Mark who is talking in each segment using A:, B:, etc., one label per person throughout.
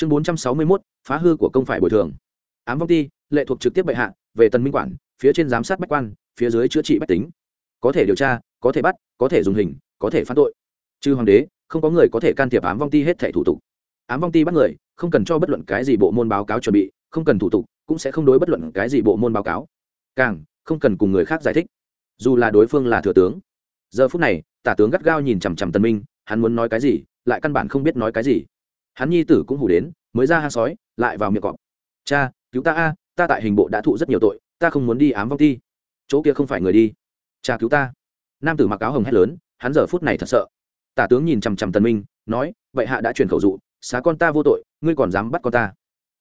A: chương bốn trăm sáu mươi mốt, phá hư của công phải bồi thường. Ám vong ti, lệ thuộc trực tiếp bệ hạ, về tần minh quản, phía trên giám sát bách quan, phía dưới chữa trị bách tính. Có thể điều tra, có thể bắt, có thể dùng hình, có thể phán tội. Trừ hoàng đế, không có người có thể can thiệp ám vong ti hết thể thủ tục. Ám vong ti bắt người, không cần cho bất luận cái gì bộ môn báo cáo chuẩn bị, không cần thủ tục, cũng sẽ không đối bất luận cái gì bộ môn báo cáo. Càng, không cần cùng người khác giải thích. Dù là đối phương là thừa tướng. Giờ phút này, tả tướng gắt gao nhìn chằm chằm tân minh, hắn muốn nói cái gì, lại căn bản không biết nói cái gì hắn nhi tử cũng hủ đến, mới ra hang sói, lại vào miệng cọp. Cha, cứu ta a, ta tại hình bộ đã thụ rất nhiều tội, ta không muốn đi ám vong ti. Chỗ kia không phải người đi. Cha cứu ta. Nam tử mặc áo hồng hét lớn, hắn giờ phút này thật sợ. Tả tướng nhìn chằm chằm tần minh, nói vậy hạ đã truyền khẩu dụ, xá con ta vô tội, ngươi còn dám bắt con ta?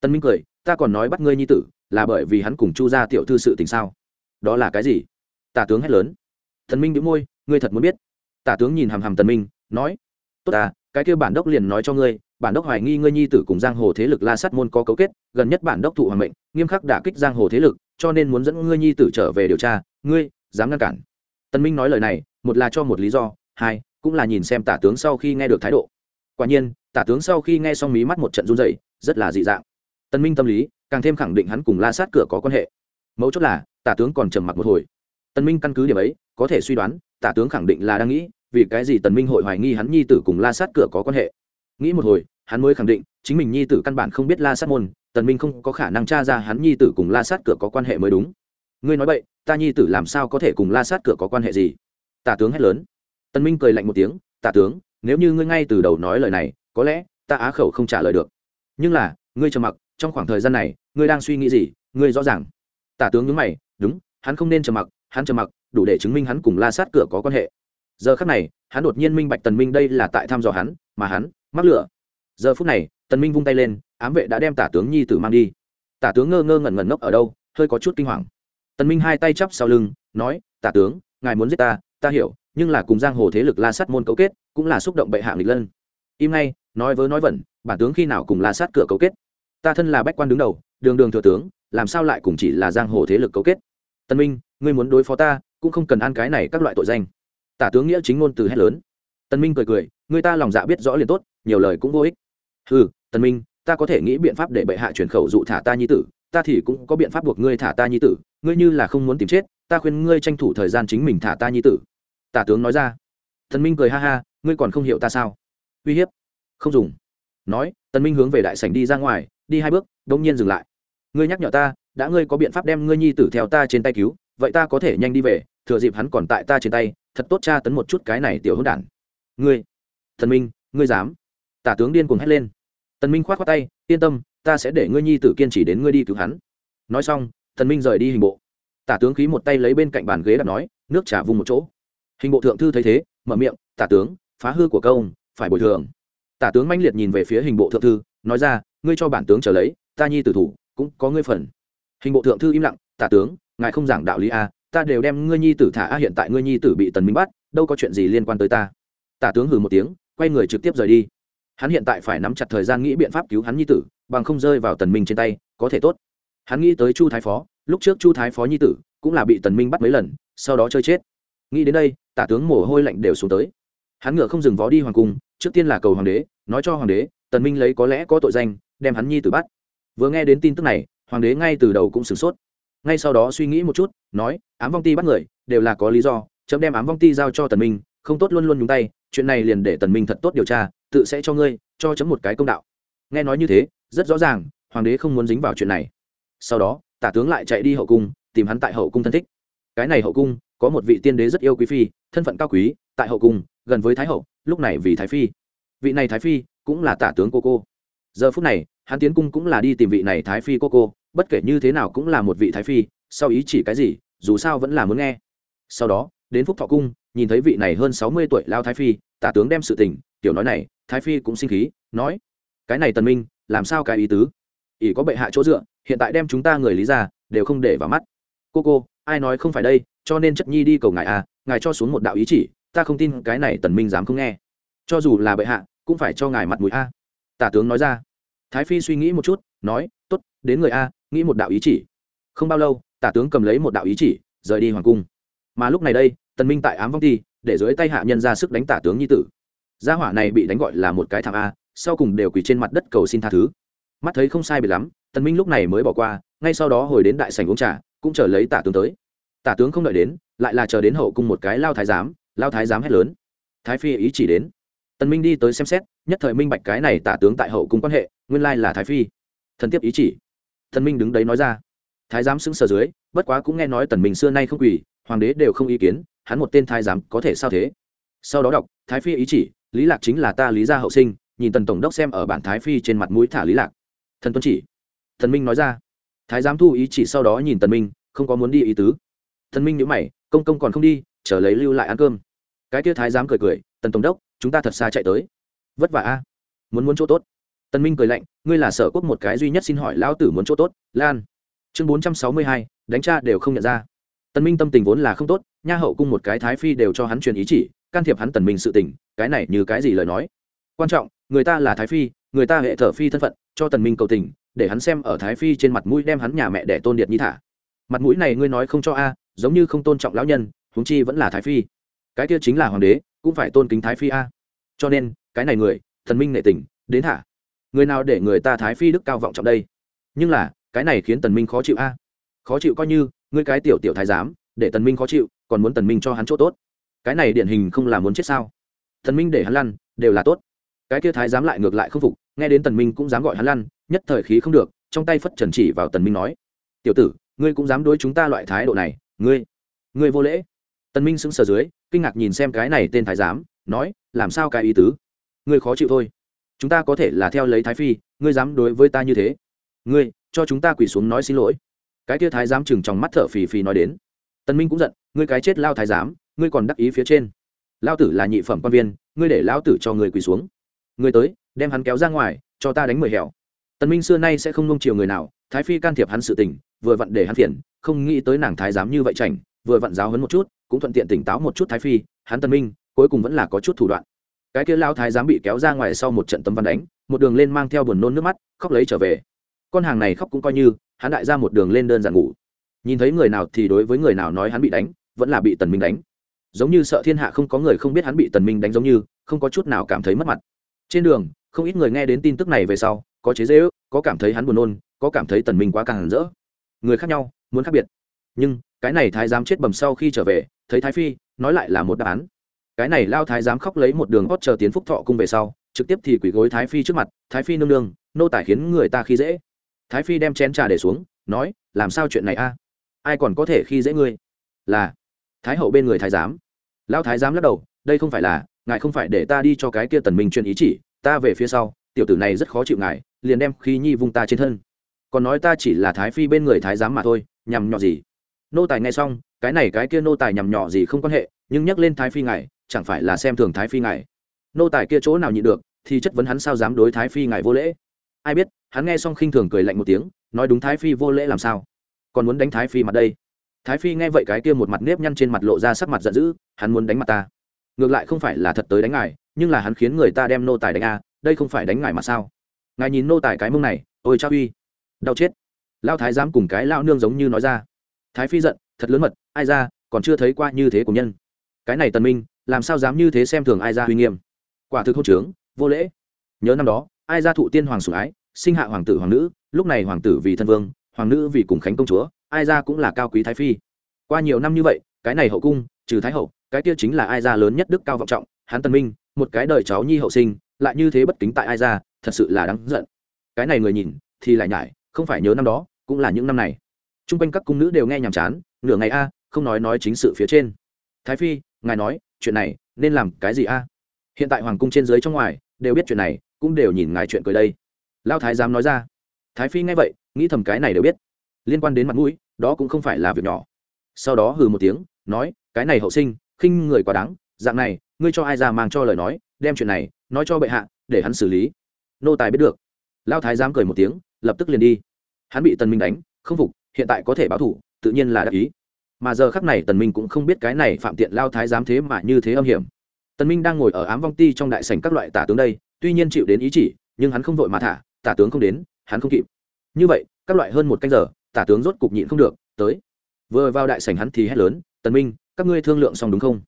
A: Tần minh cười, ta còn nói bắt ngươi nhi tử, là bởi vì hắn cùng chu gia tiểu thư sự tình sao? Đó là cái gì? Tả tướng hét lớn. Tần minh nhíu môi, ngươi thật muốn biết. Tả tướng nhìn hàm hằm tần minh, nói, tốt ta cái kia bản đốc liền nói cho ngươi, bản đốc hoài nghi ngươi nhi tử cùng giang hồ thế lực la sát môn có cấu kết, gần nhất bản đốc thụ hoàng mệnh, nghiêm khắc đả kích giang hồ thế lực, cho nên muốn dẫn ngươi nhi tử trở về điều tra, ngươi dám ngăn cản. Tân minh nói lời này, một là cho một lý do, hai, cũng là nhìn xem tả tướng sau khi nghe được thái độ. Quả nhiên, tả tướng sau khi nghe xong mí mắt một trận run rẩy, rất là dị dạng. Tân minh tâm lý, càng thêm khẳng định hắn cùng la sát cửa có quan hệ. Mấu chốt là, tả tướng còn trầm mặc một hồi. Tân minh căn cứ điểm ấy, có thể suy đoán, tả tướng khẳng định là đang nghĩ vì cái gì tần minh hội hoài nghi hắn nhi tử cùng la sát cửa có quan hệ? Nghĩ một hồi, hắn mới khẳng định, chính mình nhi tử căn bản không biết la sát môn, tần minh không có khả năng tra ra hắn nhi tử cùng la sát cửa có quan hệ mới đúng. Ngươi nói vậy ta nhi tử làm sao có thể cùng la sát cửa có quan hệ gì? Tả tướng hét lớn. Tần minh cười lạnh một tiếng, tả tướng, nếu như ngươi ngay từ đầu nói lời này, có lẽ ta á khẩu không trả lời được. Nhưng là, ngươi trầm mặc, trong khoảng thời gian này, ngươi đang suy nghĩ gì? Ngươi rõ ràng. Tả tướng nhướng mày, đúng, hắn không nên trầm mặc, hắn trầm mặc đủ để chứng minh hắn cùng la sát cửa có quan hệ giờ khắc này, hắn đột nhiên minh bạch tần minh đây là tại thăm dò hắn, mà hắn, mắc lửa. Giờ phút này, tần minh vung tay lên, ám vệ đã đem tả tướng nhi tử mang đi. Tả tướng ngơ ngơ ngẩn ngẩn ngốc ở đâu, hơi có chút kinh hoàng. Tần minh hai tay chắp sau lưng, nói, tả tướng, ngài muốn giết ta ta hiểu, nhưng là cùng giang hồ thế lực la sát môn cấu kết, cũng là xúc động bệ hạ nghịch lân. Im ngay, nói vớ nói vẩn, bản tướng khi nào cùng la sát cửa cấu kết? Ta thân là bách quan đứng đầu, đường đường thừa tướng, làm sao lại cùng chỉ là giang hồ thế lực cấu kết? Tân minh, ngươi muốn đối phó ta, cũng không cần ăn cái này các loại tội danh tả tướng nghĩa chính ngôn từ hét lớn. Tân minh cười cười, người ta lòng dạ biết rõ liền tốt, nhiều lời cũng vô ích. Ừ tân minh, ta có thể nghĩ biện pháp để bệ hạ chuyển khẩu dụ thả ta nhi tử, ta thì cũng có biện pháp buộc ngươi thả ta nhi tử, ngươi như là không muốn tìm chết, ta khuyên ngươi tranh thủ thời gian chính mình thả ta nhi tử. Tả tướng nói ra. Tân minh cười ha ha, ngươi còn không hiểu ta sao? Uy hiếp. Không dùng. Nói, tần minh hướng về đại sảnh đi ra ngoài, đi hai bước đông nhiên dừng lại. Ngươi nhắc nhở ta, đã ngươi có biện pháp đem ngươi nhi tử theo ta trên tay cứu, vậy ta có thể nhanh đi về thừa dịp hắn còn tại ta trên tay, thật tốt tra tấn một chút cái này tiểu hỗn đản. Ngươi thần minh, ngươi dám? Tả tướng điên cuồng hét lên. Tần minh khoát khoát tay, yên tâm, ta sẽ để ngươi nhi tử kiên trì đến ngươi đi cứu hắn. Nói xong thần minh rời đi hình bộ. Tả tướng khí một tay lấy bên cạnh bàn ghế đặt nói, nước trà vùng một chỗ. Hình bộ thượng thư thấy thế, mở miệng, tả tướng, phá hư của công, phải bồi thường. Tả tướng manh liệt nhìn về phía hình bộ thượng thư, nói ra, ngươi cho bản tướng trở lấy, ta nhi tử thủ, cũng có ngươi phần. Hình bộ thượng thư im lặng, tả tướng, ngài không giảng đạo lý a ta đều đem ngươi nhi tử thả a, hiện tại ngươi nhi tử bị tần minh bắt, đâu có chuyện gì liên quan tới ta. Tả tướng hừ một tiếng, quay người trực tiếp rời đi. Hắn hiện tại phải nắm chặt thời gian nghĩ biện pháp cứu hắn nhi tử, bằng không rơi vào tần minh trên tay, có thể tốt. Hắn nghĩ tới chu thái phó, lúc trước chu thái phó nhi tử cũng là bị tần minh bắt mấy lần, sau đó chơi chết. Nghĩ đến đây, tả tướng mồ hôi lạnh đều xuống tới. Hắn ngựa không dừng vó đi hoàng cung, trước tiên là cầu hoàng đế, nói cho hoàng đế, tần minh lấy có lẽ có tội danh, đem hắn nhi tử bắt. Vừa nghe đến tin tức này, hoàng đế ngay từ đầu cũng sửng sốt ngay sau đó suy nghĩ một chút, nói, ám vong ti bắt người, đều là có lý do, chấm đem ám vong ti giao cho tần minh, không tốt luôn luôn nhúng tay, chuyện này liền để tần minh thật tốt điều tra, tự sẽ cho ngươi, cho chấm một cái công đạo. Nghe nói như thế, rất rõ ràng, hoàng đế không muốn dính vào chuyện này. Sau đó, tả tướng lại chạy đi hậu cung, tìm hắn tại hậu cung thân thích. Cái này hậu cung, có một vị tiên đế rất yêu quý phi, thân phận cao quý, tại hậu cung, gần với thái hậu, lúc này vì thái phi. Vị này thái phi cũng là tả tướng cô cô. Giờ phút này, hắn tiến cung cũng là đi tìm vị này thái phi cô cô bất kể như thế nào cũng là một vị thái phi, sau ý chỉ cái gì, dù sao vẫn là muốn nghe. Sau đó, đến phúc thọ cung, nhìn thấy vị này hơn sáu mươi tuổi lao thái phi, tả tướng đem sự tình, tiểu nói này, thái phi cũng sinh khí, nói, cái này tần minh, làm sao cái ý tứ? Ỷ có bệ hạ chỗ dựa, hiện tại đem chúng ta người lý ra, đều không để vào mắt. Cô cô, ai nói không phải đây, cho nên chất nhi đi cầu ngài à ngài cho xuống một đạo ý chỉ, ta không tin cái này tần minh dám không nghe. Cho dù là bệ hạ, cũng phải cho ngài mặt mũi a. Tả tướng nói ra. Thái phi suy nghĩ một chút, nói, tốt, đến người a nghĩ một đạo ý chỉ. Không bao lâu, tả tướng cầm lấy một đạo ý chỉ, rời đi hoàng cung. Mà lúc này đây, tần minh tại ám vong ti, để dưới tay hạ nhân ra sức đánh tả tướng nhi tử. Gia hỏa này bị đánh gọi là một cái thằng a, sau cùng đều quỳ trên mặt đất cầu xin tha thứ. Mắt thấy không sai biệt lắm, tần minh lúc này mới bỏ qua, ngay sau đó hồi đến đại sảnh uống trà, cũng chờ lấy tả tướng tới. Tả tướng không đợi đến, lại là chờ đến hậu cung một cái lao thái giám, lao thái giám hét lớn. Thái phi ý chỉ đến. Tần minh đi tới xem xét, nhất thời minh bạch cái này tả tướng tại hậu cung quan hệ, nguyên lai là thái phi. Thần tiếp ý chỉ tần minh đứng đấy nói ra. Thái giám xứng sờ dưới, bất quá cũng nghe nói tần minh xưa nay không quỳ, hoàng đế đều không ý kiến, hắn một tên thái giám có thể sao thế? Sau đó đọc, thái phi ý chỉ, lý lạc chính là ta lý gia hậu sinh, nhìn tần tổng đốc xem ở bản thái phi trên mặt mũi thả lý lạc. Thần tuân chỉ. Thần minh nói ra. Thái giám thu ý chỉ sau đó nhìn tần minh, không có muốn đi ý tứ. Thần minh nhíu mày, công công còn không đi, chờ lấy lưu lại ăn cơm. Cái kia thái giám cười cười, tần tổng đốc, chúng ta thật xa chạy tới. Vất vả a. Muốn muốn chỗ tốt tần minh cười lạnh, ngươi là sở quốc một cái duy nhất xin hỏi lão tử muốn chỗ tốt, lan. Chương bốn trăm sáu mươi hai, đánh cha đều không nhận ra. Tần minh tâm tình vốn là không tốt, nha hậu cung một cái thái phi đều cho hắn truyền ý chỉ, can thiệp hắn tần minh sự tình, cái này như cái gì lời nói? Quan trọng, người ta là thái phi, người ta hệ thở phi thân phận, cho tần minh cầu tình, để hắn xem ở thái phi trên mặt mũi đem hắn nhà mẹ để tôn điệt nhi thả. Mặt mũi này ngươi nói không cho a, giống như không tôn trọng lão nhân, huống chi vẫn là thái phi. Cái kia chính là hoàng đế, cũng phải tôn kính thái phi a. Cho nên, cái này người thần minh nệ tình, đến thả người nào để người ta thái phi đức cao vọng trọng đây? Nhưng là, cái này khiến tần minh khó chịu a. Khó chịu coi như, ngươi cái tiểu tiểu thái giám, để tần minh khó chịu, còn muốn tần minh cho hắn chỗ tốt. Cái này điển hình không là muốn chết sao? Tần minh để hắn lăn, đều là tốt. Cái kia thái giám lại ngược lại không phục, nghe đến tần minh cũng dám gọi hắn lăn, nhất thời khí không được, trong tay phất trần chỉ vào tần minh nói, tiểu tử, ngươi cũng dám đối chúng ta loại thái độ này, ngươi ngươi vô lễ. Tần minh sững sờ dưới, kinh ngạc nhìn xem cái này tên thái giám, nói, làm sao cái ý tứ? Ngươi khó chịu thôi chúng ta có thể là theo lấy thái phi, ngươi dám đối với ta như thế. Ngươi, cho chúng ta quỳ xuống nói xin lỗi. Cái kia thái giám chừng trong mắt thở phì phì nói đến. Tân minh cũng giận, ngươi cái chết lao thái giám, ngươi còn đắc ý phía trên. Lao tử là nhị phẩm quan viên, ngươi để lao tử cho người quỳ xuống. Ngươi tới, đem hắn kéo ra ngoài, cho ta đánh mười hẻo. Tân minh xưa nay sẽ không nông chiều người nào, thái phi can thiệp hắn sự tình, vừa vặn để hắn phiền, không nghĩ tới nàng thái giám như vậy chảnh, vừa vặn giáo hấn một chút, cũng thuận tiện tỉnh táo một chút thái phi, hắn tân minh, cuối cùng vẫn là có chút thủ đoạn cái kia lao thái giám bị kéo ra ngoài sau một trận tấm văn đánh, một đường lên mang theo buồn nôn nước mắt, khóc lấy trở về. Con hàng này khóc cũng coi như, hắn đại ra một đường lên đơn giản ngủ. Nhìn thấy người nào thì đối với người nào nói hắn bị đánh, vẫn là bị tần minh đánh. Giống như sợ thiên hạ không có người không biết hắn bị tần minh đánh giống như, không có chút nào cảm thấy mất mặt. Trên đường, không ít người nghe đến tin tức này về sau, có chế dễ ước có cảm thấy hắn buồn nôn, có cảm thấy tần minh quá càng rỡ. Người khác nhau, muốn khác biệt. Nhưng, cái này thái giám chết bầm sau khi trở về, thấy thái phi, nói lại là một đáp án cái này lao thái giám khóc lấy một đường hót chờ tiến phúc thọ cung về sau, trực tiếp thì quỳ gối thái phi trước mặt, thái phi nương nương, nô tài khiến người ta khi dễ. Thái phi đem chén trà để xuống, nói, làm sao chuyện này a? Ai còn có thể khi dễ ngươi? Là, thái hậu bên người thái giám. Lão thái giám lắc đầu, đây không phải là, ngài không phải để ta đi cho cái kia tần minh truyền ý chỉ, ta về phía sau, tiểu tử này rất khó chịu ngài, liền đem khí nhi vung ta trên thân. Còn nói ta chỉ là thái phi bên người thái giám mà thôi, nhằm nhọ gì? Nô tài nghe xong, cái này cái kia nô tài nhằm nhọ gì không quan hệ, nhưng nhắc lên thái phi ngài chẳng phải là xem thường thái phi ngài. Nô tài kia chỗ nào nhịn được, thì chất vấn hắn sao dám đối thái phi ngài vô lễ. Ai biết, hắn nghe xong khinh thường cười lạnh một tiếng, nói đúng thái phi vô lễ làm sao? Còn muốn đánh thái phi mặt đây? Thái phi nghe vậy cái kia một mặt nếp nhăn trên mặt lộ ra sắc mặt giận dữ, hắn muốn đánh mặt ta. Ngược lại không phải là thật tới đánh ngài, nhưng là hắn khiến người ta đem nô tài đánh a, đây không phải đánh ngài mà sao? Ngài nhìn nô tài cái mông này, ôi cha uy. Đau chết. Lao thái giám cùng cái lao nương giống như nói ra. Thái phi giận, thật lớn mật, ai ra, còn chưa thấy qua như thế của nhân. Cái này tần minh làm sao dám như thế xem thường ai ra uy nghiêm? Quả thực hôn trướng, vô lễ. Nhớ năm đó, ai ra thụ tiên hoàng sủng ái, sinh hạ hoàng tử hoàng nữ, lúc này hoàng tử vì thân vương, hoàng nữ vì cùng khánh công chúa, ai ra cũng là cao quý thái phi. Qua nhiều năm như vậy, cái này hậu cung, trừ thái hậu, cái kia chính là ai ra lớn nhất đức cao vọng trọng Hán tân minh, một cái đời cháu nhi hậu sinh, lại như thế bất kính tại ai ra, thật sự là đáng giận. Cái này người nhìn, thì lại nhải, không phải nhớ năm đó, cũng là những năm này. T r u n g quanh các cung nữ đều nghe nhàm chán, nửa ngày a, không nói nói chính sự phía trên. Thái phi, ngài nói chuyện này nên làm cái gì a? Hiện tại hoàng cung trên dưới trong ngoài, đều biết chuyện này, cũng đều nhìn ngài chuyện cười đây. Lao thái dám nói ra. Thái phi nghe vậy, nghĩ thầm cái này đều biết. Liên quan đến mặt mũi, đó cũng không phải là việc nhỏ. Sau đó hừ một tiếng, nói, cái này hậu sinh, khinh người quá đáng, dạng này, ngươi cho ai ra mang cho lời nói, đem chuyện này, nói cho bệ hạ, để hắn xử lý. Nô tài biết được. Lao thái dám cười một tiếng, lập tức liền đi. Hắn bị tần minh đánh, không phục, hiện tại có thể báo thủ, tự nhiên là đắc ý mà giờ khắc này tần minh cũng không biết cái này phạm tiện lao thái giám thế mà như thế âm hiểm. Tần minh đang ngồi ở ám vong ti trong đại sảnh các loại tả tướng đây, tuy nhiên chịu đến ý chỉ, nhưng hắn không vội mà thả, tả tướng không đến, hắn không kịp. Như vậy, các loại hơn một canh giờ, tả tướng rốt cục nhịn không được, tới. Vừa vào đại sảnh hắn thì hét lớn, tần minh, các ngươi thương lượng xong đúng không?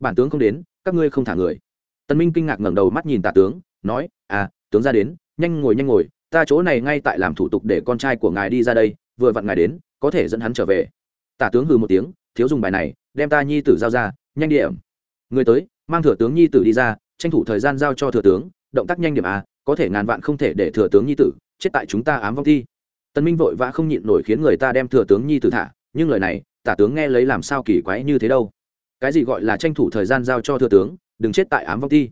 A: Bản tướng không đến, các ngươi không thả người. Tần minh kinh ngạc ngẩng đầu mắt nhìn tả tướng, nói à tướng ra đến, nhanh ngồi nhanh ngồi, ta chỗ này ngay tại làm thủ tục để con trai của ngài đi ra đây, vừa vặn ngài đến, có thể dẫn hắn trở về tả tướng hừ một tiếng, thiếu dùng bài này, đem ta nhi tử giao ra, nhanh điểm. Người tới, mang thừa tướng nhi tử đi ra, tranh thủ thời gian giao cho thừa tướng, động tác nhanh điểm à có thể ngàn vạn không thể để thừa tướng nhi tử chết tại chúng ta ám vong thi. Tân minh vội vã không nhịn nổi khiến người ta đem thừa tướng nhi tử thả, nhưng lời này, tả tướng nghe lấy làm sao kỳ quái như thế đâu. Cái gì gọi là tranh thủ thời gian giao cho thừa tướng, đừng chết tại ám vong thi.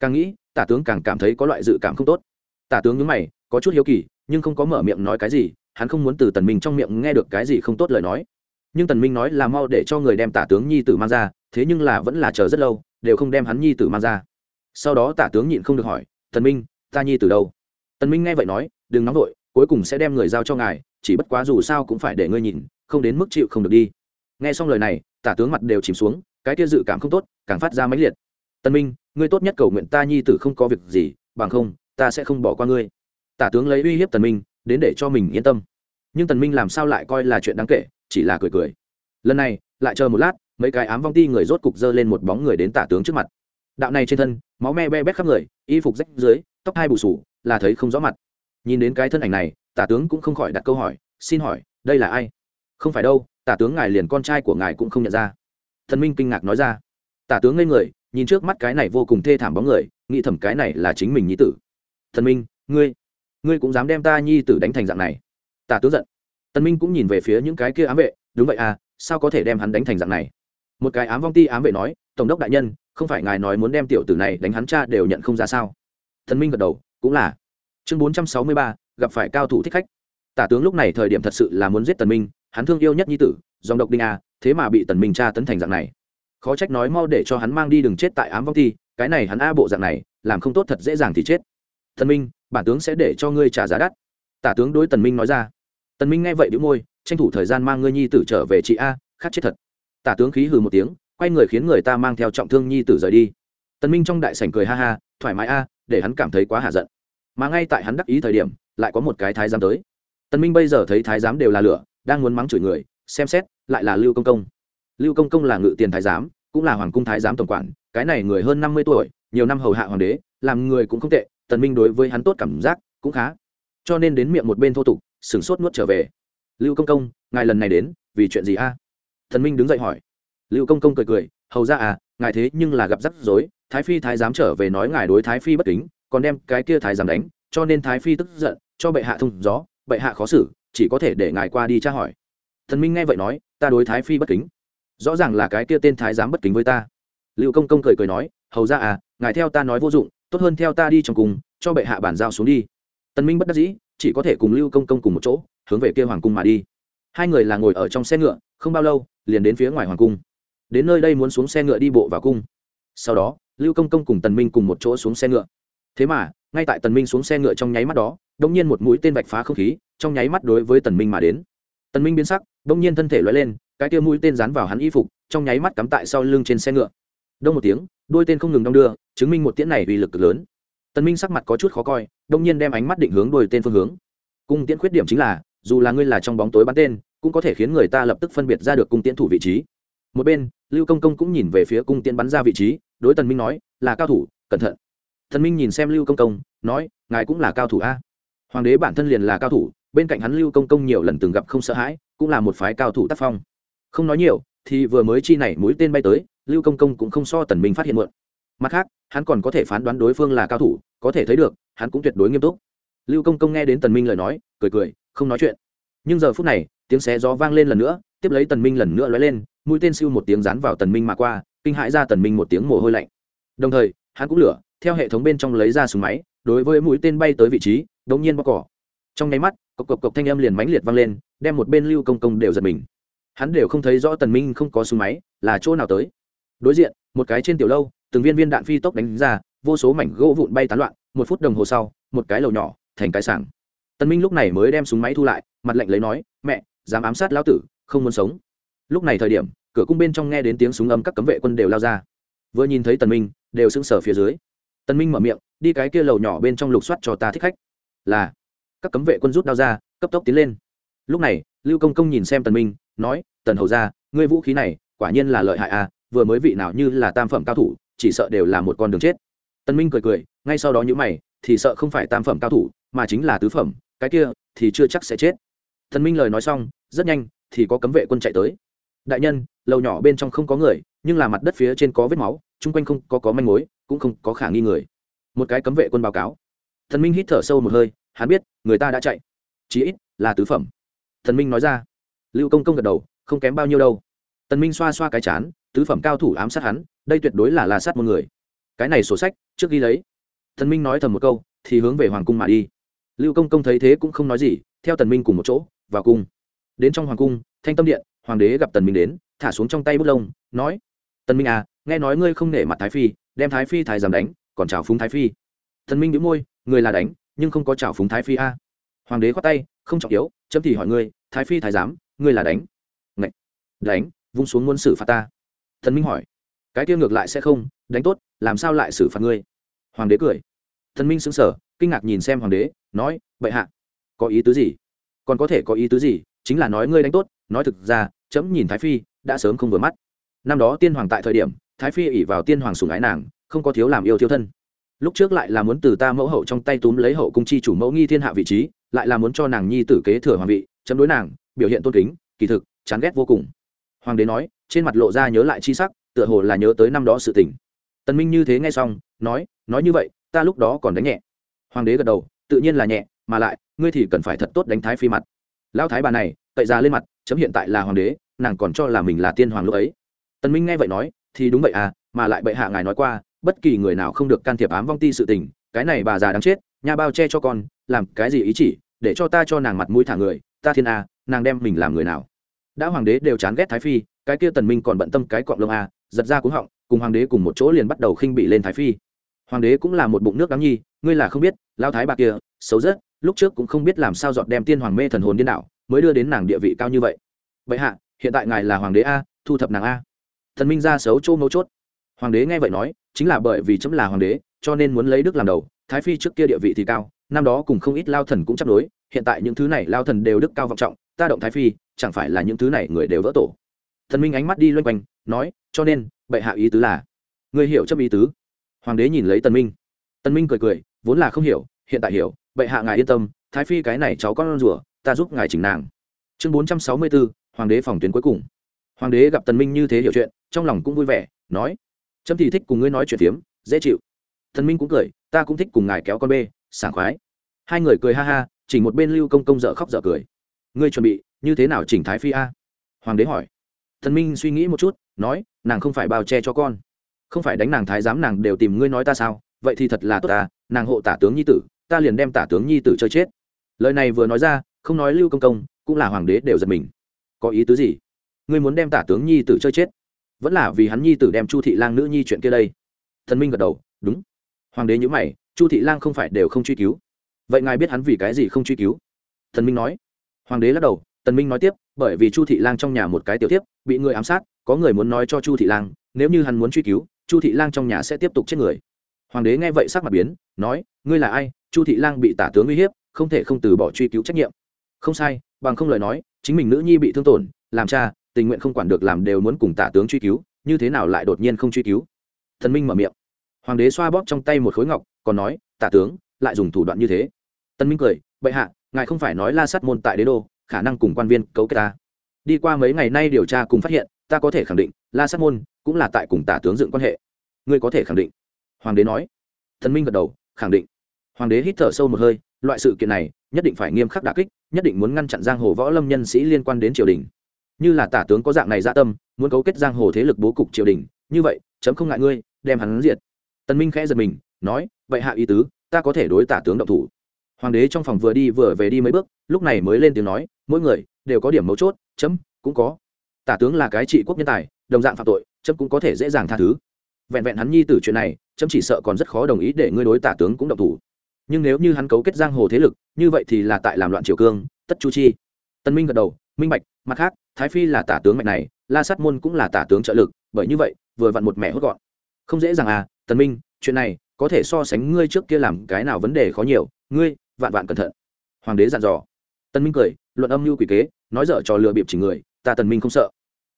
A: Càng nghĩ, tả tướng càng cảm thấy có loại dự cảm không tốt. Tả tướng nhớ mày, có chút hiếu kỳ, nhưng không có mở miệng nói cái gì, hắn không muốn từ tần minh trong miệng nghe được cái gì không tốt lời nói nhưng tần minh nói là mau để cho người đem tả tướng nhi tử mang ra, thế nhưng là vẫn là chờ rất lâu, đều không đem hắn nhi tử mang ra. Sau đó tả tướng nhịn không được hỏi, tần minh, ta nhi tử đâu? Tần minh nghe vậy nói, đừng nóng vội, cuối cùng sẽ đem người giao cho ngài, chỉ bất quá dù sao cũng phải để ngươi nhìn, không đến mức chịu không được đi. Nghe xong lời này, tả tướng mặt đều chìm xuống, cái kia dự cảm không tốt, càng phát ra mãnh liệt. Tần minh, ngươi tốt nhất cầu nguyện ta nhi tử không có việc gì, bằng không, ta sẽ không bỏ qua ngươi. Tả tướng lấy uy hiếp tần minh, đến để cho mình yên tâm. Nhưng tần minh làm sao lại coi là chuyện đáng kể chỉ là cười cười. Lần này, lại chờ một lát, mấy cái ám vong ti người rốt cục dơ lên một bóng người đến tả tướng trước mặt. Đạo này trên thân, máu me be bét khắp người, y phục rách dưới, tóc hai bù sủ là thấy không rõ mặt. Nhìn đến cái thân ảnh này, tả tướng cũng không khỏi đặt câu hỏi, xin hỏi, đây là ai? Không phải đâu, tả tướng ngài liền con trai của ngài cũng không nhận ra. Thần minh kinh ngạc nói ra. Tả tướng ngây người, nhìn trước mắt cái này vô cùng thê thảm bóng người, nghĩ thầm cái này là chính mình nhi tử. Thần minh, ngươi ngươi cũng dám đem ta nhi tử đánh thành dạng này. Tả tướng giận tần minh cũng nhìn về phía những cái kia ám vệ, đúng vậy à sao có thể đem hắn đánh thành dạng này? Một cái ám vong ti ám vệ nói, tổng đốc đại nhân, không phải ngài nói muốn đem tiểu tử này đánh hắn cha đều nhận không ra sao? Thần minh gật đầu, cũng là. Chương bốn trăm sáu mươi ba, gặp phải cao thủ thích khách. Tả tướng lúc này thời điểm thật sự là muốn giết tần minh, hắn thương yêu nhất nhi tử, dòng độc đinh a thế mà bị tần minh cha tấn thành dạng này. Khó trách nói mau để cho hắn mang đi đừng chết tại ám vong thi cái này hắn a bộ dạng này, làm không tốt thật dễ dàng thì chết. Tần minh, bản tướng sẽ để cho ngươi trả giá đắt. Tả tướng đối tần minh nói ra tần minh nghe vậy bĩu môi, tranh thủ thời gian mang ngươi nhi tử trở về chị a, khát chết thật. Tả tướng khí hừ một tiếng, quay người khiến người ta mang theo trọng thương nhi tử rời đi. Tần minh trong đại sảnh cười ha ha, thoải mái a, để hắn cảm thấy quá hạ giận. Mà ngay tại hắn đắc ý thời điểm, lại có một cái thái giám tới. Tần minh bây giờ thấy thái giám đều là lửa, đang muốn mắng chửi người, xem xét, lại là lưu công công. Lưu công công là ngự tiền thái giám, cũng là hoàng cung thái giám tổng quản, cái này người hơn năm mươi tuổi, nhiều năm hầu hạ hoàng đế, làm người cũng không tệ, tần minh đối với hắn tốt cảm giác cũng khá. Cho nên đến miệng một bên thô tục sửng sốt nuốt trở về. Lưu công công, ngài lần này đến, vì chuyện gì a? Thần minh đứng dậy hỏi. Lưu công công cười cười, hầu ra à ngài thế nhưng là gặp rắc rối, thái phi thái giám trở về nói ngài đối thái phi bất kính, còn đem cái kia thái giám đánh, cho nên thái phi tức giận, cho bệ hạ thông gió, bệ hạ khó xử, chỉ có thể để ngài qua đi tra hỏi. Thần minh nghe vậy nói, ta đối thái phi bất kính, rõ ràng là cái kia tên thái giám bất kính với ta. Lưu công công cười cười nói, hầu ra à ngài theo ta nói vô dụng, tốt hơn theo ta đi trong cùng, cho bệ hạ bản giao xuống đi. Tần minh bất đắc dĩ chỉ có thể cùng lưu công công cùng một chỗ, hướng về kia hoàng cung mà đi. Hai người là ngồi ở trong xe ngựa, không bao lâu, liền đến phía ngoài hoàng cung. Đến nơi đây muốn xuống xe ngựa đi bộ vào cung. Sau đó, lưu công công cùng tần minh cùng một chỗ xuống xe ngựa. Thế mà, ngay tại tần minh xuống xe ngựa trong nháy mắt đó đông nhiên một mũi tên vạch phá không khí, trong nháy mắt đối với tần minh mà đến. Tần minh biến sắc đông nhiên thân thể lói lên, cái kia mũi tên dán vào hắn y phục, trong nháy mắt cắm tại sau lưng trên xe ngựa. Đông một tiếng đuôi tên không ngừng đong đưa, chứng minh một tiễn này uy lực cực lớn tần minh sắc mặt có chút khó coi, đông nhiên đem ánh mắt định hướng đuổi tên phương hướng. Cung tiễn khuyết điểm chính là, dù là ngươi là trong bóng tối bắn tên, cũng có thể khiến người ta lập tức phân biệt ra được cung tiễn thủ vị trí. Một bên, lưu công công cũng nhìn về phía cung tiễn bắn ra vị trí, đối tần minh nói, là cao thủ, cẩn thận. Tần minh nhìn xem lưu công công, nói, ngài cũng là cao thủ a. Hoàng đế bản thân liền là cao thủ, bên cạnh hắn lưu công công nhiều lần từng gặp không sợ hãi, cũng là một phái cao thủ tác phong. Không nói nhiều, thì vừa mới chi này mũi tên bay tới, lưu công công cũng không so tần minh phát hiện muộn. Mặt khác hắn còn có thể phán đoán đối phương là cao thủ, có thể thấy được, hắn cũng tuyệt đối nghiêm túc. Lưu công công nghe đến tần minh lời nói, cười cười, không nói chuyện. Nhưng giờ phút này, tiếng xé gió vang lên lần nữa, tiếp lấy tần minh lần nữa lói lên, mũi tên siêu một tiếng dán vào tần minh mà qua, kinh hãi ra tần minh một tiếng mồ hôi lạnh. Đồng thời, hắn cũng lửa, theo hệ thống bên trong lấy ra súng máy, đối với mũi tên bay tới vị trí đống nhiên bóc cỏ. Trong nháy mắt, cộc cộc cộc thanh âm liền mãnh liệt vang lên, đem một bên lưu công công đều giật mình. Hắn đều không thấy rõ tần minh không có súng máy, là chỗ nào tới. Đối diện, một cái trên tiểu lâu từng viên viên đạn phi tốc đánh ra, vô số mảnh gỗ vụn bay tán loạn, một phút đồng hồ sau, một cái lầu nhỏ, thành cái sảng. Tần minh lúc này mới đem súng máy thu lại, mặt lạnh lấy nói, mẹ, dám ám sát lão tử, không muốn sống. Lúc này thời điểm, cửa cung bên trong nghe đến tiếng súng âm các cấm vệ quân đều lao ra. Vừa nhìn thấy tần minh, đều sững sờ phía dưới. Tần minh mở miệng, đi cái kia lầu nhỏ bên trong lục soát cho ta thích khách. Là. Các cấm vệ quân rút đao ra, cấp tốc tiến lên. Lúc này, lưu công công nhìn xem tần minh, nói, tần hầu gia, ngươi vũ khí này, quả nhiên là lợi hại à vừa mới vị nào như là tam phẩm cao thủ chỉ sợ đều là một con đường chết. Tân minh cười cười, ngay sau đó những mày, thì sợ không phải tam phẩm cao thủ, mà chính là tứ phẩm, cái kia thì chưa chắc sẽ chết. Tân minh lời nói xong, rất nhanh, thì có cấm vệ quân chạy tới. Đại nhân, lầu nhỏ bên trong không có người, nhưng là mặt đất phía trên có vết máu, chung quanh không có có manh mối, cũng không có khả nghi người. Một cái cấm vệ quân báo cáo. Thần minh hít thở sâu một hơi, hắn biết, người ta đã chạy. Chí ít là tứ phẩm. Thần minh nói ra. Lưu công công gật đầu, không kém bao nhiêu đâu. Tần minh xoa xoa cái chán tứ phẩm cao thủ ám sát hắn, đây tuyệt đối là la sát một người. Cái này sổ sách, trước ghi lấy. Thần minh nói thầm một câu, thì hướng về hoàng cung mà đi. Lưu công công thấy thế cũng không nói gì, theo tần minh cùng một chỗ, vào cung. Đến trong hoàng cung, thanh tâm điện, hoàng đế gặp tần minh đến, thả xuống trong tay bút lông, nói, tần minh à nghe nói ngươi không nể mặt thái phi, đem thái phi thái giám đánh, còn chào phúng thái phi. Thần minh nhíu môi, người là đánh, nhưng không có chào phúng thái phi a. Hoàng đế khoát tay, không trọng yếu, chấm thì hỏi ngươi, thái phi thái giám, ngươi là đánh? Ngậy. đánh, vung xuống muốn xử phạt ta thần minh hỏi. Cái kia ngược lại sẽ không, đánh tốt, làm sao lại xử phạt ngươi? Hoàng đế cười. Thần minh sững sờ, kinh ngạc nhìn xem hoàng đế, nói, bệ hạ, có ý tứ gì? Còn có thể có ý tứ gì? Chính là nói ngươi đánh tốt, nói thực ra, chấm nhìn thái phi, đã sớm không vừa mắt. Năm đó tiên hoàng tại thời điểm, thái phi ỉ vào tiên hoàng sùng ái nàng, không có thiếu làm yêu thiếu thân. Lúc trước lại là muốn từ ta mẫu hậu trong tay túm lấy hậu cung chi chủ mẫu nghi thiên hạ vị trí, lại là muốn cho nàng nhi tử kế thừa hoàng vị, chấm đối nàng, biểu hiện tôn kính, kỳ thực, chán ghét vô cùng hoàng đế nói, trên mặt lộ ra nhớ lại chi sắc, tựa hồ là nhớ tới năm đó sự tình. Tần minh như thế nghe xong, nói nói như vậy, ta lúc đó còn đánh nhẹ. Hoàng đế gật đầu, tự nhiên là nhẹ, mà lại, ngươi thì cần phải thật tốt đánh thái phi mặt. Lão thái bà này tậy ra lên mặt, chấm hiện tại là hoàng đế, nàng còn cho là mình là tiên hoàng lúc ấy. Tần minh nghe vậy nói, thì đúng vậy à mà lại bệ hạ ngài nói qua, bất kỳ người nào không được can thiệp ám vong ti sự tình, cái này bà già đáng chết, nhà bao che cho con, làm cái gì ý chỉ, để cho ta cho nàng mặt mũi thả người, ta thiên a nàng đem mình làm người nào? Đã hoàng đế đều chán ghét thái phi, cái kia tần minh còn bận tâm cái cọng lông a, giật ra cuống họng, cùng hoàng đế cùng một chỗ liền bắt đầu khinh bị lên thái phi. Hoàng đế cũng là một bụng nước đáng nhi, ngươi là không biết, lao thái bà kia, xấu rất, lúc trước cũng không biết làm sao dọn đem tiên hoàng mê thần hồn điên đảo, mới đưa đến nàng địa vị cao như vậy. Vậy hạ, hiện tại ngài là hoàng đế a, thu thập nàng a. Thần minh ra xấu chỗ mấu chốt. Hoàng đế nghe vậy nói, chính là bởi vì chấm là hoàng đế, cho nên muốn lấy đức làm đầu, thái phi trước kia địa vị thì cao, năm đó cùng không ít lao thần cũng chấp đối, hiện tại những thứ này lao thần đều đức cao vọng trọng ta động thái phi chẳng phải là những thứ này người đều vỡ tổ. Thần minh ánh mắt đi loanh quanh nói cho nên bệ hạ ý tứ là người hiểu chấp ý tứ. Hoàng đế nhìn lấy tần minh. Tần minh cười cười vốn là không hiểu hiện tại hiểu bệ hạ ngài yên tâm thái phi cái này cháu con rùa ta giúp ngài chỉnh nàng. Chương bốn trăm sáu mươi 464, hoàng đế phòng tuyến cuối cùng. Hoàng đế gặp tần minh như thế hiểu chuyện trong lòng cũng vui vẻ nói trâm thì thích cùng ngươi nói chuyện phiếm dễ chịu. Thần minh cũng cười ta cũng thích cùng ngài kéo con bê sảng khoái. Hai người cười ha ha chỉ một bên lưu công công dở khóc dở cười ngươi chuẩn bị, như thế nào chỉnh thái phi a? Hoàng đế hỏi. Thần minh suy nghĩ một chút, nói, nàng không phải bao che cho con. Không phải đánh nàng thái giám nàng đều tìm ngươi nói ta sao? Vậy thì thật là tốt ta, nàng hộ tả tướng nhi tử, ta liền đem tả tướng nhi tử chơi chết. Lời này vừa nói ra, không nói lưu công công, cũng là hoàng đế đều giật mình. Có ý tứ gì? Ngươi muốn đem tả tướng nhi tử chơi chết? Vẫn là vì hắn nhi tử đem chu thị lang nữ nhi chuyện kia đây. Thần minh gật đầu, đúng. Hoàng đế nhữ mày, chu thị lang không phải đều không truy cứu. Vậy ngài biết hắn vì cái gì không truy cứu? Thần minh nói hoàng đế lắc đầu, tần minh nói tiếp, bởi vì chu thị lang trong nhà một cái tiểu tiếp bị người ám sát, có người muốn nói cho chu thị lang, nếu như hắn muốn truy cứu, chu thị lang trong nhà sẽ tiếp tục chết người. Hoàng đế nghe vậy sắc mặt biến, nói, ngươi là ai? Chu thị lang bị tả tướng uy hiếp, không thể không từ bỏ truy cứu trách nhiệm. Không sai, bằng không lời nói, chính mình nữ nhi bị thương tổn, làm cha, tình nguyện không quản được làm đều muốn cùng tả tướng truy cứu, như thế nào lại đột nhiên không truy cứu? Thần minh mở miệng. Hoàng đế xoa bóp trong tay một khối ngọc, còn nói, tả tướng, lại dùng thủ đoạn như thế. Tân minh cười, bệ hạ ngài không phải nói la sắt môn tại đế đô, khả năng cùng quan viên cấu kết ta. Đi qua mấy ngày nay điều tra cùng phát hiện, ta có thể khẳng định, la sắt môn cũng là tại cùng tả tướng dựng quan hệ. Ngươi có thể khẳng định. Hoàng đế nói. Thần minh gật đầu, khẳng định. Hoàng đế hít thở sâu một hơi, loại sự kiện này nhất định phải nghiêm khắc đà kích, nhất định muốn ngăn chặn giang hồ võ lâm nhân sĩ liên quan đến triều đình. Như là tả tướng có dạng này dạ tâm, muốn cấu kết giang hồ thế lực bố cục triều đình, như vậy, chấm không ngại ngươi, đem hắn diệt. Tân minh khẽ giật mình, nói, vậy hạ ý tứ, ta có thể đối tả tướng động thủ hoàng đế trong phòng vừa đi vừa về đi mấy bước, lúc này mới lên tiếng nói, mỗi người đều có điểm mấu chốt, chấm cũng có. Tả tướng là cái trị quốc nhân tài, đồng dạng phạm tội, chấm cũng có thể dễ dàng tha thứ. Vẹn vẹn hắn nhi tử chuyện này, chấm chỉ sợ còn rất khó đồng ý để ngươi đối tả tướng cũng động thủ. Nhưng nếu như hắn cấu kết giang hồ thế lực, như vậy thì là tại làm loạn triều cương, tất chu chi. Tân minh gật đầu, minh bạch, mặt khác, thái phi là tả tướng mạnh này, la sát môn cũng là tả tướng trợ lực, bởi như vậy, vừa vặn một mẹ hốt gọn. Không dễ dàng à tần minh, chuyện này có thể so sánh ngươi trước kia làm cái nào vấn đề khó nhiều, ngươi vạn vạn cẩn thận. Hoàng đế dặn dò. Tần minh cười, luận âm mưu quỷ kế, nói dở trò lừa bịp chỉ người, ta tần minh không sợ.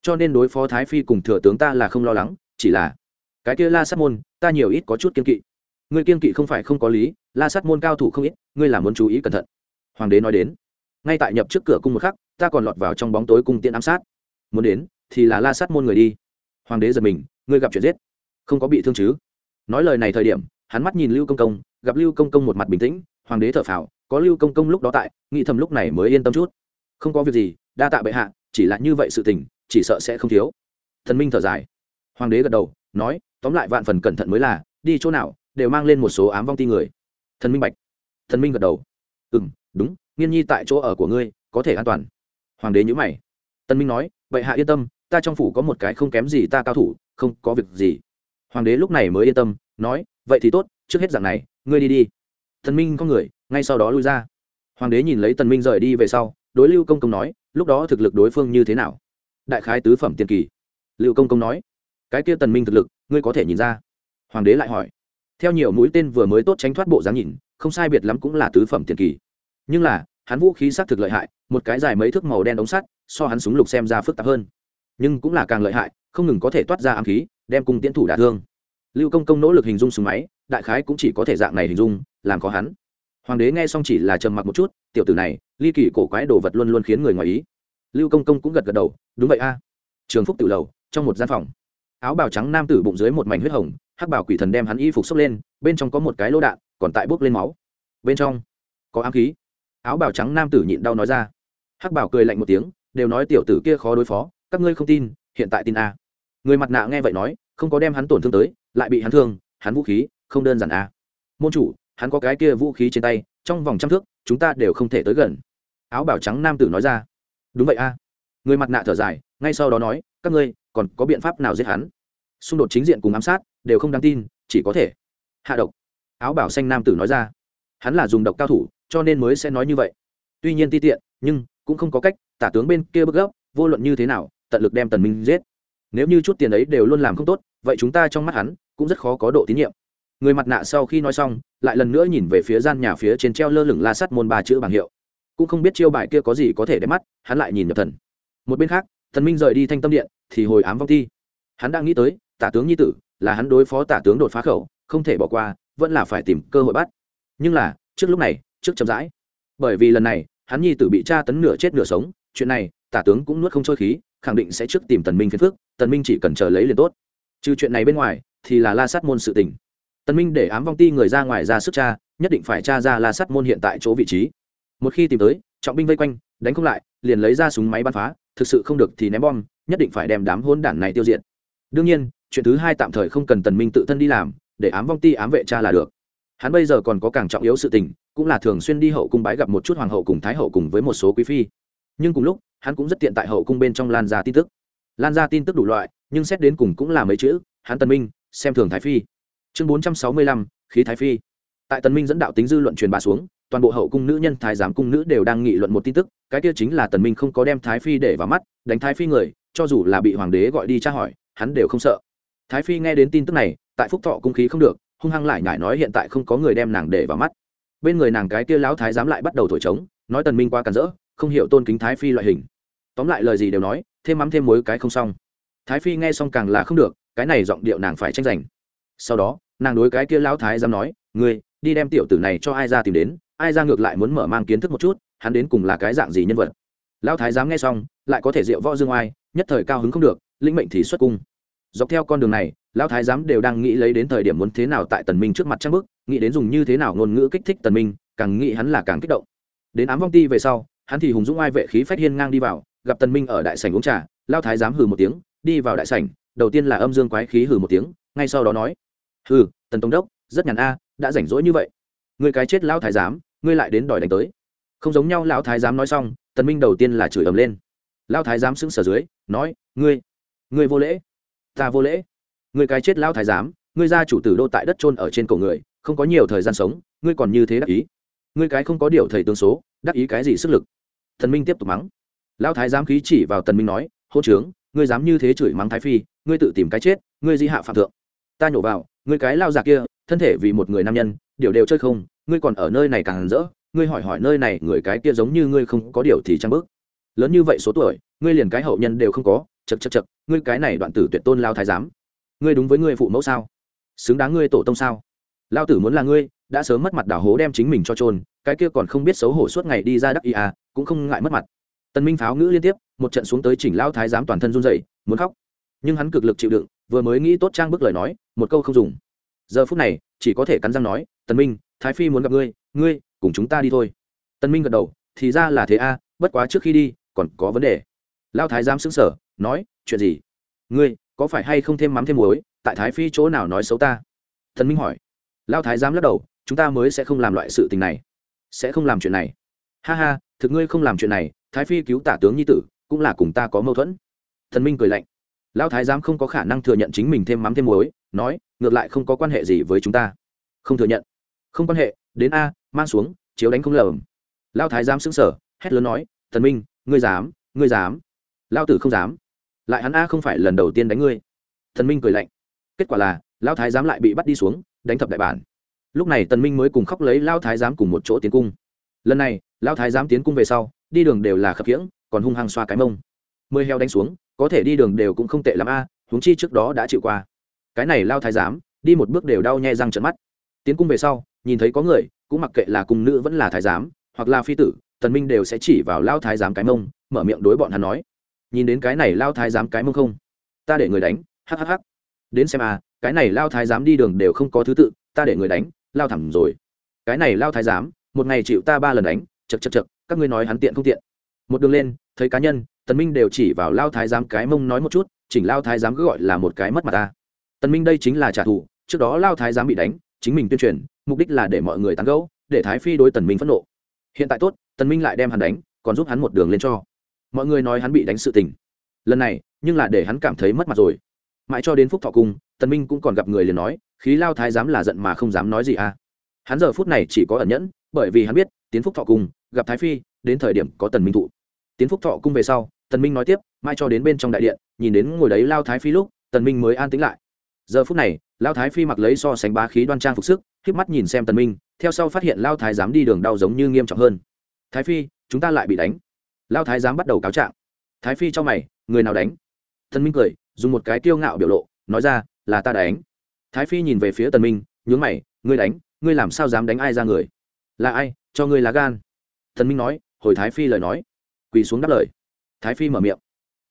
A: Cho nên đối phó thái phi cùng thừa tướng ta là không lo lắng, chỉ là cái kia la sát môn, ta nhiều ít có chút kiên kỵ. Ngươi kiên kỵ không phải không có lý, la sát môn cao thủ không ít, ngươi là muốn chú ý cẩn thận. Hoàng đế nói đến. Ngay tại nhập trước cửa cung một khắc, ta còn lọt vào trong bóng tối cung tiện ám sát. Muốn đến, thì là la sát môn người đi. Hoàng đế giật mình, ngươi gặp chuyện giết, không có bị thương chứ? Nói lời này thời điểm, hắn mắt nhìn lưu công công, gặp lưu công công một mặt bình tĩnh hoàng đế thở phào, có lưu công công lúc đó tại, nghĩ thầm lúc này mới yên tâm chút. Không có việc gì, đa tạ bệ hạ, chỉ là như vậy sự tình, chỉ sợ sẽ không thiếu. Thần minh thở dài. Hoàng đế gật đầu, nói, tóm lại vạn phần cẩn thận mới là, đi chỗ nào, đều mang lên một số ám vong ti người. Thần minh bạch. Thần minh gật đầu. Ừ m đúng, nghiên nhi tại chỗ ở của ngươi, có thể an toàn. Hoàng đế nhữ mày. Tân minh nói vậy hạ yên tâm, ta trong phủ có một cái không kém gì ta cao thủ, không có việc gì. Hoàng đế lúc này mới yên tâm, nói, vậy thì tốt, trước hết dạng này, ngươi đi đi thần minh có người, ngay sau đó lui ra. Hoàng đế nhìn lấy tần minh rời đi về sau, đối lưu công công nói, lúc đó thực lực đối phương như thế nào? Đại khái tứ phẩm tiền kỳ. Lưu công công nói, cái kia tần minh thực lực, ngươi có thể nhìn ra. Hoàng đế lại hỏi, theo nhiều mũi tên vừa mới tốt tránh thoát bộ dáng nhìn, không sai biệt lắm cũng là tứ phẩm tiền kỳ. Nhưng là, hắn vũ khí sát thực lợi hại, một cái dài mấy thước màu đen ống sắt, so hắn súng lục xem ra phức tạp hơn. Nhưng cũng là càng lợi hại, không ngừng có thể toát ra ám khí, đem cùng tiễn thủ đả thương. Lưu công công nỗ lực hình dung súng máy, đại khái cũng chỉ có thể dạng này hình dung làm khó hắn. Hoàng đế nghe xong chỉ là trầm mặc một chút, tiểu tử này, ly kỳ cổ quái đồ vật luôn luôn khiến người ngoài ý. Lưu công công cũng gật gật đầu, đúng vậy a. Trường phúc tự lầu, trong một gian phòng. Áo bào trắng nam tử bụng dưới một mảnh huyết hồng, hắc bảo quỷ thần đem hắn y phục xốc lên, bên trong có một cái lô đạn, còn tại bốc lên máu. Bên trong, có ám khí. Áo bào trắng nam tử nhịn đau nói ra. Hắc bảo cười lạnh một tiếng, đều nói tiểu tử kia khó đối phó, các ngươi không tin, hiện tại tin a. Người mặt nạ nghe vậy nói, không có đem hắn tổn thương tới, lại bị hắn thương, hắn vũ khí, không đơn giản a. Môn chủ hắn có cái kia vũ khí trên tay, trong vòng trăm thước, chúng ta đều không thể tới gần. Áo bảo trắng nam tử nói ra. Đúng vậy a. Người mặt nạ thở dài, ngay sau đó nói, các ngươi, còn có biện pháp nào giết hắn? Xung đột chính diện cùng ám sát, đều không đáng tin, chỉ có thể. Hạ độc. Áo bảo xanh nam tử nói ra. Hắn là dùng độc cao thủ, cho nên mới sẽ nói như vậy. Tuy nhiên ti tiện, nhưng cũng không có cách, tả tướng bên kia bức gốc vô luận như thế nào, tận lực đem tần minh giết. Nếu như chút tiền ấy đều luôn làm không tốt, vậy chúng ta trong mắt hắn cũng rất khó có độ tín nhiệm người mặt nạ sau khi nói xong, lại lần nữa nhìn về phía gian nhà phía trên treo lơ lửng la sắt môn ba chữ bảng hiệu. Cũng không biết chiêu bài kia có gì có thể đẹp mắt, hắn lại nhìn nhập thần. Một bên khác, thần minh rời đi thanh tâm điện, thì hồi ám vong thi. Hắn đang nghĩ tới, tả tướng nhi tử, là hắn đối phó tả tướng đột phá khẩu, không thể bỏ qua, vẫn là phải tìm cơ hội bắt. Nhưng là, trước lúc này, trước chậm rãi. Bởi vì lần này, hắn nhi tử bị tra tấn nửa chết nửa sống, chuyện này, tả tướng cũng nuốt không trôi khí, khẳng định sẽ trước tìm tần minh phiền phước tần minh chỉ cần chờ lấy liền tốt. Trừ chuyện này bên ngoài, thì là la sát môn sự tình tần minh để ám vong ti người ra ngoài ra sức tra nhất định phải tra ra la sát môn hiện tại chỗ vị trí. Một khi tìm tới, trọng binh vây quanh, đánh không lại, liền lấy ra súng máy bắn phá, thực sự không được thì ném bom, nhất định phải đem đám hôn đản này tiêu diệt. Đương nhiên, chuyện thứ hai tạm thời không cần tần minh tự thân đi làm, để ám vong ti ám vệ cha là được. Hắn bây giờ còn có càng trọng yếu sự tình, cũng là thường xuyên đi hậu cung bái gặp một chút hoàng hậu cùng thái hậu cùng với một số quý phi. Nhưng cùng lúc, hắn cũng rất tiện tại hậu cung bên trong lan ra tin tức. Lan ra tin tức đủ loại, nhưng xét đến cùng cũng là mấy chữ, hắn tần minh, xem thường thái phi chương bốn trăm sáu mươi lăm, khí thái phi. Tại tần minh dẫn đạo tính dư luận truyền bá xuống, toàn bộ hậu cung nữ nhân, thái giám cung nữ đều đang nghị luận một tin tức, cái kia chính là tần minh không có đem thái phi để vào mắt, đánh thái phi người, cho dù là bị hoàng đế gọi đi tra hỏi, hắn đều không sợ. Thái phi nghe đến tin tức này, tại phúc thọ cung khí không được, hung hăng lại nhải nói hiện tại không có người đem nàng để vào mắt. Bên người nàng cái kia lão thái giám lại bắt đầu thổi trống, nói tần minh quá cản rỡ, không hiểu tôn kính thái phi loại hình. Tóm lại lời gì đều nói, thêm mắm thêm muối cái không xong. Thái phi nghe xong càng là không được, cái này giọng điệu nàng phải tranh giành. Sau đó nàng đối cái kia lão thái giám nói, ngươi, đi đem tiểu tử này cho ai ra tìm đến, ai ra ngược lại muốn mở mang kiến thức một chút, hắn đến cùng là cái dạng gì nhân vật? Lão thái giám nghe xong, lại có thể diệu võ dương oai, nhất thời cao hứng không được linh mệnh thì xuất cung. Dọc theo con đường này, lão thái giám đều đang nghĩ lấy đến thời điểm muốn thế nào tại tần minh trước mặt trang bức, nghĩ đến dùng như thế nào ngôn ngữ kích thích tần minh, càng nghĩ hắn là càng kích động. Đến ám vong ti về sau, hắn thì hùng dũng ai vệ khí phách hiên ngang đi vào, gặp tần minh ở đại sảnh uống trà, lão thái giám hừ một tiếng, đi vào đại sảnh, đầu tiên là âm dương quái khí hừ một tiếng, ngay sau đó nói hừ, tần tổng đốc, rất nhàn a, đã rảnh rỗi như vậy. Người cái chết lão thái giám, ngươi lại đến đòi đánh tới. Không giống nhau, lão thái giám nói xong, tần minh đầu tiên là chửi ầm lên. Lão thái giám sững sờ dưới, nói, ngươi ngươi vô lễ. Ta vô lễ. Ngươi cái chết lão thái giám, ngươi gia chủ tử đô tại đất trôn ở trên cổ người, không có nhiều thời gian sống, ngươi còn như thế đắc ý. Ngươi cái không có điều thầy tương số, đắc ý cái gì sức lực? Thần minh tiếp tục mắng. Lão thái giám khí chỉ vào tần minh nói hô trướng, ngươi dám như thế chửi mắng thái phi, ngươi tự tìm cái chết, ngươi di hạ phạm thượng. Ta nhổ vào người cái lao già kia, thân thể vì một người nam nhân, điều đều chơi không, ngươi còn ở nơi này càng rỡ, ngươi hỏi hỏi nơi này người cái kia giống như ngươi không có điều thì trăng bước. Lớn như vậy số tuổi, ngươi liền cái hậu nhân đều không có chật chật chật ngươi cái này đoạn tử tuyệt tôn lao thái giám. Ngươi đúng với ngươi phụ mẫu sao? Xứng đáng ngươi tổ tông sao? Lao tử muốn là ngươi, đã sớm mất mặt đảo hố đem chính mình cho trôn cái kia còn không biết xấu hổ suốt ngày đi ra đắc ý à cũng không ngại mất mặt. Tần minh pháo ngữ liên tiếp, một trận xuống tới chỉnh lao thái giám toàn thân run rẩy, muốn khóc. Nhưng hắn cực lực chịu đựng vừa mới nghĩ tốt trang bức lời nói, một câu không dùng. Giờ phút này, chỉ có thể cắn răng nói, tần minh, thái phi muốn gặp ngươi ngươi cùng chúng ta đi thôi. Tần minh gật đầu, thì ra là thế a, bất quá trước khi đi, còn có vấn đề. Lao thái giám sững sờ, nói, chuyện gì? Ngươi, có phải hay không thêm mắm thêm muối, tại thái phi chỗ nào nói xấu ta? Tần minh hỏi. Lao thái giám lắc đầu, chúng ta mới sẽ không làm loại sự tình này. Sẽ không làm chuyện này. Ha ha, thực ngươi không làm chuyện này, thái phi cứu tả tướng nhi tử, cũng là cùng ta có mâu thuẫn. Thần minh cười lạnh lão thái giám không có khả năng thừa nhận chính mình thêm mắm thêm muối, nói, ngược lại không có quan hệ gì với chúng ta. Không thừa nhận. Không quan hệ, đến a, mang xuống, chiếu đánh không lờm lão thái giám sững sờ, hét lớn nói, thần minh, ngươi dám ngươi dám. Lão tử không dám. Lại hắn a không phải lần đầu tiên đánh ngươi. Thần minh cười lạnh. Kết quả là, lão thái giám lại bị bắt đi xuống, đánh thập đại bản. Lúc này tần minh mới cùng khóc lấy lão thái giám cùng một chỗ tiến cung. Lần này, lão thái giám tiến cung về sau, đi đường đều là khập khiễng, còn hung hăng xoa cái mông. Mười heo đánh xuống có thể đi đường đều cũng không tệ lắm a, huống chi trước đó đã chịu qua. Cái này lao thái giám, đi một bước đều đau nhè răng trận mắt. Tiến cung về sau, nhìn thấy có người, cũng mặc kệ là cung nữ vẫn là thái giám, hoặc là phi tử, tần minh đều sẽ chỉ vào lao thái giám cái mông, mở miệng đối bọn hắn nói, nhìn đến cái này lao thái giám cái mông không? Ta để người đánh hhh đến xem a, cái này lao thái giám đi đường đều không có thứ tự, ta để người đánh, lao thẳng rồi. Cái này lao thái giám, một ngày chịu ta ba lần đánh, chật chật chật, các ngươi nói hắn tiện không tiện. Một đường lên, thấy cá nhân tần minh đều chỉ vào lao thái giám cái mông nói một chút, chỉnh lao thái giám cứ gọi là một cái mất mặt ta. Tần minh đây chính là trả thù, trước đó lao thái giám bị đánh, chính mình tuyên truyền, mục đích là để mọi người tán gẫu, để thái phi đối tần minh phẫn nộ. Hiện tại tốt, tần minh lại đem hắn đánh, còn giúp hắn một đường lên cho. Mọi người nói hắn bị đánh sự tình. Lần này, nhưng là để hắn cảm thấy mất mặt rồi. Mãi cho đến phúc thọ cung tần minh cũng còn gặp người liền nói, khí lao thái giám là giận mà không dám nói gì à. Hắn giờ phút này chỉ có ẩn nhẫn, bởi vì hắn biết, tiến phúc thọ cung gặp thái phi, đến thời điểm có tần minh thụ. Tiến phúc thọ cung về sau tần minh nói tiếp mai cho đến bên trong đại điện, nhìn đến ngồi đấy lao thái phi lúc, tần minh mới an tĩnh lại. Giờ phút này, lao thái phi mặc lấy so sánh bá khí đoan trang phục sức khép mắt nhìn xem tần minh, theo sau phát hiện lao thái dám đi đường đau giống như nghiêm trọng hơn. Thái phi, chúng ta lại bị đánh. Lao thái dám bắt đầu cáo trạng. Thái phi cho mày, người nào đánh? Tần minh cười, dùng một cái tiêu ngạo biểu lộ, nói ra, là ta đánh. Thái phi nhìn về phía tần minh, nhướng mày, ngươi đánh, ngươi làm sao dám đánh ai ra người? Là ai? Cho ngươi lá gan. Tần minh nói, hồi thái phi lời nói. Quỳ xuống đáp lời thái phi mở miệng.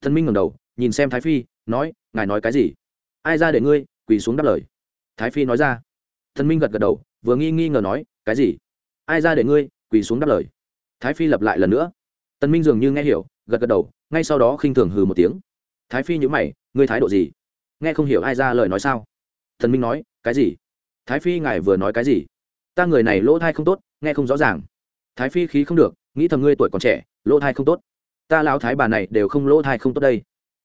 A: Thần minh ngẩng đầu, nhìn xem thái phi, nói, ngài nói cái gì? Ai ra để ngươi? Quỳ xuống đáp lời. Thái phi nói ra. Thần minh gật gật đầu, vừa nghi nghi ngờ nói, cái gì? Ai ra để ngươi? Quỳ xuống đáp lời. Thái phi lặp lại lần nữa. Tần minh dường như nghe hiểu, gật gật đầu, ngay sau đó khinh thường hừ một tiếng. Thái phi nhíu mày, ngươi thái độ gì? Nghe không hiểu ai ra lời nói sao? Thần minh nói, cái gì? Thái phi ngài vừa nói cái gì? Ta người này lỗ thai không tốt, nghe không rõ ràng. Thái phi khí không được, nghĩ thầm ngươi tuổi còn trẻ, lỗ thai không tốt ta lão thái bà này đều không lỗ thai không tốt đây.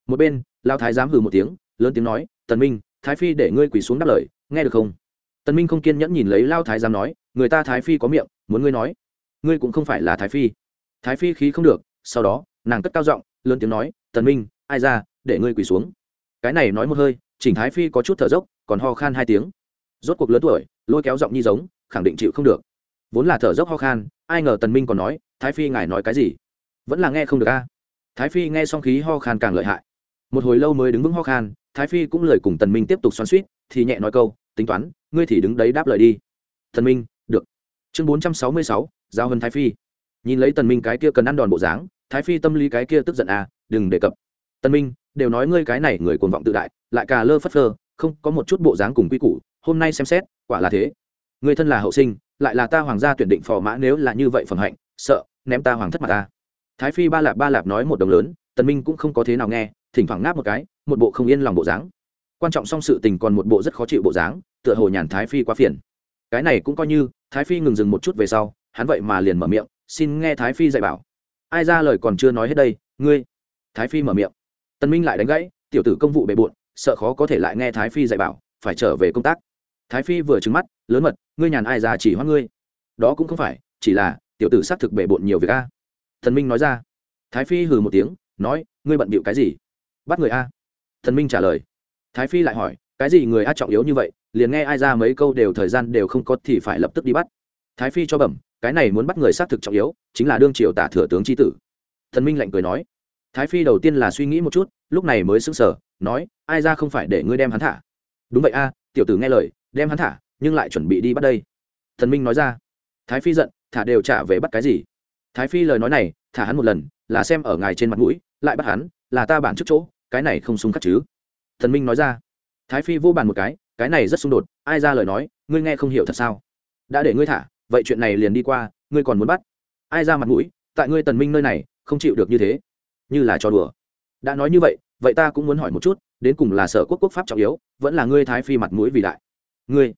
A: Một bên, lão thái dám hừ một tiếng, lớn tiếng nói, tần minh, thái phi để ngươi quỳ xuống đáp lời, nghe được không? Tần minh không kiên nhẫn nhìn lấy lão thái dám nói, người ta thái phi có miệng, muốn ngươi nói. Ngươi cũng không phải là thái phi. Thái phi khí không được, sau đó, nàng cất cao giọng, lớn tiếng nói, tần minh, ai ra, để ngươi quỳ xuống. Cái này nói một hơi chỉnh thái phi có chút thở dốc, còn ho khan hai tiếng. Rốt cuộc lớn tuổi, lôi kéo giọng nhi giống, khẳng định chịu không được. Vốn là thở dốc ho khan, ai ngờ tần minh còn nói, thái phi ngài nói cái gì? Vẫn là nghe không được a. Thái phi nghe xong khí ho khan càng lợi hại. Một hồi lâu mới đứng vững ho khan, thái phi cũng lời cùng tần minh tiếp tục xoắn suýt thì nhẹ nói câu, tính toán, ngươi thì đứng đấy đáp lời đi. Thần minh, được. Chương bốn trăm sáu mươi sáu, giao hân thái phi. Nhìn lấy tần minh cái kia cần ăn đòn bộ dáng, thái phi tâm lý cái kia tức giận à đừng đề cập. Tần minh, đều nói ngươi cái này người cuồng vọng tự đại, lại cà lơ phất phơ, không có một chút bộ dáng cùng quy củ, hôm nay xem xét, quả là thế. Người thân là hậu sinh, lại là ta hoàng gia tuyển định phò mã nếu là như vậy phẩm hạnh, sợ ném ta hoàng thất mặt ta thái phi ba lạp ba lạp nói một đồng lớn, tần minh cũng không có thế nào nghe, thỉnh thoảng ngáp một cái, một bộ không yên lòng bộ dáng. Quan trọng song sự tình còn một bộ rất khó chịu bộ dáng, tựa hồ nhàn thái phi quá phiền. Cái này cũng coi như, thái phi ngừng dừng một chút về sau, hắn vậy mà liền mở miệng, xin nghe thái phi dạy bảo. Ai ra lời còn chưa nói hết đây, ngươi. Thái phi mở miệng. Tần minh lại đánh gãy, tiểu tử công vụ bề bộn, sợ khó có thể lại nghe thái phi dạy bảo, phải trở về công tác. Thái phi vừa trừng mắt, lớn mật, ngươi nhàn ai ra chỉ hoa ngươi? Đó cũng không phải, chỉ là tiểu tử xác thực bề bộn nhiều việc a thần minh nói ra. Thái phi hừ một tiếng, nói, ngươi bận bịu cái gì? Bắt người a. Thần minh trả lời. Thái phi lại hỏi, cái gì người a trọng yếu như vậy, liền nghe ai ra mấy câu đều thời gian đều không có thì phải lập tức đi bắt. Thái phi cho bẩm, cái này muốn bắt người xác thực trọng yếu, chính là đương triều tả thừa tướng tri tử. Thần minh lạnh cười nói. Thái phi đầu tiên là suy nghĩ một chút, lúc này mới sững sờ, nói, ai ra không phải để ngươi đem hắn thả? Đúng vậy a, tiểu tử nghe lời, đem hắn thả, nhưng lại chuẩn bị đi bắt đây. Thần minh nói ra. Thái phi giận, thả đều trả về bắt cái gì? Thái phi lời nói này, thả hắn một lần, là xem ở ngài trên mặt mũi, lại bắt hắn, là ta bản trước chỗ, cái này không xung khắc chứ. Thần minh nói ra. Thái phi vô bàn một cái cái này rất xung đột, ai ra lời nói, ngươi nghe không hiểu thật sao? Đã để ngươi thả, vậy chuyện này liền đi qua, ngươi còn muốn bắt. Ai ra mặt mũi, tại ngươi tần minh nơi này, không chịu được như thế. Như là cho đùa. Đã nói như vậy vậy ta cũng muốn hỏi một chút, đến cùng là sở quốc quốc pháp trọng yếu, vẫn là ngươi thái phi mặt mũi vì đại. Ngươi.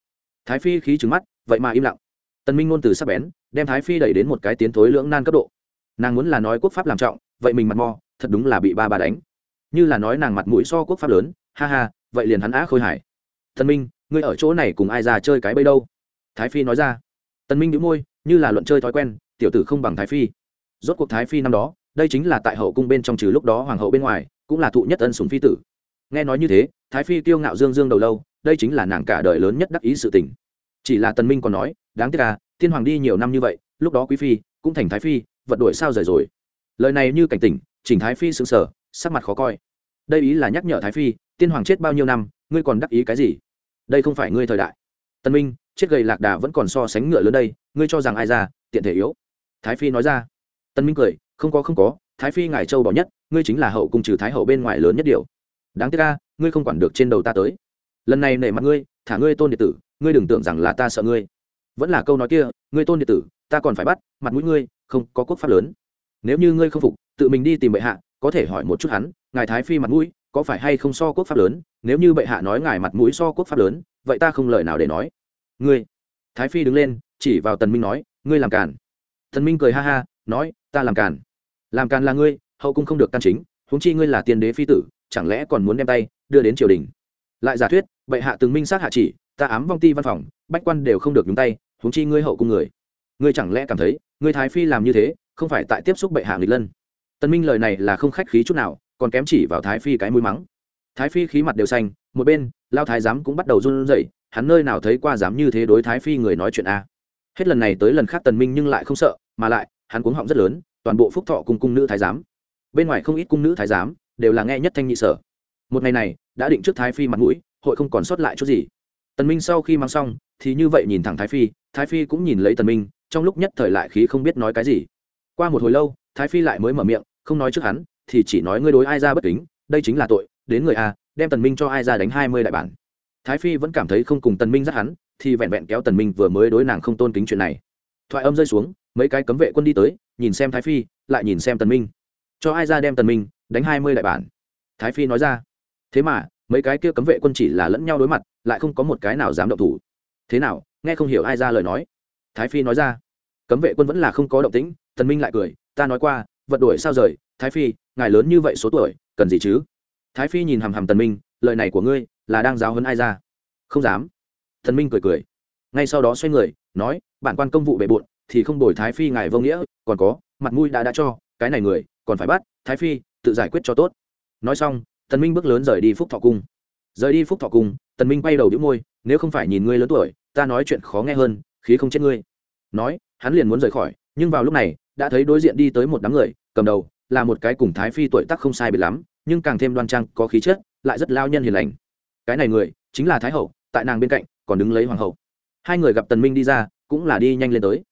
A: Thái phi khí trừng mắt, vậy mà im lặng tần minh ngôn từ sắc bén, đem thái phi đẩy đến một cái tiến thối lưỡng nan cấp độ. Nàng muốn là nói quốc pháp làm trọng, vậy mình mặt mò, thật đúng là bị ba ba đánh. Như là nói nàng mặt mũi so quốc pháp lớn, ha ha, vậy liền hắn á khôi hải tần minh, ngươi ở chỗ này cùng ai ra chơi cái bây đâu? Thái phi nói ra. Tần minh nhíu môi, như là luận chơi thói quen, tiểu tử không bằng thái phi. Rốt cuộc thái phi năm đó, đây chính là tại hậu cung bên trong trừ lúc đó hoàng hậu bên ngoài, cũng là thụ nhất ân sủng phi tử. Nghe nói như thế, thái phi tiêu ngạo dương dương đầu lâu, đây chính là nàng cả đời lớn nhất đắc ý sự tình. Chỉ là tần minh còn nói đáng tiếc à tiên hoàng đi nhiều năm như vậy, lúc đó quý phi cũng thành thái phi, vật đuổi sao rời rồi. Lời này như cảnh tỉnh, chỉnh thái phi sững sờ, sắc mặt khó coi. Đây ý là nhắc nhở thái phi, tiên hoàng chết bao nhiêu năm, ngươi còn đắc ý cái gì? Đây không phải ngươi thời đại. Tân minh, chết gầy lạc đà vẫn còn so sánh ngựa lớn đây, ngươi cho rằng ai ra, tiện thể yếu. Thái phi nói ra. Tân minh cười, không có không có, thái phi ngài châu bỏ nhất, ngươi chính là hậu cung trừ thái hậu bên ngoài lớn nhất điều. Đáng tiếc ca ngươi không quản được trên đầu ta tới. Lần này nể mặt ngươi, thả ngươi tôn điện tử, ngươi đừng tưởng rằng là ta sợ ngươi vẫn là câu nói kia, ngươi tôn điện tử, ta còn phải bắt, mặt mũi ngươi không có quốc pháp lớn. Nếu như ngươi không phục, tự mình đi tìm bệ hạ, có thể hỏi một chút hắn, ngài thái phi mặt mũi, có phải hay không so quốc pháp lớn? Nếu như bệ hạ nói ngài mặt mũi so quốc pháp lớn, vậy ta không lời nào để nói. Ngươi? Thái phi đứng lên, chỉ vào tần minh nói, ngươi làm càn. Tần minh cười ha ha, nói, ta làm càn. Làm càn là ngươi, hậu cung không được can chính, huống chi ngươi là tiên đế phi tử, chẳng lẽ còn muốn đem tay đưa đến triều đình? Lại giả thuyết, bệ hạ từng minh sát hạ chỉ, ta ám vong ti văn phòng bách quan đều không được nhúng tay, huống chi ngươi hậu cung người. Ngươi chẳng lẽ cảm thấy, ngươi thái phi làm như thế, không phải tại tiếp xúc bệ hạ nghịch lân? Tân minh lời này là không khách khí chút nào, còn kém chỉ vào thái phi cái mũi mắng. Thái phi khí mặt đều xanh, một bên, lao thái giám cũng bắt đầu run rẩy, hắn nơi nào thấy qua dám như thế đối thái phi người nói chuyện a. Hết lần này tới lần khác tần minh nhưng lại không sợ, mà lại, hắn cuống họng rất lớn, toàn bộ phúc thọ cùng cung nữ thái giám. Bên ngoài không ít cung nữ thái giám, đều là nghe nhất thanh nhị sở. Một ngày này, đã định trước thái phi mặt mũi, hội không còn sót lại chút gì tần minh sau khi mang xong, thì như vậy nhìn thẳng thái phi thái phi cũng nhìn lấy tần minh, trong lúc nhất thời lại khí không biết nói cái gì. Qua một hồi lâu, thái phi lại mới mở miệng, không nói trước hắn, thì chỉ nói ngươi đối ai ra bất kính, đây chính là tội, đến người a, đem tần minh cho ai ra đánh hai mươi đại bản. Thái phi vẫn cảm thấy không cùng tần minh dắt hắn, thì vẹn vẹn kéo tần minh vừa mới đối nàng không tôn kính chuyện này. Thoại âm rơi xuống, mấy cái cấm vệ quân đi tới, nhìn xem thái phi, lại nhìn xem tần minh. Cho ai ra đem tần minh đánh hai mươi đại bản? Thái phi nói ra. Thế mà, mấy cái kia cấm vệ quân chỉ là lẫn nhau đối mặt lại không có một cái nào dám động thủ. Thế nào, nghe không hiểu ai ra lời nói. Thái phi nói ra. Cấm vệ quân vẫn là không có động tĩnh, tần minh lại cười, ta nói qua, vật đuổi sao rời, thái phi, ngài lớn như vậy số tuổi, cần gì chứ? Thái phi nhìn hằm hằm tần minh, lời này của ngươi là đang giáo huấn ai ra? Không dám. Tần minh cười cười. Ngay sau đó xoay người, nói, bản quan công vụ bề bộn, thì không đổi thái phi ngài vô nghĩa, còn có, mặt mũi đã đã cho, cái này người, còn phải bắt, thái phi, tự giải quyết cho tốt. Nói xong, tần minh bước lớn rời đi phúc thọ cung. Rời đi phúc thọ cung tần minh quay đầu đĩu môi, nếu không phải nhìn ngươi lớn tuổi, ta nói chuyện khó nghe hơn, khí không chết ngươi. Nói, hắn liền muốn rời khỏi, nhưng vào lúc này, đã thấy đối diện đi tới một đám người, cầm đầu là một cái cùng thái phi tuổi tác không sai biệt lắm, nhưng càng thêm đoan trang, có khí chất, lại rất lao nhân hiền lành. Cái này người, chính là thái hậu, tại nàng bên cạnh, còn đứng lấy hoàng hậu. Hai người gặp tần minh đi ra, cũng là đi nhanh lên tới.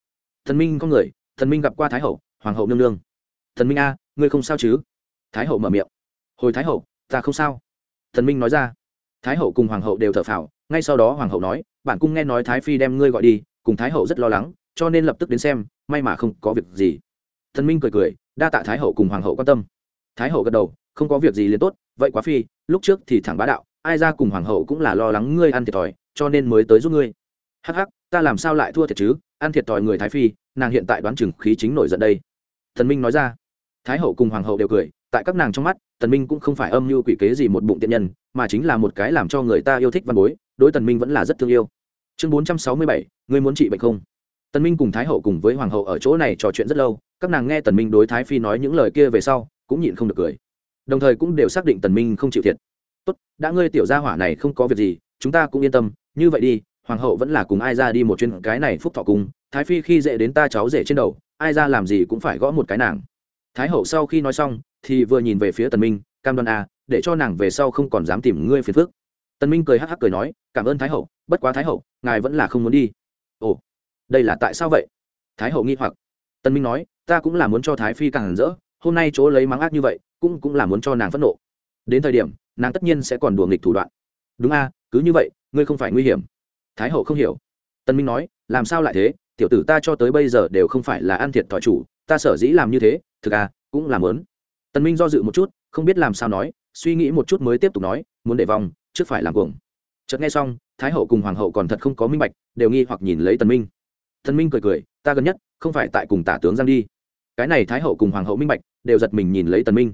A: Thần minh có người thần minh gặp qua thái hậu, hoàng hậu nương nương. Thần minh a, ngươi không sao chứ? Thái hậu mở miệng. Hồi thái hậu, ta không sao. Thần minh nói ra thái hậu cùng hoàng hậu đều thở phào, ngay sau đó hoàng hậu nói, bản cung nghe nói thái phi đem ngươi gọi đi, cùng thái hậu rất lo lắng, cho nên lập tức đến xem, may mà không có việc gì. Thần minh cười cười, đa tạ thái hậu cùng hoàng hậu quan tâm. Thái hậu gật đầu, không có việc gì liền tốt, vậy quá phi, lúc trước thì thẳng bá đạo, ai ra cùng hoàng hậu cũng là lo lắng ngươi ăn thiệt thòi, cho nên mới tới giúp ngươi. Hắc hắc, ta làm sao lại thua thiệt chứ, ăn thiệt thòi người thái phi, nàng hiện tại đoán chừng khí chính nổi giận đây. Thần minh nói ra. Thái hậu cùng hoàng hậu đều cười, tại các nàng trong mắt tần minh cũng không phải âm mưu quỷ kế gì một bụng tiện nhân mà chính là một cái làm cho người ta yêu thích văn bối đối tần minh vẫn là rất thương yêu. Chương 467, ngươi muốn trị bệnh không? Tần minh cùng thái hậu cùng với hoàng hậu ở chỗ này trò chuyện rất lâu các nàng nghe tần minh đối thái phi nói những lời kia về sau cũng nhịn không được cười. Đồng thời cũng đều xác định tần minh không chịu thiệt. Tốt đã ngươi tiểu gia hỏa này không có việc gì chúng ta cũng yên tâm như vậy đi hoàng hậu vẫn là cùng ai ra đi một chuyến cái này phúc thọ cùng. thái phi khi dễ đến ta cháu rể trên đầu ai ra làm gì cũng phải gõ một cái nàng. Thái hậu sau khi nói xong thì vừa nhìn về phía tần minh, cam đoan a để cho nàng về sau không còn dám tìm ngươi phiền phức. Tần minh cười hắc hắc cười nói, cảm ơn thái hậu, bất quá thái hậu, ngài vẫn là không muốn đi. Ồ, đây là tại sao vậy? Thái hậu nghi hoặc. Tần minh nói, ta cũng là muốn cho thái phi càng rỡ, hôm nay chỗ lấy mắng ác như vậy, cũng cũng là muốn cho nàng phẫn nộ. Đến thời điểm, nàng tất nhiên sẽ còn đùa nghịch thủ đoạn. Đúng a cứ như vậy, ngươi không phải nguy hiểm. Thái hậu không hiểu. Tần minh nói, làm sao lại thế? Tiểu tử ta cho tới bây giờ đều không phải là ăn thiệt thòi chủ, ta sở dĩ làm như thế, thực à cũng làm lớn tần minh do dự một chút, không biết làm sao nói, suy nghĩ một chút mới tiếp tục nói, muốn để vòng trước phải làm cuồng. Chợt nghe xong, thái hậu cùng hoàng hậu còn thật không có minh bạch, đều nghi hoặc nhìn lấy tần minh. Tần minh cười cười, ta gần nhất, không phải tại cùng tả tướng giang đi. Cái này thái hậu cùng hoàng hậu minh bạch, đều giật mình nhìn lấy tần minh.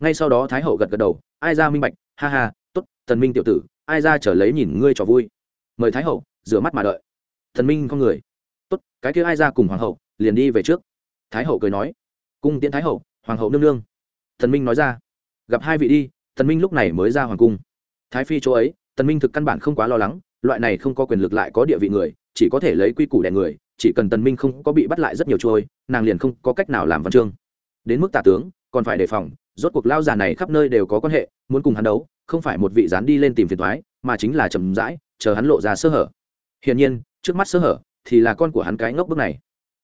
A: Ngay sau đó thái hậu gật gật đầu, ai ra minh bạch, ha ha, tốt, tần minh tiểu tử, ai ra trở lấy nhìn ngươi trò vui. Mời thái hậu, rửa mắt mà đợi. Thần minh không người. Tốt, cái kia ai ra cùng hoàng hậu, liền đi về trước. Thái hậu cười nói. Cung tiễn thái hậu, hoàng hậu nương nương thần minh nói ra. Gặp hai vị đi thần minh lúc này mới ra hoàng cung. Thái phi chỗ ấy thần minh thực căn bản không quá lo lắng loại này không có quyền lực lại có địa vị người chỉ có thể lấy quy củ đẻ người chỉ cần tần minh không có bị bắt lại rất nhiều trôi nàng liền không có cách nào làm văn chương. Đến mức tả tướng còn phải đề phòng rốt cuộc lao già này khắp nơi đều có quan hệ muốn cùng hắn đấu không phải một vị dán đi lên tìm phiền toái, mà chính là chậm rãi chờ hắn lộ ra sơ hở. Hiển nhiên trước mắt sơ hở thì là con của hắn cái ngốc bước này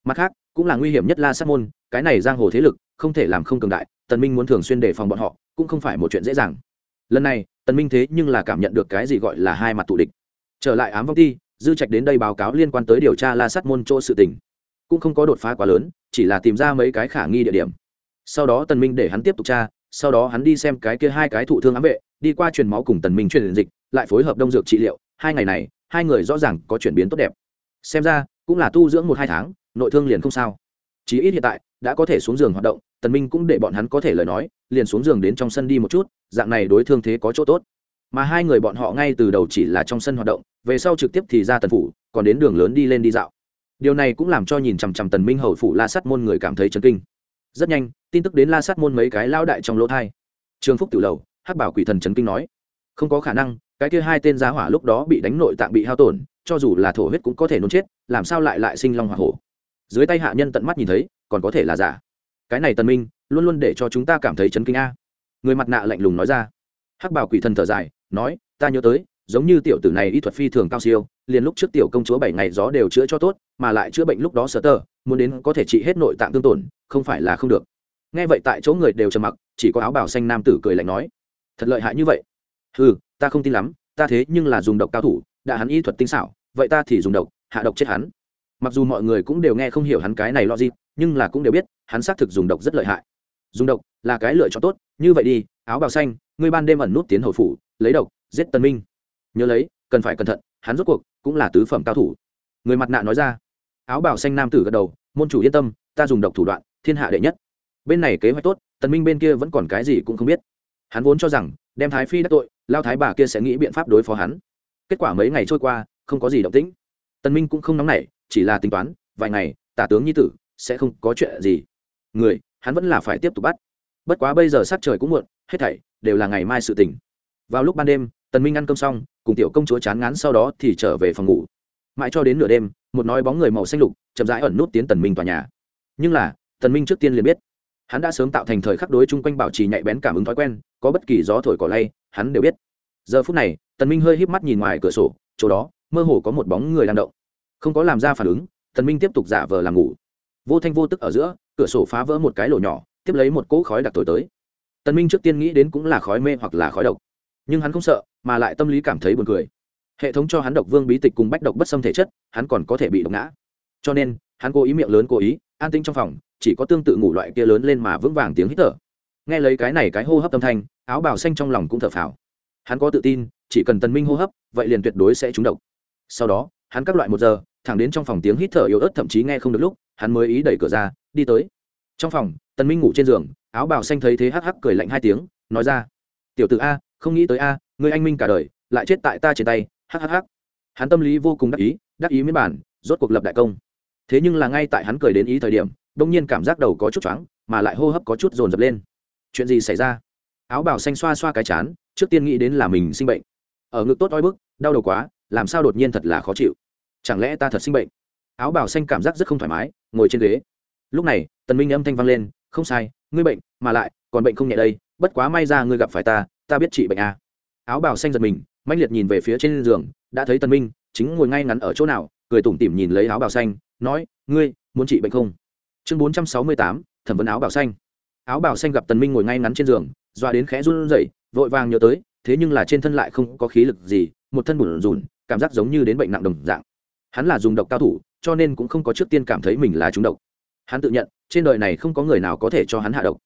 A: mặt khác, cũng là nguy hiểm nhất la sát môn, cái này giang hồ thế lực, không thể làm không cường đại, tần minh muốn thường xuyên đề phòng bọn họ, cũng không phải một chuyện dễ dàng. Lần này, tần minh thế nhưng là cảm nhận được cái gì gọi là hai mặt tụ địch. Trở lại ám vong ti, dư trạch đến đây báo cáo liên quan tới điều tra la sát môn chỗ sự tình. Cũng không có đột phá quá lớn, chỉ là tìm ra mấy cái khả nghi địa điểm. Sau đó tần minh để hắn tiếp tục tra, sau đó hắn đi xem cái kia hai cái thụ thương ám vệ, đi qua truyền máu cùng tần minh truyền dịch, lại phối hợp đông dược trị liệu. Hai ngày này, hai người rõ ràng có chuyển biến tốt đẹp xem ra, cũng là tu dưỡng một hai tháng, nội thương liền không sao. Chí ít hiện tại, đã có thể xuống giường hoạt động, tần minh cũng để bọn hắn có thể lời nói, liền xuống giường đến trong sân đi một chút, dạng này đối thương thế có chỗ tốt. Mà hai người bọn họ ngay từ đầu chỉ là trong sân hoạt động, về sau trực tiếp thì ra tần phủ, còn đến đường lớn đi lên đi dạo. Điều này cũng làm cho nhìn chằm chằm tần minh hầu phủ la sát môn người cảm thấy chấn kinh. Rất nhanh, tin tức đến la sát môn mấy cái lao đại trong lỗ thai. Trường phúc tiểu lầu, hắc bảo quỷ thần chấn kinh nói, không có khả năng, cái kia hai tên giá hỏa lúc đó bị đánh nội tạng bị hao tổn cho dù là thổ huyết cũng có thể nôn chết, làm sao lại lại sinh long hỏa hổ? Dưới tay hạ nhân tận mắt nhìn thấy, còn có thể là giả. Cái này tần minh, luôn luôn để cho chúng ta cảm thấy chấn kinh a. Người mặt nạ lạnh lùng nói ra. Hắc bảo quỷ thần thở dài, nói, ta nhớ tới, giống như tiểu tử này y thuật phi thường cao siêu, liền lúc trước tiểu công chúa bảy ngày gió đều chữa cho tốt, mà lại chữa bệnh lúc đó sở tờ, muốn đến có thể trị hết nội tạng tương tổn, không phải là không được. Nghe vậy tại chỗ người đều trầm mặc, chỉ có áo bảo xanh nam tử cười lạnh nói, thật lợi hại như vậy. Ừ ta không tin lắm, ta thế nhưng là dùng độc cao thủ đã hắn y thuật tinh xảo, vậy ta thì dùng độc, hạ độc chết hắn. Mặc dù mọi người cũng đều nghe không hiểu hắn cái này lo gì nhưng là cũng đều biết, hắn xác thực dùng độc rất lợi hại. Dùng độc là cái lựa chọn tốt, như vậy đi, áo bào xanh, ngươi ban đêm ẩn nút tiến hồi phủ, lấy độc, giết tân minh. Nhớ lấy, cần phải cẩn thận, hắn rốt cuộc cũng là tứ phẩm cao thủ. Người mặt nạ nói ra. Áo bào xanh nam tử gật đầu, môn chủ yên tâm, ta dùng độc thủ đoạn, thiên hạ đệ nhất. Bên này kế hoạch tốt tần minh bên kia vẫn còn cái gì cũng không biết. Hắn vốn cho rằng, đem thái phi đắc tội, lao thái bà kia sẽ nghĩ biện pháp đối phó hắn kết quả mấy ngày trôi qua, không có gì động tĩnh. Tần minh cũng không nóng nảy, chỉ là tính toán, vài ngày, tả tướng nhi tử sẽ không có chuyện gì. Người, hắn vẫn là phải tiếp tục bắt. Bất quá bây giờ sát trời cũng muộn, hết thảy đều là ngày mai sự tình. Vào lúc ban đêm, tần minh ăn cơm xong, cùng tiểu công chúa chán ngán sau đó thì trở về phòng ngủ. Mãi cho đến nửa đêm, một nói bóng người màu xanh lục chậm rãi ẩn nút tiến tần minh tòa nhà. Nhưng là, tần minh trước tiên liền biết, hắn đã sớm tạo thành thời khắc đối chung quanh bảo trì nhạy bén cảm ứng thói quen, có bất kỳ gió thổi cỏ lay, hắn đều biết. Giờ phút này tần minh hơi híp mắt nhìn ngoài cửa sổ, chỗ đó, mơ hồ có một bóng người đang động. Không có làm ra phản ứng, tần minh tiếp tục giả vờ làm ngủ. Vô thanh vô tức ở giữa, cửa sổ phá vỡ một cái lỗ nhỏ, tiếp lấy một cỗ khói đặc thổi tới. Tần minh trước tiên nghĩ đến cũng là khói mê hoặc là khói độc. Nhưng hắn không sợ, mà lại tâm lý cảm thấy buồn cười. Hệ thống cho hắn độc vương bí tịch cùng bách độc bất xâm thể chất, hắn còn có thể bị độc ngã. Cho nên, hắn cố ý miệng lớn cố ý, an tĩnh trong phòng, chỉ có tương tự ngủ loại kia lớn lên mà vững vàng tiếng hít thở. Nghe lấy cái này cái hô hấp âm thanh, áo bào xanh trong lòng cũng thở phào. Hắn có tự tin chỉ cần tần minh hô hấp, vậy liền tuyệt đối sẽ trúng độc. Sau đó, hắn các loại một giờ, thẳng đến trong phòng tiếng hít thở yếu ớt thậm chí nghe không được lúc, hắn mới ý đẩy cửa ra, đi tới. Trong phòng, tần minh ngủ trên giường, áo bào xanh thấy thế hắc hắc cười lạnh hai tiếng, nói ra, tiểu tử a, không nghĩ tới a, ngươi anh minh cả đời, lại chết tại ta trên tay, hắc hắc hắc. Hắn tâm lý vô cùng đắc ý đắc ý miễn bản rốt cuộc lập đại công. Thế nhưng là ngay tại hắn cười đến ý thời điểm đông nhiên cảm giác đầu có chút choáng, mà lại hô hấp có chút dồn dập lên. Chuyện gì xảy ra? Áo bào xanh xoa xoa cái chán, trước tiên nghĩ đến là mình sinh bệnh ở ngực tốt oi bức, đau đầu quá, làm sao đột nhiên thật là khó chịu? Chẳng lẽ ta thật sinh bệnh? Áo bào xanh cảm giác rất không thoải mái, ngồi trên ghế. Lúc này, tần minh âm thanh vang lên, không sai, ngươi bệnh, mà lại, còn bệnh không nhẹ đây, bất quá may ra ngươi gặp phải ta ta biết trị bệnh à. áo bào xanh giật mình mạnh liệt nhìn về phía trên giường, đã thấy tần minh, chính ngồi ngay ngắn ở chỗ nào, cười tủm tỉm nhìn lấy áo bào xanh, nói, ngươi, muốn trị bệnh không? Chương bốn trăm sáu mươi tám, thẩm vấn áo bào xanh. Áo bào xanh gặp tần minh ngồi ngay ngắn trên giường doa đến khẽ run rẩy, vội vàng nhớ tới thế nhưng là trên thân lại không có khí lực gì, một thân bùn rùn, cảm giác giống như đến bệnh nặng đồng dạng. Hắn là dùng độc cao thủ, cho nên cũng không có trước tiên cảm thấy mình là trúng độc. Hắn tự nhận, trên đời này không có người nào có thể cho hắn hạ độc.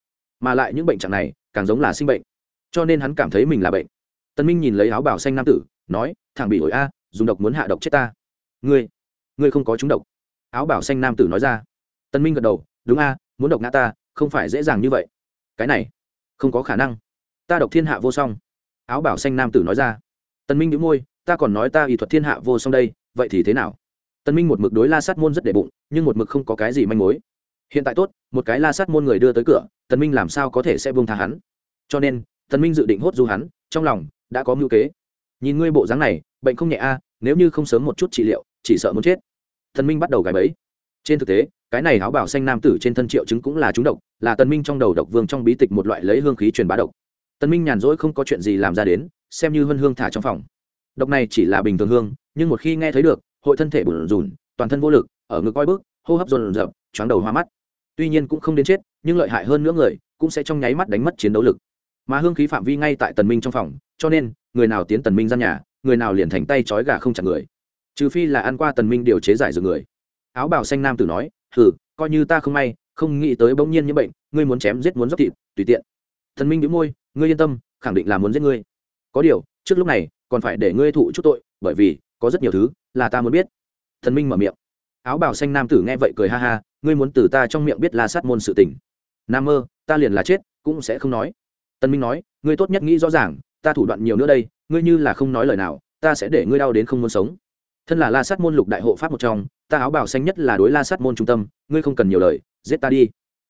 A: Mà lại những bệnh trạng này, càng giống là sinh bệnh. Cho nên hắn cảm thấy mình là bệnh. Tân minh nhìn lấy áo bào xanh nam tử, nói, thằng bị ổi a, dùng độc muốn hạ độc chết ta. Ngươi ngươi không có trúng độc. Áo bảo xanh nam tử nói ra. Tân minh gật đầu, đúng a, muốn độc ngã ta, không phải dễ dàng như vậy. Cái này, không có khả năng. Ta độc thiên hạ vô song áo bảo xanh nam tử nói ra. Tân minh đĩu môi, ta còn nói ta y thuật thiên hạ vô song đây, vậy thì thế nào? Tân minh một mực đối la sát môn rất để bụng, nhưng một mực không có cái gì manh mối. Hiện tại tốt, một cái la sát môn người đưa tới cửa tân minh làm sao có thể sẽ buông tha hắn? Cho nên tân minh dự định hốt du hắn, trong lòng đã có mưu kế. Nhìn ngươi bộ dáng này, bệnh không nhẹ a, nếu như không sớm một chút trị liệu, chỉ sợ muốn chết. Tân minh bắt đầu gài bẫy. Trên thực tế, cái này áo bảo xanh nam tử trên thân triệu chứng cũng là trúng độc, là tân minh trong đầu độc vương trong bí tịch một loại lấy hương khí truyền bá độc. Tần minh nhàn rỗi không có chuyện gì làm ra đến xem như hân hương thả trong phòng. Độc này chỉ là bình thường hương nhưng một khi nghe thấy được hội thân thể bủn rủn, toàn thân vô lực ở ngực coi bước, hô hấp dồn dập chóng đầu hoa mắt. Tuy nhiên cũng không đến chết nhưng lợi hại hơn nữa người cũng sẽ trong nháy mắt đánh mất chiến đấu lực. Mà hương khí phạm vi ngay tại tần minh trong phòng cho nên người nào tiến tần minh ra nhà người nào liền thành tay trói gà không chặt người. Trừ phi là ăn qua tần minh điều chế giải dược người. Áo bào xanh nam tử nói thử coi như ta không may không nghĩ tới bỗng nhiên như bệnh ngươi muốn chém giết muốn dốc thịt tùy tiện thần minh đĩu môi, ngươi yên tâm, khẳng định là muốn giết ngươi. Có điều, trước lúc này, còn phải để ngươi thụ chút tội, bởi vì, có rất nhiều thứ là ta muốn biết. Thần minh mở miệng. Áo bào xanh nam tử nghe vậy cười ha ha, ngươi muốn từ ta trong miệng biết la sát môn sự tình. Nam mơ, ta liền là chết, cũng sẽ không nói. Tân minh nói, ngươi tốt nhất nghĩ rõ ràng, ta thủ đoạn nhiều nữa đây, ngươi như là không nói lời nào, ta sẽ để ngươi đau đến không muốn sống. Thân là la sát môn lục đại hộ pháp một trong, ta áo bảo xanh nhất là đối la sát môn trung tâm, ngươi không cần nhiều lời, giết ta đi.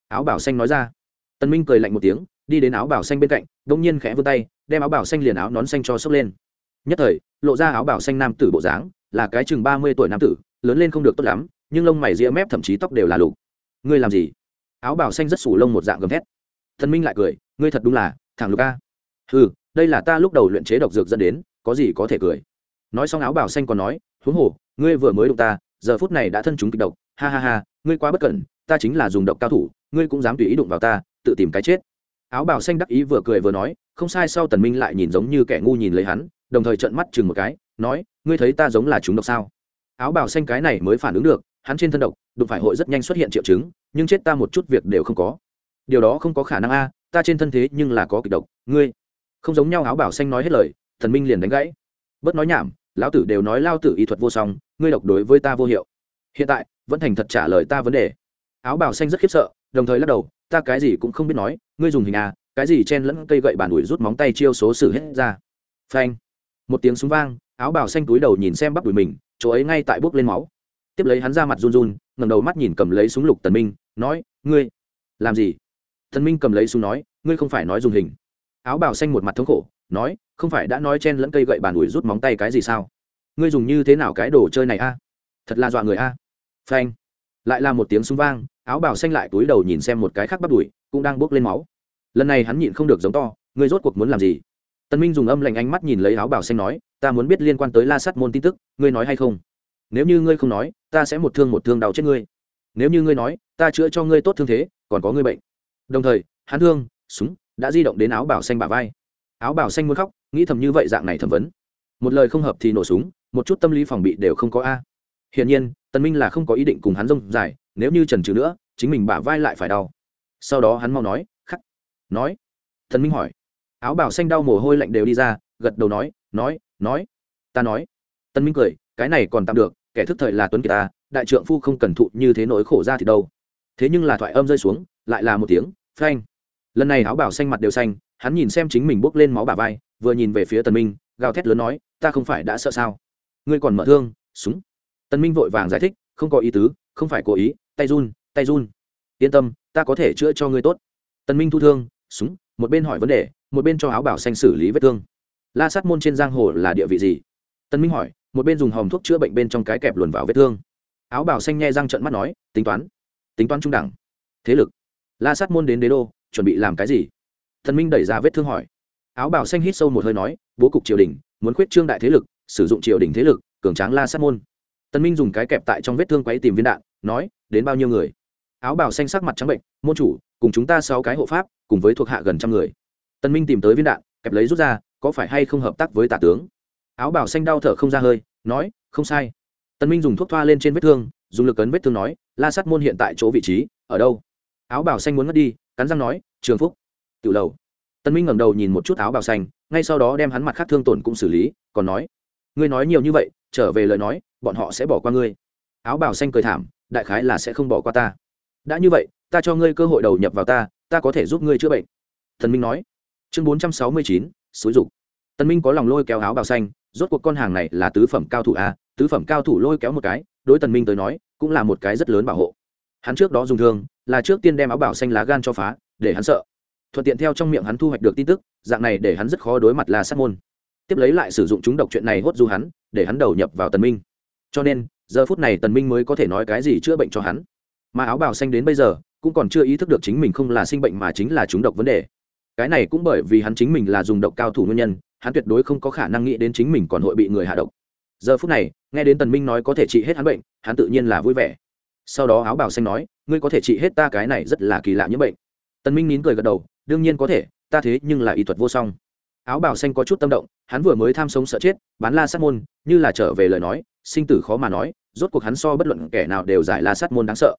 A: Áo bảo xanh nói ra. Tân minh cười lạnh một tiếng đi đến áo bảo xanh bên cạnh đông nhiên khẽ vươn tay, đem áo bảo xanh liền áo nón xanh cho sốc lên. Nhất thời, lộ ra áo bảo xanh nam tử bộ dáng, là cái chừng ba mươi tuổi nam tử, lớn lên không được tốt lắm, nhưng lông mày ria mép thậm chí tóc đều là lục. Ngươi làm gì? Áo bảo xanh rất sủ lông một dạng gầm thét. Thần minh lại cười, ngươi thật đúng là, thẳng lục a. Ừ đây là ta lúc đầu luyện chế độc dược dẫn đến, có gì có thể cười. Nói xong áo bảo xanh còn nói, huống hồ, ngươi vừa mới đụng ta, giờ phút này đã thân chúng kịch độc. Ha ha ha, ngươi quá bất cẩn, ta chính là dùng độc cao thủ, ngươi cũng dám tùy ý đụng vào ta, tự tìm cái chết áo bảo xanh đắc ý vừa cười vừa nói, không sai, sau tần minh lại nhìn giống như kẻ ngu nhìn lấy hắn, đồng thời trợn mắt chừng một cái, nói, ngươi thấy ta giống là chúng độc sao? Áo bảo xanh cái này mới phản ứng được, hắn trên thân độc, đụng phải hội rất nhanh xuất hiện triệu chứng, nhưng chết ta một chút việc đều không có. Điều đó không có khả năng a, ta trên thân thế nhưng là có kịch độc, ngươi. Không giống nhau, áo bảo xanh nói hết lời thần minh liền đánh gãy. Bớt nói nhảm, lão tử đều nói lao tử y thuật vô song, ngươi độc đối với ta vô hiệu. Hiện tại, vẫn thành thật trả lời ta vấn đề. Áo bảo xanh rất khiếp sợ, đồng thời lắc đầu, ta cái gì cũng không biết nói ngươi dùng hình à cái gì chen lẫn cây gậy bàn đuổi rút móng tay chiêu số xử hết ra. Phanh. Một tiếng súng vang, áo bảo xanh túi đầu nhìn xem bắp đùi mình, chỗ ấy ngay tại bốc lên máu. Tiếp lấy hắn ra mặt run run ngầm đầu mắt nhìn cầm lấy súng lục tần minh, nói, ngươi, làm gì? Tần minh cầm lấy súng nói, ngươi không phải nói dùng hình. Áo bảo xanh một mặt thống khổ, nói, không phải đã nói chen lẫn cây gậy bàn ủi rút móng tay cái gì sao? Ngươi dùng như thế nào cái đồ chơi này a? Thật là dọa người a. Phanh. Lại là một tiếng súng vang, áo bảo xanh lại túi đầu nhìn xem một cái khác bắt đùi cũng đang bốc lên máu. Lần này hắn nhịn không được giống to, ngươi rốt cuộc muốn làm gì? Tân minh dùng âm lạnh ánh mắt nhìn lấy áo bảo xanh nói, ta muốn biết liên quan tới la sắt môn tin tức, ngươi nói hay không? Nếu như ngươi không nói, ta sẽ một thương một thương đau chết ngươi. Nếu như ngươi nói, ta chữa cho ngươi tốt thương thế, còn có ngươi bệnh. Đồng thời, hắn thương, súng đã di động đến áo bảo xanh bả vai. Áo bảo xanh muốn khóc, nghĩ thầm như vậy dạng này thẩm vấn. Một lời không hợp thì nổ súng, một chút tâm lý phòng bị đều không có a. Hiển nhiên, tần minh là không có ý định cùng hắn rông dài, nếu như trần trừ nữa, chính mình bả vai lại phải đau sau đó hắn mau nói, khắc. Nói. Thần minh hỏi. Áo bảo xanh đau mồ hôi lạnh đều đi ra, gật đầu nói nói nói. Ta nói. Tân minh cười, cái này còn tạm được, kẻ thức thời là tuấn kiệt ta, đại trượng phu không cần thụ như thế nỗi khổ ra thì đâu. Thế nhưng là thoại âm rơi xuống, lại là một tiếng, phanh. Lần này áo bảo xanh mặt đều xanh, hắn nhìn xem chính mình bốc lên máu bà vai, vừa nhìn về phía tần minh, gào thét lớn nói, ta không phải đã sợ sao? Ngươi còn mở thương, súng. Tần minh vội vàng giải thích, không có ý tứ, không phải cố ý, tay run tay run yên tâm, ta có thể chữa cho ngươi tốt. Tần minh thu thương, súng, một bên hỏi vấn đề, một bên cho áo bảo xanh xử lý vết thương. La sát môn trên giang hồ là địa vị gì? Tần minh hỏi, một bên dùng hòm thuốc chữa bệnh bên trong cái kẹp luồn vào vết thương. Áo bảo xanh nghe răng trợn mắt nói, tính toán tính toán trung đẳng. Thế lực. La sát môn đến đế đô, chuẩn bị làm cái gì? Thần minh đẩy ra vết thương hỏi. Áo bảo xanh hít sâu một hơi nói, bố cục triều đình, muốn khuyết trương đại thế lực, sử dụng triều đình thế lực, cường tráng la sát môn. Tân minh dùng cái kẹp tại trong vết thương quấy tìm viên đạn, nói, đến bao nhiêu người? Áo bào xanh sắc mặt trắng bệnh, môn chủ, cùng chúng ta sáu cái hộ pháp, cùng với thuộc hạ gần trăm người. Tân minh tìm tới viên đạn, kẹp lấy rút ra, có phải hay không hợp tác với tả tướng? Áo bào xanh đau thở không ra hơi, nói, không sai. Tân minh dùng thuốc thoa lên trên vết thương, dùng lực ấn vết thương nói, la sát môn hiện tại chỗ vị trí, ở đâu? Áo bào xanh muốn mất đi, cắn răng nói, trường phúc. Tự lầu. Tân minh ngẩng đầu nhìn một chút áo bào xanh, ngay sau đó đem hắn mặt khác thương tổn cũng xử lý, còn nói, ngươi nói nhiều như vậy, trở về lời nói, bọn họ sẽ bỏ qua ngươi. Áo bào xanh cười thảm, đại khái là sẽ không bỏ qua ta đã như vậy ta cho ngươi cơ hội đầu nhập vào ta ta có thể giúp ngươi chữa bệnh. Thần minh nói. Chương bốn trăm sáu mươi chín xúi dục. Tần minh có lòng lôi kéo áo bào xanh rốt cuộc con hàng này là tứ phẩm cao thủ a à, tứ phẩm cao thủ lôi kéo một cái đối tần minh tới nói cũng là một cái rất lớn bảo hộ. Hắn trước đó dùng thương là trước tiên đem áo bảo xanh lá gan cho phá để hắn sợ. Thuận tiện theo trong miệng hắn thu hoạch được tin tức dạng này để hắn rất khó đối mặt là sát môn. Tiếp lấy lại sử dụng chúng độc chuyện này hốt du hắn để hắn đầu nhập vào tần minh. Cho nên giờ phút này tần minh mới có thể nói cái gì chữa bệnh cho hắn mà áo bào xanh đến bây giờ cũng còn chưa ý thức được chính mình không là sinh bệnh mà chính là chúng độc vấn đề. Cái này cũng bởi vì hắn chính mình là dùng độc cao thủ nguyên nhân, hắn tuyệt đối không có khả năng nghĩ đến chính mình còn hội bị người hạ độc. Giờ phút này, nghe đến tần minh nói có thể trị hết hắn bệnh, hắn tự nhiên là vui vẻ. Sau đó áo bào xanh nói, ngươi có thể trị hết ta cái này rất là kỳ lạ những bệnh. Tần minh nín cười gật đầu, đương nhiên có thể, ta thế nhưng là y thuật vô song. Áo bào xanh có chút tâm động, hắn vừa mới tham sống sợ chết, bán la sát môn, như là trở về lời nói, sinh tử khó mà nói, rốt cuộc hắn so bất luận kẻ nào đều giải la sát môn đáng sợ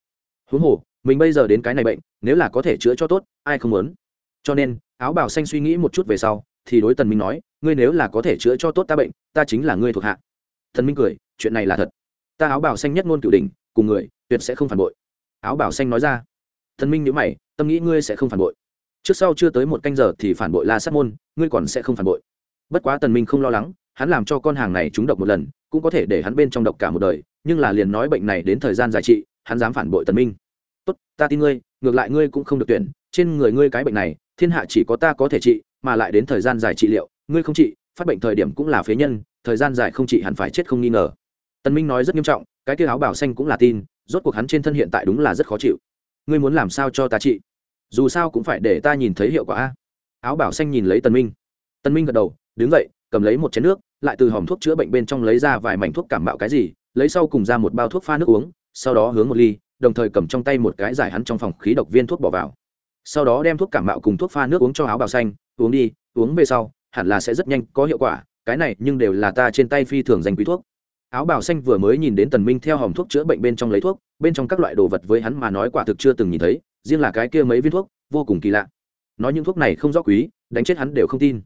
A: huống hồ mình bây giờ đến cái này bệnh nếu là có thể chữa cho tốt ai không muốn? Cho nên áo bào xanh suy nghĩ một chút về sau thì đối tần minh nói ngươi nếu là có thể chữa cho tốt ta bệnh ta chính là ngươi thuộc hạ. Thần minh cười chuyện này là thật. Ta áo bào xanh nhất ngôn cửu đỉnh, cùng người tuyệt sẽ không phản bội. Áo bào xanh nói ra. Thần minh nhíu mày tâm nghĩ ngươi sẽ không phản bội. Trước sau chưa tới một canh giờ thì phản bội la sát môn ngươi còn sẽ không phản bội. Bất quá tần minh không lo lắng hắn làm cho con hàng này trúng độc một lần cũng có thể để hắn bên trong độc cả một đời nhưng là liền nói bệnh này đến thời gian dài trị hắn dám phản bội tần minh. Tốt, ta tin ngươi, ngược lại ngươi cũng không được tuyển, trên người ngươi cái bệnh này, thiên hạ chỉ có ta có thể trị, mà lại đến thời gian dài trị liệu, ngươi không trị, phát bệnh thời điểm cũng là phế nhân, thời gian dài không trị hẳn phải chết không nghi ngờ. Tần minh nói rất nghiêm trọng, cái kia áo bảo xanh cũng là tin, rốt cuộc hắn trên thân hiện tại đúng là rất khó chịu. Ngươi muốn làm sao cho ta trị? Dù sao cũng phải để ta nhìn thấy hiệu quả áo bảo xanh nhìn lấy tần minh. Tần minh gật đầu, đứng dậy, cầm lấy một chén nước, lại từ hòm thuốc chữa bệnh bên trong lấy ra vài mảnh thuốc cảm mạo cái gì, lấy sau cùng ra một bao thuốc pha nước uống sau đó hướng một ly, đồng thời cầm trong tay một cái giải hắn trong phòng khí độc viên thuốc bỏ vào. Sau đó đem thuốc cảm mạo cùng thuốc pha nước uống cho áo bào xanh, uống đi, uống về sau, hẳn là sẽ rất nhanh, có hiệu quả, cái này nhưng đều là ta trên tay phi thường danh quý thuốc. Áo bào xanh vừa mới nhìn đến tần minh theo hòm thuốc chữa bệnh bên trong lấy thuốc, bên trong các loại đồ vật với hắn mà nói quả thực chưa từng nhìn thấy, riêng là cái kia mấy viên thuốc, vô cùng kỳ lạ. Nói những thuốc này không rõ quý, đánh chết hắn đều không tin.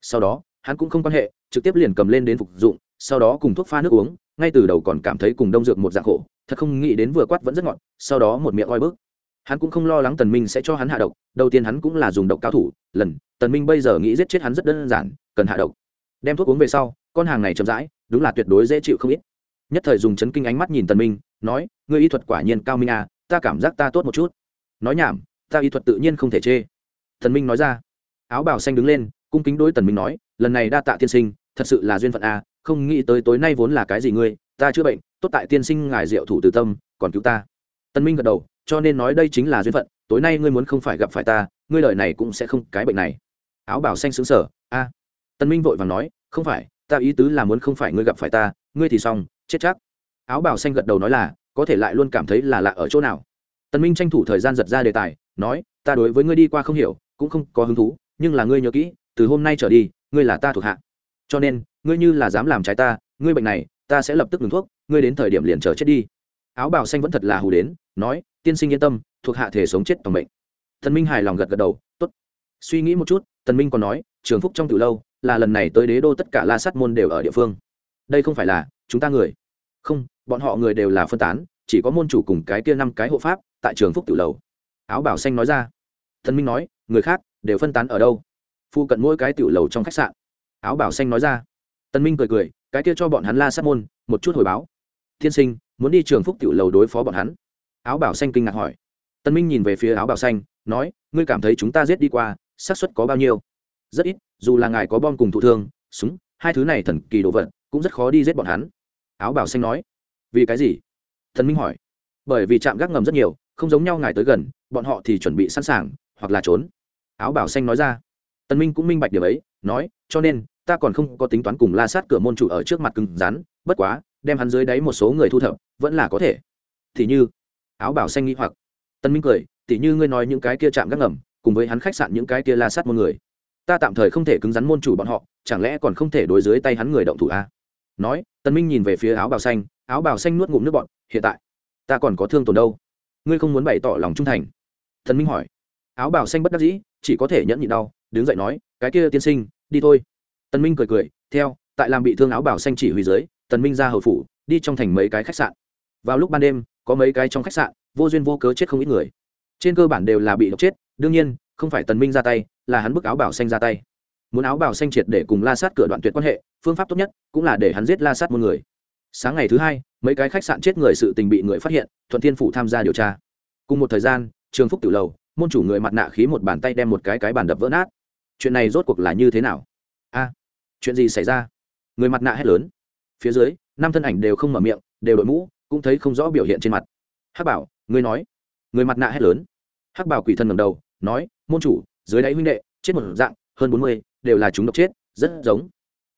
A: Sau đó, hắn cũng không quan hệ, trực tiếp liền cầm lên đến phục dụng, sau đó cùng thuốc pha nước uống, ngay từ đầu còn cảm thấy cùng đông dược một dạng khổ thật không nghĩ đến vừa quát vẫn rất ngọt, sau đó một miệng oi bức. Hắn cũng không lo lắng tần minh sẽ cho hắn hạ độc, đầu tiên hắn cũng là dùng độc cao thủ, lần, tần minh bây giờ nghĩ giết chết hắn rất đơn giản, cần hạ độc. Đem thuốc uống về sau, con hàng này chậm rãi, đúng là tuyệt đối dễ chịu không ít. Nhất thời dùng chấn kinh ánh mắt nhìn tần minh, nói, ngươi y thuật quả nhiên cao minh à ta cảm giác ta tốt một chút. Nói nhảm, ta y thuật tự nhiên không thể chê. Tần minh nói ra. Áo bào xanh đứng lên, cung kính đối tần minh nói, lần này đa tạ tiên sinh, thật sự là duyên phận à không nghĩ tới tối nay vốn là cái gì ngươi, ta chữa bệnh tốt tại tiên sinh ngài diệu thủ từ tâm, còn cứu ta. Tân minh gật đầu, cho nên nói đây chính là duyên phận, tối nay ngươi muốn không phải gặp phải ta, ngươi lời này cũng sẽ không cái bệnh này. Áo bảo xanh xứng sở a. Tân minh vội vàng nói, không phải, ta ý tứ là muốn không phải ngươi gặp phải ta, ngươi thì xong, chết chắc. Áo bảo xanh gật đầu nói là, có thể lại luôn cảm thấy là lạ ở chỗ nào. Tân minh tranh thủ thời gian giật ra đề tài, nói, ta đối với ngươi đi qua không hiểu, cũng không có hứng thú, nhưng là ngươi nhớ kỹ, từ hôm nay trở đi, ngươi là ta thuộc hạ. Cho nên, ngươi như là dám làm trái ta, ngươi bệnh này ta sẽ lập tức ngừng thuốc, ngươi đến thời điểm liền chờ chết đi. Áo bào xanh vẫn thật là hù đến, nói, tiên sinh yên tâm, thuộc hạ thể sống chết toàn bệnh thần minh hài lòng gật gật đầu, tốt. Suy nghĩ một chút, tần minh còn nói, trường phúc trong từ lâu, là lần này tới đế đô tất cả la sát môn đều ở địa phương. Đây không phải là, chúng ta người. Không, bọn họ người đều là phân tán, chỉ có môn chủ cùng cái kia năm cái hộ pháp, tại trường phúc tử lầu áo bảo xanh nói ra. Thần minh nói, người khác, đều phân tán ở đâu? Phụ cận mỗi cái tiểu lầu trong khách sạn. Áo bảo xanh nói ra. Tân minh cười cười cái kia cho bọn hắn la sát môn, một chút hồi báo. Tiên sinh, muốn đi trường phúc tiểu lầu đối phó bọn hắn. Áo bảo xanh kinh ngạc hỏi. Tân minh nhìn về phía áo bảo xanh, nói, ngươi cảm thấy chúng ta giết đi qua, xác suất có bao nhiêu? Rất ít, dù là ngài có bom cùng thụ thương, súng, hai thứ này thần kỳ đồ vật, cũng rất khó đi giết bọn hắn. Áo bảo xanh nói. Vì cái gì? Thần minh hỏi. Bởi vì trạm gác ngầm rất nhiều, không giống nhau ngài tới gần, bọn họ thì chuẩn bị sẵn sàng, hoặc là trốn. Áo bảo xanh nói ra. Tân minh cũng minh bạch điều ấy, nói, cho nên ta còn không có tính toán cùng la sát cửa môn chủ ở trước mặt cứng rắn, bất quá, đem hắn dưới đáy một số người thu thập, vẫn là có thể. Thì như, áo bảo xanh nghĩ hoặc. Tân minh cười, tỉ như ngươi nói những cái kia chạm gác ngầm, cùng với hắn khách sạn những cái kia la sát môn người. Ta tạm thời không thể cứng rắn môn chủ bọn họ, chẳng lẽ còn không thể đối dưới tay hắn người động thủ a à? nói, tân minh nhìn về phía áo bào xanh, áo bào xanh nuốt ngụm nước bọn hiện tại, ta còn có thương tổn đâu? Ngươi không muốn bày tỏ lòng trung thành? Thần minh hỏi. Áo bào xanh bất đắc dĩ, chỉ có thể nhẫn nhịn đau, đứng dậy nói, cái kia tiên sinh, đi thôi. Tần minh cười cười, theo, tại làm bị thương áo bào xanh chỉ huy dưới, tần minh ra hầu phủ, đi trong thành mấy cái khách sạn. Vào lúc ban đêm, có mấy cái trong khách sạn, vô duyên vô cớ chết không ít người. Trên cơ bản đều là bị độc chết, đương nhiên, không phải tần minh ra tay, là hắn bức áo bảo xanh ra tay. Muốn áo bảo xanh triệt để cùng la sát cửa đoạn tuyệt quan hệ, phương pháp tốt nhất cũng là để hắn giết la sát một người. Sáng ngày thứ hai, mấy cái khách sạn chết người sự tình bị người phát hiện, thuận thiên phủ tham gia điều tra. Cùng một thời gian, trường phúc tiểu lầu, môn chủ người mặt nạ khí một bàn tay đem một cái cái bàn đập vỡ nát. Chuyện này rốt cuộc là như thế nào? Chuyện gì xảy ra? Người mặt nạ hét lớn. Phía dưới, năm thân ảnh đều không mở miệng, đều đội mũ, cũng thấy không rõ biểu hiện trên mặt. Hắc bảo, ngươi nói. Người mặt nạ hét lớn. Hắc bảo quỷ thân ngầm đầu, nói, môn chủ, dưới đáy huynh đệ, chết một dạng, hơn bốn mươi, đều là chúng độc chết, rất giống.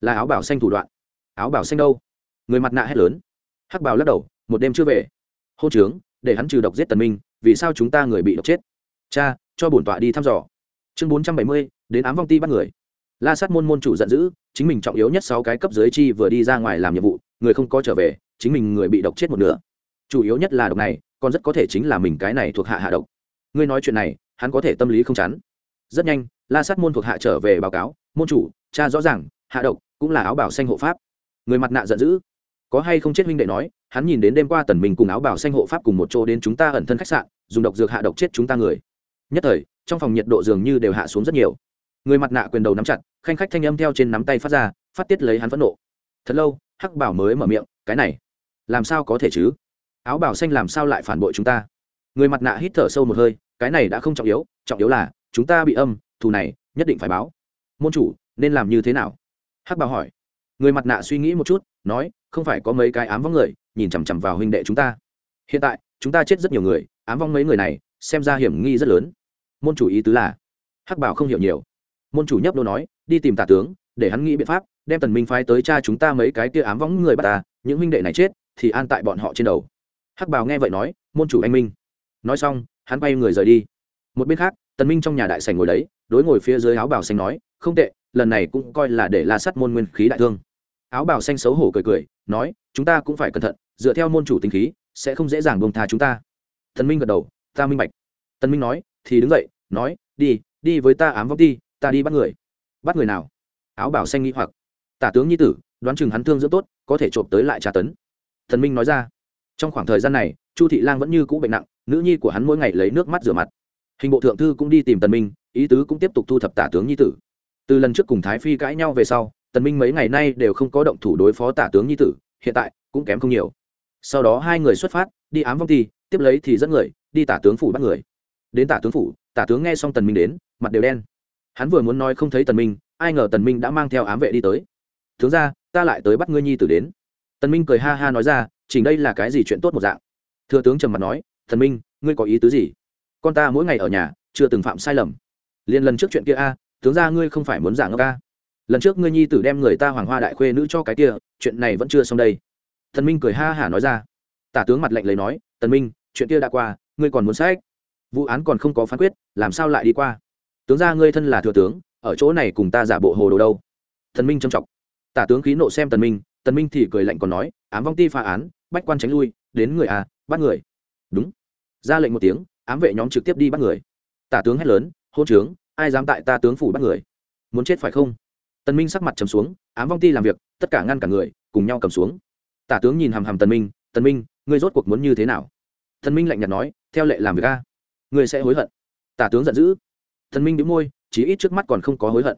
A: Là áo bảo xanh thủ đoạn. Áo bảo xanh đâu? Người mặt nạ hét lớn. Hắc bảo lắc đầu, một đêm chưa về. Hôn trướng, để hắn trừ độc giết tần minh, vì sao chúng ta người bị độc chết? Cha, cho bổn tọa đi thăm dò. Chương bốn trăm bảy mươi, đến ám vong ti bắt người la sát môn môn chủ giận dữ, chính mình trọng yếu nhất sáu cái cấp dưới chi vừa đi ra ngoài làm nhiệm vụ, người không có trở về, chính mình người bị độc chết một nửa. Chủ yếu nhất là độc này, còn rất có thể chính là mình cái này thuộc hạ hạ độc. Ngươi nói chuyện này, hắn có thể tâm lý không chắn rất nhanh, la sát môn thuộc hạ trở về báo cáo, môn chủ, cha rõ ràng, hạ độc cũng là áo bảo xanh hộ pháp. Người mặt nạ giận dữ. Có hay không chết huynh đệ nói, hắn nhìn đến đêm qua tần mình cùng áo bảo xanh hộ pháp cùng một chỗ đến chúng ta ẩn thân khách sạn, dùng độc dược hạ độc chết chúng ta người. Nhất thời, trong phòng nhiệt độ dường như đều hạ xuống rất nhiều người mặt nạ quyền đầu nắm chặt, khanh khách thanh âm theo trên nắm tay phát ra, phát tiết lấy hắn phẫn nộ. Thật lâu, hắc bảo mới mở miệng, cái này, làm sao có thể chứ? Áo bảo xanh làm sao lại phản bội chúng ta? Người mặt nạ hít thở sâu một hơi, cái này đã không trọng yếu trọng yếu là chúng ta bị âm, thù này nhất định phải báo. Môn chủ, nên làm như thế nào? Hắc bảo hỏi. Người mặt nạ suy nghĩ một chút, nói, không phải có mấy cái ám vong người, nhìn chằm chằm vào huynh đệ chúng ta. Hiện tại, chúng ta chết rất nhiều người, ám vong mấy người này, xem ra hiểm nghi rất lớn. Môn chủ ý tứ là, hắc bảo không hiểu nhiều môn chủ nhấp đô nói, đi tìm tả tướng, để hắn nghĩ biện pháp, đem tần minh phái tới cha chúng ta mấy cái kia ám võng người bắt ta, những huynh đệ này chết, thì an tại bọn họ trên đầu. Hắc bào nghe vậy nói, môn chủ anh minh. Nói xong, hắn bay người rời đi. Một bên khác, tần minh trong nhà đại sảnh ngồi đấy, đối ngồi phía dưới áo bào xanh nói, không tệ, lần này cũng coi là để la sắt môn nguyên khí đại thương. Áo bào xanh xấu hổ cười cười, nói, chúng ta cũng phải cẩn thận, dựa theo môn chủ tinh khí, sẽ không dễ dàng buông tha chúng ta. Tần minh gật đầu, ta minh bạch. Tần minh nói, thì đứng dậy, nói, đi đi với ta ám vong ti ta đi bắt người. Bắt người nào? Áo bảo xanh nghĩ hoặc. Tả tướng nhi tử, đoán chừng hắn thương dưỡng tốt, có thể trộm tới lại tra tấn. Thần minh nói ra. Trong khoảng thời gian này, chu thị lang vẫn như cũ bệnh nặng, nữ nhi của hắn mỗi ngày lấy nước mắt rửa mặt. Hình bộ thượng thư cũng đi tìm tần minh, ý tứ cũng tiếp tục thu thập tả tướng nhi tử. Từ lần trước cùng thái phi cãi nhau về sau, tần minh mấy ngày nay đều không có động thủ đối phó tả tướng nhi tử, hiện tại cũng kém không nhiều. Sau đó hai người xuất phát, đi ám vong ti tiếp lấy thì dẫn người, đi tả tướng phủ bắt người. Đến tả tướng phủ, tả tướng nghe xong tần minh đến, mặt đều đen hắn vừa muốn nói không thấy tần minh, ai ngờ tần minh đã mang theo ám vệ đi tới. Tướng ra ta lại tới bắt ngươi nhi tử đến. Tần minh cười ha ha nói ra, chỉnh đây là cái gì chuyện tốt một dạng? Thừa tướng trầm mặt nói, tần minh, ngươi có ý tứ gì? Con ta mỗi ngày ở nhà, chưa từng phạm sai lầm. Liên lần trước chuyện kia a tướng ra ngươi không phải muốn giảng ngốc a? Lần trước ngươi nhi tử đem người ta hoàng hoa đại khuê nữ cho cái kia, chuyện này vẫn chưa xong đây. Tần minh cười ha ha nói ra. Tả tướng mặt lạnh lấy nói, tần minh, chuyện kia đã qua, ngươi còn muốn sách? vụ án còn không có phán quyết, làm sao lại đi qua? Tướng ra ngươi thân là thừa tướng, ở chỗ này cùng ta giả bộ hồ đồ đâu? Thần minh trầm trọng. Tả tướng khí nộ xem tần minh tần minh thì cười lạnh còn nói, ám vong ti phá án, bách quan tránh lui, đến người à bắt người. Đúng. Ra lệnh một tiếng, ám vệ nhóm trực tiếp đi bắt người. Tả tướng hét lớn, hôn trướng, ai dám tại ta tướng phủ bắt người? Muốn chết phải không? Tần minh sắc mặt trầm xuống, ám vong ti làm việc, tất cả ngăn cả người, cùng nhau cầm xuống. Tả tướng nhìn hàm hàm tần minh tần minh, ngươi rốt cuộc muốn như thế nào? Tần minh lạnh nhạt nói, theo lệ làm việc a, ngươi sẽ hối hận. Tả tướng giận dữ thần minh đĩu môi, chí ít trước mắt còn không có hối hận.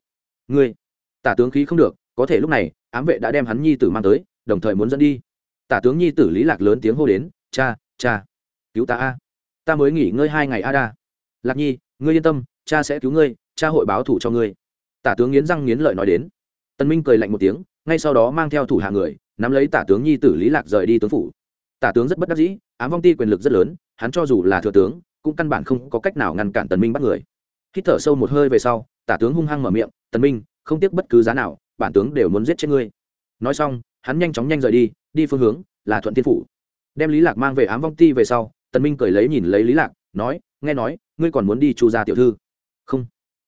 A: Ngươi, tả tướng khí không được, có thể lúc này, ám vệ đã đem hắn nhi tử mang tới, đồng thời muốn dẫn đi. Tả tướng nhi tử lý lạc lớn tiếng hô đến, cha cha, cứu ta a. Ta mới nghỉ ngơi hai ngày a đa lạc nhi, ngươi yên tâm, cha sẽ cứu ngươi, cha hội báo thủ cho ngươi. Tả tướng nghiến răng nghiến lợi nói đến. Tân minh cười lạnh một tiếng, ngay sau đó mang theo thủ hạ người, nắm lấy tả tướng nhi tử lý lạc rời đi tướng phủ. Tả tướng rất bất đắc dĩ, ám vong ti quyền lực rất lớn, hắn cho dù là thừa tướng, cũng căn bản không có cách nào ngăn cản tần minh bắt người hít thở sâu một hơi về sau, tả tướng hung hăng mở miệng, tần minh, không tiếc bất cứ giá nào, bản tướng đều muốn giết chết ngươi. Nói xong, hắn nhanh chóng nhanh rời đi đi phương hướng là thuận thiên phủ. Đem lý lạc mang về ám vong ti về sau, tần minh cười lấy nhìn lấy lý lạc, nói, nghe nói, ngươi còn muốn đi chu gia tiểu thư? Không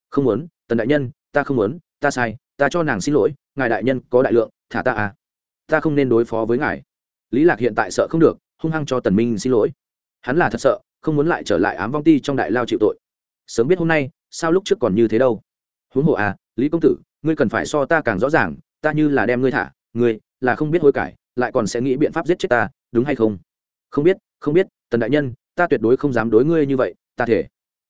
A: không muốn, tần đại nhân, ta không muốn, ta sai, ta cho nàng xin lỗi, ngài đại nhân có đại lượng, thả ta à. Ta không nên đối phó với ngài. Lý lạc hiện tại sợ không được, hung hăng cho tần minh xin lỗi. Hắn là thật sợ, không muốn lại trở lại ám vong ti trong đại lao chịu tội. Sớm biết hôm nay sao lúc trước còn như thế đâu? Huống hồ à lý công tử, ngươi cần phải so ta càng rõ ràng, ta như là đem ngươi thả, ngươi là không biết hối cải, lại còn sẽ nghĩ biện pháp giết chết ta, đúng hay không? Không biết không biết, tần đại nhân, ta tuyệt đối không dám đối ngươi như vậy, ta thể.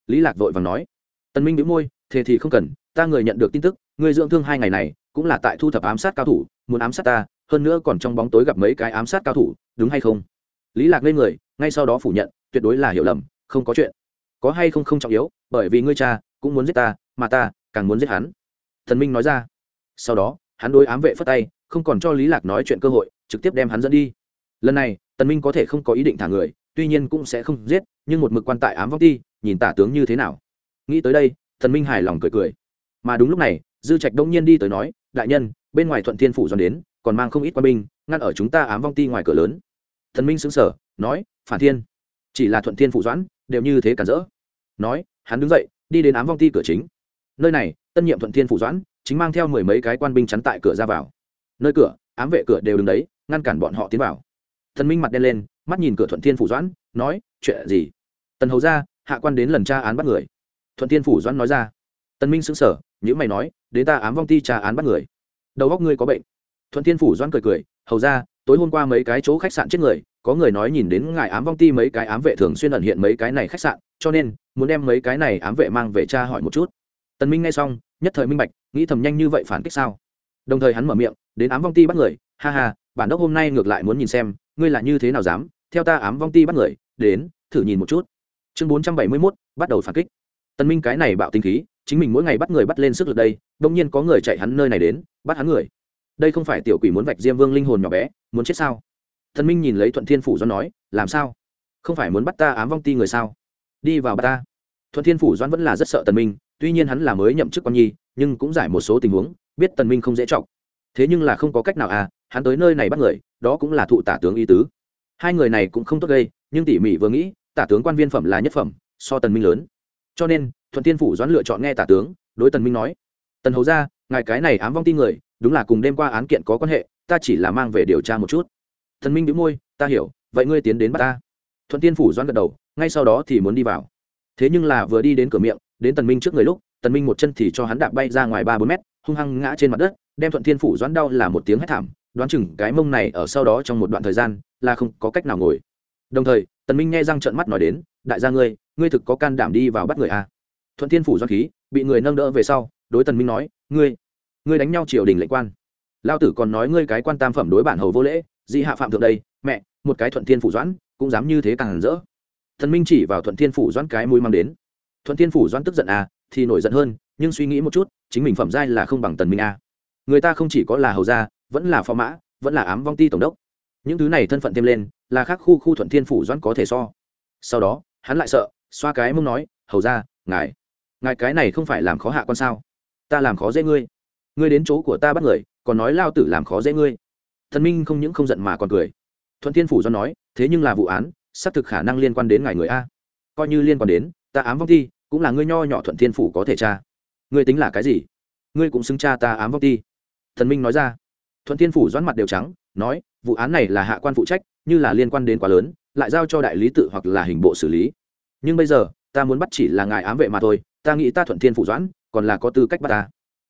A: Lý lạc vội vàng nói. Tần minh bĩu môi, thế thì không cần, ta người nhận được tin tức, ngươi dưỡng thương hai ngày này, cũng là tại thu thập ám sát cao thủ, muốn ám sát ta, hơn nữa còn trong bóng tối gặp mấy cái ám sát cao thủ, đúng hay không? Lý lạc lên người, ngay sau đó phủ nhận, tuyệt đối là hiểu lầm, không có chuyện. Có hay không không trọng yếu, bởi vì ngươi cha cũng muốn giết ta mà ta càng muốn giết hắn. Thần minh nói ra. Sau đó hắn đối ám vệ phất tay không còn cho lý lạc nói chuyện cơ hội trực tiếp đem hắn dẫn đi. Lần này tần minh có thể không có ý định thả người tuy nhiên cũng sẽ không giết nhưng một mực quan tại ám vong ti nhìn tả tướng như thế nào. Nghĩ tới đây thần minh hài lòng cười cười. Mà đúng lúc này dư trạch đông nhiên đi tới nói đại nhân bên ngoài thuận thiên phủ dọn đến còn mang không ít quân binh ngăn ở chúng ta ám vong ti ngoài cửa lớn. Thần minh sững sờ, nói phản thiên. Chỉ là thuận thiên phủ doãn đều như thế cản rỡ. Nói hắn đứng dậy đi đến ám vong ti cửa chính. Nơi này, tân nhiệm thuận thiên phủ doãn, chính mang theo mười mấy cái quan binh chắn tại cửa ra vào. Nơi cửa, ám vệ cửa đều đứng đấy, ngăn cản bọn họ tiến vào. Thần minh mặt đen lên, mắt nhìn cửa thuận thiên phủ doãn, nói, chuyện gì? Tần hầu ra, hạ quan đến lần tra án bắt người. Thuận thiên phủ doãn nói ra. Tần minh sững sờ những mày nói, đến ta ám vong ti tra án bắt người. Đầu góc ngươi có bệnh. Thuận thiên phủ doãn cười cười, hầu ra, tối hôm qua mấy cái chỗ khách sạn chết người, có người nói nhìn đến ngài ám vong ti mấy cái ám vệ thường xuyên ẩn hiện mấy cái này khách sạn cho nên muốn đem mấy cái này ám vệ mang về cha hỏi một chút. Tần minh nghe xong nhất thời minh bạch nghĩ thầm nhanh như vậy phản kích sao? Đồng thời hắn mở miệng đến ám vong ti bắt người ha ha bản đốc hôm nay ngược lại muốn nhìn xem ngươi là như thế nào dám theo ta ám vong ti bắt người đến thử nhìn một chút. Chương bốn trăm bảy mươi 471, bắt đầu phản kích. Tần minh cái này bạo tinh khí chính mình mỗi ngày bắt người bắt lên sức lực đây đung nhiên có người chạy hắn nơi này đến bắt hắn người. Đây không phải tiểu quỷ muốn vạch diêm vương linh hồn nhỏ bé muốn chết sao? Thần minh nhìn lấy thuận thiên phủ do nói làm sao? Không phải muốn bắt ta ám vong ti người sao? Đi vào bắt ta. Thuận thiên phủ doãn vẫn là rất sợ tần minh tuy nhiên hắn là mới nhậm chức quan nhi nhưng cũng giải một số tình huống biết tần minh không dễ trọng. Thế nhưng là không có cách nào à hắn tới nơi này bắt người đó cũng là thụ tả tướng y tứ. Hai người này cũng không tốt gây nhưng tỉ mỉ vừa nghĩ tả tướng quan viên phẩm là nhất phẩm so tần minh lớn. Cho nên thuận thiên phủ doãn lựa chọn nghe tả tướng đối tần minh nói tần hầu gia, ngài cái này ám vong tin người đúng là cùng đêm qua án kiện có quan hệ ta chỉ là mang về điều tra một chút. Thần minh đĩu môi ta hiểu vậy ngươi tiến đến bắt ta. Thuận tiên phủ doãn gật đầu ngay sau đó thì muốn đi vào. Thế nhưng là vừa đi đến cửa miệng, đến tần minh trước người lúc, tần minh một chân thì cho hắn đạp bay ra ngoài ba bốn mét, hung hăng ngã trên mặt đất, đem thuận thiên phủ doãn đau là một tiếng hét thảm, đoán chừng cái mông này ở sau đó trong một đoạn thời gian là không có cách nào ngồi. Đồng thời, tần minh nghe răng trợn mắt nói đến, đại gia ngươi ngươi thực có can đảm đi vào bắt người à? Thuận thiên phủ doãn khí, bị người nâng đỡ về sau, đối tần minh nói, ngươi ngươi đánh nhau triều đình lệnh quan. Lao tử còn nói ngươi cái quan tam phẩm đối bản hầu vô lễ, dị hạ phạm thượng đây, mẹ, một cái thuận thiên phủ doãn, cũng dám như thế càng rỡ thần minh chỉ vào thuận thiên phủ doãn cái mũi mang đến. Thuận thiên phủ doãn tức giận à thì nổi giận hơn, nhưng suy nghĩ một chút, chính mình phẩm giai là không bằng tần minh à. người ta không chỉ có là hầu gia, vẫn là phó mã, vẫn là ám vong ti tổng đốc. Những thứ này thân phận thêm lên, là khác khu khu thuận thiên phủ doãn có thể so. Sau đó, hắn lại sợ, xoa cái mông nói, hầu ra ngài ngài cái này không phải làm khó hạ con sao? Ta làm khó dễ ngươi. Ngươi đến chỗ của ta bắt người, còn nói lao tử làm khó dễ ngươi. Thần minh không những không giận mà còn cười. Thuận thiên phủ do nói, thế nhưng là vụ án xác thực khả năng liên quan đến ngài người a. Coi như liên quan đến ta ám vong ti cũng là ngươi nho nhỏ thuận thiên phủ có thể cha, ngươi tính là cái gì? Ngươi cũng xứng cha ta ám vong ti. Thần minh nói ra. Thuận thiên phủ doãn mặt đều trắng nói vụ án này là hạ quan phụ trách như là liên quan đến quá lớn lại giao cho đại lý tự hoặc là hình bộ xử lý. Nhưng bây giờ ta muốn bắt chỉ là ngài ám vệ mà thôi ta nghĩ ta thuận thiên phủ doãn còn là có tư cách bắt ta.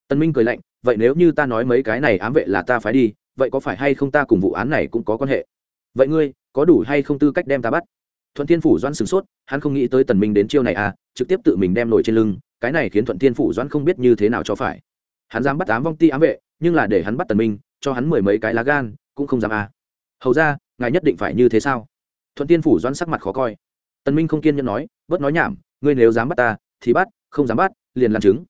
A: Tân minh cười lạnh vậy nếu như ta nói mấy cái này ám vệ là ta phải đi vậy có phải hay không ta cùng vụ án này cũng có quan hệ? Vậy ngươi, có đủ hay không tư cách đem ta bắt? Thuận thiên phủ doãn sửng sốt, hắn không nghĩ tới tần minh đến chiêu này à trực tiếp tự mình đem nổi trên lưng, cái này khiến thuận thiên phủ doãn không biết như thế nào cho phải. Hắn dám bắt ám vong ti ám vệ, nhưng là để hắn bắt tần minh, cho hắn mười mấy cái lá gan, cũng không dám à. Hầu ra, ngài nhất định phải như thế sao? Thuận thiên phủ doãn sắc mặt khó coi. Tần minh không kiên nhẫn nói, bớt nói nhảm, ngươi nếu dám bắt ta, thì bắt, không dám bắt, liền làm chứng.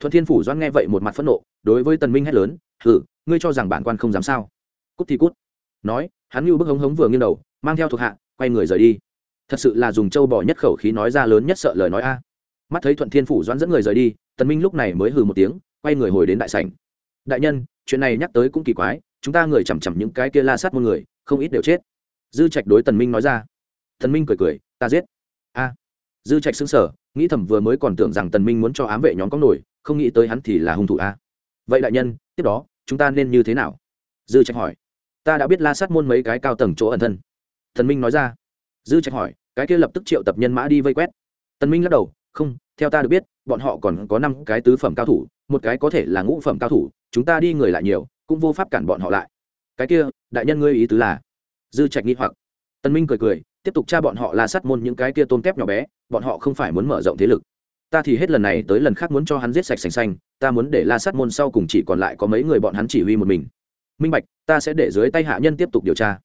A: Thuận thiên phủ doãn nghe vậy một mặt phẫn nộ, đối với tần minh hét lớn hử ngươi cho rằng bản quan không dám sao? Cút thì cút. Nói hắn như bức hống hống vừa nghiêng đầu, mang theo thuộc hạ, quay người rời đi. Thật sự là dùng châu bò nhất khẩu khí nói ra lớn nhất sợ lời nói a. Mắt thấy thuận thiên phủ doãn dẫn người rời đi, tần minh lúc này mới hừ một tiếng, quay người hồi đến đại sảnh. Đại nhân, chuyện này nhắc tới cũng kỳ quái, chúng ta người chằm chằm những cái kia la sát một người, không ít đều chết. Dư trạch đối tần minh nói ra. Tần minh cười cười, ta giết. A. Dư trạch sững sờ, nghĩ thầm vừa mới còn tưởng rằng tần minh muốn cho ám vệ nhóm có nổi, không nghĩ tới hắn thì là hung thủ a. Vậy đại nhân, tiếp đó, chúng ta nên như thế nào? Dư trạch hỏi ta đã biết la sát môn mấy cái cao tầng chỗ ẩn thân. Thần minh nói ra. Dư trạch hỏi, cái kia lập tức triệu tập nhân mã đi vây quét. Tần minh lắc đầu, không, theo ta được biết, bọn họ còn có năm cái tứ phẩm cao thủ, một cái có thể là ngũ phẩm cao thủ, chúng ta đi người lại nhiều, cũng vô pháp cản bọn họ lại. Cái kia, đại nhân ngươi ý tứ là? Dư trạch nghi hoặc. Tân minh cười cười, tiếp tục tra bọn họ La sát môn những cái kia tôm tép nhỏ bé, bọn họ không phải muốn mở rộng thế lực. Ta thì hết lần này tới lần khác muốn cho hắn giết sạch sành xanh, ta muốn để la sát môn sau cùng chỉ còn lại có mấy người bọn hắn chỉ huy một mình minh bạch, ta sẽ để dưới tay hạ nhân tiếp tục điều tra.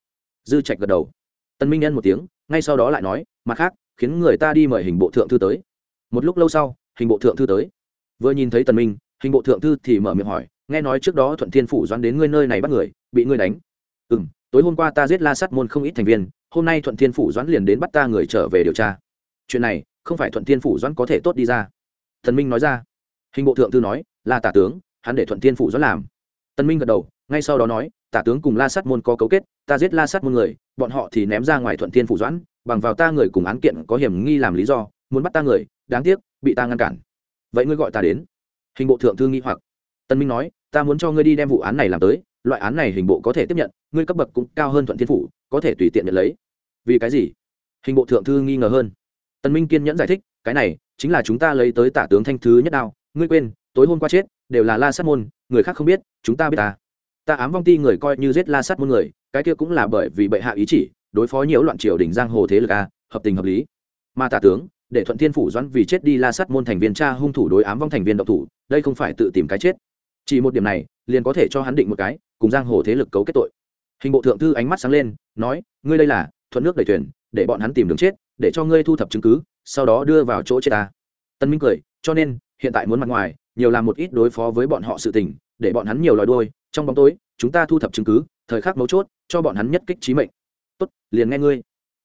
A: Dư trạch gật đầu. Tân minh nhân một tiếng, ngay sau đó lại nói, mặt khác, khiến người ta đi mời hình bộ thượng thư tới. Một lúc lâu sau, hình bộ thượng thư tới. Vừa nhìn thấy tần minh, hình bộ thượng thư thì mở miệng hỏi, nghe nói trước đó thuận thiên phủ doãn đến ngươi nơi này bắt người, bị ngươi đánh. Ừ m tối hôm qua ta giết la sắt môn không ít thành viên, hôm nay thuận thiên phủ doãn liền đến bắt ta người trở về điều tra. Chuyện này, không phải thuận thiên phủ doãn có thể tốt đi ra. Tân minh nói ra. Hình bộ thượng thư nói, là tả tướng, hắn để thuận thiên phủ doãn làm. Tân minh gật đầu ngay sau đó nói, tả tướng cùng la sát môn có cấu kết, ta giết la sát môn người, bọn họ thì ném ra ngoài thuận thiên phủ doãn, bằng vào ta người cùng án kiện có hiểm nghi làm lý do, muốn bắt ta người, đáng tiếc, bị ta ngăn cản. Vậy ngươi gọi ta đến? Hình bộ thượng thư nghi hoặc. Tân minh nói, ta muốn cho ngươi đi đem vụ án này làm tới, loại án này hình bộ có thể tiếp nhận, ngươi cấp bậc cũng cao hơn thuận thiên phủ, có thể tùy tiện nhận lấy. Vì cái gì? Hình bộ thượng thư nghi ngờ hơn. Tân minh kiên nhẫn giải thích, cái này chính là chúng ta lấy tới tả tướng thanh thứ nhất đao, ngươi quên, tối hôm qua chết, đều là la sát môn, người khác không biết, chúng ta biết ta ta ám vong ti người coi như giết la sát môn người, cái kia cũng là bởi vì bệ hạ ý chỉ, đối phó nhiễu loạn triều đình giang hồ thế lực a, hợp tình hợp lý. Mà tả tướng, để thuận thiên phủ doãn vì chết đi la sát môn thành viên cha hung thủ đối ám vong thành viên độc thủ, đây không phải tự tìm cái chết. Chỉ một điểm này, liền có thể cho hắn định một cái, cùng giang hồ thế lực cấu kết tội. Hình bộ thượng thư ánh mắt sáng lên, nói, ngươi đây là, thuận nước đẩy thuyền, để bọn hắn tìm đường chết, để cho ngươi thu thập chứng cứ, sau đó đưa vào chỗ chết ta. Tân minh cười, cho nên, hiện tại muốn mặt ngoài, nhiều làm một ít đối phó với bọn họ sự tình để bọn hắn nhiều lòi đôi trong bóng tối, chúng ta thu thập chứng cứ, thời khắc mấu chốt, cho bọn hắn nhất kích trí mệnh. Tốt, liền nghe ngươi.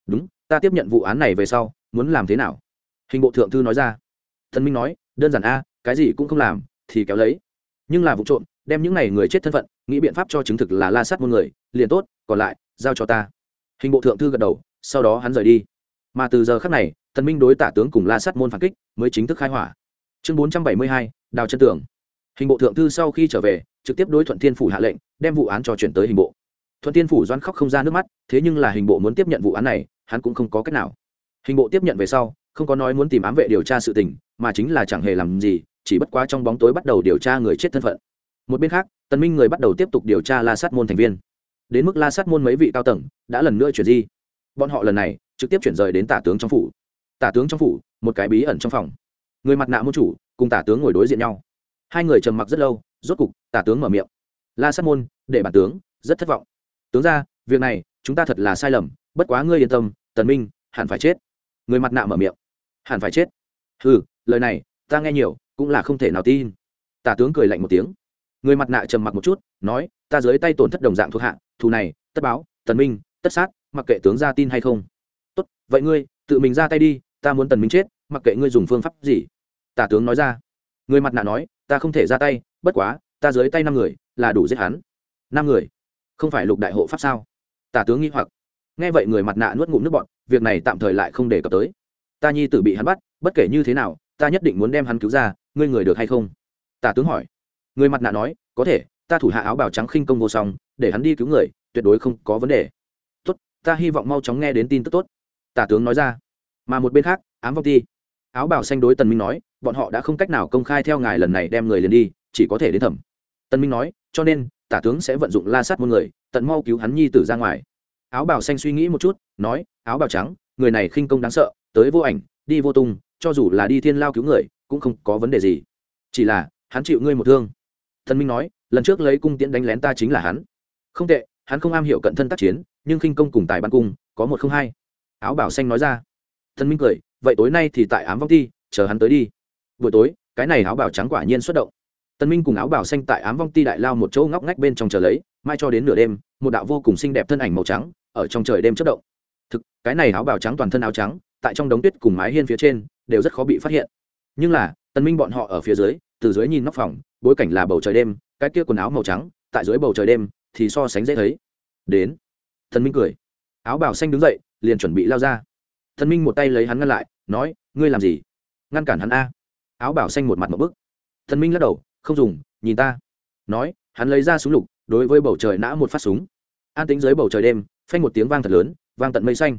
A: Đúng, ta tiếp nhận vụ án này về sau, muốn làm thế nào? Hình bộ thượng thư nói ra. Thần minh nói, đơn giản a, cái gì cũng không làm, thì kéo lấy. Nhưng là vụ trộm, đem những n à y người chết thân phận, nghĩ biện pháp cho chứng thực là la sát một người, liền tốt, còn lại, giao cho ta. Hình bộ thượng thư gật đầu, sau đó hắn rời đi. Mà từ giờ khác này, thần minh đối tả tướng cùng la sát môn phản kích, mới chính thức khai hỏa. Chương bốn trăm bảy mươi hai, đào chân tưởng hình bộ thượng thư sau khi trở về, trực tiếp đối thuận thiên phủ hạ lệnh, đem vụ án cho chuyển tới hình bộ. Thuận thiên phủ doan khóc không ra nước mắt, thế nhưng là hình bộ muốn tiếp nhận vụ án này, hắn cũng không có cách nào. Hình bộ tiếp nhận về sau, không có nói muốn tìm ám vệ điều tra sự tình, mà chính là chẳng hề làm gì, chỉ bất quá trong bóng tối bắt đầu điều tra người chết thân phận. Một bên khác, tần minh người bắt đầu tiếp tục điều tra la sát môn thành viên. Đến mức la sát môn mấy vị cao tầng, đã lần nữa chuyển di. Bọn họ lần này, trực tiếp chuyển rời đến tả tướng trong phủ. Tả tướng trong phủ, một cái bí ẩn trong phòng. Người mặt nạ môn chủ, cùng tả tướng ngồi đối diện nhau hai người trầm mặc rất lâu, rốt cục, tả tướng mở miệng. La sát môn, để bản tướng, rất thất vọng. Tướng ra, việc này, chúng ta thật là sai lầm, bất quá ngươi yên tâm, tần minh, hẳn phải chết. Người mặt nạ mở miệng. Hẳn phải chết. Ừ lời này, ta nghe nhiều, cũng là không thể nào tin. Tả tướng cười lạnh một tiếng. Người mặt nạ trầm mặc một chút, nói, ta dưới tay tổn thất đồng dạng thuộc hạ, thù này, tất báo, tần minh, tất sát, mặc kệ tướng ra tin hay không. Tốt, vậy ngươi, tự mình ra tay đi, ta muốn tần minh chết, mặc kệ ngươi dùng phương pháp gì. Tả tướng nói ra. Người mặt nạ nói ta không thể ra tay, bất quá, ta dưới tay năm người, là đủ giết hắn. Năm người? Không phải lục đại hộ pháp sao? Tả tướng nghi hoặc. Nghe vậy người mặt nạ nuốt ngụm nước bọn việc này tạm thời lại không để cập tới. Ta nhi tử bị hắn bắt, bất kể như thế nào, ta nhất định muốn đem hắn cứu ra, ngươi người được hay không? Tả tướng hỏi. Người mặt nạ nói, có thể, ta thủ hạ áo bào trắng khinh công vô song, để hắn đi cứu người, tuyệt đối không có vấn đề. Tốt, ta hy vọng mau chóng nghe đến tin tức tốt. Tả tướng nói ra. Mà một bên khác, ám vong ti áo bào xanh đối tần minh nói, bọn họ đã không cách nào công khai theo ngài lần này đem người liền đi, chỉ có thể đến thẩm. Tần minh nói, cho nên, tả tướng sẽ vận dụng la sát một người, tận mau cứu hắn nhi tử ra ngoài. Áo bào xanh suy nghĩ một chút, nói, áo bào trắng, người này khinh công đáng sợ, tới vô ảnh, đi vô tung, cho dù là đi thiên lao cứu người, cũng không có vấn đề gì. Chỉ là, hắn chịu ngươi một thương. Thần minh nói, lần trước lấy cung tiễn đánh lén ta chính là hắn. Không tệ, hắn không am hiểu cận thân tác chiến, nhưng khinh công cùng tài bắn cung, có một không hai. Áo bảo xanh nói ra. Thần minh cười vậy tối nay thì tại ám vong ti, chờ hắn tới đi. Buổi tối, cái này áo bảo trắng quả nhiên xuất động. Tân minh cùng áo bảo xanh tại ám vong ti đại lao một chỗ ngóc ngách bên trong chờ lấy, mai cho đến nửa đêm, một đạo vô cùng xinh đẹp thân ảnh màu trắng ở trong trời đêm chất động. Thực, cái này áo bảo trắng toàn thân áo trắng, tại trong đống tuyết cùng mái hiên phía trên, đều rất khó bị phát hiện. Nhưng là tân minh bọn họ ở phía dưới, từ dưới nhìn nóc phòng, bối cảnh là bầu trời đêm, cái kia quần áo màu trắng, tại dưới bầu trời đêm, thì so sánh dễ thấy. Đến thần minh cười. Áo bào xanh đứng dậy, liền chuẩn bị lao ra. Thần minh một tay lấy hắn ngăn lại nói, ngươi làm gì? Ngăn cản hắn a. Áo bảo xanh một mặt một bức. Thần minh lắc đầu, không dùng, nhìn ta. Nói, hắn lấy ra súng lục, đối với bầu trời nã một phát súng. An tính dưới bầu trời đêm, phanh một tiếng vang thật lớn, vang tận mây xanh.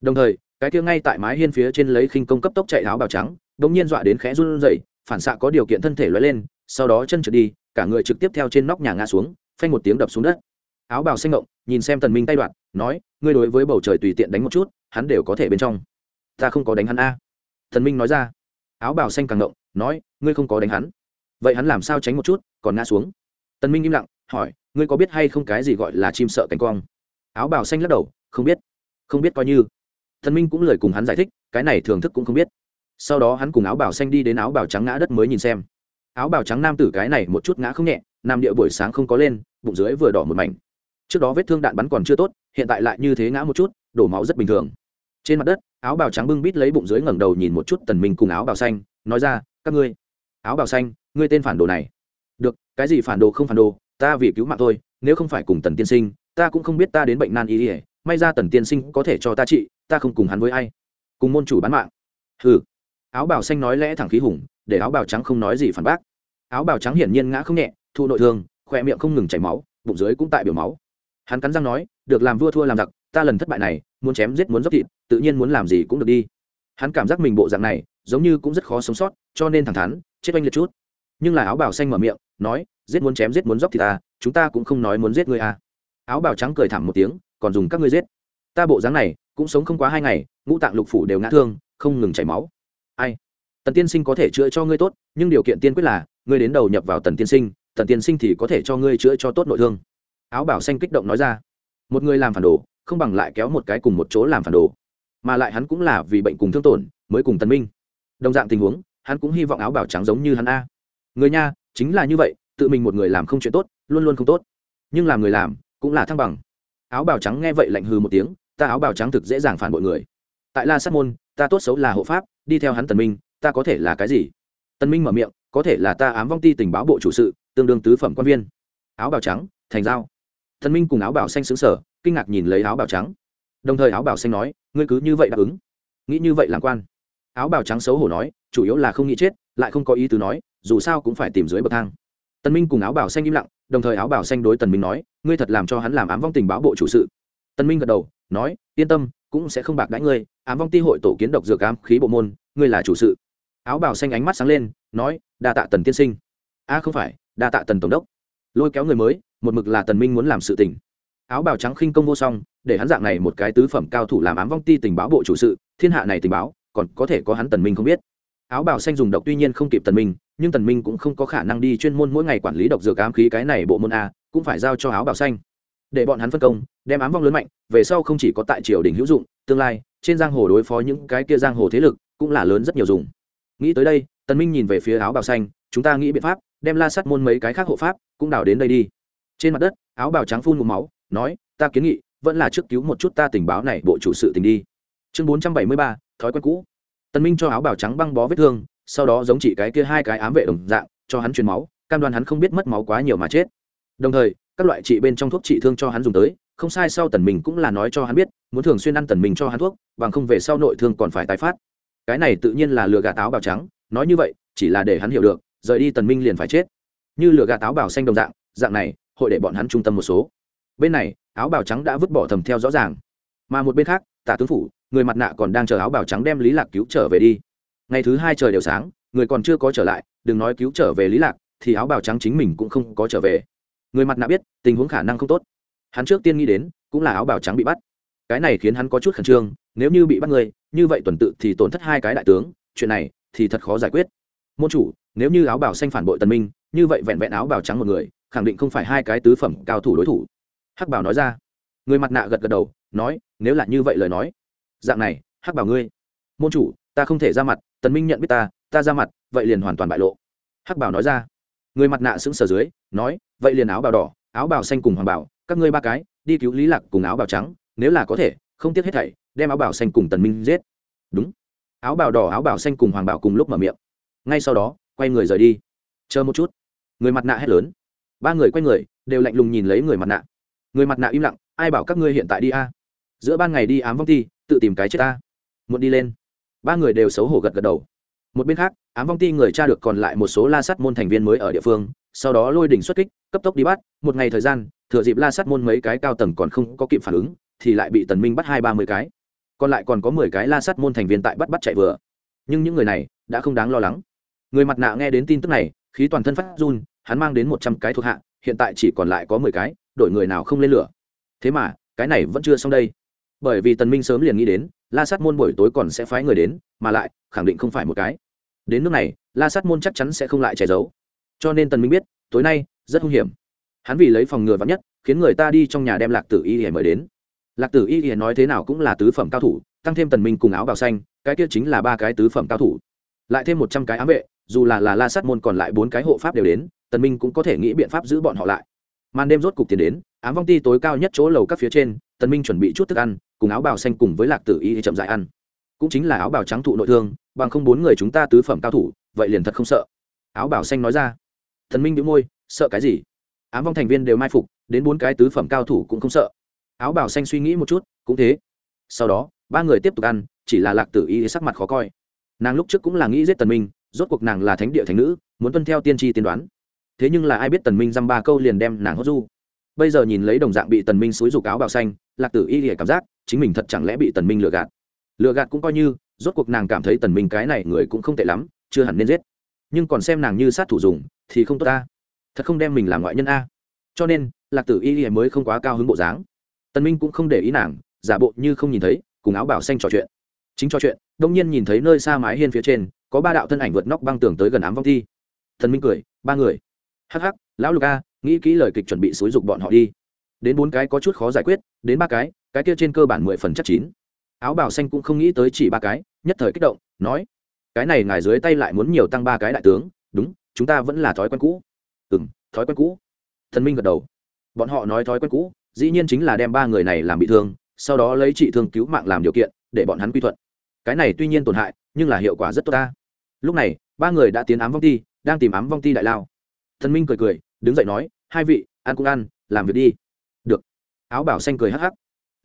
A: Đồng thời, cái kia ngay tại mái hiên phía trên lấy khinh công cấp tốc chạy áo bào trắng đ ỗ n g nhiên dọa đến khẽ run rẩy, phản xạ có điều kiện thân thể l lên, sau đó chân trượt đi, cả người trực tiếp theo trên nóc nhà ngã xuống, phanh một tiếng đập xuống đất. Áo bào xanh ngộng, nhìn xem tần minh tay đoạn, nói, ngươi đối với bầu trời tùy tiện đánh một chút, hắn đều có thể bên trong ta không có đánh hắn a. Thần minh nói ra. Áo bào xanh càng động nói, ngươi không có đánh hắn. Vậy hắn làm sao tránh một chút, còn ngã xuống? Tần minh im lặng, hỏi, ngươi có biết hay không cái gì gọi là chim sợ cánh cong áo bào xanh lắc đầu, không biết. Không biết coi như. Thần minh cũng lời cùng hắn giải thích, cái này thưởng thức cũng không biết. Sau đó hắn cùng áo bào xanh đi đến áo bào trắng ngã đất mới nhìn xem. Áo bào trắng nam tử cái này một chút ngã không nhẹ, nam địa buổi sáng không có lên, bụng dưới vừa đỏ một mảnh. Trước đó vết thương đạn bắn còn chưa tốt, hiện tại lại như thế ngã một chút, đổ máu rất bình thường. Trên mặt đất áo bào trắng bưng bít lấy bụng dưới ngẩng đầu nhìn một chút tần minh cùng áo bào xanh, nói ra, các ngươi, áo bào xanh, ngươi tên phản đồ này. Được, cái gì phản đồ không phản đồ, ta vì cứu mạng thôi, nếu không phải cùng tần tiên sinh, ta cũng không biết ta đến bệnh nan y ỉa may ra tần tiên sinh có thể cho ta trị, ta không cùng hắn với ai. Cùng môn chủ bán mạng. Ừ áo bào xanh nói lẽ thẳng khí hùng, để áo bào trắng không nói gì phản bác. Áo bào trắng hiển nhiên ngã không nhẹ, thu nội thương, khỏe miệng không ngừng chảy máu, bụng dưới cũng tại biểu máu. Hắn cắn răng nói, được làm vua thua làm giặc, ta lần thất bại này muốn chém giết muốn dốc thịt, tự nhiên muốn làm gì cũng được đi. Hắn cảm giác mình bộ dạng này, giống như cũng rất khó sống sót, cho nên thẳng thắn, chết oanh liệt chút. Nhưng là áo bào xanh mở miệng, nói, giết muốn chém giết muốn dốc thịt ta chúng ta cũng không nói muốn giết ngươi à. Áo bào trắng cười thảm một tiếng, còn dùng các ngươi giết. Ta bộ dáng này, cũng sống không quá hai ngày, ngũ tạng lục phủ đều ngã thương, không ngừng chảy máu. Ai? Tần tiên sinh có thể chữa cho ngươi tốt, nhưng điều kiện tiên quyết là, ngươi đến đầu nhập vào tần tiên sinh, tần tiên sinh thì có thể cho ngươi chữa cho tốt nội thương. Áo bảo xanh kích động nói ra. Một người làm phản đồ không bằng lại kéo một cái cùng một chỗ làm phản đồ. Mà lại hắn cũng là vì bệnh cùng thương tổn, mới cùng Tân minh. Đồng dạng tình huống, hắn cũng hy vọng áo bảo trắng giống như hắn a. Người nha, chính là như vậy, tự mình một người làm không chuyện tốt, luôn luôn không tốt. Nhưng làm người làm, cũng là thăng bằng. Áo bào trắng nghe vậy lạnh hừ một tiếng, ta áo bào trắng thực dễ dàng phản bội người. Tại la sát môn, ta tốt xấu là hộ pháp, đi theo hắn tần minh, ta có thể là cái gì? Tần minh mở miệng, có thể là ta ám vong ti tình báo bộ chủ sự, tương đương tứ phẩm quan viên. Áo bào trắng, thành giao tần minh cùng áo bào xanh xứng sở kinh ngạc nhìn lấy áo bào trắng. Đồng thời áo bào xanh nói, ngươi cứ như vậy đáp ứng. Nghĩ như vậy làm quan. Áo bào trắng xấu hổ nói, chủ yếu là không nghĩ chết, lại không có ý tứ nói, dù sao cũng phải tìm dưới bậc thang. Tần minh cùng áo bào xanh im lặng, đồng thời áo bào xanh đối tần minh nói, ngươi thật làm cho hắn làm ám vong tình báo bộ chủ sự. Tần minh gật đầu, nói, yên tâm, cũng sẽ không bạc đãi ngươi, ám vong ti hội tổ kiến độc dược ám khí bộ môn, ngươi là chủ sự. Áo bào xanh ánh mắt sáng lên, nói, đa tạ tần tiên sinh. A, không phải, đa tạ tần tổng đốc. Lôi kéo người mới, một mực là tần minh muốn làm sự tình áo bào trắng khinh công vô song, để hắn dạng này một cái tứ phẩm cao thủ làm ám vong ti tình báo bộ chủ sự, thiên hạ này tình báo, còn có thể có hắn tần minh không biết. Áo bào xanh dùng độc tuy nhiên không kịp tần minh, nhưng tần minh cũng không có khả năng đi chuyên môn mỗi ngày quản lý độc dược ám khí cái này bộ môn a, cũng phải giao cho áo bào xanh. Để bọn hắn phân công, đem ám vong lớn mạnh, về sau không chỉ có tại triều đình hữu dụng, tương lai, trên giang hồ đối phó những cái kia giang hồ thế lực cũng là lớn rất nhiều dùng. Nghĩ tới đây, tần minh nhìn về phía áo bào xanh, chúng ta nghĩ biện pháp, đem la sắt môn mấy cái khác hộ pháp cũng đào đến đây đi. Trên mặt đất, áo bào trắng phun ngụm máu nói, ta kiến nghị, vẫn là trước cứu một chút ta tình báo này, bộ chủ sự tình đi. Chương bốn trăm bảy mươi ba, thói quen cũ. Tần minh cho áo bào trắng băng bó vết thương, sau đó giống chỉ cái kia hai cái ám vệ đồng dạng, cho hắn truyền máu, cam đoan hắn không biết mất máu quá nhiều mà chết. Đồng thời, các loại trị bên trong thuốc trị thương cho hắn dùng tới, không sai sau tần minh cũng là nói cho hắn biết, muốn thường xuyên ăn tần minh cho hắn thuốc, bằng không về sau nội thương còn phải tái phát. Cái này tự nhiên là lừa gạt áo bào trắng, nói như vậy, chỉ là để hắn hiểu được, rời đi tần minh liền phải chết. Như lừa gạt áo bào xanh đồng dạng dạng này, hội để bọn hắn trung tâm một số bên này, áo bào trắng đã vứt bỏ thầm theo rõ ràng. Mà một bên khác, tả tướng phủ, người mặt nạ còn đang chờ áo bào trắng đem lý lạc cứu trở về đi. Ngày thứ hai trời đều sáng, người còn chưa có trở lại, đừng nói cứu trở về lý lạc, thì áo bào trắng chính mình cũng không có trở về. Người mặt nạ biết, tình huống khả năng không tốt. Hắn trước tiên nghĩ đến, cũng là áo bào trắng bị bắt. Cái này khiến hắn có chút khẩn trương, nếu như bị bắt người, như vậy tuần tự thì tổn thất hai cái đại tướng, chuyện này thì thật khó giải quyết. Môn chủ, nếu như áo bào xanh phản bội tần minh, như vậy vẹn vẹn áo bào trắng một người, khẳng định không phải hai cái tứ phẩm cao thủ đối thủ hắc bảo nói ra. Người mặt nạ gật gật đầu, nói, nếu là như vậy lời nói, dạng này, hắc bảo ngươi, môn chủ, ta không thể ra mặt, tần minh nhận biết ta ta ra mặt, vậy liền hoàn toàn bại lộ. Hắc bảo nói ra. Người mặt nạ sững sờ dưới, nói, vậy liền áo bào đỏ, áo bào xanh cùng hoàng bảo các ngươi ba cái, đi cứu lý lạc cùng áo bào trắng, nếu là có thể, không tiếc hết thảy, đem áo bào xanh cùng tần minh giết. Đúng. Áo bào đỏ, áo bào xanh cùng hoàng bảo cùng lúc mở miệng. Ngay sau đó, quay người rời đi. Chờ một chút. Người mặt nạ hét lớn. Ba người quay người, đều lạnh lùng nhìn lấy người mặt nạ người mặt nạ im lặng, ai bảo các ngươi hiện tại đi a? Giữa ban ngày đi ám vong ti, tự tìm cái chết ta. Muốn đi lên. Ba người đều xấu hổ gật gật đầu. Một bên khác, ám vong ti người cha được còn lại một số la sắt môn thành viên mới ở địa phương, sau đó lôi đỉnh xuất kích, cấp tốc đi bắt. Một ngày thời gian, thừa dịp la sắt môn mấy cái cao tầng còn không có kịp phản ứng, thì lại bị tần minh bắt hai ba mươi cái. Còn lại còn có mười cái la sắt môn thành viên tại bắt bắt chạy vừa. Nhưng những người này đã không đáng lo lắng. Người mặt nạ nghe đến tin tức này, khí toàn thân phát run, hắn mang đến một trăm cái thuộc hạ, hiện tại chỉ còn lại có mười cái đổi người nào không lên lửa. Thế mà, cái này vẫn chưa xong đây. Bởi vì tần minh sớm liền nghĩ đến, la sát môn buổi tối còn sẽ phái người đến, mà lại, khẳng định không phải một cái. Đến nước này, la sát môn chắc chắn sẽ không lại che giấu. Cho nên tần minh biết, tối nay, rất hung hiểm. Hắn vì lấy phòng ngừa vắn nhất, khiến người ta đi trong nhà đem lạc tử y hiển mời đến. Lạc tử y hiển nói thế nào cũng là tứ phẩm cao thủ, tăng thêm tần minh cùng áo bào xanh, cái kia chính là ba cái tứ phẩm cao thủ. Lại thêm một trăm cái ám vệ, dù là là la sát môn còn lại bốn cái hộ pháp đều đến, tần minh cũng có thể nghĩ biện pháp giữ bọn họ lại màn đêm rốt cục tiền đến, ám vong ti tối cao nhất chỗ lầu các phía trên, tần minh chuẩn bị chút thức ăn, cùng áo bào xanh cùng với lạc tử y chậm dại ăn. Cũng chính là áo bào trắng thụ nội thương, bằng không bốn người chúng ta tứ phẩm cao thủ, vậy liền thật không sợ. Áo bào xanh nói ra. Thần minh đĩu môi, sợ cái gì? Ám vong thành viên đều mai phục, đến bốn cái tứ phẩm cao thủ cũng không sợ. Áo bào xanh suy nghĩ một chút, cũng thế. Sau đó, ba người tiếp tục ăn, chỉ là lạc tử y sắc mặt khó coi. Nàng lúc trước cũng là nghĩ giết tần minh, rốt cuộc nàng là thánh địa thánh nữ, muốn tuân theo tiên tri tiên đoán thế nhưng là ai biết tần minh dăm ba câu liền đem nàng hốt du. Bây giờ nhìn lấy đồng dạng bị tần minh xúi dục áo bào xanh, lạc tử y lìa cảm giác chính mình thật chẳng lẽ bị tần minh lừa gạt. Lừa gạt cũng coi như, rốt cuộc nàng cảm thấy tần minh cái này người cũng không tệ lắm, chưa hẳn nên giết. Nhưng còn xem nàng như sát thủ dùng, thì không tốt ta. Thật không đem mình làm ngoại nhân a. Cho nên, lạc tử y lìa mới không quá cao hứng bộ dáng. Tần minh cũng không để ý nàng, giả bộ như không nhìn thấy, cùng áo bào xanh trò chuyện. Chính trò chuyện, đông nhiên nhìn thấy nơi xa mái hiên phía trên, có ba đạo thân ảnh vượt nóc băng tường tới gần ám vong thi. Thần minh cười, ba người hắc hắc, lão lục a, nghĩ kỹ lời kịch chuẩn bị xúi dục bọn họ đi. Đến bốn cái có chút khó giải quyết, đến ba cái cái kia trên cơ bản mười phần chắc chín. Áo bào xanh cũng không nghĩ tới chỉ ba cái, nhất thời kích động, nói, cái này ngài dưới tay lại muốn nhiều tăng ba cái đại tướng, đúng, chúng ta vẫn là thói quen cũ. Ừ m thói quen cũ. Thần minh gật đầu. Bọn họ nói thói quen cũ, dĩ nhiên chính là đem ba người này làm bị thương, sau đó lấy trị thương cứu mạng làm điều kiện, để bọn hắn quy thuận. Cái này tuy nhiên tổn hại, nhưng là hiệu quả rất tốt ta. Lúc này, ba người đã tiến ám vong ti, đang tìm ám vong ti đại lao thần minh cười cười, đứng dậy nói, hai vị, ăn cũng ăn, làm việc đi. Được. Áo bảo xanh cười hắc hắc.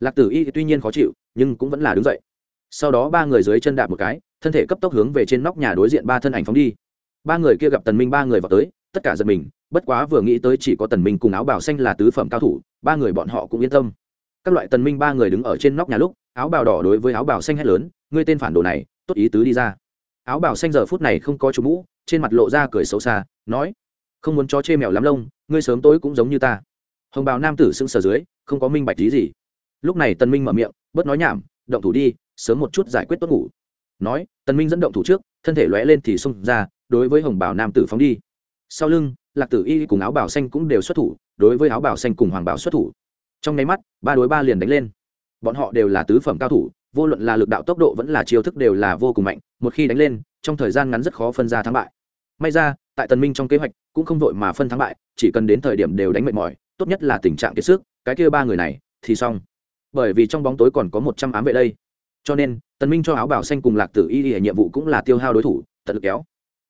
A: Lạc tử y tuy nhiên khó chịu, nhưng cũng vẫn là đứng dậy. Sau đó ba người dưới chân đạp một cái, thân thể cấp tốc hướng về trên nóc nhà đối diện ba thân ảnh phóng đi. Ba người kia gặp tần minh ba người vào tới, tất cả giật mình, bất quá vừa nghĩ tới chỉ có tần minh cùng áo bào xanh là tứ phẩm cao thủ, ba người bọn họ cũng yên tâm. Các loại tần minh ba người đứng ở trên nóc nhà lúc, áo bào đỏ đối với áo bào xanh hét lớn, ngươi tên phản đồ này, tốt ý tứ đi ra. Áo bào xanh giờ phút này không có chú mũ, trên mặt lộ ra cười xấu xa, nói không muốn chó chê mèo lắm lông, ngươi sớm tối cũng giống như ta. Hồng bào nam tử sững sờ dưới, không có minh bạch tí gì. Lúc này tần minh mở miệng, bớt nói nhảm, động thủ đi, sớm một chút giải quyết tốt ngủ. Nói, tần minh dẫn động thủ trước, thân thể lóe lên thì xông ra, đối với hồng bào nam tử phóng đi. Sau lưng, lạc tử y cùng áo bào xanh cũng đều xuất thủ, đối với áo bào xanh cùng hoàng bào xuất thủ. Trong nháy mắt, ba đối ba liền đánh lên. Bọn họ đều là tứ phẩm cao thủ, vô luận là lực đạo tốc độ vẫn là chiêu thức đều là vô cùng mạnh, một khi đánh lên, trong thời gian ngắn rất khó phân ra thắng bại. May ra tại tần minh trong kế hoạch cũng không vội mà phân thắng bại, chỉ cần đến thời điểm đều đánh mệt mỏi, tốt nhất là tình trạng kiệt sức, cái kia ba người này thì xong. Bởi vì trong bóng tối còn có một trăm ám vệ đây. Cho nên, tần minh cho áo bảo xanh cùng lạc tử y y nhiệm vụ cũng là tiêu hao đối thủ, tận lực kéo.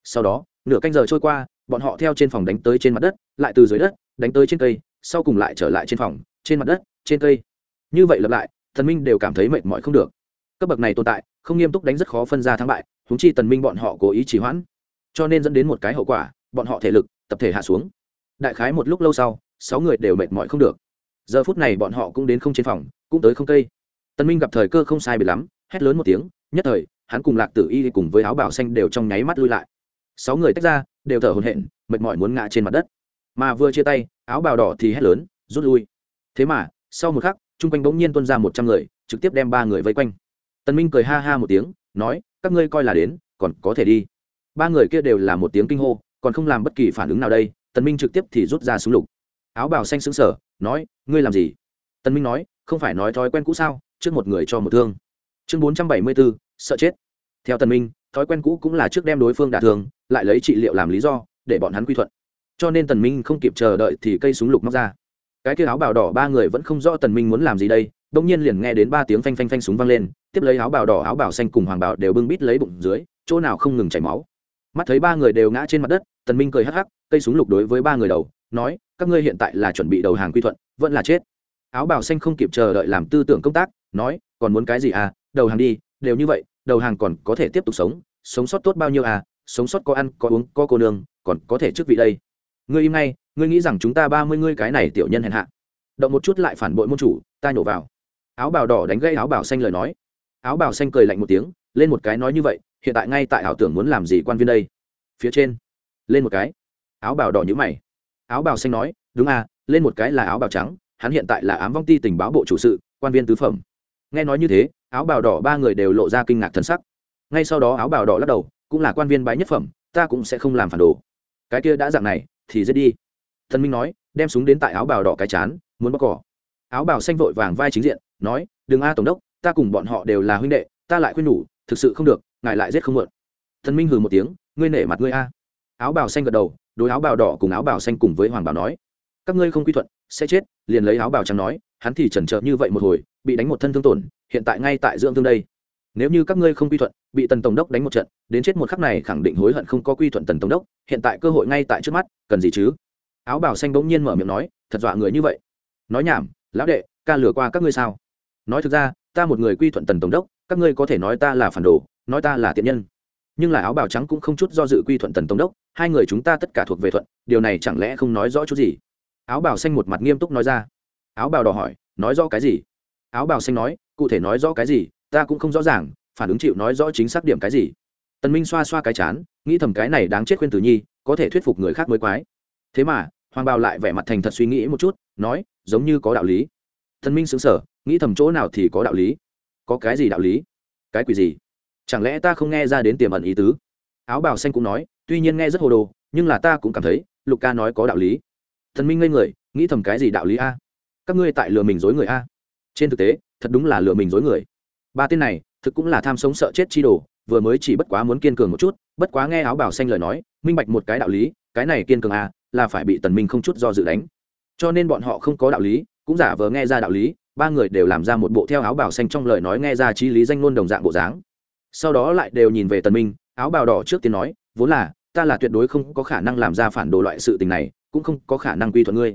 A: Sau đó, nửa canh giờ trôi qua, bọn họ theo trên phòng đánh tới trên mặt đất, lại từ dưới đất, đánh tới trên cây, sau cùng lại trở lại trên phòng, trên mặt đất, trên cây. Như vậy lặp lại, tần minh đều cảm thấy mệt mỏi không được. Cấp bậc này tồn tại, không nghiêm túc đánh rất khó phân ra thắng bại chúng chi tần minh bọn họ cố ý trì hoãn cho nên dẫn đến một cái hậu quả, bọn họ thể lực, tập thể hạ xuống. Đại khái một lúc lâu sau, sáu người đều mệt mỏi không được. Giờ phút này bọn họ cũng đến không trên phòng, cũng tới không cây. Tần minh gặp thời cơ không sai biệt lắm, hét lớn một tiếng, nhất thời, hắn cùng lạc tử y cùng với áo bảo xanh đều trong nháy mắt lui lại. Sáu người tách ra, đều thở hổn hển, mệt mỏi muốn ngã trên mặt đất. Mà vừa chia tay, áo bào đỏ thì hét lớn, rút lui. Thế mà, sau một khắc, chung quanh bỗng nhiên tuôn ra một trăm người, trực tiếp đem ba người vây quanh. Tần minh cười ha ha một tiếng, nói, các ngươi coi là đến, còn có thể đi ba người kia đều là một tiếng kinh hô còn không làm bất kỳ phản ứng nào đây tần minh trực tiếp thì rút ra súng lục. Áo bào xanh sững sờ nói ngươi làm gì? Tần minh nói không phải nói thói quen cũ sao trước một người cho một thương. Chương 474, sợ chết. Theo tần minh thói quen cũ cũng là trước đem đối phương đả thương lại lấy trị liệu làm lý do để bọn hắn quy thuận. Cho nên tần minh không kịp chờ đợi thì cây súng lục móc ra. Cái kia áo bào đỏ ba người vẫn không rõ tần minh muốn làm gì đây đông nhiên liền nghe đến ba tiếng phanh phanh phanh súng vang lên tiếp lấy áo bào đỏ áo bào xanh cùng hoàng bào đều bưng bít lấy bụng dưới chỗ nào không ngừng chảy máu mắt thấy ba người đều ngã trên mặt đất, tần minh cười hắc hắc, cây súng lục đối với ba người đầu, nói, các ngươi hiện tại là chuẩn bị đầu hàng quy thuận, vẫn là chết. Áo bào xanh không kịp chờ đợi làm tư tưởng công tác, nói, còn muốn cái gì à đầu hàng đi, đều như vậy, đầu hàng còn có thể tiếp tục sống sống sót tốt bao nhiêu à sống sót có ăn, có uống, có cô nương, còn có thể chức vị đây. Ngươi im ngay, ngươi nghĩ rằng chúng ta ba mươi ngươi cái này tiểu nhân hèn hạ. Động một chút lại phản bội môn chủ, ta nhổ vào. Áo bào đỏ đánh gây áo bào xanh lời nói. Áo bào xanh cười lạnh một tiếng, lên một cái nói như vậy hiện tại ngay tại ảo tưởng muốn làm gì quan viên đây? Phía trên, lên một cái. Áo bào đỏ nhữ mày. Áo bào xanh nói, đúng à lên một cái là áo bào trắng, hắn hiện tại là ám vong ti tình báo bộ chủ sự, quan viên tứ phẩm. Nghe nói như thế, áo bào đỏ ba người đều lộ ra kinh ngạc thân sắc. Ngay sau đó áo bào đỏ lắc đầu, cũng là quan viên bái nhất phẩm, ta cũng sẽ không làm phản đồ. Cái kia đã dạng này, thì giết đi. Thần minh nói, đem súng đến tại áo bào đỏ cái chán, muốn bóc cỏ. Áo bào xanh vội vàng vai chính diện, nói, đừng a, tổng đốc, ta cùng bọn họ đều là huynh đệ, ta lại khuyên nhủ, thực sự không được ngài lại giết không mượn. Thần minh hừ một tiếng, ngươi nể mặt ngươi a. Áo bào xanh gật đầu, đối áo bào đỏ cùng áo bào xanh cùng với hoàng bảo nói, các ngươi không quy thuận, sẽ chết, liền lấy áo bào trắng nói, hắn thì chần chờ như vậy một hồi, bị đánh một thân thương tổn, hiện tại ngay tại dưỡng thương đây. Nếu như các ngươi không quy thuận, bị tần tổng đốc đánh một trận, đến chết một khắc này khẳng định hối hận không có quy thuận tần tổng đốc, hiện tại cơ hội ngay tại trước mắt, cần gì chứ? Áo bào xanh bỗng nhiên mở miệng nói, thật dọa người như vậy. Nói nhảm, lão đệ, ca lừa qua các ngươi sao? Nói thực ra, ta một người quy thuận tần tổng đốc, các ngươi có thể nói ta là phản đồ nói ta là tiện nhân. Nhưng là áo bào trắng cũng không chút do dự quy thuận tần tổng đốc, hai người chúng ta tất cả thuộc về thuận, điều này chẳng lẽ không nói rõ chút gì? Áo bào xanh một mặt nghiêm túc nói ra. Áo bào đỏ hỏi, nói rõ cái gì? Áo bào xanh nói, cụ thể nói rõ cái gì, ta cũng không rõ ràng, phản ứng chịu nói rõ chính xác điểm cái gì. Tần minh xoa xoa cái chán, nghĩ thầm cái này đáng chết khuyên tử nhi, có thể thuyết phục người khác mới quái. Thế mà, hoàng bào lại vẻ mặt thành thật suy nghĩ một chút, nói, giống như có đạo lý. Tần minh sững sờ, nghĩ thầm chỗ nào thì có đạo lý. Có cái gì đạo lý? Cái quỷ gì? Chẳng lẽ ta không nghe ra đến tiềm ẩn ý tứ? Áo bào xanh cũng nói, tuy nhiên nghe rất hồ đồ, nhưng là ta cũng cảm thấy, lục ca nói có đạo lý. Thần minh ngây người, nghĩ thầm cái gì đạo lý a? Các ngươi tại lừa mình dối người a? Trên thực tế, thật đúng là lừa mình dối người. Ba tên này, thực cũng là tham sống sợ chết chi đồ, vừa mới chỉ bất quá muốn kiên cường một chút, bất quá nghe áo bào xanh lời nói, minh bạch một cái đạo lý, cái này kiên cường a, là phải bị tần minh không chút do dự đánh. Cho nên bọn họ không có đạo lý, cũng giả vờ nghe ra đạo lý, ba người đều làm ra một bộ theo áo bào xanh trong lời nói nghe ra trí lý danh luôn đồng dạng bộ dáng sau đó lại đều nhìn về tần minh, áo bào đỏ trước tiên nói, vốn là, ta là tuyệt đối không có khả năng làm ra phản đồ loại sự tình này, cũng không có khả năng quy thuận ngươi.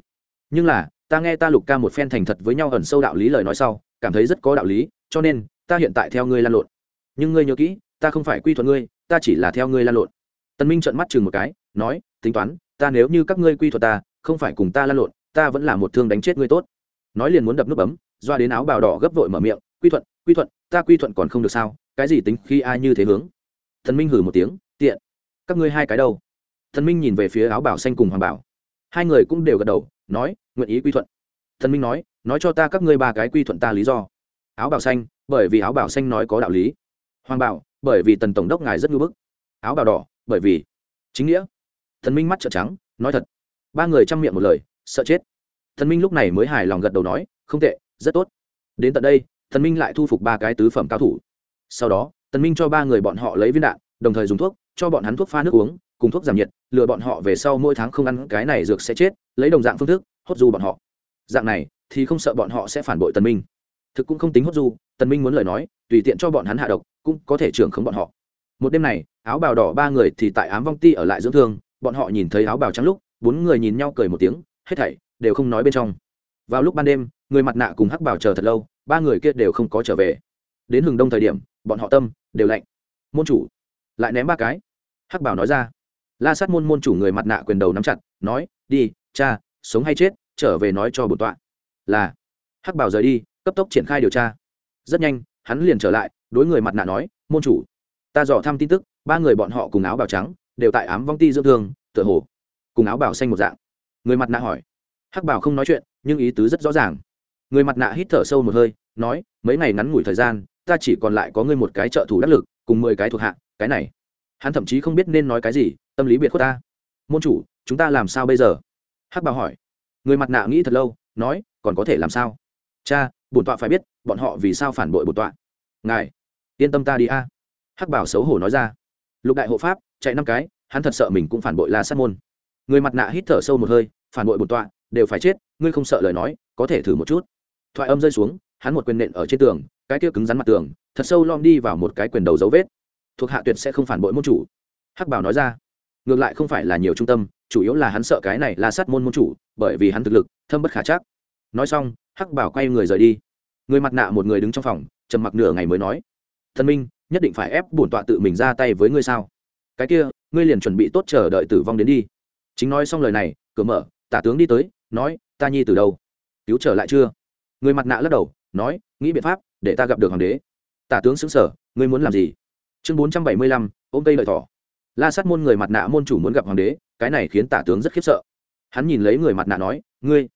A: Nhưng là, ta nghe ta lục ca một phen thành thật với nhau ẩn sâu đạo lý lời nói sau, cảm thấy rất có đạo lý, cho nên, ta hiện tại theo ngươi lan lộn. Nhưng ngươi nhớ kỹ, ta không phải quy thuận ngươi, ta chỉ là theo ngươi lan lộn. Tần minh trợn mắt chừng một cái, nói, tính toán, ta nếu như các ngươi quy thuận ta, không phải cùng ta lan lộn, ta vẫn là một thương đánh chết ngươi tốt. Nói liền muốn đập nút bấm, doa đến áo bào đỏ gấp vội mở miệng, quy thuận quy thuận, ta quy thuận còn không được sao? Cái gì tính khi ai như thế hướng? Thần minh hử một tiếng, tiện, các ngươi hai cái đâu? Thần minh nhìn về phía áo bảo xanh cùng hoàng bảo. Hai người cũng đều gật đầu, nói, nguyện ý quy thuận. Thần minh nói nói cho ta các ngươi ba cái quy thuận ta lý do. Áo bảo xanh, bởi vì áo bảo xanh nói có đạo lý. Hoàng bảo, bởi vì tần tổng đốc ngài rất ngưỡng bức. Áo bảo đỏ, bởi vì chính nghĩa. Thần minh mắt trợn trắng, nói thật. Ba người chăm miệng một lời, sợ chết. Thần minh lúc này mới hài lòng gật đầu nói, không tệ, rất tốt. Đến tận đây, thần minh lại thu phục ba cái tứ phẩm cao thủ sau đó, tần minh cho ba người bọn họ lấy viên đạn, đồng thời dùng thuốc, cho bọn hắn thuốc pha nước uống, cùng thuốc giảm nhiệt, lừa bọn họ về sau mỗi tháng không ăn cái này dược sẽ chết, lấy đồng dạng phương thức, hốt du bọn họ. Dạng này, thì không sợ bọn họ sẽ phản bội tần minh. Thực cũng không tính hốt du, tần minh muốn lời nói, tùy tiện cho bọn hắn hạ độc, cũng có thể trưởng khống bọn họ. Một đêm này, áo bào đỏ ba người thì tại ám vong ti ở lại dưỡng thương, bọn họ nhìn thấy áo bào trắng lúc, bốn người nhìn nhau cười một tiếng, hết thảy đều không nói bên trong. Vào lúc ban đêm, người mặt nạ cùng hắc bào chờ thật lâu, ba người kia đều không có trở về đến hừng đông thời điểm, bọn họ tâm đều lạnh. Môn chủ, lại ném ba cái. Hắc bảo nói ra. La sát môn môn chủ người mặt nạ quyền đầu nắm chặt, nói, đi, cha, sống hay chết, trở về nói cho bổn tọa. Là. Hắc bảo rời đi, cấp tốc triển khai điều tra. Rất nhanh, hắn liền trở lại, đối người mặt nạ nói, môn chủ, ta dò thăm tin tức, ba người bọn họ cùng áo bào trắng đều tại ám vong ti dưỡng thương, tựa hồ cùng áo bào xanh một dạng. Người mặt nạ hỏi. Hắc bảo không nói chuyện, nhưng ý tứ rất rõ ràng. Người mặt nạ hít thở sâu một hơi, nói, mấy ngày ngắn ngủi thời gian ta chỉ còn lại có ngươi một cái trợ thủ đắc lực, cùng mười cái thuộc hạ, cái này. Hắn thậm chí không biết nên nói cái gì, tâm lý biệt khuất ta. Môn chủ, chúng ta làm sao bây giờ? Hắc bảo hỏi. Người mặt nạ nghĩ thật lâu, nói, còn có thể làm sao? Cha, bổn tọa phải biết, bọn họ vì sao phản bội bổn tọa. Ngài, yên tâm ta đi a. Hắc bảo xấu hổ nói ra. Lục đại hộ pháp, chạy năm cái, hắn thật sợ mình cũng phản bội la sát môn. Người mặt nạ hít thở sâu một hơi, phản bội bổn tọa, đều phải chết, ngươi không sợ lời nói, có thể thử một chút. Thoại âm rơi xuống, hắn một quyền nện ở trên tường cái kia cứng rắn mặt tường, thật sâu lom đi vào một cái quyền đầu dấu vết. Thuộc hạ tuyệt sẽ không phản bội môn chủ. Hắc bảo nói ra. Ngược lại không phải là nhiều trung tâm, chủ yếu là hắn sợ cái này là sát môn môn chủ, bởi vì hắn thực lực, thâm bất khả chắc. Nói xong, hắc bảo quay người rời đi. Người mặt nạ một người đứng trong phòng, trầm mặc nửa ngày mới nói. Thần minh, nhất định phải ép bổn tọa tự mình ra tay với ngươi sao? Cái kia, ngươi liền chuẩn bị tốt chờ đợi tử vong đến đi. Chính nói xong lời này, cửa mở, tả tướng đi tới, nói, ta nhi từ đâu? Cứu trở lại chưa? Người mặt nạ lắc đầu, nói, nghĩ biện pháp để ta gặp được hoàng đế. Tả tướng xứng sở ngươi muốn làm gì? Chương bốn trăm bảy mươi lăm, ôm cây lợi thỏ. La sát môn người mặt nạ môn chủ muốn gặp hoàng đế, cái này khiến tả tướng rất khiếp sợ. Hắn nhìn lấy người mặt nạ nói, ngươi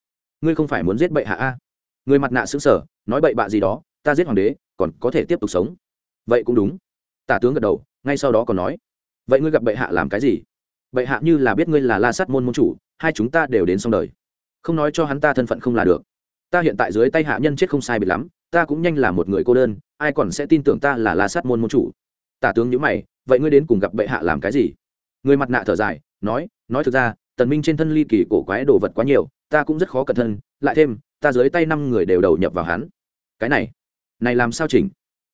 A: ngươi không phải muốn giết bệ hạ a? Người mặt nạ xứng sở nói bậy bạ gì đó, ta giết hoàng đế, còn có thể tiếp tục sống. Vậy cũng đúng. Tả tướng gật đầu, ngay sau đó còn nói, vậy ngươi gặp bệ hạ làm cái gì? Bệ hạ như là biết ngươi là la sát môn môn chủ, hai chúng ta đều đến xong đời. Không nói cho hắn ta thân phận không là được. Ta hiện tại dưới tay hạ nhân chết không sai biệt lắm ta cũng nhanh là một người cô đơn, ai còn sẽ tin tưởng ta là la sát môn môn chủ? Tả tướng nhữ mày, vậy ngươi đến cùng gặp bệ hạ làm cái gì? Người mặt nạ thở dài, nói nói thực ra, tần minh trên thân ly kỳ cổ quái đồ vật quá nhiều, ta cũng rất khó cẩn thân lại thêm, ta dưới tay năm người đều đầu nhập vào hắn. Cái này này làm sao chỉnh?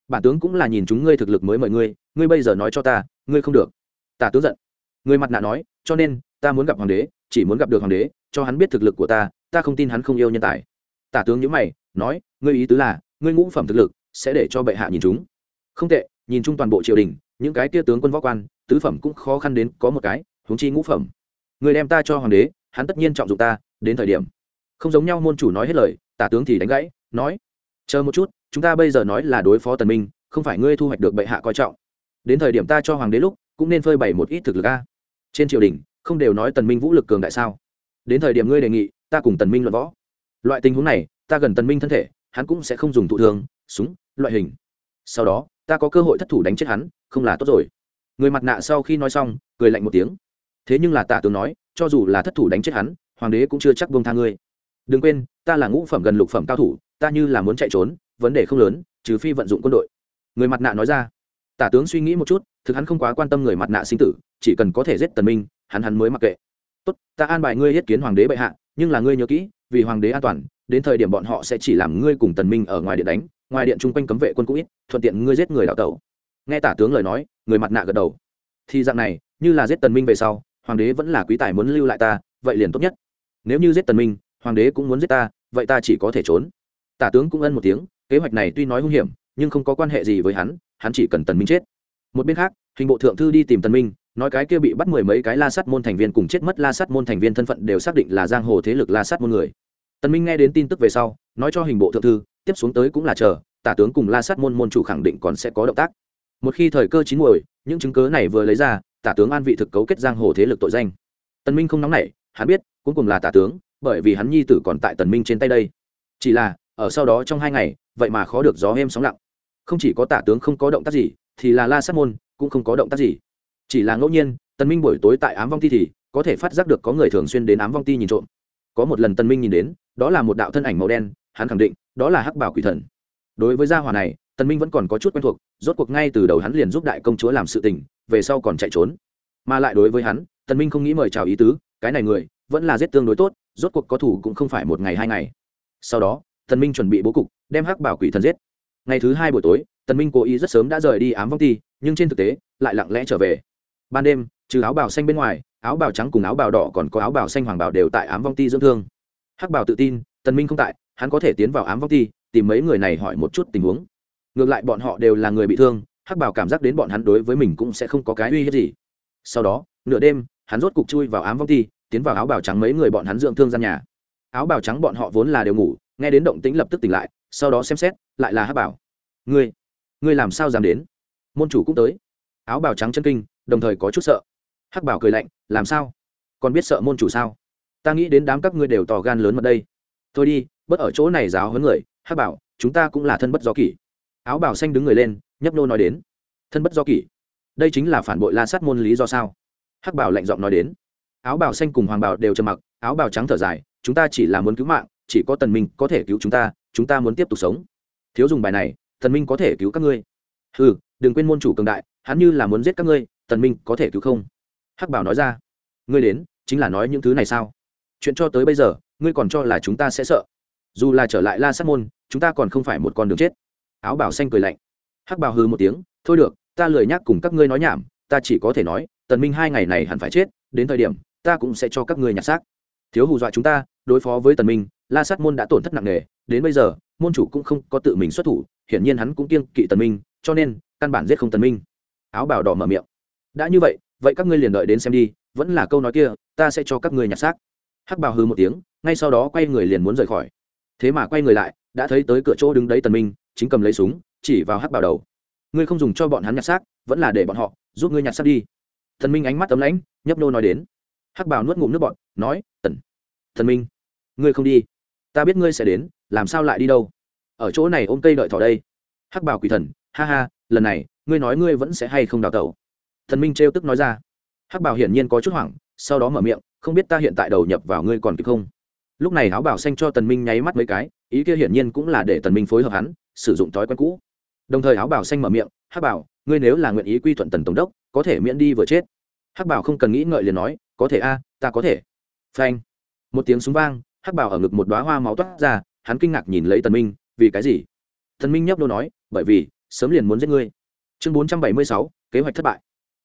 A: Bản tướng cũng là nhìn chúng ngươi thực lực mới mời ngươi ngươi bây giờ nói cho ta, ngươi không được. Tả tướng giận. Người mặt nạ nói, cho nên, ta muốn gặp hoàng đế, chỉ muốn gặp được hoàng đế, cho hắn biết thực lực của ta ta không tin hắn không yêu nhân tài. Tả tướng nhữ mày, nói, ngươi ý tứ là ngươi ngũ phẩm thực lực sẽ để cho bệ hạ nhìn chúng. Không tệ, nhìn chung toàn bộ triều đình, những cái tia tướng quân võ quan, tứ phẩm cũng khó khăn đến có một cái, huống chi ngũ phẩm. Người đem ta cho hoàng đế, hắn tất nhiên trọng dụng ta, đến thời điểm. Không giống nhau môn chủ nói hết lời, tả tướng thì đánh gãy, nói, chờ một chút, chúng ta bây giờ nói là đối phó tần minh, không phải ngươi thu hoạch được bệ hạ coi trọng. Đến thời điểm ta cho hoàng đế lúc, cũng nên phơi bày một ít thực lực a. Trên triều đình, không đều nói tần minh vũ lực cường đại sao? Đến thời điểm ngươi đề nghị, ta cùng tần minh luận võ. Loại tình huống này, ta gần tần minh thân thể hắn cũng sẽ không dùng thụ thương, súng, loại hình. Sau đó, ta có cơ hội thất thủ đánh chết hắn, không là tốt rồi. Người mặt nạ sau khi nói xong, cười lạnh một tiếng. Thế nhưng là tạ tướng nói, cho dù là thất thủ đánh chết hắn, hoàng đế cũng chưa chắc buông tha ngươi. Đừng quên, ta là ngũ phẩm gần lục phẩm cao thủ, ta như là muốn chạy trốn, vấn đề không lớn, trừ phi vận dụng quân đội. Người mặt nạ nói ra. Tả tướng suy nghĩ một chút, thực hắn không quá quan tâm người mặt nạ sinh tử, chỉ cần có thể giết tần minh, hắn hắn mới mặc kệ. Tốt, ta an bài ngươi yết kiến hoàng đế bệ hạ, nhưng là ngươi nhớ kỹ vì hoàng đế an toàn, đến thời điểm bọn họ sẽ chỉ làm ngươi cùng tần minh ở ngoài điện đánh, ngoài điện chung quanh cấm vệ quân cũng ít, thuận tiện ngươi giết người đạo tẩu. Nghe tả tướng lời nói, người mặt nạ gật đầu. Thì dạng này, như là giết tần minh về sau, hoàng đế vẫn là quý tài muốn lưu lại ta, vậy liền tốt nhất. Nếu như giết tần minh, hoàng đế cũng muốn giết ta, vậy ta chỉ có thể trốn. Tả tướng cũng ân một tiếng, kế hoạch này tuy nói hung hiểm, nhưng không có quan hệ gì với hắn hắn chỉ cần tần minh chết. Một bên khác, hình bộ thượng thư đi tìm tần minh nói cái kia bị bắt mười mấy cái la sắt môn thành viên cùng chết mất la sắt môn thành viên thân phận đều xác định là giang hồ thế lực la sắt môn người. Tần minh nghe đến tin tức về sau, nói cho hình bộ thượng thư, tiếp xuống tới cũng là chờ, tả tướng cùng la sắt môn môn chủ khẳng định còn sẽ có động tác. Một khi thời cơ chín muồi, những chứng cứ này vừa lấy ra, tả tướng an vị thực cấu kết giang hồ thế lực tội danh. Tần minh không nóng nảy, hắn biết, cuối cùng là tả tướng, bởi vì hắn nhi tử còn tại tần minh trên tay đây. Chỉ là, ở sau đó trong hai ngày, vậy mà khó được gió êm sóng lặng. Không chỉ có tả tướng không có động tác gì, thì là la sát môn cũng không có động tác gì chỉ là ngẫu nhiên, tần minh buổi tối tại ám vong ti thì có thể phát giác được có người thường xuyên đến ám vong ti nhìn trộm. Có một lần tần minh nhìn đến, đó là một đạo thân ảnh màu đen, hắn khẳng định, đó là hắc bảo quỷ thần. Đối với gia hỏa này, tần minh vẫn còn có chút quen thuộc, rốt cuộc ngay từ đầu hắn liền giúp đại công chúa làm sự tình, về sau còn chạy trốn. Mà lại đối với hắn, tần minh không nghĩ mời chào ý tứ, cái này người, vẫn là giết tương đối tốt, rốt cuộc có thủ cũng không phải một ngày hai ngày. Sau đó, tần minh chuẩn bị bố cục, đem hắc bảo quỷ thần giết. Ngày thứ hai buổi tối, tần minh cố ý rất sớm đã rời đi ám vong ti, nhưng trên thực tế, lại lặng lẽ trở về ban đêm, trừ áo bào xanh bên ngoài, áo bào trắng cùng áo bào đỏ còn có áo bào xanh hoàng bào đều tại ám vong ti dưỡng thương. Hắc bào tự tin, tần minh không tại, hắn có thể tiến vào ám vong ti, tìm mấy người này hỏi một chút tình huống. Ngược lại bọn họ đều là người bị thương, hắc bào cảm giác đến bọn hắn đối với mình cũng sẽ không có cái uy hiếp gì. Sau đó, nửa đêm, hắn rốt cục chui vào ám vong ti, tiến vào áo bào trắng mấy người bọn hắn dưỡng thương gian nhà. Áo bào trắng bọn họ vốn là đều ngủ, nghe đến động tĩnh lập tức tỉnh lại, sau đó xem xét, lại là hắc bảo ngươi ngươi làm sao dám đến? Môn chủ cũng tới. Áo bào trắng chân kinh đồng thời có chút sợ. Hắc bảo cười lạnh, làm sao? Còn biết sợ môn chủ sao? Ta nghĩ đến đám các ngươi đều tò gan lớn mật đây. Thôi đi, bớt ở chỗ này giáo huấn người, hắc bảo, chúng ta cũng là thân bất do kỷ. Áo bảo xanh đứng người lên, nhấp nô nói đến, thân bất do kỷ? Đây chính là phản bội la sát môn lý do sao? Hắc bảo lạnh giọng nói đến. Áo bảo xanh cùng hoàng bảo đều trầm mặc, áo bảo trắng thở dài, chúng ta chỉ là muốn cứu mạng, chỉ có tần minh có thể cứu chúng ta chúng ta muốn tiếp tục sống. Thiếu dùng bài này thần minh có thể cứu các ngươi. Ừ đừng quên môn chủ cường đại, hắn như là muốn giết các ngươi tần minh có thể cứu không? Hắc bảo nói ra. Ngươi đến, chính là nói những thứ này sao? Chuyện cho tới bây giờ, ngươi còn cho là chúng ta sẽ sợ. Dù là trở lại la sát môn, chúng ta còn không phải một con đường chết. Áo bảo xanh cười lạnh. Hắc bảo hừ một tiếng, thôi được, ta lười nhắc cùng các ngươi nói nhảm, ta chỉ có thể nói, tần minh hai ngày này hẳn phải chết, đến thời điểm, ta cũng sẽ cho các ngươi nhặt xác. Thiếu hù dọa chúng ta, đối phó với tần minh, la sát môn đã tổn thất nặng nề, đến bây giờ, môn chủ cũng không có tự mình xuất thủ, hiển nhiên hắn cũng kiêng kỵ tần minh, cho nên, căn bản giết không tần minh. Áo Bảo đỏ mở miệng đã như vậy vậy các ngươi liền đợi đến xem đi, vẫn là câu nói kia, ta sẽ cho các ngươi nhặt xác. Hắc bào hư một tiếng, ngay sau đó quay người liền muốn rời khỏi. Thế mà quay người lại, đã thấy tới cửa chỗ đứng đấy tần minh, chính cầm lấy súng, chỉ vào hắc bào đầu. Ngươi không dùng cho bọn hắn nhặt xác, vẫn là để bọn họ, giúp ngươi nhặt xác đi. Thần minh ánh mắt tấm lãnh, nhấp nô nói đến. Hắc bào nuốt ngụm nước bọn nói, tần thần minh, ngươi không đi. Ta biết ngươi sẽ đến, làm sao lại đi đâu? Ở chỗ này ôm cây đợi thỏ đây. Hắc bào quỷ thần, ha ha, lần này, ngươi nói ngươi vẫn sẽ hay không đào tẩu? Thần minh trêu tức nói ra. Hắc Bảo hiển nhiên có chút hoảng, sau đó mở miệng, không biết ta hiện tại đầu nhập vào ngươi còn kịp không? Lúc này áo bảo xanh cho tần minh nháy mắt mấy cái, ý kia hiển nhiên cũng là để tần minh phối hợp hắn, sử dụng thói quen cũ. Đồng thời áo bảo xanh mở miệng, hắc bảo, ngươi nếu là nguyện ý quy thuận tần tổng đốc, có thể miễn đi vừa chết. Hắc bảo không cần nghĩ ngợi liền nói, có thể a, ta có thể. Phanh, một tiếng súng vang, hắc bảo ở ngực một đóa hoa máu toát ra, hắn kinh ngạc nhìn lấy tần minh, vì cái gì? Tần minh nhấp đôi nói, bởi vì sớm liền muốn giết ngươi. Chương bốn trăm bảy mươi sáu, kế hoạch thất bại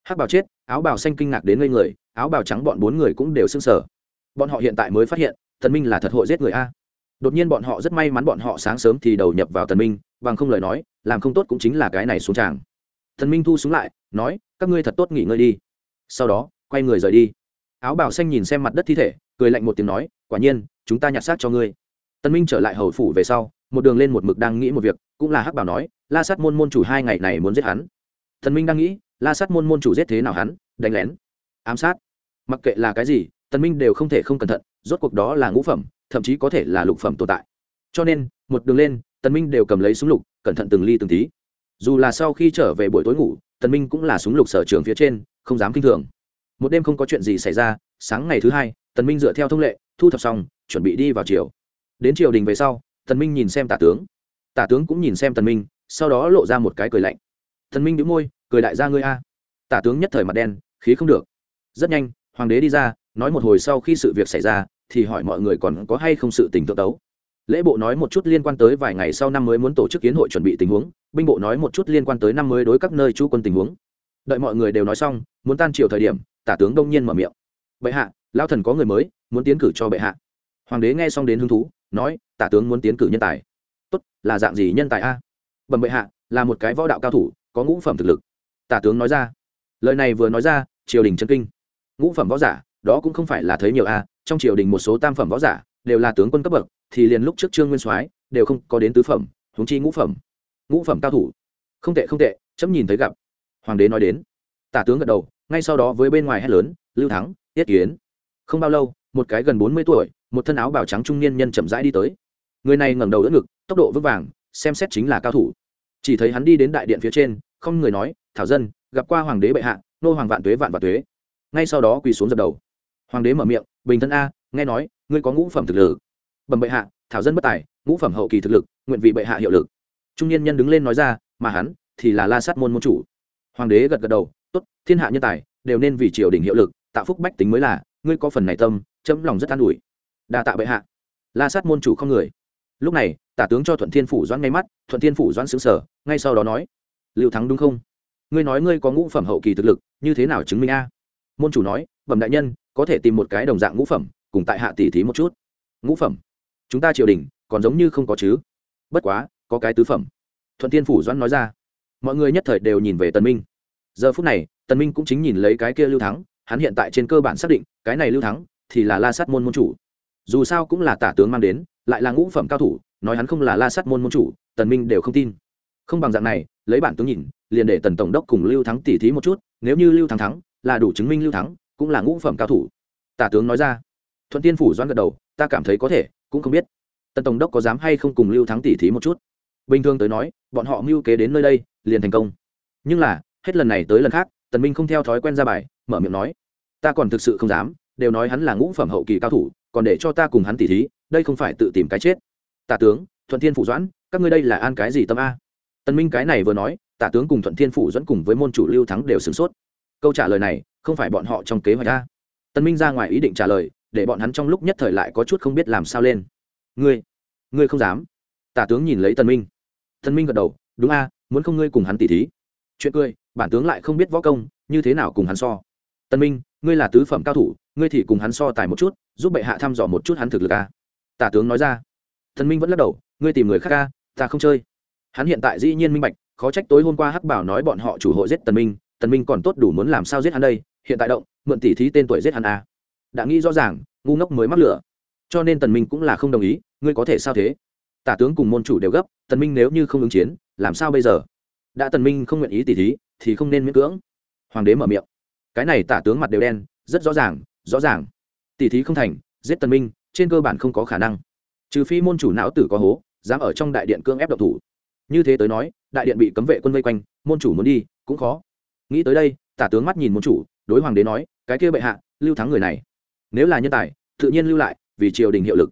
A: hắc bảo chết, áo bào xanh kinh ngạc đến ngây người, áo bào trắng bọn bốn người cũng đều sưng sở bọn họ hiện tại mới phát hiện tần minh là thật hội giết người a. Đột nhiên bọn họ rất may mắn bọn họ sáng sớm thì đầu nhập vào tần minh, bằng không lời nói, làm không tốt cũng chính là cái này xuống tràng. Tần minh thu xuống lại, nói, các ngươi thật tốt nghỉ ngơi đi. Sau đó, quay người rời đi. Áo bào xanh nhìn xem mặt đất thi thể, cười lạnh một tiếng nói, quả nhiên, chúng ta nhặt xác cho ngươi. Tần minh trở lại hầu phủ về sau, một đường lên một mực đang nghĩ một việc, cũng là hắc bảo nói, la sát môn môn chủ hai ngày này muốn giết hắn. Tần minh đang nghĩ la sát môn môn chủ giết thế nào hắn, đánh lén. Ám sát. Mặc kệ là cái gì, tần minh đều không thể không cẩn thận, rốt cuộc đó là ngũ phẩm, thậm chí có thể là lục phẩm tồn tại. Cho nên, một đường lên, tần minh đều cầm lấy súng lục, cẩn thận từng ly từng tí. Dù là sau khi trở về buổi tối ngủ, tần minh cũng là súng lục sở trường phía trên, không dám kinh thường. Một đêm không có chuyện gì xảy ra, sáng ngày thứ hai, tần minh dựa theo thông lệ, thu thập xong, chuẩn bị đi vào triều. Đến triều đình về sau, tần minh nhìn xem tả tướng. Tả tướng cũng nhìn xem tần minh, sau đó lộ ra một cái cười lạnh. Tần minh nhíu môi cười đại gia ngươi a. Tả tướng nhất thời mặt đen, khí không được. Rất nhanh, hoàng đế đi ra, nói một hồi sau khi sự việc xảy ra, thì hỏi mọi người còn có hay không sự tình thượng tấu. Lễ bộ nói một chút liên quan tới vài ngày sau năm mới muốn tổ chức kiến hội chuẩn bị tình huống, binh bộ nói một chút liên quan tới năm mới đối các nơi trú quân tình huống. Đợi mọi người đều nói xong, muốn tan chiều thời điểm, tả tướng đông nhiên mở miệng. Bệ hạ lao thần có người mới, muốn tiến cử cho bệ hạ. Hoàng đế nghe xong đến hứng thú, nói, tả tướng muốn tiến cử nhân tài. Tốt, là dạng gì nhân tài a? Bẩm bệ hạ, là một cái võ đạo cao thủ, có ngũ phẩm thực lực tả tướng nói ra. Lời này vừa nói ra, triều đình chân kinh. Ngũ phẩm võ giả, đó cũng không phải là thấy nhiều a, trong triều đình một số tam phẩm võ giả, đều là tướng quân cấp bậc, thì liền lúc trước trương nguyên soái đều không có đến tứ phẩm, huống chi ngũ phẩm. Ngũ phẩm cao thủ. Không tệ không tệ, chấm nhìn thấy gặp. Hoàng đế nói đến. Tả tướng gật đầu, ngay sau đó với bên ngoài hét lớn, lưu thắng, tiết kiến. Không bao lâu, một cái gần bốn mươi tuổi, một thân áo bào trắng trung niên nhân chậm rãi đi tới. Người này ngẩng đầu đỡ ngực, tốc độ vững vàng, xem xét chính là cao thủ. Chỉ thấy hắn đi đến đại điện phía trên không người nói, thảo dân, gặp qua hoàng đế bệ hạ, nô hoàng vạn tuế vạn vạn tuế. Ngay sau đó quỳ xuống dập đầu. Hoàng đế mở miệng, bình thân a, nghe nói, ngươi có ngũ phẩm thực lực. Bẩm bệ hạ, thảo dân bất tài, ngũ phẩm hậu kỳ thực lực, nguyện vị bệ hạ hiệu lực. Trung niên nhân đứng lên nói ra, mà hắn thì là la sát môn môn chủ. Hoàng đế gật gật đầu, tốt, thiên hạ nhân tài đều nên vì triều đình hiệu lực tạo phúc bách tính mới là, ngươi có phần này tâm, chấm lòng rất an ủi. Đa tạ bệ hạ. La sát môn chủ không người. Lúc này, tả tướng cho thuận thiên phủ doãn ngay mắt, thuận thiên phủ doãn xứng sở ngay sau đó nói lưu thắng đúng không? Ngươi nói ngươi có ngũ phẩm hậu kỳ thực lực, như thế nào chứng minh a? Môn chủ nói, bẩm đại nhân, có thể tìm một cái đồng dạng ngũ phẩm, cùng tại hạ tỷ thí một chút. Ngũ phẩm? Chúng ta triều đình, còn giống như không có chứ. Bất quá, có cái tứ phẩm. Thuận thiên phủ doãn nói ra. Mọi người nhất thời đều nhìn về tần minh. Giờ phút này, tần minh cũng chính nhìn lấy cái kia lưu thắng, hắn hiện tại trên cơ bản xác định, cái này lưu thắng thì là la sát môn môn chủ. Dù sao cũng là tả tướng mang đến, lại là ngũ phẩm cao thủ, nói hắn không là la sát môn môn chủ, tần minh đều không tin không bằng dạng này, lấy bản tướng nhìn, liền để tần tổng đốc cùng lưu thắng tỉ thí một chút, nếu như lưu thắng thắng, là đủ chứng minh lưu thắng cũng là ngũ phẩm cao thủ. Tả tướng nói ra. Thuận tiên phủ doãn gật đầu, ta cảm thấy có thể, cũng không biết. Tần tổng đốc có dám hay không cùng lưu thắng tỉ thí một chút? Bình thường tới nói, bọn họ mưu kế đến nơi đây, liền thành công. Nhưng là, hết lần này tới lần khác, tần minh không theo thói quen ra bài, mở miệng nói. Ta còn thực sự không dám, đều nói hắn là ngũ phẩm hậu kỳ cao thủ, còn để cho ta cùng hắn tỉ thí, đây không phải tự tìm cái chết. Tả tướng, thuận thiên phủ doãn, các ngươi đây là an cái gì tâm a? Tần minh cái này vừa nói, tả tướng cùng thuận thiên phủ dẫn cùng với môn chủ lưu thắng đều sửng sốt. Câu trả lời này, không phải bọn họ trong kế hoạch ra. tần minh ra ngoài ý định trả lời, để bọn hắn trong lúc nhất thời lại có chút không biết làm sao lên. Ngươi ngươi không dám. Tả tướng nhìn lấy tần minh. Tần minh gật đầu, đúng a, muốn không ngươi cùng hắn tỉ thí. Chuyện cười, bản tướng lại không biết võ công, như thế nào cùng hắn so. Tân minh, ngươi là tứ phẩm cao thủ, ngươi thì cùng hắn so tài một chút, giúp bệ hạ thăm dò một chút hắn thực lực a. Tả tướng nói ra. Tân minh vẫn lắc đầu, ngươi tìm người khác a, ta không chơi hắn hiện tại dĩ nhiên minh bạch, khó trách tối hôm qua hắc bảo nói bọn họ chủ hội giết tần minh tần minh còn tốt đủ muốn làm sao giết hắn đây, hiện tại động, mượn tỷ thí tên tuổi giết hắn à? đã nghĩ rõ ràng, ngu ngốc mới mắc lửa. Cho nên tần minh cũng là không đồng ý, ngươi có thể sao thế? Tả tướng cùng môn chủ đều gấp, tần minh nếu như không ứng chiến, làm sao bây giờ? Đã tần minh không nguyện ý tỷ thí, thì không nên miễn cưỡng. Hoàng đế mở miệng. Cái này tả tướng mặt đều đen, rất rõ ràng rõ ràng. Tỷ thí không thành, giết tần minh, trên cơ bản không có khả năng. Trừ phi môn chủ não tử có hố, dám ở trong đại điện cương ép độc thủ như thế tới nói, đại điện bị cấm vệ quân vây quanh, môn chủ muốn đi, cũng khó. Nghĩ tới đây, tả tướng mắt nhìn môn chủ, đối hoàng đế nói, cái kia bệ hạ, lưu thắng người này. Nếu là nhân tài, tự nhiên lưu lại, vì triều đình hiệu lực.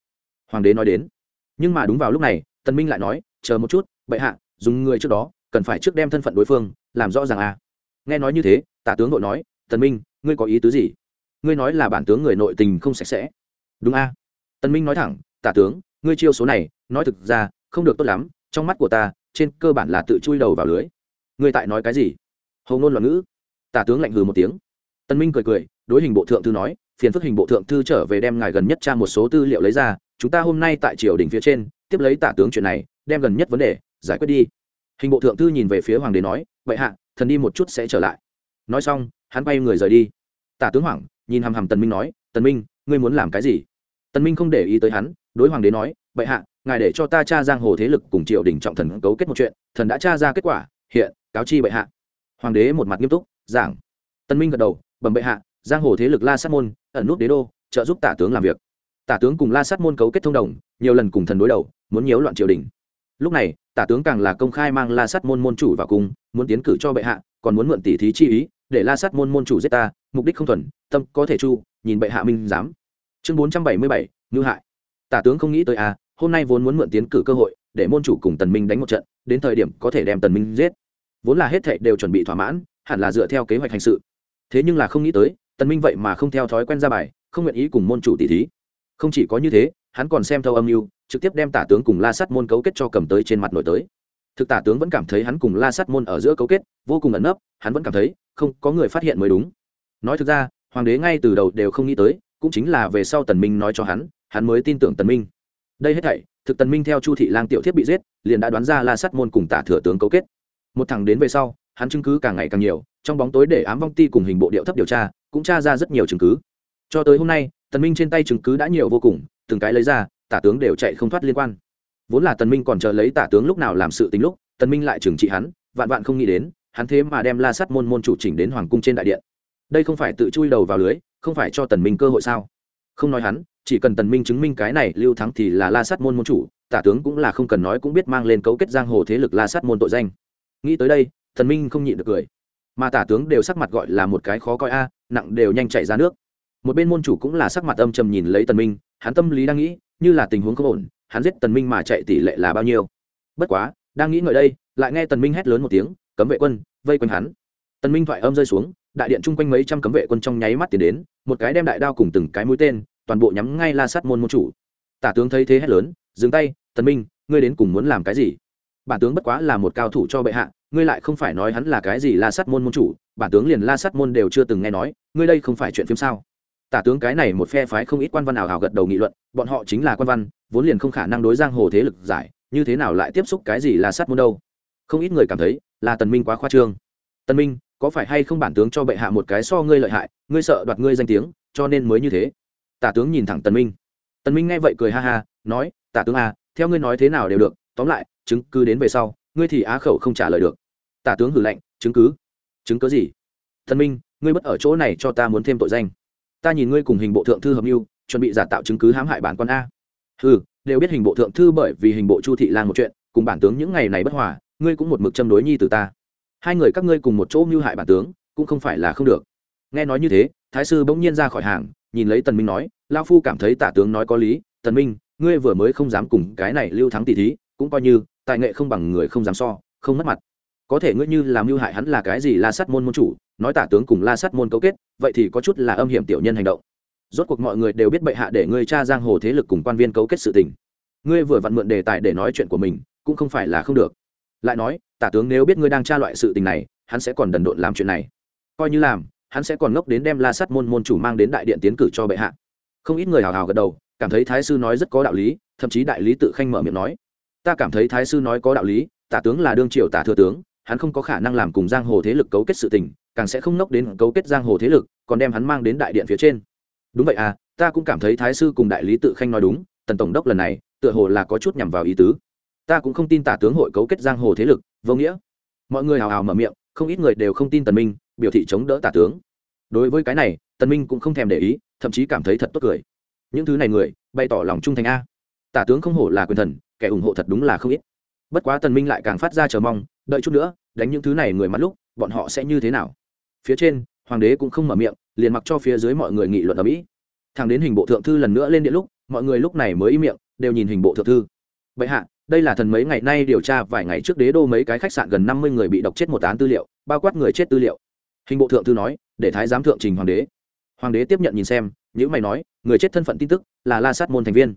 A: Hoàng đế nói đến. Nhưng mà đúng vào lúc này, tần minh lại nói, chờ một chút, bệ hạ, dùng người trước đó, cần phải trước đem thân phận đối phương, làm rõ ràng a à. nghe nói như thế, tả tướng nội nói, tần minh, ngươi có ý tứ gì? Ngươi nói là bản tướng người nội tình không sạch sẽ. Đúng a à? tần minh nói thẳng, tả tướng, ngươi chiêu số này, nói thực ra, không được tốt lắm, trong mắt của ta trên cơ bản là tự chui đầu vào lưới. Ngươi tại nói cái gì? Hầu ngôn loạn ngữ. Tả tướng lạnh hừ một tiếng. Tần minh cười cười đối hình bộ thượng thư nói phiền phức hình bộ thượng thư trở về đem ngài gần nhất tra một số tư liệu lấy ra chúng ta hôm nay tại triều đình phía trên tiếp lấy tả tướng chuyện này đem gần nhất vấn đề giải quyết đi. Hình bộ thượng thư nhìn về phía hoàng đế nói vậy hạ thần đi một chút sẽ trở lại. Nói xong hắn bay người rời đi. Tả tướng hoảng, nhìn hằm hằm tần minh nói tần minh ngươi muốn làm cái gì? Tần minh không để ý tới hắn đối hoàng đế nói vậy hạ ngài để cho ta tra giang hồ thế lực cùng triều đình trọng thần cấu kết một chuyện, thần đã tra ra kết quả, hiện, cáo chi bệ hạ. Hoàng đế một mặt nghiêm túc, giảng. Tân minh gật đầu, bẩm bệ hạ, giang hồ thế lực la sát môn, ẩn nút đế đô, trợ giúp tả tướng làm việc. Tả tướng cùng la sát môn cấu kết thông đồng, nhiều lần cùng thần đối đầu, muốn nhiễu loạn triều đình. Lúc này, tả tướng càng là công khai mang la sát môn môn chủ vào cung muốn tiến cử cho bệ hạ, còn muốn mượn tỷ thí chi ý, để la sát môn môn chủ giết ta, mục đích không thuần, tâm có thể chu, nhìn bệ hạ minh dám chương bốn trăm bảy mươi bảy, ngư hại. Tả tướng không nghĩ tới à hôm nay vốn muốn mượn tiến cử cơ hội để môn chủ cùng tần minh đánh một trận, đến thời điểm có thể đem tần minh giết. Vốn là hết thệ đều chuẩn bị thỏa mãn, hẳn là dựa theo kế hoạch hành sự. Thế nhưng là không nghĩ tới, tần minh vậy mà không theo thói quen ra bài, không nguyện ý cùng môn chủ tỷ thí. Không chỉ có như thế, hắn còn xem thâu âm mưu, trực tiếp đem tả tướng cùng la sắt môn cấu kết cho cầm tới trên mặt nổi tới. Thực tả tướng vẫn cảm thấy hắn cùng la sắt môn ở giữa cấu kết vô cùng ẩn nấp, hắn vẫn cảm thấy không có người phát hiện mới đúng. Nói thực ra, hoàng đế ngay từ đầu đều không nghĩ tới, cũng chính là về sau tần minh nói cho hắn hắn mới tin tưởng tần minh đây hết thảy, thực tần minh theo chu thị lang tiểu thiếp bị giết, liền đã đoán ra la sắt môn cùng tả thừa tướng cấu kết. Một thằng đến về sau, hắn chứng cứ càng ngày càng nhiều, trong bóng tối để ám vong ti cùng hình bộ điệu thấp điều tra, cũng tra ra rất nhiều chứng cứ. Cho tới hôm nay, tần minh trên tay chứng cứ đã nhiều vô cùng, từng cái lấy ra, tả tướng đều chạy không thoát liên quan. Vốn là tần minh còn chờ lấy tả tướng lúc nào làm sự tính lúc, tần minh lại trừng trị hắn, vạn vạn không nghĩ đến, hắn thế mà đem la sắt môn môn chủ chỉnh đến hoàng cung trên đại điện. Đây không phải tự chui đầu vào lưới, không phải cho tần minh cơ hội sao? Không nói hắn chỉ cần tần minh chứng minh cái này, lưu thắng thì là la sát môn môn chủ, tả tướng cũng là không cần nói cũng biết mang lên cấu kết giang hồ thế lực la sát môn tội danh. Nghĩ tới đây, tần minh không nhịn được cười. Mà tả tướng đều sắc mặt gọi là một cái khó coi a, nặng đều nhanh chạy ra nước. Một bên môn chủ cũng là sắc mặt âm trầm nhìn lấy tần minh, hắn tâm lý đang nghĩ, như là tình huống không ổn, hắn giết tần minh mà chạy tỷ lệ là bao nhiêu. Bất quá, đang nghĩ ngợi đây, lại nghe tần minh hét lớn một tiếng, cấm vệ quân, vây quanh hắn. Tần minh thoại âm rơi xuống, đại điện chung quanh mấy trăm cấm vệ quân trong nháy mắt tiến đến, một cái đem đại đao cùng từng cái mũi tên toàn bộ nhắm ngay la sát môn môn chủ. Tả tướng thấy thế hét lớn, dừng tay, tần minh, ngươi đến cùng muốn làm cái gì? Bản tướng bất quá là một cao thủ cho bệ hạ, ngươi lại không phải nói hắn là cái gì la sát môn môn chủ, bản tướng liền la sát môn đều chưa từng nghe nói, ngươi đây không phải chuyện phim sao? Tả tướng cái này một phe phái không ít quan văn ảo hào gật đầu nghị luận, bọn họ chính là quan văn, vốn liền không khả năng đối giang hồ thế lực giải, như thế nào lại tiếp xúc cái gì là sát môn đâu? Không ít người cảm thấy là tần minh quá khoa trương. Tần minh, có phải hay không bản tướng cho bệ hạ một cái so ngươi lợi hại, ngươi sợ đoạt ngươi danh tiếng, cho nên mới như thế? Tả tướng nhìn thẳng tần minh. Tần minh nghe vậy cười ha ha, nói, tả tướng à theo ngươi nói thế nào đều được, tóm lại, chứng cứ đến về sau, ngươi thì á khẩu không trả lời được. Tả tướng hử lạnh, chứng cứ? Chứng cứ gì? Tần minh, ngươi bất ở chỗ này cho ta muốn thêm tội danh. Ta nhìn ngươi cùng hình bộ thượng thư hợp mưu, chuẩn bị giả tạo chứng cứ hãm hại bản quan a. Ừ đều biết hình bộ thượng thư bởi vì hình bộ chu thị lan một chuyện, cùng bản tướng những ngày này bất hòa, ngươi cũng một mực châm đối nhi từ ta. Hai người các ngươi cùng một chỗ mưu hại bản tướng, cũng không phải là không được. Nghe nói như thế, thái sư bỗng nhiên ra khỏi hàng nhìn lấy tần minh nói lao phu cảm thấy tả tướng nói có lý, tần minh, ngươi vừa mới không dám cùng cái này lưu thắng tỷ thí, cũng coi như, tài nghệ không bằng người không dám so, không mất mặt. Có thể ngươi như làm mưu hại hắn là cái gì la sắt môn môn chủ, nói tả tướng cùng la sắt môn cấu kết, vậy thì có chút là âm hiểm tiểu nhân hành động. Rốt cuộc mọi người đều biết bệ hạ để ngươi cha giang hồ thế lực cùng quan viên cấu kết sự tình. Ngươi vừa vặn mượn đề tài để nói chuyện của mình, cũng không phải là không được. Lại nói, tả tướng nếu biết ngươi đang tra loại sự tình này, hắn sẽ còn đần độn làm chuyện này. Coi như làm hắn sẽ còn ngốc đến đem la sắt môn môn chủ mang đến đại điện tiến cử cho bệ hạ. Không ít người hào hào gật đầu, cảm thấy thái sư nói rất có đạo lý, thậm chí đại lý tự khanh mở miệng nói, ta cảm thấy thái sư nói có đạo lý, tả tướng là đương triều tả thừa tướng, hắn không có khả năng làm cùng giang hồ thế lực cấu kết sự tình, càng sẽ không nốc đến cấu kết giang hồ thế lực, còn đem hắn mang đến đại điện phía trên. Đúng vậy à ta cũng cảm thấy thái sư cùng đại lý tự khanh nói đúng, tần tổng đốc lần này, tựa hồ là có chút nhằm vào ý tứ. Ta cũng không tin tả tướng hội cấu kết giang hồ thế lực, vô nghĩa. Mọi người hào hào mở miệng, không ít người đều không tin tần minh biểu thị chống đỡ tả tướng. Đối với cái này, tần minh cũng không thèm để ý, thậm chí cảm thấy thật tốt cười. Những thứ này người, bày tỏ lòng trung thành a. Tả tướng không hổ là quyền thần, kẻ ủng hộ thật đúng là không ít. Bất quá tần minh lại càng phát ra chờ mong, đợi chút nữa, đánh những thứ này người mắt lúc, bọn họ sẽ như thế nào? Phía trên, hoàng đế cũng không mở miệng, liền mặc cho phía dưới mọi người nghị luận ở mỹ. Thằng đến hình bộ thượng thư lần nữa lên điện lúc, mọi người lúc này mới im miệng, đều nhìn hình bộ thượng thư. Bệ hạ, đây là thần mấy ngày nay điều tra vài ngày trước đế đô mấy cái khách sạn gần năm mươi người bị độc chết một án tư liệu, bao quát người chết tư liệu hình bộ thượng thư nói, để thái giám thượng trình hoàng đế. Hoàng đế tiếp nhận nhìn xem những mày nói, người chết thân phận tin tức, là la sát môn thành viên.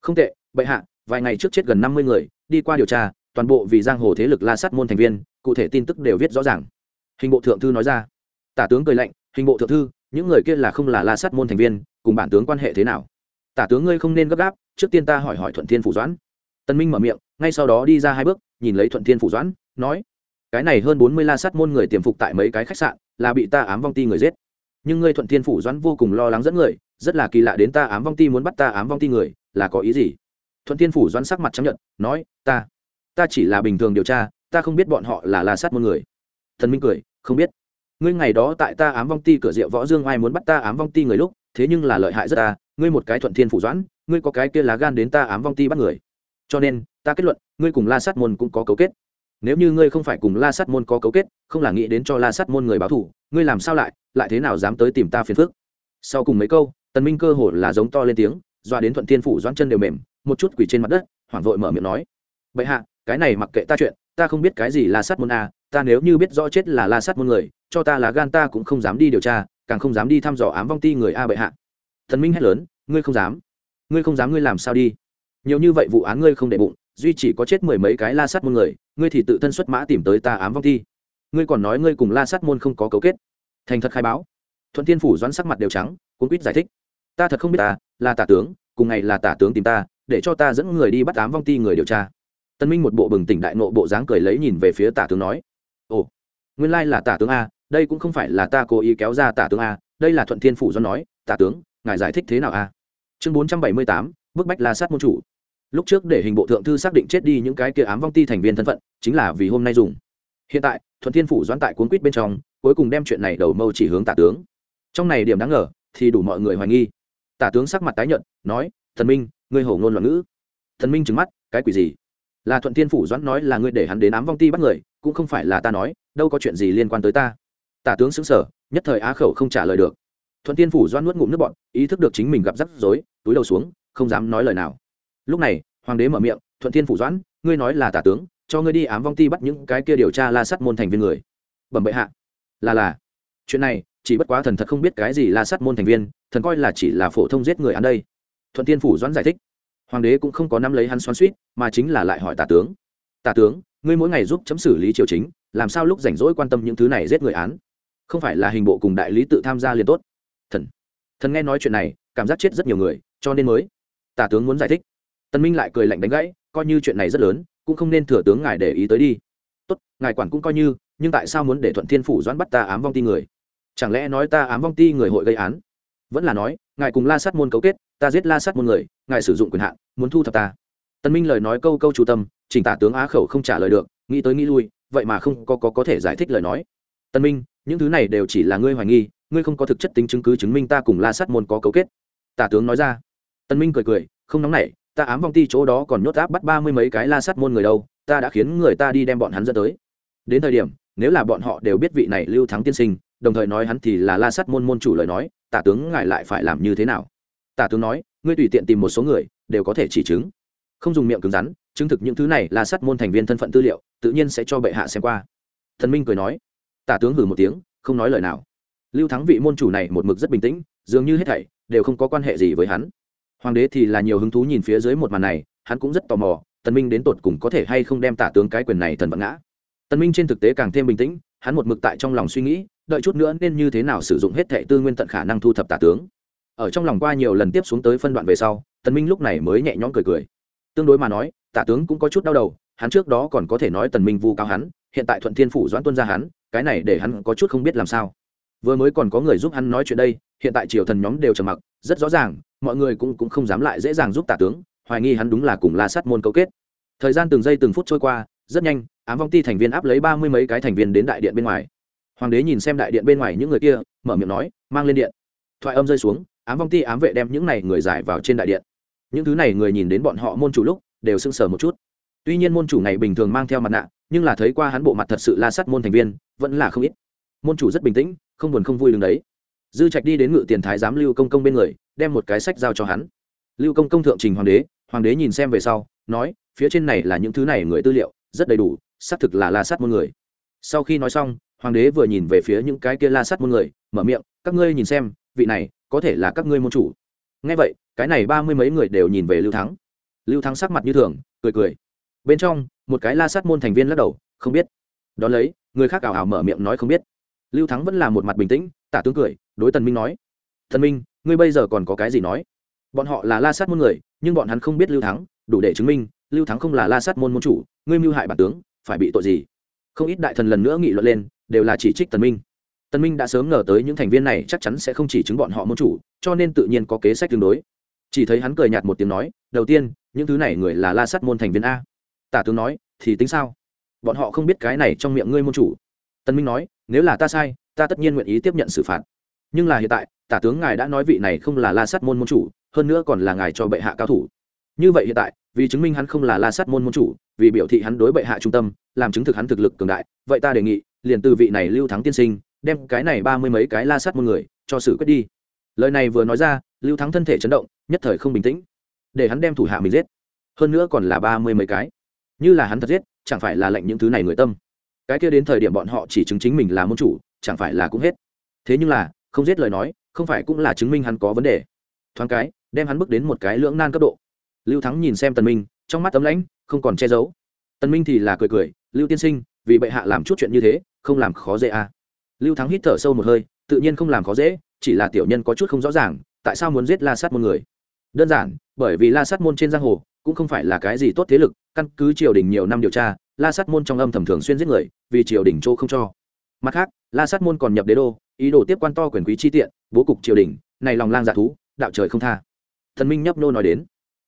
A: Không tệ, bệ hạ, vài ngày trước chết gần năm mươi người, đi qua điều tra, toàn bộ vì giang hồ thế lực la sát môn thành viên, cụ thể tin tức đều viết rõ ràng. Hình bộ thượng thư nói ra. Tả tướng cười lạnh, hình bộ thượng thư, những người kia là không là la sát môn thành viên, cùng bản tướng quan hệ thế nào? Tả tướng ngươi không nên gấp gáp, trước tiên ta hỏi hỏi thuận thiên phủ doãn. Tân minh mở miệng, ngay sau đó đi ra hai bước, nhìn lấy thuận thiên phủ doãn, nói, cái này hơn bốn mươi la sát môn người tiềm phục tại mấy cái khách sạn là bị ta ám vong ti người giết. Nhưng ngươi thuận thiên phủ doãn vô cùng lo lắng dẫn người, rất là kỳ lạ đến ta ám vong ti muốn bắt ta ám vong ti người, là có ý gì? Thuận thiên phủ doãn sắc mặt chấp nhận nói, ta ta chỉ là bình thường điều tra, ta không biết bọn họ là la sát môn người. Thần minh cười, không biết. Ngươi ngày đó tại ta ám vong ti cửa rượu võ dương ai muốn bắt ta ám vong ti người lúc, thế nhưng là lợi hại rất ta, ngươi một cái thuận thiên phủ doãn, ngươi có cái kia lá gan đến ta ám vong ti bắt người. Cho nên, ta kết luận, ngươi cùng la sát môn cũng có cấu kết nếu như ngươi không phải cùng la sát môn có cấu kết, không là nghĩ đến cho la sát môn người báo thủ ngươi làm sao lại lại thế nào dám tới tìm ta phiền phức? Sau cùng mấy câu, tần minh cơ hồ là giống to lên tiếng doa đến thuận thiên phủ doãn chân đều mềm, một chút quỳ trên mặt đất, hoảng vội mở miệng nói. Bệ hạ, cái này mặc kệ ta chuyện, ta không biết cái gì la sát môn a ta nếu như biết rõ chết là la sát môn người, cho ta là gan ta cũng không dám đi điều tra, càng không dám đi thăm dò ám vong ti người a bệ hạ. Thần minh hét lớn, ngươi không dám. Ngươi không dám, ngươi làm sao đi? Nhiều như vậy vụ án ngươi không để bụng duy chỉ có chết mười mấy cái la sát môn người ngươi thì tự thân xuất mã tìm tới ta ám vong thi, ngươi còn nói ngươi cùng la sát môn không có cấu kết. Thành thật khai báo. Thuận thiên phủ doãn sắc mặt đều trắng cuốn quýt giải thích. Ta thật không biết ta là tả tướng cùng ngày là tả tướng tìm ta để cho ta dẫn người đi bắt ám vong ti người điều tra. Tân minh một bộ bừng tỉnh đại nộ bộ dáng cười lấy nhìn về phía tả tướng nói ồ nguyên lai là tả tướng a đây cũng không phải là ta cố ý kéo ra tả tướng a đây là thuận thiên phủ doãn nói tả tướng ngài giải thích thế nào a? Chương bốn trăm bảy mươi tám bức bách la sát môn chủ lúc trước để hình bộ thượng thư xác định chết đi những cái kia ám vong ti thành viên thân phận, chính là vì hôm nay dùng. Hiện tại, thuận thiên phủ doãn tại cuốn quýt bên trong, cuối cùng đem chuyện này đầu mâu chỉ hướng tả tướng. Trong này điểm đáng ngờ, thì đủ mọi người hoài nghi. Tả tướng sắc mặt tái nhận nói, thần minh, ngươi hổ ngôn loạn ngữ. Thần minh trừng mắt, cái quỷ gì? Là thuận thiên phủ doãn nói là ngươi để hắn đến ám vong ti bắt người, cũng không phải là ta nói, đâu có chuyện gì liên quan tới ta. Tả tướng xứng sở nhất thời á khẩu không trả lời được. Thuận thiên phủ doãn nuốt ngụm nước bọn ý thức được chính mình gặp rắc rối, túi đầu xuống, không dám nói lời nào lúc này, hoàng đế mở miệng, thuận thiên phủ doãn, ngươi nói là tả tướng, cho ngươi đi ám vong ti bắt những cái kia điều tra la sắt môn thành viên người. Bẩm bệ hạ. Là là. Chuyện này, chỉ bất quá thần thật không biết cái gì la sắt môn thành viên, thần coi là chỉ là phổ thông giết người ăn đây. Thuận thiên phủ doãn giải thích. Hoàng đế cũng không có nắm lấy hắn xoắn suýt mà chính là lại hỏi tả tướng. Tả tướng, ngươi mỗi ngày giúp chấm xử lý triều chính, làm sao lúc rảnh rỗi quan tâm những thứ này giết người án? Không phải là hình bộ cùng đại lý tự tham gia liền tốt. Thần thần nghe nói chuyện này, cảm giác chết rất nhiều người, cho nên mới. Tả tướng muốn giải thích tân minh lại cười lạnh đánh gãy coi như chuyện này rất lớn cũng không nên thừa tướng ngài để ý tới đi. Tốt ngài quản cũng coi như nhưng tại sao muốn để thuận thiên phủ doãn bắt ta ám vong ti người? Chẳng lẽ nói ta ám vong ti người hội gây án? Vẫn là nói ngài cùng la sát môn cấu kết ta giết la sát môn người ngài sử dụng quyền hạn muốn thu thập ta. Tân minh lời nói câu câu chủ tâm chỉnh tả tướng á khẩu không trả lời được nghĩ tới nghĩ lui vậy mà không có, có có thể giải thích lời nói. Tân minh những thứ này đều chỉ là ngươi hoài nghi ngươi không có thực chất tính chứng cứ chứng minh ta cùng la sát môn có cấu kết. Tả tướng nói ra. Tân minh cười cười không nóng nảy ta ám vong ti chỗ đó còn nhốt áp bắt ba mươi mấy cái la sát môn người đâu, ta đã khiến người ta đi đem bọn hắn dẫn tới. Đến thời điểm, nếu là bọn họ đều biết vị này lưu thắng tiên sinh, đồng thời nói hắn thì là la sát môn môn chủ lời nói, tả tướng ngài lại phải làm như thế nào? Tả tướng nói, ngươi tùy tiện tìm một số người, đều có thể chỉ chứng. Không dùng miệng cứng rắn, chứng thực những thứ này là sát môn thành viên thân phận tư liệu, tự nhiên sẽ cho bệ hạ xem qua. Thần minh cười nói. Tả tướng hử một tiếng, không nói lời nào. Lưu thắng vị môn chủ này một mực rất bình tĩnh, dường như hết thảy đều không có quan hệ gì với hắn hoàng đế thì là nhiều hứng thú nhìn phía dưới một màn này, hắn cũng rất tò mò, tần minh đến tột cùng có thể hay không đem tả tướng cái quyền này thần vận ngã. Tần minh trên thực tế càng thêm bình tĩnh, hắn một mực tại trong lòng suy nghĩ, đợi chút nữa nên như thế nào sử dụng hết thệ tư nguyên tận khả năng thu thập tả tướng. Ở trong lòng qua nhiều lần tiếp xuống tới phân đoạn về sau, tần minh lúc này mới nhẹ nhõm cười cười. Tương đối mà nói, tả tướng cũng có chút đau đầu, hắn trước đó còn có thể nói tần minh vu cáo hắn, hiện tại thuận thiên phủ doãn tuân ra hắn, cái này để hắn có chút không biết làm sao. Vừa mới còn có người giúp hắn nói chuyện đây, hiện tại triều thần nhóm đều trầm mặc, rất rõ ràng mọi người cũng cũng không dám lại dễ dàng giúp tả tướng, hoài nghi hắn đúng là cùng la sát môn cấu kết. Thời gian từng giây từng phút trôi qua, rất nhanh, ám vong ti thành viên áp lấy ba mươi mấy cái thành viên đến đại điện bên ngoài. Hoàng đế nhìn xem đại điện bên ngoài những người kia, mở miệng nói, mang lên điện. Thoại âm rơi xuống, ám vong ti ám vệ đem những này người giải vào trên đại điện. Những thứ này người nhìn đến bọn họ môn chủ lúc, đều sưng sờ một chút. Tuy nhiên môn chủ này bình thường mang theo mặt nạ, nhưng là thấy qua hắn bộ mặt thật sự la sắt môn thành viên, vẫn là không ít. Môn chủ rất bình tĩnh, không buồn không vui đứng đấy dư trạch đi đến ngự tiền thái giám lưu công công bên người, đem một cái sách giao cho hắn. Lưu công công thượng trình hoàng đế hoàng đế nhìn xem về sau, nói, phía trên này là những thứ này người tư liệu, rất đầy đủ, xác thực là la sát môn người. Sau khi nói xong, hoàng đế vừa nhìn về phía những cái kia la sát môn người, mở miệng, các ngươi nhìn xem, vị này, có thể là các ngươi môn chủ. Ngay vậy, cái này ba mươi mấy người đều nhìn về lưu thắng. Lưu thắng sắc mặt như thường, cười cười. Bên trong, một cái la sát môn thành viên lắc đầu, không biết. Đón lấy, người khác ảo ảo mở miệng nói không biết. Lưu thắng vẫn là một mặt bình tĩnh, tả tướng cười đối tần minh nói thần minh, ngươi bây giờ còn có cái gì nói? Bọn họ là la sát môn người, nhưng bọn hắn không biết lưu thắng, đủ để chứng minh lưu thắng không là la sát môn môn chủ, ngươi mưu hại bản tướng, phải bị tội gì? Không ít đại thần lần nữa nghị luận lên, đều là chỉ trích tần minh. Tần minh đã sớm ngờ tới những thành viên này chắc chắn sẽ không chỉ chứng bọn họ môn chủ, cho nên tự nhiên có kế sách tương đối. Chỉ thấy hắn cười nhạt một tiếng nói, đầu tiên, những thứ này người là la sát môn thành viên a. Tả tướng nói, thì tính sao? Bọn họ không biết cái này trong miệng ngươi môn chủ. Tần minh nói, nếu là ta sai, ta tất nhiên nguyện ý tiếp nhận xử phạt nhưng là hiện tại, tả tướng ngài đã nói vị này không là la sát môn môn chủ, hơn nữa còn là ngài cho bệ hạ cao thủ. Như vậy hiện tại, vì chứng minh hắn không là la sát môn môn chủ, vì biểu thị hắn đối bệ hạ trung tâm, làm chứng thực hắn thực lực cường đại, vậy ta đề nghị, liền từ vị này lưu thắng tiên sinh, đem cái này ba mươi mấy cái la sát môn người, cho xử quyết đi. Lời này vừa nói ra, lưu thắng thân thể chấn động, nhất thời không bình tĩnh. Để hắn đem thủ hạ mình giết. Hơn nữa còn là ba mươi mấy cái. Như là hắn thật giết, chẳng phải là lệnh những thứ này người tâm. Cái kia đến thời điểm bọn họ chỉ chứng chính mình là môn chủ, chẳng phải là cũng hết. Thế nhưng là không giết lời nói, không phải cũng là chứng minh hắn có vấn đề. Thoáng cái, đem hắn bước đến một cái lưỡng nan cấp độ. Lưu thắng nhìn xem tần minh, trong mắt tấm lãnh, không còn che giấu. Tần minh thì là cười cười, lưu tiên sinh, vì bệ hạ làm chút chuyện như thế, không làm khó dễ à. lưu thắng hít thở sâu một hơi, tự nhiên không làm khó dễ, chỉ là tiểu nhân có chút không rõ ràng, tại sao muốn giết la sát môn người? Đơn giản, bởi vì la sát môn trên giang hồ cũng không phải là cái gì tốt thế lực, căn cứ triều đình nhiều năm điều tra, la sát môn trong âm thầm thường xuyên giết người, vì triều đình chỗ không cho. Mặt khác, la sát môn còn nhập đế đô ý đồ tiếp quan to quyền quý chi tiện, bố cục triều đình, này lòng lang dạ thú, đạo trời không tha. Thần minh nhấp nô nói đến.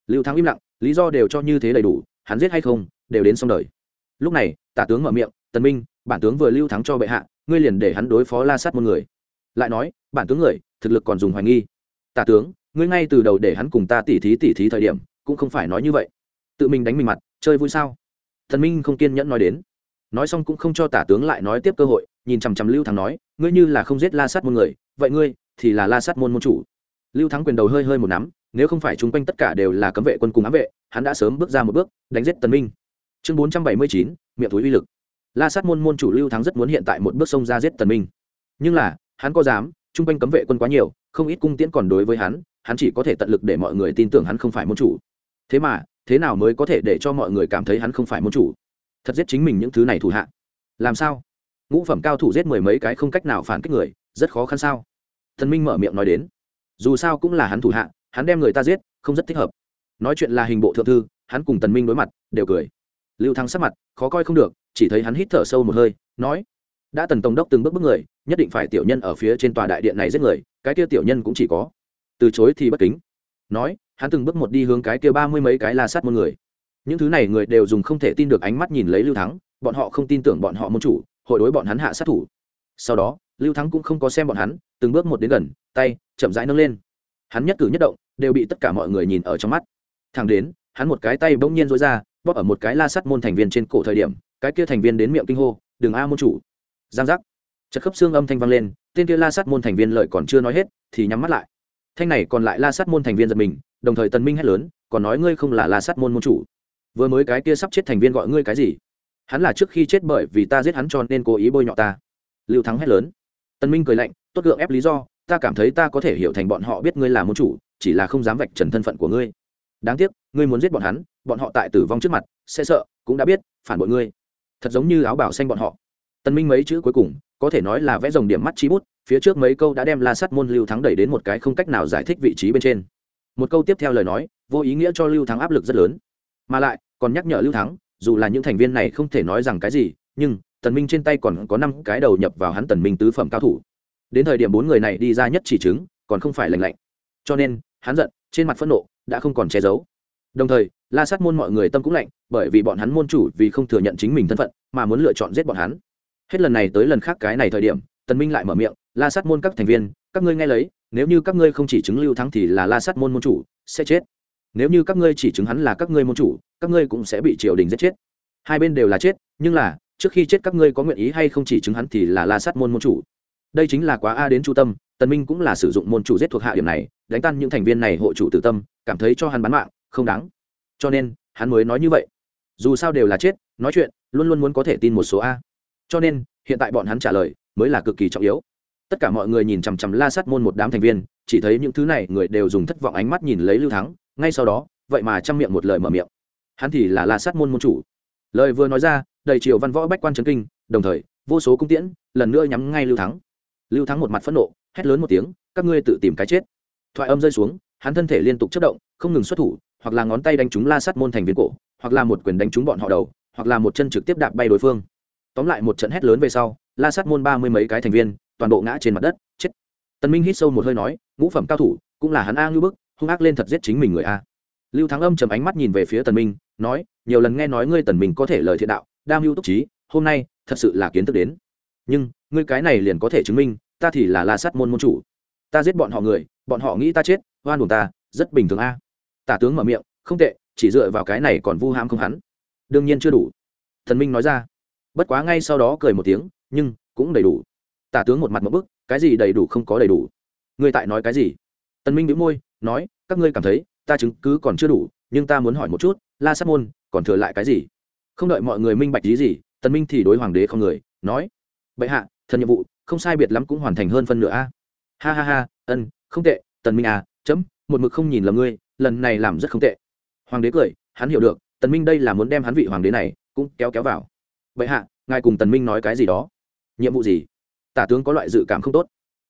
A: Lưu thắng im lặng, lý do đều cho như thế đầy đủ, hắn giết hay không, đều đến xong đời. Lúc này, tả tướng mở miệng, tần minh, bản tướng vừa lưu thắng cho bệ hạ, ngươi liền để hắn đối phó la sát một người. Lại nói, bản tướng người, thực lực còn dùng hoài nghi. Tả tướng, ngươi ngay từ đầu để hắn cùng ta tỉ thí tỉ thí thời điểm, cũng không phải nói như vậy. Tự mình đánh mình mặt, chơi vui sao? Thần minh không kiên nhẫn nói đến. Nói xong cũng không cho tả tướng lại nói tiếp cơ hội nhìn chằm chằm lưu thắng nói, ngươi như là không giết la sát môn người, vậy ngươi thì là la sát môn môn chủ. Lưu thắng quyền đầu hơi hơi một nắm, nếu không phải chung quanh tất cả đều là cấm vệ quân cùng ám vệ, hắn đã sớm bước ra một bước, đánh giết tần minh. Chương bốn trăm bảy mươi chín, miệng túi uy lực. La sát môn môn chủ lưu thắng rất muốn hiện tại một bước xông ra giết tần minh. Nhưng là, hắn có dám, chung quanh cấm vệ quân quá nhiều, không ít cung tiễn còn đối với hắn hắn chỉ có thể tận lực để mọi người tin tưởng hắn không phải môn chủ. Thế mà, thế nào mới có thể để cho mọi người cảm thấy hắn không phải môn chủ? Thật giết chính mình những thứ này thủ hạ. Làm sao? Ngũ phẩm cao thủ giết mười mấy cái không cách nào phản kích người, rất khó khăn sao? Thần minh mở miệng nói đến. Dù sao cũng là hắn thủ hạ, hắn đem người ta giết, không rất thích hợp. Nói chuyện là hình bộ thượng thư, hắn cùng tần minh đối mặt, đều cười. Lưu thắng sắc mặt, khó coi không được, chỉ thấy hắn hít thở sâu một hơi, nói, đã tần tổng đốc từng bước bước người, nhất định phải tiểu nhân ở phía trên tòa đại điện này giết người, cái kia tiểu nhân cũng chỉ có. Từ chối thì bất kính. Nói, hắn từng bước một đi hướng cái kia ba mươi mấy cái la sát một người. Những thứ này người đều dùng không thể tin được ánh mắt nhìn lấy lưu thắng, bọn họ không tin tưởng bọn họ môn chủ hội đối bọn hắn hạ sát thủ. Sau đó, lưu thắng cũng không có xem bọn hắn, từng bước một đến gần, tay, chậm rãi nâng lên. Hắn nhất cử nhất động, đều bị tất cả mọi người nhìn ở trong mắt. Thẳng đến, hắn một cái tay bỗng nhiên rối ra, bóp ở một cái la sắt môn thành viên trên cổ thời điểm, cái kia thành viên đến miệng kinh hô, đừng a môn chủ. Giang giác. Chật khớp xương âm thanh vang lên, tên kia la sắt môn thành viên lợi còn chưa nói hết, thì nhắm mắt lại. Thanh này còn lại la sắt môn thành viên giật mình, đồng thời tần minh hét lớn, còn nói ngươi không là la sắt môn môn chủ? Vừa mới cái kia sắp chết thành viên gọi ngươi cái gì? Hắn là trước khi chết bởi vì ta giết hắn cho nên cố ý bôi nhọ ta. Lưu thắng hét lớn. Tần minh cười lạnh, tốt gượng ép lý do, ta cảm thấy ta có thể hiểu thành bọn họ biết ngươi là môn chủ, chỉ là không dám vạch trần thân phận của ngươi. Đáng tiếc, ngươi muốn giết bọn hắn, bọn họ tại tử vong trước mặt, sẽ sợ, cũng đã biết, phản bội ngươi. Thật giống như áo bảo xanh bọn họ. Tần minh mấy chữ cuối cùng, có thể nói là vẽ dòng điểm mắt chi bút, phía trước mấy câu đã đem la sắt môn lưu thắng đẩy đến một cái không cách nào giải thích vị trí bên trên. Một câu tiếp theo lời nói, vô ý nghĩa cho lưu thắng áp lực rất lớn. Mà lại, còn nhắc nhở lưu thắng dù là những thành viên này không thể nói rằng cái gì, nhưng tần minh trên tay còn có năm cái đầu nhập vào hắn tần minh tứ phẩm cao thủ. Đến thời điểm bốn người này đi ra nhất chỉ chứng còn không phải lạnh lạnh. Cho nên, hắn giận, trên mặt phẫn nộ, đã không còn che giấu. Đồng thời, la sát môn mọi người tâm cũng lạnh, bởi vì bọn hắn môn chủ vì không thừa nhận chính mình thân phận, mà muốn lựa chọn giết bọn hắn. Hết lần này tới lần khác cái này thời điểm, tần minh lại mở miệng, la sát môn các thành viên, các ngươi nghe lấy, nếu như các ngươi không chỉ chứng lưu thắng thì là la sát môn môn chủ, sẽ chết nếu như các ngươi chỉ chứng hắn là các ngươi môn chủ, các ngươi cũng sẽ bị triều đình giết chết. Hai bên đều là chết, nhưng là, trước khi chết các ngươi có nguyện ý hay không chỉ chứng hắn thì là la sát môn môn chủ. Đây chính là quá a đến chu tâm, tần minh cũng là sử dụng môn chủ giết thuộc hạ điểm này, đánh tan những thành viên này hộ chủ tử tâm, cảm thấy cho hắn bán mạng, không đáng. Cho nên, hắn mới nói như vậy. Dù sao đều là chết, nói chuyện, luôn luôn muốn có thể tin một số a. Cho nên, hiện tại bọn hắn trả lời, mới là cực kỳ trọng yếu. Tất cả mọi người nhìn chằm chằm la sát môn một đám thành viên, chỉ thấy những thứ này người đều dùng thất vọng ánh mắt nhìn lấy lưu thắng ngay sau đó, vậy mà chăm miệng một lời mở miệng. Hắn thì là la sát môn môn chủ. Lời vừa nói ra, đầy triều văn võ bách quan trấn kinh, đồng thời, vô số cung tiễn, lần nữa nhắm ngay lưu thắng. Lưu thắng một mặt phẫn nộ, hét lớn một tiếng, các ngươi tự tìm cái chết. Thoại âm rơi xuống, hắn thân thể liên tục chất động, không ngừng xuất thủ, hoặc là ngón tay đánh trúng la sát môn thành viên cổ, hoặc là một quyền đánh trúng bọn họ đầu, hoặc là một chân trực tiếp đạp bay đối phương. Tóm lại một trận hét lớn về sau, la sát môn ba mươi mấy cái thành viên, toàn bộ ngã trên mặt đất, chết. Tần minh hít sâu một hơi nói, ngũ phẩm cao thủ, cũng là hắn a ngưu bức hung ác lên thật giết chính mình người a. Lưu thắng âm trầm ánh mắt nhìn về phía tần minh, nói, nhiều lần nghe nói ngươi tần minh có thể lời thiện đạo đam mưu túc trí, hôm nay thật sự là kiến thức đến. Nhưng, ngươi cái này liền có thể chứng minh, ta thì là la sát môn môn chủ. Ta giết bọn họ người, bọn họ nghĩ ta chết, oan buồn ta, rất bình thường a. Tả tướng mở miệng, không tệ, chỉ dựa vào cái này còn vu ham không hắn. Đương nhiên chưa đủ. Thần minh nói ra. Bất quá ngay sau đó cười một tiếng, nhưng, cũng đầy đủ. Tả tướng một mặt một bức, cái gì đầy đủ không có đầy đủ? Ngươi tại nói cái gì? Tần minh bĩu môi nói, các ngươi cảm thấy, ta chứng cứ còn chưa đủ, nhưng ta muốn hỏi một chút, la sát môn, còn thừa lại cái gì? Không đợi mọi người minh bạch lý gì, tần minh thì đối hoàng đế không người, nói, bệ hạ, thần nhiệm vụ, không sai biệt lắm cũng hoàn thành hơn phân nửa a. Ha ha ha, ân, không tệ, tần minh à chấm, một mực không nhìn lầm ngươi, lần này làm rất không tệ. Hoàng đế cười, hắn hiểu được, tần minh đây là muốn đem hắn vị hoàng đế này cũng kéo kéo vào. Bệ hạ, ngài cùng tần minh nói cái gì đó? Nhiệm vụ gì? Tả tướng có loại dự cảm không tốt.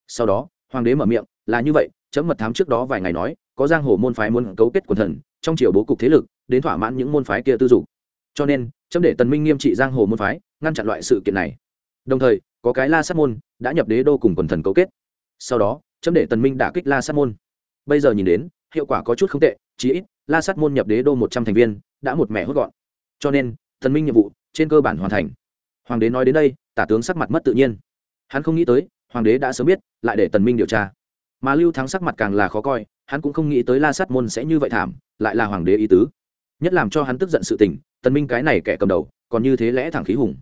A: Sau đó, hoàng đế mở miệng, là như vậy chấm mật thám trước đó vài ngày nói, có giang hồ môn phái muốn cấu kết quần thần, trong triều bố cục thế lực, đến thỏa mãn những môn phái kia tư dục. Cho nên, chấm để tần minh nghiêm trị giang hồ môn phái, ngăn chặn loại sự kiện này. Đồng thời, có cái la sát môn đã nhập đế đô cùng quần thần cấu kết. Sau đó, chấm để tần minh đả kích la sát môn. Bây giờ nhìn đến, hiệu quả có chút không tệ, chí ít, la sát môn nhập đế đô một trăm thành viên, đã một mẻ hốt gọn. Cho nên, tần minh nhiệm vụ trên cơ bản hoàn thành. Hoàng đế nói đến đây, tả tướng sắc mặt mất tự nhiên. Hắn không nghĩ tới, hoàng đế đã sớm biết, lại để tần minh điều tra mà lưu thắng sắc mặt càng là khó coi, hắn cũng không nghĩ tới la sát môn sẽ như vậy thảm, lại là hoàng đế ý tứ. Nhất làm cho hắn tức giận sự tình, tần minh cái này kẻ cầm đầu, còn như thế lẽ thẳng khí hùng.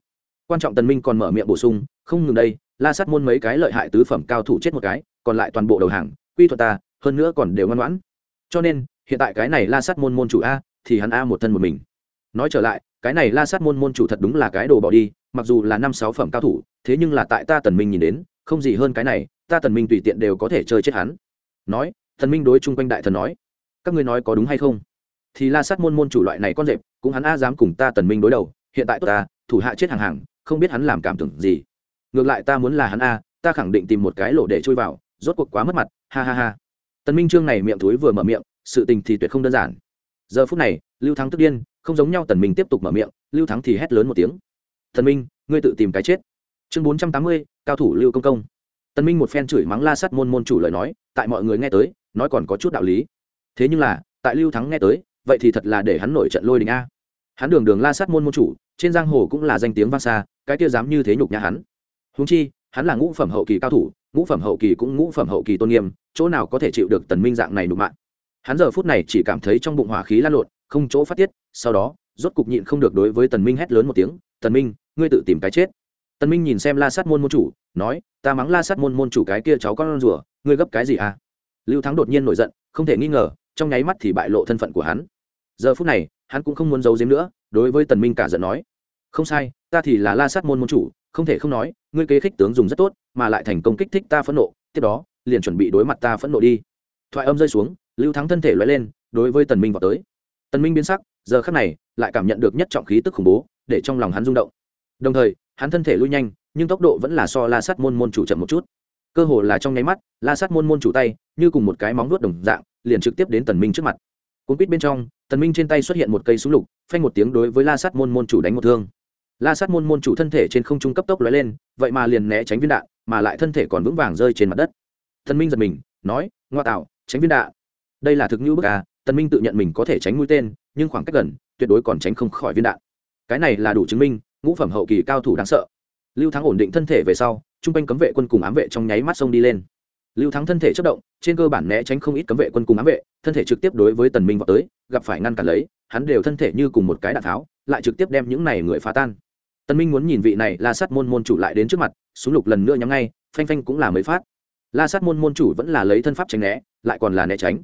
A: Quan trọng tần minh còn mở miệng bổ sung, không ngừng đây, la sát môn mấy cái lợi hại tứ phẩm cao thủ chết một cái, còn lại toàn bộ đầu hàng, quy thuật ta, hơn nữa còn đều ngoan ngoãn. Cho nên, hiện tại cái này la sát môn môn chủ a, thì hắn a một thân một mình. Nói trở lại, cái này la sát môn môn chủ thật đúng là cái đồ bỏ đi, mặc dù là năm sáu phẩm cao thủ, thế nhưng là tại ta tần minh nhìn đến, không gì hơn cái này ta tần minh tùy tiện đều có thể chơi chết hắn. Nói, thần minh đối chung quanh đại thần nói, các ngươi nói có đúng hay không? Thì la sát môn môn chủ loại này con rệp, cũng hắn a dám cùng ta tần minh đối đầu, hiện tại tốt ta, thủ hạ chết hàng hàng, không biết hắn làm cảm tưởng gì. Ngược lại ta muốn là hắn a, ta khẳng định tìm một cái lỗ để chui vào, rốt cuộc quá mất mặt, ha ha ha. Tần minh trương này miệng thúi vừa mở miệng, sự tình thì tuyệt không đơn giản. Giờ phút này, lưu thắng tức điên, không giống nhau tần minh tiếp tục mở miệng, lưu thắng thì hét lớn một tiếng. Thần minh, ngươi tự tìm cái chết. Chương bốn trăm tám mươi, cao thủ lưu công công tần minh một phen chửi mắng la sắt môn môn chủ lời nói, tại mọi người nghe tới, nói còn có chút đạo lý. Thế nhưng là, tại lưu thắng nghe tới, vậy thì thật là để hắn nổi trận lôi đình a. Hắn đường đường la sát môn môn chủ, trên giang hồ cũng là danh tiếng vang xa, cái kia dám như thế nhục nhã hắn. Húng chi, hắn là ngũ phẩm hậu kỳ cao thủ, ngũ phẩm hậu kỳ cũng ngũ phẩm hậu kỳ tôn nghiêm, chỗ nào có thể chịu được tần minh dạng này nụ mạng hắn giờ phút này chỉ cảm thấy trong bụng hỏa khí lan lộn, không chỗ phát tiết, sau đó, rốt cục nhịn không được đối với tần minh hét lớn một tiếng, tần minh, ngươi tự tìm cái chết tần minh nhìn xem la sát môn môn chủ, nói, ta mắng la sát môn môn chủ cái kia cháu con rùa, ngươi gấp cái gì à? Lưu thắng đột nhiên nổi giận, không thể nghi ngờ, trong nháy mắt thì bại lộ thân phận của hắn. Giờ phút này, hắn cũng không muốn giấu giếm nữa, đối với tần minh cả giận nói, không sai, ta thì là la sát môn môn chủ, không thể không nói, ngươi kế khích tướng dùng rất tốt, mà lại thành công kích thích ta phẫn nộ, tiếp đó, liền chuẩn bị đối mặt ta phẫn nộ đi. Thoại âm rơi xuống, lưu thắng thân thể lóe lên, đối với tần minh vào tới. Tần minh biến sắc, giờ khắc này, lại cảm nhận được nhất trọng khí tức khủng bố, để trong lòng hắn rung động. Đồng thời hắn thân thể lui nhanh, nhưng tốc độ vẫn là so la sát môn môn chủ chậm một chút. Cơ hồ là trong nháy mắt, la sát môn môn chủ tay, như cùng một cái móng nuốt đồng dạng, liền trực tiếp đến tần minh trước mặt. Cuốn quýt bên trong, tần minh trên tay xuất hiện một cây súng lục, phanh một tiếng đối với la sát môn môn chủ đánh một thương. La sát môn môn chủ thân thể trên không trung cấp tốc lóe lên, vậy mà liền né tránh viên đạn, mà lại thân thể còn vững vàng rơi trên mặt đất. Tần minh giật mình, nói, ngoa tạo, tránh viên đạn. Đây là thực như bức à tần minh tự nhận mình có thể tránh mũi tên, nhưng khoảng cách gần, tuyệt đối còn tránh không khỏi viên đạn. Cái này là đủ chứng minh ngũ phẩm hậu kỳ cao thủ đáng sợ. Lưu thắng ổn định thân thể về sau, trung quanh cấm vệ quân cùng ám vệ trong nháy mắt xông đi lên. Lưu thắng thân thể chất động, trên cơ bản né tránh không ít cấm vệ quân cùng ám vệ, thân thể trực tiếp đối với tần minh vào tới, gặp phải ngăn cản lấy, hắn đều thân thể như cùng một cái đạn tháo, lại trực tiếp đem những này người phá tan. Tần minh muốn nhìn vị này la sát môn môn chủ lại đến trước mặt, súng lục lần nữa nhắm ngay, phanh phanh cũng là mới phát. La sát môn môn chủ vẫn là lấy thân pháp tránh né, lại còn là né tránh.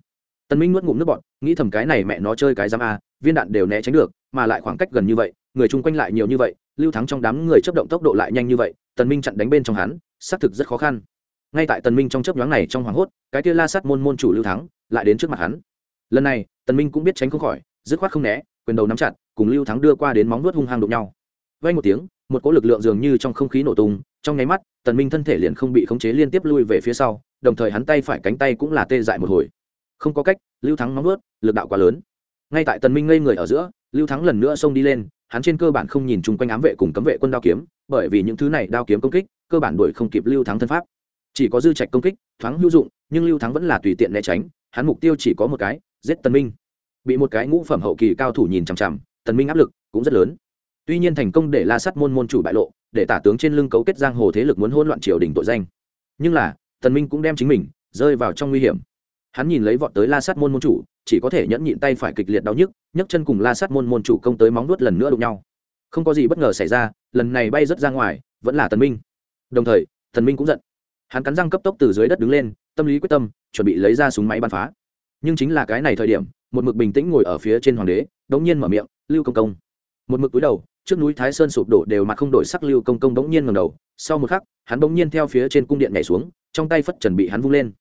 A: Tần minh nuốt ngụm nước bọt, nghĩ thầm cái này mẹ nó chơi cái giam a, viên đạn đều né tránh được, mà lại khoảng cách gần như vậy người chung quanh lại nhiều như vậy, lưu thắng trong đám người chấp động tốc độ lại nhanh như vậy, tần minh chặn đánh bên trong hắn, xác thực rất khó khăn. Ngay tại tần minh trong chớp nhoáng này trong hoảng hốt, cái tia la sát môn môn chủ lưu thắng lại đến trước mặt hắn. Lần này, tần minh cũng biết tránh không khỏi, dứt khoát không né, quyền đầu nắm chặt, cùng lưu thắng đưa qua đến móng vuốt hung hăng đụng nhau. Vang một tiếng, một cỗ lực lượng dường như trong không khí nổ tung, trong nháy mắt, tần minh thân thể liền không bị khống chế liên tiếp lui về phía sau, đồng thời hắn tay phải cánh tay cũng là tê dại một hồi. Không có cách, lưu thắng móng vuốt, lực đạo quá lớn. Ngay tại tần minh ngây người ở giữa, lưu thắng lần nữa xông đi lên hắn trên cơ bản không nhìn chung quanh ám vệ cùng cấm vệ quân đao kiếm, bởi vì những thứ này đao kiếm công kích, cơ bản đuổi không kịp lưu thắng thân pháp. Chỉ có dư trạch công kích, thoáng hữu dụng, nhưng lưu thắng vẫn là tùy tiện né tránh, hắn mục tiêu chỉ có một cái, giết tần minh. Bị một cái ngũ phẩm hậu kỳ cao thủ nhìn chằm chằm, tần minh áp lực cũng rất lớn. Tuy nhiên thành công để la sắt môn môn chủ bại lộ, để tả tướng trên lưng cấu kết giang hồ thế lực muốn hỗn loạn triều đình tội danh. Nhưng là, tần minh cũng đem chính mình rơi vào trong nguy hiểm. Hắn nhìn lấy vọt tới la sát môn môn chủ chỉ có thể nhẫn nhịn tay phải kịch liệt đau nhức, nhấc chân cùng la sát môn môn chủ công tới móng nuốt lần nữa đụng nhau. Không có gì bất ngờ xảy ra, lần này bay rớt ra ngoài, vẫn là tần minh. Đồng thời thần minh cũng giận. Hắn cắn răng cấp tốc từ dưới đất đứng lên, tâm lý quyết tâm, chuẩn bị lấy ra súng máy bắn phá. Nhưng chính là cái này thời điểm, một mực bình tĩnh ngồi ở phía trên hoàng đế, đống nhiên mở miệng, lưu công công. Một mực cúi đầu, trước núi thái sơn sụp đổ đều mặt không đổi sắc lưu công công đống nhiên ngẩng đầu. Sau một khắc, hắn đống nhiên theo phía trên cung điện nhảy xuống, trong tay phất chuẩn bị hắn vung lên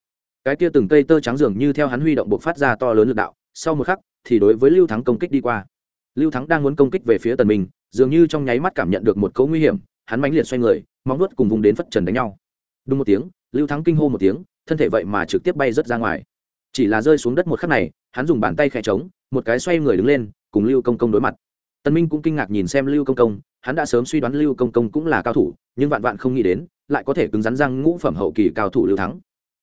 A: cái kia từng cây tơ trắng dường như theo hắn huy động buộc phát ra to lớn lực đạo, sau một khắc, thì đối với lưu thắng công kích đi qua. Lưu thắng đang muốn công kích về phía tần minh, dường như trong nháy mắt cảm nhận được một cấu nguy hiểm, hắn mãnh liệt xoay người, móng nuốt cùng vùng đến phất trần đánh nhau. Đúng một tiếng, lưu thắng kinh hô một tiếng, thân thể vậy mà trực tiếp bay rớt ra ngoài. Chỉ là rơi xuống đất một khắc này, hắn dùng bàn tay khẽ trống một cái xoay người đứng lên, cùng lưu công công đối mặt. Tần minh cũng kinh ngạc nhìn xem lưu công công, hắn đã sớm suy đoán lưu công công cũng là cao thủ, nhưng vạn vạn không nghĩ đến, lại có thể cứng rắn răng ngũ phẩm hậu kỳ cao thủ lưu thắng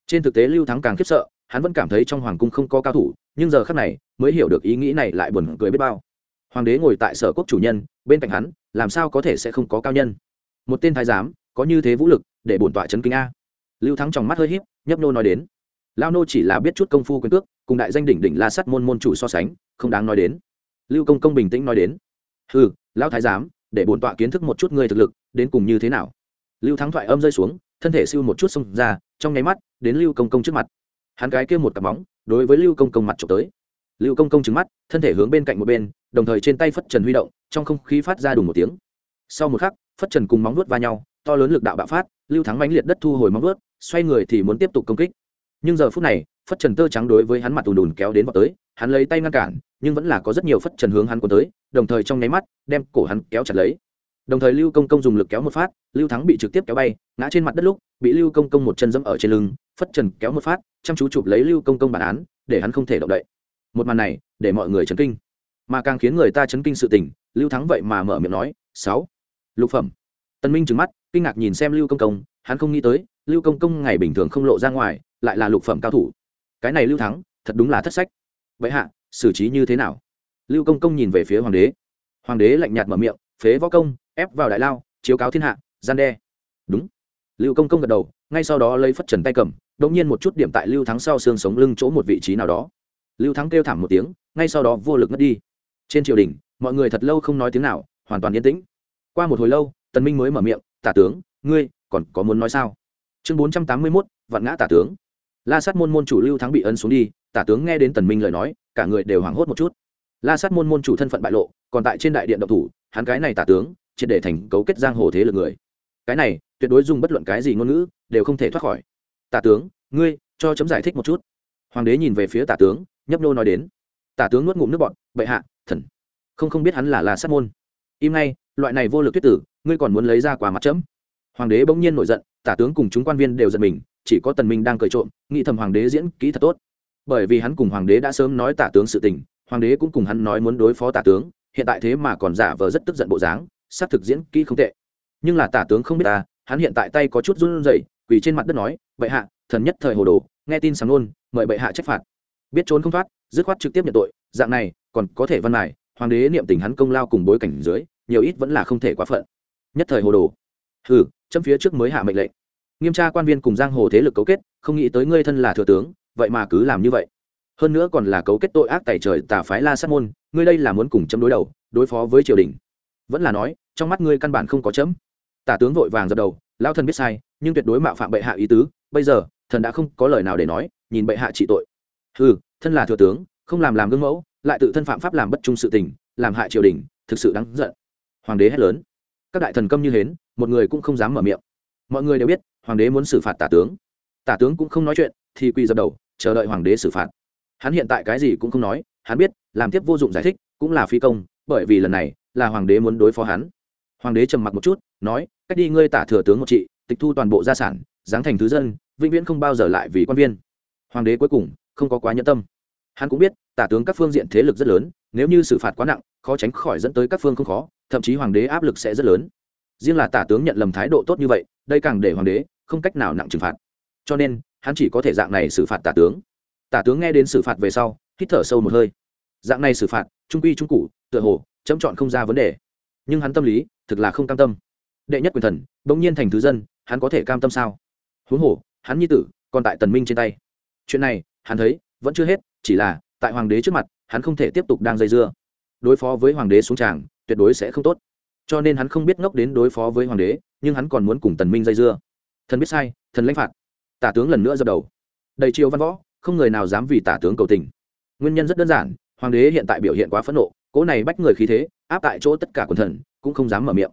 A: trên thực tế lưu thắng càng khiếp sợ, hắn vẫn cảm thấy trong hoàng cung không có cao thủ, nhưng giờ khắc này mới hiểu được ý nghĩ này lại buồn cười biết bao. Hoàng đế ngồi tại sở quốc chủ nhân, bên cạnh hắn, làm sao có thể sẽ không có cao nhân? Một tên thái giám, có như thế vũ lực, để bổn tọa chấn kinh a. Lưu thắng trong mắt hơi híp, nhấp nô nói đến. Lao nô chỉ là biết chút công phu quyền cước, cùng đại danh đỉnh đỉnh la sắt môn môn chủ so sánh, không đáng nói đến. Lưu công công bình tĩnh nói đến. Ừ lão thái giám, để bổn tọa kiến thức một chút ngươi thực lực, đến cùng như thế nào? Lưu thắng thoại âm rơi xuống thân thể siêu một chút xông ra, trong nháy mắt, đến lưu công công trước mặt. Hắn cái kia một cặp móng đối với lưu công công mặt trộm tới. Lưu công công trứng mắt, thân thể hướng bên cạnh một bên, đồng thời trên tay phất trần huy động, trong không khí phát ra đùng một tiếng. Sau một khắc, phất trần cùng móng nuốt va nhau, to lớn lực đạo bạo phát, lưu thắng mãnh liệt đất thu hồi móng nuốt xoay người thì muốn tiếp tục công kích. Nhưng giờ phút này, phất trần tơ trắng đối với hắn mặt ùn đùn kéo đến vào tới, hắn lấy tay ngăn cản, nhưng vẫn là có rất nhiều phất trần hướng hắn cuốn tới, đồng thời trong nháy mắt, đem cổ hắn kéo chặt lấy đồng thời lưu công công dùng lực kéo một phát lưu thắng bị trực tiếp kéo bay ngã trên mặt đất lúc bị lưu công công một chân dẫm ở trên lưng phất trần kéo một phát chăm chú chụp lấy lưu công công bản án để hắn không thể động đậy một màn này để mọi người chấn kinh mà càng khiến người ta chấn kinh sự tình lưu thắng vậy mà mở miệng nói sáu lục phẩm tân minh trừng mắt kinh ngạc nhìn xem lưu công công hắn không nghĩ tới lưu công công ngày bình thường không lộ ra ngoài lại là lục phẩm cao thủ cái này lưu thắng thật đúng là thất sách vậy hạ xử trí như thế nào lưu công công nhìn về phía hoàng đế hoàng đế lạnh nhạt mở miệng phế võ công ép vào đại lao, chiếu cáo thiên hạ, gian đe. Đúng. Lưu công công gật đầu, ngay sau đó lấy phất trần tay cầm đ ỗ n g nhiên một chút điểm tại lưu thắng sau xương sống lưng chỗ một vị trí nào đó. Lưu thắng kêu thảm một tiếng, ngay sau đó vô lực ngất đi. Trên triều đình, mọi người thật lâu không nói tiếng nào, hoàn toàn yên tĩnh. Qua một hồi lâu, tần minh mới mở miệng, tả tướng, ngươi còn có muốn nói sao? Chương bốn trăm tám mươi mốt, vạn ngã tả tướng. La sát môn môn chủ lưu thắng bị ấn xuống đi, tả tướng nghe đến tần minh lời nói, cả người đều hoảng hốt một chút. La sát môn môn chủ thân phận bại lộ, còn tại trên đại điện độc thủ, hắn cái này tả tướng triệt để thành cấu kết giang hồ thế lực người. Cái này, tuyệt đối dùng bất luận cái gì ngôn ngữ, đều không thể thoát khỏi. Tả tướng, ngươi, cho chấm giải thích một chút. Hoàng đế nhìn về phía tả tướng, nhấp nô nói đến. Tả tướng nuốt ngụm nước bọn bệ hạ, thần. Không không biết hắn là là sát môn. Im ngay, loại này vô lực tuyết tử, ngươi còn muốn lấy ra quả mặt chấm? Hoàng đế bỗng nhiên nổi giận, tả tướng cùng chúng quan viên đều giận mình, chỉ có tần minh đang cười trộm, nghĩ thầm hoàng đế diễn kỹ thật tốt. Bởi vì hắn cùng hoàng đế đã sớm nói tả tướng sự tình, hoàng đế cũng cùng hắn nói muốn đối phó tả tướng, hiện tại thế mà còn giả vờ rất tức giận bộ dáng xác thực diễn kỹ không tệ. Nhưng là tả tướng không biết ta, hắn hiện tại tay có chút run rẩy, quỳ trên mặt đất nói, bệ hạ, thần nhất thời hồ đồ, nghe tin sáng luôn mời bệ hạ trách phạt. Biết trốn không thoát, dứt khoát trực tiếp nhận tội, dạng này, còn có thể văn mài, hoàng đế niệm tình hắn công lao cùng bối cảnh dưới, nhiều ít vẫn là không thể quá phận. Nhất thời hồ đồ. Hừ, chấm phía trước mới hạ mệnh lệnh. Nghiêm tra quan viên cùng giang hồ thế lực cấu kết, không nghĩ tới ngươi thân là thừa tướng, vậy mà cứ làm như vậy. Hơn nữa còn là cấu kết tội ác tài trời tà phái la sát môn, ngươi đây là muốn cùng chấm đối đầu, đối phó với triều đình. Vẫn là nói trong mắt ngươi căn bản không có chấm. Tả tướng vội vàng dập đầu lao thần biết sai, nhưng tuyệt đối mạo phạm bệ hạ ý tứ, bây giờ, thần đã không có lời nào để nói, nhìn bệ hạ trị tội. Ừ thân là thừa tướng, không làm làm gương mẫu, lại tự thân phạm pháp làm bất trung sự tình, làm hại triều đình, thực sự đáng giận. Hoàng đế hét lớn. Các đại thần câm như hến, một người cũng không dám mở miệng. Mọi người đều biết, hoàng đế muốn xử phạt tả tướng. Tả tướng cũng không nói chuyện, thì quỳ dập đầu, chờ đợi hoàng đế xử phạt. Hắn hiện tại cái gì cũng không nói, hắn biết, làm tiếp vô dụng giải thích, cũng là phi công, bởi vì lần này, là hoàng đế muốn đối phó hắn hoàng đế trầm mặc một chút, nói, cách đi ngươi tả thừa tướng một trị, tịch thu toàn bộ gia sản, giáng thành thứ dân, vĩnh viễn không bao giờ lại vì quan viên. Hoàng đế cuối cùng không có quá nhẫn tâm. Hắn cũng biết, tả tướng các phương diện thế lực rất lớn, nếu như xử phạt quá nặng, khó tránh khỏi dẫn tới các phương không khó, thậm chí hoàng đế áp lực sẽ rất lớn. Riêng là tả tướng nhận lầm thái độ tốt như vậy, đây càng để hoàng đế không cách nào nặng trừng phạt. Cho nên, hắn chỉ có thể dạng này xử phạt tả tướng. Tả tướng nghe đến xử phạt về sau, hít thở sâu một hơi. Dạng này xử phạt, trung quy trung cụ tựa hồ, chấm chọn không ra vấn đề nhưng hắn tâm lý thực là không cam tâm. Đệ nhất quyền thần, bỗng nhiên thành thứ dân, hắn có thể cam tâm sao? Huống hồ, hắn nhi tử còn tại tần minh trên tay. Chuyện này, hắn thấy, vẫn chưa hết, chỉ là, tại hoàng đế trước mặt, hắn không thể tiếp tục đang dây dưa. Đối phó với hoàng đế xuống tràng, tuyệt đối sẽ không tốt. Cho nên hắn không biết ngốc đến đối phó với hoàng đế, nhưng hắn còn muốn cùng tần minh dây dưa. Thần biết sai, thần lãnh phạt. Tả tướng lần nữa dập đầu. Đầy triều văn võ, không người nào dám vì tả tướng cầu tình. Nguyên nhân rất đơn giản, hoàng đế hiện tại biểu hiện quá phẫn nộ cỗ này bách người khí thế, áp tại chỗ tất cả quần thần, cũng không dám mở miệng.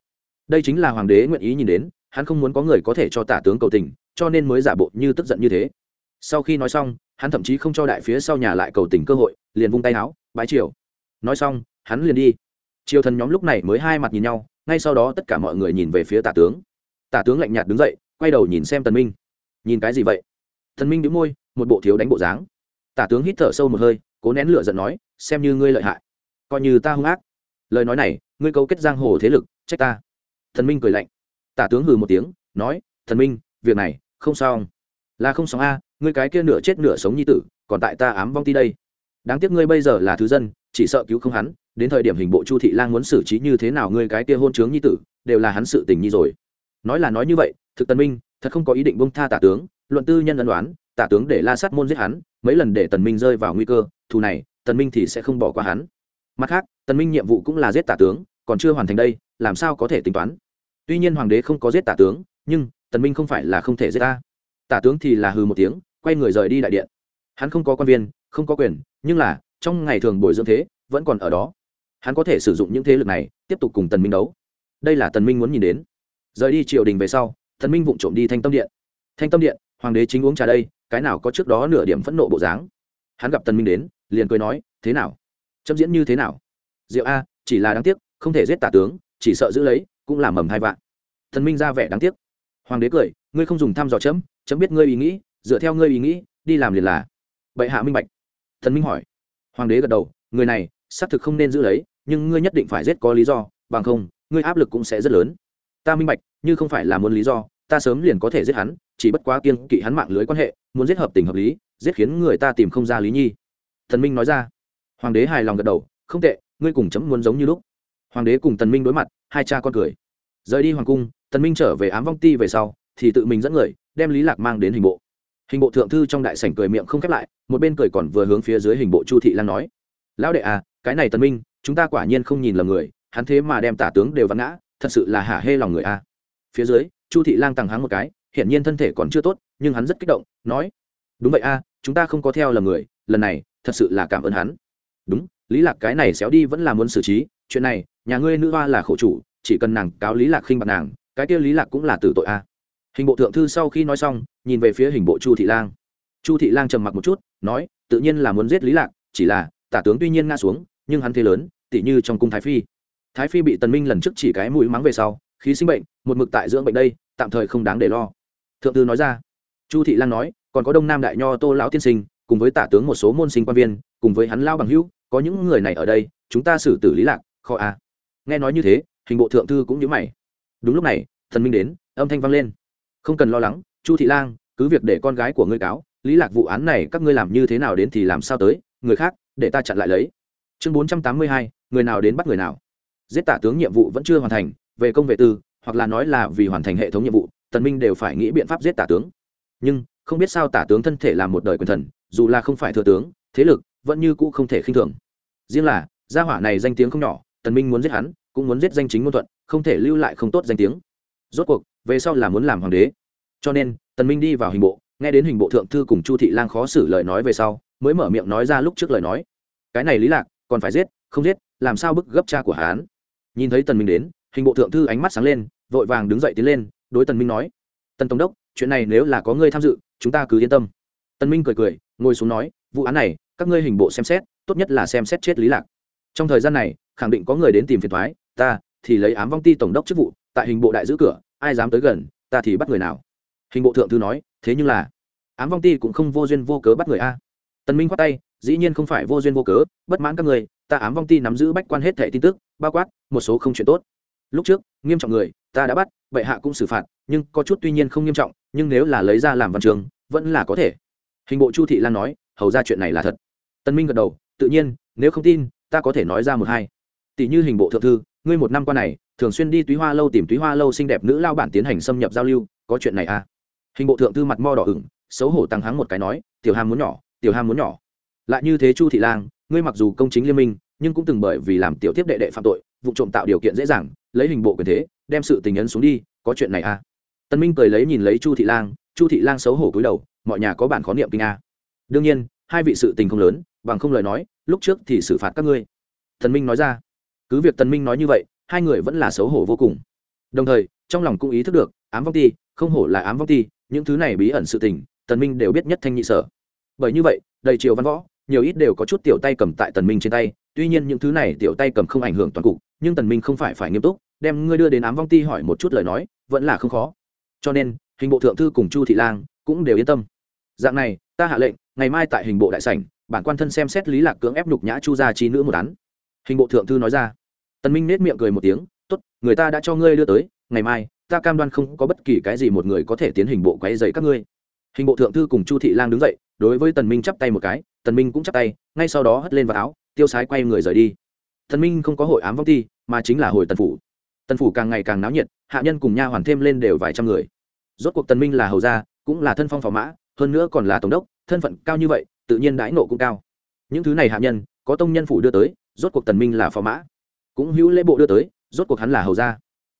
A: Đây chính là hoàng đế nguyện ý nhìn đến, hắn không muốn có người có thể cho tả tướng cầu tình, cho nên mới giả bộ như tức giận như thế. Sau khi nói xong, hắn thậm chí không cho đại phía sau nhà lại cầu tình cơ hội, liền vung tay áo, bái triều. Nói xong, hắn liền đi. Triều thần nhóm lúc này mới hai mặt nhìn nhau, ngay sau đó tất cả mọi người nhìn về phía tả tướng. Tả tướng lạnh nhạt đứng dậy, quay đầu nhìn xem tần minh. Nhìn cái gì vậy? Thần minh đứng môi, một bộ thiếu đánh bộ dáng. Tả tướng hít thở sâu một hơi, cố nén lửa giận nói, xem như ngươi lợi hại coi như ta hung ác. Lời nói này, ngươi cấu kết giang hồ thế lực, trách ta. Thần minh cười lạnh. Tả tướng hừ một tiếng, nói, thần minh, việc này không sao là không xong a, ngươi cái kia nửa chết nửa sống như tử, còn tại ta ám vong ti đây. Đáng tiếc ngươi bây giờ là thứ dân, chỉ sợ cứu không hắn, đến thời điểm hình bộ chu thị lang muốn xử trí như thế nào ngươi cái kia hôn trướng như tử, đều là hắn sự tình nhi rồi. Nói là nói như vậy, thực tần minh thật không có ý định bông tha tả tướng, luận tư nhân ân đoán tả tướng để la sát môn giết hắn, mấy lần để tần minh rơi vào nguy cơ, thù này, tần minh thì sẽ không bỏ qua hắn mặt khác, tần minh nhiệm vụ cũng là giết tả tướng, còn chưa hoàn thành đây, làm sao có thể tính toán? Tuy nhiên hoàng đế không có giết tả tướng, nhưng tần minh không phải là không thể giết ta. Tả tướng thì là hừ một tiếng, quay người rời đi đại điện. Hắn không có quan viên, không có quyền, nhưng là, trong ngày thường bồi dưỡng thế, vẫn còn ở đó. Hắn có thể sử dụng những thế lực này, tiếp tục cùng tần minh đấu. Đây là tần minh muốn nhìn đến. Rời đi triều đình về sau, tần minh vụng trộm đi thanh tâm điện. Thanh tâm điện, hoàng đế chính uống trà đây, cái nào có trước đó nửa điểm phẫn nộ bộ dáng. Hắn gặp tần minh đến, liền cười nói, thế nào? Chấm diễn như thế nào? Diệu a, chỉ là đáng tiếc, không thể giết tả tướng, chỉ sợ giữ lấy, cũng là mầm hai vạn. Thần minh ra vẻ đáng tiếc. Hoàng đế cười, ngươi không dùng thăm dò chấm chấm biết ngươi ý nghĩ, dựa theo ngươi ý nghĩ, đi làm liền là. Bệ hạ minh bạch. Thần minh hỏi. Hoàng đế gật đầu, người này, xác thực không nên giữ lấy, nhưng ngươi nhất định phải giết có lý do, bằng không, ngươi áp lực cũng sẽ rất lớn. Ta minh bạch, như không phải là muốn lý do, ta sớm liền có thể giết hắn, chỉ bất quá kiên kỵ hắn mạng lưới quan hệ, muốn giết hợp tình hợp lý, giết khiến người ta tìm không ra lý nhi. Thần minh nói ra hoàng đế hài lòng gật đầu không tệ ngươi cùng chấm muốn giống như lúc. Hoàng đế cùng tần minh đối mặt hai cha con cười. Rời đi hoàng cung tần minh trở về ám vong ti về sau thì tự mình dẫn người đem lý lạc mang đến hình bộ. Hình bộ thượng thư trong đại sảnh cười miệng không khép lại một bên cười còn vừa hướng phía dưới hình bộ chu thị lan nói lão đệ à cái này tần minh chúng ta quả nhiên không nhìn lầm người hắn thế mà đem tả tướng đều vặn ngã thật sự là hả hê lòng người a. À. phía dưới chu thị lang tăng háng một cái hiển nhiên thân thể còn chưa tốt nhưng hắn rất kích động nói đúng vậy a à, chúng ta không có theo lầm người lần này thật sự là cảm ơn hắn đúng, lý lạc cái này xéo đi vẫn là muốn xử trí, chuyện này, nhà ngươi nữ hoa là khổ chủ, chỉ cần nàng cáo lý lạc khinh bạc nàng, cái kia lý lạc cũng là tử tội a. Hình bộ thượng thư sau khi nói xong, nhìn về phía hình bộ chu thị lang. Chu thị lang trầm mặc một chút, nói, tự nhiên là muốn giết lý lạc, chỉ là, tả tướng tuy nhiên ngã xuống, nhưng hắn thế lớn, tỉ như trong cung thái phi. Thái phi bị tần minh lần trước chỉ cái mũi mắng về sau, khí sinh bệnh, một mực tại dưỡng bệnh đây, tạm thời không đáng để lo. Thượng thư nói ra. Chu thị Lang nói, còn có đông nam đại nho tô lão tiên sinh, cùng với tả tướng một số môn sinh quan viên cùng với hắn lao bằng hữu, có những người này ở đây, chúng ta xử tử lý lạc kho a à. nghe nói như thế, hình bộ thượng thư cũng nhớ mày. Đúng lúc này, thần minh đến, âm thanh vang lên. Không cần lo lắng, chu thị lang, cứ việc để con gái của ngươi cáo, lý lạc vụ án này các ngươi làm như thế nào đến thì làm sao tới, người khác, để ta chặn lại lấy. Chương bốn trăm tám mươi hai, người nào đến bắt người nào. Giết tả tướng nhiệm vụ vẫn chưa hoàn thành, về công vệ tư, hoặc là nói là vì hoàn thành hệ thống nhiệm vụ tần minh đều phải nghĩ biện pháp giết tả tướng. Nhưng, không biết sao tả tướng thân thể làm một đời quyền thần, dù là không phải thừa tướng, thế lực vẫn như cũ không thể khinh thường. Riêng là, gia hỏa này danh tiếng không nhỏ, tần minh muốn giết hắn, cũng muốn giết danh chính ngôn thuận, không thể lưu lại không tốt danh tiếng. Rốt cuộc, về sau là muốn làm hoàng đế. Cho nên, tần minh đi vào hình bộ, nghe đến hình bộ thượng thư cùng chu thị lang khó xử lời nói về sau, mới mở miệng nói ra lúc trước lời nói. Cái này lý lạc, còn phải giết, không giết, làm sao bức gấp cha của hắn? Nhìn thấy tần minh đến, hình bộ thượng thư ánh mắt sáng lên, vội vàng đứng dậy tiến lên, đối tần minh nói, tần tổng đốc, chuyện này nếu là có ngươi tham dự, chúng ta cứ yên tâm. Tần minh cười cười, ngồi xuống nói, vụ án này các ngươi hình bộ xem xét, tốt nhất là xem xét chết lý lạc. Trong thời gian này, khẳng định có người đến tìm phiền thoái, ta thì lấy ám vong ti tổng đốc chức vụ, tại hình bộ đại giữ cửa, ai dám tới gần, ta thì bắt người nào. Hình bộ thượng thư nói, thế nhưng là, ám vong ti cũng không vô duyên vô cớ bắt người a. Tần minh khoát tay, dĩ nhiên không phải vô duyên vô cớ, bất mãn các người, ta ám vong ti nắm giữ bách quan hết thẻ tin tức, bao quát một số không chuyện tốt. Lúc trước, nghiêm trọng người, ta đã bắt, bệ hạ cũng xử phạt, nhưng có chút tuy nhiên không nghiêm trọng, nhưng nếu là lấy ra làm văn trường, vẫn là có thể. Hình bộ chu thị lan nói, hầu ra chuyện này là thật tân minh gật đầu, tự nhiên, nếu không tin, ta có thể nói ra một hai. Tỷ như hình bộ thượng thư, ngươi một năm qua này, thường xuyên đi túy hoa lâu tìm túy hoa lâu xinh đẹp nữ lao bản tiến hành xâm nhập giao lưu, có chuyện này à? Hình bộ thượng thư mặt mo đỏ ửng, xấu hổ tăng hắng một cái nói, tiểu ham muốn nhỏ, tiểu ham muốn nhỏ. Lại như thế chu thị lang, ngươi mặc dù công chính liên minh, nhưng cũng từng bởi vì làm tiểu tiếp đệ đệ phạm tội, vụ trộm tạo điều kiện dễ dàng, lấy hình bộ quyền thế, đem sự tình ấn xuống đi, có chuyện này à? Tân minh cười lấy nhìn lấy chu thị lang, chu thị lang xấu hổ cúi đầu, mọi nhà có bản khó niệm kinh a. Đương nhiên, hai vị sự tình không lớn bằng không lời nói, lúc trước thì xử phạt các ngươi. Thần minh nói ra. Cứ việc tần minh nói như vậy, hai người vẫn là xấu hổ vô cùng. Đồng thời, trong lòng cũng ý thức được, ám vong ti, không hổ là ám vong ti, những thứ này bí ẩn sự tình, tần minh đều biết nhất thanh nhị sở. Bởi như vậy, đầy triều văn võ, nhiều ít đều có chút tiểu tay cầm tại tần minh trên tay, tuy nhiên những thứ này tiểu tay cầm không ảnh hưởng toàn cục, nhưng tần minh không phải phải nghiêm túc, đem ngươi đưa đến ám vong ti hỏi một chút lời nói, vẫn là không khó. Cho nên, hình bộ thượng thư cùng chu thị lang cũng đều yên tâm. Dạng này, ta hạ lệnh, ngày mai tại hình bộ đại sảnh bản quan thân xem xét lý lạc cưỡng ép nhục nhã chu gia chi nữ một án. Hình bộ thượng thư nói ra. Tần minh nét miệng cười một tiếng, tốt, người ta đã cho ngươi đưa tới, ngày mai, ta cam đoan không có bất kỳ cái gì một người có thể tiến hình bộ quấy dậy các ngươi. Hình bộ thượng thư cùng chu thị lang đứng dậy, đối với tần minh chắp tay một cái, tần minh cũng chắp tay, ngay sau đó hất lên vào áo, tiêu sái quay người rời đi. Tần minh không có hội ám vong ti, mà chính là hồi tần phủ. Tần phủ càng ngày càng náo nhiệt, hạ nhân cùng nha hoàn thêm lên đều vài trăm người. Rốt cuộc tần minh là hầu gia, cũng là thân phong phò mã, hơn nữa còn là tổng đốc, thân phận cao như vậy tự nhiên đãi nộ cũng cao. Những thứ này hạ nhân, có tông nhân phủ đưa tới, rốt cuộc tần minh là phò mã. Cũng hữu lễ bộ đưa tới, rốt cuộc hắn là hầu gia.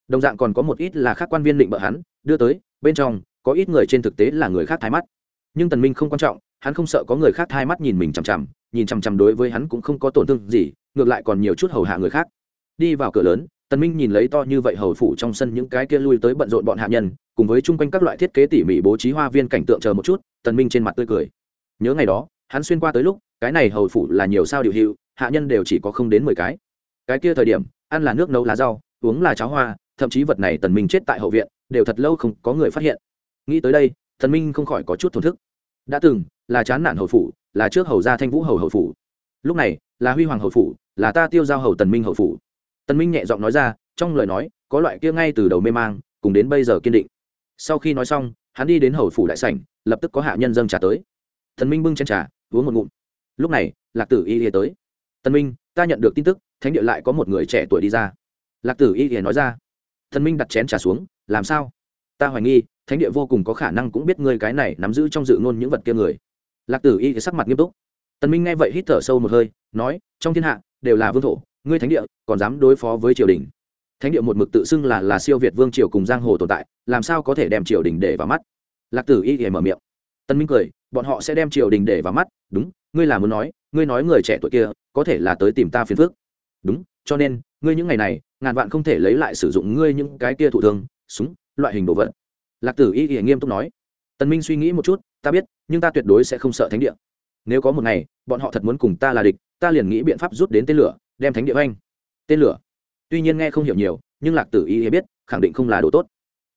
A: Đồng dạng còn có một ít là khác quan viên định bợ hắn, đưa tới, bên trong, có ít người trên thực tế là người khác thái mắt. Nhưng tần minh không quan trọng, hắn không sợ có người khác thái mắt nhìn mình chằm chằm, nhìn chằm chằm đối với hắn cũng không có tổn thương gì, ngược lại còn nhiều chút hầu hạ người khác. Đi vào cửa lớn, tần minh nhìn lấy to như vậy hầu phủ trong sân những cái kia lui tới bận rộn bọn hạ nhân, cùng với chung quanh các loại thiết kế tỉ mỉ bố trí hoa viên cảnh tượng chờ một chút, tần minh trên mặt tươi cười. Nhớ ngày đó hắn xuyên qua tới lúc, cái này hầu phủ là nhiều sao điều hiệu hạ nhân đều chỉ có không đến mười cái. Cái kia thời điểm, ăn là nước nấu lá rau, uống là cháo hoa, thậm chí vật này tần minh chết tại hậu viện, đều thật lâu không có người phát hiện. Nghĩ tới đây, tần minh không khỏi có chút thổn thức. Đã từng, là chán nản hầu phủ, là trước hầu gia thanh vũ hầu hầu phủ. Lúc này, là huy hoàng hầu phủ, là ta tiêu giao hầu tần minh hầu phủ. Tần minh nhẹ giọng nói ra, trong lời nói, có loại kia ngay từ đầu mê mang, cùng đến bây giờ kiên định. Sau khi nói xong, hắn đi đến hầu phủ đại sảnh, lập tức có hạ nhân dâng trà tới. Thần minh bưng chén trà uống một ngụm. Lúc này, lạc tử y lìa tới. Tần minh, ta nhận được tin tức, thánh địa lại có một người trẻ tuổi đi ra. Lạc tử y lìa nói ra. Tần minh đặt chén trà xuống, làm sao? Ta hoài nghi, thánh địa vô cùng có khả năng cũng biết ngươi cái này nắm giữ trong dự ngôn những vật kia người. Lạc tử y sắc mặt nghiêm túc. Tần minh nghe vậy hít thở sâu một hơi, nói, trong thiên hạ, đều là vương thổ, ngươi thánh địa, còn dám đối phó với triều đình? Thánh địa một mực tự xưng là là siêu việt vương triều cùng giang hồ tồn tại, làm sao có thể đem triều đình để vào mắt? Lạc tử y thì mở miệng. Tần minh cười, bọn họ sẽ đem triều đình để vào mắt đúng, ngươi là muốn nói, ngươi nói người trẻ tuổi kia có thể là tới tìm ta phiền phước đúng, cho nên, ngươi những ngày này, ngàn vạn không thể lấy lại sử dụng ngươi những cái kia thụ thương, súng, loại hình đồ vật. Lạc tử y nghiêm túc nói. Tân minh suy nghĩ một chút, ta biết, nhưng ta tuyệt đối sẽ không sợ thánh địa. Nếu có một ngày, bọn họ thật muốn cùng ta là địch, ta liền nghĩ biện pháp rút đến tên lửa, đem thánh địa anh tên lửa? Tuy nhiên nghe không hiểu nhiều, nhưng lạc tử y biết, khẳng định không là đồ tốt.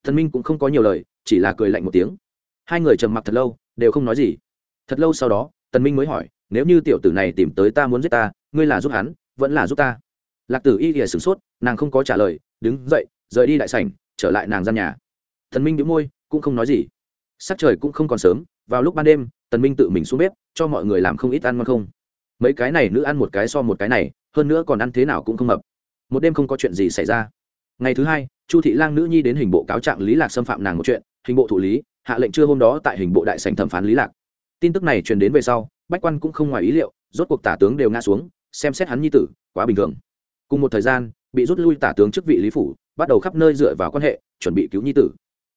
A: Thần minh cũng không có nhiều lời, chỉ là cười lạnh một tiếng. Hai người trầm mặc thật lâu, đều không nói gì. Thật lâu sau đó tần minh mới hỏi, nếu như tiểu tử này tìm tới ta muốn giết ta, ngươi là giúp hắn, vẫn là giúp ta? Lạc tử y ỉa sửng sốt, nàng không có trả lời, đứng dậy, rời đi đại sảnh, trở lại nàng gian nhà. Tần minh đĩu môi, cũng không nói gì. Sắc trời cũng không còn sớm, vào lúc ban đêm, tần minh tự mình xuống bếp, cho mọi người làm không ít ăn ngon không. Mấy cái này nữ ăn một cái so một cái này, hơn nữa còn ăn thế nào cũng không mập. Một đêm không có chuyện gì xảy ra. Ngày thứ hai, chu thị lang nữ nhi đến hình bộ cáo trạng lý lạc xâm phạm nàng một chuyện, hình bộ thủ lý, hạ lệnh trưa hôm đó tại hình bộ đại sảnh thẩm phán lý lạc tin tức này truyền đến về sau, bách quan cũng không ngoài ý liệu, rốt cuộc tả tướng đều ngã xuống, xem xét hắn nhi tử, quá bình thường. Cùng một thời gian, bị rút lui tả tướng chức vị lý phủ, bắt đầu khắp nơi dựa vào quan hệ, chuẩn bị cứu nhi tử.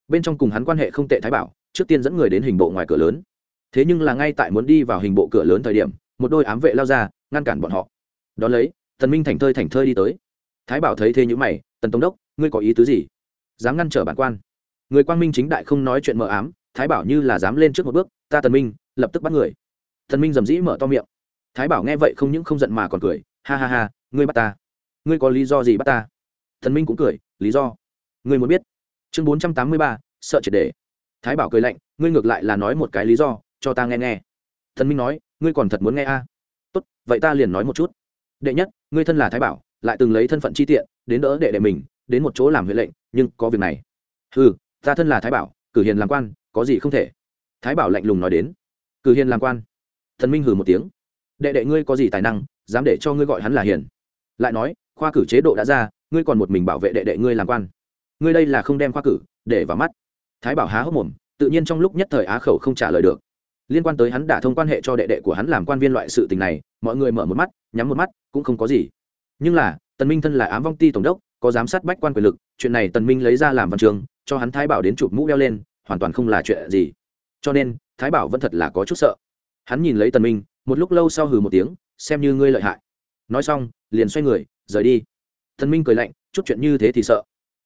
A: Bên trong cùng hắn quan hệ không tệ thái bảo, trước tiên dẫn người đến hình bộ ngoài cửa lớn. Thế nhưng là ngay tại muốn đi vào hình bộ cửa lớn thời điểm, một đôi ám vệ lao ra, ngăn cản bọn họ. Đón lấy, tần minh thành thơi thành thơi đi tới. Thái bảo thấy thế như mày, tần tông đốc, ngươi có ý tứ gì? Dám ngăn trở bản quan. Người quan minh chính đại không nói chuyện mờ ám, thái bảo như là dám lên trước một bước ta tần minh, lập tức bắt người. Tần minh rầm rĩ mở to miệng. Thái bảo nghe vậy không những không giận mà còn cười, ha ha ha, ngươi bắt ta. Ngươi có lý do gì bắt ta? Thần minh cũng cười, lý do. Ngươi muốn biết. Chương bốn trăm tám mươi ba, sợ triệt để. Thái bảo cười lạnh, ngươi ngược lại là nói một cái lý do, cho ta nghe nghe. Thần minh nói, ngươi còn thật muốn nghe a? À? tốt, vậy ta liền nói một chút. Đệ nhất, ngươi thân là thái bảo, lại từng lấy thân phận chi tiện, đến đỡ đệ đệ mình, đến một chỗ làm huệ lệnh, nhưng có việc này. Ừ ta thân là thái bảo, cử hiền làm quan, có gì không thể? Thái bảo lạnh lùng nói đến. Cử hiền làm quan. Thần minh hừ một tiếng. Đệ đệ ngươi có gì tài năng, dám để cho ngươi gọi hắn là hiền. Lại nói, khoa cử chế độ đã ra, ngươi còn một mình bảo vệ đệ đệ ngươi làm quan. Ngươi đây là không đem khoa cử, để vào mắt. Thái bảo há hốc mồm, tự nhiên trong lúc nhất thời á khẩu không trả lời được. Liên quan tới hắn đã thông quan hệ cho đệ đệ của hắn làm quan viên loại sự tình này, mọi người mở một mắt, nhắm một mắt, cũng không có gì. Nhưng là, tần minh thân là ám vong ti tổng đốc, có giám sát bách quan quyền lực, chuyện này tần minh lấy ra làm văn trường, cho hắn thái bảo đến chụp mũ đeo lên, hoàn toàn không là chuyện gì cho nên, thái bảo vẫn thật là có chút sợ. Hắn nhìn lấy tần minh, một lúc lâu sau hừ một tiếng, xem như ngươi lợi hại. Nói xong, liền xoay người, rời đi. Tần minh cười lạnh, chút chuyện như thế thì sợ.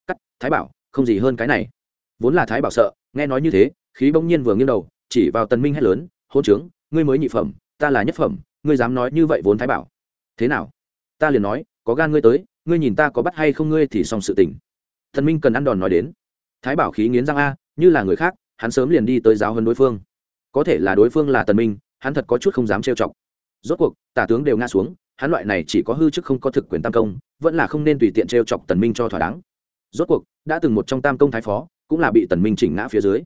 A: Cắt, thái bảo, không gì hơn cái này. Vốn là thái bảo sợ, nghe nói như thế, khí bỗng nhiên vừa nghiêng đầu, chỉ vào tần minh hét lớn hôn trướng, ngươi mới nhị phẩm, ta là nhất phẩm, ngươi dám nói như vậy vốn thái bảo. Thế nào? Ta liền nói, có gan ngươi tới, ngươi nhìn ta có bắt hay không ngươi thì xong sự tình. Thần minh cần ăn đòn nói đến. Thái bảo khí nghiến răng a, như là người khác hắn sớm liền đi tới giáo hơn đối phương. Có thể là đối phương là tần minh, hắn thật có chút không dám trêu chọc. Rốt cuộc, tả tướng đều ngã xuống, hắn loại này chỉ có hư chức không có thực quyền tam công, vẫn là không nên tùy tiện trêu chọc tần minh cho thỏa đáng. Rốt cuộc, đã từng một trong tam công thái phó, cũng là bị tần minh chỉnh ngã phía dưới.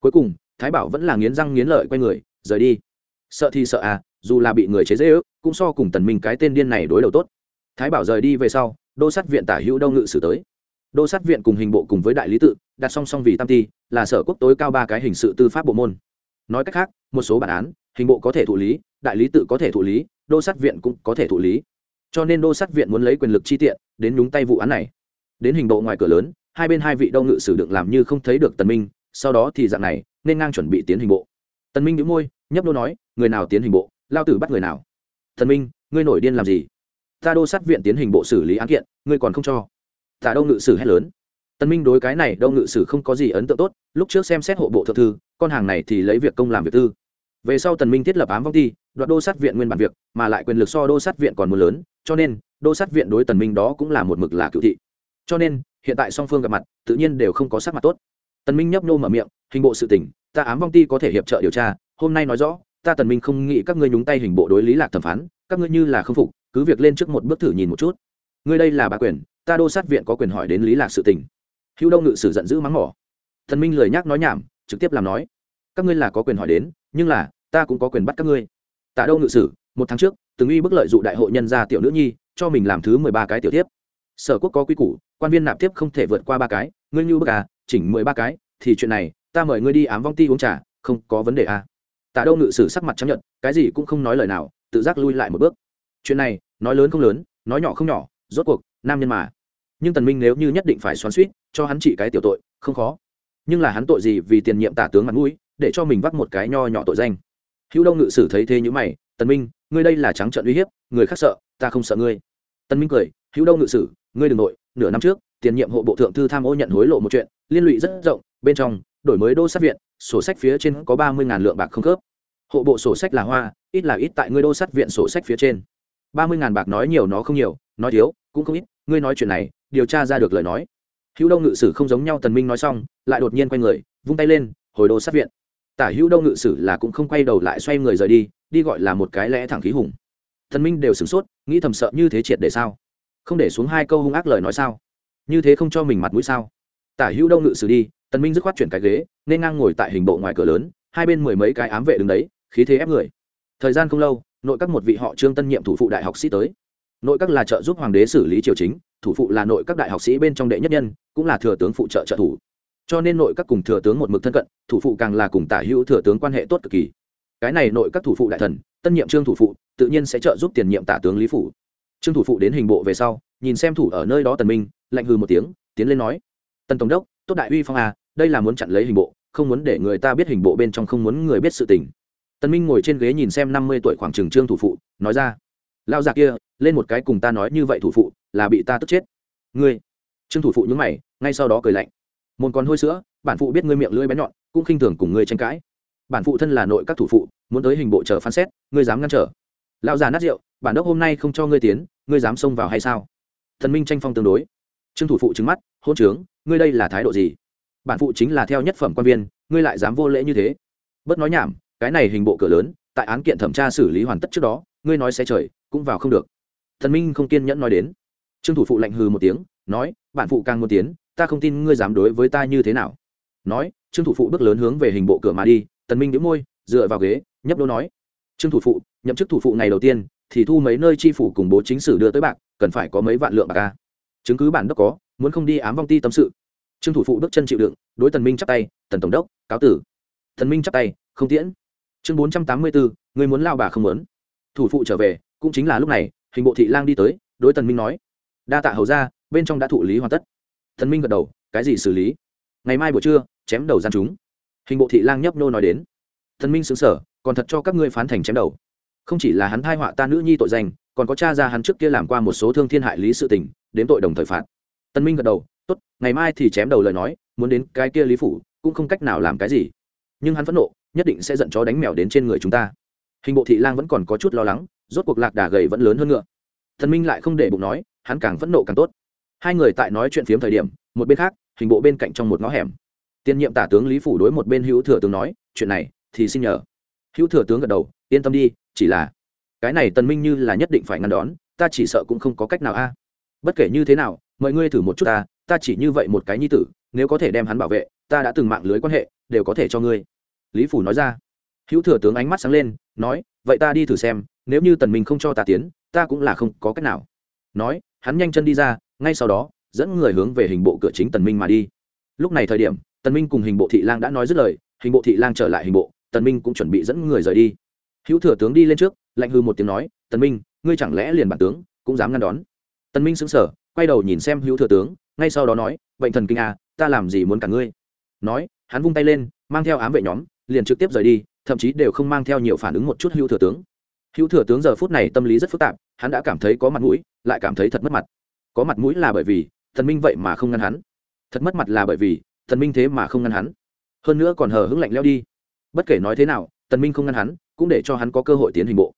A: Cuối cùng, thái bảo vẫn là nghiến răng nghiến lợi quay người, rời đi. Sợ thì sợ à dù là bị người chế dễ ước cũng so cùng tần minh cái tên điên này đối đầu tốt. Thái bảo rời đi về sau, đô sát viện tả hữu đông ngự xử tới đô sát viện cùng hình bộ cùng với đại lý tự, đặt song song vì tam ti là sở quốc tối cao ba cái hình sự tư pháp bộ môn. Nói cách khác, một số bản án, hình bộ có thể thụ lý, đại lý tự có thể thụ lý, đô sát viện cũng có thể thụ lý. Cho nên đô sát viện muốn lấy quyền lực chi tiện, đến nhúng tay vụ án này. Đến hình bộ ngoài cửa lớn, hai bên hai vị đông ngự sử đựng làm như không thấy được tần minh, sau đó thì dạng này, nên ngang chuẩn bị tiến hình bộ. Tần minh nhíu môi, nhấp đô nói, người nào tiến hình bộ, lao tử bắt người nào. Tần minh, ngươi nổi điên làm gì? Ta đô sát viện tiến hình bộ xử lý án kiện, ngươi còn không cho tả đông ngự sử hét lớn. Tần minh đối cái này đông ngự sử không có gì ấn tượng tốt, lúc trước xem xét hộ bộ thượng thư, con hàng này thì lấy việc công làm việc tư. Về sau tần minh thiết lập ám vong ti, đoạt đô sát viện nguyên bản việc, mà lại quyền lực so đô sát viện còn muốn lớn, cho nên, đô sát viện đối tần minh đó cũng là một mực là cựu thị. Cho nên, hiện tại song phương gặp mặt, tự nhiên đều không có sắc mặt tốt. Tần minh nhấp nô mở miệng, hình bộ sự tình, ta ám vong ti có thể hiệp trợ điều tra, hôm nay nói rõ, ta tần minh không nghĩ các ngươi nhúng tay hình bộ đối lý lạc thẩm phán, các ngươi như là không phục, cứ việc lên trước một bước thử nhìn một chút. Ngươi đây là bà quyền ta đô sát viện có quyền hỏi đến lý lạc sự tình. Hữu đông ngự sử giận dữ mắng mỏ. Thần minh lời nhắc nói nhảm, trực tiếp làm nói. Các ngươi là có quyền hỏi đến, nhưng là, ta cũng có quyền bắt các ngươi. Tạ đâu ngự sử, một tháng trước, từng uy bức lợi dụ đại hội nhân gia tiểu nữ nhi, cho mình làm thứ mười ba cái tiểu tiếp sở quốc có quy củ, quan viên nạp tiếp không thể vượt qua ba cái. Ngươi như bức à chỉnh mười ba cái, thì chuyện này, ta mời ngươi đi ám vong ti uống trà, không có vấn đề à. Tạ đâu ngự sử sắc mặt chấp nhận cái gì cũng không nói lời nào, tự giác lui lại một bước. Chuyện này, nói lớn không lớn, nói nhỏ không nhỏ, rốt cuộc, nam nhân mà nhưng tần minh nếu như nhất định phải xoắn xuýt cho hắn trị cái tiểu tội, không khó. Nhưng là hắn tội gì vì tiền nhiệm tả tướng mặt mũi, để cho mình vắt một cái nho nhỏ tội danh? Hữu đông ngự sử thấy thế như mày, tần minh, ngươi đây là trắng trợn uy hiếp, người khác sợ, ta không sợ ngươi. Tần minh cười, hữu đông ngự sử, ngươi đừng nội, nửa năm trước, tiền nhiệm hộ bộ thượng thư tham ô nhận hối lộ một chuyện, liên lụy rất rộng, bên trong, đổi mới đô sát viện, sổ sách phía trên có ba mươi ngàn lượng bạc không khớp. Hộ bộ sổ sách là hoa, ít là ít tại ngươi đô sát viện sổ sách phía trên. ba mươi ngàn bạc nói nhiều nó không nhiều, nói thiếu, cũng không ít, ngươi nói chuyện này điều tra ra được lời nói. Hữu đông ngự sử không giống nhau tần minh nói xong, lại đột nhiên quay người, vung tay lên, hồi đồ sát viện. Tả hữu đông ngự sử là cũng không quay đầu lại xoay người rời đi đi gọi là một cái lẽ thẳng khí hùng. Thần minh đều sửng sốt, nghĩ thầm sợ như thế triệt để sao? Không để xuống hai câu hung ác lời nói sao? Như thế không cho mình mặt mũi sao? Tả hữu đông ngự sử đi, tần minh dứt khoát chuyển cái ghế, nên ngang ngồi tại hình bộ ngoài cửa lớn, hai bên mười mấy cái ám vệ đứng đấy, khí thế ép người. Thời gian không lâu, nội các một vị họ trương tân nhiệm thủ phụ đại học sĩ tới. Nội các là trợ giúp hoàng đế xử lý triều chính thủ phụ là nội các đại học sĩ bên trong đệ nhất nhân, cũng là thừa tướng phụ trợ trợ thủ. Cho nên nội các cùng thừa tướng một mực thân cận, thủ phụ càng là cùng tả hữu thừa tướng quan hệ tốt cực kỳ. Cái này nội các thủ phụ đại thần, tân nhiệm trương thủ phụ, tự nhiên sẽ trợ giúp tiền nhiệm tả tướng lý phủ. Trương thủ phụ đến hình bộ về sau, nhìn xem thủ ở nơi đó tần minh, lạnh hừ một tiếng, tiến lên nói, tần tổng đốc, tốt đại uy phong à đây là muốn chặn lấy hình bộ, không muốn để người ta biết hình bộ bên trong không muốn người biết sự tình. Tần minh ngồi trên ghế nhìn xem năm mươi tuổi khoảng trường trương thủ phụ, nói ra lao già kia, lên một cái cùng ta nói như vậy thủ phụ, là bị ta tức chết. Ngươi, trương thủ phụ nhúng mày, ngay sau đó cười lạnh. Môn con hôi sữa, bản phụ biết ngươi miệng lưỡi bén nhọn, cũng khinh thường cùng ngươi tranh cãi. Bản phụ thân là nội các thủ phụ, muốn tới hình bộ chờ phán xét, ngươi dám ngăn trở. Lão già nát rượu, bản đốc hôm nay không cho ngươi tiến, ngươi dám xông vào hay sao? Thần minh tranh phong tương đối. Trương thủ phụ trứng mắt, hôn trướng, ngươi đây là thái độ gì? Bản phụ chính là theo nhất phẩm quan viên, ngươi lại dám vô lễ như thế. Bớt nói nhảm, cái này hình bộ cửa lớn, tại án kiện thẩm tra xử lý hoàn tất trước đó, ngươi nói sẽ trời cũng vào không được. Thần minh không kiên nhẫn nói đến. Trương thủ phụ lạnh hừ một tiếng, nói, bản phụ càng muốn tiến, ta không tin ngươi dám đối với ta như thế nào. Nói, trương thủ phụ bước lớn hướng về hình bộ cửa mà đi, tần minh đĩu môi, dựa vào ghế, nhấp đô nói, trương thủ phụ, nhậm chức thủ phụ ngày đầu tiên, thì thu mấy nơi chi phủ cùng bố chính sử đưa tới bạc, cần phải có mấy vạn lượng bạc ca chứng cứ bản đốc có, muốn không đi ám vong ti tâm sự. Trương thủ phụ bước chân chịu đựng, đối tần minh chắp tay, tần tổng đốc, cáo tử. Tần minh chắp tay, không tiễn. Chương bốn trăm tám mươi bốn, người muốn lao bà không muốn. Thủ phụ trở về cũng chính là lúc này, hình bộ thị lang đi tới, đối tần minh nói, đa tạ hầu ra bên trong đã thụ lý hoàn tất. Tần minh gật đầu, cái gì xử lý? Ngày mai buổi trưa, chém đầu gian chúng. Hình bộ thị lang nhấp nô nói đến. Tần minh sững sờ, còn thật cho các ngươi phán thành chém đầu. Không chỉ là hắn thai họa ta nữ nhi tội danh, còn có cha ra hắn trước kia làm qua một số thương thiên hại lý sự tình đến tội đồng thời phạt. Tân minh gật đầu, tốt, ngày mai thì chém đầu lời nói, muốn đến cái kia lý phủ, cũng không cách nào làm cái gì. Nhưng hắn phẫn nộ, nhất định sẽ giận chó đánh mèo đến trên người chúng ta. Hình bộ thị lang vẫn còn có chút lo lắng rốt cuộc lạc đà gầy vẫn lớn hơn ngựa. Thần minh lại không để bụng nói, hắn càng phẫn nộ càng tốt. Hai người tại nói chuyện phiếm thời điểm, một bên khác, hình bộ bên cạnh trong một ngõ hẻm. Tiên nhiệm tả tướng lý phủ đối một bên hữu thừa tướng nói, chuyện này thì xin nhờ. Hữu thừa tướng gật đầu, yên tâm đi, chỉ là cái này tần minh như là nhất định phải ngăn đón, ta chỉ sợ cũng không có cách nào a. Bất kể như thế nào mời ngươi thử một chút ta ta chỉ như vậy một cái nhi tử, nếu có thể đem hắn bảo vệ, ta đã từng mạng lưới quan hệ, đều có thể cho ngươi. Lý phủ nói ra. Hữu thừa tướng ánh mắt sáng lên, nói, vậy ta đi thử xem nếu như tần minh không cho ta tiến, ta cũng là không có cách nào. Nói, hắn nhanh chân đi ra, ngay sau đó, dẫn người hướng về hình bộ cửa chính tần minh mà đi. Lúc này thời điểm, tần minh cùng hình bộ thị lang đã nói dứt lời, hình bộ thị lang trở lại hình bộ, tần minh cũng chuẩn bị dẫn người rời đi. Hữu thừa tướng đi lên trước, lạnh hư một tiếng nói, tần minh, ngươi chẳng lẽ liền bản tướng cũng dám ngăn đón? Tần minh sững sờ, quay đầu nhìn xem hữu thừa tướng, ngay sau đó nói, bệnh thần kinh à ta làm gì muốn cả ngươi? Nói, hắn vung tay lên, mang theo ám vệ nhóm, liền trực tiếp rời đi, thậm chí đều không mang theo nhiều phản ứng một chút hữu thừa tướng hữu thừa tướng giờ phút này tâm lý rất phức tạp, hắn đã cảm thấy có mặt mũi, lại cảm thấy thật mất mặt. Có mặt mũi là bởi vì, thần minh vậy mà không ngăn hắn. Thật mất mặt là bởi vì, thần minh thế mà không ngăn hắn. Hơn nữa còn hờ hững lạnh leo đi. Bất kể nói thế nào tần minh không ngăn hắn, cũng để cho hắn có cơ hội tiến hình bộ.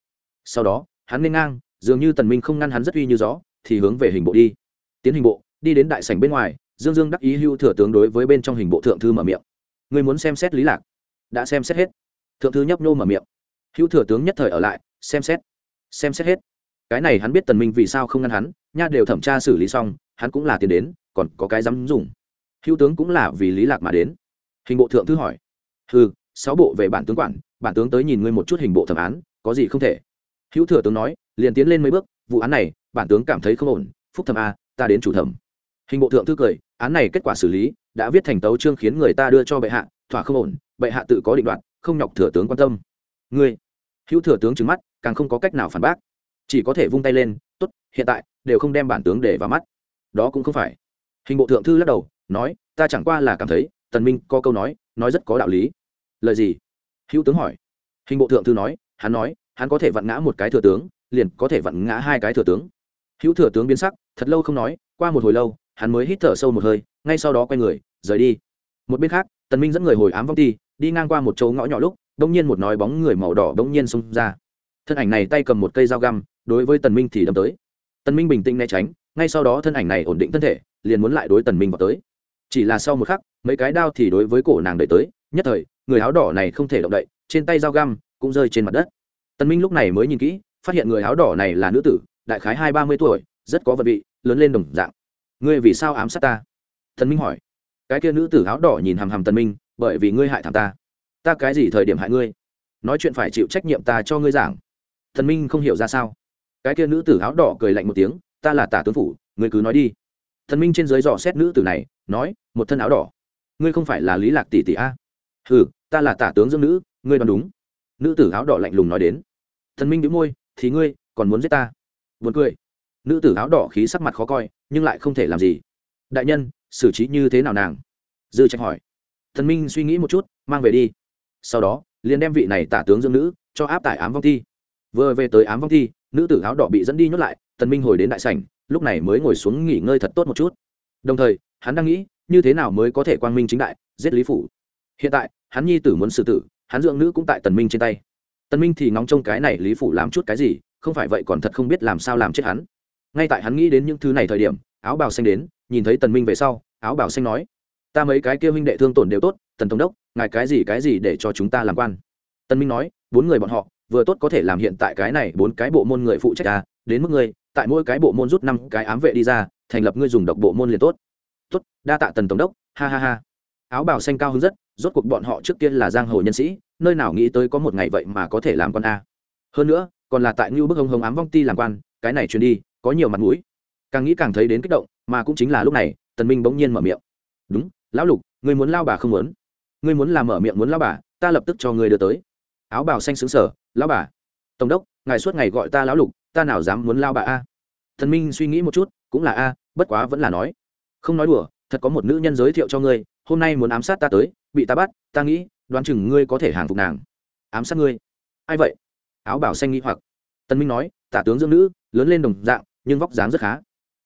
A: Sau đó, hắn nên ngang, dường như tần minh không ngăn hắn rất uy như gió, thì hướng về hình bộ đi. Tiến hình bộ, đi đến đại sảnh bên ngoài, dương dương đắc ý hưu thừa tướng đối với bên trong hình bộ thượng thư mở miệng. Người muốn xem xét lý lạc. Đã xem xét hết. Thượng thư nhấp nô mở miệng. Hữu thừa tướng nhất thời ở lại xem xét xem xét hết. Cái này hắn biết tần minh vì sao không ngăn hắn, nha đều thẩm tra xử lý xong, hắn cũng là tiền đến, còn có cái dám dùng. Hữu tướng cũng là vì lý lạc mà đến. Hình bộ thượng thư hỏi. Hừ, sáu bộ về bản tướng quản, bản tướng tới nhìn ngươi một chút hình bộ thẩm án, có gì không thể? Hữu thừa tướng nói, liền tiến lên mấy bước, vụ án này, bản tướng cảm thấy không ổn, phúc thẩm a, ta đến chủ thẩm. Hình bộ thượng thư cười, án này kết quả xử lý, đã viết thành tấu chương khiến người ta đưa cho bệ hạ, thỏa không ổn, bệ hạ tự có định đoạt, không nhọc thừa tướng quan tâm. Ngươi, hữu thừa tướng trừng mắt càng không có cách nào phản bác. Chỉ có thể vung tay lên, tốt, hiện tại, đều không đem bản tướng để vào mắt. Đó cũng không phải. Hình bộ thượng thư lắc đầu, nói, ta chẳng qua là cảm thấy, tần minh có câu nói nói rất có đạo lý. Lời gì? Hữu tướng hỏi. Hình bộ thượng thư nói, hắn nói, hắn có thể vặn ngã một cái thừa tướng, liền có thể vặn ngã hai cái thừa tướng. Hữu thừa tướng biến sắc, thật lâu không nói, qua một hồi lâu, hắn mới hít thở sâu một hơi, ngay sau đó quay người, rời đi. Một bên khác, tần minh dẫn người hồi ám vong ti, đi ngang qua một chỗ ngõ nhỏ lúc đông nhiên một nói bóng người màu đỏ đông nhiên xông ra thân ảnh này tay cầm một cây dao găm, đối với tần minh thì đâm tới. Tần minh bình tĩnh né tránh, ngay sau đó thân ảnh này ổn định thân thể, liền muốn lại đối tần minh vào tới. Chỉ là sau một khắc, mấy cái đao thì đối với cổ nàng đẩy tới, nhất thời, người áo đỏ này không thể động đậy, trên tay dao găm cũng rơi trên mặt đất. Tần minh lúc này mới nhìn kỹ, phát hiện người áo đỏ này là nữ tử, đại khái hai ba mươi tuổi, rất có vật vị, lớn lên đồng dạng. Ngươi vì sao ám sát ta? Tần minh hỏi. Cái kia nữ tử áo đỏ nhìn hằm hằm tần minh, bởi vì ngươi hại thằng ta. Ta cái gì thời điểm hại ngươi? Nói chuyện phải chịu trách nhiệm ta cho ngươi giảng thần minh không hiểu ra sao. Cái kia nữ tử áo đỏ cười lạnh một tiếng, ta là tả tướng phủ, ngươi cứ nói đi. Thần minh trên dưới dò xét nữ tử này, nói, một thân áo đỏ, ngươi không phải là lý lạc tỷ tỷ a? Ừ ta là tả tướng dương nữ, ngươi đoán đúng. Nữ tử áo đỏ lạnh lùng nói đến. Thần minh đĩu môi, thì ngươi còn muốn giết ta? Buồn cười. Nữ tử áo đỏ khí sắc mặt khó coi, nhưng lại không thể làm gì. Đại nhân, xử trí như thế nào nàng? Dư trạch hỏi. Thần minh suy nghĩ một chút, mang về đi. Sau đó, liền đem vị này tả tướng dương nữ cho áp tải ám vong thi vừa về tới ám vong thi, nữ tử áo đỏ bị dẫn đi nhốt lại, tần minh hồi đến đại sảnh, lúc này mới ngồi xuống nghỉ ngơi thật tốt một chút. Đồng thời, hắn đang nghĩ, như thế nào mới có thể quang minh chính đại, giết lý phủ. Hiện tại, hắn nhi tử muốn xử tử, hắn dưỡng nữ cũng tại tần minh trên tay. Tần minh thì ngóng trông cái này lý phủ làm chút cái gì, không phải vậy còn thật không biết làm sao làm chết hắn. Ngay tại hắn nghĩ đến những thứ này thời điểm, áo bào xanh đến, nhìn thấy tần minh về sau, áo bào xanh nói, ta mấy cái kia huynh đệ thương tổn đều tốt, tần tổng đốc, ngài cái gì cái gì để cho chúng ta làm quan? Tần minh nói, bốn người bọn họ vừa tốt có thể làm hiện tại cái này bốn cái bộ môn người phụ trách ta, đến mức ngươi, tại mỗi cái bộ môn rút năm cái ám vệ đi ra, thành lập ngươi dùng độc bộ môn liền tốt. Tốt, đa tạ tần tổng đốc, ha ha ha. Áo bào xanh cao hơn rất, rốt cuộc bọn họ trước kia là giang hồ nhân sĩ, nơi nào nghĩ tới có một ngày vậy mà có thể làm con a. Hơn nữa, còn là tại ngưu bức hồng hồng ám vong ti làm quan, cái này truyền đi, có nhiều mặt mũi. Càng nghĩ càng thấy đến kích động, mà cũng chính là lúc này, tần minh bỗng nhiên mở miệng. Đúng, lão lục, ngươi muốn lao bà không muốn? Ngươi muốn làm mở miệng muốn lao bà, ta lập tức cho ngươi đưa tới áo bào xanh xứng sở, lão bà, tổng đốc, ngài suốt ngày gọi ta lão lục, ta nào dám muốn lao bà a? Thần minh suy nghĩ một chút, cũng là a, bất quá vẫn là nói. Không nói đùa, thật có một nữ nhân giới thiệu cho ngươi, hôm nay muốn ám sát ta tới, bị ta bắt, ta nghĩ, đoán chừng ngươi có thể hàng phục nàng. Ám sát ngươi? Ai vậy? Áo bảo xanh nghĩ hoặc. Tân minh nói, tả tướng dưỡng nữ, lớn lên đồng dạng, nhưng vóc dáng rất khá.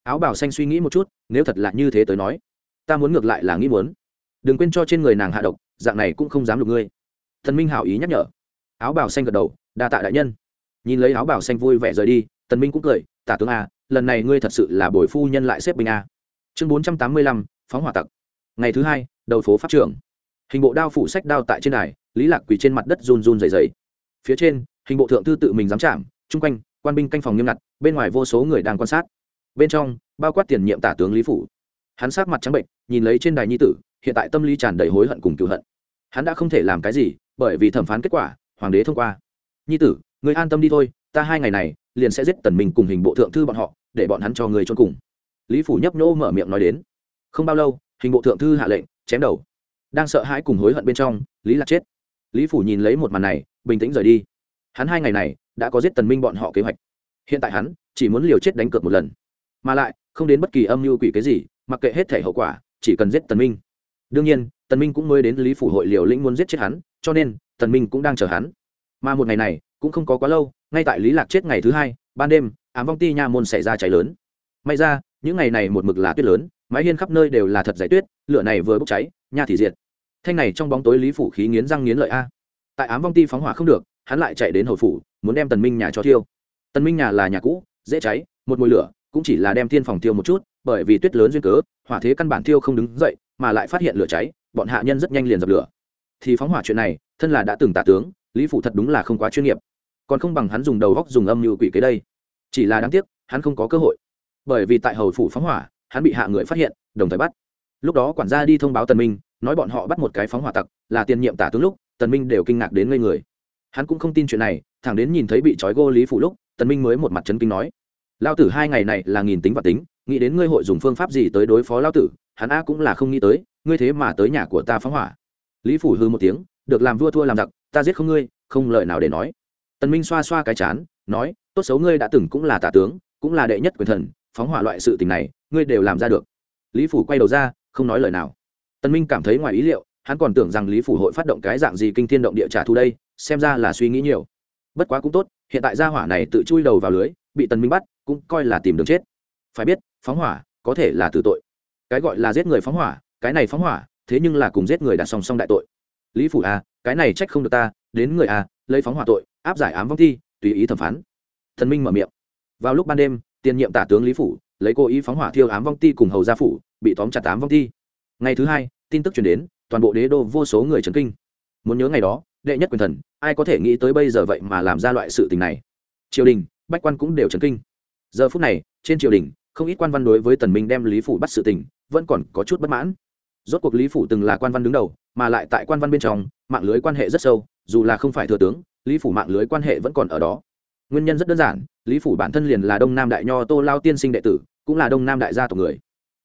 A: Áo bảo xanh suy nghĩ một chút, nếu thật là như thế tới nói, ta muốn ngược lại là nghĩ muốn. Đừng quên cho trên người nàng hạ độc, dạng này cũng không dám lục ngươi. Thần minh hảo ý nhắc nhở áo bảo xanh gật đầu, đa tạ đại nhân. Nhìn lấy áo bảo xanh vui vẻ rời đi, tần minh cũng cười, tả tướng a lần này ngươi thật sự là bồi phu nhân lại xếp binh a chương bốn trăm tám mươi lăm, phóng hỏa tặc. Ngày thứ hai, đầu phố pháp trưởng. Hình bộ đao phủ sách đao tại trên đài, lý lạc quỳ trên mặt đất run run dày dày phía trên, hình bộ thượng thư tự mình dám chạm chung quanh, quan binh canh phòng nghiêm ngặt, bên ngoài vô số người đang quan sát. Bên trong, bao quát tiền nhiệm tả tướng lý phủ. Hắn sát mặt trắng bệnh, nhìn lấy trên đài nhi tử, hiện tại tâm lý tràn đầy hối hận cùng cựu hận. Hắn đã không thể làm cái gì, bởi vì thẩm phán kết quả hoàng đế thông qua. Nhi tử người an tâm đi thôi, ta hai ngày này liền sẽ giết tần mình cùng hình bộ thượng thư bọn họ, để bọn hắn cho người trôn cùng. Lý phủ nhấp nhô mở miệng nói đến. Không bao lâu, hình bộ thượng thư hạ lệnh, chém đầu. Đang sợ hãi cùng hối hận bên trong, lý lạc chết. Lý phủ nhìn lấy một màn này, bình tĩnh rời đi. Hắn hai ngày này đã có giết tần minh bọn họ kế hoạch. Hiện tại hắn chỉ muốn liều chết đánh cược một lần. Mà lại, không đến bất kỳ âm mưu quỷ cái gì, mặc kệ hết thể hậu quả, chỉ cần giết tần minh. Đương nhiên, tần minh cũng mới đến lý phủ hội liều lĩnh muốn giết chết hắn cho nên, tần minh cũng đang chờ hắn. Mà một ngày này, cũng không có quá lâu, ngay tại lý lạc chết ngày thứ hai, ban đêm, ám vong ti nha môn xảy ra cháy lớn. May ra, những ngày này một mực là tuyết lớn, mái hiên khắp nơi đều là thật giải tuyết, lửa này vừa bốc cháy, nha thì diệt. Thanh này trong bóng tối lý phủ khí nghiến răng nghiến lợi a. Tại ám vong ti phóng hỏa không được, hắn lại chạy đến hồi phủ, muốn đem tần minh nhà cho thiêu. Tần minh nhà là nhà cũ, dễ cháy, một mùi lửa, cũng chỉ là đem thiên phòng thiêu một chút, bởi vì tuyết lớn duyên cớ, hỏa thế căn bản thiêu không đứng dậy, mà lại phát hiện lửa cháy, bọn hạ nhân rất nhanh liền dập lửa thì phóng hỏa chuyện này, thân là đã từng tả tướng, lý phủ thật đúng là không quá chuyên nghiệp. Còn không bằng hắn dùng đầu góc dùng âm như quỷ kế đây. Chỉ là đáng tiếc, hắn không có cơ hội. Bởi vì tại hầu phủ phóng hỏa, hắn bị hạ người phát hiện, đồng thời bắt. Lúc đó quản gia đi thông báo tần minh, nói bọn họ bắt một cái phóng hỏa tặc, là tiền nhiệm tả tướng lúc, tần minh đều kinh ngạc đến ngây người. Hắn cũng không tin chuyện này, thẳng đến nhìn thấy bị trói gô lý phủ lúc, tần minh mới một mặt chấn kinh nói, lao tử hai ngày này là nghìn tính và tính, nghĩ đến ngươi hội dùng phương pháp gì tới đối phó lao tử, hắn a cũng là không nghĩ tới, ngươi thế mà tới nhà của ta phóng hỏa lý phủ hư một tiếng, được làm vua thua làm giặc, ta giết không ngươi, không lời nào để nói. Tần minh xoa xoa cái chán, nói, tốt xấu ngươi đã từng cũng là tả tướng, cũng là đệ nhất quyền thần, phóng hỏa loại sự tình này, ngươi đều làm ra được. Lý phủ quay đầu ra, không nói lời nào. Tần minh cảm thấy ngoài ý liệu, hắn còn tưởng rằng lý phủ hội phát động cái dạng gì kinh thiên động địa trả thù đây, xem ra là suy nghĩ nhiều. Bất quá cũng tốt, hiện tại gia hỏa này tự chui đầu vào lưới, bị tần minh bắt, cũng coi là tìm đường chết. Phải biết, phóng hỏa có thể là tử tội. Cái gọi là giết người phóng hỏa, cái này phóng hỏa thế nhưng là cùng giết người đặt song song đại tội. Lý phủ à cái này trách không được ta, đến người à lấy phóng hỏa tội, áp giải ám vong thi, tùy ý thẩm phán. Thần minh mở miệng. Vào lúc ban đêm, tiền nhiệm tả tướng lý phủ, lấy cố ý phóng hỏa thiêu ám vong ti cùng hầu gia phủ, bị tóm chặt ám vong ti ngày thứ hai, tin tức chuyển đến, toàn bộ đế đô vô số người trấn kinh. Muốn nhớ ngày đó, đệ nhất quyền thần, ai có thể nghĩ tới bây giờ vậy mà làm ra loại sự tình này. Triều đình, bách quan cũng đều trấn kinh. Giờ phút này, trên triều đình, không ít quan văn đối với tần minh đem lý phủ bắt sự tình, vẫn còn có chút bất mãn rốt cuộc lý phủ từng là quan văn đứng đầu, mà lại tại quan văn bên trong, mạng lưới quan hệ rất sâu, dù là không phải thừa tướng, lý phủ mạng lưới quan hệ vẫn còn ở đó. Nguyên nhân rất đơn giản, lý phủ bản thân liền là đông nam đại nho tô lao tiên sinh đệ tử, cũng là đông nam đại gia tộc người.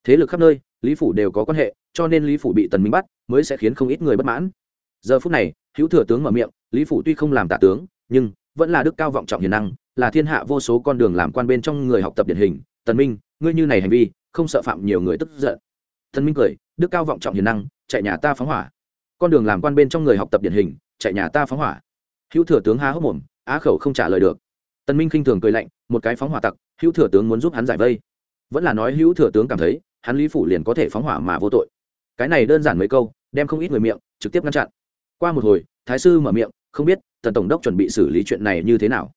A: Thế lực khắp nơi, lý phủ đều có quan hệ, cho nên lý phủ bị tần minh bắt, mới sẽ khiến không ít người bất mãn. Giờ phút này, hữu thừa tướng mở miệng, lý phủ tuy không làm tả tướng, nhưng vẫn là đức cao vọng trọng hiền năng, là thiên hạ vô số con đường làm quan bên trong người học tập điển hình. Tần minh, ngươi như này hành vi, không sợ phạm nhiều người tức giận thần minh cười, đức cao vọng trọng hiền năng, chạy nhà ta phóng hỏa. Con đường làm quan bên trong người học tập điển hình, chạy nhà ta phóng hỏa. Hữu thừa tướng há hốc mồm, á khẩu không trả lời được. Tần minh khinh thường cười lạnh, một cái phóng hỏa tặc, hữu thừa tướng muốn giúp hắn giải vây. Vẫn là nói hữu thừa tướng cảm thấy, hắn lý phủ liền có thể phóng hỏa mà vô tội. Cái này đơn giản mấy câu, đem không ít người miệng, trực tiếp ngăn chặn. Qua một hồi, thái sư mở miệng, không biết, tần tổng đốc chuẩn bị xử lý chuyện này như thế nào?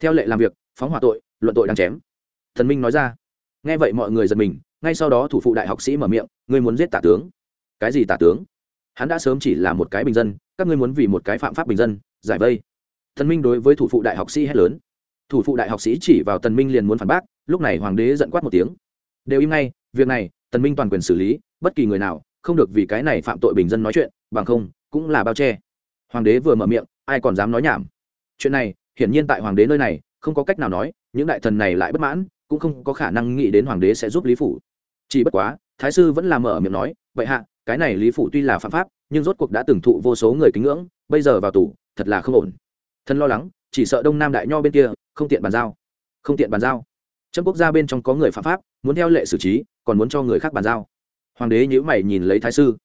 A: Theo lệ làm việc, phóng hỏa tội, luận tội đang chém. Thần minh nói ra. Nghe vậy mọi người giật mình ngay sau đó thủ phụ đại học sĩ mở miệng, ngươi muốn giết tả tướng? Cái gì tả tướng? Hắn đã sớm chỉ là một cái bình dân, các ngươi muốn vì một cái phạm pháp bình dân, giải vây. Thần minh đối với thủ phụ đại học sĩ hét lớn. Thủ phụ đại học sĩ chỉ vào tần minh liền muốn phản bác, lúc này hoàng đế giận quát một tiếng. Đều im ngay, việc này, tần minh toàn quyền xử lý, bất kỳ người nào không được vì cái này phạm tội bình dân nói chuyện, bằng không, cũng là bao che. Hoàng đế vừa mở miệng, ai còn dám nói nhảm? Chuyện này, hiển nhiên tại hoàng đế nơi này, không có cách nào nói, những đại thần này lại bất mãn, cũng không có khả năng nghĩ đến hoàng đế sẽ giúp lý phủ chỉ bất quá, thái sư vẫn làm mở miệng nói vậy hạ, cái này lý phủ tuy là phạm pháp, nhưng rốt cuộc đã từng thụ vô số người kính ngưỡng, bây giờ vào tù, thật là không ổn. Thân lo lắng, chỉ sợ đông nam đại nho bên kia, không tiện bàn giao. Không tiện bàn giao. Trong quốc gia bên trong có người phạm pháp, muốn theo lệ xử trí, còn muốn cho người khác bàn giao. Hoàng đế nhữ mày nhìn lấy thái sư.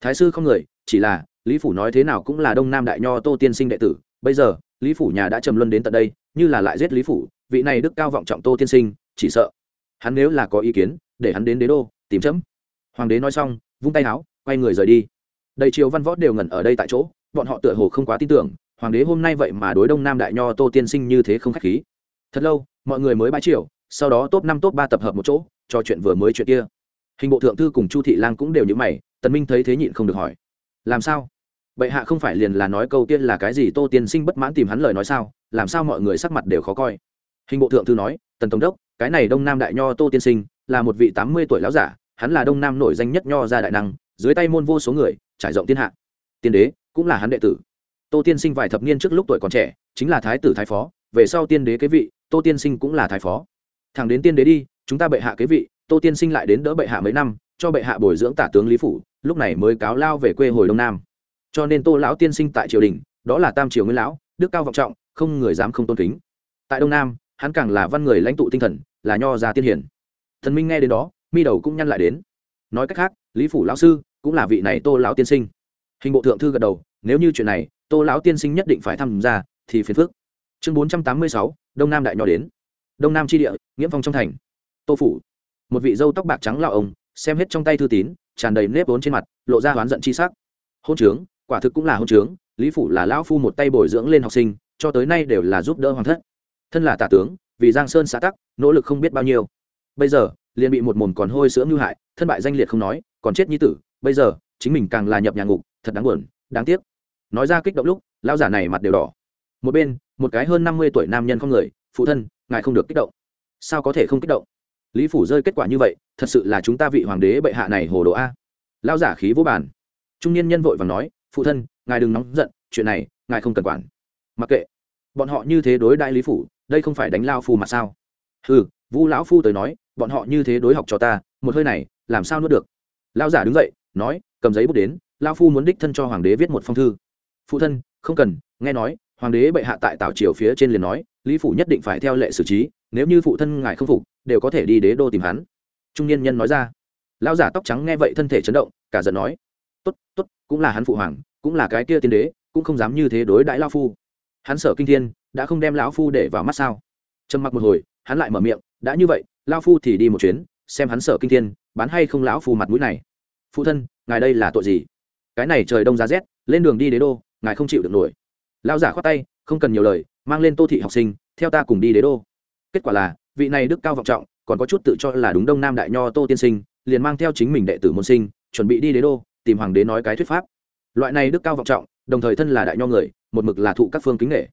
A: Thái sư không người, chỉ là, lý phủ nói thế nào cũng là đông nam đại nho tô tiên sinh đệ tử. Bây giờ, lý phủ nhà đã trầm luân đến tận đây, như là lại giết lý phủ, vị này đức cao vọng trọng tô tiên sinh, chỉ sợ. Hắn nếu là có ý kiến để hắn đến đế đô, tìm chấm. Hoàng đế nói xong, vung tay áo quay người rời đi. Đầy triều văn võ đều ngẩn ở đây tại chỗ, bọn họ tựa hồ không quá tin tưởng, hoàng đế hôm nay vậy mà đối đông nam đại nho tô tiên sinh như thế không k h á c h khí. Thật lâu, mọi người mới bãi triều, sau đó top năm, top ba tập hợp một chỗ, cho chuyện vừa mới chuyện kia. Hình bộ thượng thư cùng chu thị lang cũng đều nhữ mày, tần minh thấy thế nhịn không được hỏi. Làm sao? Bệ hạ không phải liền là nói câu tiên là cái gì tô tiên sinh bất mãn tìm hắn lời nói sao? Làm sao mọi người sắc mặt đều khó coi? Hình bộ thượng thư nói, tần tổng đốc, cái này đông nam đại nho tô tiên sinh là một vị tám mươi tuổi lão giả, hắn là đông nam nổi danh nhất nho gia đại năng, dưới tay môn vô số người, trải rộng thiên hạ. Tiên đế cũng là hắn đệ tử. Tô tiên sinh vài thập niên trước lúc tuổi còn trẻ, chính là thái tử thái phó, về sau tiên đế kế vị, tô tiên sinh cũng là thái phó. Thẳng đến tiên đế đi, chúng ta bệ hạ kế vị, tô tiên sinh lại đến đỡ bệ hạ mấy năm, cho bệ hạ bồi dưỡng tả tướng lý phủ, lúc này mới cáo lao về quê hồi đông nam. Cho nên tô lão tiên sinh tại triều đình, đó là tam triều nguyên lão, đức cao vọng trọng, không người dám không tôn kính. Tại đông nam, hắn càng là văn người lãnh tụ tinh thần, là nho gia tiên hiển thần minh nghe đến đó, mi đầu cũng nhăn lại đến. Nói cách khác, lý phủ lão sư cũng là vị này tô lão tiên sinh. Hình bộ thượng thư gật đầu, nếu như chuyện này, tô lão tiên sinh nhất định phải tham gia, thì phiền phức. Chương bốn trăm tám mươi sáu, đông nam đại nho đến. Đông nam tri địa, nghiễm phong trong thành. Tô phủ. Một vị dâu tóc bạc trắng lão ông, xem hết trong tay thư tín, tràn đầy nếp vốn trên mặt, lộ ra oán giận chi sắc. Hôn trướng, quả thực cũng là hôn trướng, lý phủ là lão phu một tay bồi dưỡng lên học sinh, cho tới nay đều là giúp đỡ hoàng thất. Thân là tả tướng, vì giang sơn xã tắc, nỗ lực không biết bao nhiêu bây giờ, liền bị một mồm còn hôi sữa ngư hại, thân bại danh liệt không nói, còn chết như tử, bây giờ, chính mình càng là nhập nhà ngục, thật đáng buồn, đáng tiếc. Nói ra kích động lúc, lão giả này mặt đều đỏ. Một bên, một cái hơn năm mươi tuổi nam nhân không người, phụ thân, ngài không được kích động. Sao có thể không kích động? Lý phủ rơi kết quả như vậy, thật sự là chúng ta vị hoàng đế bệ hạ này hồ đồ a. Lão giả khí vô bản trung niên nhân vội và nói, phụ thân, ngài đừng nóng giận, chuyện này, ngài không cần quản. Mặc kệ. Bọn họ như thế đối đại lý phủ, đây không phải đánh lao phù mà sao? Ừ vu lão phu tới nói bọn họ như thế đối học cho ta, một hơi này, làm sao nuốt được? Lão giả đứng dậy, nói, cầm giấy bút đến lao phu muốn đích thân cho hoàng đế viết một phong thư. Phụ thân, không cần, nghe nói, hoàng đế bệ hạ tại tảo triều phía trên liền nói, lý phủ nhất định phải theo lệ xử trí, nếu như phụ thân ngài không phục, đều có thể đi đế đô tìm hắn. Trung niên nhân nói ra. Lão giả tóc trắng nghe vậy thân thể chấn động, cả giận nói, tốt tốt, cũng là hắn phụ hoàng, cũng là cái kia tiên đế, cũng không dám như thế đối đãi lao phu. Hắn sợ kinh thiên, đã không đem lão phu để vào mắt sao? Trầm mặc một hồi, hắn lại mở miệng đã như vậy lao phu thì đi một chuyến, xem hắn sợ kinh thiên, bán hay không lão phu mặt mũi này. Phụ thân, ngài đây là tội gì? Cái này trời đông giá rét, lên đường đi đế đô, ngài không chịu được nổi. Lao giả khoát tay, không cần nhiều lời, mang lên tô thị học sinh, theo ta cùng đi đế đô. Kết quả là, vị này đức cao vọng trọng, còn có chút tự cho là đúng đông nam đại nho tô tiên sinh, liền mang theo chính mình đệ tử môn sinh, chuẩn bị đi đế đô, tìm hoàng đế nói cái thuyết pháp. Loại này đức cao vọng trọng, đồng thời thân là đại nho người, một mực là thụ các phương kính nghệ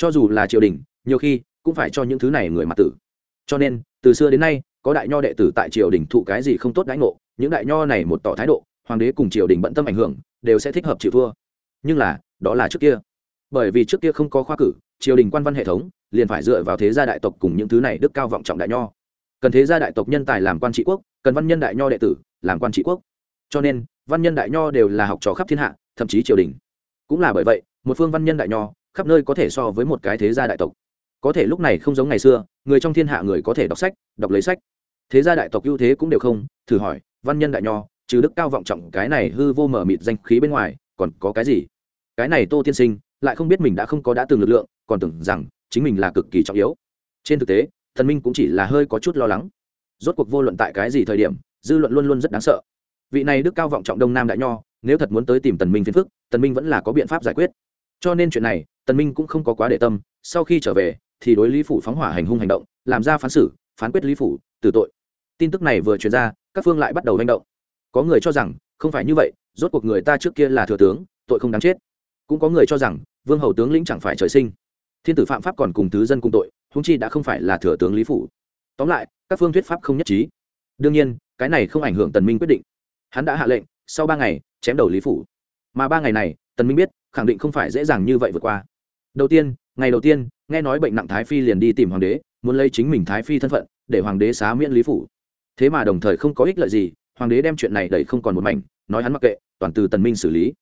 A: cho dù là triều đình, nhiều khi cũng phải cho những thứ này người mặt tử cho nên, từ xưa đến nay, có đại nho đệ tử tại triều đình thụ cái gì không tốt đãi ngộ, những đại nho này một tỏ thái độ, hoàng đế cùng triều đình bận tâm ảnh hưởng, đều sẽ thích hợp chịu thua. Nhưng là, đó là trước kia. Bởi vì trước kia không có khoa cử, triều đình quan văn hệ thống, liền phải dựa vào thế gia đại tộc cùng những thứ này đức cao vọng trọng đại nho. Cần thế gia đại tộc nhân tài làm quan trị quốc, cần văn nhân đại nho đệ tử làm quan trị quốc. Cho nên, văn nhân đại nho đều là học trò khắp thiên hạ, thậm chí triều đình. Cũng là bởi vậy, một phương văn nhân đại nho, khắp nơi có thể so với một cái thế gia đại tộc có thể lúc này không giống ngày xưa, người trong thiên hạ người có thể đọc sách, đọc lấy sách. Thế gia đại tộc ưu thế cũng đều không, thử hỏi, văn nhân đại nho, trừ đức cao vọng trọng, cái này hư vô mở mịt danh khí bên ngoài, còn có cái gì? Cái này tô tiên sinh, lại không biết mình đã không có đã từng lực lượng, còn tưởng rằng chính mình là cực kỳ trọng yếu. Trên thực tế, thần minh cũng chỉ là hơi có chút lo lắng. Rốt cuộc vô luận tại cái gì thời điểm, dư luận luôn luôn rất đáng sợ. Vị này đức cao vọng trọng đông nam đại nho, nếu thật muốn tới tìm tần minh phiền phức, tần minh vẫn là có biện pháp giải quyết. Cho nên chuyện này, tần minh cũng không có quá để tâm, sau khi trở về thì đối lý phủ phóng hỏa hành hung hành động, làm ra phán xử, phán quyết lý phủ, tử tội. Tin tức này vừa truyền ra, các phương lại bắt đầu manh động. Có người cho rằng, không phải như vậy, rốt cuộc người ta trước kia là thừa tướng, tội không đáng chết. Cũng có người cho rằng, vương hầu tướng lĩnh chẳng phải trời sinh. Thiên tử phạm pháp còn cùng tứ dân cùng tội húng chi đã không phải là thừa tướng lý phủ. Tóm lại, các phương thuyết pháp không nhất trí. Đương nhiên, cái này không ảnh hưởng tần minh quyết định. Hắn đã hạ lệnh, sau ba ngày, chém đầu lý phủ. Mà ba ngày này, tần minh biết, khẳng định không phải dễ dàng như vậy vượt qua. Đầu tiên, ngày đầu tiên nghe nói bệnh nặng thái phi liền đi tìm hoàng đế, muốn lấy chính mình thái phi thân phận, để hoàng đế xá miễn lý phủ. Thế mà đồng thời không có ích lợi gì, hoàng đế đem chuyện này đẩy không còn một mảnh, nói hắn mặc kệ, toàn từ tần minh xử lý.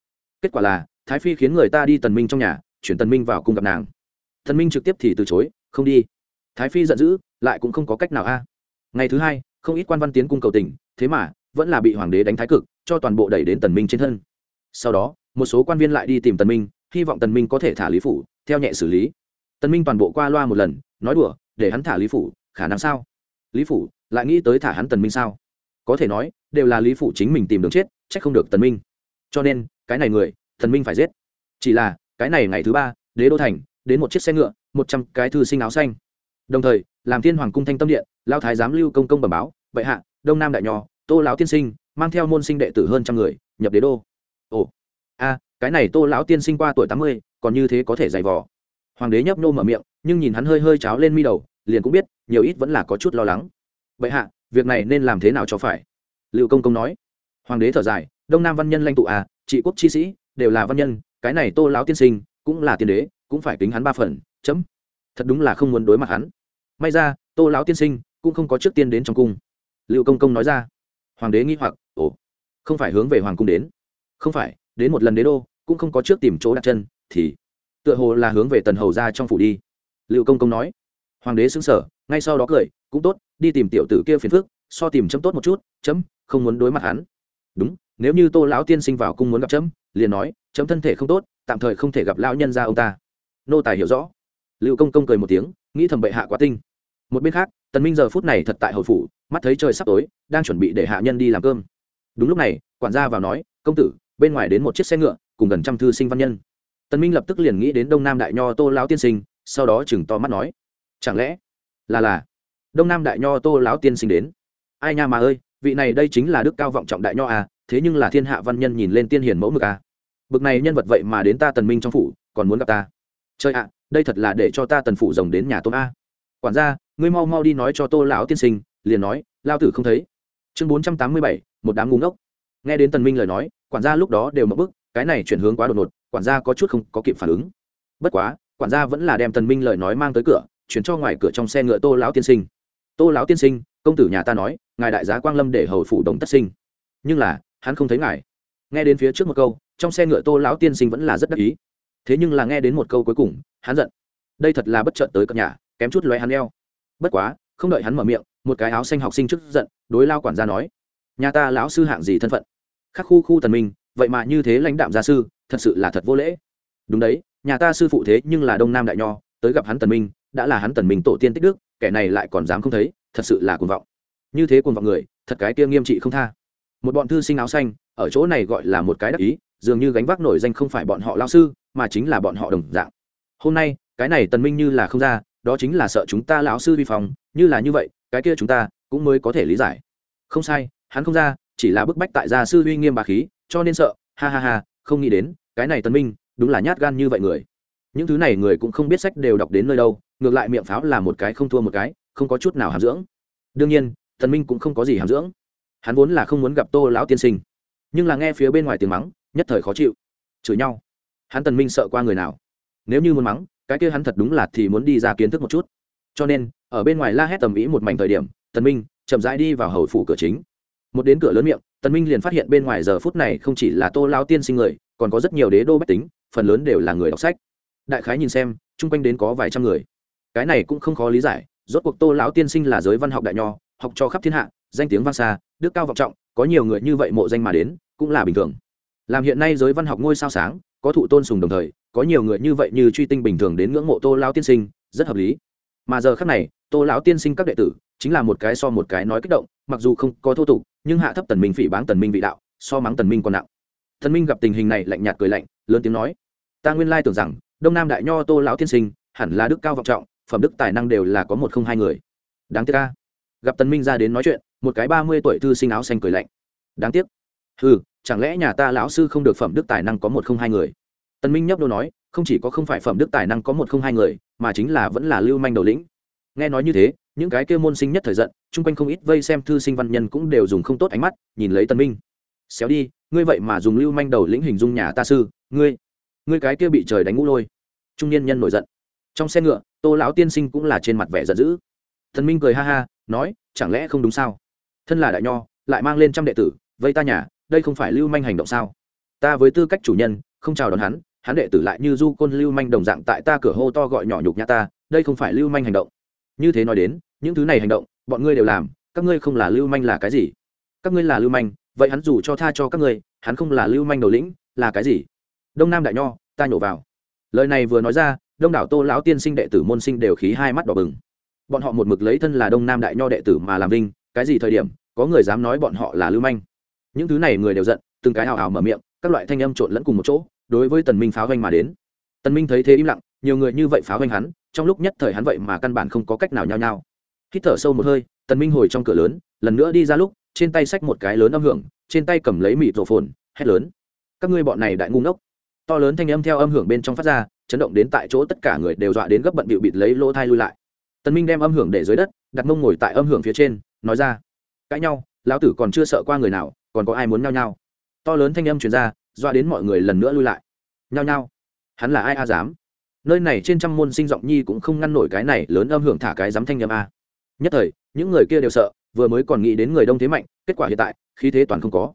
A: Kết quả là, thái phi khiến người ta đi tần minh trong nhà, chuyển tần minh vào cung gặp nàng. Tần minh trực tiếp thì từ chối, không đi. Thái phi giận dữ, lại cũng không có cách nào a. Ngày thứ hai, không ít quan văn tiến cung cầu tình, thế mà, vẫn là bị hoàng đế đánh thái cực, cho toàn bộ đẩy đến tần minh trên thân. Sau đó, một số quan viên lại đi tìm tần minh, hy vọng tần minh có thể thả lý phủ, theo nhẹ xử lý tần minh toàn bộ qua loa một lần, nói đùa, để hắn thả lý phủ, khả năng sao? Lý phủ, lại nghĩ tới thả hắn tần minh sao? Có thể nói, đều là lý phủ chính mình tìm đường chết, trách không được tần minh. Cho nên, cái này người, tần minh phải giết. Chỉ là, cái này ngày thứ ba, đế đô thành, đến một chiếc xe ngựa, một trăm cái thư sinh áo xanh. Đồng thời, làm thiên hoàng cung thanh tâm điện lao thái giám lưu công công bẩm báo vậy hạ, đông nam đại nho, tô lão tiên sinh, mang theo môn sinh đệ tử hơn trăm người, nhập đế đô. Ồ, a, cái này tô lão tiên sinh qua tuổi tám mươi, còn như thế có thể dày vò hoàng đế nhấp nô mở miệng, nhưng nhìn hắn hơi hơi cháo lên mi đầu, liền cũng biết, nhiều ít vẫn là có chút lo lắng. Bệ hạ, việc này nên làm thế nào cho phải? Lưu công công nói. Hoàng đế thở dài, đông nam văn nhân lãnh tụ à trị quốc chi sĩ, đều là văn nhân, cái này tô lão tiên sinh cũng là tiên đế, cũng phải kính hắn ba phần, chấm. Thật đúng là không muốn đối mặt hắn. May ra, tô lão tiên sinh cũng không có trước tiên đến trong cung. Liệu công công nói ra. Hoàng đế nghĩ hoặc, ồ, không phải hướng về hoàng cung đến. Không phải, đến một lần đế đô, cũng không có trước tìm chỗ đặt chân, thì tựa hồ là hướng về tần hầu ra trong phủ đi. Liệu công công nói. Hoàng đế xứng sở ngay sau đó cười, cũng tốt, đi tìm tiểu tử kia phiền phức, so tìm chấm tốt một chút, chấm, không muốn đối mặt hắn. Đúng, nếu như tô lão tiên sinh vào cung muốn gặp chấm, liền nói, chấm thân thể không tốt, tạm thời không thể gặp lão nhân ra ông ta. Nô tài hiểu rõ. Liệu công công cười một tiếng, nghĩ thầm bệ hạ quá tinh. Một bên khác, tần minh giờ phút này thật tại hồi phủ, mắt thấy trời sắp tối, đang chuẩn bị để hạ nhân đi làm cơm. Đúng lúc này, quản gia vào nói, công tử, bên ngoài đến một chiếc xe ngựa, cùng gần trăm thư sinh văn nhân tần minh lập tức liền nghĩ đến đông nam đại nho tô lão tiên sinh, sau đó chừng to mắt nói, chẳng lẽ, là là, đông nam đại nho tô lão tiên sinh đến? Ai nha mà ơi, vị này đây chính là đức cao vọng trọng đại nho à thế nhưng là thiên hạ văn nhân nhìn lên tiên hiền mẫu mực à. Bực này nhân vật vậy mà đến ta tần minh trong phủ, còn muốn gặp ta. Trời ạ, đây thật là để cho ta tần phủ rồng đến nhà tôm a. Quản gia, ngươi mau mau đi nói cho tô lão tiên sinh, liền nói lao tử không thấy. Chương bốn trăm tám mươi bảy, một đám ngu ngốc. Nghe đến tần minh lời nói, quản gia lúc đó đều mất bức, cái này chuyển hướng quá đột ngột quản gia có chút không có kịp phản ứng. Bất quá, quản gia vẫn là đem tần minh lời nói mang tới cửa, chuyển cho ngoài cửa trong xe ngựa tô lão tiên sinh. Tô lão tiên sinh, công tử nhà ta nói, ngài đại giá quang lâm để hầu phủ đồng tất sinh. Nhưng là, hắn không thấy ngài. Nghe đến phía trước một câu, trong xe ngựa tô lão tiên sinh vẫn là rất đắc ý. Thế nhưng là nghe đến một câu cuối cùng, hắn giận. Đây thật là bất chợt tới cập nhà, kém chút lóe hắn eo. Bất quá, không đợi hắn mở miệng, một cái áo xanh học sinh trước giận, đối lao quản gia nói, nhà ta lão sư hạng gì thân phận? Khắc khu khu tần minh vậy mà như thế lãnh đạm gia sư, thật sự là thật vô lễ. Đúng đấy, nhà ta sư phụ thế nhưng là đông nam đại nho, tới gặp hắn tần minh, đã là hắn tần minh tổ tiên tích đức, kẻ này lại còn dám không thấy, thật sự là cuồng vọng. Như thế cuồng vọng người, thật cái kia nghiêm trị không tha. Một bọn thư sinh áo xanh, ở chỗ này gọi là một cái đắc ý, dường như gánh vác nổi danh không phải bọn họ lao sư, mà chính là bọn họ đồng dạng. Hôm nay, cái này tần minh như là không ra, đó chính là sợ chúng ta lão sư vi phòng, như là như vậy, cái kia chúng ta cũng mới có thể lý giải. Không sai, hắn không ra, chỉ là bức bách tại gia sư uy nghiêm bà khí cho nên sợ, ha ha ha, không nghĩ đến, cái này tân minh, đúng là nhát gan như vậy người. Những thứ này người cũng không biết sách đều đọc đến nơi đâu, ngược lại miệng pháo là một cái không thua một cái, không có chút nào hàm dưỡng. Đương nhiên thần minh cũng không có gì hàm dưỡng. Hắn vốn là không muốn gặp tô lão tiên sinh, nhưng là nghe phía bên ngoài tiếng mắng, nhất thời khó chịu. Chửi nhau. Hắn tần minh sợ qua người nào? Nếu như muốn mắng, cái kia hắn thật đúng là thì muốn đi ra kiến thức một chút. Cho nên, ở bên ngoài la hét tầm ý một mảnh thời điểm tần minh chậm rãi đi vào hầu phủ cửa chính một đến cửa lớn miệng, tần minh liền phát hiện bên ngoài giờ phút này không chỉ là tô lão tiên sinh người, còn có rất nhiều đế đô bách tính, phần lớn đều là người đọc sách. Đại khái nhìn xem, chung quanh đến có vài trăm người. Cái này cũng không khó lý giải, rốt cuộc tô lão tiên sinh là giới văn học đại nho, học cho khắp thiên hạ, danh tiếng vang xa, đức cao vọng trọng, có nhiều người như vậy mộ danh mà đến, cũng là bình thường. Làm hiện nay giới văn học ngôi sao sáng, có thụ tôn sùng đồng thời, có nhiều người như vậy như truy tinh bình thường đến ngưỡng mộ tô lão tiên sinh, rất hợp lý. Mà giờ khác này, tô lão tiên sinh các đệ tử, chính là một cái so một cái nói kích động mặc dù không có thô tục, nhưng hạ thấp tần minh phỉ báng tần minh vị đạo, so mắng tần minh còn nặng. Tần minh gặp tình hình này lạnh nhạt cười lạnh, lớn tiếng nói, ta nguyên lai tưởng rằng, đông nam đại nho tô lão tiên sinh, hẳn là đức cao vọng trọng, phẩm đức tài năng đều là có một không hai người. Đáng tiếc ca gặp tần minh ra đến nói chuyện, một cái ba mươi tuổi thư sinh áo xanh cười lạnh, đáng tiếc. Ừ chẳng lẽ nhà ta lão sư không được phẩm đức tài năng có một không hai người? Tần minh nhấp đôi nói, không chỉ có không phải phẩm đức tài năng có một không hai người, mà chính là vẫn là lưu manh đầu lĩnh. Nghe nói như thế những cái kêu môn sinh nhất thời giận, chung quanh không ít vây xem thư sinh văn nhân cũng đều dùng không tốt ánh mắt, nhìn lấy tân minh. Xéo đi, ngươi vậy mà dùng lưu manh đầu lĩnh hình dung nhà ta sư, ngươi ngươi cái kia bị trời đánh ngũ lôi. Trung niên nhân nổi giận. Trong xe ngựa, tô lão tiên sinh cũng là trên mặt vẻ giận dữ. Thần minh cười ha ha, nói, chẳng lẽ không đúng sao? Thân là đại nho, lại mang lên trăm đệ tử, vây ta nhà, đây không phải lưu manh hành động sao? Ta với tư cách chủ nhân, không chào đón hắn hắn đệ tử lại như du côn lưu manh đồng dạng tại ta cửa hô to gọi nhỏ nhục nhã ta, đây không phải lưu manh hành động. Như thế nói đến những thứ này hành động, bọn ngươi đều làm, các ngươi không là lưu manh là cái gì? Các ngươi là lưu manh, vậy hắn dù cho tha cho các ngươi, hắn không là lưu manh đầu lĩnh, là cái gì? Đông nam đại nho, ta nhổ vào. Lời này vừa nói ra, đông đảo tô lão tiên sinh đệ tử môn sinh đều khí hai mắt đỏ bừng. Bọn họ một mực lấy thân là đông nam đại nho đệ tử mà làm vinh, cái gì thời điểm, có người dám nói bọn họ là lưu manh? Những thứ này người đều giận, từng cái hào hào mở miệng, các loại thanh âm trộn lẫn cùng một chỗ, đối với tần minh pháo vanh mà đến. Tần minh thấy thế im lặng, nhiều người như vậy pháo vanh hắn, trong lúc nhất thời hắn vậy mà căn bản không có cách nào nhao nhao hít thở sâu một hơi, tần minh hồi trong cửa lớn, lần nữa đi ra lúc, trên tay xách một cái lớn âm hưởng, trên tay cầm lấy mịt rổ phồn, hét lớn. Các ngươi bọn này đại ngu ngốc. To lớn thanh âm theo âm hưởng bên trong phát ra, chấn động đến tại chỗ tất cả người đều dọa đến gấp bận bịu bịt lấy lỗ thai lui lại. Tần minh đem âm hưởng để dưới đất, đặt mông ngồi tại âm hưởng phía trên, nói ra. Cãi nhau, lão tử còn chưa sợ qua người nào, còn có ai muốn nhao nhao. To lớn thanh âm truyền ra, dọa đến mọi người lần nữa lui lại. Nhao nhao. Hắn là ai a dám? Nơi này trên trăm môn sinh giọng nhi cũng không ngăn nổi cái này, lớn âm hưởng thả cái dám thanh âm a nhất thời, những người kia đều sợ, vừa mới còn nghĩ đến người đông thế mạnh, kết quả hiện tại, khí thế toàn không có.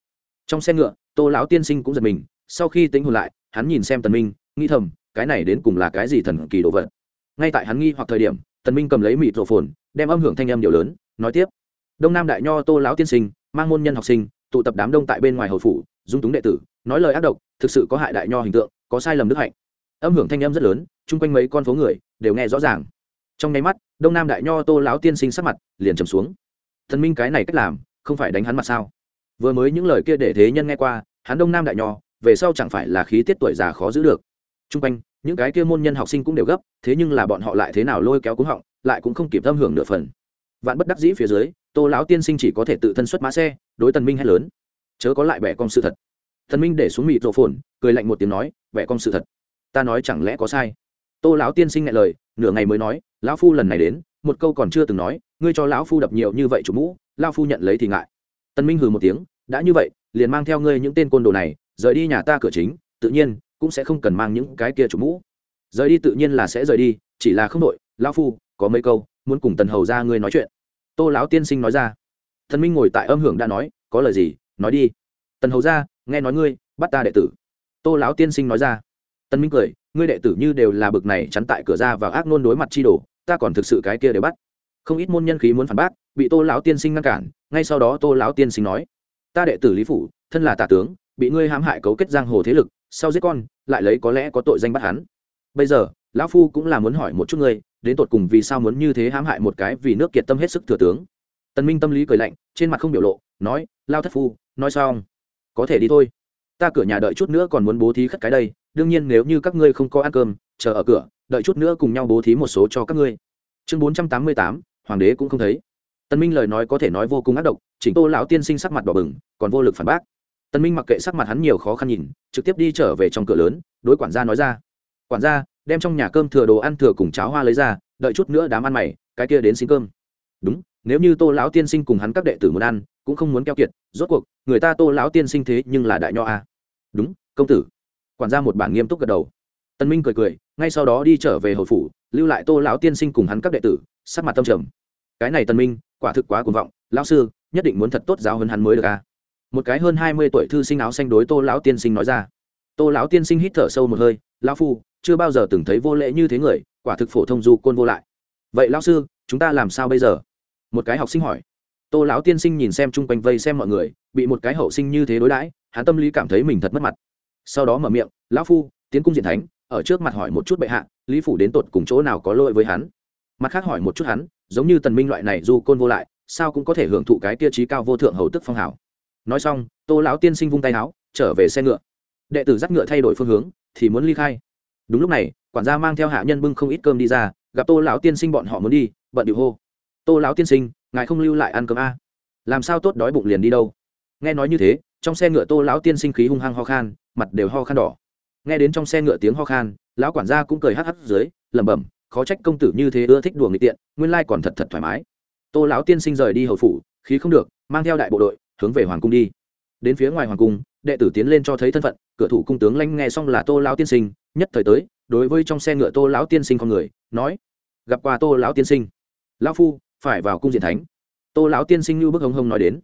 A: Trong xe ngựa, tô lão tiên sinh cũng giật mình, sau khi tính hồn lại, hắn nhìn xem tần minh, nghĩ thầm, cái này đến cùng là cái gì thần kỳ đồ vật. Ngay tại hắn nghi hoặc thời điểm, tần minh cầm lấy mịt rổ phồn, đem âm hưởng thanh âm điều lớn, nói tiếp. Đông nam đại nho tô lão tiên sinh, mang môn nhân học sinh, tụ tập đám đông tại bên ngoài hầu phủ, dung túng đệ tử, nói lời ác độc, thực sự có hại đại nho hình tượng, có sai lầm đức hạnh. Âm hưởng thanh âm rất lớn, chung quanh mấy con phố người, đều nghe rõ ràng. Trong nháy mắt đông nam đại nho tô lão tiên sinh sắc mặt liền trầm xuống. Thần minh cái này cách làm, không phải đánh hắn mặt sao? Vừa mới những lời kia để thế nhân nghe qua, hắn đông nam đại nho, về sau chẳng phải là khí tiết tuổi già khó giữ được. T r u n g quanh, những cái kia môn nhân học sinh cũng đều gấp, thế nhưng là bọn họ lại thế nào lôi kéo cúng họng, lại cũng không kịp thâm hưởng nửa phần. Vạn bất đắc dĩ phía dưới, tô lão tiên sinh chỉ có thể tự thân xuất mã xe, đối tần minh hay lớn. Chớ có lại bẻ con sự thật. Thần minh để xuống mịt rộ phồn, cười lạnh một tiếng nói, bẻ con sự thật. Ta nói chẳng lẽ có sai? Tô lão tiên sinh ngại lời, nửa ngày mới nói, lão phu lần này đến, một câu còn chưa từng nói, ngươi cho lão phu đập nhiều như vậy chủ mũ, lão phu nhận lấy thì ngại. Tân minh hừ một tiếng, đã như vậy, liền mang theo ngươi những tên côn đồ này, rời đi nhà ta cửa chính, tự nhiên cũng sẽ không cần mang những cái kia chủ mũ. Rời đi tự nhiên là sẽ rời đi, chỉ là không đội lão phu, có mấy câu, muốn cùng tần hầu ra ngươi nói chuyện. Tô lão tiên sinh nói ra. Thần minh ngồi tại âm hưởng đã nói, có lời gì, nói đi. Tần hầu ra, nghe nói ngươi, bắt ta đệ tử. Tô lão tiên sinh nói ra tân minh cười, ngươi đệ tử như đều là bực này, chắn tại cửa ra và ác nôn đối mặt chi đồ, ta còn thực sự cái kia để bắt. Không ít môn nhân khí muốn phản bác, bị tô lão tiên sinh ngăn cản, ngay sau đó tô lão tiên sinh nói, ta đệ tử lý phủ, thân là tả tướng, bị ngươi hãm hại cấu kết giang hồ thế lực, sau giết con, lại lấy có lẽ có tội danh bắt hắn. Bây giờ, lão phu cũng là muốn hỏi một chút ngươi, đến tột cùng vì sao muốn như thế hãm hại một cái vì nước kiệt tâm hết sức thừa tướng? Tần minh tâm lý cười lạnh, trên mặt không biểu lộ, nói, lao thất phu, nói xong, có thể đi thôi. Ta cửa nhà đợi chút nữa còn muốn bố thí khất cái đây đương nhiên nếu như các ngươi không có ăn cơm, chờ ở cửa, đợi chút nữa cùng nhau bố thí một số cho các ngươi. Chương bốn trăm tám mươi tám, hoàng đế cũng không thấy. Tân minh lời nói có thể nói vô cùng ác độc chính tô lão tiên sinh sắc mặt đỏ bừng, còn vô lực phản bác. Tân minh mặc kệ sắc mặt hắn nhiều khó khăn nhìn, trực tiếp đi trở về trong cửa lớn, đối quản gia nói ra. Quản gia, đem trong nhà cơm thừa đồ ăn thừa cùng cháo hoa lấy ra, đợi chút nữa đám ăn mày, cái kia đến xin cơm. Đúng, nếu như tô lão tiên sinh cùng hắn các đệ tử muốn ăn, cũng không muốn keo kiệt, rốt cuộc, người ta tô lão tiên sinh thế nhưng là đại nho a. À. đúng, công tử quản ra một bản nghiêm túc gật đầu. Tân minh cười cười, ngay sau đó đi trở về hồi phủ, lưu lại tô lão tiên sinh cùng hắn các đệ tử, sắc mặt tâm trầm. Cái này tân minh, quả thực quá cuồng vọng, lão sư, nhất định muốn thật tốt giáo hơn hắn mới được a. À. một cái hơn hai mươi tuổi thư sinh áo xanh đối tô lão tiên sinh nói ra. Tô lão tiên sinh hít thở sâu một hơi, lão phu, chưa bao giờ từng thấy vô lễ như thế người, quả thực phổ thông du côn vô lại. Vậy lão sư, chúng ta làm sao bây giờ? Một cái học sinh hỏi. Tô lão tiên sinh nhìn xem chung quanh vây xem mọi người, bị một cái hậu sinh như thế đối đãi, hắn tâm lý cảm thấy mình thật mất mặt sau đó mở miệng, lão phu, tiến cung diện thánh, ở trước mặt hỏi một chút bệ hạ, lý phủ đến tột cùng chỗ nào có lỗi với hắn? Mặt khác hỏi một chút hắn, giống như tần minh loại này du côn vô lại, sao cũng có thể hưởng thụ cái tiêu chí cao vô thượng hầu tức phong hảo nói xong, tô lão tiên sinh vung tay áo, trở về xe ngựa. Đệ tử dắt ngựa thay đổi phương hướng, thì muốn ly khai. Đúng lúc này, quản gia mang theo hạ nhân bưng không ít cơm đi ra, gặp tô lão tiên sinh bọn họ muốn đi, bận điệu hô. Tô lão tiên sinh, ngài không lưu lại ăn cơm a? Làm sao tốt đói bụng liền đi đâu? Nghe nói như thế, trong xe ngựa tô lão tiên sinh khí hung hăng ho khan, mặt đều ho khan đỏ. Nghe đến trong xe ngựa tiếng ho khan, lão quản gia cũng cười hắc hắc dưới, lẩm bẩm, khó trách công tử như thế ưa thích đùa nghị tiện, nguyên lai còn thật thật thoải mái. Tô lão tiên sinh rời đi hầu phủ, khí không được, mang theo đại bộ đội, hướng về hoàng cung đi. Đến phía ngoài hoàng cung, đệ tử tiến lên cho thấy thân phận, cửa thủ cung tướng lanh nghe xong là tô lão tiên sinh, nhất thời tới, đối với trong xe ngựa tô lão tiên sinh con người, nói, gặp qua tô lão tiên sinh. Lão phu, phải vào cung diện thánh. Tô lão tiên sinh như bức hồng hông nói đến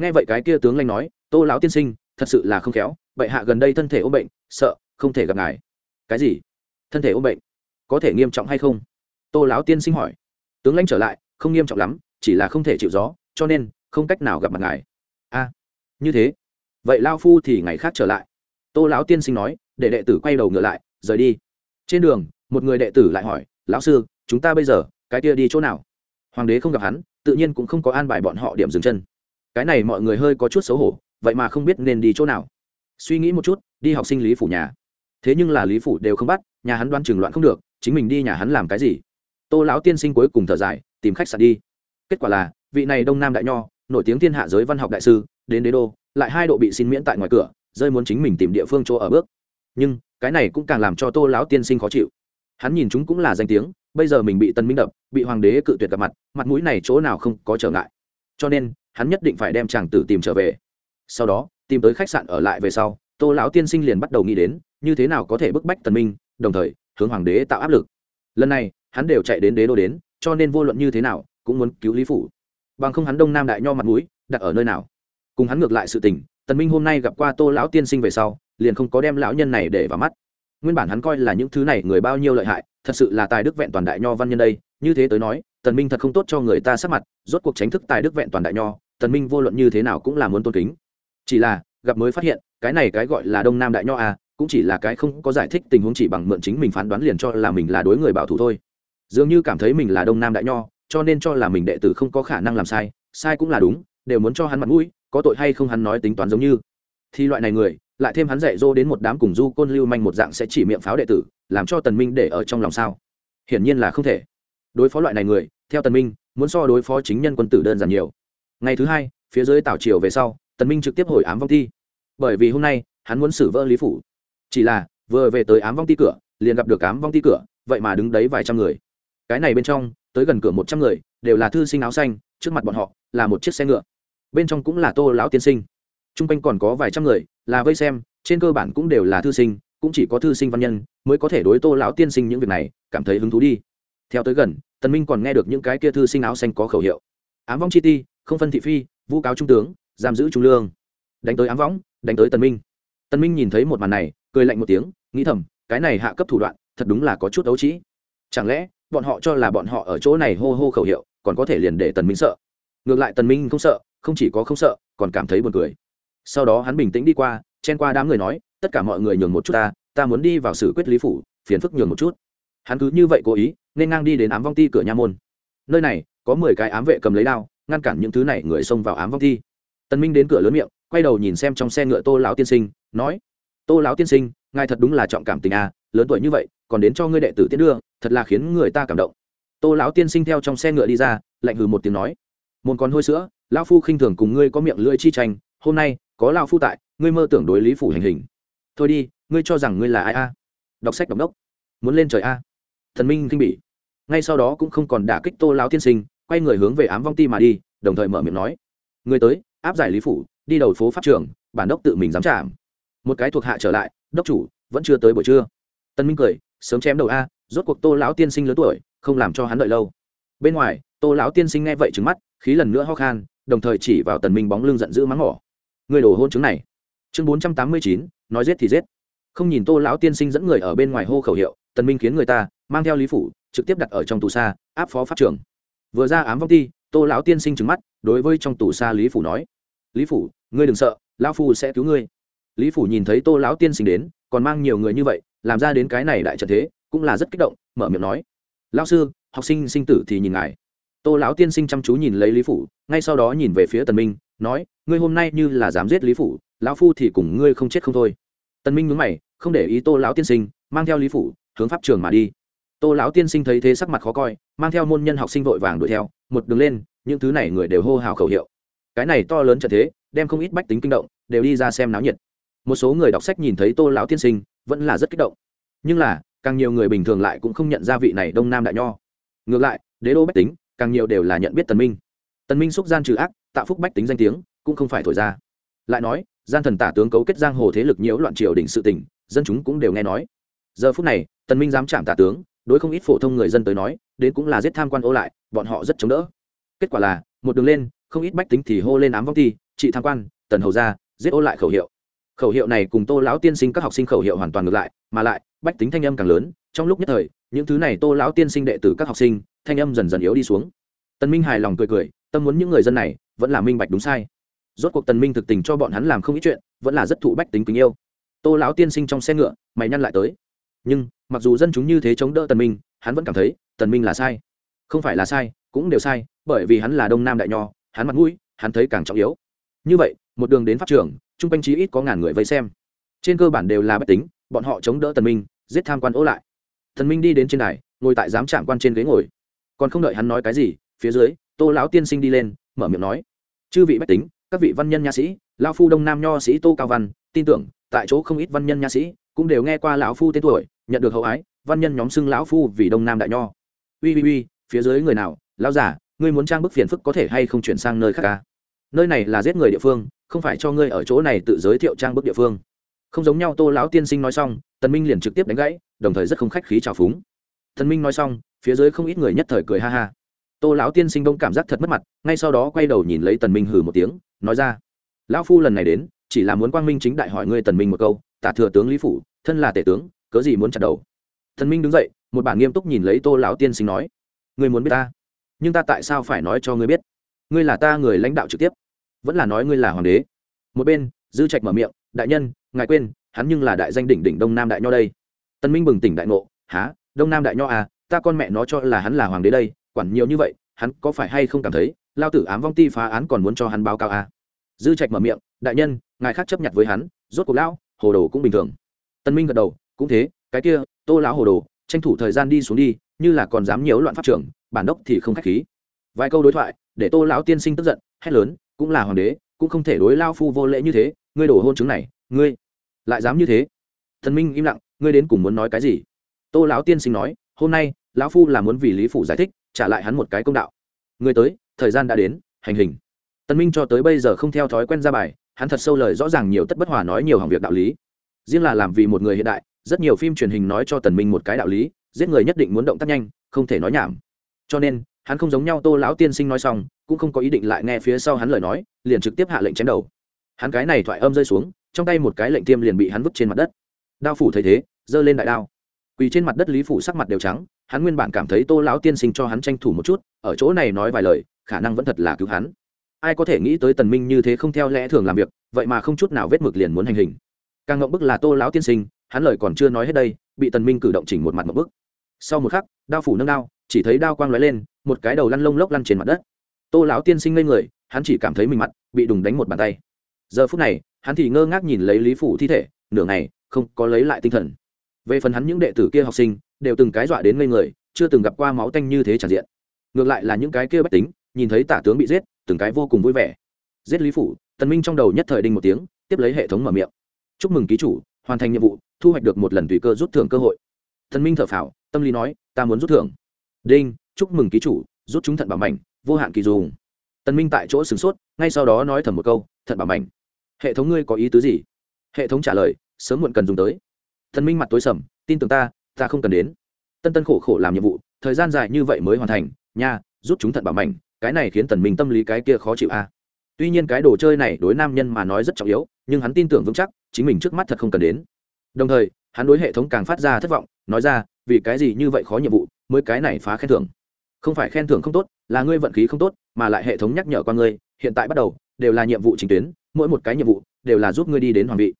A: nghe vậy cái kia tướng lanh nói, tô lão tiên sinh, thật sự là không khéo, bệ hạ gần đây thân thể ốm bệnh, sợ, không thể gặp ngài. Cái gì? Thân thể ốm bệnh? Có thể nghiêm trọng hay không? Tô lão tiên sinh hỏi. Tướng lãnh trở lại, không nghiêm trọng lắm, chỉ là không thể chịu gió, cho nên không cách nào gặp mặt ngài. A, như thế? Vậy lao phu thì ngày khác trở lại. Tô lão tiên sinh nói, để đệ tử quay đầu ngựa lại, rời đi. Trên đường, một người đệ tử lại hỏi, lão sư, chúng ta bây giờ, cái kia đi chỗ nào? Hoàng đế không gặp hắn, tự nhiên cũng không có an bài bọn họ điểm dừng chân cái này mọi người hơi có chút xấu hổ, vậy mà không biết nên đi chỗ nào. Suy nghĩ một chút, đi học sinh lý phủ nhà. Thế nhưng là lý phủ đều không bắt, nhà hắn đoan chừng loạn không được, chính mình đi nhà hắn làm cái gì? Tô lão tiên sinh cuối cùng thở dài, tìm khách sạn đi. Kết quả là, vị này đông nam đại nho, nổi tiếng thiên hạ giới văn học đại sư, đến đế đô, lại hai độ bị xin miễn tại ngoài cửa, rơi muốn chính mình tìm địa phương chỗ ở bước. Nhưng, cái này cũng càng làm cho tô lão tiên sinh khó chịu. Hắn nhìn chúng cũng là danh tiếng, bây giờ mình bị tân minh đập, bị hoàng đế cự tuyệt gặp mặt mặt mũi này chỗ nào không có trở ngại. Cho nên hắn nhất định phải đem chàng tử tìm trở về. Sau đó, tìm tới khách sạn ở lại về sau, tô lão tiên sinh liền bắt đầu nghĩ đến, như thế nào có thể bức bách tần minh, đồng thời, hướng hoàng đế tạo áp lực. Lần này, hắn đều chạy đến đế đô đến, cho nên vô luận như thế nào, cũng muốn cứu lý phủ. Bằng không hắn đông nam đại nho mặt mũi, đặt ở nơi nào? Cùng hắn ngược lại sự tình, tần minh hôm nay gặp qua tô lão tiên sinh về sau, liền không có đem lão nhân này để vào mắt. Nguyên bản hắn coi là những thứ này người bao nhiêu lợi hại, thật sự là tài đức vẹn toàn đại nho văn nhân đây, như thế tới nói tần minh thật không tốt cho người ta sát mặt, rốt cuộc tránh thức tài đức vẹn toàn đại nho, tần minh vô luận như thế nào cũng là muốn tôn kính. Chỉ là, gặp mới phát hiện, cái này cái gọi là đông nam đại nho à cũng chỉ là cái không có giải thích tình huống chỉ bằng mượn chính mình phán đoán liền cho là mình là đối người bảo thủ thôi. Dường như cảm thấy mình là đông nam đại nho, cho nên cho là mình đệ tử không có khả năng làm sai sai cũng là đúng, đều muốn cho hắn mặt mũi, có tội hay không hắn nói tính toán giống như. Thì loại này người, lại thêm hắn dạy dỗ đến một đám cùng du côn lưu manh một dạng sẽ chỉ miệng pháo đệ tử, làm cho tần minh để ở trong lòng sao? Hiển nhiên là không thể đối phó loại này người, theo tần minh, muốn so đối phó chính nhân quân tử đơn giản nhiều. Ngày thứ hai, phía dưới tảo triều về sau, tần minh trực tiếp hồi ám vong thi bởi vì hôm nay, hắn muốn xử vỡ lý phủ. Chỉ là, vừa về tới ám vong ti cửa, liền gặp được ám vong ti cửa, vậy mà đứng đấy vài trăm người. Cái này bên trong, tới gần cửa một trăm người, đều là thư sinh áo xanh, trước mặt bọn họ, là một chiếc xe ngựa. Bên trong cũng là tô lão tiên sinh. T r u n g quanh còn có vài trăm người, là vây xem, trên cơ bản cũng đều là thư sinh, cũng chỉ có thư sinh văn nhân, mới có thể đối tô lão tiên sinh những việc này, cảm thấy hứng thú đi theo tới gần, tần minh còn nghe được những cái kia thư sinh áo xanh có khẩu hiệu. Ám vong chi ti, không phân thị phi, vu cáo trung tướng, giam giữ trung lương. Đánh tới ám võng đánh tới tần minh. Tần minh nhìn thấy một màn này, cười lạnh một tiếng, nghĩ thầm, cái này hạ cấp thủ đoạn, thật đúng là có chút ấu trĩ. Chẳng lẽ, bọn họ cho là bọn họ ở chỗ này hô hô khẩu hiệu, còn có thể liền để tần minh sợ? Ngược lại tần minh không sợ, không chỉ có không sợ, còn cảm thấy buồn cười. Sau đó hắn bình tĩnh đi qua, chen qua đám người nói, tất cả mọi người nhường một chút ta ta muốn đi vào xử quyết lý phủ, phiền phức nhường một chút. Hắn cứ như vậy cố ý nên ngang đi đến ám vong ti cửa nha môn. Nơi này, có mười cái ám vệ cầm lấy đao, ngăn cản những thứ này người xông vào ám vong ti. Tần minh đến cửa lớn miệng, quay đầu nhìn xem trong xe ngựa tô lão tiên sinh, nói, tô lão tiên sinh, ngài thật đúng là trọng cảm tình à lớn tuổi như vậy, còn đến cho ngươi đệ tử tiến đưa, thật là khiến người ta cảm động. Tô lão tiên sinh theo trong xe ngựa đi ra, lạnh hừ một tiếng nói, môn còn hôi sữa, lão phu khinh thường cùng ngươi có miệng lưỡi chi tranh, hôm nay có lão phu tại, ngươi mơ tưởng đối lý phủ hành hình. Thôi đi, ngươi cho rằng ngươi là ai a? Đọc sách đọc đốc. Muốn lên trời a? Thần minh kinh bỉ. Ngay sau đó cũng không còn đả kích tô lão tiên sinh, quay người hướng về ám vong ti mà đi, đồng thời mở miệng nói, người tới, áp giải lý phủ, đi đầu phố pháp trường, bản đốc tự mình dám chạm một cái thuộc hạ trở lại, đốc chủ, vẫn chưa tới buổi trưa. Tân minh cười, sớm chém đầu a, rốt cuộc tô lão tiên sinh lớn tuổi, không làm cho hắn đợi lâu. Bên ngoài, tô lão tiên sinh nghe vậy trứng mắt, khí lần nữa ho khan, đồng thời chỉ vào tần minh bóng lưng giận dữ mắng mỏ, người đổ hôn chứng này. Chương bốn trăm tám mươi chín, nói giết thì giết. Không nhìn tô lão tiên sinh dẫn người ở bên ngoài hô khẩu hiệu, tần minh khiến người ta mang theo lý phủ, trực tiếp đặt ở trong tù xa áp phó pháp trưởng. Vừa ra ám vong ti, tô lão tiên sinh trừng mắt, đối với trong tù xa lý phủ nói, lý phủ, ngươi đừng sợ, lão phu sẽ cứu ngươi. Lý phủ nhìn thấy tô lão tiên sinh đến, còn mang nhiều người như vậy, làm ra đến cái này đại trận thế, cũng là rất kích động, mở miệng nói, lão sư, học sinh sinh tử thì nhìn ngài. Tô lão tiên sinh chăm chú nhìn lấy lý phủ, ngay sau đó nhìn về phía tần minh, nói, ngươi hôm nay như là dám giết lý phủ, lão phu thì cùng ngươi không chết không thôi. Tần minh nhướng mày, không để ý tô lão tiên sinh, mang theo lý phủ, hướng pháp trường mà đi tô lão tiên sinh thấy thế sắc mặt khó coi, mang theo môn nhân học sinh vội vàng đuổi theo, một đường lên, những thứ này người đều hô hào khẩu hiệu. Cái này to lớn trận thế, đem không ít bách tính kinh động, đều đi ra xem náo nhiệt. Một số người đọc sách nhìn thấy tô lão tiên sinh, vẫn là rất kích động. Nhưng là, càng nhiều người bình thường lại cũng không nhận ra vị này đông nam đại nho. Ngược lại, đế đô bách tính, càng nhiều đều là nhận biết tần minh. Tần minh xúc gian trừ ác, tạo phúc bách tính danh tiếng, cũng không phải thổi ra. Lại nói, gian thần tả tướng cấu kết giang hồ thế lực nhiễu loạn triều đình sự tình, dân chúng cũng đều nghe nói. Giờ phút này, tần minh dám chạm tả tướng đối không ít phổ thông người dân tới nói, đến cũng là giết tham quan ô lại, bọn họ rất chống đỡ. Kết quả là, một đường lên, không ít bách tính thì hô lên ám vong thi trị tham quan, tần hầu ra, giết ô lại khẩu hiệu. Khẩu hiệu này cùng tô lão tiên sinh các học sinh khẩu hiệu hoàn toàn ngược lại, mà lại, bách tính thanh âm càng lớn, trong lúc nhất thời, những thứ này tô lão tiên sinh đệ tử các học sinh, thanh âm dần dần yếu đi xuống. Tần minh hài lòng cười cười, tâm muốn những người dân này, vẫn là minh bạch đúng sai. Rốt cuộc tần minh thực tình cho bọn hắn làm không ít chuyện, vẫn là rất thụ bách tính kính yêu. Tô lão tiên sinh trong xe ngựa, mày nhăn lại tới nhưng, mặc dù dân chúng như thế chống đỡ tần minh, hắn vẫn cảm thấy tần minh là sai. Không phải là sai, cũng đều sai, bởi vì hắn là đông nam đại nho, hắn mặt mũi, hắn thấy càng trọng yếu. Như vậy, một đường đến pháp trường trung quanh chí ít có ngàn người vây xem. Trên cơ bản đều là bất tính, bọn họ chống đỡ tần minh, giết tham quan ố lại. Tần minh đi đến trên đài, ngồi tại giám trạm quan trên ghế ngồi. Còn không đợi hắn nói cái gì, phía dưới, tô lão tiên sinh đi lên, mở miệng nói. Chư vị bách tính, các vị văn nhân nha sĩ, lão phu đông nam nho sĩ tô cao văn, tin tưởng, tại chỗ không ít văn nhân nha sĩ cũng đều nghe qua lão phu tên tuổi, nhận được hậu ái, văn nhân nhóm xưng lão phu vì đông nam đại nho. Ui ui ui, phía dưới người nào? Lão giả ngươi muốn trang bức phiền phức có thể hay không chuyển sang nơi khác ca nơi này là giết người địa phương, không phải cho ngươi ở chỗ này tự giới thiệu trang bức địa phương. Không giống nhau, tô lão tiên sinh nói xong, tần minh liền trực tiếp đánh gãy, đồng thời rất không khách khí chào phúng. Tần minh nói xong, phía dưới không ít người nhất thời cười ha ha. Tô lão tiên sinh đông cảm giác thật mất mặt, ngay sau đó quay đầu nhìn lấy tần minh hừ một tiếng, nói ra, lão phu lần này đến, chỉ là muốn quang minh chính đại hỏi ngươi tần minh một câu, tả thừa tướng lý phủ thân là tể tướng, cớ gì muốn chặt đầu? Thần minh đứng dậy, một bản nghiêm túc nhìn lấy tô lão tiên sinh nói, ngươi muốn biết ta? Nhưng ta tại sao phải nói cho ngươi biết? Ngươi là ta người lãnh đạo trực tiếp, vẫn là nói ngươi là hoàng đế. Một bên, dư trạch mở miệng, đại nhân, ngài quên, hắn nhưng là đại danh đỉnh đỉnh đông nam đại nho đây. Tân minh bừng tỉnh đại ngộ há đông nam đại nho à ta con mẹ nó cho là hắn là hoàng đế đây, quản nhiều như vậy, hắn có phải hay không cảm thấy, lao tử ám vong ti phá án còn muốn cho hắn báo cáo à? Dư trạch mở miệng, đại nhân, ngài khác chấp nhận với hắn, rốt cuộc lão, hồ đồ cũng bình thường tân minh gật đầu, cũng thế, cái kia, tô lão hồ đồ, tranh thủ thời gian đi xuống đi, như là còn dám nhiễu loạn pháp trưởng, bản đốc thì không khách khí. Vài câu đối thoại, để tô lão tiên sinh tức giận, hét lớn, cũng là hoàng đế, cũng không thể đối lao phu vô lễ như thế, ngươi đổ hôn chứng này, ngươi lại dám như thế? Thần minh im lặng, ngươi đến cùng muốn nói cái gì? Tô lão tiên sinh nói, hôm nay, lão phu là muốn vì lý phủ giải thích, trả lại hắn một cái công đạo. Ngươi tới, thời gian đã đến, hành hình. Tân minh cho tới bây giờ không theo thói quen ra bài, hắn thật sâu lời rõ ràng nhiều tất bất hòa nói nhiều hỏng việc đạo lý riêng là làm vì một người hiện đại, rất nhiều phim truyền hình nói cho tần minh một cái đạo lý, giết người nhất định muốn động tác nhanh, không thể nói nhảm. Cho nên, hắn không giống nhau tô lão tiên sinh nói xong, cũng không có ý định lại nghe phía sau hắn lời nói, liền trực tiếp hạ lệnh chém đầu. Hắn cái này thoại âm rơi xuống, trong tay một cái lệnh tiêm liền bị hắn vứt trên mặt đất. Đao phủ thấy thế, giơ lên đại đao. Quỳ trên mặt đất lý phủ sắc mặt đều trắng, hắn nguyên bản cảm thấy tô lão tiên sinh cho hắn tranh thủ một chút, ở chỗ này nói vài lời, khả năng vẫn thật là cứu hắn. Ai có thể nghĩ tới tần minh như thế không theo lẽ thường làm việc, vậy mà không chút nào vết mực liền muốn hành hình càng ngậm bức là tô lão tiên sinh, hắn lời còn chưa nói hết đây, bị tần minh cử động chỉnh một mặt ngậm bức. Sau một khắc, đao phủ nâng đao, chỉ thấy đao quang lóe lên, một cái đầu lăn lông lốc lăn trên mặt đất. Tô lão tiên sinh ngây người, hắn chỉ cảm thấy mình mặt bị đùng đánh một bàn tay. Giờ phút này, hắn thì ngơ ngác nhìn lấy lý phủ thi thể, nửa ngày, không có lấy lại tinh thần. Về phần hắn những đệ tử kia học sinh, đều từng cái dọa đến ngây người, chưa từng gặp qua máu tanh như thế tràn diện. Ngược lại là những cái kia bất tính, nhìn thấy tả tướng bị giết, từng cái vô cùng vui vẻ. Giết lý phủ, tần minh trong đầu nhất thời đinh một tiếng, tiếp lấy hệ thống mở miệng chúc mừng ký chủ, hoàn thành nhiệm vụ, thu hoạch được một lần tùy cơ rút thưởng cơ hội. Thần minh thở phào, tâm lý nói, ta muốn rút thưởng. Đinh, chúc mừng ký chủ, rút chúng thận bảo mảnh, vô hạn kỳ dùng. Tần minh tại chỗ sửng sốt, ngay sau đó nói thầm một câu, thận bảo mảnh, hệ thống ngươi có ý tứ gì? Hệ thống trả lời, sớm muộn cần dùng tới. Thần minh mặt tối sầm, tin tưởng ta ta không cần đến. Tân tân khổ khổ làm nhiệm vụ, thời gian dài như vậy mới hoàn thành, nha, rút chúng thận bảo mảnh, cái này khiến tần minh tâm lý cái kia khó chịu a. Tuy nhiên cái đồ chơi này đối nam nhân mà nói rất trọng yếu, nhưng hắn tin tưởng vững chắc chính mình trước mắt thật không cần đến. Đồng thời, hắn đối hệ thống càng phát ra thất vọng, nói ra, vì cái gì như vậy khó nhiệm vụ, mới cái này phá khen thưởng? Không phải khen thưởng không tốt, là ngươi vận khí không tốt, mà lại hệ thống nhắc nhở qua ngươi, hiện tại bắt đầu, đều là nhiệm vụ chính tuyến, mỗi một cái nhiệm vụ, đều là giúp ngươi đi đến hoàng vị.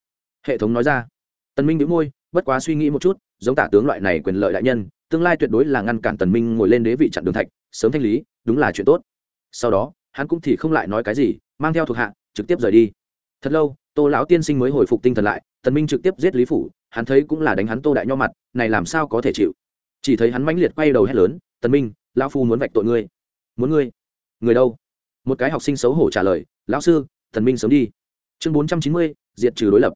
A: Hệ thống nói ra. Tần minh nhíu môi, bất quá suy nghĩ một chút, giống tả tướng loại này quyền lợi đại nhân, tương lai tuyệt đối là ngăn cản tần minh ngồi lên đế vị chặn đường thạch, sớm thanh lý, đúng là chuyện tốt. Sau đó, hắn cũng thì không lại nói cái gì, mang theo thuộc hạ, trực tiếp rời đi. Thật lâu tô lão tiên sinh mới hồi phục tinh thần lại, tần minh trực tiếp giết lý phủ, hắn thấy cũng là đánh hắn tô đại nho mặt, này làm sao có thể chịu? Chỉ thấy hắn mãnh liệt quay đầu hét lớn, tần minh, lão phu muốn vạch tội ngươi. Muốn ngươi? Người đâu? Một cái học sinh xấu hổ trả lời, lão sư, tần minh sớm đi. Chương bốn trăm chín mươi, diệt trừ đối lập.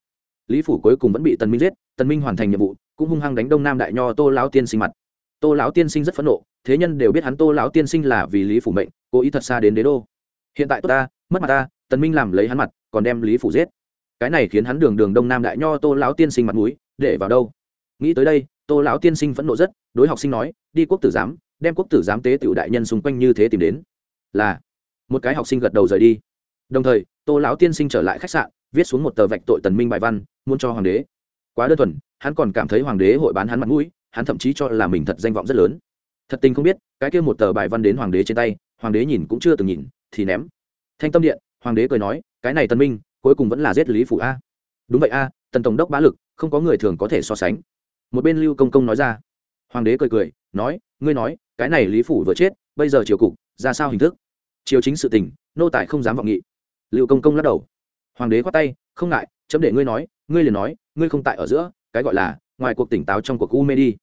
A: Lý phủ cuối cùng vẫn bị tần minh giết, tần minh hoàn thành nhiệm vụ, cũng hung hăng đánh đông nam đại nho tô lão tiên sinh mặt. Tô lão tiên sinh rất phẫn nộ, thế nhân đều biết hắn tô lão tiên sinh là vì lý phủ mệnh, cố ý thật xa đến đế đô. Hiện tại tốt ta, mất mặt ta, tần minh làm lấy hắn mặt, còn đem lý phủ giết cái này khiến hắn đường đường đông nam đại nho tô lão tiên sinh mặt mũi, để vào đâu? Nghĩ tới đây, tô lão tiên sinh phẫn nộ rất, đối học sinh nói, đi quốc tử giám, đem quốc tử giám tế tiểu đại nhân xung quanh như thế tìm đến. Là. Một cái học sinh gật đầu rời đi. Đồng thời, tô lão tiên sinh trở lại khách sạn, viết xuống một tờ vạch tội tần minh bài văn, muốn cho hoàng đế. Quá đơn thuần, hắn còn cảm thấy hoàng đế hội bán hắn mặt mũi, hắn thậm chí cho là mình thật danh vọng rất lớn. Thật tình không biết, cái kia một tờ bài văn đến hoàng đế trên tay, hoàng đế nhìn cũng chưa từng nhìn, thì ném. Thanh tâm điện, hoàng đế cười nói, cái này tần minh cuối cùng vẫn là giết lý phủ a đúng vậy a tần tổng đốc bá lực không có người thường có thể so sánh một bên lưu công công nói ra hoàng đế cười cười nói ngươi nói cái này lý phủ vừa chết bây giờ triều cục ra sao hình thức triều chính sự tình nô tài không dám vọng nghị lưu công công lắc đầu hoàng đế khoát tay không ngại chấm để ngươi nói ngươi liền nói ngươi không tại ở giữa cái gọi là ngoài cuộc tỉnh táo trong cuộc u mê đi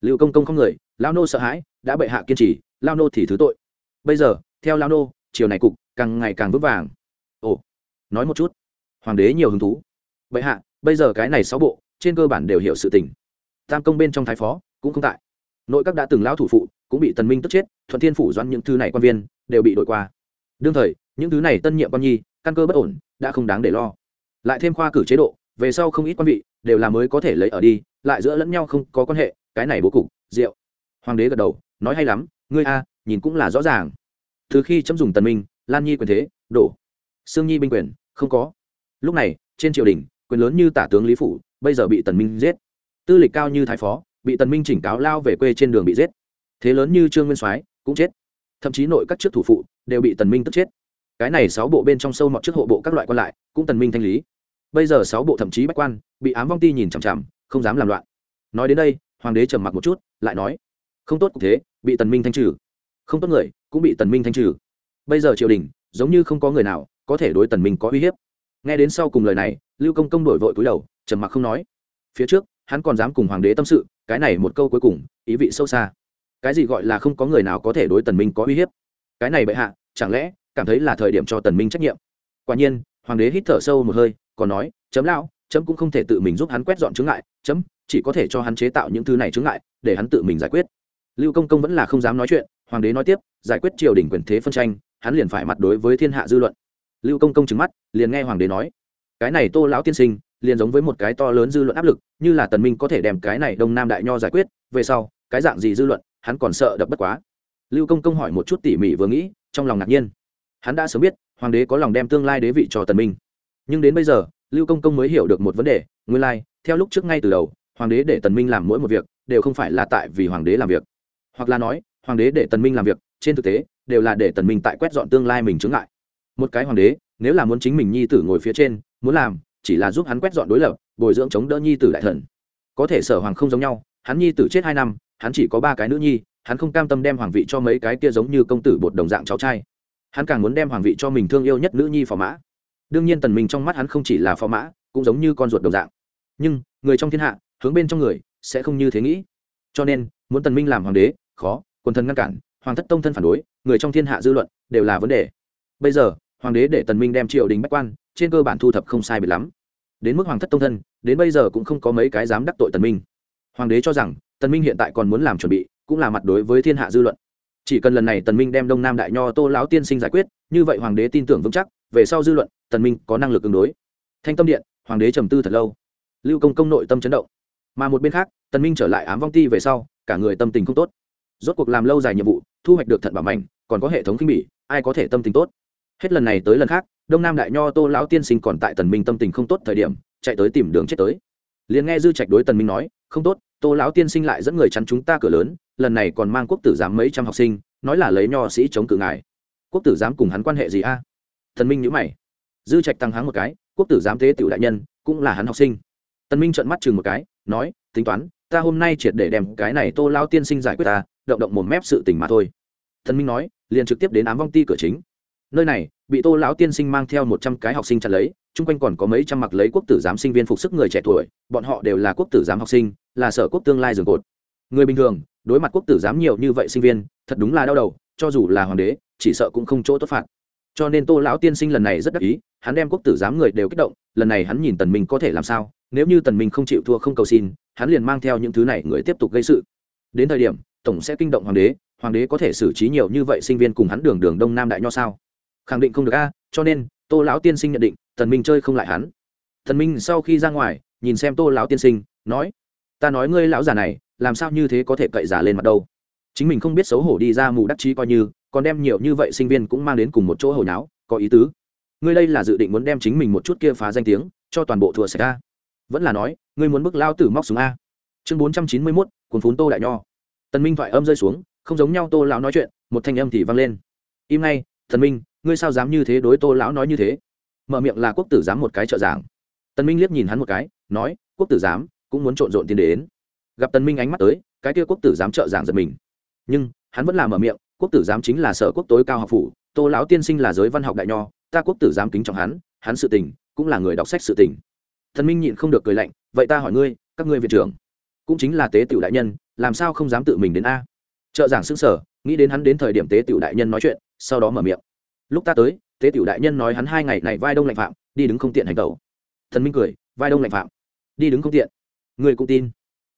A: lưu công công không người lao nô sợ hãi đã bệ hạ kiên trì lao nô thì thứ tội bây giờ theo lao nô chiều này cục càng ngày càng vững vàng ồ nói một chút hoàng đế nhiều hứng thú. Bệ hạ, bây giờ cái này sáu bộ, trên cơ bản đều hiểu sự tình. Tam công bên trong thái phó, cũng không tại. Nội các đã từng lão thủ phụ, cũng bị tần minh tức chết, thuận thiên phủ doãn những thứ này quan viên, đều bị đội qua. Đương thời, những thứ này tân nhiệm quan nhi, căn cơ bất ổn, đã không đáng để lo. Lại thêm khoa cử chế độ, về sau không ít quan vị, đều là mới có thể lấy ở đi, lại giữa lẫn nhau không có quan hệ, cái này bố cục, rượu. Hoàng đế gật đầu, nói hay lắm, ngươi a, nhìn cũng là rõ ràng. Từ khi chấm dùng tần minh, lan nhi quyền thế, đổ. Sương nhi binh quyền, không có lúc này, trên triều đình, quyền lớn như tả tướng lý phủ, bây giờ bị tần minh giết. Tư lịch cao như thái phó, bị tần minh chỉnh cáo lao về quê trên đường bị giết. Thế lớn như trương nguyên soái cũng chết. Thậm chí nội các chức thủ phụ đều bị tần minh tức chết. Cái này sáu bộ bên trong sâu mọt trước hộ bộ các loại quan lại cũng tần minh thanh lý. Bây giờ sáu bộ thậm chí bách quan bị ám vong ti nhìn chằm chằm, không dám làm loạn. Nói đến đây, hoàng đế trầm mặc một chút, lại nói, không tốt cũng thế, bị tần minh thanh trừ. Không tốt người cũng bị tần minh thanh trừ. Bây giờ triều đình giống như không có người nào có thể đối tần minh có uy hiếp nghe đến sau cùng lời này, lưu công công đổi vội cúi đầu, trầm mặc không nói. Phía trước, hắn còn dám cùng hoàng đế tâm sự, cái này một câu cuối cùng, ý vị sâu xa. Cái gì gọi là không có người nào có thể đối tần minh có uy hiếp? Cái này bệ hạ, chẳng lẽ cảm thấy là thời điểm cho tần minh trách nhiệm? Quả nhiên, hoàng đế hít thở sâu một hơi, còn nói, chấm lão, chấm cũng không thể tự mình giúp hắn quét dọn chứng ngại, chấm chỉ có thể cho hắn chế tạo những thứ này chứng ngại, để hắn tự mình giải quyết. Lưu công công vẫn là không dám nói chuyện, hoàng đế nói tiếp, giải quyết triều đình quyền thế phân tranh, hắn liền phải mặt đối với thiên hạ dư luận lưu công công trứng mắt, liền nghe hoàng đế nói, cái này tô lão tiên sinh, liền giống với một cái to lớn dư luận áp lực, như là tần minh có thể đem cái này đông nam đại nho giải quyết, về sau, cái dạng gì dư luận, hắn còn sợ đập bất quá. Lưu công công hỏi một chút tỉ mỉ vừa nghĩ, trong lòng ngạc nhiên. Hắn đã sớm biết, hoàng đế có lòng đem tương lai đế vị cho tần minh. Nhưng đến bây giờ, lưu công công mới hiểu được một vấn đề, nguyên lai, theo lúc trước ngay từ đầu, hoàng đế để tần minh làm mỗi một việc, đều không phải là tại vì hoàng đế làm việc. Hoặc là nói, hoàng đế để tần minh làm việc, trên thực tế, đều là để tần minh tại quét dọn tương lai mình chứng lại một cái hoàng đế, nếu là muốn chính mình nhi tử ngồi phía trên, muốn làm, chỉ là giúp hắn quét dọn đối lập, bồi dưỡng chống đỡ nhi tử đại thần. Có thể sở hoàng không giống nhau, hắn nhi tử chết hai năm, hắn chỉ có ba cái nữ nhi, hắn không cam tâm đem hoàng vị cho mấy cái kia giống như công tử bột đồng dạng cháu trai. Hắn càng muốn đem hoàng vị cho mình thương yêu nhất nữ nhi phò mã. Đương nhiên tần minh trong mắt hắn không chỉ là phò mã, cũng giống như con ruột đồng dạng. Nhưng, người trong thiên hạ, hướng bên trong người, sẽ không như thế nghĩ. Cho nên, muốn tần minh làm hoàng đế, khó, quần thần ngăn cản, hoàng thất tông thân phản đối, người trong thiên hạ dư luận, đều là vấn đề. Bây giờ hoàng đế để tần minh đem triều đình bách quan trên cơ bản thu thập không sai biệt lắm. Đến mức hoàng thất tông thân đến bây giờ cũng không có mấy cái dám đắc tội tần minh. Hoàng đế cho rằng tần minh hiện tại còn muốn làm chuẩn bị cũng là mặt đối với thiên hạ dư luận. Chỉ cần lần này tần minh đem đông nam đại nho tô lão tiên sinh giải quyết như vậy hoàng đế tin tưởng vững chắc về sau dư luận tần minh có năng lực ứng đối. Thanh tâm điện hoàng đế trầm tư thật lâu. Lưu công công nội tâm chấn động. Mà một bên khác tần minh trở lại ám vong ti về sau cả người tâm tình không tốt. Rốt cuộc làm lâu dài nhiệm vụ thu hoạch được thận bảo mảnh, còn có hệ thống kinh bỉ ai có thể tâm tình tốt? Hết lần này tới lần khác, đông nam đại nho tô lão tiên sinh còn tại tần minh tâm tình không tốt thời điểm, chạy tới tìm đường chết tới. Liền nghe dư trạch đối tần minh nói, không tốt, tô lão tiên sinh lại dẫn người chắn chúng ta cửa lớn, lần này còn mang quốc tử giám mấy trăm học sinh, nói là lấy nho sĩ chống cự ngài. Quốc tử giám cùng hắn quan hệ gì a? Tần minh nhíu mày. Dư trạch tăng háng một cái, quốc tử giám thế tiểu đại nhân, cũng là hắn học sinh. Tần minh trợn mắt chừng một cái, nói, tính toán, ta hôm nay triệt để đem cái này tô lão tiên sinh giải quyết ta, động động một mép sự tình mà thôi. Tần minh nói, liền trực tiếp đến ám vong ti cửa chính nơi này, bị tô lão tiên sinh mang theo một trăm cái học sinh chặt lấy, chung quanh còn có mấy trăm mặc lấy quốc tử giám sinh viên phục sức người trẻ tuổi, bọn họ đều là quốc tử giám học sinh, là sở quốc tương lai dường cột. Người bình thường, đối mặt quốc tử giám nhiều như vậy sinh viên, thật đúng là đau đầu, cho dù là hoàng đế, chỉ sợ cũng không chỗ tốt phạt. Cho nên tô lão tiên sinh lần này rất đắc ý, hắn đem quốc tử giám người đều kích động, lần này hắn nhìn tần minh có thể làm sao, nếu như tần minh không chịu thua không cầu xin, hắn liền mang theo những thứ này người tiếp tục gây sự. Đến thời điểm, tổng sẽ kinh động hoàng đế hoàng đế có thể xử trí nhiều như vậy sinh viên cùng hắn đường đường đông nam đại nho sao? Khẳng định không được a, cho nên, tô lão tiên sinh nhận định, tần minh chơi không lại hắn. Thần minh sau khi ra ngoài, nhìn xem tô lão tiên sinh, nói, ta nói ngươi lão già này, làm sao như thế có thể cậy giả lên mặt đâu? Chính mình không biết xấu hổ đi ra mù đắc chí coi như, còn đem nhiều như vậy sinh viên cũng mang đến cùng một chỗ hồi náo có ý tứ? Ngươi đây là dự định muốn đem chính mình một chút kia phá danh tiếng, cho toàn bộ thua xảy ra vẫn là nói, ngươi muốn bức lao tử móc xuống a. Chương bốn trăm chín mươi mốt cuốn phún tô đại nho. Tần minh thoại âm rơi xuống, không giống nhau tô lão nói chuyện, một thanh âm thì vang lên. Im ngay thần minh ngươi sao dám như thế đối tô lão nói như thế? Mở miệng là quốc tử giám một cái trợ giảng. Tần minh liếc nhìn hắn một cái, nói, quốc tử giám, cũng muốn trộn rộn tiền đến. Gặp tần minh ánh mắt tới, cái kia quốc tử giám trợ giảng giật mình. Nhưng, hắn vẫn là mở miệng, quốc tử giám chính là sở quốc tối cao học phủ, tô lão tiên sinh là giới văn học đại nho, ta quốc tử giám kính trọng hắn hắn sự tình, cũng là người đọc sách sự tình. Thần minh nhịn không được cười lạnh, vậy ta hỏi ngươi, các ngươi viện trưởng, cũng chính là tế tiểu đại nhân, làm sao không dám tự mình đến a? Trợ giảng sững sở, nghĩ đến hắn đến thời điểm tế tiểu đại nhân nói chuyện, sau đó mở miệng lúc ta tới, tế tiểu đại nhân nói hắn hai ngày này vai đông lạnh phạm, đi đứng không tiện hành tẩu. Thần minh cười, vai đông lạnh phạm. Đi đứng không tiện. Người cũng tin.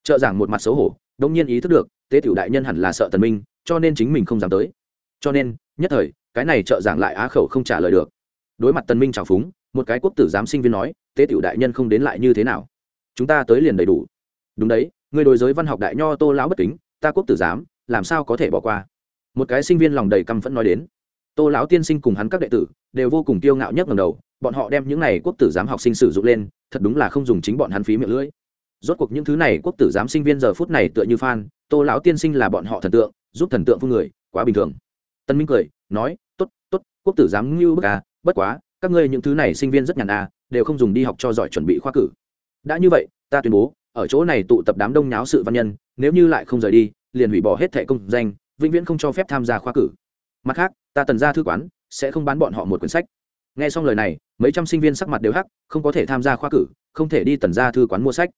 A: Trợ giảng một mặt xấu hổ, đông nhiên ý thức được, tế tiểu đại nhân hẳn là sợ thần minh, cho nên chính mình không dám tới. Cho nên, nhất thời, cái này trợ giảng lại á khẩu không trả lời được. Đối mặt tần minh trào phúng, một cái quốc tử giám sinh viên nói, tế tiểu đại nhân không đến lại như thế nào. Chúng ta tới liền đầy đủ. Đúng đấy, người đối giới văn học đại nho tô lão bất kính, ta quốc tử giám, làm sao có thể bỏ qua? Một cái sinh viên lòng đầy căm phẫn nói đến tô lão tiên sinh cùng hắn các đệ tử đều vô cùng kiêu ngạo nhất ngầm đầu, bọn họ đem những này quốc tử giám học sinh sử dụng lên, thật đúng là không dùng chính bọn hắn phí miệng lưỡi. Rốt cuộc những thứ này quốc tử giám sinh viên giờ phút này tựa như phan tô lão tiên sinh là bọn họ thần tượng, giúp thần tượng phu người, quá bình thường. Tân minh cười, nói, tốt tốt, quốc tử giám ngưu bức à bất quá, các ngươi những thứ này sinh viên rất nhàn à đều không dùng đi học cho giỏi chuẩn bị khoa cử. Đã như vậy, ta tuyên bố, ở chỗ này tụ tập đám đông nháo sự văn nhân, nếu như lại không rời đi, liền hủy bỏ hết thẻ công danh, vĩnh viễn không cho phép tham gia khoa cử. Mặt khác ta tần ra thư quán, sẽ không bán bọn họ một quyển sách. Nghe xong lời này, mấy trăm sinh viên sắc mặt đều hắc, không có thể tham gia khoa cử, không thể đi tần ra thư quán mua sách.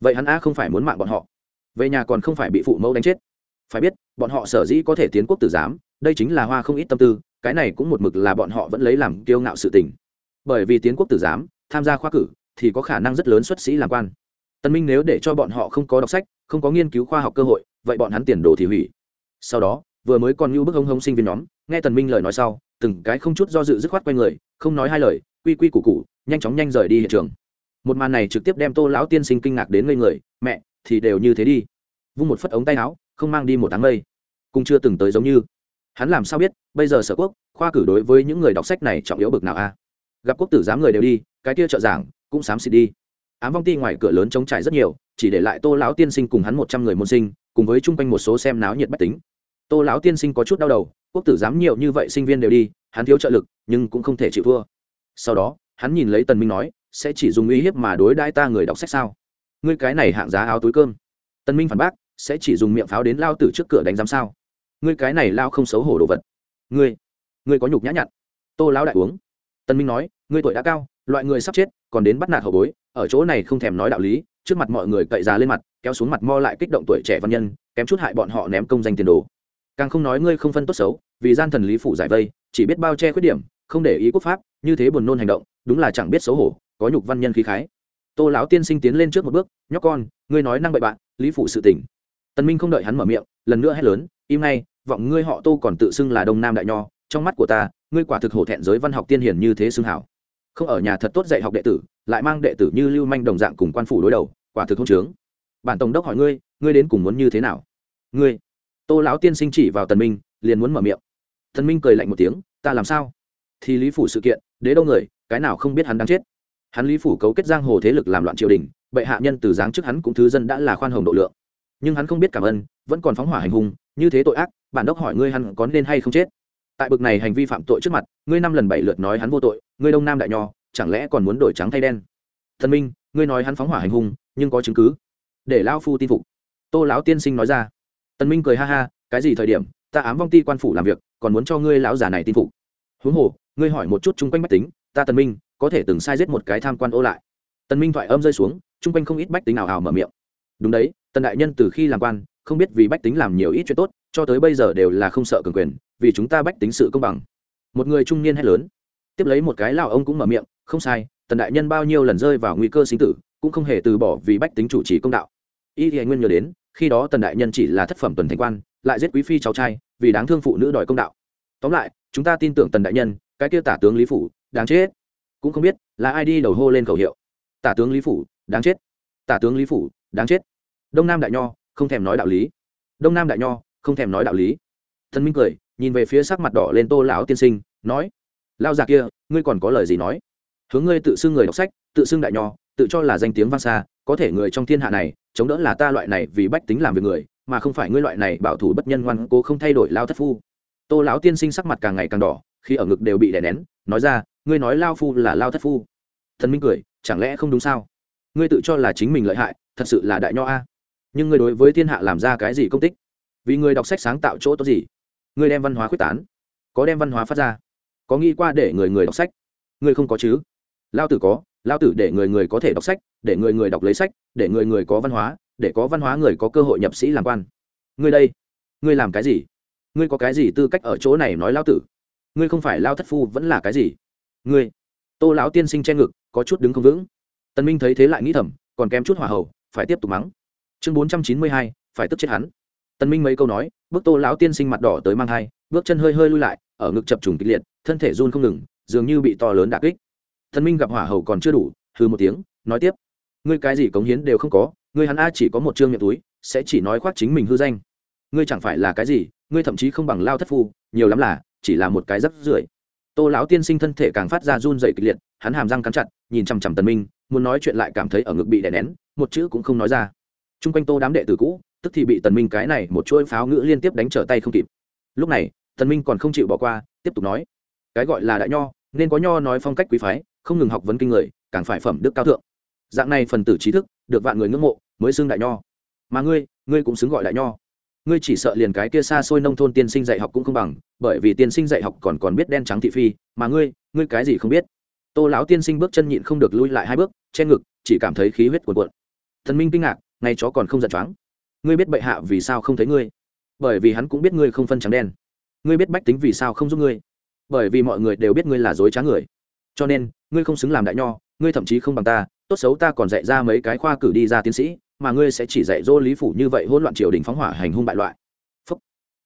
A: Vậy hắn a không phải muốn mạng bọn họ. Về nhà còn không phải bị phụ mẫu đánh chết. Phải biết, bọn họ sở dĩ có thể tiến quốc tử giám, đây chính là hoa không ít tâm tư, cái này cũng một mực là bọn họ vẫn lấy làm kiêu ngạo sự tình. Bởi vì tiến quốc tử giám, tham gia khoa cử thì có khả năng rất lớn xuất sĩ làm quan. Tân minh nếu để cho bọn họ không có đọc sách, không có nghiên cứu khoa học cơ hội, vậy bọn hắn tiền đồ thì hủy. Sau đó vừa mới còn như bức hống hông sinh viên nhóm, nghe tần minh lời nói sau, từng cái không chút do dự dứt khoát quay người, không nói hai lời, quy quy củ củ, nhanh chóng nhanh rời đi hiện trường. Một màn này trực tiếp đem tô lão tiên sinh kinh ngạc đến ngây người, mẹ, thì đều như thế đi. Vung một phất ống tay áo, không mang đi một tháng mây. Cũng chưa từng tới giống như. Hắn làm sao biết, bây giờ sở quốc, khoa cử đối với những người đọc sách này trọng yếu bực nào a? Gặp quốc tử giám người đều đi, cái kia trợ giảng, cũng xám xịt đi. Ám vong ti ngoài cửa lớn chống trải rất nhiều, chỉ để lại tô lão tiên sinh cùng hắn một trăm người môn sinh, cùng với chung quanh một số xem náo nhiệt bách tính tô lão tiên sinh có chút đau đầu, quốc tử giám nhiều như vậy sinh viên đều đi, hắn thiếu trợ lực, nhưng cũng không thể chịu thua. Sau đó, hắn nhìn lấy tần minh nói, sẽ chỉ dùng uy hiếp mà đối đãi ta người đọc sách sao? Ngươi cái này hạng giá áo túi cơm. Tần minh phản bác, sẽ chỉ dùng miệng pháo đến lao tử trước cửa đánh giám sao? Ngươi cái này lao không xấu hổ đồ vật. Ngươi ngươi có nhục nhã nhặn. Tô lão đại uống. Tần minh nói, ngươi tuổi đã cao, loại người sắp chết, còn đến bắt nạt hậu bối, ở chỗ này không thèm nói đạo lý, trước mặt mọi người cậy ra lên mặt, kéo xuống mặt mo lại kích động tuổi trẻ văn nhân, kém chút hại bọn họ ném công danh tiền đồ càng không nói ngươi không phân tốt xấu, vì gian thần lý phủ giải vây, chỉ biết bao che khuyết điểm, không để ý quốc pháp, như thế buồn nôn hành động, đúng là chẳng biết xấu hổ, có nhục văn nhân khí khái. Tô lão tiên sinh tiến lên trước một bước, nhóc con, ngươi nói năng bậy bạn, lý phụ sự tỉnh tần minh không đợi hắn mở miệng, lần nữa hét lớn, im ngay, vọng ngươi họ tô còn tự xưng là đông nam đại nho, trong mắt của ta, ngươi quả thực hổ thẹn giới văn học tiên hiển như thế xưng hảo. Không ở nhà thật tốt dạy học đệ tử, lại mang đệ tử như lưu manh đồng dạng cùng quan phủ đối đầu, quả thực không chướng bản tổng đốc hỏi ngươi ngươi đến cùng muốn như thế nào? Ngươi tô lão tiên sinh chỉ vào tần minh, liền muốn mở miệng. Tần minh cười lạnh một tiếng, ta làm sao? Thì lý phủ sự kiện, đế đâu người, cái nào không biết hắn đang chết? Hắn lý phủ cấu kết giang hồ thế lực làm loạn triều đình, bệ hạ nhân từ giáng trước hắn cũng thứ dân đã là khoan hồng độ lượng. Nhưng hắn không biết cảm ơn, vẫn còn phóng hỏa hành hung, như thế tội ác, bản đốc hỏi ngươi hắn có nên hay không chết? Tại bực này hành vi phạm tội trước mặt, ngươi năm lần bảy lượt nói hắn vô tội, ngươi đông nam đại nho, chẳng lẽ còn muốn đổi trắng thay đen? Thần minh, ngươi nói hắn phóng hỏa hành hung, nhưng có chứng cứ. Để lão phu tin phục. Tô lão tiên sinh nói ra tần minh cười ha ha, cái gì thời điểm, ta ám vong ti quan phủ làm việc, còn muốn cho ngươi lão già này tin phục? Huống hồ, ngươi hỏi một chút chung quanh bách tính, ta tần minh, có thể từng sai giết một cái tham quan ô lại. Tần minh thoại âm rơi xuống, chung quanh không ít bách tính nào hào mở miệng. Đúng đấy, tần đại nhân từ khi làm quan, không biết vì bách tính làm nhiều ít chuyện tốt, cho tới bây giờ đều là không sợ cường quyền, vì chúng ta bách tính sự công bằng. Một người trung niên hay lớn. Tiếp lấy một cái lão ông cũng mở miệng, không sai, tần đại nhân bao nhiêu lần rơi vào nguy cơ sinh tử, cũng không hề từ bỏ vì bách tính chủ trì công đạo. Y thì nguyên nhớ đến khi đó tần đại nhân chỉ là thất phẩm tuần thành quan, lại giết quý phi cháu trai, vì đáng thương phụ nữ đòi công đạo. Tóm lại, chúng ta tin tưởng tần đại nhân, cái kia tả tướng lý phủ, đáng chết. Cũng không biết, là ai đi đầu hô lên khẩu hiệu. Tả tướng lý phủ, đáng chết. Tả tướng lý phủ, đáng chết. Đông nam đại nho, không thèm nói đạo lý. Đông nam đại nho, không thèm nói đạo lý. Thần minh cười, nhìn về phía sắc mặt đỏ lên tô lão tiên sinh, nói lao già kia, ngươi còn có lời gì nói? Hướng ngươi tự xưng người đọc sách, tự xưng đại nho tự cho là danh tiếng vang xa, có thể người trong thiên hạ này, chống đỡ là ta loại này vì bách tính làm việc người, mà không phải ngươi loại này bảo thủ bất nhân ngoan cố không thay đổi lao thất phu. Tô lão tiên sinh sắc mặt càng ngày càng đỏ, khi ở ngực đều bị đè nén, nói ra, ngươi nói lao phu là lao thất phu. Thần minh cười, chẳng lẽ không đúng sao? Ngươi tự cho là chính mình lợi hại, thật sự là đại nho a. Nhưng ngươi đối với thiên hạ làm ra cái gì công tích? Vì ngươi đọc sách sáng tạo chỗ tốt gì? Ngươi đem văn hóa quyết tán, có đem văn hóa phát ra, có nghĩ qua để người người đọc sách? Ngươi không có chứ? Lao tử có lao tử để người người có thể đọc sách, để người người đọc lấy sách, để người người có văn hóa, để có văn hóa người có cơ hội nhập sĩ làm quan. Ngươi đây, ngươi làm cái gì? Ngươi có cái gì tư cách ở chỗ này nói lao tử? Ngươi không phải lao thất phu vẫn là cái gì? Ngươi, tô lão tiên sinh che ngực, có chút đứng không vững. Tân minh thấy thế lại nghĩ thầm, còn kém chút hỏa hậu phải tiếp tục mắng. Chương bốn trăm chín mươi hai, phải tức chết hắn. Tân minh mấy câu nói, bước tô lão tiên sinh mặt đỏ tới mang thai, bước chân hơi hơi lui lại, ở ngực chập trùng kịch liệt, thân thể run không ngừng, dường như bị to lớn đả kích. Thần minh gặp hỏa hầu còn chưa đủ hư một tiếng, nói tiếp. Ngươi cái gì cống hiến đều không có, ngươi hắn a chỉ có một chương miệng túi, sẽ chỉ nói khoác chính mình hư danh. Ngươi chẳng phải là cái gì, ngươi thậm chí không bằng lao thất phu, nhiều lắm là, chỉ là một cái rắp rưởi. Tô lão tiên sinh thân thể càng phát ra run dày kịch liệt, hắn hàm răng cắn chặt, nhìn chằm chằm tần minh, muốn nói chuyện lại cảm thấy ở ngực bị đè nén, một chữ cũng không nói ra. T r u n g quanh tô đám đệ tử cũ, tức thì bị tần minh cái này một chuỗi pháo ngữ liên tiếp đánh trở tay không kịp. Lúc này, tần minh còn không chịu bỏ qua, tiếp tục nói. Cái gọi là đại nho, nên có nho nói phong cách quý phái không ngừng học vấn kinh người, càng phải phẩm đức cao thượng. Dạng này phần tử trí thức, được vạn người ngưỡng mộ, mới xưng đại nho. Mà ngươi ngươi cũng xứng gọi đại nho. Ngươi chỉ sợ liền cái kia xa xôi nông thôn tiên sinh dạy học cũng không bằng, bởi vì tiên sinh dạy học còn còn biết đen trắng thị phi, mà ngươi ngươi cái gì không biết. Tô lão tiên sinh bước chân nhịn không được lui lại hai bước, che ngực, chỉ cảm thấy khí huyết cuồn cuộn. Thần minh kinh ngạc, ngay chó còn không giận choáng. Ngươi biết bệ hạ vì sao không thấy ngươi? Bởi vì hắn cũng biết ngươi không phân trắng đen. Ngươi biết bách tính vì sao không giúp ngươi. Bởi vì mọi người đều biết ngươi là dối trá người cho nên, ngươi không xứng làm đại nho, ngươi thậm chí không bằng ta, tốt xấu ta còn dạy ra mấy cái khoa cử đi ra tiến sĩ, mà ngươi sẽ chỉ dạy dỗ lý phủ như vậy hỗn loạn triều đình phóng hỏa hành hung bại loại. Phúc.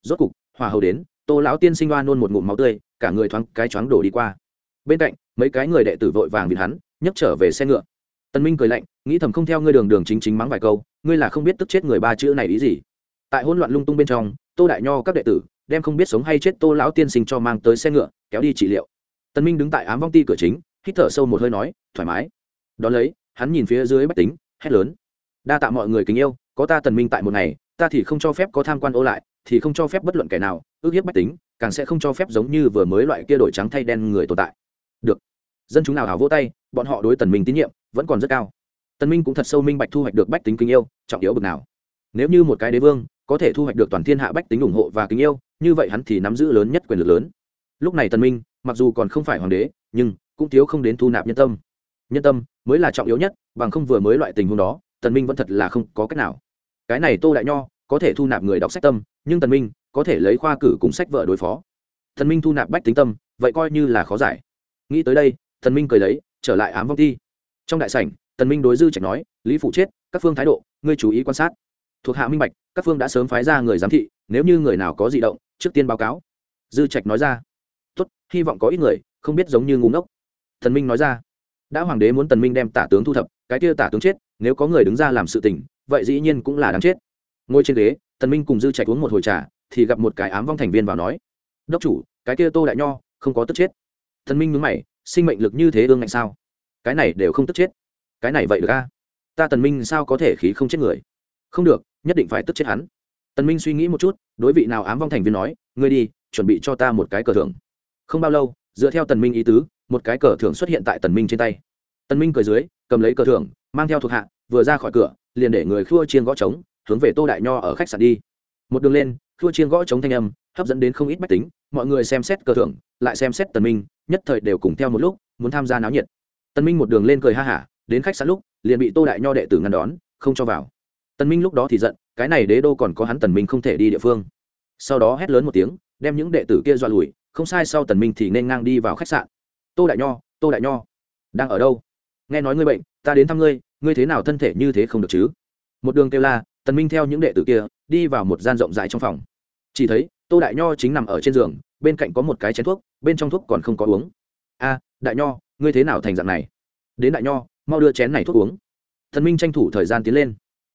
A: Rốt cục hòa hầu đến, tô lão tiên sinh oa nôn một ngụm máu tươi, cả người thoáng cái choáng đổ đi qua. Bên cạnh, mấy cái người đệ tử vội vàng vì hắn, nhấc trở về xe ngựa. Tân minh cười lạnh, nghĩ thầm không theo ngươi đường đường chính chính mắng vài câu, ngươi là không biết tức chết người ba chữ này ý gì. Tại hỗn loạn lung tung bên trong, tô đại nho các đệ tử, đem không biết sống hay chết tô lão tiên sinh cho mang tới xe ngựa, kéo đi trị liệu. Tần minh đứng tại ám vong ti cửa chính, hít thở sâu một hơi nói, thoải mái. Đón lấy, hắn nhìn phía dưới bách tính, hét lớn. Đa tạ mọi người kính yêu, có ta tần minh tại một ngày, ta thì không cho phép có tham quan ô lại, thì không cho phép bất luận kẻ nào, ước hiếp bách tính, càng sẽ không cho phép giống như vừa mới loại kia đổi trắng thay đen người tồn tại. Được. Dân chúng nào hào vỗ tay, bọn họ đối tần minh tín nhiệm vẫn còn rất cao. Tần minh cũng thật sâu minh bạch thu hoạch được bách tính kính yêu, trọng yếu bực nào. Nếu như một cái đế vương, có thể thu hoạch được toàn thiên hạ bách tính ủng hộ và kính yêu, như vậy hắn thì nắm giữ lớn nhất quyền lực lớn. Lúc này tần minh mặc dù còn không phải hoàng đế, nhưng cũng thiếu không đến thu nạp nhân tâm. Nhân tâm mới là trọng yếu nhất, bằng không vừa mới loại tình huống đó, tần minh vẫn thật là không có cách nào. Cái này tô đại nho có thể thu nạp người đọc sách tâm, nhưng tần minh có thể lấy khoa cử cùng sách vợ đối phó. Thần minh thu nạp bách tính tâm, vậy coi như là khó giải. Nghĩ tới đây thần minh cười lấy, trở lại ám vong ti. Trong đại sảnh, tần minh đối dư trạch nói, lý phụ chết, các phương thái độ, ngươi chú ý quan sát. Thuộc hạ minh bạch, các phương đã sớm phái ra người giám thị, nếu như người nào có dị động, trước tiên báo cáo. Dư trạch nói ra hy vọng có ít người, không biết giống như ngu ngốc. Thần minh nói ra. Đã hoàng đế muốn tần minh đem tả tướng thu thập, cái kia tả tướng chết, nếu có người đứng ra làm sự tình, vậy dĩ nhiên cũng là đáng chết. Ngồi trên ghế, tần minh cùng dư trạch uống một hồi trà, thì gặp một cái ám vong thành viên vào nói, đốc chủ, cái kia tô đại nho, không có tức chết. Thần minh nhướng mày, sinh mệnh lực như thế ương ngạnh sao? Cái này đều không tức chết. Cái này vậy được a? Ta tần minh sao có thể khí không chết người? Không được, nhất định phải tức chết hắn. Tần minh suy nghĩ một chút, đối vị nào ám vong thành viên nói, ngươi đi, chuẩn bị cho ta một cái cờ thưởng không bao lâu dựa theo tần minh ý tứ một cái cờ thưởng xuất hiện tại tần minh trên tay. Tần minh cười dưới cầm lấy cờ thưởng mang theo thuộc hạ vừa ra khỏi cửa liền để người khua chiên gõ trống hướng về tô đại nho ở khách sạn đi. Một đường lên khua chiên gõ trống thanh âm hấp dẫn đến không ít bách tính mọi người xem xét cờ thưởng lại xem xét tần minh nhất thời đều cùng theo một lúc muốn tham gia náo nhiệt. Tần minh một đường lên cười ha ha, đến khách sạn lúc liền bị tô đại nho đệ tử ngăn đón không cho vào. Tần minh lúc đó thì giận cái này đế đô còn có hắn tần minh không thể đi địa phương. Sau đó hét lớn một tiếng đem những đệ tử kia dọa lùi không sai sau tần minh thì nên ngang đi vào khách sạn. Tô đại nho, tô đại nho, đang ở đâu? Nghe nói ngươi bệnh, ta đến thăm ngươi ngươi thế nào thân thể như thế không được chứ? Một đường kêu la, tần minh theo những đệ tử kia, đi vào một gian rộng rãi trong phòng. Chỉ thấy, tô đại nho chính nằm ở trên giường, bên cạnh có một cái chén thuốc, bên trong thuốc còn không có uống. A, đại nho, ngươi thế nào thành dạng này? Đến đại nho, mau đưa chén này thuốc uống. Tần minh tranh thủ thời gian tiến lên.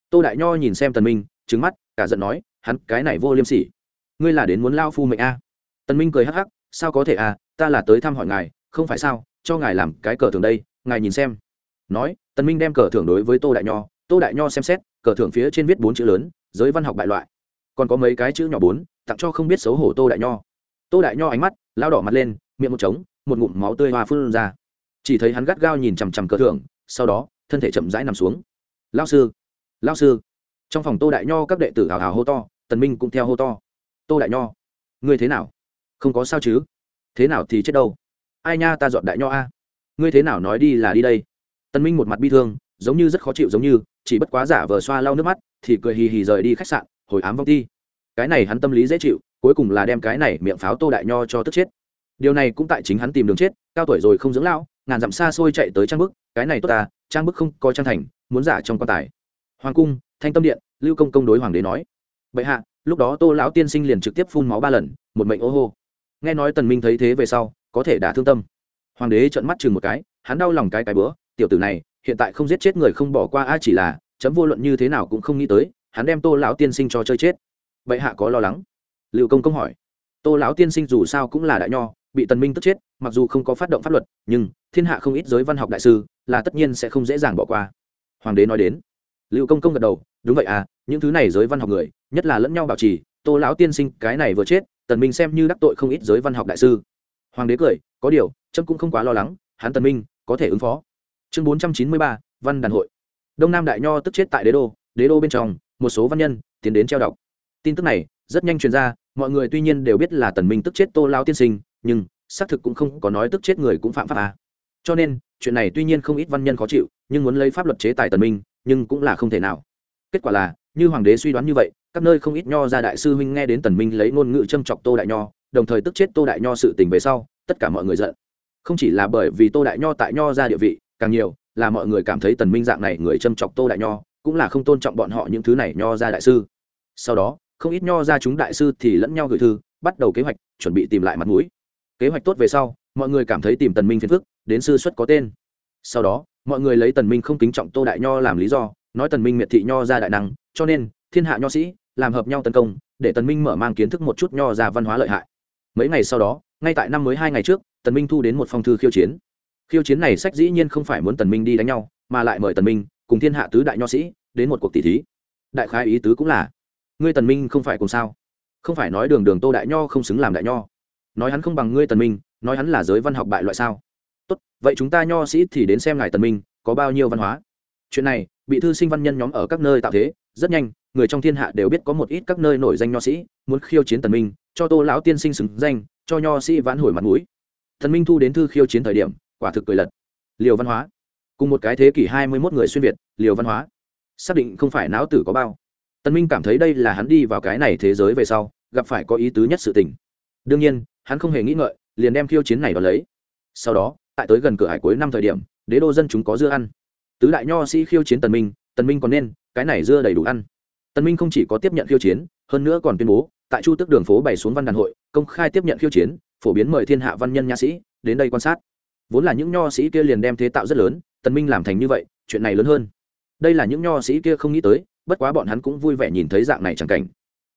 A: Tô đại nho nhìn xem tần minh trứng mắt, cả giận nói, hắn cái này vô liêm sỉ. Ngươi là đến muốn lao phu mệnh a tần minh cười hắc hắc, sao có thể à? ta là tới thăm hỏi ngài, không phải sao, cho ngài làm cái cờ thưởng đây, ngài nhìn xem. Nói, tần minh đem cờ thưởng đối với tô đại nho, tô đại nho xem xét, cờ thưởng phía trên viết bốn chữ lớn, giới văn học bại loại. Còn có mấy cái chữ nhỏ bốn, tặng cho không biết xấu hổ tô đại nho. Tô đại nho ánh mắt lao đỏ mặt lên, miệng một trống, một ngụm máu tươi hoa phun ra. Chỉ thấy hắn gắt gao nhìn chằm chằm cờ thưởng, sau đó, thân thể chậm rãi nằm xuống. Lao sư lao sư. Trong phòng tô đại nho các đệ tử hào hào hô to, tần minh cũng theo hô to. Tô đại nho, ngươi thế nào? Không có sao chứ? Thế nào thì chết đâu? Ai nha, ta dọn đại nho a. Ngươi thế nào nói đi là đi đây? Tân minh một mặt bi thương, giống như rất khó chịu giống như, chỉ bất quá giả vờ xoa lau nước mắt, thì cười hì hì rời đi khách sạn, hồi ám vong ti. Cái này hắn tâm lý dễ chịu, cuối cùng là đem cái này miệng pháo tô đại nho cho tức chết. Điều này cũng tại chính hắn tìm đường chết, cao tuổi rồi không dưỡng lão, ngàn dặm xa xôi chạy tới trang bức, cái này tốt ta, trang bức không có trang thành, muốn giả trong quan tài. Hoàng cung, thanh tâm điện, lưu công công đối hoàng đế nói. Bệ hạ, lúc đó tô lão tiên sinh liền trực tiếp phun máu ba lần, một mệnh ô hô nghe nói tần minh thấy thế về sau, có thể đã thương tâm. Hoàng đế trợn mắt chừng một cái, hắn đau lòng cái cái bữa, tiểu tử này, hiện tại không giết chết người không bỏ qua a chỉ là, chấm vô luận như thế nào cũng không nghĩ tới, hắn đem tô lão tiên sinh cho chơi chết. Bệ hạ có lo lắng? Lưu công công hỏi. Tô lão tiên sinh dù sao cũng là đại nho, bị tần minh tức chết, mặc dù không có phát động pháp luật, nhưng, thiên hạ không ít giới văn học đại sư, là tất nhiên sẽ không dễ dàng bỏ qua. Hoàng đế nói đến. Lưu công công gật đầu, đúng vậy à những thứ này giới văn học người, nhất là lẫn nhau bảo trì, tô lão tiên sinh cái này vừa chết tần minh xem như đắc tội không ít giới văn học đại sư. Hoàng đế cười, có điều, trâm cũng không quá lo lắng, hắn tần minh, có thể ứng phó. Chương bốn trăm chín mươi ba, văn đàn hội. Đông nam đại nho tức chết tại đế đô đế đô bên trong, một số văn nhân tiến đến treo đọc. Tin tức này, rất nhanh truyền ra, mọi người tuy nhiên đều biết là tần minh tức chết tô lão tiên sinh, nhưng, xác thực cũng không có nói tức chết người cũng phạm pháp à. cho nên, chuyện này tuy nhiên không ít văn nhân khó chịu, nhưng muốn lấy pháp luật chế tài tần minh, nhưng cũng là không thể nào. Kết quả là, như hoàng đế suy đoán như vậy các nơi không ít nho ra đại sư huynh nghe đến tần minh lấy ngôn ngữ châm chọc tô đại nho, đồng thời tức chết tô đại nho sự tình về sau, tất cả mọi người giận. Không chỉ là bởi vì tô đại nho tại nho ra địa vị, càng nhiều là mọi người cảm thấy tần minh dạng này người châm chọc tô đại nho, cũng là không tôn trọng bọn họ những thứ này nho ra đại sư. Sau đó, không ít nho ra chúng đại sư thì lẫn nhau gửi thư, bắt đầu kế hoạch, chuẩn bị tìm lại mặt mũi. Kế hoạch tốt về sau, mọi người cảm thấy tìm tần minh phiền phức, đến sư xuất có tên. Sau đó, mọi người lấy tần minh không kính trọng tô đại nho làm lý do, nói tần minh miệt thị nho ra đại năng, cho nên thiên hạ nho sĩ, làm hợp nhau tấn công, để tần minh mở mang kiến thức một chút nho ra văn hóa lợi hại. Mấy ngày sau đó, ngay tại năm mới hai ngày trước, tần minh thu đến một phong thư khiêu chiến. Khiêu chiến này sách dĩ nhiên không phải muốn tần minh đi đánh nhau, mà lại mời tần minh cùng thiên hạ tứ đại nho sĩ đến một cuộc tỷ thí. Đại khái ý tứ cũng là, ngươi tần minh không phải cùng sao? Không phải nói đường đường tô đại nho không xứng làm đại nho. Nói hắn không bằng ngươi tần minh, nói hắn là giới văn học bại loại sao? Tốt, vậy chúng ta nho sĩ thì đến xem ngài tần minh có bao nhiêu văn hóa? Chuyện này, bị thư sinh văn nhân nhóm ở các nơi tạo thế, rất nhanh, người trong thiên hạ đều biết có một ít các nơi nổi danh nho sĩ, muốn khiêu chiến tần minh, cho tô lão tiên sinh xứng danh, cho nho sĩ vãn hồi mặt mũi. Thần minh thu đến thư khiêu chiến thời điểm, quả thực cười lật. Liều văn hóa. Cùng một cái thế kỷ hai mươi 21 người xuyên việt, liều văn hóa. Xác định không phải não tử có bao. Tần minh cảm thấy đây là hắn đi vào cái này thế giới về sau, gặp phải có ý tứ nhất sự tình. Đương nhiên, hắn không hề nghĩ ngợi, liền đem khiêu chiến này đ lấy. Sau đó, tại tới gần cửa hải cuối năm thời điểm, đế đô dân chúng có dưa ăn tứ đại nho sĩ khiêu chiến tần minh tần minh còn nên, cái này dưa đầy đủ ăn. Tần minh không chỉ có tiếp nhận khiêu chiến, hơn nữa còn tuyên bố, tại chu tước đường phố bày xuống văn đàn hội, công khai tiếp nhận khiêu chiến, phổ biến mời thiên hạ văn nhân nha sĩ, đến đây quan sát. Vốn là những nho sĩ kia liền đem thế tạo rất lớn, tần minh làm thành như vậy, chuyện này lớn hơn. Đây là những nho sĩ kia không nghĩ tới, bất quá bọn hắn cũng vui vẻ nhìn thấy dạng này chẳng cảnh.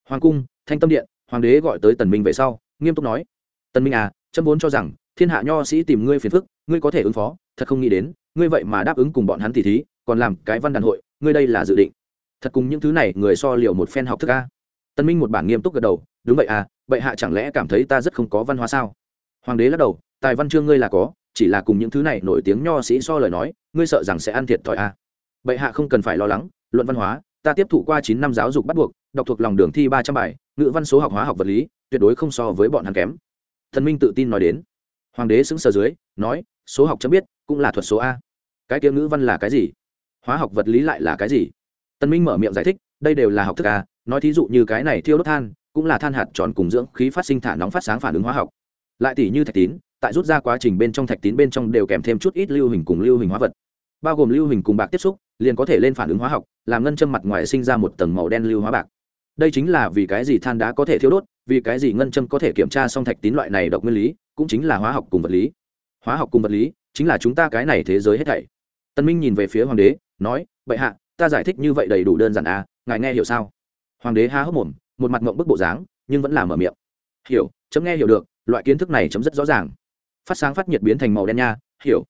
A: Hoàng cung, thanh tâm điện, hoàng đế gọi tới tần minh về sau, nghiêm túc nói, tần minh à trâm vốn cho rằng, thiên hạ nho sĩ tìm ngươi phiền phức, ngươi có thể ứng phó, thật không nghĩ đến ngươi vậy mà đáp ứng cùng bọn hắn tỉ thí, còn làm cái văn đàn hội, ngươi đây là dự định. Thật cùng những thứ này người so liệu một phen học thức a. Tân minh một bản nghiêm túc gật đầu, đúng vậy à vậy hạ chẳng lẽ cảm thấy ta rất không có văn hóa sao? Hoàng đế lắc đầu, tài văn chương ngươi là có, chỉ là cùng những thứ này nổi tiếng nho sĩ so lời nói, ngươi sợ rằng sẽ ăn thiệt thòi à. bệ hạ không cần phải lo lắng, luận văn hóa, ta tiếp thụ qua chín năm giáo dục bắt buộc, đọc thuộc lòng đường thi ba trăm bài, ngữ văn số học hóa học vật lý, tuyệt đối không so với bọn hắn kém. Thần minh tự tin nói đến. Hoàng đế xứng sờ dưới, nói, số học chấm biết cũng là thuật số a. Cái kia ngữ văn là cái gì? Hóa học vật lý lại là cái gì? Tân minh mở miệng giải thích, đây đều là học thức a, nói thí dụ như cái này thiêu đốt than, cũng là than hạt tròn cùng dưỡng khí phát sinh thả nóng phát sáng phản ứng hóa học. Lại tỷ như thạch tín, tại rút ra quá trình bên trong thạch tín bên trong đều kèm thêm chút ít lưu hình cùng lưu hình hóa vật. Bao gồm lưu hình cùng bạc tiếp xúc, liền có thể lên phản ứng hóa học, làm ngân châm mặt ngoài sinh ra một tầng màu đen lưu hóa bạc. Đây chính là vì cái gì than đá có thể thiêu đốt, vì cái gì ngân châm có thể kiểm tra xong thạch tín loại này độc nguyên lý, cũng chính là hóa học cùng vật lý. Hóa học cùng vật lý chính là chúng ta cái này thế giới hết thảy. Tân minh nhìn về phía hoàng đế, nói, bệ hạ, ta giải thích như vậy đầy đủ đơn giản à ngài nghe hiểu sao? Hoàng đế há hốc mồm, một mặt mộng bức bộ dáng, nhưng vẫn là mở miệng. Hiểu, chấm nghe hiểu được, loại kiến thức này chấm rất rõ ràng. Phát sáng phát nhiệt biến thành màu đen nha, hiểu.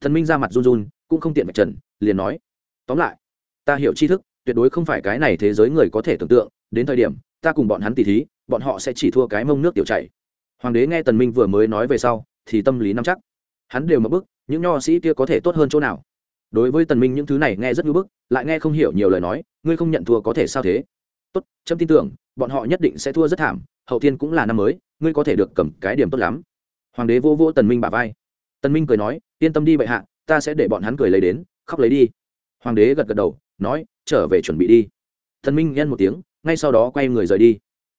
A: Thần minh ra mặt run run, cũng không tiện vạch trần, liền nói, tóm lại, ta hiểu tri thức, tuyệt đối không phải cái này thế giới người có thể tưởng tượng, đến thời điểm, ta cùng bọn hắn tỉ thí, bọn họ sẽ chỉ thua cái mông nước tiểu chảy. Hoàng đế nghe tần minh vừa mới nói về sau, thì tâm lý nắm chắc hắn đều mất bức, những nho sĩ kia có thể tốt hơn chỗ nào? Đối với tần minh những thứ này nghe rất ngưỡng bức, lại nghe không hiểu nhiều lời nói, ngươi không nhận thua có thể sao thế? Tốt trâm tin tưởng, bọn họ nhất định sẽ thua rất thảm, hậu thiên cũng là năm mới, ngươi có thể được cầm cái điểm tốt lắm. Hoàng đế vô vô tần minh bả vai. Tần minh cười nói, yên tâm đi bệ hạ, ta sẽ để bọn hắn cười lấy đến, khóc lấy đi. Hoàng đế gật gật đầu, nói, trở về chuẩn bị đi. Tần minh nhân một tiếng, ngay sau đó quay người rời đi.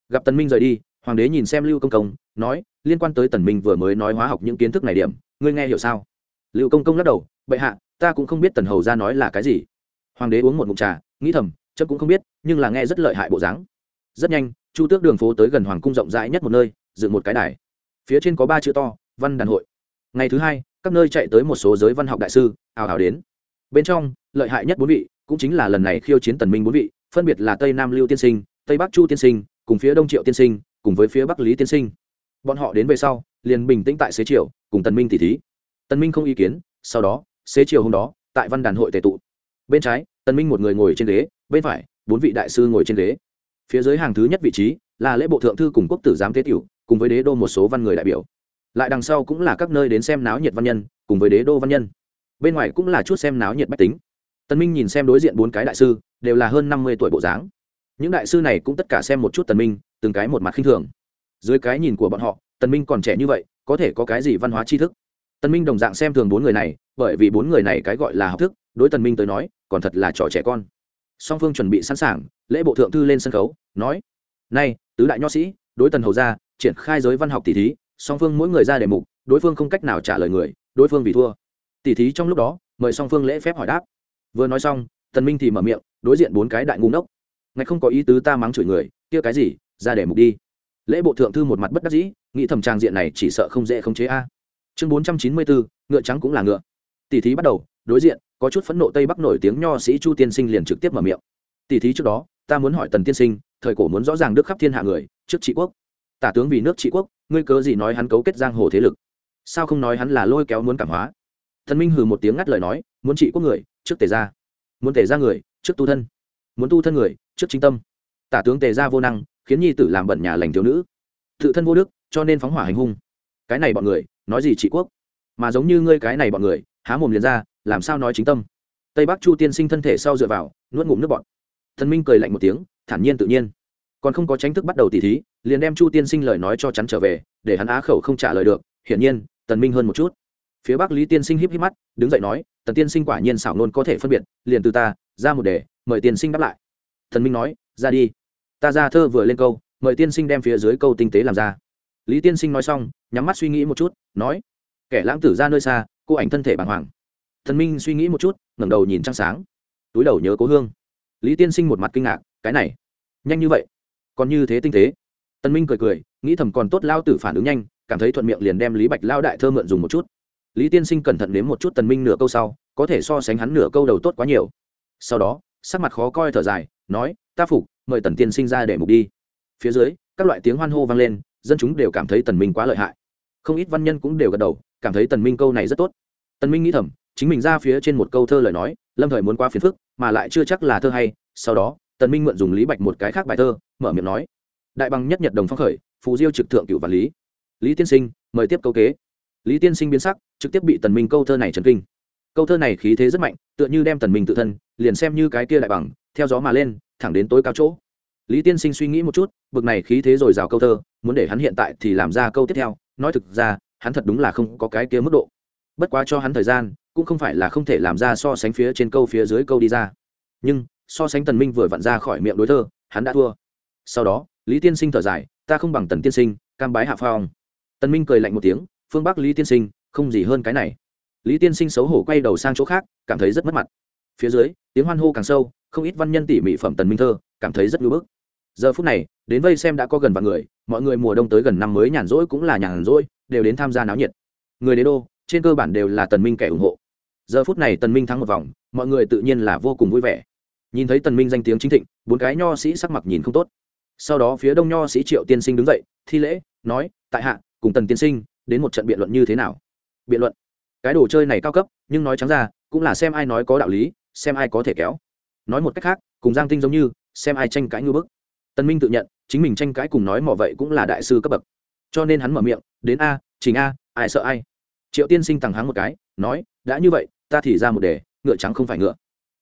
A: Gặp tần minh rời đi hoàng đế nhìn xem lưu công công, nói, liên quan tới tần minh vừa mới nói hóa học những kiến thức này điểm, ngươi nghe hiểu sao? Lưu công công lắc đầu, bệ hạ, ta cũng không biết tần hầu ra nói là cái gì. Hoàng đế uống một ngụm trà, nghĩ thầm chấm cũng không biết, nhưng là nghe rất lợi hại bộ dáng. Rất nhanh, chu tước đường phố tới gần hoàng cung rộng rãi nhất một nơi, dựng một cái đài. Phía trên có ba chữ to, văn đàn hội. Ngày thứ hai, các nơi chạy tới một số giới văn học đại sư, ào ào đến. Bên trong, lợi hại nhất bốn vị, cũng chính là lần này khiêu chiến tần minh bốn vị, phân biệt là tây nam lưu tiên sinh, tây bắc chu tiên sinh, cùng phía đông triệu tiên sinh cùng với phía bắc lý tiên sinh. Bọn họ đến về sau, liền bình tĩnh tại xế triều cùng tần minh tỷ thí. Tần minh không ý kiến, sau đó, xế chiều hôm đó, tại văn đàn hội tề tụ. Bên trái, tần minh một người ngồi trên ghế, bên phải, bốn vị đại sư ngồi trên ghế. Phía dưới hàng thứ nhất vị trí, là lễ bộ thượng thư cùng quốc tử giám tế tiểu, cùng với đế đô một số văn người đại biểu. Lại đằng sau cũng là các nơi đến xem náo nhiệt văn nhân, cùng với đế đô văn nhân. Bên ngoài cũng là chút xem náo nhiệt bách tính. Tần minh nhìn xem đối diện bốn cái đại sư, đều là hơn năm mươi tuổi bộ dáng. Những đại sư này cũng tất cả xem một chút tần minh từng cái một mặt khinh thường. Dưới cái nhìn của bọn họ, tần minh còn trẻ như vậy, có thể có cái gì văn hóa tri thức? Tần minh đồng dạng xem thường bốn người này, bởi vì bốn người này cái gọi là học thức, đối tần minh tới nói, còn thật là trò trẻ con. Song phương chuẩn bị sẵn sàng, lễ bộ thượng thư lên sân khấu, nói nay tứ đại nho sĩ, đối tần hầu gia, triển khai giới văn học tỷ thí, song phương mỗi người ra đề mục, đối phương không cách nào trả lời người, đối phương vì thua. Tỷ thí trong lúc đó, mời song phương lễ phép hỏi đáp. Vừa nói xong, tần minh thì mở miệng, đối diện bốn cái đại ngu ngốc. Ngài không có ý tứ ta mắng chửi người, kia cái gì ra để mục đi. Lễ bộ thượng thư một mặt bất đắc dĩ, nghĩ thầm trang diện này chỉ sợ không dễ không chế a. Chương bốn trăm chín mươi bốn ngựa trắng cũng là ngựa. Tỷ thí bắt đầu, đối diện, có chút phẫn nộ tây bắc nổi tiếng nho sĩ chu tiên sinh liền trực tiếp mở miệng. Tỷ thí trước đó, ta muốn hỏi tần tiên sinh, thời cổ muốn rõ ràng đức khắp thiên hạ người, trước trị quốc. Tả tướng vì nước trị quốc, ngươi cớ gì nói hắn cấu kết giang hồ thế lực? Sao không nói hắn là lôi kéo muốn cảm hóa? Thần minh hừ một tiếng ngắt lời nói, muốn trị quốc người, trước tề ra muốn tề ra người, trước tu thân. Muốn tu thân người, trước chính tâm. Tả tướng tề ra vô năng khiến nhi tử làm bẩn nhà lành thiếu nữ. Tự thân vô đức, cho nên phóng hỏa hành hung. Cái này bọn người, nói gì trị quốc? Mà giống như ngươi cái này bọn người, há mồm liền ra, làm sao nói chính tâm? Tây bắc chu tiên sinh thân thể sau dựa vào, nuốt ngụm nước bọn thần minh cười lạnh một tiếng, thản nhiên tự nhiên. Còn không có tránh thức bắt đầu tỉ thí, liền đem chu tiên sinh lời nói cho chắn trở về, để hắn á khẩu không trả lời được, hiển nhiên, tần minh hơn một chút. Phía bắc lý tiên sinh híp híp mắt, đứng dậy nói, tần tiên sinh quả nhiên xảo nôn có thể phân biệt, liền từ ta, ra một đề, mời tiên sinh đáp lại. Thần minh nói, ra đi ta ra thơ vừa lên câu, mời tiên sinh đem phía dưới câu tinh tế làm ra. Lý tiên sinh nói xong, nhắm mắt suy nghĩ một chút, nói, kẻ lãng tử ra nơi xa, cô ảnh thân thể bàng hoàng. Thần minh suy nghĩ một chút, ngẩng đầu nhìn trăng sáng. Túi đầu nhớ cố hương. Lý tiên sinh một mặt kinh ngạc, cái này, nhanh như vậy? Còn như thế tinh tế? Tân minh cười cười, nghĩ thầm còn tốt lao tử phản ứng nhanh, cảm thấy thuận miệng liền đem lý bạch lao đại thơ mượn dùng một chút. Lý tiên sinh cẩn thận nếm một chút tần minh nửa câu sau, có thể so sánh hắn nửa câu đầu tốt quá nhiều. Sau đó, sắc mặt khó coi thở dài, nói, ta phục mời tần tiên sinh ra để mục đi. Phía dưới, các loại tiếng hoan hô vang lên, dân chúng đều cảm thấy tần minh quá lợi hại. Không ít văn nhân cũng đều gật đầu, cảm thấy tần minh câu này rất tốt. Tần minh nghĩ thầm, chính mình ra phía trên một câu thơ lời nói, lâm thời muốn qua phiền phức, mà lại chưa chắc là thơ hay. Sau đó, tần minh mượn dùng lý bạch một cái khác bài thơ, mở miệng nói, đại bằng nhất nhật đồng phong khởi, phù diêu trực thượng cựu và lý. Lý tiên sinh, mời tiếp câu kế. Lý tiên sinh biến sắc, trực tiếp bị tần minh câu thơ này chấn kinh. Câu thơ này khí thế rất mạnh, tựa như đem tần minh tự thân, liền xem như cái kia đại bằng, theo gió mà lên thẳng đến tối cao chỗ. Lý tiên sinh suy nghĩ một chút, bực này khí thế rồi rào câu thơ, muốn để hắn hiện tại thì làm ra câu tiếp theo. Nói thực ra, hắn thật đúng là không có cái kia mức độ. Bất quá cho hắn thời gian, cũng không phải là không thể làm ra so sánh phía trên câu phía dưới câu đi ra. Nhưng, so sánh tần minh vừa vặn ra khỏi miệng đối thơ, hắn đã thua. Sau đó, lý tiên sinh thở dài, ta không bằng tần tiên sinh, cam bái hạ phong. Tần minh cười lạnh một tiếng, phương bắc lý tiên sinh, không gì hơn cái này. Lý tiên sinh xấu hổ quay đầu sang chỗ khác, cảm thấy rất mất mặt. Phía dưới, tiếng hoan hô càng sâu không ít văn nhân tỉ mỉ phẩm tần minh thơ, cảm thấy rất ngưỡng bức. Giờ phút này, đến vây xem đã có gần vạn người, mọi người mùa đông tới gần năm mới nhàn rỗi cũng là nhàn rỗi, đều đến tham gia náo nhiệt. Người đế đô, trên cơ bản đều là tần minh kẻ ủng hộ. Giờ phút này tần minh thắng một vòng, mọi người tự nhiên là vô cùng vui vẻ. Nhìn thấy tần minh danh tiếng chính thịnh, bốn cái nho sĩ sắc mặt nhìn không tốt. Sau đó phía đông nho sĩ triệu tiên sinh đứng dậy, thi lễ, nói, tại hạ, cùng tần tiên sinh, đến một trận biện luận như thế nào? Biện luận. Cái đồ chơi này cao cấp, nhưng nói trắng ra, cũng là xem ai nói có đạo lý, xem ai có thể kéo nói một cách khác, cùng giang tinh giống như, xem ai tranh cãi ngư bức. Tân minh tự nhận, chính mình tranh cãi cùng nói mò vậy cũng là đại sư cấp bậc. Cho nên hắn mở miệng, đến a, trình a, ai sợ ai? Triệu tiên sinh thẳng háng một cái, nói, đã như vậy, ta thì ra một đề, ngựa trắng không phải ngựa.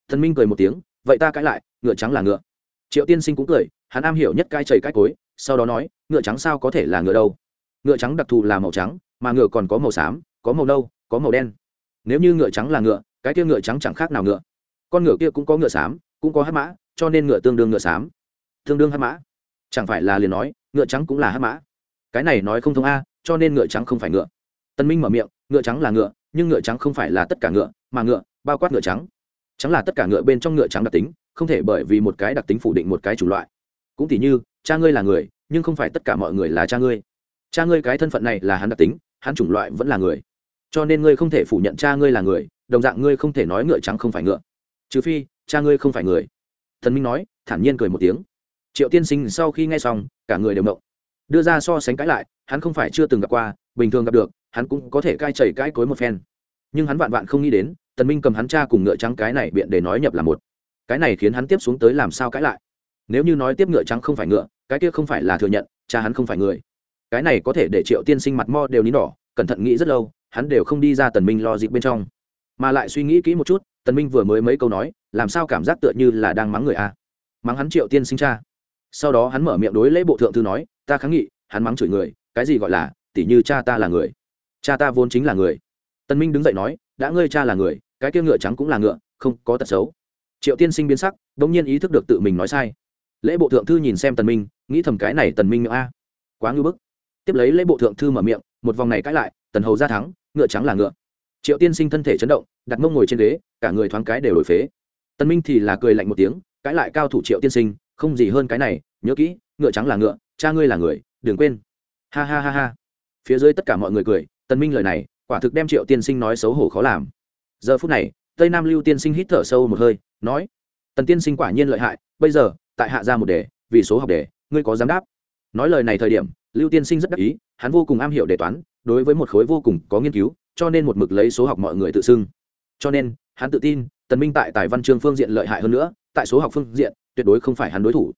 A: Tân minh cười một tiếng, vậy ta cãi lại, ngựa trắng là ngựa. Triệu tiên sinh cũng cười, hắn am hiểu nhất cai chảy cãi cối, sau đó nói, ngựa trắng sao có thể là ngựa đâu? Ngựa trắng đặc thù là màu trắng, mà ngựa còn có màu xám, có màu nâu, có màu đen. Nếu như ngựa trắng là ngựa, cái kia ngựa trắng chẳng khác nào ngựa con ngựa kia cũng có ngựa xám, cũng có hát mã, cho nên ngựa tương đương ngựa xám. Tương đương hát mã? Chẳng phải là liền nói, ngựa trắng cũng là hát mã? Cái này nói không thông a, cho nên ngựa trắng không phải ngựa. Tân minh mở miệng, ngựa trắng là ngựa, nhưng ngựa trắng không phải là tất cả ngựa, mà ngựa, bao quát ngựa trắng. Trắng là tất cả ngựa bên trong ngựa trắng đặc tính, không thể bởi vì một cái đặc tính phủ định một cái chủng loại. Cũng tỉ như, cha ngươi là người, nhưng không phải tất cả mọi người là cha ngươi. Cha ngươi cái thân phận này là hắn đặc tính, hắn chủng loại vẫn là người. Cho nên ngươi không thể phủ nhận cha ngươi là người, đồng dạng ngươi không thể nói ngựa trắng không phải ngựa trừ phi, cha ngươi không phải người. Thần minh nói, thản nhiên cười một tiếng. Triệu tiên sinh sau khi nghe xong, cả người đều mộng. Đưa ra so sánh cãi lại, hắn không phải chưa từng gặp qua, bình thường gặp được, hắn cũng có thể cai chảy cãi cối một phen. Nhưng hắn vạn vạn không nghĩ đến, tần minh cầm hắn cha cùng ngựa trắng cái này biện để nói nhập là một. Cái này khiến hắn tiếp xuống tới làm sao cãi lại? Nếu như nói tiếp ngựa trắng không phải ngựa, cái kia không phải là thừa nhận, cha hắn không phải người. Cái này có thể để triệu tiên sinh mặt mo đều nín đỏ, cẩn thận nghĩ rất lâu, hắn đều không đi ra tần minh lo dịp bên trong mà lại suy nghĩ kỹ một chút, tần minh vừa mới mấy câu nói, làm sao cảm giác tựa như là đang mắng người a? Mắng hắn triệu tiên sinh cha. Sau đó hắn mở miệng đối lễ bộ thượng thư nói, ta kháng nghị, hắn mắng chửi người, cái gì gọi là, tỉ như cha ta là người. Cha ta vốn chính là người. Tần minh đứng dậy nói, đã ngươi cha là người, cái kia ngựa trắng cũng là ngựa, không có tật xấu. Triệu tiên sinh biến sắc, đống nhiên ý thức được tự mình nói sai. Lễ bộ thượng thư nhìn xem tần minh, nghĩ thầm cái này tần minh a, quá ngưu bức. Tiếp lấy lễ bộ thượng thư mở miệng, một vòng này cãi lại, tần hầu ra thắng, ngựa trắng là ngựa triệu tiên sinh thân thể chấn động, đặt mông ngồi trên ghế, cả người thoáng cái đều đổi phế. Tần minh thì là cười lạnh một tiếng cãi lại cao thủ triệu tiên sinh, không gì hơn cái này, nhớ kỹ, ngựa trắng là ngựa, cha ngươi là người, đừng quên. Ha ha ha ha. Phía dưới tất cả mọi người cười, tần minh lời này, quả thực đem triệu tiên sinh nói xấu hổ khó làm. Giờ phút này, tây nam lưu tiên sinh hít thở sâu một hơi, nói, tần tiên sinh quả nhiên lợi hại, bây giờ, tại hạ ra một đề, vì số học đề, ngươi có dám đáp? Nói lời này thời điểm, lưu tiên sinh rất đắc ý, hắn vô cùng am hiểu đề toán đối với một khối vô cùng có nghiên cứu, cho nên một mực lấy số học mọi người tự xưng. Cho nên, hắn tự tin, tần minh tại tài văn chương phương diện lợi hại hơn nữa, tại số học phương diện, tuyệt đối không phải hắn đối thủ.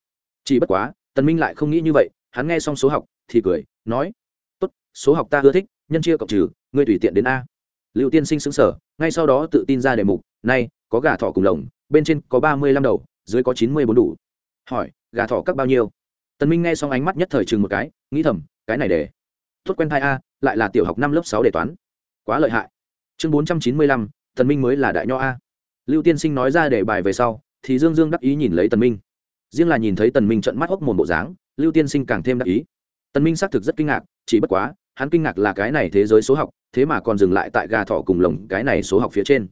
A: Chỉ bất quá, tần minh lại không nghĩ như vậy, hắn nghe xong số học, thì cười, nói, tốt, số học ta ưa thích, nhân chia cộng trừ, ngươi tùy tiện đến a. Lưu tiên sinh sững sở ngay sau đó tự tin ra đề mục nay có gà thỏ cùng lồng, bên trên có ba mươi lăm đầu, dưới có chín mươi bốn đủ. Hỏi, gà thỏ các bao nhiêu? Tần minh nghe xong ánh mắt nhất thời chừng một cái, nghĩ thầm, cái này để tốt quen thai a, lại là tiểu học năm lớp sáu đề toán. Quá lợi hại. Chương bốn trăm chín mươi lăm, tần minh mới là đại nho a. Lưu tiên sinh nói ra đề bài về sau, thì dương dương đắc ý nhìn lấy tần minh. Riêng là nhìn thấy tần minh trận mắt hốc mồm bộ dáng, lưu tiên sinh càng thêm đắc ý. Tần minh xác thực rất kinh ngạc, chỉ bất quá, hắn kinh ngạc là cái này thế giới số học, thế mà còn dừng lại tại gà thọ cùng lồng cái này số học phía trên.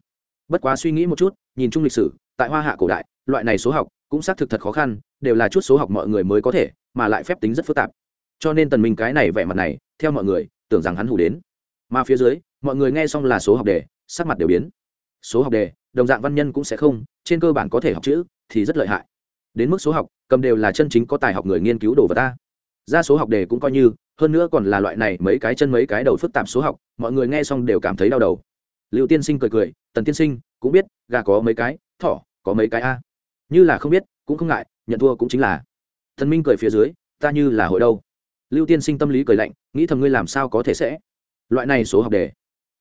A: Bất quá suy nghĩ một chút, nhìn chung lịch sử, tại hoa hạ cổ đại, loại này số học cũng xác thực thật khó khăn, đều là chút số học mọi người mới có thể, mà lại phép tính rất phức tạp. Cho nên tần minh cái này vẻ mặt này theo mọi người, tưởng rằng hắn hủ đến. Mà phía dưới, mọi người nghe xong là số học đề, sắc mặt đều biến. Số học đề, đồng dạng văn nhân cũng sẽ không, trên cơ bản có thể học chữ, thì rất lợi hại. Đến mức số học, cầm đều là chân chính có tài học người nghiên cứu đồ vật ta. Ra số học đề cũng coi như, hơn nữa còn là loại này mấy cái chân mấy cái đầu phức tạp số học, mọi người nghe xong đều cảm thấy đau đầu. Liệu tiên sinh cười cười, tần tiên sinh, cũng biết, gà có mấy cái, thỏ, có mấy cái a. Như là không biết, cũng không ngại, nhận thua cũng chính là. Thần minh cười phía dưới, ta như là hội đâu? Lưu tiên sinh tâm lý cười lạnh, nghĩ thầm ngươi làm sao có thể sẽ? Loại này số học đề,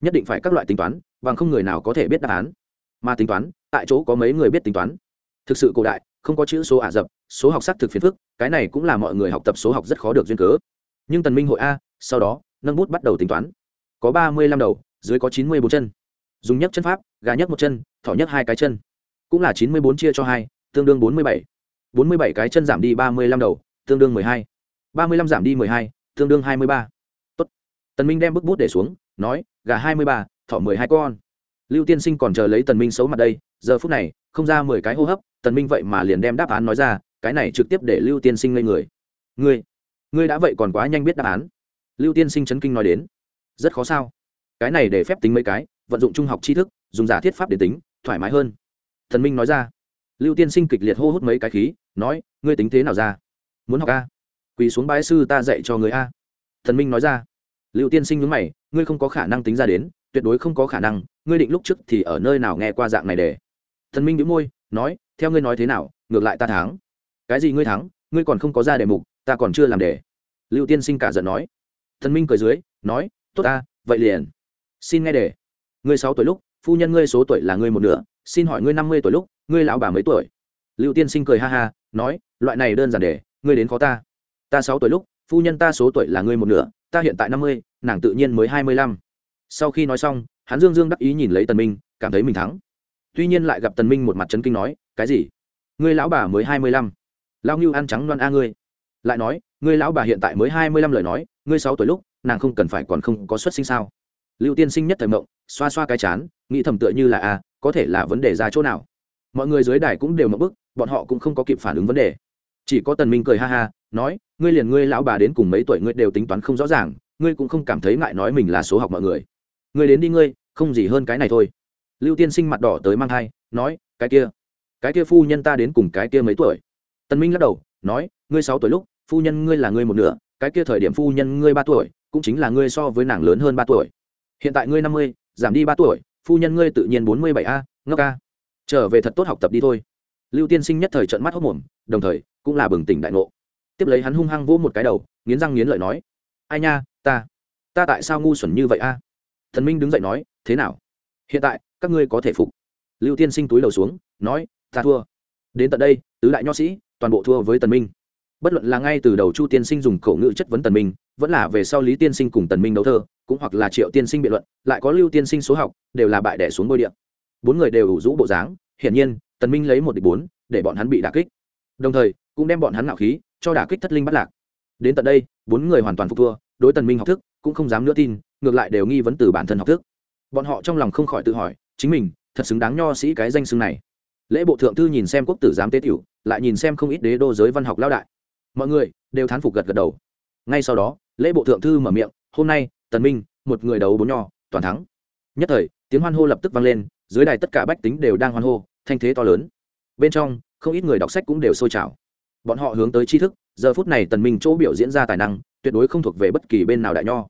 A: nhất định phải các loại tính toán, bằng không người nào có thể biết đáp án. Mà tính toán, tại chỗ có mấy người biết tính toán. Thực sự cổ đại, không có chữ số ả rập, số học xác thực phiền phức, cái này cũng là mọi người học tập số học rất khó được duyên cớ. Nhưng tần minh hội a, sau đó, nâng bút bắt đầu tính toán. Có ba mươi lăm đầu, dưới có chín mươi bốn chân. Dùng nhất chân pháp, gà nhất một chân, thỏ nhất hai cái chân. Cũng là chín mươi bốn chia cho hai, tương đương bốn mươi bảy. Bốn mươi bảy cái chân giảm đi ba mươi lăm đầu, tương đương mười hai ba mươi lăm giảm đi mười hai, tương đương hai mươi ba. Tốt. Tần minh đem bức bút để xuống, nói, gà hai mươi ba, thỏ mười hai con. Lưu tiên sinh còn chờ lấy tần minh xấu mặt đây, giờ phút này, không ra mười cái hô hấp, tần minh vậy mà liền đem đáp án nói ra, cái này trực tiếp để lưu tiên sinh ngây người. Ngươi ngươi đã vậy còn quá nhanh biết đáp án. Lưu tiên sinh chấn kinh nói đến. Rất khó sao? Cái này để phép tính mấy cái, vận dụng trung học tri thức, dùng giả thiết pháp để tính, thoải mái hơn. Thần minh nói ra. Lưu tiên sinh kịch liệt hô hút mấy cái khí, nói, ngươi tính thế nào ra? Muốn học a? Quỳ xuống bái sư ta dạy cho người a. Thần minh nói ra. Lưu tiên sinh nhúng mày, ngươi không có khả năng tính ra đến, tuyệt đối không có khả năng, ngươi định lúc trước thì ở nơi nào nghe qua dạng này để. Thần minh đĩu môi, nói, theo ngươi nói thế nào, ngược lại ta thắng. Cái gì ngươi thắng, ngươi còn không có ra đề mục, ta còn chưa làm đề. Lưu tiên sinh cả giận nói. Thần minh cười dưới, nói, tốt ta, vậy liền. Xin nghe đề. Ngươi sáu tuổi lúc, phu nhân ngươi số tuổi là ngươi một nửa, xin hỏi ngươi năm mươi tuổi lúc, ngươi lão bà mấy tuổi? Lưu tiên sinh cười ha ha, nói, loại này đơn giản để ngươi đến khó ta ta sáu tuổi lúc, phu nhân ta số tuổi là ngươi một nửa, ta hiện tại năm mươi, nàng tự nhiên mới hai mươi lăm. Sau khi nói xong, hắn dương dương đắc ý nhìn lấy tần minh, cảm thấy mình thắng. Tuy nhiên lại gặp tần minh một mặt chấn kinh nói, cái gì? Ngươi lão bà mới hai mươi lăm. Lao ngưu ăn trắng đoan a ngươi. Lại nói, ngươi lão bà hiện tại mới hai mươi lăm lời nói, ngươi sáu tuổi lúc, nàng không cần phải còn không có xuất sinh sao? Lưu tiên sinh nhất thời mộng, xoa xoa cái chán, nghĩ thầm tựa như là a có thể là vấn đề ra chỗ nào? Mọi người dưới đài cũng đều mộng bức, bọn họ cũng không có kịp phản ứng vấn đề chỉ có tần minh cười ha ha, nói, ngươi liền ngươi lão bà đến cùng mấy tuổi ngươi đều tính toán không rõ ràng, ngươi cũng không cảm thấy ngại nói mình là số học mọi người. Ngươi đến đi ngươi, không gì hơn cái này thôi. Lưu tiên sinh mặt đỏ tới mang thai, nói, cái kia cái kia phu nhân ta đến cùng cái kia mấy tuổi? Tần minh lắc đầu, nói, ngươi sáu tuổi lúc, phu nhân ngươi là ngươi một nửa, cái kia thời điểm phu nhân ngươi ba tuổi, cũng chính là ngươi so với nàng lớn hơn ba tuổi. Hiện tại ngươi năm mươi, giảm đi ba tuổi, phu nhân ngươi tự nhiên bốn mươi bảy a, ngốc a. Trở về thật tốt học tập đi thôi. Lưu tiên sinh nhất thời trận mắt hốc mồm, đồng thời cũng là bừng tỉnh đại ngộ. Tiếp lấy hắn hung hăng vỗ một cái đầu, nghiến răng nghiến lợi nói, ai nha, ta ta tại sao ngu xuẩn như vậy a? Thần minh đứng dậy nói, thế nào? Hiện tại, các ngươi có thể phục. Lưu tiên sinh túi đầu xuống, nói, ta thua. Đến tận đây, tứ đại nho sĩ, toàn bộ thua với tần minh. Bất luận là ngay từ đầu chu tiên sinh dùng khẩu ngữ chất vấn tần minh, vẫn là về sau lý tiên sinh cùng tần minh đấu thơ, cũng hoặc là triệu tiên sinh biện luận, lại có lưu tiên sinh số học, đều là bại đẻ xuống bôi điện. Bốn người đều ủ rũ bộ dáng, hiển nhiên, tần minh lấy một địch bốn, để bọn hắn bị đả kích. Đồng thời cũng đem bọn hắn nạo khí cho đả kích thất linh bắt lạc. Đến tận đây, bốn người hoàn toàn phục thua, đối tần minh học thức cũng không dám nữa tin, ngược lại đều nghi vấn từ bản thân học thức. Bọn họ trong lòng không khỏi tự hỏi, chính mình thật xứng đáng nho sĩ cái danh xưng này. Lễ bộ thượng thư nhìn xem quốc tử giám tế tiểu, lại nhìn xem không ít đế đô giới văn học lao đại. Mọi người đều thán phục gật gật đầu. Ngay sau đó, lễ bộ thượng thư mở miệng, hôm nay, tần minh, một người đấu bốn nho, toàn thắng. Nhất thời, tiếng hoan hô lập tức vang lên, dưới đài tất cả bách tính đều đang hoan hô, thanh thế to lớn. Bên trong, không ít người đọc sách cũng đều sôi trào bọn họ hướng tới tri thức, giờ phút này tần minh chỗ biểu diễn ra tài năng, tuyệt đối không thuộc về bất kỳ bên nào đại nho.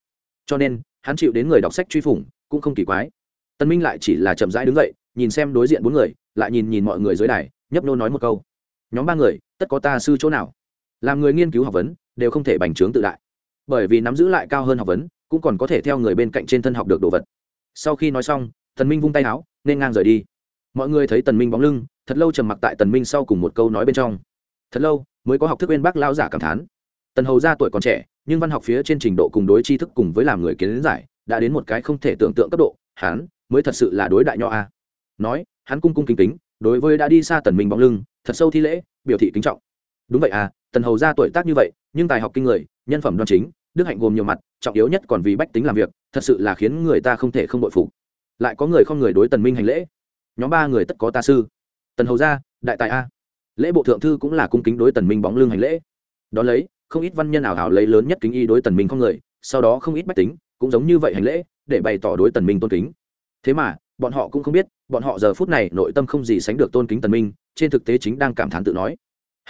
A: Cho nên, hắn chịu đến người đọc sách truy phủng, cũng không kỳ quái. Tần minh lại chỉ là chậm rãi đứng dậy, nhìn xem đối diện bốn người, lại nhìn nhìn mọi người dưới đài, nhấp nô nói một câu. Nhóm ba người, tất có ta sư chỗ nào? Làm người nghiên cứu học vấn, đều không thể bành trướng tự đại. Bởi vì nắm giữ lại cao hơn học vấn, cũng còn có thể theo người bên cạnh trên thân học được đồ vật. Sau khi nói xong, tần minh vung tay áo, nên ngang rời đi. Mọi người thấy tần minh bóng lưng, thật lâu trầm mặc tại tần minh sau cùng một câu nói bên trong thật lâu mới có học thức bên bác lao giả cảm thán. Tần hầu ra tuổi còn trẻ, nhưng văn học phía trên trình độ cùng đối tri thức cùng với làm người kiến giải, đã đến một cái không thể tưởng tượng cấp độ, hắn mới thật sự là đối đại nho a. Nói, hắn cung cung kính kính, đối với đã đi xa tần minh bóng lưng, thật sâu thi lễ, biểu thị kính trọng. Đúng vậy à tần hầu ra tuổi tác như vậy, nhưng tài học kinh người, nhân phẩm đoan chính, đức hạnh gồm nhiều mặt, trọng yếu nhất còn vì bách tính làm việc, thật sự là khiến người ta không thể không bội phục. Lại có người không người đối tần minh hành lễ. Nhóm ba người tất có ta sư. Tần hầu gia, đại tài a lễ bộ thượng thư cũng là cung kính đối tần minh bóng lưng hành lễ. Đó lấy, không ít văn nhân ảo hảo lấy lớn nhất kính y đối tần minh không người, sau đó không ít bách tính cũng giống như vậy hành lễ, để bày tỏ đối tần minh tôn kính. Thế mà, bọn họ cũng không biết, bọn họ giờ phút này nội tâm không gì sánh được tôn kính tần minh, trên thực tế chính đang cảm thán tự nói.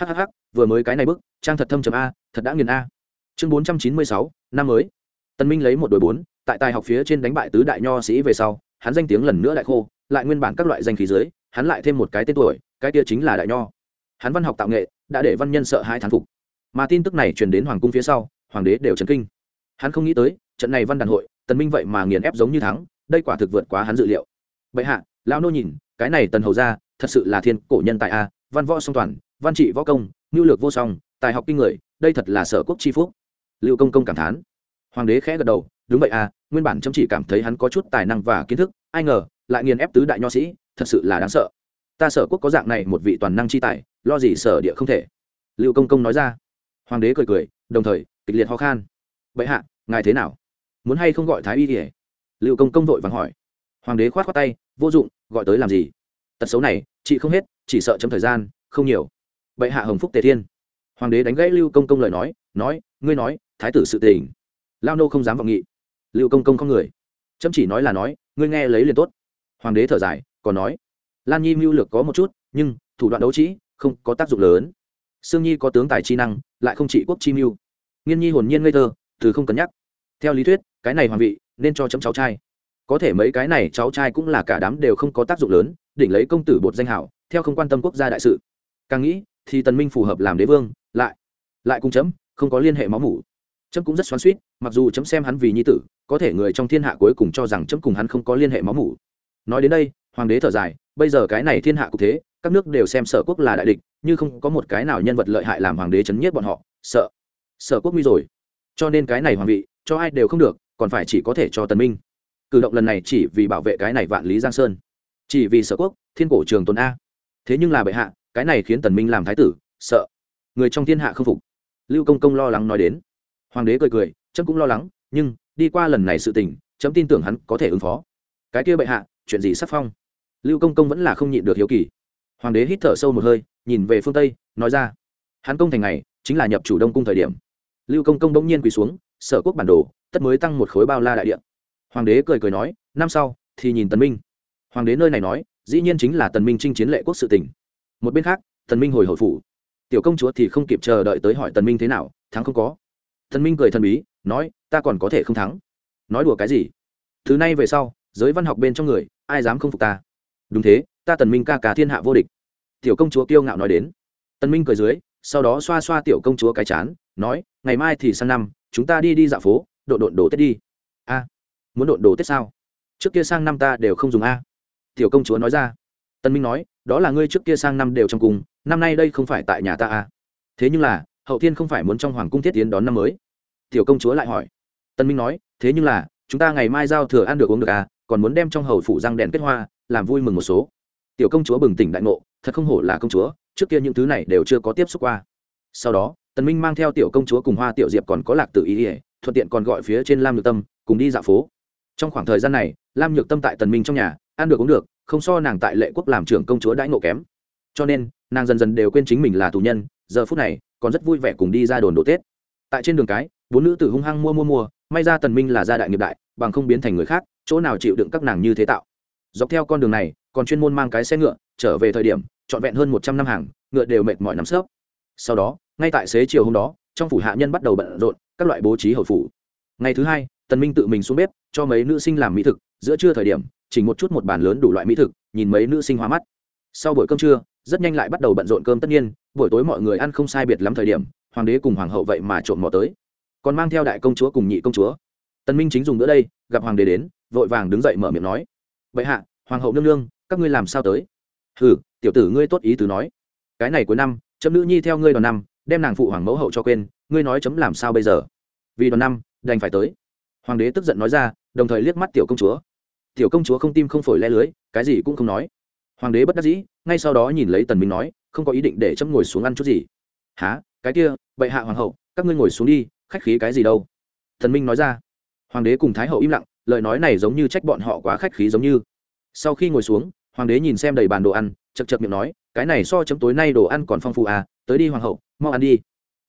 A: Hhh vừa mới cái này bức, trang thật thâm trầm a, thật đã nghiền a. Chương bốn trăm chín mươi sáu, năm mới. Tần minh lấy một đội bốn, tại tài học phía trên đánh bại tứ đại nho sĩ về sau, hắn danh tiếng lần nữa đại khô, lại nguyên bản các loại danh khí dưới, hắn lại thêm một cái tên tuổi, cái kia chính là đại nho hắn văn học tạo nghệ, đã để văn nhân sợ hai thán phục. Mà tin tức này truyền đến hoàng cung phía sau, hoàng đế đều chấn kinh. Hắn không nghĩ tới, trận này văn đàn hội, tần minh vậy mà nghiền ép giống như thắng, đây quả thực vượt quá hắn dự liệu. Bệ hạ, lão nô nhìn, cái này tần hầu ra thật sự là thiên cổ nhân tài a, văn võ song toàn, văn trị võ công nhu lược vô song, tài học kinh người, đây thật là sở quốc chi phúc. Lưu công công cảm thán. Hoàng đế khẽ gật đầu, đúng vậy à nguyên bản chấm chỉ cảm thấy hắn có chút tài năng và kiến thức, ai ngờ, lại nghiền ép tứ đại nho sĩ, thật sự là đáng sợ. Ta sở quốc có dạng này một vị toàn năng chi tài lo gì sở địa không thể. Lưu công công nói ra. Hoàng đế cười cười, đồng thời, kịch liệt ho khan. Vậy hạ, ngài thế nào? Muốn hay không gọi thái y kỉa lưu công công vội vàng hỏi. Hoàng đế khoát khoát tay, vô dụng, gọi tới làm gì? Tật xấu này, chị không hết, chỉ sợ chấm thời gian, không nhiều. Bệ hạ hồng phúc tề thiên. Hoàng đế đánh gãy lưu công công lời nói nói, ngươi nói, thái tử sự tình. Lao nô không dám vọng nghị. Lưu công công không người. Chấm chỉ nói là nói, ngươi nghe lấy liền tốt. Hoàng đế thở dài, còn nói, lan nhi mưu lược có một chút, nhưng thủ đoạn đấu trí không có tác dụng lớn. Sương nhi có tướng tài chi năng, lại không trị quốc chi mưu. Nghiên nhi hồn nhiên ngây thơ, từ không cân nhắc. Theo lý thuyết, cái này hoàng vị, nên cho chấm cháu trai. Có thể mấy cái này cháu trai cũng là cả đám đều không có tác dụng lớn, đỉnh lấy công tử bột danh hảo, theo không quan tâm quốc gia đại sự. Càng nghĩ, thì tần minh phù hợp làm đế vương, lại lại cùng chấm, không có liên hệ máu mủ. Chấm cũng rất xoắn xuýt, mặc dù chấm xem hắn vì nhi tử, có thể người trong thiên hạ cuối cùng cho rằng chấm cùng hắn không có liên hệ máu mủ. Nói đến đây hoàng đế thở dài, bây giờ cái này thiên hạ cục thế, các nước đều xem sở quốc là đại địch, như không có một cái nào nhân vật lợi hại làm hoàng đế chấn nhiếp bọn họ, sợ, sở quốc nguy rồi. Cho nên cái này hoàng vị, cho ai đều không được, còn phải chỉ có thể cho tần minh. Cử động lần này chỉ vì bảo vệ cái này vạn lý giang sơn, chỉ vì sở quốc, thiên cổ trường tồn a. Thế nhưng là bệ hạ, cái này khiến tần minh làm thái tử, sợ. Người trong thiên hạ không phục. Lưu công công lo lắng nói đến. Hoàng đế cười cười trẫm cũng lo lắng, nhưng, đi qua lần này sự tình trẫm tin tưởng hắn có thể ứng phó. Cái kia bệ hạ, chuyện gì sắp phong? Lưu công công vẫn là không nhịn được hiếu kỳ. Hoàng đế hít thở sâu một hơi, nhìn về phương tây, nói ra, hắn công thành này chính là nhập chủ đông cung thời điểm. Lưu công công bỗng nhiên quỳ xuống, sở quốc bản đồ, tất mới tăng một khối bao la đại điện hoàng đế cười cười nói, năm sau thì nhìn tần minh. Hoàng đế nơi này nói, dĩ nhiên chính là tần minh chinh chiến lệ quốc sự tỉnh một bên khác, tần minh hồi hồi phủ. Tiểu công chúa thì không kịp chờ đợi tới hỏi tần minh thế nào, thắng không có. Tần minh cười thần bí, nói, ta còn có thể không thắng. Nói đùa cái gì? Thứ này về sau, giới văn học bên trong người, ai dám không phục ta? Đúng thế, ta tần minh ca ca thiên hạ vô địch. Tiểu công chúa kiêu ngạo nói đến. Tần minh cười dưới, sau đó xoa xoa tiểu công chúa cái chán, nói, ngày mai thì sang năm, chúng ta đi đi dạo phố độ độn đồ tết đi. A, muốn độn đồ tết sao? Trước kia sang năm ta đều không dùng a. Tiểu công chúa nói ra. Tân minh nói, đó là ngươi trước kia sang năm đều trong cùng, năm nay đây không phải tại nhà ta a. Thế nhưng là, hậu thiên không phải muốn trong hoàng cung thiết tiến đón năm mới. Tiểu công chúa lại hỏi. Tân minh nói, thế nhưng là, chúng ta ngày mai giao thừa ăn được uống được à còn muốn đem trong hầu phủ răng đèn kết hoa, làm vui mừng một số. Tiểu công chúa bừng tỉnh đại ngộ, thật không hổ là công chúa, trước kia những thứ này đều chưa có tiếp xúc qua. Sau đó, tần minh mang theo tiểu công chúa cùng hoa tiểu diệp còn có lạc tự ý ỉa thuận tiện còn gọi phía trên lam nhược tâm, cùng đi dạo phố. Trong khoảng thời gian này, lam nhược tâm tại tần minh trong nhà, ăn được uống được, không so nàng tại lệ quốc làm trưởng công chúa đãi ngộ kém. Cho nên, nàng dần dần đều quên chính mình là tù nhân, giờ phút này, còn rất vui vẻ cùng đi ra đồn độ tết. Tại trên đường cái, bốn nữ tử hung hăng mua mua mua, may ra tần minh là gia đại nghiệp đại, bằng không biến thành người khác chỗ nào chịu đựng các nàng như thế tạo. Dọc theo con đường này, còn chuyên môn mang cái xe ngựa, trở về thời điểm, trọn vẹn hơn một trăm năm hàng, ngựa đều mệt mỏi nắm sớp sau đó, ngay tại xế chiều hôm đó, trong phủ hạ nhân bắt đầu bận rộn, các loại bố trí hậu phủ. Ngày thứ hai, tần minh tự mình xuống bếp, cho mấy nữ sinh làm mỹ thực, giữa trưa thời điểm, chỉnh một chút một bàn lớn đủ loại mỹ thực, nhìn mấy nữ sinh hóa mắt. Sau buổi cơm trưa, rất nhanh lại bắt đầu bận rộn cơm tất nhiên, buổi tối mọi người ăn không sai biệt lắm thời điểm, hoàng đế cùng hoàng hậu vậy mà trộm mò tới. Còn mang theo đại công chúa cùng nhị công chúa. Tần minh chính dùng bữa đây, gặp hoàng đế đến vội vàng đứng dậy mở miệng nói. Vậy hạ, hoàng hậu nương nương, các ngươi làm sao tới? Ừ tiểu tử ngươi tốt ý tứ nói. Cái này cuối năm, chấm nữ nhi theo ngươi đoàn năm, đem nàng phụ hoàng mẫu hậu cho quên, ngươi nói chấm làm sao bây giờ? Vì đoàn năm, đành phải tới. Hoàng đế tức giận nói ra, đồng thời liếc mắt tiểu công chúa. Tiểu công chúa không tim không phổi le lưới, cái gì cũng không nói. Hoàng đế bất đắc dĩ, ngay sau đó nhìn lấy tần minh nói, không có ý định để chấm ngồi xuống ăn chút gì. Há cái kia, bệ hạ hoàng hậu, các ngươi ngồi xuống đi, khách khí cái gì đâu? Thần minh nói ra. Hoàng đế cùng thái hậu im lặng lời nói này giống như trách bọn họ quá khách khí giống như. Sau khi ngồi xuống, hoàng đế nhìn xem đầy bàn đồ ăn chật chật miệng nói, cái này so chấm tối nay đồ ăn còn phong phú à tới đi hoàng hậu, mau ăn đi.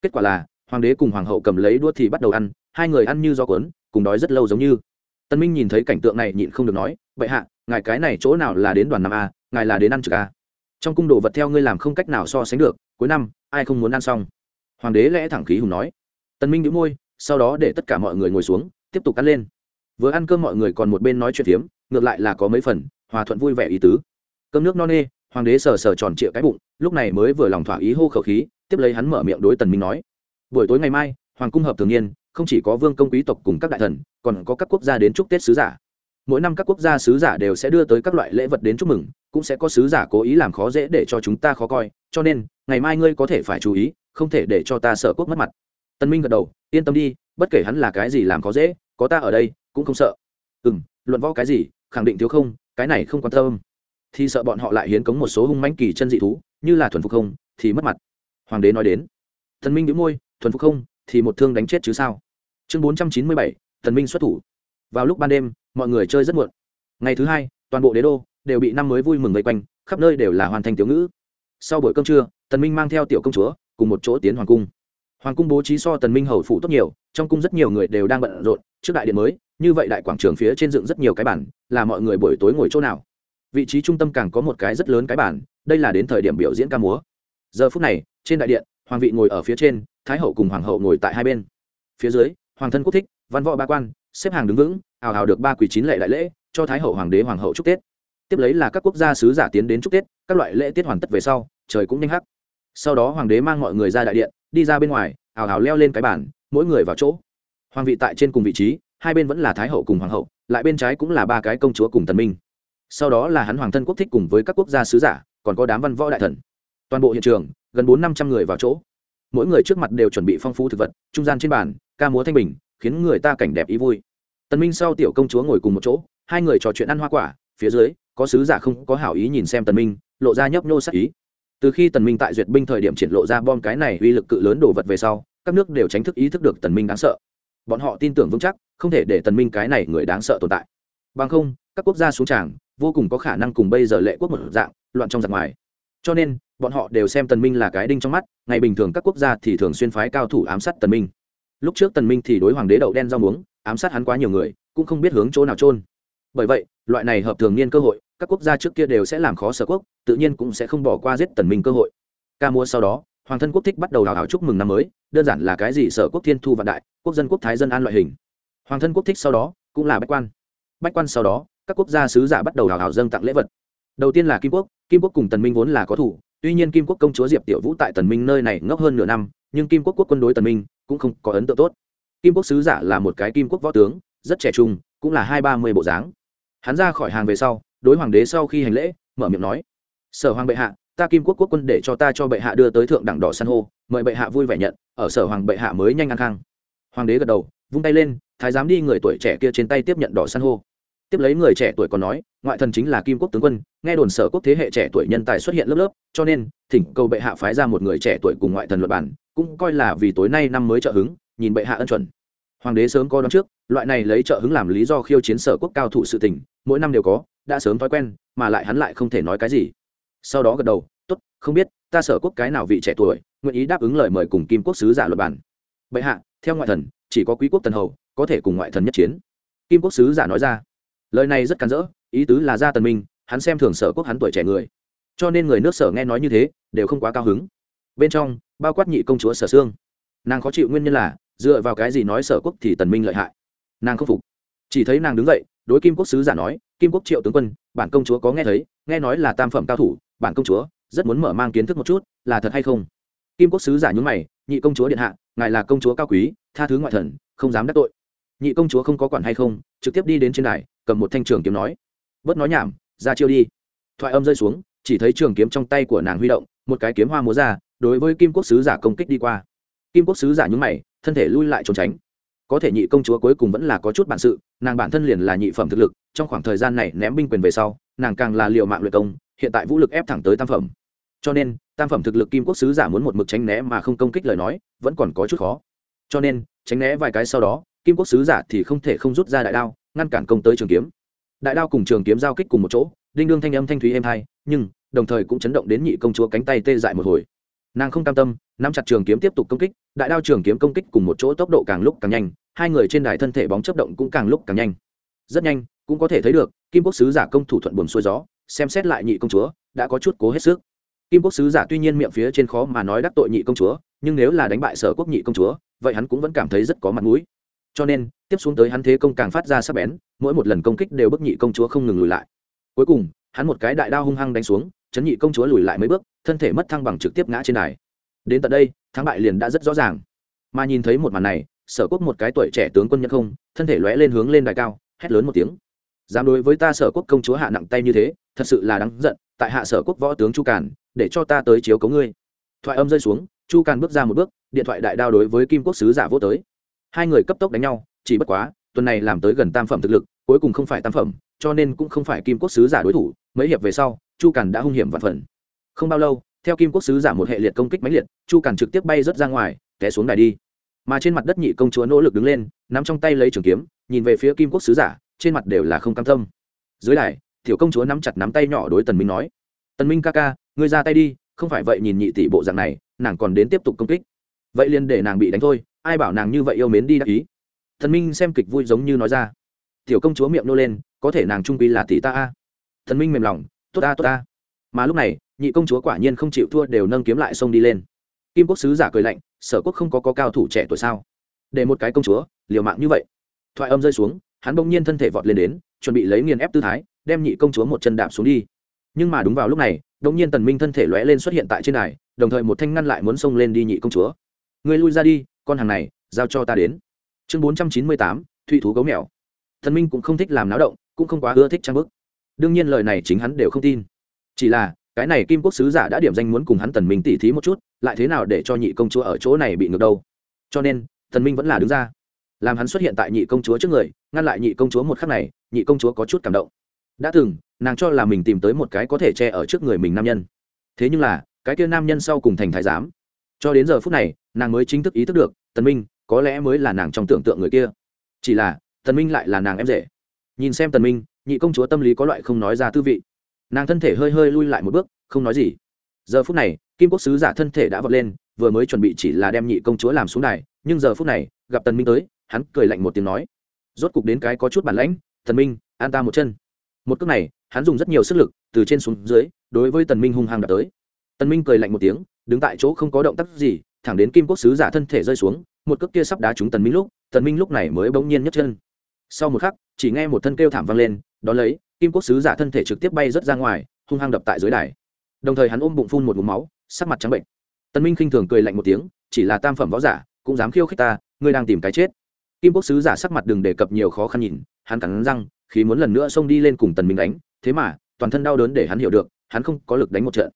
A: Kết quả là, hoàng đế cùng hoàng hậu cầm lấy đuốt thì bắt đầu ăn, hai người ăn như do cuốn, cùng đói rất lâu giống như. Tân minh nhìn thấy cảnh tượng này nhịn không được nói vậy hạ, ngài cái này chỗ nào là đến đoàn năm a ngài là đến ăn trực a trong cung đồ vật theo ngươi làm không cách nào so sánh được, cuối năm, ai không muốn ăn xong? Hoàng đế lẽ thẳng khí hùng nói. Tân minh nhíu môi, sau đó để tất cả mọi người ngồi xuống, tiếp tục ăn lên vừa ăn cơm mọi người còn một bên nói chuyện phiếm, ngược lại là có mấy phần, hòa thuận vui vẻ ý tứ. Cơm nước no nê, hoàng đế sờ sờ tròn trịa cái bụng, lúc này mới vừa lòng thỏa ý hô khẩu khí, tiếp lấy hắn mở miệng đối tần minh nói, buổi tối ngày mai, hoàng cung hợp thường niên, không chỉ có vương công quý tộc cùng các đại thần, còn có các quốc gia đến chúc tết sứ giả. Mỗi năm các quốc gia sứ giả đều sẽ đưa tới các loại lễ vật đến chúc mừng, cũng sẽ có sứ giả cố ý làm khó dễ để cho chúng ta khó coi, cho nên, ngày mai ngươi có thể phải chú ý, không thể để cho ta sợ quốc mất mặt. Tân minh gật đầu, yên tâm đi, bất kể hắn là cái gì làm khó dễ có ta ở đây, cũng không sợ. Ừ m luận võ cái gì, khẳng định thiếu không, cái này không quan tâm. Thì sợ bọn họ lại hiến cống một số hung mãnh kỳ chân dị thú, như là thuần phục không, thì mất mặt. Hoàng đế nói đến. Thần minh đĩu môi, thuần phục không, thì một thương đánh chết chứ sao? Chương bốn trăm chín mươi bảy, thần minh xuất thủ. Vào lúc ban đêm, mọi người chơi rất muộn. Ngày thứ hai, toàn bộ đế đô đều bị năm mới vui mừng vây quanh, khắp nơi đều là hoàn thành tiểu ngữ. Sau buổi cơm trưa tần minh mang theo tiểu công chúa, cùng một chỗ tiến hoàng cung hoàng cung bố trí so tần minh hầu phủ tốt nhiều, trong cung rất nhiều người đều đang bận rộn, trước đại điện mới, như vậy đại quảng trường phía trên dựng rất nhiều cái bản là mọi người buổi tối ngồi chỗ nào? Vị trí trung tâm càng có một cái rất lớn cái bản đây là đến thời điểm biểu diễn ca múa. Giờ phút này, trên đại điện, hoàng vị ngồi ở phía trên, thái hậu cùng hoàng hậu ngồi tại hai bên. Phía dưới, hoàng thân quốc thích, văn võ ba quan, xếp hàng đứng vững hào hào được ba quỷ chín lệ đại lễ, cho thái hậu hoàng đế, hoàng hậu chúc tết. Tiếp lấy là các quốc gia sứ giả tiến đến chúc tết, các loại lễ tiết hoàn tất về sau, trời cũng nhanh hắc. Sau đó hoàng đế mang mọi người ra đại điện đi ra bên ngoài ào ào leo lên cái bàn, mỗi người vào chỗ. Hoàng vị tại trên cùng vị trí, hai bên vẫn là thái hậu cùng hoàng hậu, lại bên trái cũng là ba cái công chúa cùng tần minh. Sau đó là hắn hoàng thân quốc thích cùng với các quốc gia sứ giả, còn có đám văn võ đại thần. Toàn bộ hiện trường, gần bốn năm trăm người vào chỗ. Mỗi người trước mặt đều chuẩn bị phong phú thực vật, trung gian trên bàn, ca múa thanh bình, khiến người ta cảnh đẹp ý vui. Tần minh sau tiểu công chúa ngồi cùng một chỗ, hai người trò chuyện ăn hoa quả, phía dưới, có sứ giả không có hảo ý nhìn xem tần minh, lộ ra nhấp nhô sắc ý từ khi tần minh tại duyệt binh thời điểm triển lộ ra bom cái này uy lực cự lớn đổ vật về sau, các nước đều tránh thức ý thức được tần minh đáng sợ. Bọn họ tin tưởng vững chắc, không thể để tần minh cái này người đáng sợ tồn tại. Bằng không, các quốc gia xuống tràng, vô cùng có khả năng cùng bây giờ lệ quốc một dạng, loạn trong giặc ngoài. Cho nên, bọn họ đều xem tần minh là cái đinh trong mắt, ngày bình thường các quốc gia thì thường xuyên phái cao thủ ám sát tần minh. Lúc trước tần minh thì đối hoàng đế đậu đen rau muống, ám sát hắn quá nhiều người, cũng không biết hướng chỗ nào trôn bởi vậy loại này hợp thường niên cơ hội, các quốc gia trước kia đều sẽ làm khó sở quốc, tự nhiên cũng sẽ không bỏ qua giết tần minh cơ hội. Ca múa sau đó, hoàng thân quốc thích bắt đầu đào hào chúc mừng năm mới, đơn giản là cái gì sở quốc thiên thu vạn đại, quốc dân quốc thái dân an loại hình. Hoàng thân quốc thích sau đó, cũng là bách quan. Bách quan sau đó, các quốc gia sứ giả bắt đầu đào hào dâng tặng lễ vật. Đầu tiên là kim quốc kim quốc cùng tần minh vốn là có thủ, tuy nhiên kim quốc công chúa diệp tiểu vũ tại tần minh nơi này ngốc hơn nửa năm, nhưng kim quốc quốc quân đối tần minh cũng không có ấn tượng tốt. Kim quốc sứ giả là một cái kim quốc võ tướng, rất trẻ trung, cũng là hai ba mươi bộ dáng hắn ra khỏi hàng về sau, đối hoàng đế sau khi hành lễ, mở miệng nói, sở hoàng bệ hạ, ta kim quốc quốc quân để cho ta cho bệ hạ đưa tới thượng đẳng đỏ san hô, mời bệ hạ vui vẻ nhận, ở sở hoàng bệ hạ mới nhanh ăn khang. Hoàng đế gật đầu, vung tay lên, thái giám đi người tuổi trẻ kia trên tay tiếp nhận đỏ san hô. Tiếp lấy người trẻ tuổi còn nói, ngoại thần chính là kim quốc tướng quân, nghe đồn sở quốc thế hệ trẻ tuổi nhân tài xuất hiện lớp lớp, cho nên, thỉnh cầu bệ hạ phái ra một người trẻ tuổi cùng ngoại thần luật bản cũng coi là vì tối nay năm mới trợ hứng, nhìn bệ hạ ân chuẩn hoàng đế sớm có đón trước, loại này lấy trợ hứng làm lý do khiêu chiến sở quốc cao thủ sự tình, mỗi năm đều có, đã sớm thói quen, mà lại hắn lại không thể nói cái gì. Sau đó gật đầu, tốt, không biết, ta sở quốc cái nào vị trẻ tuổi, nguyện ý đáp ứng lời mời cùng kim quốc sứ giả luật bản. Bệ hạ, theo ngoại thần, chỉ có quý quốc tần hầu, có thể cùng ngoại thần nhất chiến. Kim quốc sứ giả nói ra. Lời này rất cắn rỡ, ý tứ là gia tần minh, hắn xem thường sở quốc hắn tuổi trẻ người. Cho nên người nước sở nghe nói như thế, đều không quá cao hứng. Bên trong, bao quát nhị công chúa sở xương. Nàng khó chịu nguyên nhân là dựa vào cái gì nói sở quốc thì tần minh lợi hại? Nàng không phục. Chỉ thấy nàng đứng dậy, đối kim quốc sứ giả nói, kim quốc triệu tướng quân, bản công chúa có nghe thấy, nghe nói là tam phẩm cao thủ, bản công chúa, rất muốn mở mang kiến thức một chút, là thật hay không? Kim quốc sứ giả nhún mày, nhị công chúa điện hạ, ngài là công chúa cao quý, tha thứ ngoại thần, không dám đắc tội. Nhị công chúa không có quản hay không, trực tiếp đi đến trên đài, cầm một thanh trường kiếm nói, bớt nói nhảm, ra chiêu đi. Thoại âm rơi xuống, chỉ thấy trường kiếm trong tay của nàng huy động, một cái kiếm hoa múa ra, đối với kim quốc sứ giả công kích đi qua. Kim quốc sứ giả nhún mày thân thể lui lại trốn tránh. Có thể nhị công chúa cuối cùng vẫn là có chút bản sự, nàng bản thân liền là nhị phẩm thực lực, trong khoảng thời gian này ném binh quyền về sau, nàng càng là liệu mạng luyện công, hiện tại vũ lực ép thẳng tới tam phẩm. Cho nên, tam phẩm thực lực kim quốc sứ giả muốn một mực tránh né mà không công kích lời nói, vẫn còn có chút khó. Cho nên, tránh né vài cái sau đó, kim quốc sứ giả thì không thể không rút ra đại đao, ngăn cản công tới trường kiếm. Đại đao cùng trường kiếm giao kích cùng một chỗ, đinh đương thanh âm thanh thúy êm hai nhưng đồng thời cũng chấn động đến nhị công chúa cánh tay tê dại một hồi nàng không cam tâm, nắm chặt trường kiếm tiếp tục công kích, đại đao trường kiếm công kích cùng một chỗ tốc độ càng lúc càng nhanh, hai người trên đài thân thể bóng chấp động cũng càng lúc càng nhanh. Rất nhanh, cũng có thể thấy được, kim quốc sứ giả công thủ thuận buồn xuôi gió, xem xét lại nhị công chúa, đã có chút cố hết sức. Kim quốc sứ giả tuy nhiên miệng phía trên khó mà nói đắc tội nhị công chúa, nhưng nếu là đánh bại sở quốc nhị công chúa, vậy hắn cũng vẫn cảm thấy rất có mặt mũi. Cho nên, tiếp xuống tới hắn thế công càng phát ra sắc bén, mỗi một lần công kích đều bức nhị công chúa không ngừng lùi lại. Cuối cùng, hắn một cái đại đao hung hăng đánh xuống, chấn nhị công chúa lùi lại mấy bước thân thể mất thăng bằng trực tiếp ngã trên đài. Đến tận đây, thắng bại liền đã rất rõ ràng. Mà nhìn thấy một màn này, sở quốc một cái tuổi trẻ tướng quân nhân không, thân thể lóe lên hướng lên đài cao, hét lớn một tiếng. Dám đối với ta sở quốc công chúa hạ nặng tay như thế, thật sự là đáng giận, tại hạ sở quốc võ tướng chu càn, để cho ta tới chiếu cấu ngươi. Thoại âm rơi xuống, chu càn bước ra một bước, điện thoại đại đao đối với kim quốc sứ giả vô tới. Hai người cấp tốc đánh nhau, chỉ bất quá, tuần này làm tới gần tam phẩm thực lực, cuối cùng không phải tam phẩm, cho nên cũng không phải kim quốc sứ giả đối thủ, mấy hiệp về sau, chu càn đã hung hiểm và phần không bao lâu, theo kim quốc sứ giả một hệ liệt công kích máy liệt, chu càn trực tiếp bay rớt ra ngoài, té xuống đài đi. Mà trên mặt đất nhị công chúa nỗ lực đứng lên, nắm trong tay lấy trường kiếm, nhìn về phía kim quốc sứ giả, trên mặt đều là không cam tâm. Dưới đài, tiểu công chúa nắm chặt nắm tay nhỏ đối tần minh nói, tần minh ca ca, ngươi ra tay đi, không phải vậy nhìn nhị tỷ bộ dạng này, nàng còn đến tiếp tục công kích. Vậy liền để nàng bị đánh thôi, ai bảo nàng như vậy yêu mến đi đắc ý. Thần minh xem kịch vui giống như nói ra. Tiểu công chúa miệng nô lên, có thể nàng trung quy là tỷ ta a. Thần minh mềm lòng, tốt ta tốt ta mà lúc này nhị công chúa quả nhiên không chịu thua đều nâng kiếm lại xông đi lên. Kim quốc sứ giả cười lạnh sở quốc không có, có cao thủ trẻ tuổi sao? Để một cái công chúa liều mạng như vậy. Thoại âm rơi xuống hắn bỗng nhiên thân thể vọt lên đến chuẩn bị lấy nghiền ép tư thái đem nhị công chúa một chân đạp xuống đi. Nhưng mà đúng vào lúc này bỗng nhiên tần minh thân thể lóe lên xuất hiện tại trên này đồng thời một thanh ngăn lại muốn xông lên đi nhị công chúa. Ngươi lui ra đi con hàng này giao cho ta đến. Chương bốn trăm chín mươi tám thụy thú gấu mèo. Thần minh cũng không thích làm náo động cũng không quá ưa thích trang bức. Đương nhiên lời này chính hắn đều không tin. Chỉ là cái này kim quốc sứ giả đã điểm danh muốn cùng hắn tần minh tỉ thí một chút, lại thế nào để cho nhị công chúa ở chỗ này bị ngược đâu? Cho nên thần minh vẫn là đứng ra, làm hắn xuất hiện tại nhị công chúa trước người, ngăn lại nhị công chúa một khắc này, nhị công chúa có chút cảm động. Đã từng, nàng cho là mình tìm tới một cái có thể che ở trước người mình nam nhân. Thế nhưng là, cái kia nam nhân sau cùng thành thái giám. Cho đến giờ phút này, nàng mới chính thức ý thức được, tần minh, có lẽ mới là nàng trong tưởng tượng người kia. Chỉ là, tần minh lại là nàng em rể. Nhìn xem tần minh, nhị công chúa tâm lý có loại không nói ra tư vị nàng thân thể hơi hơi lui lại một bước không nói gì. Giờ phút này kim quốc sứ giả thân thể đã vọt lên vừa mới chuẩn bị chỉ là đem nhị công chúa làm xuống này, nhưng giờ phút này gặp tần minh tới hắn cười lạnh một tiếng nói rốt cục đến cái có chút bản lãnh tần minh an ta một chân. Một cước này hắn dùng rất nhiều sức lực từ trên xuống dưới đối với tần minh hung hăng đập tới. Tần minh cười lạnh một tiếng đứng tại chỗ không có động tác gì thẳng đến kim quốc sứ giả thân thể rơi xuống một cước kia sắp đá trúng tần minh lúc tần minh lúc này mới bỗng nhiên nhấc chân. Sau một khắc chỉ nghe một thân kêu thảm vang lên đó lấy kim quốc sứ giả thân thể trực tiếp bay rớt ra ngoài, hung hăng đập tại dưới đài. Đồng thời hắn ôm bụng phun một mụm máu, sắc mặt trắng bệnh. Tần minh khinh thường cười lạnh một tiếng, chỉ là tam phẩm võ giả, cũng dám khiêu khích ta, ngươi đang tìm cái chết. Kim quốc sứ giả sắc mặt đừng đề cập nhiều khó khăn nhìn, hắn cắn răng khi muốn lần nữa xông đi lên cùng tần minh đánh, thế mà, toàn thân đau đớn để hắn hiểu được, hắn không có lực đánh một trận.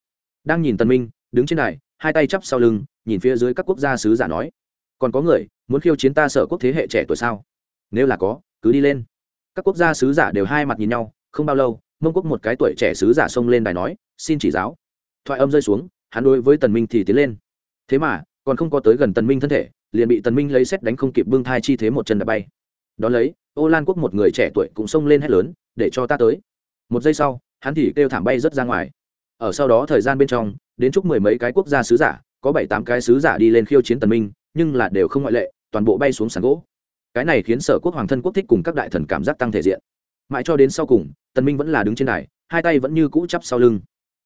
A: Đang nhìn tần minh, đứng trên đài, hai tay chắp sau lưng, nhìn phía dưới các quốc gia sứ giả nói, còn có người, muốn khiêu chiến ta sở quốc thế hệ trẻ tuổi sao? Nếu là có, cứ đi lên. Các quốc gia sứ giả đều hai mặt nhìn nhau không bao lâu, mông quốc một cái tuổi trẻ sứ giả xông lên đài nói, xin chỉ giáo. Thoại âm rơi xuống, hắn đối với tần minh thì tiến lên. Thế mà, còn không có tới gần tần minh thân thể, liền bị tần minh lấy xét đánh không kịp bưng thai chi thế một chân đã bay. Đón lấy, ô lan quốc một người trẻ tuổi cũng xông lên hét lớn, để cho ta tới. Một giây sau, hắn thì kêu thảm bay rất ra ngoài. Ở sau đó thời gian bên trong, đến chúc mười mấy cái quốc gia sứ giả, có bảy tám cái sứ giả đi lên khiêu chiến tần minh, nhưng là đều không ngoại lệ, toàn bộ bay xuống sàn gỗ. Cái này khiến sở quốc hoàng thân quốc thích cùng các đại thần cảm giác tăng thể diện. Mãi cho đến sau cùng tần minh vẫn là đứng trên đài, hai tay vẫn như cũ chắp sau lưng.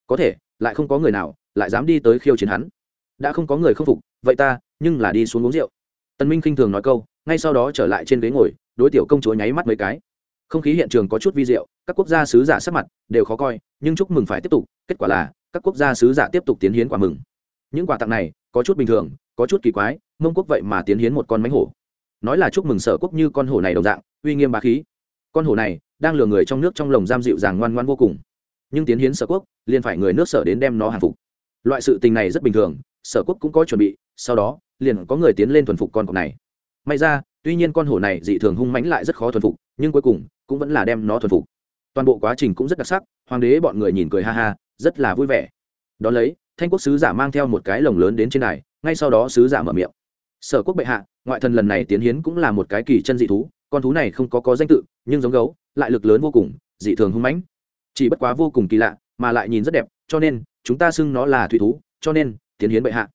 A: Có thể, lại không có người nào, lại dám đi tới khiêu chiến hắn. Đã không có người không phục, vậy ta, nhưng là đi xuống uống rượu. Tần minh khinh thường nói câu, ngay sau đó trở lại trên ghế ngồi, đối tiểu công chúa nháy mắt mấy cái. Không khí hiện trường có chút vi diệu, các quốc gia sứ giả sắc mặt đều khó coi, nhưng chúc mừng phải tiếp tục, kết quả là, các quốc gia sứ giả tiếp tục tiến hiến quà mừng. Những quà tặng này, có chút bình thường, có chút kỳ quái, mông quốc vậy mà tiến hiến một con mánh hổ. Nói là chúc mừng sở quốc như con hổ này đồng dạng, uy nghiêm bá khí. Con hổ này đang lừa người trong nước trong lồng giam dịu dàng ngoan ngoan vô cùng. Nhưng tiến hiến sở quốc, liền phải người nước sở đến đem nó hàng phục. Loại sự tình này rất bình thường, sở quốc cũng có chuẩn bị, sau đó, liền có người tiến lên thuần phục con cọp này. May ra, tuy nhiên con hổ này dị thường hung mãnh lại rất khó thuần phục, nhưng cuối cùng, cũng vẫn là đem nó thuần phục. Toàn bộ quá trình cũng rất đặc sắc, hoàng đế bọn người nhìn cười ha ha, rất là vui vẻ. Đón lấy, thanh quốc sứ giả mang theo một cái lồng lớn đến trên này ngay sau đó sứ giả mở miệng. Sở quốc bệ hạ, ngoại thần lần này tiến hiến cũng là một cái kỳ chân dị thú, con thú này không có có danh tự, nhưng giống gấu lại lực lớn vô cùng, dị thường hung mãnh. Chỉ bất quá vô cùng kỳ lạ, mà lại nhìn rất đẹp, cho nên, chúng ta xưng nó là thủy thú, cho nên, tiến hiến bệ hạ.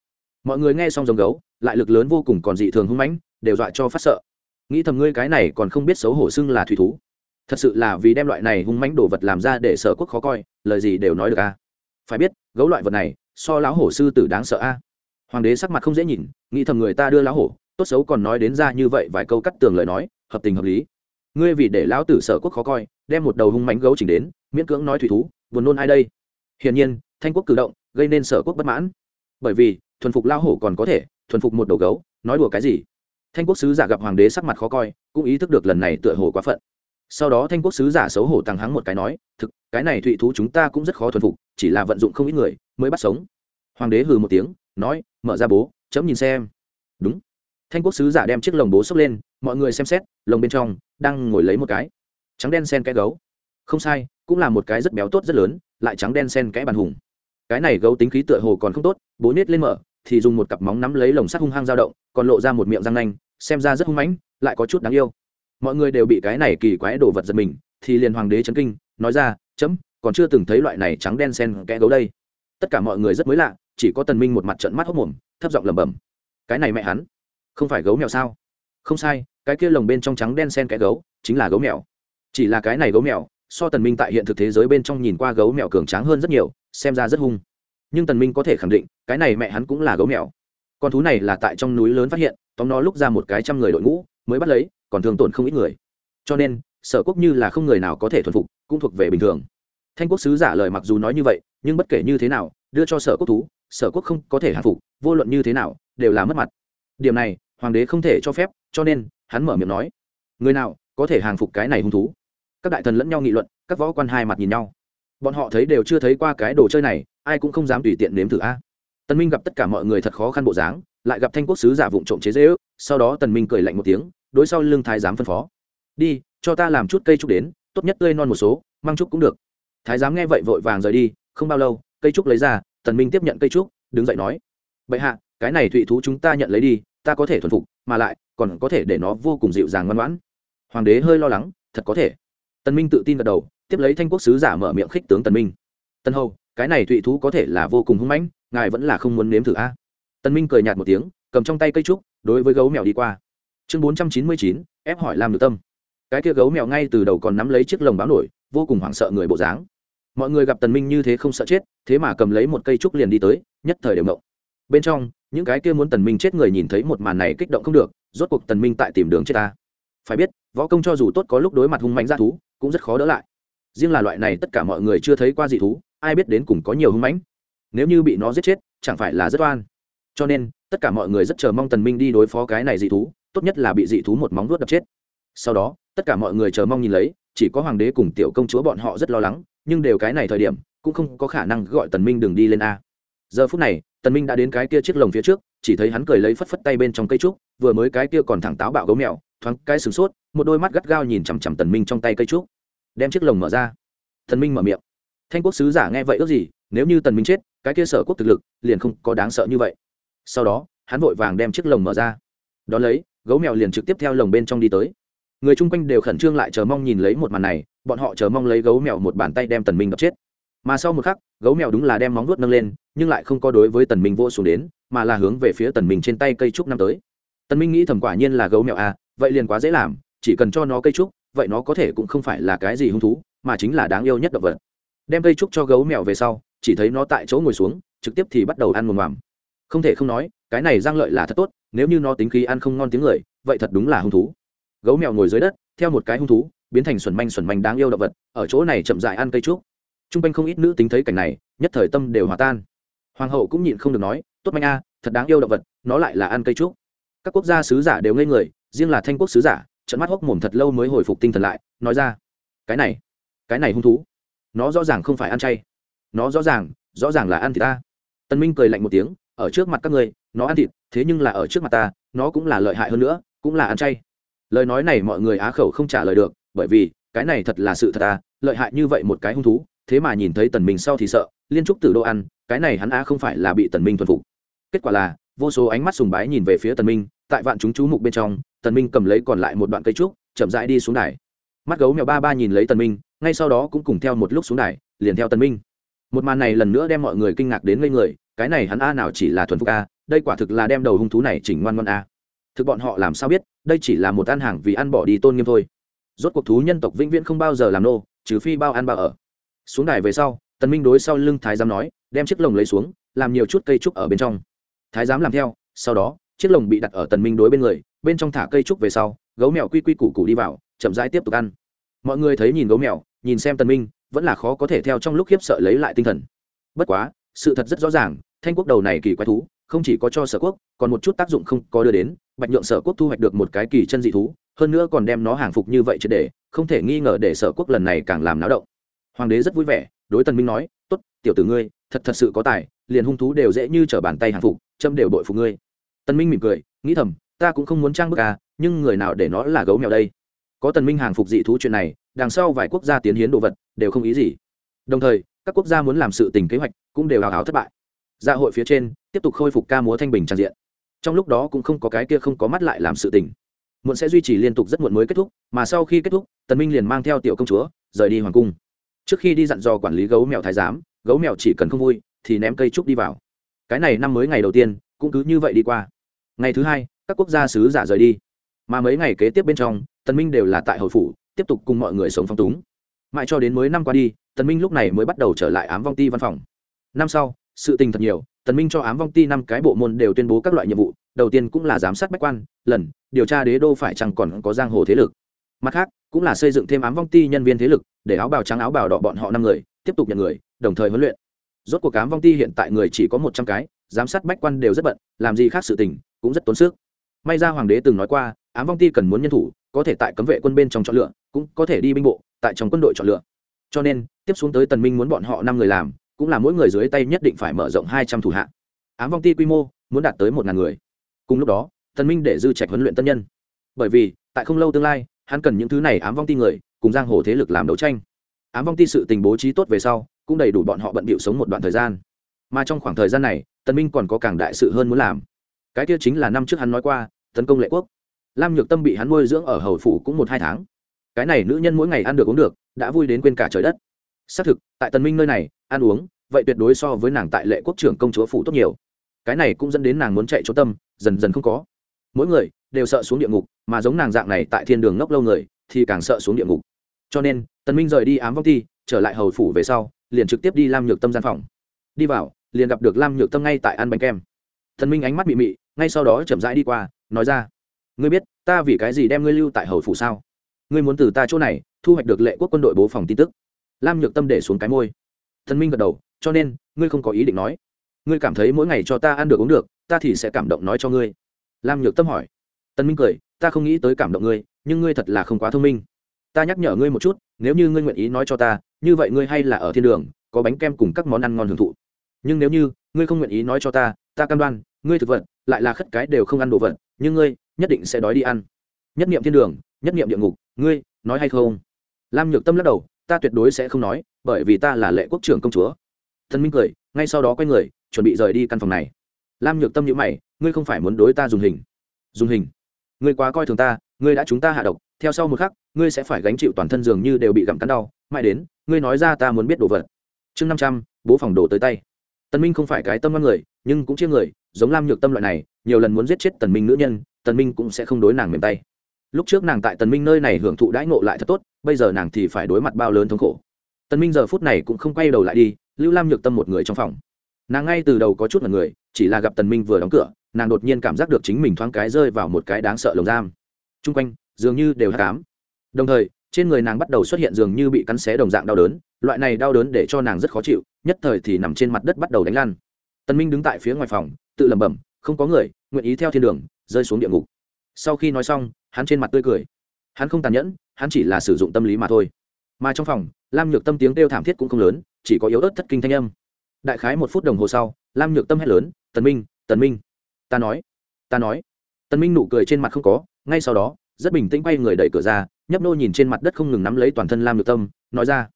A: Mọi người nghe xong giống gấu, lại lực lớn vô cùng còn dị thường hung mãnh, đều dọa cho phát sợ. Nghĩ thầm ngươi cái này còn không biết xấu hổ xưng là thủy thú. Thật sự là vì đem loại này hung mãnh đồ vật làm ra để sở quốc khó coi, lời gì đều nói được a. À? Phải biết, gấu loại vật này, so lão hổ sư tử đáng sợ a. Hoàng đế sắc mặt không dễ nhìn, nghĩ thầm người ta đưa lão hổ, tốt xấu còn nói đến ra như vậy vài câu cắt tường lời nói, hợp tình hợp lý ngươi vì để lão tử sở quốc khó coi, đem một đầu hung mánh gấu chỉnh đến, miễn cưỡng nói thủy thú, buồn nôn ai đây? Hiển nhiên, thanh quốc cử động, gây nên sở quốc bất mãn. Bởi vì, thuần phục lao hổ còn có thể, thuần phục một đầu gấu, nói đùa cái gì? Thanh quốc sứ giả gặp hoàng đế sắc mặt khó coi, cũng ý thức được lần này tựa hồ quá phận. Sau đó thanh quốc sứ giả xấu hổ tàng hắng một cái nói, thực, cái này thụy thú chúng ta cũng rất khó thuần phục, chỉ là vận dụng không ít người, mới bắt sống. Hoàng đế hừ một tiếng, nói, mở ra bố, chấm nhìn xem. Đúng. Thanh quốc sứ giả đem chiếc lồng bố xốc lên, mọi người xem xét, lồng bên trong đang ngồi lấy một cái. Trắng đen sen cái gấu. Không sai, cũng là một cái rất béo tốt rất lớn, lại trắng đen sen cái bàn hùng. Cái này gấu tính khí tựa hồ còn không tốt, bố nết lên mở, thì dùng một cặp móng nắm lấy lồng sắt hung hăng dao động, còn lộ ra một miệng răng nanh, xem ra rất hung mãnh, lại có chút đáng yêu. Mọi người đều bị cái này kỳ quái đồ vật giật mình, thì liền hoàng đế chấn kinh, nói ra, chấm, còn chưa từng thấy loại này trắng đen sen kẽ gấu đây. Tất cả mọi người rất mới lạ, chỉ có tần minh một mặt trận mắt hốc mồm, thấp giọng lẩm bẩm, cái này mẹ hắn, không phải gấu mèo sao? Không sai cái kia lồng bên trong trắng đen sen cái gấu, chính là gấu mèo. Chỉ là cái này gấu mèo, so tần minh tại hiện thực thế giới bên trong nhìn qua gấu mèo cường tráng hơn rất nhiều, xem ra rất hung. Nhưng tần minh có thể khẳng định, cái này mẹ hắn cũng là gấu mèo. Con thú này là tại trong núi lớn phát hiện, tóm nó lúc ra một cái trăm người đội ngũ, mới bắt lấy, còn thường tổn không ít người. Cho nên, sở quốc như là không người nào có thể thuần phục, cũng thuộc về bình thường. Thanh quốc sứ giả lời mặc dù nói như vậy, nhưng bất kể như thế nào, đưa cho sở quốc thú, sở quốc không có thể hạ phục, vô luận như thế nào, đều là mất mặt. Điểm này, hoàng đế không thể cho phép, cho nên hắn mở miệng nói, người nào có thể hàng phục cái này hung thú? Các đại thần lẫn nhau nghị luận, các võ quan hai mặt nhìn nhau. Bọn họ thấy đều chưa thấy qua cái đồ chơi này, ai cũng không dám tùy tiện nếm thử a. Tân minh gặp tất cả mọi người thật khó khăn bộ dáng, lại gặp thanh quốc sứ giả vụng trộm chế dễ ước sau đó tần minh cười lạnh một tiếng, đối sau lưng thái giám phân phó, đi, cho ta làm chút cây trúc đến, tốt nhất tươi non một số, mang trúc cũng được. Thái giám nghe vậy vội vàng rời đi, không bao lâu, cây trúc lấy ra, tần minh tiếp nhận cây trúc, đứng dậy nói, bệ hạ, cái này thụy thú chúng ta nhận lấy đi ta có thể thuần phục, mà lại, còn có thể để nó vô cùng dịu dàng ngoan ngoãn. Hoàng đế hơi lo lắng, thật có thể. Tần minh tự tin gật đầu, tiếp lấy thanh quốc sứ giả mở miệng khích tướng tần minh. Tân hầu, cái này thụy thú có thể là vô cùng hung mãnh, ngài vẫn là không muốn nếm thử a? Tần minh cười nhạt một tiếng, cầm trong tay cây trúc, đối với gấu mèo đi qua. Chương bốn trăm chín mươi chín, ép hỏi làm được tâm. Cái kia gấu mèo ngay từ đầu còn nắm lấy chiếc lồng báo nổi, vô cùng hoảng sợ người bộ dáng. Mọi người gặp tần minh như thế không sợ chết, thế mà cầm lấy một cây trúc liền đi tới, nhất thời đều ngộng bên trong, những cái kia muốn tần minh chết người nhìn thấy một màn này kích động không được, rốt cuộc tần minh tại tìm đường chết ta. Phải biết, võ công cho dù tốt có lúc đối mặt hung mãnh ra thú, cũng rất khó đỡ lại. Riêng là loại này tất cả mọi người chưa thấy qua dị thú, ai biết đến cùng có nhiều hung mãnh. Nếu như bị nó giết chết, chẳng phải là rất oan. Cho nên, tất cả mọi người rất chờ mong tần minh đi đối phó cái này dị thú, tốt nhất là bị dị thú một móng vuốt đập chết. Sau đó, tất cả mọi người chờ mong nhìn lấy, chỉ có hoàng đế cùng tiểu công chúa bọn họ rất lo lắng, nhưng đều cái này thời điểm, cũng không có khả năng gọi tần minh đừng đi lên a. Giờ phút này tần minh đã đến cái kia chiếc lồng phía trước, chỉ thấy hắn cười lấy phất phất tay bên trong cây trúc, vừa mới cái kia còn thẳng táo bạo gấu mèo, thoáng cái sừng sốt, một đôi mắt gắt gao nhìn chằm chằm tần minh trong tay cây trúc. Đem chiếc lồng mở ra. Tần minh mở miệng. Thanh quốc sứ giả nghe vậy ước gì, nếu như tần minh chết, cái kia sở quốc thực lực liền không có đáng sợ như vậy. Sau đó, hắn vội vàng đem chiếc lồng mở ra. Đón lấy, gấu mèo liền trực tiếp theo lồng bên trong đi tới. Người chung quanh đều khẩn trương lại chờ mong nhìn lấy một màn này, bọn họ chờ mong lấy gấu mèo một bàn tay đem tần minh đập chết mà sau một khắc, gấu mèo đúng là đem móng vuốt nâng lên, nhưng lại không có đối với tần minh vô xuống đến, mà là hướng về phía tần minh trên tay cây trúc năm tới. Tần minh nghĩ thầm quả nhiên là gấu mèo à vậy liền quá dễ làm, chỉ cần cho nó cây trúc, vậy nó có thể cũng không phải là cái gì hung thú, mà chính là đáng yêu nhất động vật. Đem cây trúc cho gấu mèo về sau, chỉ thấy nó tại chỗ ngồi xuống, trực tiếp thì bắt đầu ăn mồm mòm không thể không nói, cái này giang lợi là thật tốt, nếu như nó tính khí ăn không ngon tiếng người, vậy thật đúng là hung thú. Gấu mèo ngồi dưới đất, theo một cái hung thú, biến thành xuẩn manh xuẩn manh đáng yêu động vật, ở chỗ này chậm dại ăn cây trúc t r u n g quanh không ít nữ tính thấy cảnh này nhất thời tâm đều hòa tan. Hoàng hậu cũng nhịn không được nói tốt manh a thật đáng yêu động vật nó lại là ăn cây trúc. Các quốc gia sứ giả đều ngây người riêng là thanh quốc sứ giả trận mắt hốc mồm thật lâu mới hồi phục tinh thần lại nói ra cái này cái này hung thú nó rõ ràng không phải ăn chay. Nó rõ ràng rõ ràng là ăn thịt ta. Tân minh cười lạnh một tiếng ở trước mặt các người, nó ăn thịt thế nhưng là ở trước mặt ta nó cũng là lợi hại hơn nữa cũng là ăn chay. Lời nói này mọi người á khẩu không trả lời được bởi vì cái này thật là sự thật à lợi hại như vậy một cái hung thú thế mà nhìn thấy tần minh sau thì sợ, liên trúc tử đô ăn, cái này hắn á không phải là bị tần minh thuần phục. Kết quả là, vô số ánh mắt sùng bái nhìn về phía tần minh, tại vạn chúng chú mục bên trong, tần minh cầm lấy còn lại một đoạn cây trúc, chậm rãi đi xuống đài. Mắt gấu mèo ba ba nhìn lấy tần minh, ngay sau đó cũng cùng theo một lúc xuống đài, liền theo tần minh. Một màn này lần nữa đem mọi người kinh ngạc đến ngây người, cái này hắn a nào chỉ là thuần phục a đây quả thực là đem đầu hung thú này chỉnh ngoan ngoan a thực bọn họ làm sao biết, đây chỉ là một ăn hàng vì ăn bỏ đi tôn nghiêm thôi. Rốt cuộc thú nhân tộc vĩnh viễn không bao giờ làm nô, trừ phi bao ăn bao ở xuống đài về sau, tần minh đối sau lưng thái giám nói, đem chiếc lồng lấy xuống, làm nhiều chút cây trúc ở bên trong. Thái giám làm theo, sau đó, chiếc lồng bị đặt ở tần minh đối bên người, bên trong thả cây trúc về sau, gấu mèo quy quy củ củ đi vào, chậm rãi tiếp tục ăn. Mọi người thấy nhìn gấu mèo, nhìn xem tần minh, vẫn là khó có thể theo trong lúc khiếp sợ lấy lại tinh thần. Bất quá, sự thật rất rõ ràng, thanh quốc đầu này kỳ quái thú, không chỉ có cho sở quốc, còn một chút tác dụng không có đưa đến, bạch nhượng sở quốc thu hoạch được một cái kỳ chân dị thú, hơn nữa còn đem nó hàng phục như vậy chứ để, không thể nghi ngờ để sở quốc lần này càng làm náo động hoàng đế rất vui vẻ, đối tần minh nói, tốt, tiểu tử ngươi, thật thật sự có tài, liền hung thú đều dễ như trở bàn tay hàng phục, châm đều bội phục ngươi. Tần minh mỉm cười, nghĩ thầm, ta cũng không muốn trang bức à nhưng người nào để nó là gấu mèo đây? Có tần minh hàng phục dị thú chuyện này, đằng sau vài quốc gia tiến hiến đồ vật, đều không ý gì. Đồng thời, các quốc gia muốn làm sự tình kế hoạch cũng đều hào hào thất bại. Dạ hội phía trên, tiếp tục khôi phục ca múa thanh bình tràn diện. Trong lúc đó cũng không có cái kia không có mắt lại làm sự tình. Muộn sẽ duy trì liên tục rất muộn mới kết thúc, mà sau khi kết thúc, tần minh liền mang theo tiểu công chúa, rời đi hoàng cung trước khi đi dặn dò quản lý gấu mèo thái giám, gấu mèo chỉ cần không vui, thì ném cây trúc đi vào. Cái này năm mới ngày đầu tiên, cũng cứ như vậy đi qua. Ngày thứ hai, các quốc gia sứ giả rời đi. Mà mấy ngày kế tiếp bên trong, tần minh đều là tại hồi phủ, tiếp tục cùng mọi người sống phong túng. Mãi cho đến mới năm qua đi, tần minh lúc này mới bắt đầu trở lại ám vong ti văn phòng. Năm sau, sự tình thật nhiều, tần minh cho ám vong ti năm cái bộ môn đều tuyên bố các loại nhiệm vụ, đầu tiên cũng là giám sát bách quan, lần, điều tra đế đô phải chăng còn có giang hồ thế lực. Mặt khác, cũng là xây dựng thêm ám vong ti nhân viên thế lực để áo bào trắng áo bào đỏ bọn họ năm người, tiếp tục nhận người, đồng thời huấn luyện. Rốt cuộc ám vong ti hiện tại người chỉ có một trăm cái, giám sát bách quan đều rất bận, làm gì khác sự tình, cũng rất tốn sức. May ra hoàng đế từng nói qua, ám vong ti cần muốn nhân thủ, có thể tại cấm vệ quân bên trong chọn lựa, cũng có thể đi binh bộ, tại trong quân đội chọn lựa. Cho nên, tiếp xuống tới tần minh muốn bọn họ năm người làm, cũng là mỗi người dưới tay nhất định phải mở rộng hai trăm thủ hạ. Ám vong ti quy mô, muốn đạt tới một ngàn người. Cùng lúc đó, tần minh để dư trạch huấn luyện tân nhân. Bởi vì, tại không lâu tương lai, hắn cần những thứ này ám vong ti người cùng giang hồ thế lực làm đấu tranh. Ám vong ti sự tình bố trí tốt về sau, cũng đầy đủ bọn họ bận bịu sống một đoạn thời gian. Mà trong khoảng thời gian này, tần minh còn có càng đại sự hơn muốn làm. Cái kia chính là năm trước hắn nói qua, tấn công lệ quốc. Lam nhược tâm bị hắn nuôi dưỡng ở hầu phủ cũng một hai tháng. Cái này nữ nhân mỗi ngày ăn được uống được, đã vui đến quên cả trời đất. Xác thực, tại tần minh nơi này, ăn uống, vậy tuyệt đối so với nàng tại lệ quốc trưởng công chúa phủ tốt nhiều. Cái này cũng dẫn đến nàng muốn chạy chỗ tâm, dần dần không có. Mỗi người đều sợ xuống địa ngục, mà giống nàng dạng này tại thiên đường ngốc lâu người thì càng sợ xuống địa ngục. Cho nên, tần minh rời đi ám vong thi, trở lại hầu phủ về sau, liền trực tiếp đi lam nhược tâm gian phòng. Đi vào, liền gặp được lam nhược tâm ngay tại ăn bánh kem. Tần minh ánh mắt mị mị, ngay sau đó chậm rãi đi qua, nói ra, ngươi biết, ta vì cái gì đem ngươi lưu tại hầu phủ sao? Ngươi muốn từ ta chỗ này, thu hoạch được lệ quốc quân đội bố phòng tin tức. Lam nhược tâm để xuống cái môi. Tần minh gật đầu, cho nên, ngươi không có ý định nói. Ngươi cảm thấy mỗi ngày cho ta ăn được uống được, ta thì sẽ cảm động nói cho ngươi. Lam nhược tâm hỏi tân minh cười, ta không nghĩ tới cảm động ngươi, nhưng ngươi thật là không quá thông minh. Ta nhắc nhở ngươi một chút, nếu như ngươi nguyện ý nói cho ta, như vậy ngươi hay là ở thiên đường, có bánh kem cùng các món ăn ngon hưởng thụ. Nhưng nếu như ngươi không nguyện ý nói cho ta ta cam đoan, ngươi thực vật, lại là khất cái đều không ăn đồ vật, nhưng ngươi nhất định sẽ đói đi ăn. Nhất niệm thiên đường, nhất niệm địa ngục, ngươi nói hay không? Lam nhược tâm lắc đầu, ta tuyệt đối sẽ không nói, bởi vì ta là lệ quốc trưởng công chúa. Thần minh cười, ngay sau đó quay người, chuẩn bị rời đi căn phòng này. Lam nhược tâm nhữ mày, ngươi không phải muốn đối ta dùng hình? Dùng hình? Ngươi quá coi thường ta, ngươi đã chúng ta hạ độc, theo sau một khắc, ngươi sẽ phải gánh chịu toàn thân dường như đều bị gặm cắn đau, mãi đến, ngươi nói ra ta muốn biết đồ vật. Chương năm trăm, bố phòng đồ tới tay. Tần minh không phải cái tâm văn người, nhưng cũng chia người, giống lam nhược tâm loại này, nhiều lần muốn giết chết tần minh nữ nhân, tần minh cũng sẽ không đối nàng mềm tay. Lúc trước nàng tại tần minh nơi này hưởng thụ đãi ngộ lại thật tốt, bây giờ nàng thì phải đối mặt bao lớn thống khổ. Tần minh giờ phút này cũng không quay đầu lại đi, lưu lam nhược tâm một người trong phòng. Nàng ngay từ đầu có chút là người, chỉ là gặp tần minh vừa đóng cửa nàng đột nhiên cảm giác được chính mình thoáng cái rơi vào một cái đáng sợ lồng giam. Trung quanh, dường như đều hát cám. Đồng thời, trên người nàng bắt đầu xuất hiện dường như bị cắn xé đồng dạng đau đớn. Loại này đau đớn để cho nàng rất khó chịu, nhất thời thì nằm trên mặt đất bắt đầu đánh lan tần minh đứng tại phía ngoài phòng, tự lẩm bẩm, không có người, nguyện ý theo thiên đường, rơi xuống địa ngục. Sau khi nói xong, hắn trên mặt tươi cười. Hắn không tàn nhẫn, hắn chỉ là sử dụng tâm lý mà thôi. Mà trong phòng, lam nhược tâm tiếng kêu thảm thiết cũng không lớn, chỉ có yếu ớt thất kinh thanh âm. Đại khái một phút đồng hồ sau, lam nhược tâm hét lớn, tần minh tần minh ta nói ta nói. Tân minh nụ cười trên mặt không có, ngay sau đó, rất bình tĩnh quay người đẩy cửa ra, nhấp nô nhìn trên mặt đất không ngừng nắm lấy toàn thân lam nhược tâm, nói ra,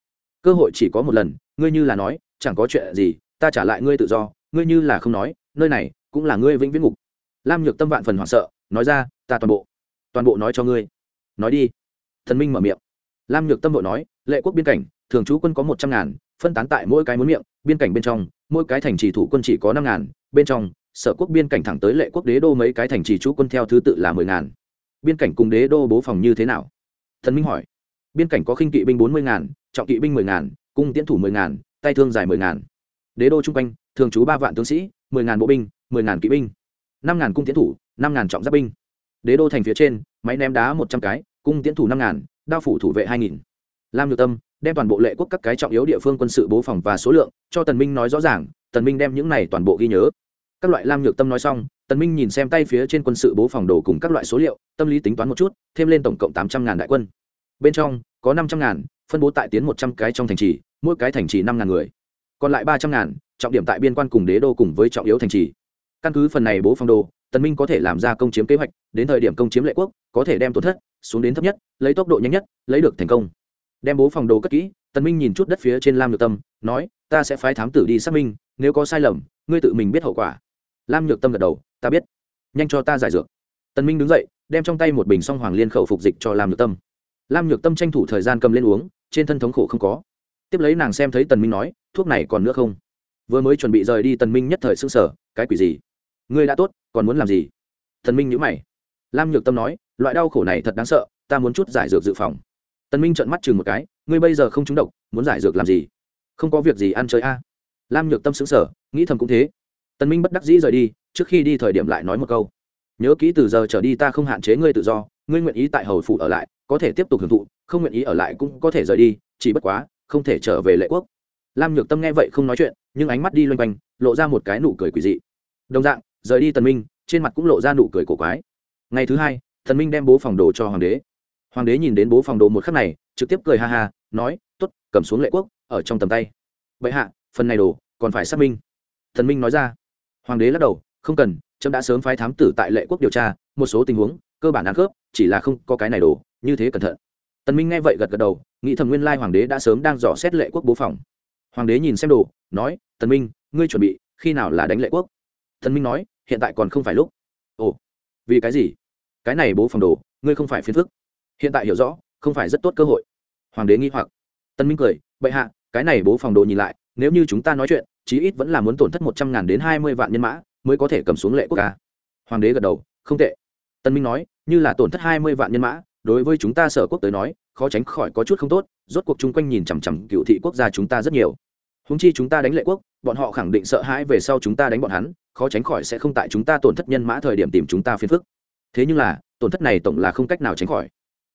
A: cơ hội chỉ có một lần, ngươi như là nói, chẳng có chuyện gì, ta trả lại ngươi tự do, ngươi như là không nói, nơi này cũng là ngươi vĩnh viễn ngục. Lam nhược tâm vạn phần hoảng sợ, nói ra, ta toàn bộ toàn bộ nói cho ngươi. Nói đi. Thần minh mở miệng. Lam nhược tâm vội nói, lệ quốc biên cảnh, thường trú quân có một trăm ngàn, phân tán tại mỗi cái muốn miệng, biên cảnh bên trong, mỗi cái thành trì thủ quân chỉ có năm ngàn, bên trong sở quốc biên cảnh thẳng tới lệ quốc đế đô mấy cái thành trì trú quân theo thứ tự là mười ngàn. Biên cảnh cùng đế đô bố phòng như thế nào? Thần minh hỏi. Biên cảnh có khinh kỵ binh bốn mươi ngàn, trọng kỵ binh mười ngàn, cung tiễn thủ mười ngàn, tay thương dài mười ngàn. Đế đô chung quanh, thường trú ba vạn tướng sĩ, mười ngàn bộ binh, mười ngàn kỵ binh. Năm ngàn cung tiễn thủ, năm ngàn trọng giáp binh. Đế đô thành phía trên, máy ném đá một trăm cái, cung tiễn thủ năm ngàn, đao phủ thủ vệ hai nghìn. Lam nhược tâm, đem toàn bộ lệ quốc các cái trọng yếu địa phương quân sự bố phòng và số lượng, cho tần minh nói rõ ràng, tần minh đem những này toàn bộ ghi nhớ các loại lam nhược tâm nói xong, tần minh nhìn xem tay phía trên quân sự bố phòng đồ cùng các loại số liệu, tâm lý tính toán một chút, thêm lên tổng cộng tám trăm ngàn đại quân. Bên trong, có năm trăm ngàn, phân bố tại tiến một trăm cái trong thành trì, mỗi cái thành trì năm ngàn người. Còn lại ba trăm ngàn, trọng điểm tại biên quan cùng đế đô cùng với trọng yếu thành trì. Căn cứ phần này bố phòng đồ, tần minh có thể làm ra công chiếm kế hoạch, đến thời điểm công chiếm lệ quốc, có thể đem tổn thất xuống đến thấp nhất, lấy tốc độ nhanh nhất, lấy được thành công. Đem bố phòng đồ cất kỹ, tần minh nhìn chút đất phía trên lam nhược tâm, nói, ta sẽ phái thám tử đi xác minh, nếu có sai lầm, ngươi tự mình biết hậu quả lam nhược tâm gật đầu ta biết. Nhanh cho ta giải dược. Tần minh đứng dậy đem trong tay một bình song hoàng liên khẩu phục dịch cho lam nhược tâm. Lam nhược tâm tranh thủ thời gian cầm lên uống trên thân thống khổ không có. Tiếp lấy nàng xem thấy tần minh nói thuốc này còn nữa không? Vừa mới chuẩn bị rời đi tần minh nhất thời sững sờ, cái quỷ gì? Ngươi đã tốt còn muốn làm gì? Tần minh nhíu mày. Lam nhược tâm nói loại đau khổ này thật đáng sợ ta muốn chút giải dược dự phòng. Tần minh trợn mắt chừng một cái ngươi bây giờ không trúng độc muốn giải dược làm gì? Không có việc gì ăn chơi a. Lam nhược tâm sững sờ nghĩ thầm cũng thế tần minh bất đắc dĩ rời đi, trước khi đi thời điểm lại nói một câu. Nhớ kỹ từ giờ trở đi ta không hạn chế ngươi tự do, ngươi nguyện ý tại hầu phủ ở lại, có thể tiếp tục hưởng thụ, không nguyện ý ở lại cũng có thể rời đi, chỉ bất quá, không thể trở về lệ quốc. Lam nhược tâm nghe vậy không nói chuyện, nhưng ánh mắt đi loanh quanh, lộ ra một cái nụ cười quỷ dị. Đồng dạng, rời đi tần minh, trên mặt cũng lộ ra nụ cười cổ quái. Ngày thứ hai, Tần minh đem bố phòng đồ cho hoàng đế. Hoàng đế nhìn đến bố phòng đồ một khắc này, trực tiếp cười ha ha, nói t ố t cầm xuống lệ quốc, ở trong tầm tay. Vậy hạ, phần này đồ còn phải xác minh. Thần minh nói ra hoàng đế lắc đầu, không cần trâm đã sớm phái thám tử tại lệ quốc điều tra, một số tình huống, cơ bản ăn khớp, chỉ là không có cái này đồ, như thế cẩn thận. Tần minh nghe vậy gật gật đầu, nghĩ thầm nguyên lai hoàng đế đã sớm đang dò xét lệ quốc bố phòng. Hoàng đế nhìn xem đồ, nói, tần minh, ngươi chuẩn bị, khi nào là đánh lệ quốc? Tần minh nói, hiện tại còn không phải lúc. Ồ, vì cái gì? Cái này bố phòng đồ, ngươi không phải phiền phức. Hiện tại hiểu rõ, không phải rất tốt cơ hội. Hoàng đế nghi hoặc. Tân minh cười, bệ hạ, cái này bố phòng đồ nhìn lại, nếu như chúng ta nói chuyện chí ít vẫn là muốn tổn thất một trăm ngàn đến hai mươi vạn nhân mã, mới có thể cầm xuống lệ quốc ca. Hoàng đế gật đầu, không tệ. Tân minh nói, như là tổn thất hai mươi vạn nhân mã, đối với chúng ta sở quốc tới nói, khó tránh khỏi có chút không tốt, rốt cuộc chung quanh nhìn chằm chằm cựu thị quốc gia chúng ta rất nhiều. Húng chi chúng ta đánh lệ quốc, bọn họ khẳng định sợ hãi về sau chúng ta đánh bọn hắn, khó tránh khỏi sẽ không tại chúng ta tổn thất nhân mã thời điểm tìm chúng ta phiền phức. Thế nhưng là, tổn thất này tổng là không cách nào tránh khỏi.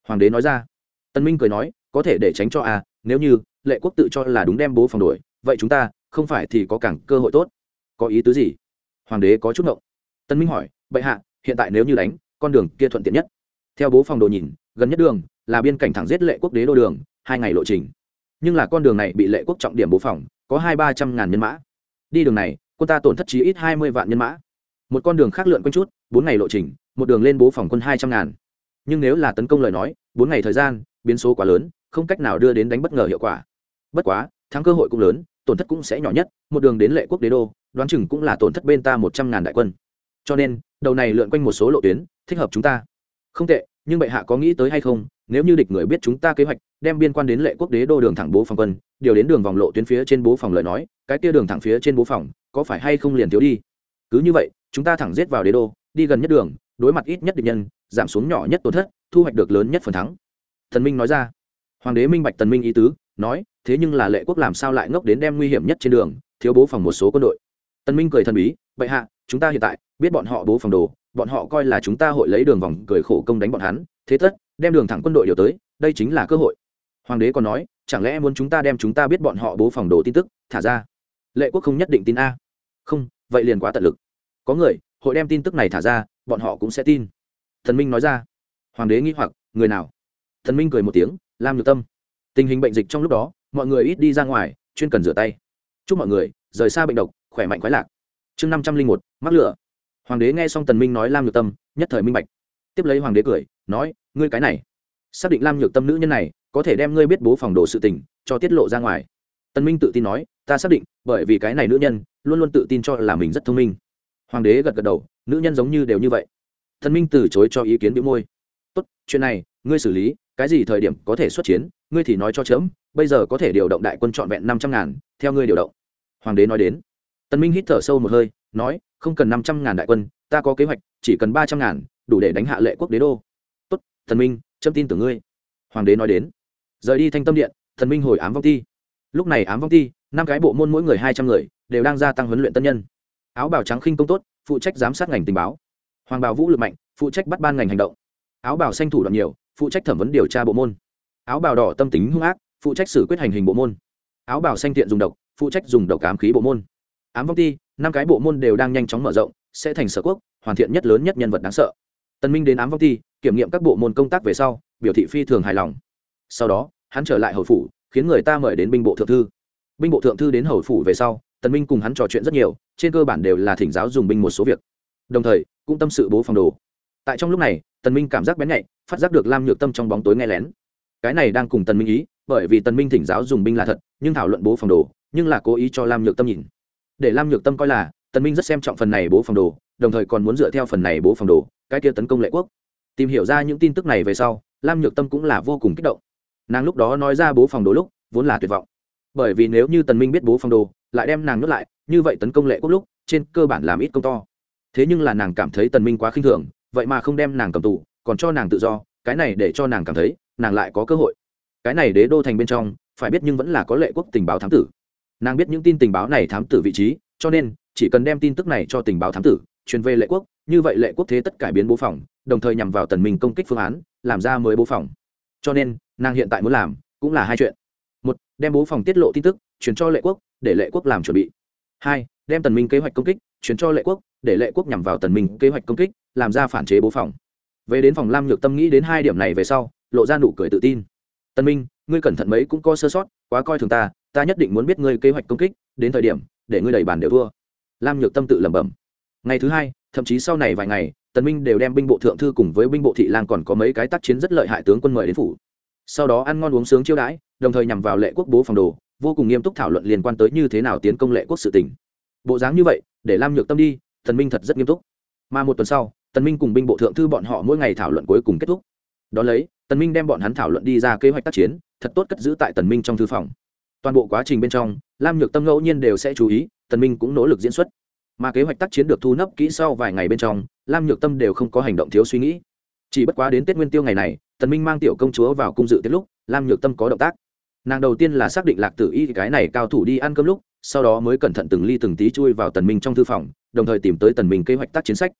A: Hoàng đế nói ra. Tân minh cười nói, có thể để tránh cho a nếu như lệ quốc tự cho là đúng đem bố phòng đổi vậy chúng ta không phải thì có càng cơ hội tốt. Có ý tứ gì? Hoàng đế có chút ngộng. Tân minh hỏi, bệ hạ, hiện tại nếu như đánh, con đường kia thuận tiện nhất? Theo bố phòng đồ nhìn, gần nhất đường là biên cảnh thẳng giết lệ quốc đế đô đường, hai ngày lộ trình. Nhưng là con đường này bị lệ quốc trọng điểm bố phòng, có hai ba trăm ngàn nhân mã. Đi đường này, quân ta tổn thất chí ít hai mươi vạn nhân mã. Một con đường khác lượn quanh chút, bốn ngày lộ trình, một đường lên bố phòng quân hai trăm ngàn. Nhưng nếu là tấn công lời nói, bốn ngày thời gian, biến số quá lớn, không cách nào đưa đến đánh bất ngờ hiệu quả. Bất quá, thắng cơ hội cũng lớn tổn thất cũng sẽ nhỏ nhất, một đường đến lệ quốc đế đô, đoán chừng cũng là tổn thất bên ta một trăm ngàn đại quân. Cho nên, đầu này lượn quanh một số lộ tuyến, thích hợp chúng ta. Không tệ, nhưng bệ hạ có nghĩ tới hay không, nếu như địch người biết chúng ta kế hoạch, đem biên quan đến lệ quốc đế đô đường thẳng bố phòng quân, điều đến đường vòng lộ tuyến phía trên bố phòng lời nói, cái kia đường thẳng phía trên bố phòng, có phải hay không liền thiếu đi? Cứ như vậy, chúng ta thẳng giết vào đế đô, đi gần nhất đường, đối mặt ít nhất địch nhân, giảm xuống nhỏ nhất tổn thất, thu hoạch được lớn nhất phần thắng. Thần minh nói ra. Hoàng đế minh bạch tần minh ý tứ, nói thế nhưng là lệ quốc làm sao lại ngốc đến đem nguy hiểm nhất trên đường, thiếu bố phòng một số quân đội. Tân minh cười thần bí vậy hạ, chúng ta hiện tại biết bọn họ bố phòng đồ, bọn họ coi là chúng ta hội lấy đường vòng cười khổ công đánh bọn hắn, thế tất, đem đường thẳng quân đội điều tới, đây chính là cơ hội. Hoàng đế còn nói, chẳng lẽ muốn chúng ta đem chúng ta biết bọn họ bố phòng đồ tin tức, thả ra? Lệ quốc không nhất định tin a. Không, vậy liền quá tận lực. Có người, hội đem tin tức này thả ra, bọn họ cũng sẽ tin. Thần minh nói ra. Hoàng đế nghĩ hoặc, người nào? Thần minh cười một tiếng, lam nhược tâm. Tình hình bệnh dịch trong lúc đó mọi người ít đi ra ngoài, chuyên cần rửa tay. Chúc mọi người, rời xa bệnh độc, khỏe mạnh khoái lạc. Chương năm trăm linh một, mắc lửa. Hoàng đế nghe xong tần minh nói lam nhược tâm, nhất thời minh bạch. Tiếp lấy hoàng đế cười, nói, ngươi cái này. Xác định lam nhược tâm nữ nhân này, có thể đem ngươi biết bố phòng đồ sự tình, cho tiết lộ ra ngoài. Tần minh tự tin nói, ta xác định, bởi vì cái này nữ nhân, luôn luôn tự tin cho là mình rất thông minh. Hoàng đế gật gật đầu, nữ nhân giống như đều như vậy. Thần minh từ chối cho ý kiến biểu môi tốt, chuyện này, ngươi xử lý, cái gì thời điểm có thể xuất chiến, ngươi thì nói cho chớm bây giờ có thể điều động đại quân trọn vẹn năm trăm ngàn, theo ngươi điều động. Hoàng đế nói đến. Tân minh hít thở sâu một hơi, nói, không cần năm trăm ngàn đại quân, ta có kế hoạch, chỉ cần ba trăm ngàn, đủ để đánh hạ lệ quốc đế đô. Tốt thần minh châm tin tưởng ngươi. Hoàng đế nói đến. Rời đi thanh tâm điện thần minh hồi ám vong ti. Lúc này ám vong ti, năm cái bộ môn mỗi người hai trăm người, đều đang gia tăng huấn luyện tân nhân. Áo bào trắng khinh công tốt, phụ trách giám sát ngành tình báo. Hoàng bào vũ lực mạnh, phụ trách bắt ban ngành hành động áo bào xanh thủ đoạn nhiều, phụ trách thẩm vấn điều tra bộ môn. Áo bào đỏ tâm tính hung ác, phụ trách xử quyết hành hình bộ môn. Áo bào xanh thiện dùng độc, phụ trách dùng độc ám khí bộ môn. Ám vong ti, năm cái bộ môn đều đang nhanh chóng mở rộng, sẽ thành sở quốc, hoàn thiện nhất lớn nhất nhân vật đáng sợ. Tân minh đến ám vong ti, kiểm nghiệm các bộ môn công tác về sau, biểu thị phi thường hài lòng. Sau đó, hắn trở lại hầu phủ, khiến người ta mời đến binh bộ thượng thư. Binh bộ thượng thư đến hầu phủ về sau tần minh cùng hắn trò chuyện rất nhiều, trên cơ bản đều là thỉnh giáo dùng binh một số việc. Đồng thời, cũng tâm sự bố phòng đồ. Tại trong lúc này tần minh cảm giác bén nhạy, phát giác được lam nhược tâm trong bóng tối nghe lén. Cái này đang cùng tần minh ý, bởi vì tần minh thỉnh giáo dùng binh là thật, nhưng thảo luận bố phòng đồ, nhưng là cố ý cho lam nhược tâm nhìn. Để lam nhược tâm coi là, tần minh rất xem trọng phần này bố phòng đồ, đồng thời còn muốn dựa theo phần này bố phòng đồ, cái kia tấn công lệ quốc. Tìm hiểu ra những tin tức này về sau, lam nhược tâm cũng là vô cùng kích động. Nàng lúc đó nói ra bố phòng đồ lúc, vốn là tuyệt vọng. Bởi vì nếu như tần minh biết bố phòng đồ, lại đem nàng nuốt lại, như vậy tấn công lệ quốc lúc, trên cơ bản làm ít công to. Thế nhưng là nàng cảm thấy tần minh quá khinh thường vậy mà không đem nàng cầm tù, còn cho nàng tự do, cái này để cho nàng cảm thấy, nàng lại có cơ hội. Cái này đế đô thành bên trong, phải biết nhưng vẫn là có lệ quốc tình báo thám tử. Nàng biết những tin tình báo này thám tử vị trí, cho nên, chỉ cần đem tin tức này cho tình báo thám tử, truyền về lệ quốc, như vậy lệ quốc thế tất cải biến bố phòng, đồng thời nhằm vào tần minh công kích phương án, làm ra mới bố phòng. Cho nên, nàng hiện tại muốn làm, cũng là hai chuyện. Một, đem bố phòng tiết lộ tin tức, truyền cho lệ quốc, để lệ quốc làm chuẩn bị hai, đem tần minh kế hoạch công kích chuyển cho lệ quốc, để lệ quốc nhằm vào tần minh kế hoạch công kích, làm ra phản chế bố phòng. Về đến phòng lam nhược tâm nghĩ đến hai điểm này về sau, lộ ra nụ cười tự tin. Tần minh, ngươi cẩn thận mấy cũng có sơ sót, quá coi thường ta ta nhất định muốn biết ngươi kế hoạch công kích, đến thời điểm, để ngươi đầy bàn đều thua. Lam nhược tâm tự lẩm bẩm. Ngày thứ hai, thậm chí sau này vài ngày, tần minh đều đem binh bộ thượng thư cùng với binh bộ thị lang còn có mấy cái tác chiến rất lợi hại tướng quân mời đến phủ. Sau đó ăn ngon uống sướng chiêu đãi, đồng thời nhằm vào lệ quốc bố phòng đồ vô cùng nghiêm túc thảo luận liên quan tới như thế nào tiến công lệ quốc sự tỉnh bộ dáng như vậy, để lam nhược tâm đi, thần minh thật rất nghiêm túc. Mà một tuần sau, tần minh cùng binh bộ thượng thư bọn họ mỗi ngày thảo luận cuối cùng kết thúc. Đó lấy, tần minh đem bọn hắn thảo luận đi ra kế hoạch tác chiến, thật tốt cất giữ tại tần minh trong thư phòng. Toàn bộ quá trình bên trong, lam nhược tâm ngẫu nhiên đều sẽ chú ý, tần minh cũng nỗ lực diễn xuất. Mà kế hoạch tác chiến được thu nấp kỹ sau vài ngày bên trong, lam nhược tâm đều không có hành động thiếu suy nghĩ. Chỉ bất quá đến tết nguyên tiêu ngày này, tần minh mang tiểu công chúa vào cung dự tiết lúc, lam nhược tâm có động tác nàng đầu tiên là xác định lạc tử y cái này cao thủ đi ăn cơm lúc, sau đó mới cẩn thận từng ly từng tí chui vào tần minh trong thư phòng, đồng thời tìm tới tần minh kế hoạch tác chiến sách.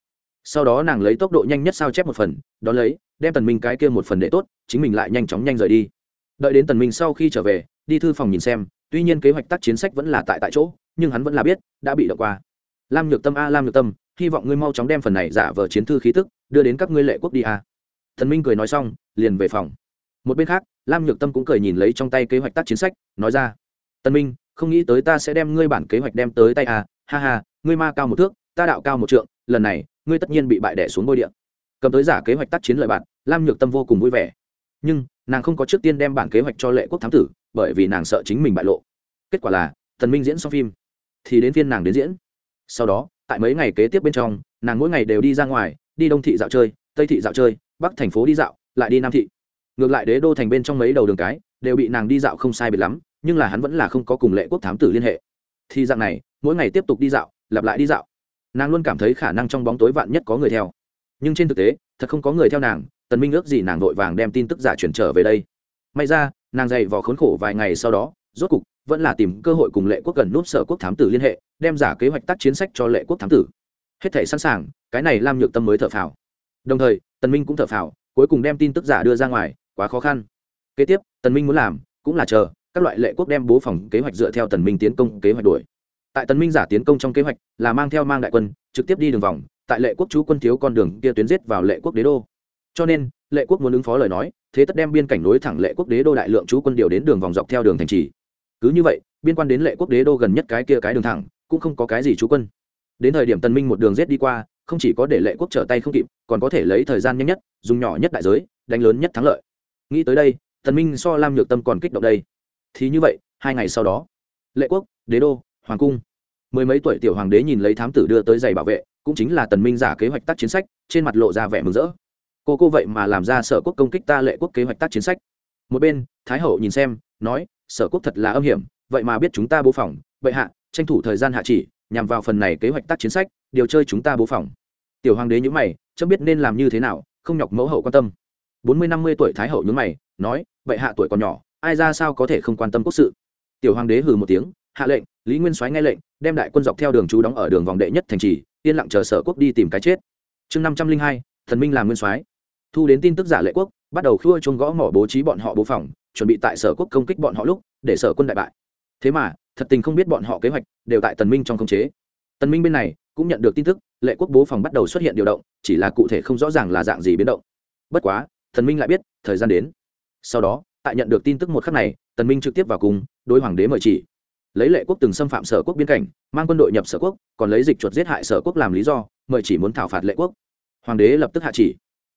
A: Sau đó nàng lấy tốc độ nhanh nhất sao chép một phần, đó lấy, đem tần minh cái kia một phần để tốt, chính mình lại nhanh chóng nhanh rời đi. Đợi đến tần minh sau khi trở về, đi thư phòng nhìn xem, tuy nhiên kế hoạch tác chiến sách vẫn là tại tại chỗ, nhưng hắn vẫn là biết, đã bị động qua. Lam nhược tâm a, lam nhược tâm, hy vọng ngươi mau chóng đem phần này giả vờ chiến thư khí tức đưa đến các ngươi lệ quốc đi a. Thần minh cười nói xong, liền về phòng một bên khác, lam nhược tâm cũng cười nhìn lấy trong tay kế hoạch tác chiến sách, nói ra, tân minh, không nghĩ tới ta sẽ đem ngươi bản kế hoạch đem tới tay à ha ha, ngươi ma cao một thước, ta đạo cao một trượng, lần này, ngươi tất nhiên bị bại đẻ xuống ngôi điện cầm tới giả kế hoạch tác chiến lợi bạn, lam nhược tâm vô cùng vui vẻ. Nhưng, nàng không có trước tiên đem bản kế hoạch cho lệ quốc thám tử, bởi vì nàng sợ chính mình bại lộ. Kết quả là, Tần minh diễn xong phim, thì đến phiên nàng đến diễn. Sau đó, tại mấy ngày kế tiếp bên trong, nàng mỗi ngày đều đi ra ngoài, đi đông thị dạo chơi, tây thị dạo chơi, bắc thành phố đi dạo, lại đi nam thị ngược lại đế đô thành bên trong mấy đầu đường cái, đều bị nàng đi dạo không sai biệt lắm, nhưng là hắn vẫn là không có cùng lệ quốc thám tử liên hệ. Thì dạng này, mỗi ngày tiếp tục đi dạo, lặp lại đi dạo. Nàng luôn cảm thấy khả năng trong bóng tối vạn nhất có người theo. Nhưng trên thực tế, thật không có người theo nàng, tần minh ước gì nàng vội vàng đem tin tức giả chuyển trở về đây. May ra, nàng dày vò khốn khổ vài ngày sau đó, rốt cục vẫn là tìm cơ hội cùng lệ quốc gần nút sở quốc thám tử liên hệ, đem giả kế hoạch tác chiến sách cho lệ quốc thám tử. Hết thể sẵn sàng, cái này lam nhược tâm mới thở phào. Đồng thời, tần minh cũng thở phào, cuối cùng đem tin tức giả đưa ra ngoài quá khó khăn. Kế tiếp, tần minh muốn làm, cũng là chờ, các loại lệ quốc đem bố phòng kế hoạch dựa theo tần minh tiến công kế hoạch đuổi. Tại tần minh giả tiến công trong kế hoạch, là mang theo mang đại quân, trực tiếp đi đường vòng, tại lệ quốc chú quân thiếu con đường kia tuyến giết vào lệ quốc đế đô. Cho nên, lệ quốc muốn ứng phó lời nói, thế tất đem biên cảnh nối thẳng lệ quốc đế đô đại lượng chú quân điều đến đường vòng dọc theo đường thành trì. Cứ như vậy, biên quan đến lệ quốc đế đô gần nhất cái kia cái đường thẳng, cũng không có cái gì chú quân. Đến thời điểm tần minh một đường giết đi qua, không chỉ có để lệ quốc trở tay không kịp, còn có thể lấy thời gian nhanh nhất, dùng nhỏ nhất đại giới, đánh lớn nhất thắng lợi nghĩ tới đây, tần minh so lam nhược tâm còn kích động đây. Thì như vậy, hai ngày sau đó, lệ quốc, đế đô, hoàng cung. Mười mấy tuổi tiểu hoàng đế nhìn lấy thám tử đưa tới giày bảo vệ, cũng chính là tần minh giả kế hoạch tác chiến sách, trên mặt lộ ra vẻ mừng rỡ. Cô cô vậy mà làm ra sở quốc công kích ta lệ quốc kế hoạch tác chiến sách. Một bên, thái hậu nhìn xem, nói, sở quốc thật là âm hiểm, vậy mà biết chúng ta bố phòng. Vậy hạ, tranh thủ thời gian hạ chỉ, nhằm vào phần này kế hoạch tác chiến sách, điều chơi chúng ta bố phòng. Tiểu hoàng đế nhữ mày, chấm biết nên làm như thế nào, không nhọc mẫu hậu quan tâm bốn mươi năm mươi tuổi thái hậu nhún mày, nói vậy hạ tuổi còn nhỏ, ai ra sao có thể không quan tâm quốc sự? Tiểu hoàng đế hừ một tiếng, hạ lệnh, lý nguyên soái nghe lệnh, đem đại quân dọc theo đường chú đóng ở đường vòng đệ nhất thành trì, yên lặng chờ sở quốc đi tìm cái chết. Chương năm trăm linh hai, thần minh làm nguyên soái. Thu đến tin tức giả lệ quốc, bắt đầu khua chung gõ mỏ bố trí bọn họ bố phòng, chuẩn bị tại sở quốc công kích bọn họ lúc, để sở quân đại bại. Thế mà, thật tình không biết bọn họ kế hoạch đều tại tần minh trong khống chế. Tần minh bên này cũng nhận được tin tức, lệ quốc bố phòng bắt đầu xuất hiện điều động, chỉ là cụ thể không rõ ràng là dạng gì biến động. Bất quá tần minh lại biết, thời gian đến. Sau đó, tại nhận được tin tức một khắc này, tần minh trực tiếp vào cùng đối hoàng đế mời chỉ. Lấy lệ quốc từng xâm phạm sở quốc biên cảnh, mang quân đội nhập sở quốc, còn lấy dịch chuột giết hại sở quốc làm lý do, mời chỉ muốn thảo phạt lệ quốc. Hoàng đế lập tức hạ chỉ.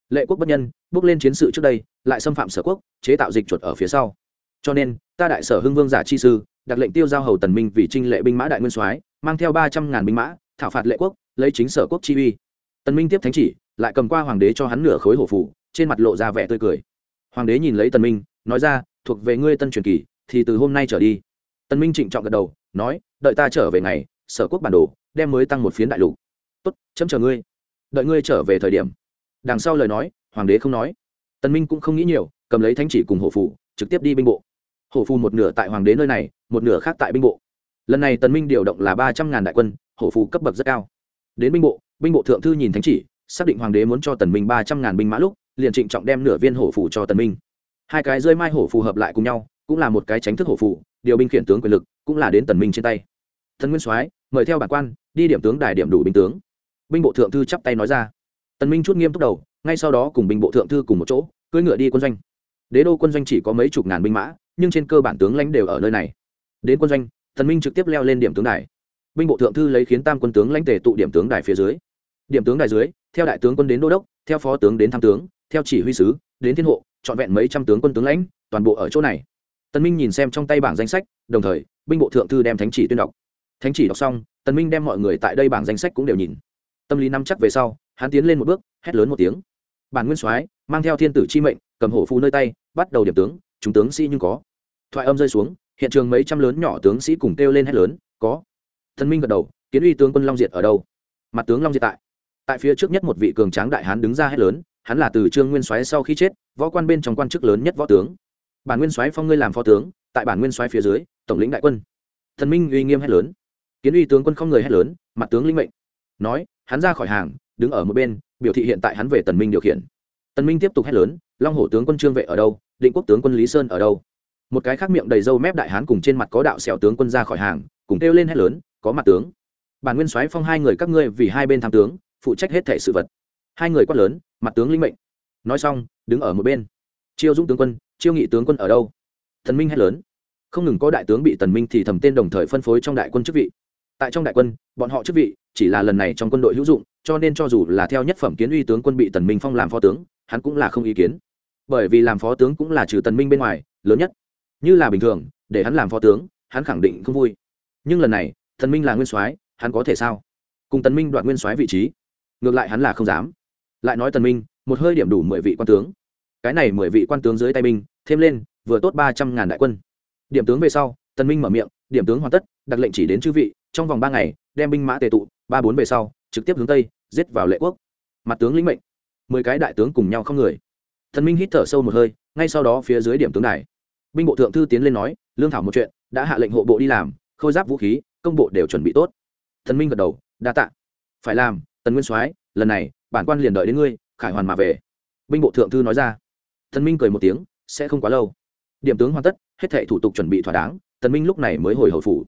A: Lệ quốc bất nhân, bước lên chiến sự trước đây, lại xâm phạm sở quốc, chế tạo dịch chuột ở phía sau. Cho nên, ta đại sở hưng vương giả chi sư, đặt lệnh tiêu giao hầu tần minh vì trinh lệ binh mã đại nguyên soái, mang theo ba trăm ngàn binh mã, thảo phạt lệ quốc, lấy chính sở quốc chi uy. Tần minh tiếp thánh chỉ, lại cầm qua hoàng đế cho hắn nửa khối hổ phủ trên mặt lộ ra vẻ tươi cười. Hoàng đế nhìn lấy tần minh, nói ra, thuộc về ngươi tân truyền kỳ, thì từ hôm nay trở đi. Tần minh trịnh trọng gật đầu, nói, đợi ta trở về ngày, sở quốc bản đồ, đem mới tăng một phiến đại lục. Tốt, chấm chờ ngươi. Đợi ngươi trở về thời điểm. Đằng sau lời nói, hoàng đế không nói. Tần minh cũng không nghĩ nhiều, cầm lấy thánh chỉ cùng hổ phủ trực tiếp đi binh bộ. Hổ phù một nửa tại hoàng đế nơi này, một nửa khác tại binh bộ. Lần này tần minh điều động là ba trăm ngàn đại quân, hổ phù cấp bậc rất cao. Đến binh bộ binh bộ thượng thư nhìn thánh chỉ, xác định hoàng đế muốn cho tần minh ba trăm ngàn binh mã lúc liền trịnh trọng đem nửa viên hổ phù cho tần minh. Hai cái rơi mai hổ phù hợp lại cùng nhau, cũng là một cái tránh thức hổ phù, điều binh khiển tướng quyền lực, cũng là đến tần minh trên tay. Thần nguyên soái, mời theo bản quan, đi điểm tướng đài điểm đủ binh tướng. Binh bộ thượng thư chắp tay nói ra. Tần minh chút nghiêm túc đầu, ngay sau đó cùng binh bộ thượng thư cùng một chỗ, cưỡi ngựa đi quân doanh. Đế đô quân doanh chỉ có mấy chục ngàn binh mã, nhưng trên cơ bản tướng lãnh đều ở nơi này. Đến quân doanh, tần minh trực tiếp leo lên điểm tướng đài. Binh bộ thượng thư lấy khiến tam quân tướng lãnh tề tụ điểm tướng đài phía dưới. Điểm tướng đài dưới, theo đại tướng quân đến đô đốc, theo phó tướng đến tham tướng theo chỉ huy sứ, đến thiên hộ chọn vẹn mấy trăm tướng quân tướng lãnh, toàn bộ ở chỗ này. Tần minh nhìn xem trong tay bảng danh sách, đồng thời, binh bộ thượng thư đem thánh chỉ tuyên đọc. Thánh chỉ đọc xong tần minh đem mọi người tại đây bảng danh sách cũng đều nhìn. Tâm lý nắm chắc về sau, hắn tiến lên một bước, hét lớn một tiếng. Bản nguyên soái, mang theo thiên tử chi mệnh, cầm hổ phù nơi tay, bắt đầu điểm tướng, chúng tướng sĩ nhưng có. Thoại âm rơi xuống, hiện trường mấy trăm lớn nhỏ tướng sĩ cùng kêu lên hét lớn, có. Tân minh gật đầu, kiến uy tướng quân long diệt ở đâu? Mặt tướng long diệt tại. Tại phía trước nhất một vị cường tráng đại hán đứng ra hét lớn hắn là từ trương nguyên soái sau khi chết, võ quan bên trong quan chức lớn nhất võ tướng. Bản nguyên soái phong ngươi làm phó tướng, tại bản nguyên soái phía dưới, tổng lĩnh đại quân. Thần minh uy nghiêm hét lớn. Kiến uy tướng quân không người hét lớn, mặt tướng linh mệnh. Nói, hắn ra khỏi hàng, đứng ở một bên, biểu thị hiện tại hắn về tần minh điều khiển. Tần minh tiếp tục hét lớn, long hổ tướng quân trương vệ ở đâu? Định quốc tướng quân lý sơn ở đâu? Một cái khác miệng đầy râu mép đại hán cùng trên mặt có đạo sẹo tướng quân ra khỏi hàng, cùng kêu lên hét lớn, có mặt tướng. Bản nguyên soái phong hai người các ngươi vì hai bên tham tướng, phụ trách hết thể sự vật. Hai người quát lớn mặt tướng linh mệnh. Nói xong, đứng ở một bên. Chiêu dũng tướng quân, chiêu nghị tướng quân ở đâu? Thần minh hét lớn. Không ngừng có đại tướng bị tần minh thì thầm tên đồng thời phân phối trong đại quân chức vị. Tại trong đại quân, bọn họ chức vị chỉ là lần này trong quân đội hữu dụng, cho nên cho dù là theo nhất phẩm kiến uy tướng quân bị tần minh phong làm phó tướng, hắn cũng là không ý kiến. Bởi vì làm phó tướng cũng là trừ tần minh bên ngoài, lớn nhất. Như là bình thường, để hắn làm phó tướng, hắn khẳng định không vui. Nhưng lần này, tần minh là nguyên soái, hắn có thể sao? Cùng tần minh đoạt nguyên soái vị trí. Ngược lại hắn là không dám lại nói tần minh, một hơi điểm đủ mười vị quan tướng. Cái này mười vị quan tướng dưới tay binh, thêm lên, vừa tốt ba trăm ngàn đại quân. Điểm tướng về sau, tần minh mở miệng, điểm tướng hoàn tất đặc lệnh chỉ đến chư vị, trong vòng ba ngày, đem binh mã tề tụ, ba bốn về sau, trực tiếp hướng tây, giết vào lệ quốc. Mặt tướng lĩnh mệnh. Mười cái đại tướng cùng nhau không người. Thần minh hít thở sâu một hơi, ngay sau đó phía dưới điểm tướng đài. Binh bộ thượng thư tiến lên nói, lương thảo một chuyện, đã hạ lệnh hộ bộ đi làm, khôi giáp vũ khí, công bộ đều chuẩn bị tốt. Thần minh gật đầu, đa tạ. Phải làm, tần nguyên soái, lần này bản quan liền đợi đến ngươi, khải hoàn mà về. Binh bộ thượng thư nói ra. Thần minh cười một tiếng, sẽ không quá lâu. Điểm tướng hoàn tất, hết thệ thủ tục chuẩn bị thỏa đáng, tần minh lúc này mới hồi hầu phủ.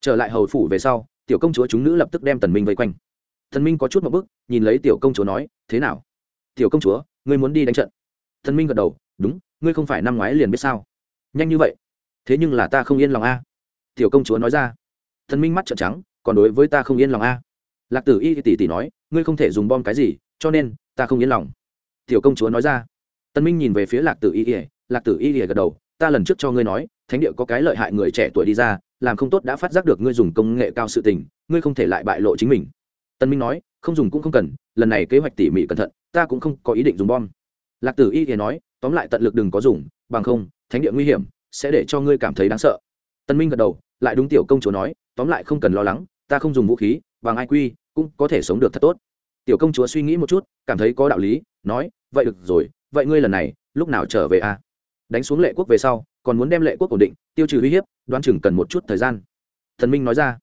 A: Trở lại hầu phủ về sau, tiểu công chúa chúng nữ lập tức đem tần minh vây quanh. Tần minh có chút một bức nhìn lấy tiểu công chúa nói, thế nào? Tiểu công chúa, ngươi muốn đi đánh trận? Tần minh gật đầu, đúng, ngươi không phải năm ngoái liền biết sao? Nhanh như vậy. Thế nhưng là ta không yên lòng a. Tiểu công chúa nói ra. Tần minh mắt trợn trắng, còn đối với ta không yên lòng a? Lạc tử y tỷ tỷ nói, ngươi không thể dùng bom cái gì cho nên, ta không yên lòng. Tiểu công chúa nói ra. Tân minh nhìn về phía lạc tử y ỉa lạc tử y ỉa gật đầu, ta lần trước cho ngươi nói, thánh địa có cái lợi hại người trẻ tuổi đi ra, làm không tốt đã phát giác được ngươi dùng công nghệ cao sự tình, ngươi không thể lại bại lộ chính mình. Tân minh nói, không dùng cũng không cần, lần này kế hoạch tỉ mỉ cẩn thận, ta cũng không có ý định dùng bom. Lạc tử y ỉa nói, tóm lại tận lực đừng có dùng, bằng không, thánh địa nguy hiểm, sẽ để cho ngươi cảm thấy đáng sợ. Tân minh gật đầu, lại đúng tiểu công chúa nói, tóm lại không cần lo lắng, ta không dùng vũ khí, bằng ai quy, cũng có thể sống được thật tốt tiểu công chúa suy nghĩ một chút, cảm thấy có đạo lý, nói, vậy được rồi, vậy ngươi lần này, lúc nào trở về a à? đánh xuống lệ quốc về sau, còn muốn đem lệ quốc ổn định, tiêu trừ uy hiếp, đoán chừng cần một chút thời gian. Thần minh nói ra,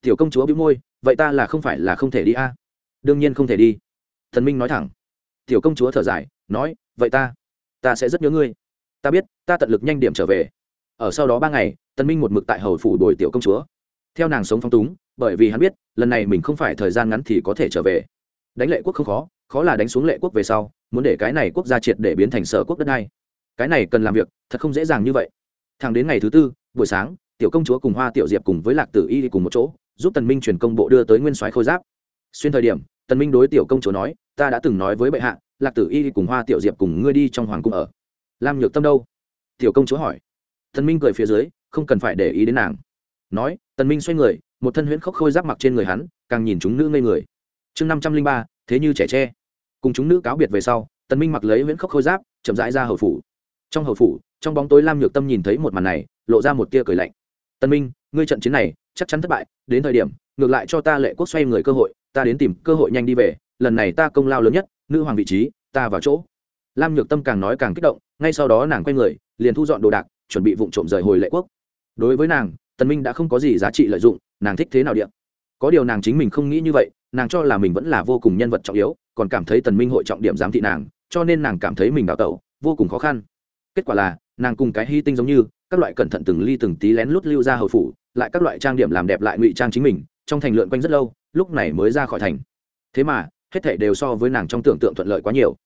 A: tiểu công chúa bĩu môi, vậy ta là không phải là không thể đi a à? đương nhiên không thể đi. Thần minh nói thẳng. Tiểu công chúa thở dài, nói, vậy ta ta sẽ rất nhớ ngươi. Ta biết, ta tận lực nhanh điểm trở về. Ở sau đó ba ngày tân minh một mực tại hầu phủ đồi tiểu công chúa. Theo nàng sống phong túng, bởi vì hắn biết, lần này mình không phải thời gian ngắn thì có thể trở về đánh lệ quốc không khó khó là đánh xuống lệ quốc về sau, muốn để cái này quốc gia triệt để biến thành sở quốc đất này cái này cần làm việc, thật không dễ dàng như vậy. Thẳng đến ngày thứ tư, buổi sáng, tiểu công chúa cùng hoa tiểu diệp cùng với lạc tử y đi cùng một chỗ, giúp tần minh truyền công bộ đưa tới nguyên soái khôi giáp. Xuyên thời điểm, tần minh đối tiểu công chúa nói, ta đã từng nói với bệ hạ, lạc tử y cùng hoa tiểu diệp cùng ngươi đi trong hoàng cung ở. Lam nhược tâm đâu? Tiểu công chúa hỏi. Tần minh cười phía dưới, không cần phải để ý đến nàng. Nói, tần minh xoay người, một thân huyễn khốc khôi giáp mặc trên người hắn, càng nhìn chúng nữ ngây người chương năm trăm linh ba, thế như trẻ tre. Cùng chúng nữ cáo biệt về sau, tần minh mặc lấy nguyễn khốc khôi giáp, chậm rãi ra hầu phủ. Trong hầu phủ, trong bóng tối lam nhược tâm nhìn thấy một màn này, lộ ra một tia cười lạnh. Tần minh, ngươi trận chiến này chắc chắn thất bại, đến thời điểm, ngược lại cho ta lệ quốc xoay người cơ hội, ta đến tìm cơ hội nhanh đi về, lần này ta công lao lớn nhất, nữ hoàng vị trí, ta vào chỗ. Lam nhược tâm càng nói càng kích động, ngay sau đó nàng quay người, liền thu dọn đồ đạc, chuẩn bị vụ trộm rời hồi lệ quốc. Đối với nàng, tần minh đã không có gì giá trị lợi dụng, nàng thích thế nào điện có điều nàng chính mình không nghĩ như vậy nàng cho là mình vẫn là vô cùng nhân vật trọng yếu, còn cảm thấy tần minh hội trọng điểm giám thị nàng, cho nên nàng cảm thấy mình đào tẩu, vô cùng khó khăn. Kết quả là, nàng cùng cái hy tinh giống như, các loại cẩn thận từng ly từng tí lén lút lưu ra hầu phủ, lại các loại trang điểm làm đẹp lại ngụy trang chính mình, trong thành lượn quanh rất lâu, lúc này mới ra khỏi thành. Thế mà, hết thảy đều so với nàng trong tưởng tượng thuận lợi quá nhiều.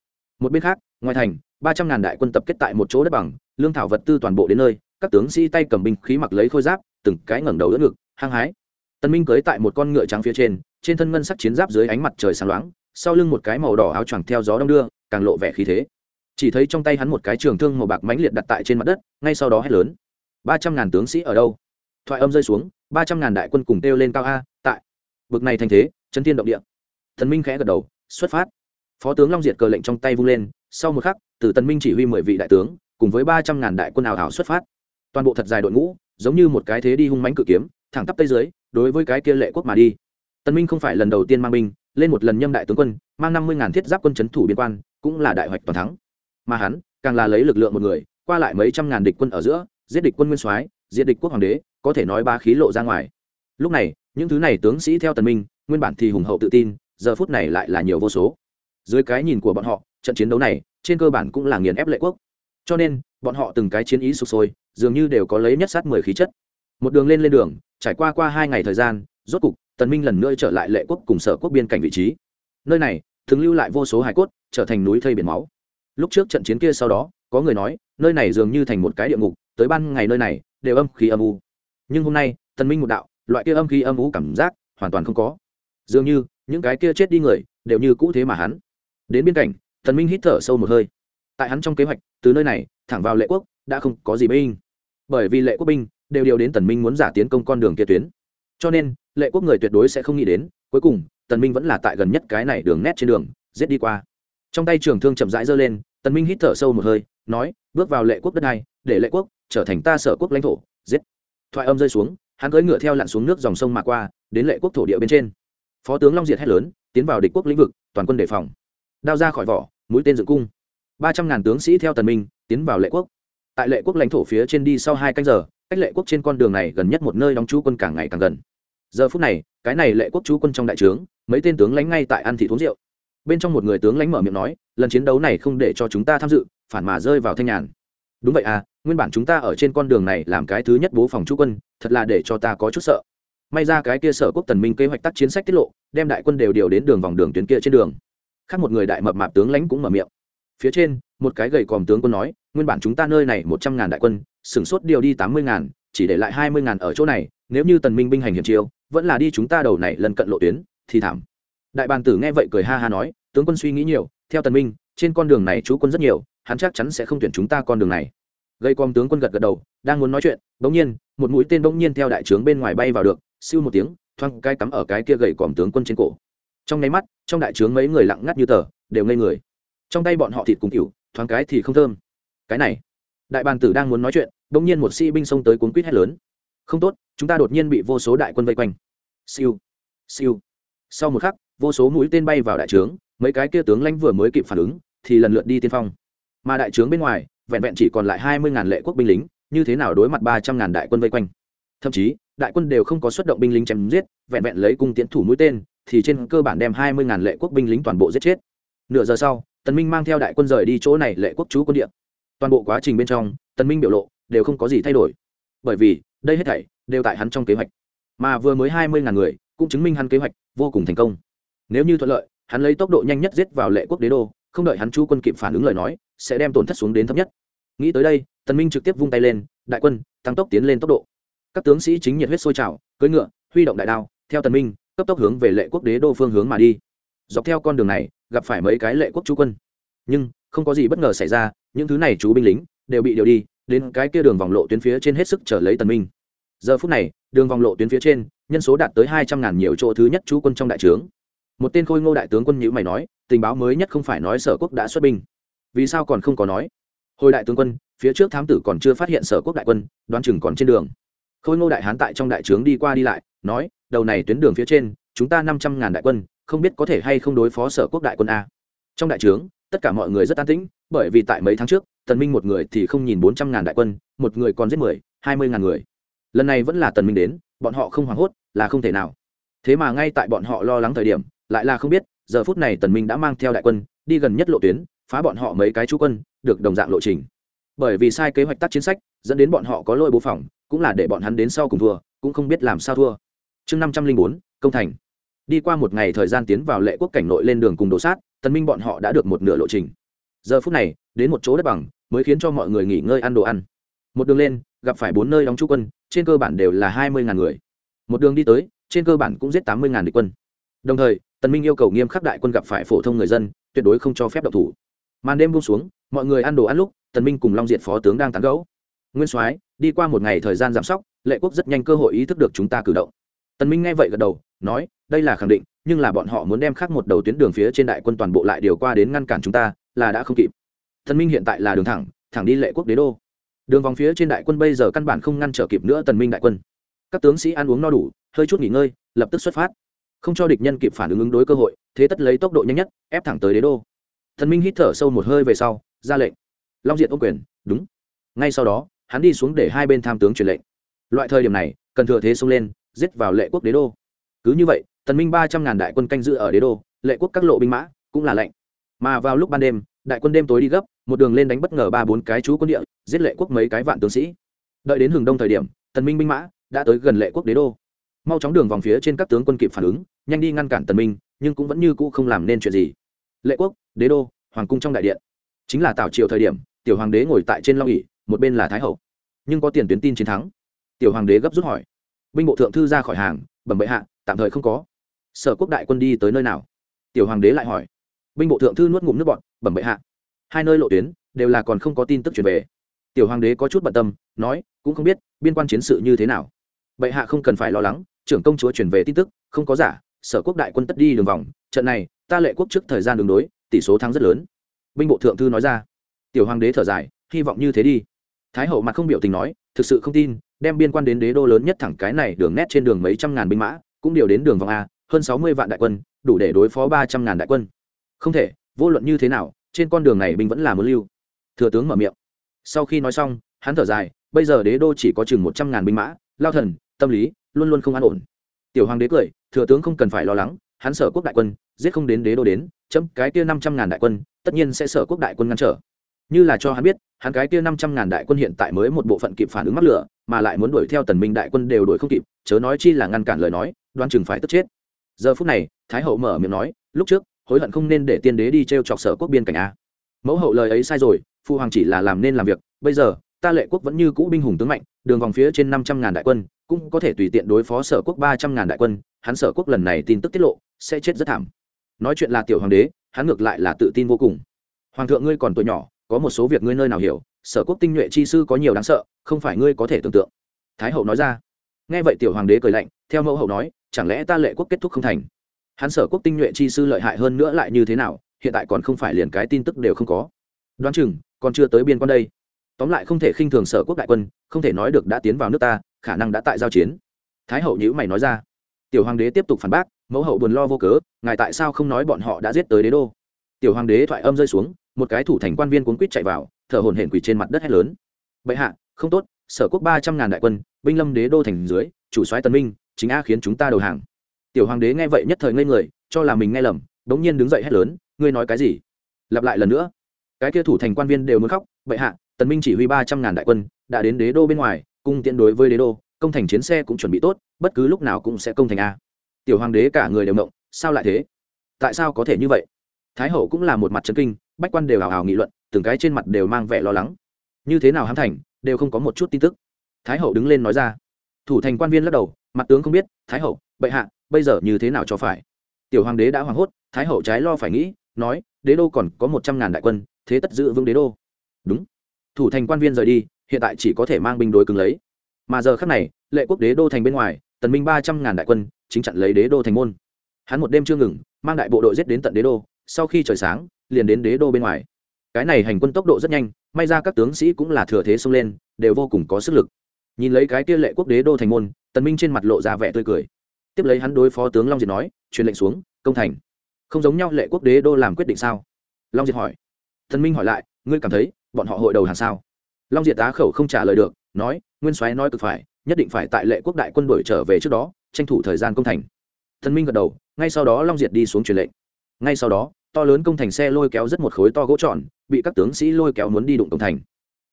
A: Một bên khác, ngoài thành, ba trăm ngàn đại quân tập kết tại một chỗ đất bằng, lương thảo vật tư toàn bộ đến nơi, các tướng sĩ tay cầm binh khí mặc lấy khôi giáp, từng cái ngẩng đầu đỡ ngực, hăng hái. Tân minh cưới tại một con ngựa trắng phía trên trên thân ngân sắc chiến giáp dưới ánh mặt trời sáng loáng, sau lưng một cái màu đỏ áo choàng theo gió đông đưa, càng lộ vẻ khí thế. Chỉ thấy trong tay hắn một cái trường thương màu bạc mãnh liệt đặt tại trên mặt đất, ngay sau đó hét lớn. Ba trăm ngàn tướng sĩ ở đâu? Thoại âm rơi xuống, ba trăm ngàn đại quân cùng kêu lên cao a, tại. Bực này thành thế chân thiên động địa. Thần minh khẽ gật đầu, xuất phát. Phó tướng long diệt cờ lệnh trong tay vung lên, sau một khắc, từ tần minh chỉ huy mười vị đại tướng, cùng với ba trăm ngàn đại quân ảo ảo xuất phát. Toàn bộ thật dài đội ngũ, giống như một cái thế đi hung mãnh cự kiếm, thẳng tắp tây dưới, đối với cái kia lệ quốc mà đi tần minh không phải lần đầu tiên mang binh, lên một lần nhâm đại tướng quân, mang năm mươi ngàn thiết giáp quân chấn thủ biên quan, cũng là đại hoạch toàn thắng. Mà hắn, càng là lấy lực lượng một người, qua lại mấy trăm ngàn địch quân ở giữa, giết địch quân nguyên soái diệt địch quốc hoàng đế, có thể nói ba khí lộ ra ngoài. Lúc này, những thứ này tướng sĩ theo tần minh, nguyên bản thì hùng hậu tự tin, giờ phút này lại là nhiều vô số. Dưới cái nhìn của bọn họ, trận chiến đấu này, trên cơ bản cũng là nghiền ép lệ quốc. Cho nên, bọn họ từng cái chiến ý sụp sôi, dường như đều có lấy nhất sát mười khí chất. Một đường lên lên đường, trải qua qua hai ngày thời gian rốt cục, tần minh lần nữa trở lại lệ quốc cùng sở quốc biên cảnh vị trí. Nơi này, thường lưu lại vô số hải cốt, trở thành núi thây biển máu. Lúc trước trận chiến kia sau đó, có người nói, nơi này dường như thành một cái địa ngục, tới ban ngày nơi này, đều âm khí âm u. Nhưng hôm nay, tần minh một đạo, loại kia âm khí âm u cảm giác, hoàn toàn không có. Dường như, những cái kia chết đi người, đều như cũ thế mà hắn. Đến biên cảnh tần minh hít thở sâu một hơi. Tại hắn trong kế hoạch, từ nơi này, thẳng vào lệ quốc, đã không có gì binh bởi vì lệ quốc binh, đều điều đến tần minh muốn giả tiến công con đường kia tuyến cho nên, lệ quốc người tuyệt đối sẽ không nghĩ đến, cuối cùng, tần minh vẫn là tại gần nhất cái này đường nét trên đường, giết đi qua. Trong tay trường thương chậm rãi giơ lên, tần minh hít thở sâu một hơi, nói, bước vào lệ quốc đất này, để lệ quốc trở thành ta sở quốc lãnh thổ, giết. Thoại âm rơi xuống, hắn cưỡi ngựa theo lặn xuống nước dòng sông mà qua, đến lệ quốc thổ địa bên trên. Phó tướng long diệt hét lớn, tiến vào địch quốc lĩnh vực, toàn quân đề phòng. Đao ra khỏi vỏ, mũi tên dựng cung. Ba trăm ngàn tướng sĩ theo tần minh, tiến vào lệ quốc. Tại lệ quốc lãnh thổ phía trên đi sau hai canh giờ cách lệ quốc trên con đường này gần nhất một nơi đóng trú quân càng ngày càng gần. Giờ phút này, cái này lệ quốc trú quân trong đại trướng, mấy tên tướng lãnh ngay tại ăn thị uống rượu. Bên trong một người tướng lãnh mở miệng nói, lần chiến đấu này không để cho chúng ta tham dự, phản mà rơi vào thanh nhàn. Đúng vậy à nguyên bản chúng ta ở trên con đường này làm cái thứ nhất bố phòng trú quân, thật là để cho ta có chút sợ. May ra cái kia sở quốc tần minh kế hoạch tác chiến sách tiết lộ, đem đại quân đều điều đến đường vòng đường tuyến kia trên đường. Khác một người đại mập mạp tướng lãnh cũng mở miệng. Phía trên, một cái gầy còm tướng quân nói, nguyên bản chúng ta nơi này một trăm ngàn đại quân sửng sốt điều đi tám mươi ngàn, chỉ để lại hai mươi ngàn ở chỗ này, nếu như tần minh binh hành hiểm chiêu, vẫn là đi chúng ta đầu này lần cận lộ tuyến, thì thảm. Đại bàn tử nghe vậy cười ha ha nói, tướng quân suy nghĩ nhiều, theo tần minh, trên con đường này chú quân rất nhiều, hắn chắc chắn sẽ không tuyển chúng ta con đường này. Gây quang tướng quân gật gật đầu, đang muốn nói chuyện, bỗng nhiên, một mũi tên bỗng nhiên theo đại trướng bên ngoài bay vào được, siêu một tiếng, thoang cái cắm ở cái kia gậy còm tướng quân trên cổ. Trong nháy mắt, trong đại trướng mấy người lặng ngắt như tờ, đều ngây người. Trong tay bọn họ thịt cùng cựu thoáng cái thì không thơm. Cái này, đại bàn tử đang muốn nói chuyện đ nhiên một sĩ binh xông tới cuốn quýt hét lớn. Không tốt, chúng ta đột nhiên bị vô số đại quân vây quanh. Siêu siêu. Sau một khắc, vô số mũi tên bay vào đại trướng, mấy cái kia tướng lãnh vừa mới kịp phản ứng, thì lần lượt đi tiên phong. Mà đại trướng bên ngoài, vẹn vẹn chỉ còn lại hai mươi ngàn lệ quốc binh lính, như thế nào đối mặt ba trăm ngàn đại quân vây quanh? Thậm chí, đại quân đều không có xuất động binh lính chém giết, vẹn vẹn lấy cung tiến thủ mũi tên, thì trên cơ bản đem hai mươi ngàn lệ quốc binh lính toàn bộ giết chết. Nửa giờ sau, tần minh mang theo đại quân rời đi chỗ này lệ quốc chú quân địa. Toàn bộ quá trình bên trong, tần minh biểu lộ đều không có gì thay đổi. Bởi vì, đây hết thảy đều tại hắn trong kế hoạch. Mà vừa mới hai mươi ngàn người cũng chứng minh hắn kế hoạch vô cùng thành công. Nếu như thuận lợi, hắn lấy tốc độ nhanh nhất giết vào lệ quốc đế đô, không đợi hắn chú quân kịp phản ứng lời nói, sẽ đem tổn thất xuống đến thấp nhất. Nghĩ tới đây, tần minh trực tiếp vung tay lên, đại quân, tăng tốc tiến lên tốc độ. Các tướng sĩ chính nhiệt huyết sôi trào, cưỡi ngựa, huy động đại đao, theo tần minh, cấp tốc hướng về lệ quốc đế đô phương hướng mà đi. Dọc theo con đường này, gặp phải mấy cái lệ quốc chú quân. Nhưng, không có gì bất ngờ xảy ra, những thứ này chú binh lính đều bị điều đi đến cái kia đường vòng lộ tuyến phía trên hết sức trở lấy tần minh. Giờ phút này, đường vòng lộ tuyến phía trên, nhân số đạt tới hai trăm ngàn nhiều chỗ thứ nhất chú quân trong đại trướng. Một tên khôi ngô đại tướng quân nhữ mày nói, tình báo mới nhất không phải nói sở quốc đã xuất binh. Vì sao còn không có nói? Hồi đại tướng quân, phía trước thám tử còn chưa phát hiện sở quốc đại quân, đoán chừng còn trên đường. Khôi ngô đại hán tại trong đại trướng đi qua đi lại, nói, đầu này tuyến đường phía trên, chúng ta năm trăm ngàn đại quân, không biết có thể hay không đối phó sở quốc đại quân a. Trong đại trướng tất cả mọi người rất an tĩnh, bởi vì tại mấy tháng trước, tần minh một người thì không nhìn bốn trăm ngàn đại quân, một người còn giết mười, hai mươi ngàn người. Lần này vẫn là tần minh đến, bọn họ không hoảng hốt, là không thể nào. Thế mà ngay tại bọn họ lo lắng thời điểm, lại là không biết, giờ phút này tần minh đã mang theo đại quân, đi gần nhất lộ tuyến, phá bọn họ mấy cái chú quân, được đồng dạng lộ trình. Bởi vì sai kế hoạch tác chiến sách, dẫn đến bọn họ có lôi bố phòng, cũng là để bọn hắn đến sau cùng thua, cũng không biết làm sao thua. Chương năm trăm linh bốn, công thành. Đi qua một ngày thời gian tiến vào lệ quốc cảnh nội lên đường cùng đổ sát tần minh bọn họ đã được một nửa lộ trình. Giờ phút này, đến một chỗ đất bằng, mới khiến cho mọi người nghỉ ngơi ăn đồ ăn. Một đường lên, gặp phải bốn nơi đóng trú quân, trên cơ bản đều là hai mươi ngàn người. Một đường đi tới, trên cơ bản cũng giết tám mươi ngàn địch quân. Đồng thời, tần minh yêu cầu nghiêm khắc đại quân gặp phải phổ thông người dân, tuyệt đối không cho phép độc thủ. Màn đêm buông xuống, mọi người ăn đồ ăn lúc, tần minh cùng long diệt phó tướng đang tán gẫu. Nguyên soái, đi qua một ngày thời gian giảm sóc, lệ quốc rất nhanh cơ hội ý thức được chúng ta cử động. Tần minh nghe vậy gật đầu nói, đây là khẳng định, nhưng là bọn họ muốn đem khác một đầu tuyến đường phía trên đại quân toàn bộ lại điều qua đến ngăn cản chúng ta, là đã không kịp. Thần minh hiện tại là đường thẳng thẳng đi lệ quốc đế đô. Đường vòng phía trên đại quân bây giờ căn bản không ngăn trở kịp nữa tần minh đại quân. Các tướng sĩ ăn uống no đủ, hơi chút nghỉ ngơi, lập tức xuất phát. Không cho địch nhân kịp phản ứng ứng đối cơ hội, thế tất lấy tốc độ nhanh nhất, ép thẳng tới đế đô. Thần minh hít thở sâu một hơi về sau, ra lệnh. Long diện ô quyền, đúng. Ngay sau đó, hắn đi xuống để hai bên tham tướng truyền lệnh. Loại thời điểm này, cần thừa thế xông lên, giết vào lệ quốc đế đô cứ như vậy, tần minh ba trăm ngàn đại quân canh giữ ở đế đô, lệ quốc các lộ binh mã cũng là lệnh mà vào lúc ban đêm, đại quân đêm tối đi gấp, một đường lên đánh bất ngờ ba bốn cái chú quân địa, giết lệ quốc mấy cái vạn tướng sĩ. Đợi đến hừng đông thời điểm, tần minh binh mã đã tới gần lệ quốc đế đô. Mau chóng đường vòng phía trên các tướng quân kịp phản ứng, nhanh đi ngăn cản tần minh, nhưng cũng vẫn như cũ không làm nên chuyện gì. Lệ quốc, đế đô, hoàng cung trong đại điện. Chính là tảo triều thời điểm, tiểu hoàng đế ngồi tại trên long ỉ một bên là thái hậu. Nhưng có tiền tuyến tin chiến thắng. Tiểu hoàng đế gấp rút hỏi. Binh bộ thượng thư ra khỏi hàng, bẩm bệ hạ tạm thời không có. Sở quốc đại quân đi tới nơi nào? Tiểu hoàng đế lại hỏi. Binh bộ thượng thư nuốt ngụm nước bọn bẩm bệ hạ. Hai nơi lộ tuyến, đều là còn không có tin tức truyền về. Tiểu hoàng đế có chút bận tâm, nói, cũng không biết, biên quan chiến sự như thế nào. Bệ hạ không cần phải lo lắng, trưởng công chúa truyền về tin tức, không có giả, sở quốc đại quân tất đi đường vòng. Trận này, ta lệ quốc trước thời gian đường đối, tỷ số thắng rất lớn. Binh bộ thượng thư nói ra. Tiểu hoàng đế thở dài, hy vọng như thế đi. Thái hậu mặt không biểu tình nói, thực sự không tin, đem biên quan đến đế đô lớn nhất thẳng cái này đường nét trên đường mấy trăm ngàn binh mã cũng điều đến đường vòng a, hơn sáu mươi vạn đại quân, đủ để đối phó ba trăm ngàn đại quân. Không thể, vô luận như thế nào, trên con đường này binh vẫn là muốn lưu. Thừa tướng mở miệng. Sau khi nói xong, hắn thở dài, bây giờ đế đô chỉ có chừng một trăm ngàn binh mã, lao thần, tâm lý, luôn luôn không an ổn. Tiểu hoàng đế cười, thừa tướng không cần phải lo lắng, hắn sở quốc đại quân, giết không đến đế đô đến, chấm cái kia năm trăm ngàn đại quân, tất nhiên sẽ sở quốc đại quân ngăn trở. Như là cho hắn biết, hắn cái kia năm trăm ngàn đại quân hiện tại mới một bộ phận kịp phản ứng mắc lửa, mà lại muốn đuổi theo tần minh đại quân đều đuổi không kịp, chớ nói chi là ngăn cản lời nói đoán chừng phải tức chết. Giờ phút này, thái hậu mở miệng nói, lúc trước, hối hận không nên để tiên đế đi t chọc sở quốc biên cảnh a. Mẫu hậu lời ấy sai rồi phụ hoàng chỉ là làm nên làm việc, bây giờ, ta lệ quốc vẫn như cũ binh hùng tướng mạnh, đường vòng phía trên năm trăm ngàn đại quân, cũng có thể tùy tiện đối phó sở quốc ba trăm ngàn đại quân, hắn sở quốc lần này tin tức tiết lộ, sẽ chết rất thảm. Nói chuyện là tiểu hoàng đế, hắn ngược lại là tự tin vô cùng. Hoàng thượng ngươi còn tuổi nhỏ, có một số việc ngươi nơi nào hiểu, sở quốc tinh nhuệ chi sư có nhiều đáng sợ, không phải ngươi có thể tưởng tượng. Thái hậu nói ra. Nghe vậy tiểu hoàng đế cười lạnh, theo mẫu hậu nói chẳng lẽ ta lệ quốc kết thúc không thành? Hắn sở quốc tinh nhuệ chi sư lợi hại hơn nữa lại như thế nào, hiện tại còn không phải liền cái tin tức đều không có. Đoán chừng, còn chưa tới biên quan đây. Tóm lại không thể khinh thường sở quốc đại quân, không thể nói được đã tiến vào nước ta, khả năng đã tại giao chiến. Thái hậu nhữ mày nói ra. Tiểu hoàng đế tiếp tục phản bác, mẫu hậu buồn lo vô cớ, ngài tại sao không nói bọn họ đã giết tới đế đô? Tiểu hoàng đế thoại âm rơi xuống, một cái thủ thành quan viên cuốn quýt chạy vào, thở hồn hển quỳ trên mặt đất hét lớn. Bệ hạ, không tốt, sở quốc ba trăm ngàn đại quân, binh lâm đế đô thành dưới, chủ soái tân minh chính a khiến chúng ta đầu hàng. Tiểu hoàng đế nghe vậy nhất thời ngây người, cho là mình nghe lầm đống nhiên đứng dậy hét lớn, ngươi nói cái gì? Lặp lại lần nữa. Cái kia thủ thành quan viên đều muốn khóc, bệ hạ, tần minh chỉ huy ba trăm ngàn đại quân, đã đến đế đô bên ngoài, cung tiện đối với đế đô, công thành chiến xe cũng chuẩn bị tốt, bất cứ lúc nào cũng sẽ công thành a. Tiểu hoàng đế cả người đều động sao lại thế? Tại sao có thể như vậy? Thái hậu cũng là một mặt trấn kinh, bách quan đều hào hào nghị luận, từng cái trên mặt đều mang vẻ lo lắng. Như thế nào hám thành, đều không có một chút tin tức. Thái hậu đứng lên nói ra thủ thành quan viên lắc đầu, mặt tướng không biết, thái hậu, bệ hạ, bây giờ như thế nào cho phải? Tiểu hoàng đế đã hoảng hốt, thái hậu trái lo phải nghĩ, nói, đế đô còn có một trăm ngàn đại quân, thế tất giữ vững đế đô. Đúng. Thủ thành quan viên rời đi, hiện tại chỉ có thể mang binh đối cứng lấy. Mà giờ khắc này, lệ quốc đế đô thành bên ngoài, tần minh ba trăm ngàn đại quân, chính chặn lấy đế đô thành môn. Hắn một đêm chưa ngừng, mang đại bộ đội giết đến tận đế đô, sau khi trời sáng, liền đến đế đô bên ngoài. Cái này hành quân tốc độ rất nhanh, may ra các tướng sĩ cũng là thừa thế xông lên, đều vô cùng có sức lực nhìn lấy cái kia lệ quốc đế đô thành môn, tần minh trên mặt lộ ra vẻ tươi cười. Tiếp lấy hắn đối phó tướng long diệt nói, truyền lệnh xuống, công thành. Không giống nhau lệ quốc đế đô làm quyết định sao? Long diệt hỏi. Tần minh hỏi lại, ngươi cảm thấy bọn họ hội đầu hàng sao? Long diệt tá khẩu không trả lời được, nói, nguyên soái nói cực phải, nhất định phải tại lệ quốc đại quân đuổi trở về trước đó, tranh thủ thời gian công thành. Thần minh gật đầu, ngay sau đó long diệt đi xuống truyền lệnh. Ngay sau đó, to lớn công thành xe lôi kéo rất một khối to gỗ tròn, bị các tướng sĩ lôi kéo muốn đi đụng công thành.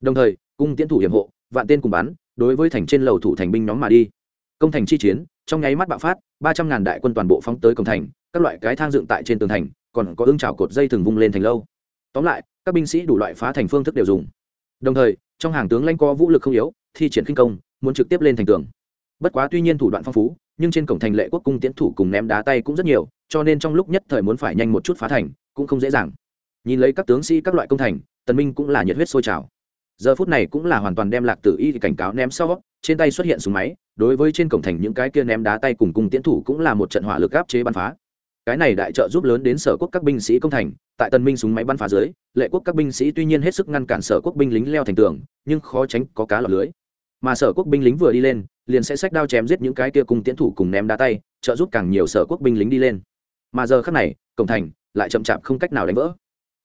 A: Đồng thời, cung tiến thủ hiểm hộ, vạn tên cùng bắn đối với thành trên lầu thủ thành binh nhóm mà đi. Công thành chi chiến, trong nháy mắt bạo phát, ba trăm ngàn đại quân toàn bộ phóng tới công thành, các loại cái thang dựng tại trên tường thành, còn có ương trào cột dây thường vung lên thành lâu. Tóm lại, các binh sĩ đủ loại phá thành phương thức đều dùng. Đồng thời, trong hàng tướng lanh co vũ lực không yếu, thi triển khinh công, muốn trực tiếp lên thành tường. Bất quá tuy nhiên thủ đoạn phong phú, nhưng trên cổng thành lệ quốc cung tiến thủ cùng ném đá tay cũng rất nhiều, cho nên trong lúc nhất thời muốn phải nhanh một chút phá thành, cũng không dễ dàng. Nhìn lấy các tướng sĩ các loại công thành, tần minh cũng là nhiệt huyết sôi trào giờ phút này cũng là hoàn toàn đem lạc tử y cảnh cáo ném sau, trên tay xuất hiện súng máy, đối với trên cổng thành những cái kia ném đá tay cùng cung tiến thủ cũng là một trận hỏa lực áp chế bắn phá. Cái này đại trợ giúp lớn đến sở quốc các binh sĩ công thành, tại tân minh súng máy bắn phá dưới, lệ quốc các binh sĩ tuy nhiên hết sức ngăn cản sở quốc binh lính leo thành tường, nhưng khó tránh có cá lọc lưới. Mà sở quốc binh lính vừa đi lên, liền sẽ xách đao chém giết những cái kia cùng tiến thủ cùng ném đá tay, trợ giúp càng nhiều sở quốc binh lính đi lên. Mà giờ khắc này, cổng thành lại chậm chạp không cách nào đánh vỡ.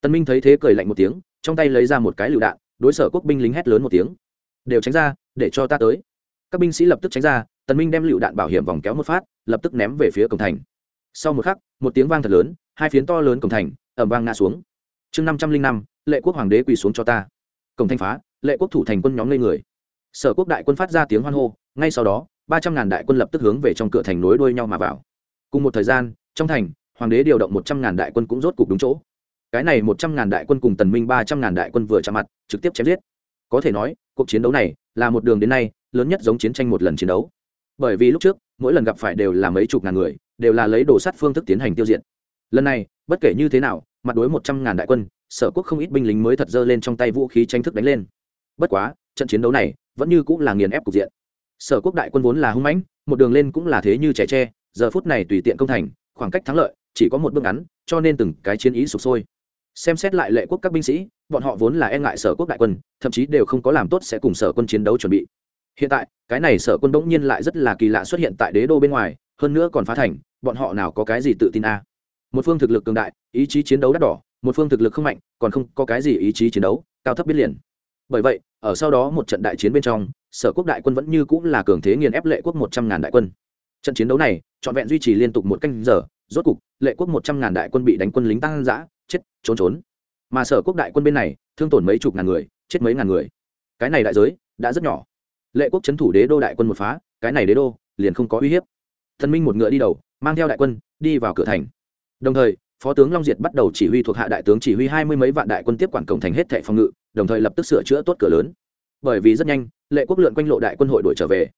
A: Tân minh thấy thế cười lạnh một tiếng, trong tay lấy ra một cái lựu đạn đối sở quốc binh lính hét lớn một tiếng. Đều tránh ra, để cho ta tới. Các binh sĩ lập tức tránh ra, tần minh đem lựu đạn bảo hiểm vòng kéo một phát, lập tức ném về phía cổng thành. Sau một khắc, một tiếng vang thật lớn, hai phiến to lớn cổng thành ẩm vang ngã xuống. Chương năm trăm linh năm, lệ quốc hoàng đế quỳ xuống cho ta. Cổng thành phá, lệ quốc thủ thành quân nhóm lên người. Sở quốc đại quân phát ra tiếng hoan hô, ngay sau đó, ba trăm ngàn đại quân lập tức hướng về trong cửa thành nối đuôi nhau mà vào. Cùng một thời gian, trong thành, hoàng đế điều động một trăm ngàn đại quân cũng rốt cục đúng chỗ cái này một trăm ngàn đại quân cùng tần minh ba trăm ngàn đại quân vừa chạm mặt, trực tiếp chém giết. Có thể nói, cuộc chiến đấu này là một đường đến nay lớn nhất giống chiến tranh một lần chiến đấu. Bởi vì lúc trước, mỗi lần gặp phải đều là mấy chục ngàn người, đều là lấy đồ sắt phương thức tiến hành tiêu diệt. Lần này, bất kể như thế nào, mặt đối một trăm ngàn đại quân, sở quốc không ít binh lính mới thật dơ lên trong tay vũ khí tranh thức đánh lên. Bất quá, trận chiến đấu này vẫn như cũng là nghiền ép cục diện. Sở quốc đại quân vốn là hung mãnh, một đường lên cũng là thế như trẻ tre, giờ phút này tùy tiện công thành, khoảng cách thắng lợi chỉ có một bước ngắn, cho nên từng cái chiến ý sụp sôi xem xét lại lệ quốc các binh sĩ, bọn họ vốn là e ngại sở quốc đại quân, thậm chí đều không có làm tốt sẽ cùng sở quân chiến đấu chuẩn bị. Hiện tại, cái này sở quân bỗng nhiên lại rất là kỳ lạ xuất hiện tại đế đô bên ngoài, hơn nữa còn phá thành, bọn họ nào có cái gì tự tin a? Một phương thực lực cường đại, ý chí chiến đấu đắt đỏ, một phương thực lực không mạnh, còn không có cái gì ý chí chiến đấu, cao thấp biết liền. Bởi vậy, ở sau đó một trận đại chiến bên trong, sở quốc đại quân vẫn như cũng là cường thế nghiền ép lệ quốc một trăm ngàn đại quân. Trận chiến đấu này, trọn vẹn duy trì liên tục một canh giờ, rốt cục, lệ quốc một trăm ngàn đại quân bị đánh quân lính tăng giã chết, trốn trốn. Mà sở quốc đại quân bên này, thương tổn mấy chục ngàn người, chết mấy ngàn người. Cái này đại giới, đã rất nhỏ. Lệ quốc c thủ đế đô đại quân một phá, cái này đế đô, liền không có uy hiếp. Thần minh một ngựa đi đầu, mang theo đại quân, đi vào cửa thành. Đồng thời, phó tướng long diệt bắt đầu chỉ huy thuộc hạ đại tướng chỉ huy hai mươi mấy vạn đại quân tiếp quản cổng thành hết thệ phòng ngự, đồng thời lập tức sửa chữa tốt cửa lớn. Bởi vì rất nhanh, lệ quốc lượn quanh lộ đại quân hội đuổi trở về.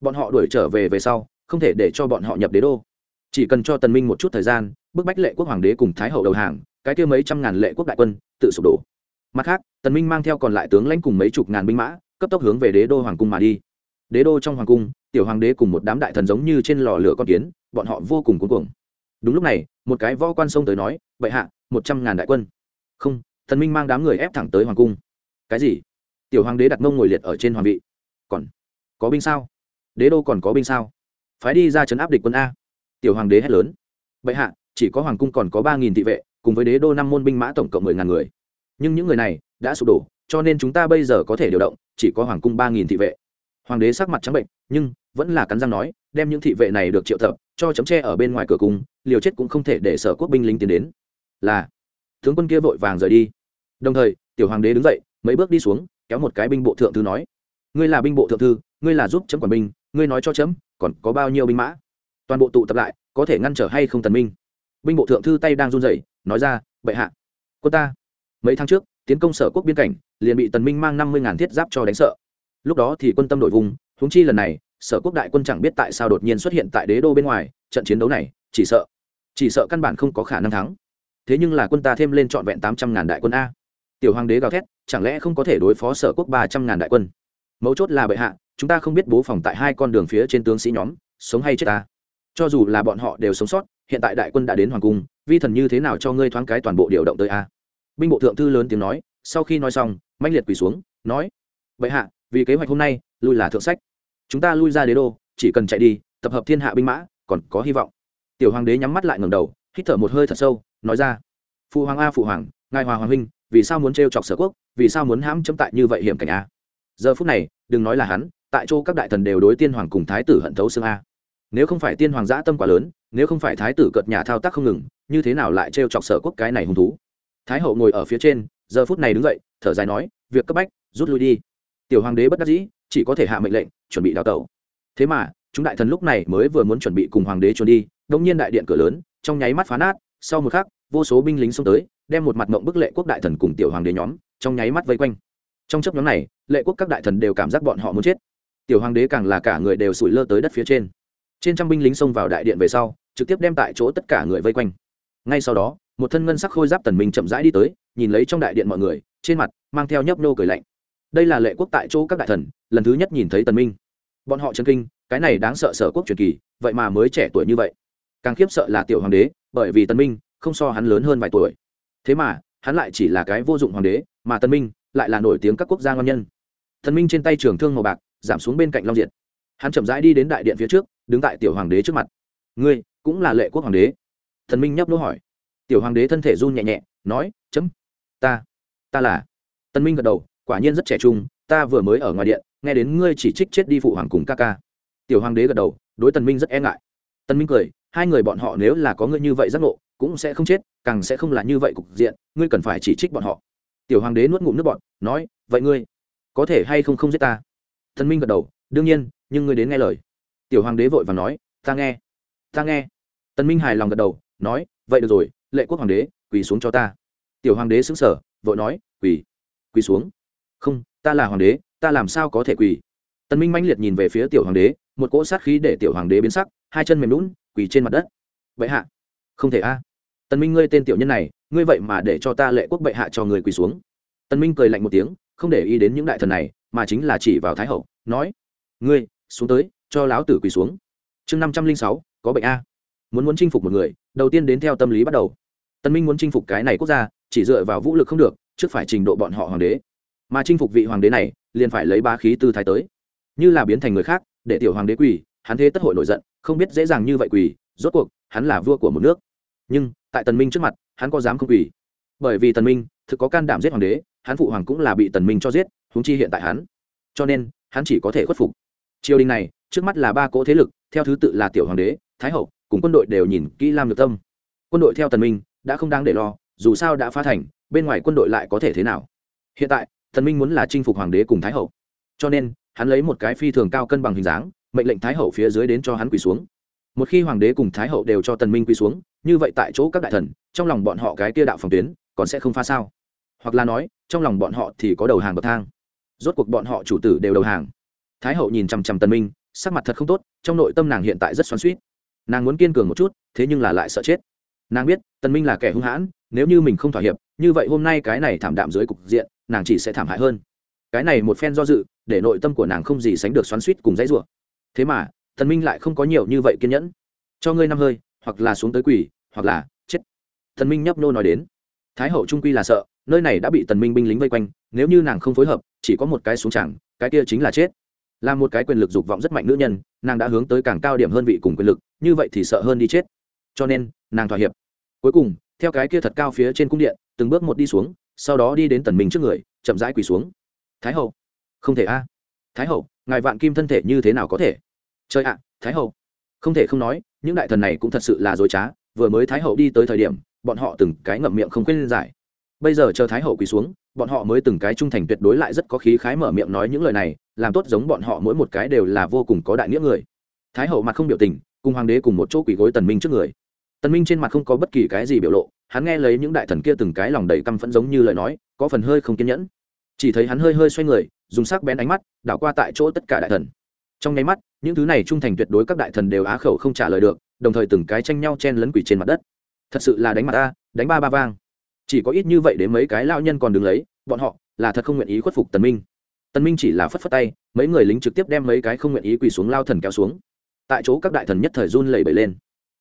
A: Bọn họ đuổi trở về về sau, không thể để cho bọn họ nhập đế đô. Chỉ cần cho tần minh một chút thời gian, bức bách lệ quốc hoàng đế cùng thái hậu đầu hàng cái kia mấy trăm ngàn lệ quốc đại quân, tự sụp đổ. Mặt khác, tần minh mang theo còn lại tướng lãnh cùng mấy chục ngàn binh mã, cấp tốc hướng về đế đô hoàng cung mà đi. Đế đô trong hoàng cung, tiểu hoàng đế cùng một đám đại thần giống như trên lò lửa con kiến, bọn họ vô cùng cuống cuồng. Đúng lúc này, một cái võ quan sông tới nói, bệ hạ, một trăm ngàn đại quân. Không thần minh mang đám người ép thẳng tới hoàng cung. Cái gì? Tiểu hoàng đế đặt mông ngồi liệt ở trên hoàng vị. Còn có binh sao? Đế đô còn có binh sao? Phái đi ra trấn áp địch quân a. Tiểu hoàng đế hét lớn. Bệ hạ, chỉ có hoàng cung còn có ba nghìn thị vệ cùng với đế đô năm môn binh mã tổng cộng mười ngàn người. Nhưng những người này đã sụp đổ, cho nên chúng ta bây giờ có thể điều động, chỉ có hoàng cung ba nghìn thị vệ. Hoàng đế sắc mặt trắng bệnh, nhưng vẫn là cắn răng nói, đem những thị vệ này được triệu tập, cho chấm tre ở bên ngoài cửa cung, liều chết cũng không thể để sở quốc binh lính tiến đến. Là, tướng quân kia vội vàng rời đi. Đồng thời, tiểu hoàng đế đứng dậy, mấy bước đi xuống, kéo một cái binh bộ thượng thư nói, ngươi là binh bộ thượng thư, ngươi là giúp chấm quản binh, ngươi nói cho chấm, còn có bao nhiêu binh mã? Toàn bộ tụ tập lại, có thể ngăn trở hay không tần minh? Binh bộ thượng thư tay đang run rẩy nói ra, bệ hạ, quân ta, mấy tháng trước, tiến công sở quốc biên cảnh, liền bị tần minh mang năm mươi ngàn thiết giáp cho đánh sợ. Lúc đó thì quân tâm đội vùng, huống chi lần này, sở quốc đại quân chẳng biết tại sao đột nhiên xuất hiện tại đế đô bên ngoài, trận chiến đấu này, chỉ sợ chỉ sợ căn bản không có khả năng thắng. Thế nhưng là quân ta thêm lên trọn vẹn tám trăm ngàn đại quân a. Tiểu hoàng đế gào thét, chẳng lẽ không có thể đối phó sở quốc ba trăm ngàn đại quân? Mấu chốt là bệ hạ, chúng ta không biết bố phòng tại hai con đường phía trên tướng sĩ nhóm, sống hay chết ta. Cho dù là bọn họ đều sống sót, hiện tại đại quân đã đến hoàng cung vi thần như thế nào cho ngươi thoáng cái toàn bộ điều động tới a? Binh bộ thượng thư lớn tiếng nói, sau khi nói xong mạnh liệt quỳ xuống, nói, bệ hạ, vì kế hoạch hôm nay, lui là thượng sách. Chúng ta lui ra đế đô, chỉ cần chạy đi, tập hợp thiên hạ binh mã, còn có hy vọng. Tiểu hoàng đế nhắm mắt lại ngầm đầu, hít thở một hơi thật sâu, nói ra, phụ hoàng a, phụ hoàng, ngài hòa hoàng huynh, vì sao muốn trêu chọc sở quốc, vì sao muốn hãm chấm tại như vậy hiểm cảnh a? Giờ phút này, đừng nói là hắn, tại chỗ các đại thần đều đối tiên hoàng cùng thái tử hận thấu xương a. Nếu không phải tiên hoàng giã tâm quá lớn, nếu không phải thái tử cợt nhà thao tác không ngừng như thế nào lại trêu chọc sở quốc cái này hung thú? Thái hậu ngồi ở phía trên, giờ phút này đứng dậy, thở dài nói, việc cấp bách, rút lui đi. Tiểu hoàng đế bất đắc dĩ, chỉ có thể hạ mệnh lệnh, chuẩn bị đào tẩu. Thế mà, chúng đại thần lúc này mới vừa muốn chuẩn bị cùng hoàng đế trốn đi, đông nhiên đại điện cửa lớn, trong nháy mắt phá nát, sau một khắc, vô số binh lính xông tới, đem một mặt mộng bức lệ quốc đại thần cùng tiểu hoàng đế nhóm, trong nháy mắt vây quanh. Trong chấp nhóm này, lệ quốc các đại thần đều cảm giác bọn họ muốn chết. Tiểu hoàng đế càng là cả người đều sủi lơ tới đất phía trên. Trên trăm binh lính xông vào đại điện về sau, trực tiếp đem tại chỗ tất cả người vây quanh ngay sau đó, một thân ngân sắc khôi giáp tần minh chậm rãi đi tới, nhìn lấy trong đại điện mọi người, trên mặt mang theo nhấp nô cười lạnh. Đây là lệ quốc tại chỗ các đại thần, lần thứ nhất nhìn thấy tần minh. Bọn họ chấn kinh, cái này đáng sợ sở quốc truyền kỳ, vậy mà mới trẻ tuổi như vậy. Càng khiếp sợ là tiểu hoàng đế, bởi vì tần minh không so hắn lớn hơn vài tuổi. Thế mà, hắn lại chỉ là cái vô dụng hoàng đế, mà tần minh lại là nổi tiếng các quốc gia ngon nhân. Tần minh trên tay trường thương màu bạc, giảm xuống bên cạnh long diệt hắn chậm rãi đi đến đại điện phía trước, đứng tại tiểu hoàng đế trước mặt. Ngươi cũng là lệ quốc hoàng đế? Thần minh nhấp nô hỏi. Tiểu hoàng đế thân thể run nhẹ nhẹ, nói, chấm, ta ta là. Tân minh gật đầu, quả nhiên rất trẻ trung, ta vừa mới ở ngoài điện, nghe đến ngươi chỉ trích chết đi phụ hoàng cùng ca ca. Tiểu hoàng đế gật đầu, đối tần minh rất e ngại. Tần minh cười, hai người bọn họ nếu là có ngươi như vậy giác ngộ, cũng sẽ không chết, càng sẽ không là như vậy cục diện, ngươi cần phải chỉ trích bọn họ. Tiểu hoàng đế nuốt ngụm nước bọn nói, vậy ngươi có thể hay không không giết ta? Tần minh gật đầu, đương nhiên, nhưng ngươi đến nghe lời. Tiểu hoàng đế vội vàng nói, ta nghe ta nghe. Tần minh hài lòng gật đầu nói, vậy được rồi, lệ quốc hoàng đế, quỳ xuống cho ta. Tiểu hoàng đế xứng sở vội nói, quỳ quỳ xuống. Không, ta là hoàng đế, ta làm sao có thể quỳ? Tần minh mãnh liệt nhìn về phía tiểu hoàng đế, một cỗ sát khí để tiểu hoàng đế biến sắc, hai chân mềm lún quỳ trên mặt đất. Vậy hạ. Không thể a. Tần minh, ngươi tên tiểu nhân này, ngươi vậy mà để cho ta lệ quốc bệ hạ cho người quỳ xuống. Tần minh cười lạnh một tiếng, không để ý đến những đại thần này, mà chính là chỉ vào thái hậu, nói, ngươi, xuống tới, cho láo tử quỳ xuống. Chương năm trăm linh sáu, có bệnh a muốn muốn chinh phục một người, đầu tiên đến theo tâm lý bắt đầu. Tân minh muốn chinh phục cái này quốc gia, chỉ dựa vào vũ lực không được, trước phải trình độ bọn họ hoàng đế. Mà chinh phục vị hoàng đế này, liền phải lấy ba khí tư thái tới. Như là biến thành người khác, để tiểu hoàng đế quỳ, hắn thế tất hội nổi giận, không biết dễ dàng như vậy quỳ, rốt cuộc, hắn là vua của một nước. Nhưng, tại tần minh trước mặt, hắn có dám không quỳ? Bởi vì tần minh, thực có can đảm giết hoàng đế, hắn phụ hoàng cũng là bị tần minh cho giết, huống chi hiện tại hắn. Cho nên, hắn chỉ có thể khuất phục. Triều đình này, trước mắt là ba cỗ thế lực, theo thứ tự là tiểu hoàng đế, thái hậu cùng quân đội đều nhìn kỹ lam nhược tâm. Quân đội theo tần minh đã không đáng để lo, dù sao đã phá thành, bên ngoài quân đội lại có thể thế nào? Hiện tại, tần minh muốn là chinh phục hoàng đế cùng thái hậu. Cho nên, hắn lấy một cái phi thường cao cân bằng hình dáng, mệnh lệnh thái hậu phía dưới đến cho hắn quỳ xuống. Một khi hoàng đế cùng thái hậu đều cho tần minh quỳ xuống, như vậy tại chỗ các đại thần, trong lòng bọn họ cái kia đạo phòng tuyến, còn sẽ không phá sao? Hoặc là nói, trong lòng bọn họ thì có đầu hàng bậc thang. Rốt cuộc bọn họ chủ tử đều đầu hàng. Thái hậu nhìn chằm chằm tần minh, sắc mặt thật không tốt, trong nội tâm nàng hiện tại rất xoắn xuýt nàng muốn kiên cường một chút, thế nhưng là lại sợ chết. Nàng biết, tần minh là kẻ hung hãn, nếu như mình không thỏa hiệp, như vậy hôm nay cái này thảm đạm dưới cục diện, nàng chỉ sẽ thảm hại hơn. Cái này một phen do dự, để nội tâm của nàng không gì sánh được xoắn xuýt cùng dãy rủa. Thế mà, tần minh lại không có nhiều như vậy kiên nhẫn. Cho ngươi năm hơi, hoặc là xuống tới quỳ hoặc là chết. Tần minh nhấp nô nói đến. Thái hậu trung quy là sợ, nơi này đã bị tần minh binh lính vây quanh, nếu như nàng không phối hợp, chỉ có một cái xuống chẳng, cái kia chính là chết. Là một cái quyền lực dục vọng rất mạnh nữ nhân, nàng đã hướng tới càng cao điểm hơn vị cùng quyền lực như vậy thì sợ hơn đi chết. Cho nên, nàng thỏa hiệp. Cuối cùng, theo cái kia thật cao phía trên cung điện, từng bước một đi xuống, sau đó đi đến tần minh trước người, chậm rãi quỳ xuống. Thái hậu. Không thể a. Thái hậu, ngài vạn kim thân thể như thế nào có thể? Chơi ạ, thái hậu. Không thể không nói, những đại thần này cũng thật sự là dối trá. Vừa mới thái hậu đi tới thời điểm, bọn họ từng cái ngậm miệng không quên giải. Bây giờ chờ thái hậu quỳ xuống, bọn họ mới từng cái trung thành tuyệt đối lại rất có khí khái mở miệng nói những lời này, làm tốt giống bọn họ mỗi một cái đều là vô cùng có đại nghĩa người. Thái hậu mặt không biểu tình cùng hoàng đế cùng một chỗ quỳ gối tần minh trước người. Tần minh trên mặt không có bất kỳ cái gì biểu lộ, hắn nghe lấy những đại thần kia từng cái lòng đầy căm phẫn giống như lời nói, có phần hơi không kiên nhẫn. Chỉ thấy hắn hơi hơi xoay người, dùng sắc bén ánh mắt, đảo qua tại chỗ tất cả đại thần. Trong nháy mắt, những thứ này trung thành tuyệt đối các đại thần đều á khẩu không trả lời được, đồng thời từng cái tranh nhau chen lấn quỷ trên mặt đất. Thật sự là đánh mặt ta, đánh ba ba vang. Chỉ có ít như vậy đến mấy cái lao nhân còn đứng lấy, bọn họ là thật không nguyện ý khuất phục tần minh. Tần minh chỉ là phất phất tay, mấy người lính trực tiếp đem mấy cái không nguyện ý quỳ xuống lao thần kéo xuống tại chỗ các đại thần nhất thời run lẩy bẩy lên.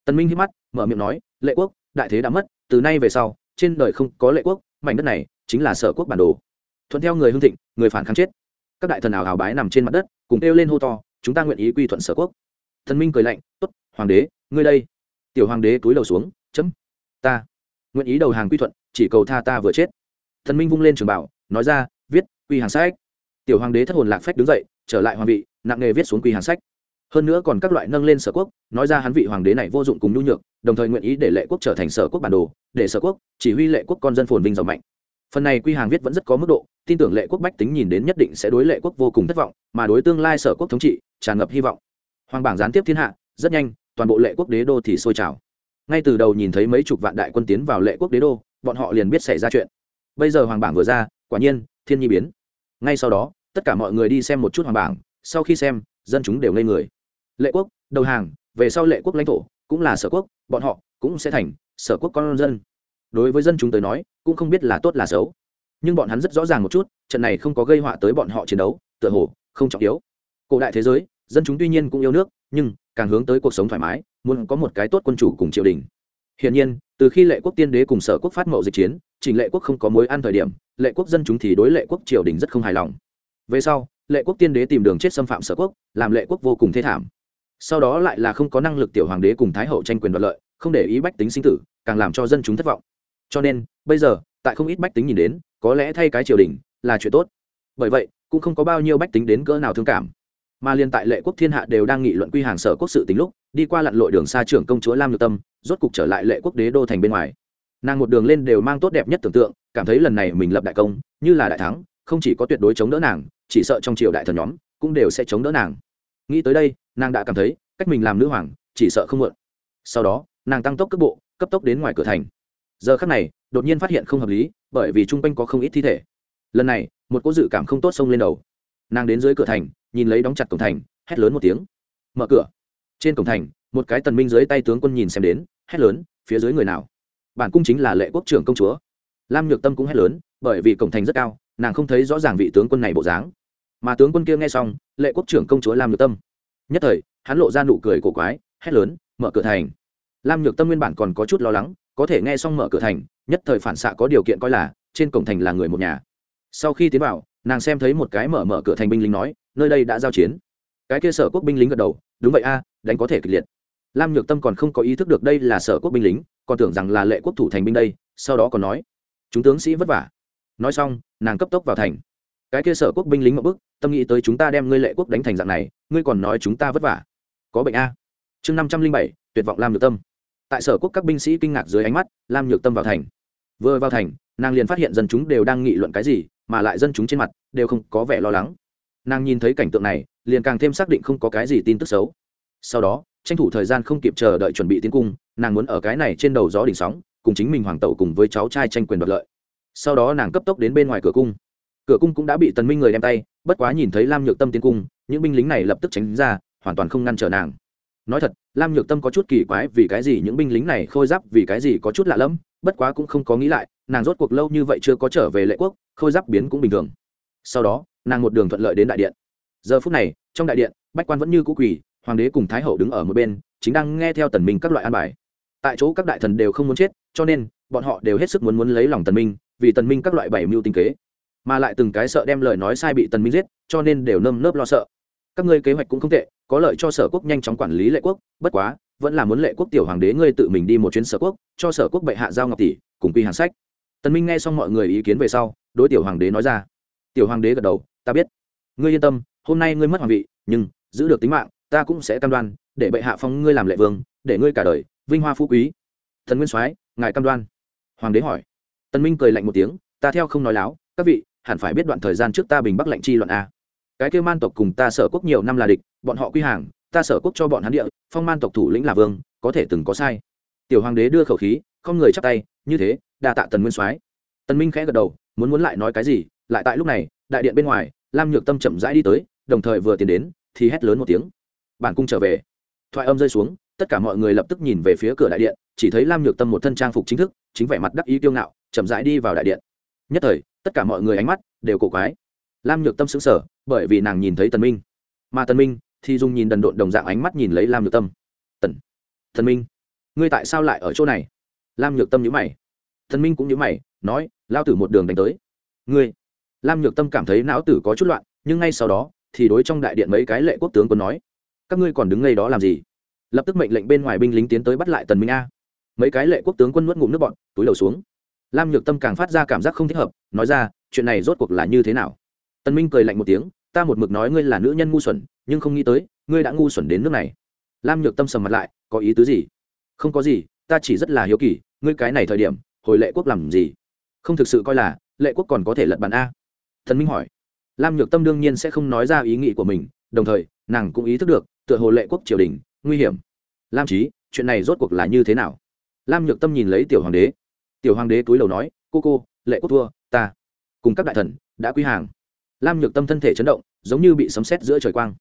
A: Tần minh hít mắt, mở miệng nói, lệ quốc, đại thế đã mất, từ nay về sau, trên đời không có lệ quốc, mảnh đất này chính là sở quốc bản đồ. Thuận theo người hương thịnh, người phản kháng chết. Các đại thần ảo hào bái nằm trên mặt đất, cùng kêu lên hô to, chúng ta nguyện ý quy thuận sở quốc. Thần minh cười lạnh, tốt, hoàng đế, ngươi đây. Tiểu hoàng đế túi đầu xuống, chấm, ta nguyện ý đầu hàng quy thuận, chỉ cầu tha ta vừa chết. Thần minh vung lên trường bảo, nói ra, viết quy hàng sách. Tiểu hoàng đế thất hồn lạc phách đứng dậy, trở lại hoàng vị, nặng nghề viết xuống quy hàng sách hơn nữa còn các loại nâng lên sở quốc, nói ra hắn vị hoàng đế này vô dụng cùng nhu nhược, đồng thời nguyện ý để lệ quốc trở thành sở quốc bản đồ, để sở quốc chỉ huy lệ quốc con dân phồn vinh giàu mạnh. Phần này quy hàng viết vẫn rất có mức độ, tin tưởng lệ quốc bách tính nhìn đến nhất định sẽ đối lệ quốc vô cùng thất vọng, mà đối tương lai sở quốc thống trị, tràn ngập hy vọng. Hoàng bảng gián tiếp thiên hạ, rất nhanh, toàn bộ lệ quốc đế đô thì sôi trào. Ngay từ đầu nhìn thấy mấy chục vạn đại quân tiến vào lệ quốc đế đô, bọn họ liền biết xảy ra chuyện. Bây giờ hoàng bảng vừa ra, quả nhiên, thiên nhi biến. Ngay sau đó, tất cả mọi người đi xem một chút hoàng bảng, sau khi xem, dân chúng đều ngây người lệ quốc, đầu hàng, về sau lệ quốc lãnh thổ, cũng là sở quốc, bọn họ cũng sẽ thành sở quốc con dân. Đối với dân chúng tới nói, cũng không biết là tốt là xấu. Nhưng bọn hắn rất rõ ràng một chút, trận này không có gây họa tới bọn họ chiến đấu, tựa hồ không trọng yếu. Cổ đại thế giới, dân chúng tuy nhiên cũng yêu nước, nhưng càng hướng tới cuộc sống thoải mái, muốn có một cái tốt quân chủ cùng triều đình. Hiển nhiên, từ khi lệ quốc tiên đế cùng sở quốc phát mậu dịch chiến trình lệ quốc không có mối ăn thời điểm, lệ quốc dân chúng thì đối lệ quốc triều đình rất không hài lòng. Về sau, lệ quốc tiên đế tìm đường chết xâm phạm sở quốc, làm lệ quốc vô cùng thê thảm sau đó lại là không có năng lực tiểu hoàng đế cùng thái hậu tranh quyền đoạt lợi, không để ý bách tính sinh tử, càng làm cho dân chúng thất vọng. Cho nên, bây giờ, tại không ít bách tính nhìn đến, có lẽ thay cái triều đình là chuyện tốt. Bởi vậy, cũng không có bao nhiêu bách tính đến cỡ nào thương cảm. Mà liên tại lệ quốc thiên hạ đều đang nghị luận quy hàng sở quốc sự tính lúc, đi qua lặn lội đường xa trưởng công chúa lam nhược tâm, rốt cục trở lại lệ quốc đế đô thành bên ngoài. Nàng một đường lên đều mang tốt đẹp nhất tưởng tượng, cảm thấy lần này mình lập đại công, như là đại thắng, không chỉ có tuyệt đối chống đỡ nàng, chỉ sợ trong triều đại thần nhóm cũng đều sẽ chống đỡ nàng. Nghĩ tới đây nàng đã cảm thấy cách mình làm nữ hoàng chỉ sợ không muộn. Sau đó, nàng tăng tốc cấp bộ, cấp tốc đến ngoài cửa thành. Giờ khắc này, đột nhiên phát hiện không hợp lý, bởi vì chung quanh có không ít thi thể. Lần này, một cô dự cảm không tốt xông lên đầu. Nàng đến dưới cửa thành, nhìn lấy đóng chặt cổng thành, hét lớn một tiếng. Mở cửa. Trên cổng thành, một cái tần minh dưới tay tướng quân nhìn xem đến, hét lớn, phía dưới người nào? Bản cung chính là lệ quốc trưởng công chúa. Lam nhược tâm cũng hét lớn, bởi vì cổng thành rất cao, nàng không thấy rõ ràng vị tướng quân này bộ dáng. Mà tướng quân kia nghe xong, lệ quốc trưởng công chúa lam nhược tâm nhất thời, hắn lộ ra nụ cười cổ quái, hét lớn, mở cửa thành. Lam nhược tâm nguyên bản còn có chút lo lắng, có thể nghe xong mở cửa thành, nhất thời phản xạ có điều kiện coi là, trên cổng thành là người một nhà. Sau khi tiến vào, nàng xem thấy một cái mở mở cửa thành binh lính nói, nơi đây đã giao chiến. Cái kia sở quốc binh lính gật đầu, đúng vậy a, đánh có thể kịch liệt. Lam nhược tâm còn không có ý thức được đây là sở quốc binh lính, còn tưởng rằng là lệ quốc thủ thành binh đây, sau đó còn nói, chúng tướng sĩ vất vả. Nói xong, nàng cấp tốc vào thành. Cái kia sở quốc binh lính một bức tâm nghĩ tới chúng ta đem ngươi lệ quốc đánh thành dạng này ngươi còn nói chúng ta vất vả. Có bệnh a. Chương năm trăm linh bảy, tuyệt vọng lam nhược tâm. Tại sở quốc các binh sĩ kinh ngạc dưới ánh mắt, lam nhược tâm vào thành. Vừa vào thành, nàng liền phát hiện dân chúng đều đang nghị luận cái gì, mà lại dân chúng trên mặt đều không có vẻ lo lắng. Nàng nhìn thấy cảnh tượng này, liền càng thêm xác định không có cái gì tin tức xấu. Sau đó, tranh thủ thời gian không kịp chờ đợi chuẩn bị tiến cung, nàng muốn ở cái này trên đầu gió đỉnh sóng, cùng chính mình hoàng tẩu cùng với cháu trai tranh quyền đoạt lợi. Sau đó nàng cấp tốc đến bên ngoài cửa cung. Cửa cung cũng đã bị tần minh người đem tay bất quá nhìn thấy lam nhược tâm tiến cung, những binh lính này lập tức tránh ra, hoàn toàn không ngăn trở nàng. Nói thật, lam nhược tâm có chút kỳ quái vì cái gì những binh lính này khôi giáp vì cái gì có chút lạ lẫm, bất quá cũng không có nghĩ lại, nàng rốt cuộc lâu như vậy chưa có trở về lệ quốc, khôi giáp biến cũng bình thường. Sau đó, nàng một đường thuận lợi đến đại điện. Giờ phút này, trong đại điện, bách quan vẫn như cũ quỳ, hoàng đế cùng thái hậu đứng ở một bên, chính đang nghe theo tần minh các loại an bài. Tại chỗ các đại thần đều không muốn chết, cho nên, bọn họ đều hết sức muốn muốn lấy lòng tần minh, vì tần minh các loại bảy mưu tinh kế mà lại từng cái sợ đem lời nói sai bị tần minh giết, cho nên đều nơm nớp lo sợ. Các ngươi kế hoạch cũng không tệ, có lợi cho sở quốc nhanh chóng quản lý lệ quốc, bất quá, vẫn là muốn lệ quốc tiểu hoàng đế ngươi tự mình đi một chuyến sở quốc, cho sở quốc bệ hạ giao ngọc tỷ, cùng quy hàng sách. Tần minh nghe xong mọi người ý kiến về sau, đối tiểu hoàng đế nói ra. Tiểu hoàng đế gật đầu, ta biết. Ngươi yên tâm, hôm nay ngươi mất hoàng vị, nhưng giữ được tính mạng, ta cũng sẽ cam đoan, để bệ hạ phong ngươi làm lệ vương, để ngươi cả đời vinh hoa phú quý. Thần nguyên soái, ngài cam đoan. Hoàng đế hỏi. Tần minh cười lạnh một tiếng, ta theo không nói láo, các vị hẳn phải biết đoạn thời gian trước ta bình bắc lệnh chi luận a. Cái kêu man tộc cùng ta sở quốc nhiều năm là địch, bọn họ quy hàng, ta sở quốc cho bọn hắn địa, phong man tộc thủ lĩnh là vương, có thể từng có sai. Tiểu hoàng đế đưa khẩu khí, không người chắp tay, như thế, đa tạ tần nguyên soái. Tần minh khẽ gật đầu, muốn muốn lại nói cái gì, lại tại lúc này, đại điện bên ngoài, lam nhược tâm chậm rãi đi tới, đồng thời vừa tiến đến, thì hét lớn một tiếng. Bản cung trở về. Thoại âm rơi xuống, tất cả mọi người lập tức nhìn về phía cửa đại điện, chỉ thấy lam nhược tâm một thân trang phục chính thức, chính vẻ mặt đắc ý kiêu ngạo, chậm rãi đi vào đại điện. Nhất thời tất cả mọi người ánh mắt đều cổ quái. Lam nhược tâm xứng sở bởi vì nàng nhìn thấy tần minh. Mà tần minh thì dùng nhìn đần độn đồng dạng ánh mắt nhìn lấy lam nhược tâm. Tần tần minh, ngươi tại sao lại ở chỗ này? Lam nhược tâm nhíu mày. Tần minh cũng nhíu mày, nói lao tử một đường đánh tới. Ngươi. Lam nhược tâm cảm thấy não tử có chút loạn, nhưng ngay sau đó thì đối trong đại điện mấy cái lệ quốc tướng quân nói, các ngươi còn đứng ngay đó làm gì? Lập tức mệnh lệnh bên ngoài binh lính tiến tới bắt lại tần minh a. Mấy cái lệ quốc tướng quân nuốt ngụm nước bọn túi đầu xuống lam nhược tâm càng phát ra cảm giác không thích hợp, nói ra, chuyện này rốt cuộc là như thế nào? Tần minh cười lạnh một tiếng, ta một mực nói ngươi là nữ nhân ngu xuẩn, nhưng không nghĩ tới, ngươi đã ngu xuẩn đến nước này. Lam nhược tâm sầm mặt lại, có ý tứ gì? Không có gì, ta chỉ rất là hiếu kỳ, ngươi cái này thời điểm, hồi lệ quốc làm gì? Không thực sự coi là, lệ quốc còn có thể lật bàn a. Thần minh hỏi. Lam nhược tâm đương nhiên sẽ không nói ra ý nghĩ của mình, đồng thời, nàng cũng ý thức được, tựa hồ lệ quốc triều đình, nguy hiểm. Lam trí chuyện này rốt cuộc là như thế nào? Lam nhược tâm nhìn lấy tiểu hoàng đế tiểu hoàng đế túi đầu nói, cô cô, lệ quốc thua, ta cùng các đại thần đã quy hàng. Lam nhược tâm thân thể chấn động, giống như bị sấm sét giữa trời quang.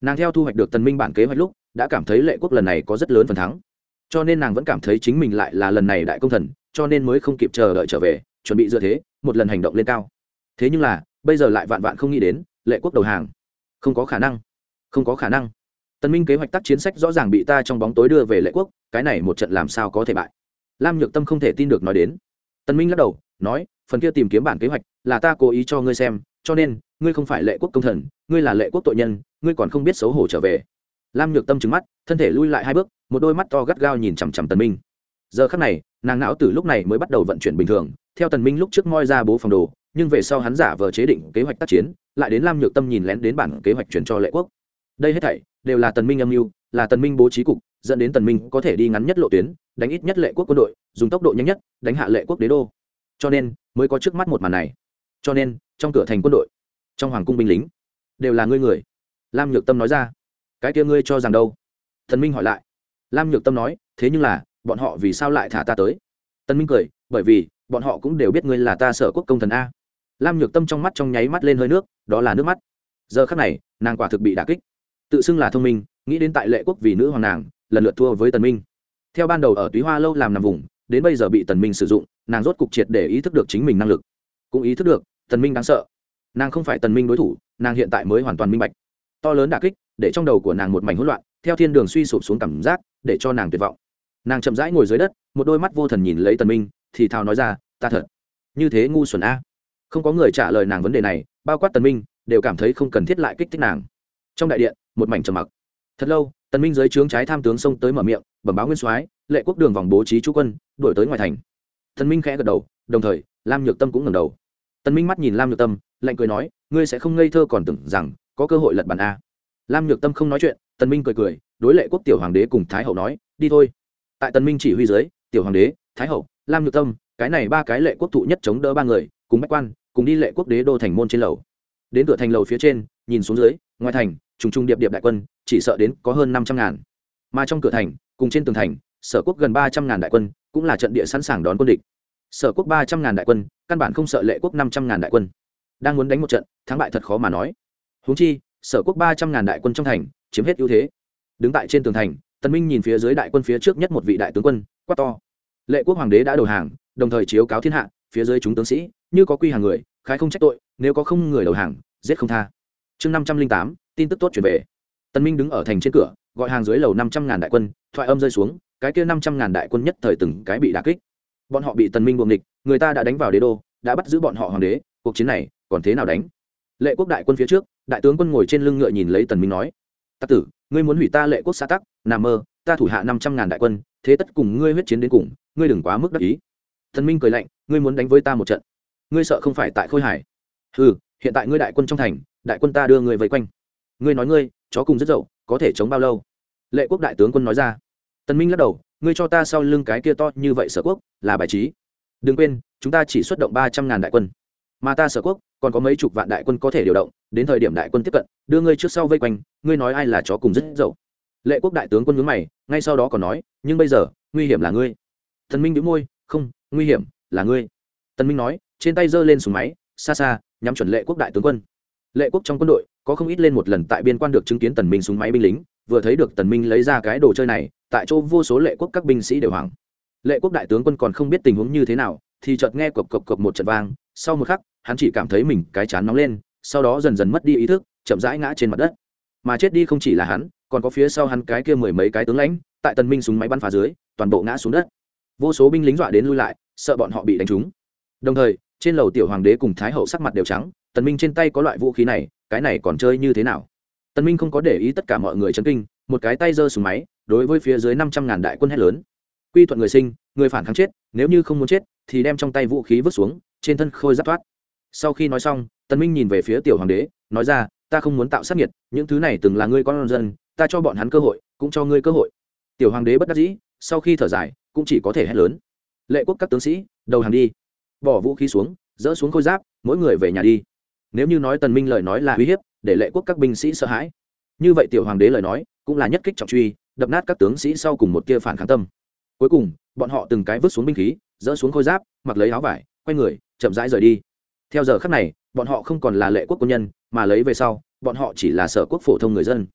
A: Nàng theo thu hoạch được tần minh bản kế hoạch lúc, đã cảm thấy lệ quốc lần này có rất lớn phần thắng. Cho nên nàng vẫn cảm thấy chính mình lại là lần này đại công thần, cho nên mới không kịp chờ đợi trở về, chuẩn bị dựa thế, một lần hành động lên cao. Thế nhưng là, bây giờ lại vạn vạn không nghĩ đến, lệ quốc đầu hàng. Không có khả năng. Không có khả năng. Tần minh kế hoạch tác chiến sách rõ ràng bị ta trong bóng tối đưa về lệ quốc, cái này một trận làm sao có thể bại? Lam nhược tâm không thể tin được nói đến. Tần minh lắc đầu, nói, phần kia tìm kiếm bản kế hoạch là ta cố ý cho ngươi xem, cho nên, ngươi không phải lệ quốc công thần, ngươi là lệ quốc tội nhân, ngươi còn không biết xấu hổ trở về. Lam nhược tâm trứng mắt, thân thể lui lại hai bước, một đôi mắt to gắt gao nhìn chằm chằm tần minh. Giờ khắc này, nàng não từ lúc này mới bắt đầu vận chuyển bình thường, theo tần minh lúc trước moi ra bố phòng đồ, nhưng về sau hắn giả vờ chế định kế hoạch tác chiến, lại đến lam nhược tâm nhìn lén đến bản kế hoạch chuyển cho lệ quốc. Đây hết thảy đều là tần minh âm mưu, là tần minh bố trí cục dẫn đến tần minh có thể đi ngắn nhất lộ tuyến, đánh ít nhất lệ quốc quân đội, dùng tốc độ nhanh nhất, đánh hạ lệ quốc đế đô. Cho nên, mới có trước mắt một màn này. Cho nên, trong cửa thành quân đội, trong hoàng cung binh lính, đều là ngươi người. Lam nhược tâm nói ra. Cái kia ngươi cho rằng đâu? Thần minh hỏi lại. Lam nhược tâm nói, thế nhưng là, bọn họ vì sao lại thả ta tới? Tân minh cười, bởi vì, bọn họ cũng đều biết ngươi là ta sở quốc công thần a. Lam nhược tâm trong mắt trong nháy mắt lên hơi nước, đó là nước mắt. Giờ khắc này, nàng quả thực bị đà kích. Tự xưng là thông minh, nghĩ đến tại lệ quốc vì nữ hoàng nàng lần lượt thua với tần minh. Theo ban đầu ở túy hoa lâu làm nằm vùng, đến bây giờ bị tần minh sử dụng, nàng rốt cục triệt để ý thức được chính mình năng lực. Cũng ý thức được, tần minh đáng sợ. Nàng không phải tần minh đối thủ, nàng hiện tại mới hoàn toàn minh bạch. To lớn đả kích, để trong đầu của nàng một mảnh hỗn loạn, theo thiên đường suy sụp xuống cảm giác, để cho nàng tuyệt vọng. Nàng chậm rãi ngồi dưới đất, một đôi mắt vô thần nhìn lấy tần minh, thì thào nói ra, ta thật, như thế ngu xuẩn a. Không có người trả lời nàng vấn đề này, bao quát tần minh, đều cảm thấy không cần thiết lại kích thích nàng. Trong đại điện, một mảnh trầm mặc. Thật lâu tần minh dưới trướng trái tham tướng xông tới mở miệng, bẩm báo nguyên soái, lệ quốc đường vòng bố trí chú quân đuổi tới ngoài thành. Tần minh khẽ gật đầu, đồng thời, lam nhược tâm cũng ngẩng đầu. Tần minh mắt nhìn lam nhược tâm, lạnh cười nói, ngươi sẽ không ngây thơ còn tưởng rằng có cơ hội lật bàn a. Lam nhược tâm không nói chuyện, tần minh cười cười, đối lệ quốc tiểu hoàng đế cùng thái hậu nói, đi thôi. Tại tần minh chỉ huy dưới, tiểu hoàng đế, thái hậu, lam nhược tâm, cái này ba cái lệ quốc thụ nhất chống đỡ ba người, cùng bách quan, cùng đi lệ quốc đế đô thành môn trên lầu. Đến cửa thành lầu phía trên, nhìn xuống dưới, ngoài thành trùng trùng điệp điệp đại quân, chỉ sợ đến có hơn năm trăm ngàn. Mà trong cửa thành, cùng trên tường thành, sở quốc gần ba trăm ngàn đại quân, cũng là trận địa sẵn sàng đón quân địch. Sở quốc ba trăm ngàn đại quân, căn bản không sợ lệ quốc năm trăm ngàn đại quân. Đang muốn đánh một trận, thắng bại thật khó mà nói. Húng chi, sở quốc ba trăm ngàn đại quân trong thành, chiếm hết ưu thế. Đứng tại trên tường thành, tần minh nhìn phía dưới đại quân phía trước nhất một vị đại tướng quân, quát to. Lệ quốc hoàng đế đã đầu hàng, đồng thời chiếu cáo thiên hạ, phía dưới chúng tướng sĩ, như có quy hàng người, khái không trách tội, nếu có không người đầu hàng, giết không tha. Chương năm trăm linh tám tin tức tốt chuyển về. Tần minh đứng ở thành trên cửa, gọi hàng dưới lầu năm trăm ngàn đại quân, thoại âm rơi xuống, cái kia năm trăm ngàn đại quân nhất thời từng cái bị đà kích. Bọn họ bị tần minh buồng địch người ta đã đánh vào đế đô, đã bắt giữ bọn họ hoàng đế, cuộc chiến này còn thế nào đánh? Lệ quốc đại quân phía trước, đại tướng quân ngồi trên lưng ngựa nhìn lấy tần minh nói tắc tử, ngươi muốn hủy ta lệ quốc xã tắc, nằm mơ, ta thủ hạ năm trăm ngàn đại quân, thế tất cùng ngươi huyết chiến đến cùng, ngươi đừng quá mức đắc ý. Tần minh cười lạnh, ngươi muốn đánh với ta một trận, ngươi sợ không phải tại khôi hải ừ hiện tại ngươi đại quân trong thành, đại quân ta đưa ngươi vây quanh ngươi nói ngươi, chó cùng rất dậu, có thể chống bao lâu? Lệ quốc đại tướng quân nói ra. Tần minh lắc đầu, ngươi cho ta sau lưng cái kia to như vậy sở quốc, là bài trí. Đừng quên, chúng ta chỉ xuất động ba trăm ngàn đại quân. Mà ta sở quốc, còn có mấy chục vạn đại quân có thể điều động, đến thời điểm đại quân tiếp cận, đưa ngươi trước sau vây quanh, ngươi nói ai là chó cùng rất dậu? Lệ quốc đại tướng quân ngưỡng mày, ngay sau đó còn nói, nhưng bây giờ, nguy hiểm là ngươi. Thần minh đĩu môi, không, nguy hiểm là ngươi. Tần minh nói, trên tay giơ lên súng máy, xa xa, nhắm chuẩn lệ quốc đại tướng quân lệ quốc trong quân đội, có không ít lên một lần tại biên quan được chứng kiến tần minh súng máy binh lính, vừa thấy được tần minh lấy ra cái đồ chơi này, tại chỗ vô số lệ quốc các binh sĩ đều hoảng. Lệ quốc đại tướng quân còn không biết tình huống như thế nào, thì chợt nghe cộc cộc cộc một trận vang, sau một khắc, hắn chỉ cảm thấy mình cái chán nóng lên, sau đó dần dần mất đi ý thức, chậm rãi ngã trên mặt đất. Mà chết đi không chỉ là hắn, còn có phía sau hắn cái kia mười mấy cái tướng lãnh, tại tần minh súng máy bắn phá dưới, toàn bộ ngã xuống đất. Vô số binh lính dọa đến lui lại, sợ bọn họ bị đánh trúng. Đồng thời, trên lầu tiểu hoàng đế cùng thái hậu sắc mặt đều trắng tần minh trên tay có loại vũ khí này, cái này còn chơi như thế nào? Tần minh không có để ý tất cả mọi người chấn kinh, một cái tay giơ súng máy, đối với phía dưới năm trăm ngàn đại quân hét lớn. Quy thuận người sinh, người phản kháng chết, nếu như không muốn chết, thì đem trong tay vũ khí vứt xuống, trên thân khôi giáp thoát. Sau khi nói xong, tần minh nhìn về phía tiểu hoàng đế, nói ra, ta không muốn tạo sát nhiệt những thứ này từng là ngươi con dân, ta cho bọn hắn cơ hội, cũng cho ngươi cơ hội. Tiểu hoàng đế bất đắc dĩ, sau khi thở dài, cũng chỉ có thể hét lớn. Lệ quốc các tướng sĩ, đầu hàng đi. Bỏ vũ khí xuống dỡ xuống khôi giáp, mỗi người về nhà đi nếu như nói tần minh lời nói là uy hiếp, để lệ quốc các binh sĩ sợ hãi. Như vậy tiểu hoàng đế lời nói, cũng là nhất kích trọng truy, đập nát các tướng sĩ sau cùng một kia phản kháng tâm. Cuối cùng, bọn họ từng cái vứt xuống binh khí, dỡ xuống khôi giáp, mặc lấy áo vải, quay người, chậm rãi rời đi. Theo giờ khắc này, bọn họ không còn là lệ quốc quân nhân, mà lấy về sau, bọn họ chỉ là sở quốc phổ thông người dân.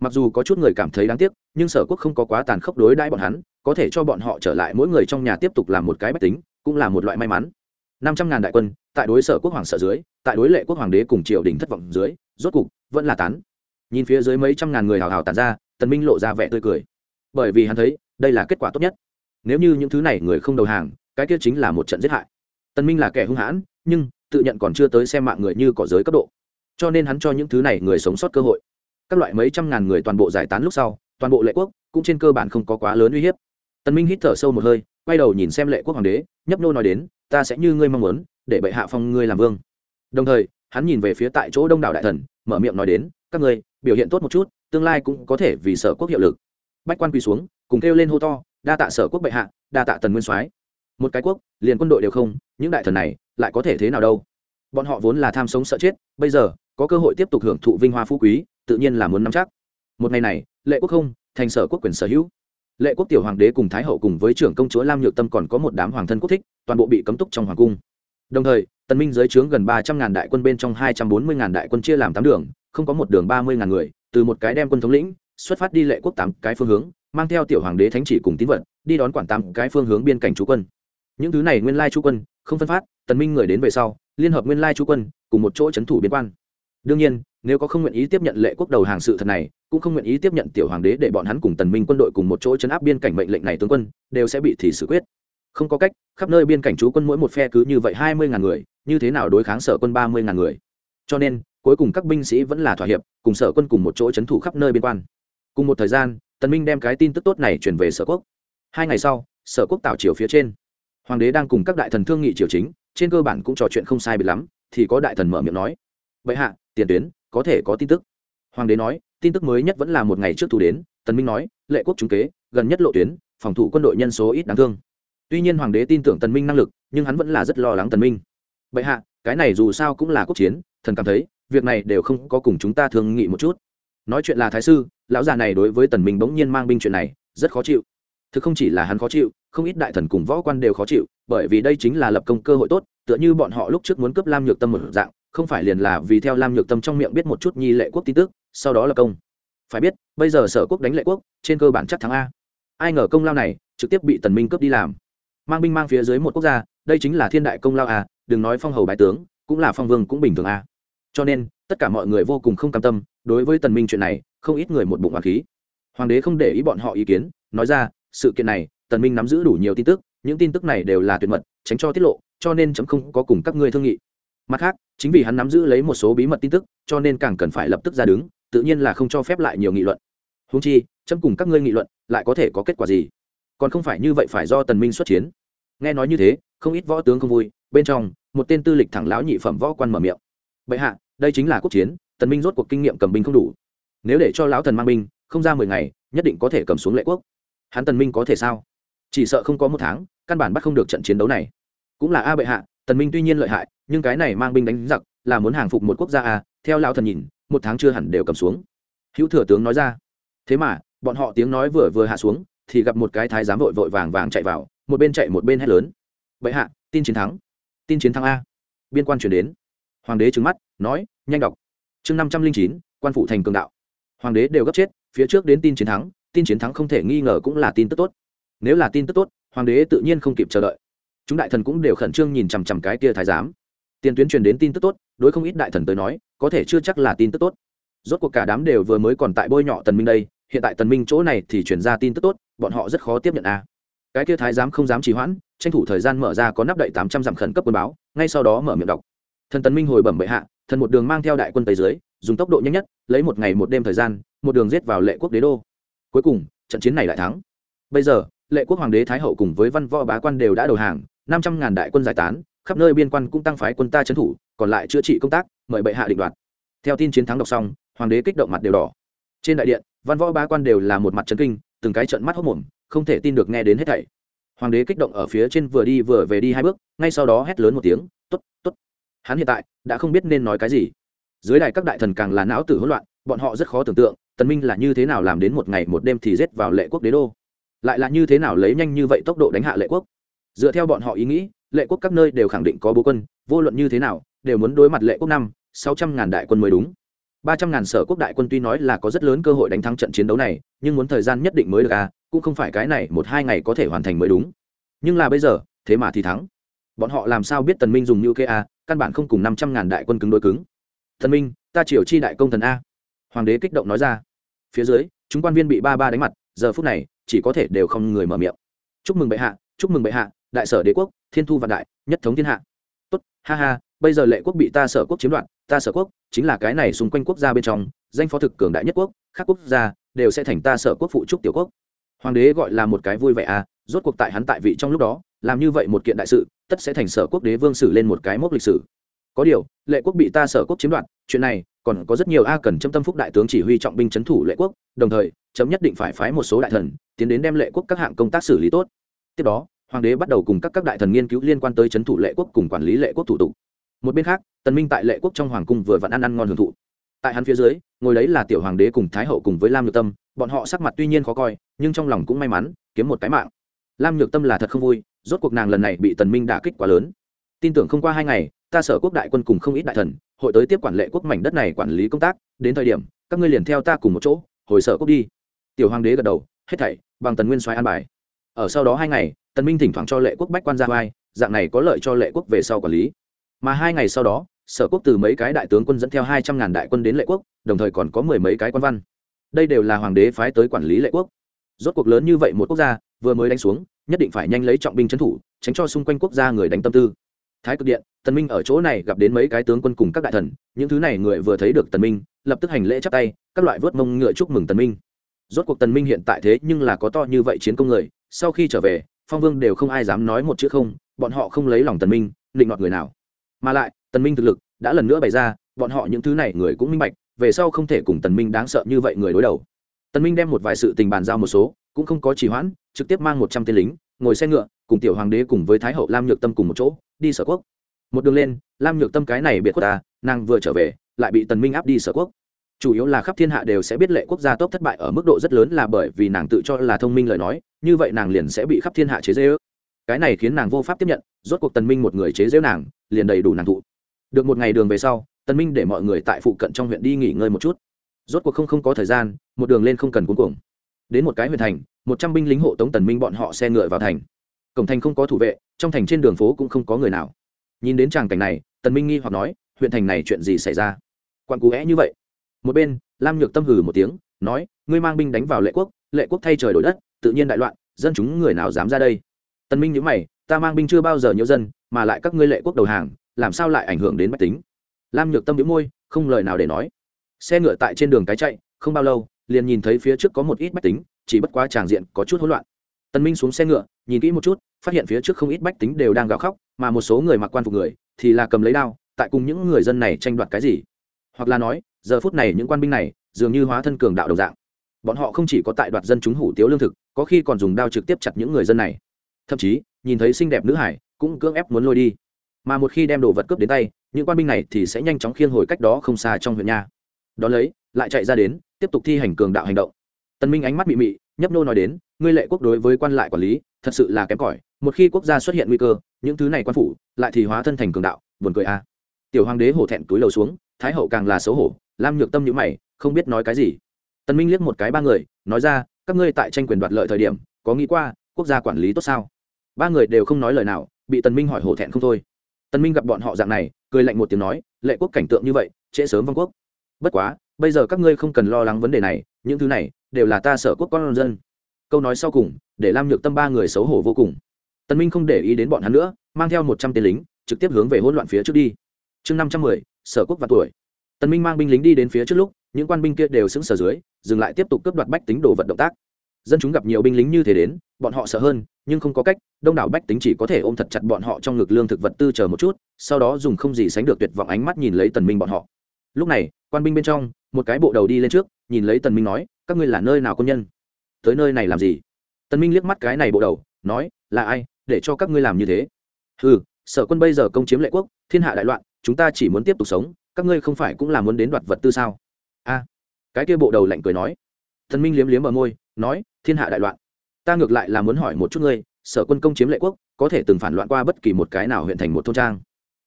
A: Mặc dù có chút người cảm thấy đáng tiếc, nhưng sở quốc không có quá tàn khốc đối đãi bọn hắn, có thể cho bọn họ trở lại mỗi người trong nhà tiếp tục làm một cái bách tính, cũng là một loại may mắn. Năm trăm ngàn đại quân tại đối sở quốc hoàng sở dưới, tại đối lệ quốc hoàng đế cùng triều đình thất vọng dưới, rốt cục, vẫn là tán. Nhìn phía dưới mấy trăm ngàn người hào hào tàn ra, tần minh lộ ra vẻ tươi cười. Bởi vì hắn thấy, đây là kết quả tốt nhất. Nếu như những thứ này người không đầu hàng, cái kia chính là một trận giết hại. Tần minh là kẻ hung hãn, nhưng, tự nhận còn chưa tới xem mạng người như cỏ giới cấp độ. Cho nên hắn cho những thứ này người sống sót cơ hội. Các loại mấy trăm ngàn người toàn bộ giải tán lúc sau, toàn bộ lệ quốc, cũng trên cơ bản không có quá lớn uy hiếp. Tần minh hít thở sâu một hơi, quay đầu nhìn xem lệ quốc hoàng đế, nhấp nô nói đến, ta sẽ như ngươi mong muốn để bệ hạ phong ngươi làm vương. Đồng thời, hắn nhìn về phía tại chỗ đông đảo đại thần, mở miệng nói đến, các ngươi, biểu hiện tốt một chút, tương lai cũng có thể vì sở quốc hiệu lực. Bách quan quỳ xuống, cùng kêu lên hô to, đa tạ sở quốc bệ hạ, đa tạ tần nguyên soái. Một cái quốc, liền quân đội đều không, những đại thần này lại có thể thế nào đâu? Bọn họ vốn là tham sống sợ chết, bây giờ, có cơ hội tiếp tục hưởng thụ vinh hoa phú quý, tự nhiên là muốn nắm chắc. Một ngày này, lệ quốc không, thành sở quốc quyền sở hữu. Lệ quốc tiểu hoàng đế cùng thái hậu cùng với trưởng công chúa lam nhược tâm còn có một đám hoàng thân quốc thích, toàn bộ bị cấm túc trong hoàng cung đồng thời, tần minh dưới trướng gần ba trăm ngàn đại quân bên trong hai trăm bốn mươi ngàn đại quân chia làm tám đường, không có một đường ba mươi ngàn người, từ một cái đem quân thống lĩnh, xuất phát đi lệ quốc tám cái phương hướng, mang theo tiểu hoàng đế thánh chỉ cùng tín vật, đi đón quản tám cái phương hướng biên cảnh chú quân. Những thứ này nguyên lai chú quân, không phân phát, tần minh người đến về sau, liên hợp nguyên lai chú quân, cùng một chỗ chấn thủ biên quan. Đương nhiên, nếu có không nguyện ý tiếp nhận lệ quốc đầu hàng sự thật này, cũng không nguyện ý tiếp nhận tiểu hoàng đế để bọn hắn cùng tần minh quân đội cùng một chỗ chấn áp biên cảnh mệnh lệnh này tướng quân, đều sẽ bị thì xử quyết không có cách, khắp nơi biên cảnh chú quân mỗi một phe cứ như vậy hai mươi ngàn người, như thế nào đối kháng sở quân ba mươi ngàn người? Cho nên, cuối cùng các binh sĩ vẫn là thỏa hiệp, cùng sở quân cùng một chỗ chấn thủ khắp nơi biên quan. Cùng một thời gian, tần minh đem cái tin tức tốt này chuyển về sở quốc. Hai ngày sau, sở quốc tạo triều phía trên. Hoàng đế đang cùng các đại thần thương nghị triều chính, trên cơ bản cũng trò chuyện không sai biệt lắm, thì có đại thần mở miệng nói. Vậy hạ, tiền tuyến, có thể có tin tức. Hoàng đế nói, tin tức mới nhất vẫn là một ngày trước thủ đến. Tần minh nói, lệ quốc trung kế, gần nhất lộ tuyến, phòng thủ quân đội nhân số ít đáng thương tuy nhiên hoàng đế tin tưởng tần minh năng lực, nhưng hắn vẫn là rất lo lắng tần minh. Bệ hạ, cái này dù sao cũng là quốc chiến, thần cảm thấy, việc này đều không có cùng chúng ta thương nghị một chút. Nói chuyện là thái sư, lão già này đối với tần minh bỗng nhiên mang binh chuyện này, rất khó chịu. Thực không chỉ là hắn khó chịu, không ít đại thần cùng võ quan đều khó chịu, bởi vì đây chính là lập công cơ hội tốt, tựa như bọn họ lúc trước muốn cướp lam nhược tâm một dạng, không phải liền là vì theo lam nhược tâm trong miệng biết một chút nhi lệ quốc tin tức, sau đó là công. Phải biết, bây giờ sở quốc đánh lệ quốc, trên cơ bản chắc thắng a. Ai ngờ công lao này, trực tiếp bị tần minh cướp đi làm mang binh mang phía dưới một quốc gia, đây chính là thiên đại công lao à? đừng nói phong hầu bái tướng, cũng là phong vương cũng bình thường à? cho nên, tất cả mọi người vô cùng không cam tâm, đối với tần minh chuyện này, không ít người một bụng hoàng khí hoàng đế không để ý bọn họ ý kiến, nói ra, sự kiện này, tần minh nắm giữ đủ nhiều tin tức, những tin tức này đều là tuyệt mật, tránh cho tiết lộ, cho nên chấm không có cùng các ngươi thương nghị mặt khác, chính vì hắn nắm giữ lấy một số bí mật tin tức, cho nên càng cần phải lập tức ra đứng, tự nhiên là không cho phép lại nhiều nghị luận húng chi, chấm cùng các ngươi nghị luận, lại có thể có kết quả gì còn không phải như vậy phải do tần minh xuất chiến. Nghe nói như thế, không ít võ tướng không vui, bên trong, một tên tư lịch thẳng lão nhị phẩm võ quan mở miệng. Bệ hạ, đây chính là quốc chiến, tần minh rốt cuộc kinh nghiệm cầm binh không đủ. Nếu để cho lão thần mang binh, không ra mười ngày, nhất định có thể cầm xuống lệ quốc. Hắn tần minh có thể sao? Chỉ sợ không có một tháng, căn bản bắt không được trận chiến đấu này. Cũng là a bệ hạ, tần minh tuy nhiên lợi hại, nhưng cái này mang binh đánh giặc, là muốn hàng phục một quốc gia a, theo lão thần nhìn, một tháng chưa hẳn đều cầm xuống. Hữu thừa tướng nói ra. Thế mà, bọn họ tiếng nói vừa vừa hạ xuống thì gặp một cái thái giám vội vội vàng vàng chạy vào, một bên chạy một bên hét lớn. Bệ hạ, tin chiến thắng, tin chiến thắng a. Biên quan chuyển đến. Hoàng đế trừng mắt, nói, nhanh đọc. Chương năm trăm linh chín, quan phụ thành cường đạo. Hoàng đế đều gấp chết, phía trước đến tin chiến thắng, tin chiến thắng không thể nghi ngờ cũng là tin tức tốt. Nếu là tin tức tốt, hoàng đế tự nhiên không kịp chờ đợi. Chúng đại thần cũng đều khẩn trương nhìn chằm chằm cái kia thái giám. Tiền tuyến truyền đến tin tức tốt, đối không ít đại thần tới nói, có thể chưa chắc là tin tức tốt. Rốt cuộc cả đám đều vừa mới còn tại bôi nhọ tần minh đây hiện tại tần minh chỗ này thì truyền ra tin tức tốt, bọn họ rất khó tiếp nhận a. Cái kia thái giám không dám trì hoãn, tranh thủ thời gian mở ra có nắp đậy tám trăm dặm khẩn cấp quân báo, ngay sau đó mở miệng đọc. Thần tần minh hồi bẩm bệ hạ, thần một đường mang theo đại quân tới dưới, dùng tốc độ nhanh nhất, lấy một ngày một đêm thời gian, một đường giết vào lệ quốc đế đô. Cuối cùng, trận chiến này lại thắng. Bây giờ, lệ quốc hoàng đế thái hậu cùng với văn võ bá quan đều đã đầu hàng, năm trăm ngàn đại quân giải tán, khắp nơi biên quan cũng tăng phái quân ta trấn thủ, còn lại chữa trị công tác, mời bệ hạ định đoạt. Theo tin chiến thắng đọc xong, hoàng đế kích động mặt đều đỏ. Trên đại điện văn võ ba quan đều là một mặt trấn kinh, từng cái trận mắt hốc mồm, không thể tin được nghe đến hết thảy. Hoàng đế kích động ở phía trên vừa đi vừa về đi hai bước, ngay sau đó hét lớn một tiếng t ố t t ố t hắn hiện tại đã không biết nên nói cái gì. Dưới đài các đại thần càng là não tử hỗn loạn, bọn họ rất khó tưởng tượng, tần minh là như thế nào làm đến một ngày một đêm thì giết vào lệ quốc đế đô. Lại là như thế nào lấy nhanh như vậy tốc độ đánh hạ lệ quốc? Dựa theo bọn họ ý nghĩ, lệ quốc các nơi đều khẳng định có bố quân, vô luận như thế nào, đều muốn đối mặt lệ quốc năm, sáu trăm ngàn đại quân mới đúng ba trăm ngàn sở quốc đại quân tuy nói là có rất lớn cơ hội đánh thắng trận chiến đấu này, nhưng muốn thời gian nhất định mới được à cũng không phải cái này một hai ngày có thể hoàn thành mới đúng. Nhưng là bây giờ, thế mà thì thắng. Bọn họ làm sao biết tần minh dùng như kê a à, căn bản không cùng năm trăm ngàn đại quân cứng đối cứng. Thần minh, ta triều chi đại công thần a. Hoàng đế kích động nói ra. Phía dưới, chúng quan viên bị ba ba đánh mặt, giờ phút này, chỉ có thể đều không người mở miệng. Chúc mừng bệ hạ, chúc mừng bệ hạ, đại sở đế quốc, thiên thu vạn đại, nhất thống thiên hạ. Tốt, ha ha, bây giờ lệ quốc bị ta sở quốc chiếm đoạt ta sở quốc, chính là cái này xung quanh quốc gia bên trong, danh phó thực cường đại nhất quốc các quốc gia, đều sẽ thành ta sở quốc phụ trúc tiểu quốc. Hoàng đế gọi là một cái vui vẻ à rốt cuộc tại hắn tại vị trong lúc đó, làm như vậy một kiện đại sự, tất sẽ thành sở quốc đế vương sử lên một cái mốc lịch sử. Có điều, lệ quốc bị ta sở quốc chiếm đoạt, chuyện này, còn có rất nhiều a cần châm tâm phúc đại tướng chỉ huy trọng binh c h ấ n thủ lệ quốc, đồng thời, chấm nhất định phải phái một số đại thần, tiến đến đem lệ quốc các hạng công tác xử lý tốt. Tiếp đó, hoàng đế bắt đầu cùng các các đại thần nghiên cứu liên quan tới c h ấ n thủ lệ quốc cùng quản lý lệ quốc thủ tục một bên khác, tần minh tại lệ quốc trong hoàng cung vừa vặn ăn ăn ngon hưởng thụ. Tại hắn phía dưới, ngồi đấy là tiểu hoàng đế cùng thái hậu cùng với lam nhược tâm, bọn họ sắc mặt tuy nhiên khó coi, nhưng trong lòng cũng may mắn, kiếm một cái mạng. Lam nhược tâm là thật không vui, rốt cuộc nàng lần này bị tần minh đả kích quá lớn. Tin tưởng không qua hai ngày, ta sở quốc đại quân cùng không ít đại thần, hội tới tiếp quản lệ quốc mảnh đất này quản lý công tác, đến thời điểm, các ngươi liền theo ta cùng một chỗ, hồi sở quốc đi. Tiểu hoàng đế gật đầu, hết thảy, bằng tần nguyên soái an bài. Ở sau đó hai ngày, tần minh thỉnh thoảng cho lệ quốc bách quan ra vai, dạng này có lợi cho lệ quốc về sau quản lý mà hai ngày sau đó, sở quốc từ mấy cái đại tướng quân dẫn theo hai trăm ngàn đại quân đến lệ quốc, đồng thời còn có mười mấy cái quan văn. Đây đều là hoàng đế phái tới quản lý lệ quốc. Rốt cuộc lớn như vậy một quốc gia, vừa mới đánh xuống, nhất định phải nhanh lấy trọng binh trấn thủ, tránh cho xung quanh quốc gia người đánh tâm tư. Thái cực điện, tần minh ở chỗ này gặp đến mấy cái tướng quân cùng các đại thần, những thứ này người vừa thấy được tần minh, lập tức hành lễ chắp tay, các loại vớt mông ngựa chúc mừng tần minh. Rốt cuộc tần minh hiện tại thế nhưng là có to như vậy chiến công người, sau khi trở về, phong vương đều không ai dám nói một chữ không, bọn họ không lấy lòng tần minh, định nọt người nào mà lại, tần minh thực lực đã lần nữa bày ra, bọn họ những thứ này người cũng minh bạch, về sau không thể cùng tần minh đáng sợ như vậy người đối đầu. Tần minh đem một vài sự tình bàn giao một số, cũng không có trì hoãn, trực tiếp mang một trăm tên lính, ngồi xe ngựa, cùng tiểu hoàng đế cùng với thái hậu lam nhược tâm cùng một chỗ, đi sở quốc. Một đường lên, lam nhược tâm cái này biệt quốc ta, nàng vừa trở về, lại bị tần minh áp đi sở quốc. Chủ yếu là khắp thiên hạ đều sẽ biết lệ quốc gia tốc thất bại ở mức độ rất lớn là bởi vì nàng tự cho là thông minh lời nói, như vậy nàng liền sẽ bị khắp thiên hạ chế dế ước cái này khiến nàng vô pháp tiếp nhận, rốt cuộc tần minh một người chế giễu nàng, liền đầy đủ nàng thụ. Được một ngày đường về sau, tần minh để mọi người tại phụ cận trong huyện đi nghỉ ngơi một chút. Rốt cuộc không không có thời gian, một đường lên không cần cuống cuồng. Đến một cái huyện thành, một trăm binh lính hộ tống tần minh bọn họ xe ngựa vào thành. Cổng thành không có thủ vệ, trong thành trên đường phố cũng không có người nào. Nhìn đến tràng cảnh này, tần minh nghi hoặc nói, huyện thành này chuyện gì xảy ra? Quan cú é như vậy. Một bên, lam nhược tâm hừ một tiếng, nói, ngươi mang binh đánh vào lệ quốc lệ quốc thay trời đổi đất, tự nhiên đại loạn, dân chúng người nào dám ra đây? Tân minh nhíu mày, ta mang binh chưa bao giờ nhiễu dân, mà lại các ngươi lệ quốc đầu hàng, làm sao lại ảnh hưởng đến bách tính? Lam nhược tâm nhíu môi, không lời nào để nói. Xe ngựa tại trên đường cái chạy, không bao lâu, liền nhìn thấy phía trước có một ít bách tính, chỉ bất quá tràng diện có chút hỗn loạn. Tân minh xuống xe ngựa, nhìn kỹ một chút, phát hiện phía trước không ít bách tính đều đang gào khóc, mà một số người mặc quan phục người, thì là cầm lấy đao, tại cùng những người dân này tranh đoạt cái gì. Hoặc là nói, giờ phút này những quan binh này, dường như hóa thân cường đạo đồng dạng. Bọn họ không chỉ có tại đoạt dân chúng hủ tiếu lương thực, có khi còn dùng đao trực tiếp chặt những người dân này thậm chí, nhìn thấy xinh đẹp nữ hải, cũng cưỡng ép muốn lôi đi. Mà một khi đem đồ vật cướp đến tay, những quan binh này thì sẽ nhanh chóng khiêng hồi cách đó không xa trong huyện nha. Đón lấy, lại chạy ra đến, tiếp tục thi hành cường đạo hành động. Tân minh ánh mắt mị mị, nhấp nô nói đến, ngươi lệ quốc đối với quan lại quản lý, thật sự là kém cỏi. Một khi quốc gia xuất hiện nguy cơ, những thứ này quan phủ lại thì hóa thân thành cường đạo, buồn cười a. À. tiểu hoàng đế hổ thẹn túi lầu xuống, thái hậu càng là xấu hổ, lam nhược tâm nhữ mày, không biết nói cái gì. Tân minh liếc một cái ba người, nói ra, các ngươi tại tranh quyền đoạt lợi thời điểm, có nghĩ qua quốc gia quản lý tốt sao? Ba người đều không nói lời nào, bị tần minh hỏi hổ thẹn không thôi. Tần minh gặp bọn họ dạng này, cười lạnh một tiếng nói, lệ quốc cảnh tượng như vậy, trễ sớm vong quốc. Bất quá, bây giờ các ngươi không cần lo lắng vấn đề này, những thứ này đều là ta sở quốc con dân. Câu nói sau cùng, để lam nhược tâm ba người xấu hổ vô cùng. Tần minh không để ý đến bọn hắn nữa, mang theo một trăm tên lính, trực tiếp hướng về hỗn loạn phía trước đi. Chương năm trăm mười, sở quốc và tuổi. Tần minh mang binh lính đi đến phía trước lúc, những quan binh kia đều sững sờ dưới, dừng lại tiếp tục cướp đoạt bách tính đồ vật động tác dân chúng gặp nhiều binh lính như thế đến, bọn họ sợ hơn, nhưng không có cách, đông đảo bách tính chỉ có thể ôm thật chặt bọn họ trong ngực lương thực vật tư chờ một chút, sau đó dùng không gì sánh được tuyệt vọng ánh mắt nhìn lấy tần minh bọn họ. Lúc này, quan binh bên trong, một cái bộ đầu đi lên trước, nhìn lấy tần minh nói, các ngươi là nơi nào quân nhân? Tới nơi này làm gì? Tần minh liếc mắt cái này bộ đầu, nói, là ai, để cho các ngươi làm như thế? Hừ, sở quân bây giờ công chiếm lệ quốc, thiên hạ đại loạn, chúng ta chỉ muốn tiếp tục sống, các ngươi không phải cũng là muốn đến đoạt vật tư sao? A. Cái kia bộ đầu lạnh cười nói. Tần minh liếm liếm ở môi nói, thiên hạ đại loạn, ta ngược lại là muốn hỏi một chút ngươi, sở quân công chiếm lệ quốc, có thể từng phản loạn qua bất kỳ một cái nào huyện thành một thôn trang?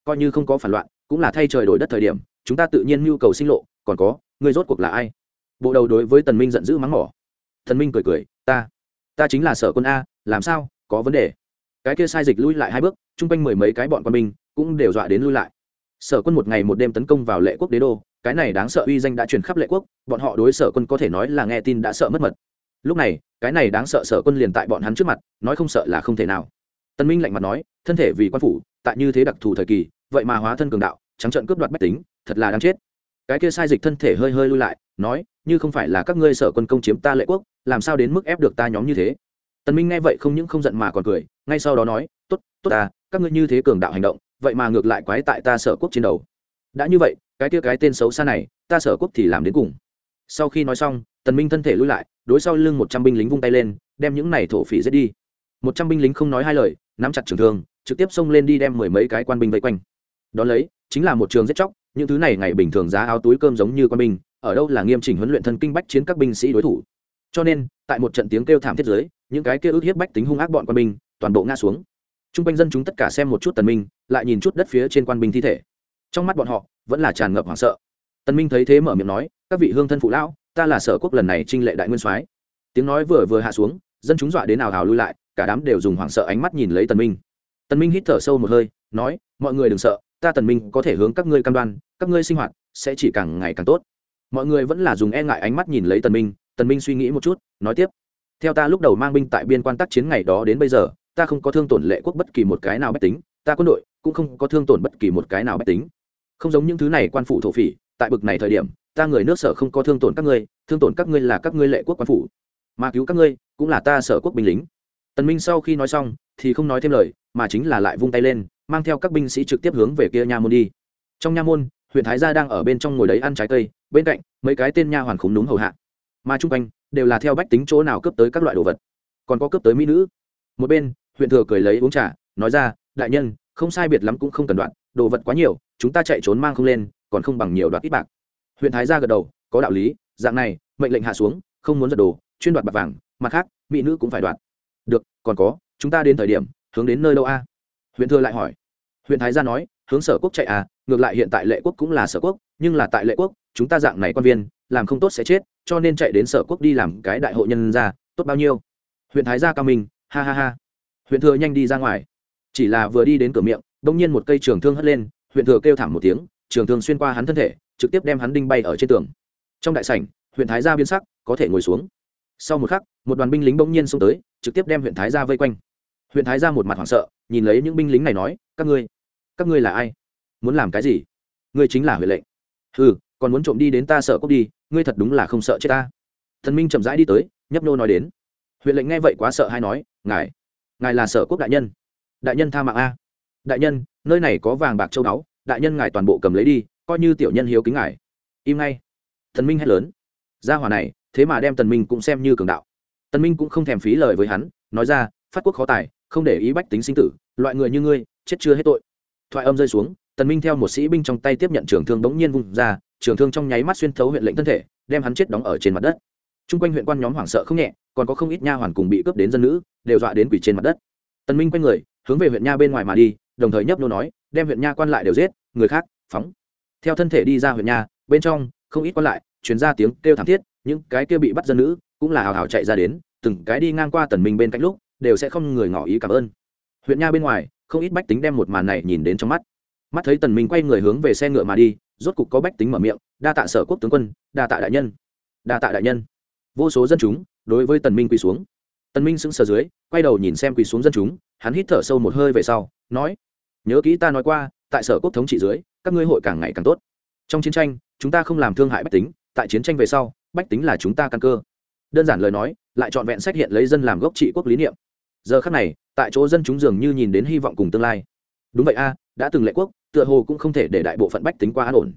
A: Coi như không có phản loạn, cũng là thay trời đổi đất thời điểm, chúng ta tự nhiên nhu cầu sinh lộ, còn có, ngươi rốt cuộc là ai? Bộ đầu đối với tần minh giận dữ mắng mỏ. Thần minh cười cười, ta ta chính là sở quân a, làm sao, có vấn đề? Cái kia sai dịch lui lại hai bước, chung quanh mười mấy cái bọn quân binh cũng đều dọa đến lui lại. Sở quân một ngày một đêm tấn công vào lệ quốc đế đô, cái này đáng sợ uy danh đã truyền khắp lệ quốc, bọn họ đối sở quân có thể nói là nghe tin đã sợ mất mật lúc này, cái này đáng sợ sở quân liền tại bọn hắn trước mặt, nói không sợ là không thể nào. Tân minh lạnh mặt nói, thân thể vì quan phủ, tại như thế đặc thù thời kỳ, vậy mà hóa thân cường đạo, trắng trợn cướp đoạt bách tính, thật là đáng chết. Cái kia sai dịch thân thể hơi hơi lui lại, nói, như không phải là các ngươi sở quân công chiếm ta lệ quốc, làm sao đến mức ép được ta nhóm như thế? Tần minh nghe vậy không những không giận mà còn cười, ngay sau đó nói, tốt tốt ta, các ngươi như thế cường đạo hành động, vậy mà ngược lại quái tại ta sở quốc trên đầu. Đã như vậy, cái kia cái tên xấu xa này, ta sở quốc thì làm đến cùng. Sau khi nói xong tần minh thân thể lui lại, đối sau lưng một trăm binh lính vung tay lên, đem những này thổ phỉ giết đi. Một trăm binh lính không nói hai lời, nắm chặt trường thương, trực tiếp xông lên đi đem mười mấy cái quan binh vây quanh. Đó lấy, chính là một trường giết chóc, những thứ này ngày bình thường giá áo túi cơm giống như quan binh, ở đâu là nghiêm chỉnh huấn luyện thân kinh bách chiến các binh sĩ đối thủ. Cho nên, tại một trận tiếng kêu thảm thiết giới những cái kia ước hiếp bách tính hung ác bọn quan binh, toàn bộ ngã xuống. Trung quanh dân chúng tất cả xem một chút tần minh, lại nhìn chút đất phía trên quan binh thi thể. Trong mắt bọn họ, vẫn là tràn ngập hoảng sợ. Tần minh thấy thế mở miệng nói, các vị hương thân phụ lão ta là sở quốc lần này trinh lệ đại nguyên soái. Tiếng nói vừa vừa hạ xuống, dân chúng dọa đến nào hào lui lại, cả đám đều dùng hoảng sợ ánh mắt nhìn lấy tần minh. Tần minh hít thở sâu một hơi, nói, mọi người đừng sợ, ta tần minh có thể hướng các ngươi cam đoan, các ngươi sinh hoạt sẽ chỉ càng ngày càng tốt. Mọi người vẫn là dùng e ngại ánh mắt nhìn lấy tần minh tần minh suy nghĩ một chút, nói tiếp, theo ta lúc đầu mang binh tại biên quan tác chiến ngày đó đến bây giờ, ta không có thương tổn lệ quốc bất kỳ một cái nào bách tính, ta quân đội cũng không có thương tổn bất kỳ một cái nào bách tính. Không giống những thứ này quan phụ thổ phỉ tại bực này thời điểm, ta người nước sở không có thương tổn các ngươi, thương tổn các ngươi là các ngươi lệ quốc quan phủ. Mà cứu các ngươi, cũng là ta sở quốc binh lính. Tần minh sau khi nói xong, thì không nói thêm lời, mà chính là lại vung tay lên, mang theo các binh sĩ trực tiếp hướng về kia nha môn đi. Trong nha môn, huyện thái gia đang ở bên trong ngồi đấy ăn trái cây, bên cạnh, mấy cái tên nha hoàn khủng núm hầu hạ. Mà chung quanh, đều là theo bách tính chỗ nào cướp tới các loại đồ vật. Còn có cướp tới mỹ nữ. Một bên, huyện thừa cười lấy uống trà, nói ra, đại nhân, không sai biệt lắm cũng không cần đoạn, đồ vật quá nhiều, chúng ta chạy trốn mang không lên còn không bằng nhiều đoạt ít bạc. Huyện thái gia gật đầu, có đạo lý, dạng này, mệnh lệnh hạ xuống, không muốn giật đồ, chuyên đoạt bạc vàng, mặt khác, mỹ nữ cũng phải đoạt. Được, còn có, chúng ta đến thời điểm, hướng đến nơi đâu a? Huyện thừa lại hỏi. Huyện thái gia nói, hướng sở quốc chạy à ngược lại hiện tại lệ quốc cũng là sở quốc, nhưng là tại lệ quốc, chúng ta dạng này quan viên, làm không tốt sẽ chết, cho nên chạy đến sở quốc đi làm cái đại hội nhân ra tốt bao nhiêu? Huyện thái gia cao minh, ha ha ha. Huyện thừa nhanh đi ra ngoài. Chỉ là vừa đi đến cửa miệng, đông nhiên một cây trường thương hất lên huyện thừa kêu thảm một tiếng trường thương xuyên qua hắn thân thể, trực tiếp đem hắn đinh bay ở trên tường. Trong đại sảnh, huyện thái gia biến sắc, có thể ngồi xuống. Sau một khắc, một đoàn binh lính bỗng nhiên xông tới, trực tiếp đem huyện thái gia vây quanh. Huyện thái gia một mặt hoảng sợ, nhìn lấy những binh lính này nói, các ngươi các ngươi là ai? Muốn làm cái gì? Ngươi chính là huyện lệnh. Ừ còn muốn trộm đi đến ta sợ cốc đi, ngươi thật đúng là không sợ chết ta. Thần minh chậm rãi đi tới, nhấp nô nói đến. Huyện lệnh nghe vậy quá sợ hay nói, ngài ngài là sở quốc đại nhân. Đại nhân tha mạng a. Đại nhân, nơi này có vàng bạc châu báu đại nhân ngài toàn bộ cầm lấy đi, coi như tiểu nhân hiếu kính ngài. Im ngay. Thần minh hét lớn. Gia hỏa này, thế mà đem tần minh cũng xem như cường đạo. Tần minh cũng không thèm phí lời với hắn, nói ra, phát quốc khó tài, không để ý bách tính sinh tử, loại người như ngươi, chết chưa hết tội. Thoại âm rơi xuống, tần minh theo một sĩ binh trong tay tiếp nhận trường thương đống nhiên vung ra, trường thương trong nháy mắt xuyên thấu huyện lệnh thân thể, đem hắn chết đóng ở trên mặt đất. Trung quanh huyện quan nhóm hoảng sợ không nhẹ, còn có không ít nha hoàn cùng bị cướp đến dân nữ, đều dọa đến quỷ trên mặt đất. Tần minh quay người, hướng về huyện nha bên ngoài mà đi, đồng thời nhấp nô nói, đem huyện nha quan lại đều giết người khác, phóng. Theo thân thể đi ra huyện nha bên trong, không ít quan lại chuyển ra tiếng kêu thảm thiết, những cái kia bị bắt dân nữ cũng là hào hào chạy ra đến, từng cái đi ngang qua tần minh bên cạnh lúc, đều sẽ không người ngỏ ý cảm ơn. Huyện nha bên ngoài, không ít bách tính đem một màn này nhìn đến trong mắt. Mắt thấy tần minh quay người hướng về xe ngựa mà đi, rốt cục có bách tính mở miệng, đa tạ sở quốc tướng quân, đa tạ đại nhân, đa tạ đại nhân. Vô số dân chúng đối với tần minh quỳ xuống. Tần minh sững sờ dưới, quay đầu nhìn xem quỳ xuống dân chúng, hắn hít thở sâu một hơi về sau, nói, nhớ kỹ ta nói qua tại sở quốc thống trị dưới, các ngươi hội càng ngày càng tốt. Trong chiến tranh, chúng ta không làm thương hại bách tính, tại chiến tranh về sau, bách tính là chúng ta căn cơ. Đơn giản lời nói, lại trọn vẹn sách hiện lấy dân làm gốc trị quốc lý niệm. Giờ khắc này, tại chỗ dân chúng dường như nhìn đến hy vọng cùng tương lai. Đúng vậy a, đã từng lệ quốc, tựa hồ cũng không thể để đại bộ phận bách tính qua an ổn.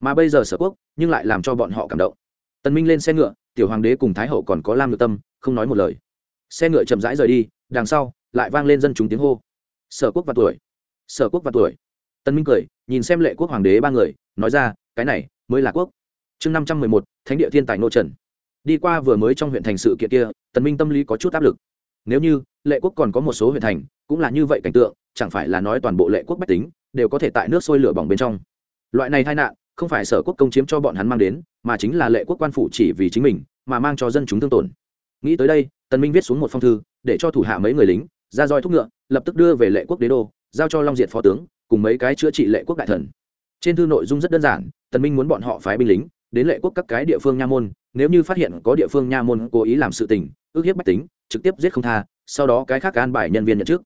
A: Mà bây giờ sở quốc, nhưng lại làm cho bọn họ cảm động. Tần minh lên xe ngựa, tiểu hoàng đế cùng thái hậu còn có lam ngự tâm, không nói một lời. Xe ngựa chậm rãi rời đi, đằng sau, lại vang lên dân chúng tiếng hô. Sở quốc và tuổi. Sở quốc và tuổi. Tân minh cười, nhìn xem lệ quốc hoàng đế ba người, nói ra, cái này, mới là quốc. Chương năm trăm mười một, thánh địa thiên tài nô trần. Đi qua vừa mới trong huyện thành sự kiện kia, tần minh tâm lý có chút áp lực. Nếu như, lệ quốc còn có một số huyện thành, cũng là như vậy cảnh tượng, chẳng phải là nói toàn bộ lệ quốc bách tính, đều có thể tại nước sôi lửa bỏng bên trong. Loại này tai nạn, không phải sở quốc công chiếm cho bọn hắn mang đến, mà chính là lệ quốc quan phủ chỉ vì chính mình, mà mang cho dân chúng thương tổn. Nghĩ tới đây, tần minh viết xuống một phong thư, để cho thủ hạ mấy người lính, ra roi thúc ngựa, lập tức đưa về lệ quốc đế đô, giao cho long diệt phó tướng cùng mấy cái chữa trị lệ quốc đại thần. Trên thư nội dung rất đơn giản, tần minh muốn bọn họ phái binh lính đến lệ quốc các cái địa phương nha môn, nếu như phát hiện có địa phương nha môn cố ý làm sự tình, ước hiếp bách tính, trực tiếp giết không tha, sau đó cái khác an bài nhân viên nhận trước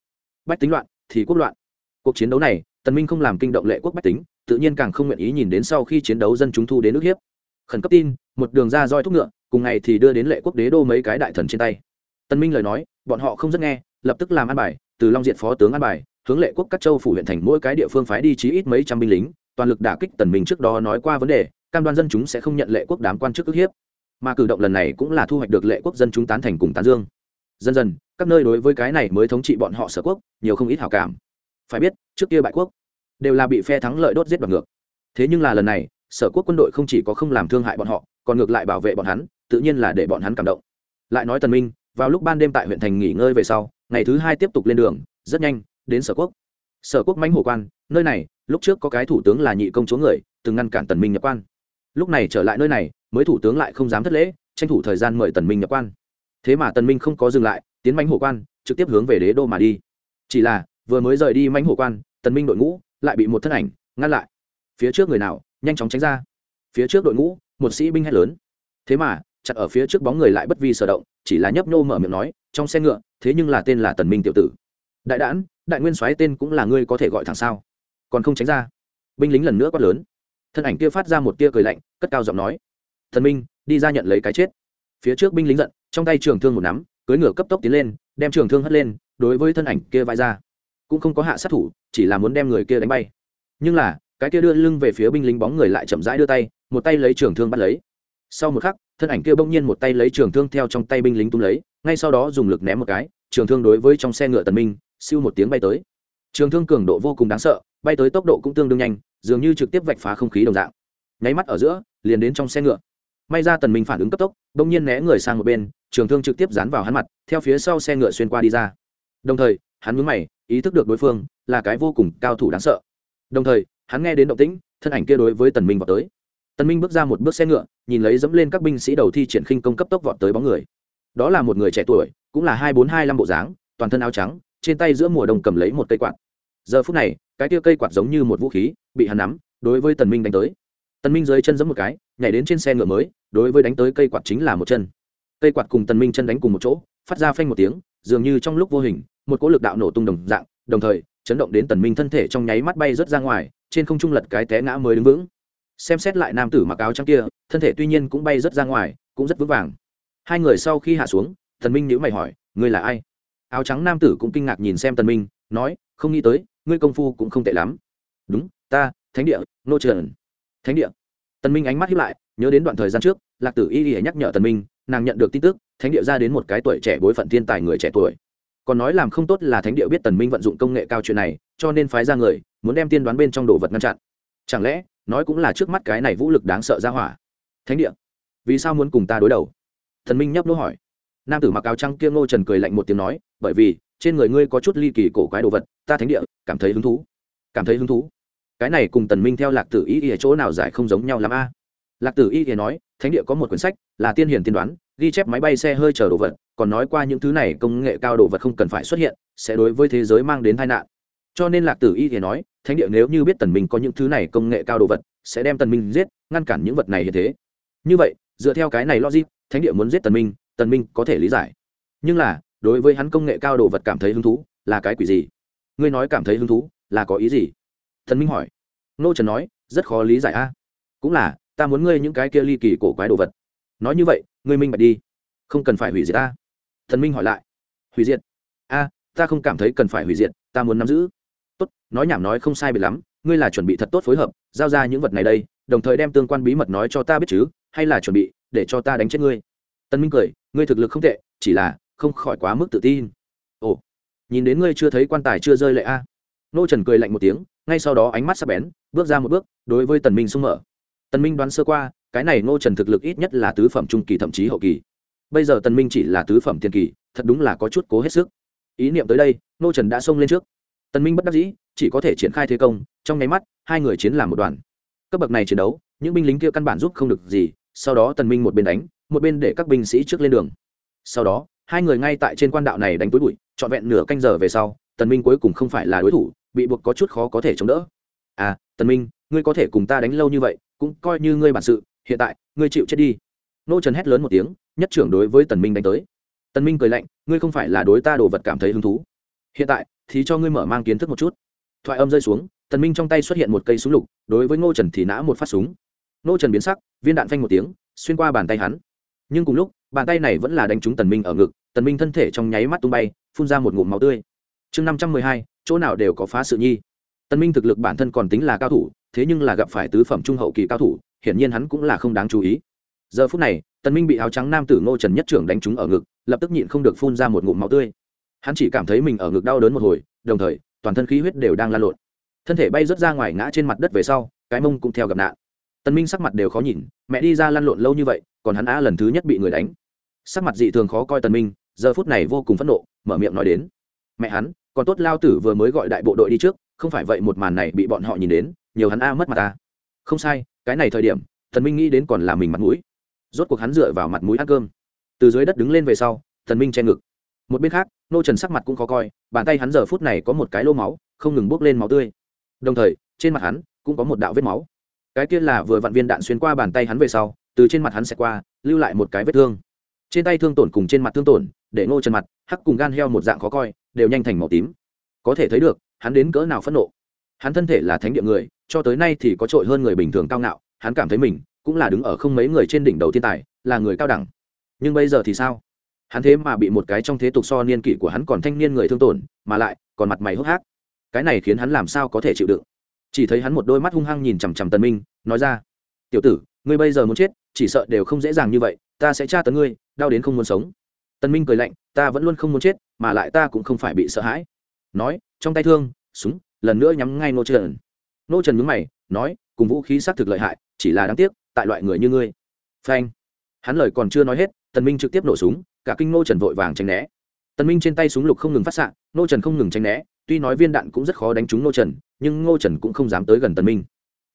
A: bách tính loạn, thì quốc loạn. Cuộc chiến đấu này, tần minh không làm kinh động lệ quốc bách tính, tự nhiên càng không nguyện ý nhìn đến sau khi chiến đấu dân chúng thu đến ước hiếp. Khẩn cấp tin, một đường ra roi thúc ngựa, cùng ngày thì đưa đến lệ quốc đế đô mấy cái đại thần trên tay. Tần minh lời nói, bọn họ không rất nghe, lập tức làm an bài, từ long diện phó tướng an bài hướng lệ quốc các châu phủ huyện thành mỗi cái địa phương phái đi chí ít mấy trăm binh lính, toàn lực đả kích tần minh trước đó nói qua vấn đề, cam đoan dân chúng sẽ không nhận lệ quốc đám quan chức ức hiếp. Mà cử động lần này cũng là thu hoạch được lệ quốc dân chúng tán thành cùng tán dương. Dần dần, các nơi đối với cái này mới thống trị bọn họ sở quốc, nhiều không ít hảo cảm. Phải biết, trước kia bại quốc, đều là bị phe thắng lợi đốt giết bằng ngược. Thế nhưng là lần này, sở quốc quân đội không chỉ có không làm thương hại bọn họ, còn ngược lại bảo vệ bọn hắn, tự nhiên là để bọn hắn cảm động. Lại nói tần minh, vào lúc ban đêm tại huyện thành nghỉ ngơi về sau, ngày thứ hai tiếp tục lên đường, rất nhanh đến sở quốc. Sở quốc mãnh hổ quan, nơi này, lúc trước có cái thủ tướng là nhị công chúa người, từng ngăn cản tần minh nhập quan. Lúc này trở lại nơi này, mới thủ tướng lại không dám thất lễ, tranh thủ thời gian mời tần minh nhập quan. Thế mà tần minh không có dừng lại, tiến mãnh hổ quan, trực tiếp hướng về đế đô mà đi. Chỉ là, vừa mới rời đi mãnh hổ quan, tần minh đội ngũ lại bị một thân ảnh ngăn lại. Phía trước người nào, nhanh chóng tránh ra. Phía trước đội ngũ, một sĩ binh hét lớn. Thế mà, chặt ở phía trước bóng người lại bất vi sở động, chỉ là nhấp nhô mở miệng nói, trong xe ngựa, thế nhưng là tên là tần minh tiểu tử đại đản đại nguyên soái tên cũng là ngươi có thể gọi thẳng sao? Còn không tránh ra. Binh lính lần nữa quát lớn. Thân ảnh kia phát ra một tia cười lạnh, cất cao giọng nói. Thần minh, đi ra nhận lấy cái chết. Phía trước binh lính giận, trong tay trường thương một nắm, cưỡi ngựa cấp tốc tiến lên, đem trường thương hất lên, đối với thân ảnh kia vai ra. Cũng không có hạ sát thủ, chỉ là muốn đem người kia đánh bay. Nhưng là, cái kia đưa lưng về phía binh lính bóng người lại chậm rãi đưa tay, một tay lấy trường thương bắt lấy. Sau một khắc, thân ảnh kia bỗng nhiên một tay lấy trường thương theo trong tay binh lính tung lấy, ngay sau đó dùng lực ném một cái, trường thương đối với trong xe ngựa tần minh siêu một tiếng bay tới. Trường thương cường độ vô cùng đáng sợ, bay tới tốc độ cũng tương đương nhanh, dường như trực tiếp vạch phá không khí đồng dạng. Nháy mắt ở giữa, liền đến trong xe ngựa. May ra tần minh phản ứng cấp tốc, bỗng nhiên né người sang một bên, trường thương trực tiếp dán vào hắn mặt, theo phía sau xe ngựa xuyên qua đi ra. Đồng thời, hắn nhướng mày, ý thức được đối phương là cái vô cùng cao thủ đáng sợ. Đồng thời, hắn nghe đến động tĩnh, thân ảnh kia đối với tần minh vọt tới. Tần minh bước ra một bước xe ngựa, nhìn lấy dẫm lên các binh sĩ đầu thi triển khinh công cấp tốc vọt tới bóng người. Đó là một người trẻ tuổi, cũng là hai bốn hai năm bộ dáng, toàn thân áo trắng trên tay giữa mùa đông cầm lấy một cây quạt. Giờ phút này, cái tia cây quạt giống như một vũ khí, bị hắn nắm, đối với tần minh đánh tới. Tần minh dưới chân giẫm một cái, nhảy đến trên xe ngựa mới, đối với đánh tới cây quạt chính là một chân. Cây quạt cùng tần minh chân đánh cùng một chỗ, phát ra phanh một tiếng, dường như trong lúc vô hình, một cỗ lực đạo nổ tung đồng dạng, đồng thời, chấn động đến tần minh thân thể trong nháy mắt bay rớt ra ngoài, trên không trung lật cái té ngã mới đứng vững. Xem xét lại nam tử mặc áo trắng kia, thân thể tuy nhiên cũng bay rớt ra ngoài, cũng rất vững vàng. Hai người sau khi hạ xuống, tần minh nhíu mày hỏi, ngươi là ai? Áo trắng nam tử cũng kinh ngạc nhìn xem tần minh, nói, không nghĩ tới, ngươi công phu cũng không tệ lắm. Đúng, ta, thánh địa, nô trần. Thánh địa? Tần minh ánh mắt hiếp lại, nhớ đến đoạn thời gian trước, lạc tử y y nhắc nhở tần minh, nàng nhận được tin tức, thánh địa ra đến một cái tuổi trẻ bối phận thiên tài người trẻ tuổi. Còn nói làm không tốt là thánh địa biết tần minh vận dụng công nghệ cao chuyện này, cho nên phái ra người, muốn đem tiên đoán bên trong đồ vật ngăn chặn. Chẳng lẽ, nói cũng là trước mắt cái này vũ lực đáng sợ ra hỏa? Thánh địa, vì sao muốn cùng ta đối đầu? Thần minh nhấp nô hỏi. Nam tử mặc áo trắng kia ngô trần cười lạnh một tiếng nói bởi vì trên người ngươi có chút ly kỳ cổ quái đồ vật, ta thánh địa, cảm thấy hứng thú. Cảm thấy hứng thú. Cái này cùng tần minh theo lạc tử y ở chỗ nào giải không giống nhau lắm a? Lạc tử y thì nói, thánh địa có một quyển sách, là tiên hiền tiên đoán, ghi chép máy bay xe hơi chở đồ vật, còn nói qua những thứ này công nghệ cao đồ vật không cần phải xuất hiện, sẽ đối với thế giới mang đến tai nạn. Cho nên lạc tử y thì nói, thánh địa nếu như biết tần minh có những thứ này công nghệ cao đồ vật, sẽ đem tần minh giết, ngăn cản những vật này như thế. Như vậy, dựa theo cái này logic, thánh địa muốn giết tần minh tần minh có thể lý giải. Nhưng là đối với hắn công nghệ cao đồ vật cảm thấy hứng thú, là cái quỷ gì? Ngươi nói cảm thấy hứng thú, là có ý gì? Thần minh hỏi. Nô trần nói, rất khó lý giải a. Cũng là, ta muốn ngươi những cái kia ly kỳ cổ quái đồ vật. Nói như vậy, ngươi minh bạch đi. Không cần phải hủy diệt ta. Thần minh hỏi lại. Hủy diệt? A, ta không cảm thấy cần phải hủy diệt, ta muốn nắm giữ. Tốt, nói nhảm nói không sai biệt lắm, ngươi là chuẩn bị thật tốt phối hợp, giao ra những vật này đây, đồng thời đem tương quan bí mật nói cho ta biết chứ, hay là chuẩn bị để cho ta đánh chết ngươi? Tân minh cười, ngươi thực lực không tệ, chỉ là không khỏi quá mức tự tin. Ồ, nhìn đến ngươi chưa thấy quan tài chưa rơi lệ a. Nô trần cười lạnh một tiếng, ngay sau đó ánh mắt sắp bén, bước ra một bước, đối với tần minh sung mở. Tần minh đoán sơ qua, cái này nô trần thực lực ít nhất là tứ phẩm trung kỳ thậm chí hậu kỳ. Bây giờ tần minh chỉ là tứ phẩm tiền kỳ, thật đúng là có chút cố hết sức. Ý niệm tới đây, nô trần đã xông lên trước. Tần minh bất đắc dĩ, chỉ có thể triển khai thế công, trong nháy mắt, hai người chiến làm một đoàn. Cấp bậc này chiến đấu, những binh lính kia căn bản giúp không được gì, sau đó tần minh một bên đánh, một bên để các binh sĩ trước lên đường. Sau đó hai người ngay tại trên quan đạo này đánh túi bụi, trọn vẹn nửa canh giờ về sau, tần minh cuối cùng không phải là đối thủ, bị buộc có chút khó có thể chống đỡ. À tần minh, ngươi có thể cùng ta đánh lâu như vậy, cũng coi như ngươi bản sự, hiện tại, ngươi chịu chết đi. Nô trần hét lớn một tiếng, nhất trưởng đối với tần minh đánh tới. Tần minh cười lạnh, ngươi không phải là đối ta đồ vật cảm thấy hứng thú. Hiện tại, thì cho ngươi mở mang kiến thức một chút. Thoại âm rơi xuống, tần minh trong tay xuất hiện một cây súng lục, đối với ngô trần thì nã một phát súng. Ngô trần biến sắc, viên đạn phanh một tiếng, xuyên qua bàn tay hắn. Nhưng cùng lúc bàn tay này vẫn là đánh trúng tần minh ở ngực, tần minh thân thể trong nháy mắt tung bay, phun ra một ngụm máu tươi. Chương năm trăm mười hai, chỗ nào đều có phá sự nhi. Tần minh thực lực bản thân còn tính là cao thủ, thế nhưng là gặp phải tứ phẩm trung hậu kỳ cao thủ, hiển nhiên hắn cũng là không đáng chú ý. Giờ phút này, tần minh bị áo trắng nam tử ngô trần nhất trưởng đánh trúng ở ngực, lập tức nhịn không được phun ra một ngụm máu tươi. Hắn chỉ cảm thấy mình ở ngực đau đớn một hồi, đồng thời, toàn thân khí huyết đều đang lan lộn. Thân thể bay rớt ra ngoài ngã trên mặt đất về sau, cái mông cũng theo gặp nạn. Tần minh sắc mặt đều khó nhìn, mẹ đi ra lăn lộn lâu như vậy, còn hắn á lần thứ nhất bị người đánh sắc mặt dị thường khó coi tần minh, giờ phút này vô cùng phẫn nộ, mở miệng nói đến. Mẹ hắn, còn tốt lao tử vừa mới gọi đại bộ đội đi trước, không phải vậy một màn này bị bọn họ nhìn đến, nhiều hắn a mất mặt ta không sai, cái này thời điểm, tần minh nghĩ đến còn là mình mặt mũi. Rốt cuộc hắn dựa vào mặt mũi ăn cơm. Từ dưới đất đứng lên về sau, tần minh che ngực. Một bên khác, nô trần sắc mặt cũng khó coi, bàn tay hắn giờ phút này có một cái lô máu, không ngừng bốc lên máu tươi. Đồng thời, trên mặt hắn cũng có một đạo vết máu. Cái kia là vừa vặn viên đạn xuyên qua bàn tay hắn về sau, từ trên mặt hắn sẽ qua, lưu lại một cái vết thương trên tay thương tổn cùng trên mặt thương tổn, để ngô trần mặt, hắc cùng gan heo một dạng khó coi, đều nhanh thành màu tím. Có thể thấy được, hắn đến cỡ nào phẫn nộ. Hắn thân thể là thánh địa người, cho tới nay thì có trội hơn người bình thường cao ngạo, hắn cảm thấy mình cũng là đứng ở không mấy người trên đỉnh đầu thiên tài, là người cao đẳng. Nhưng bây giờ thì sao? Hắn thế mà bị một cái trong thế tục so niên kỷ của hắn còn thanh niên người thương tổn, mà lại còn mặt mày hốc hác. Cái này khiến hắn làm sao có thể chịu đựng? Chỉ thấy hắn một đôi mắt hung hăng nhìn chằm chằm tần minh, nói ra, tiểu tử, ngươi bây giờ muốn chết, chỉ sợ đều không dễ dàng như vậy, ta sẽ tra tấn ngươi đau đến không muốn sống. Tần minh cười lạnh ta vẫn luôn không muốn chết mà lại ta cũng không phải bị sợ hãi. Nói trong tay thương súng lần nữa nhắm ngay nô trần. Nô trần nhướng mày nói cùng vũ khí xác thực lợi hại chỉ là đáng tiếc tại loại người như ngươi. Phanh. Hắn lời còn chưa nói hết tần minh trực tiếp nổ súng cả kinh nô trần vội vàng tránh né. Tần minh trên tay súng lục không ngừng phát sạng, nô trần không ngừng tránh né tuy nói viên đạn cũng rất khó đánh trúng nô trần nhưng nô trần cũng không dám tới gần tần minh.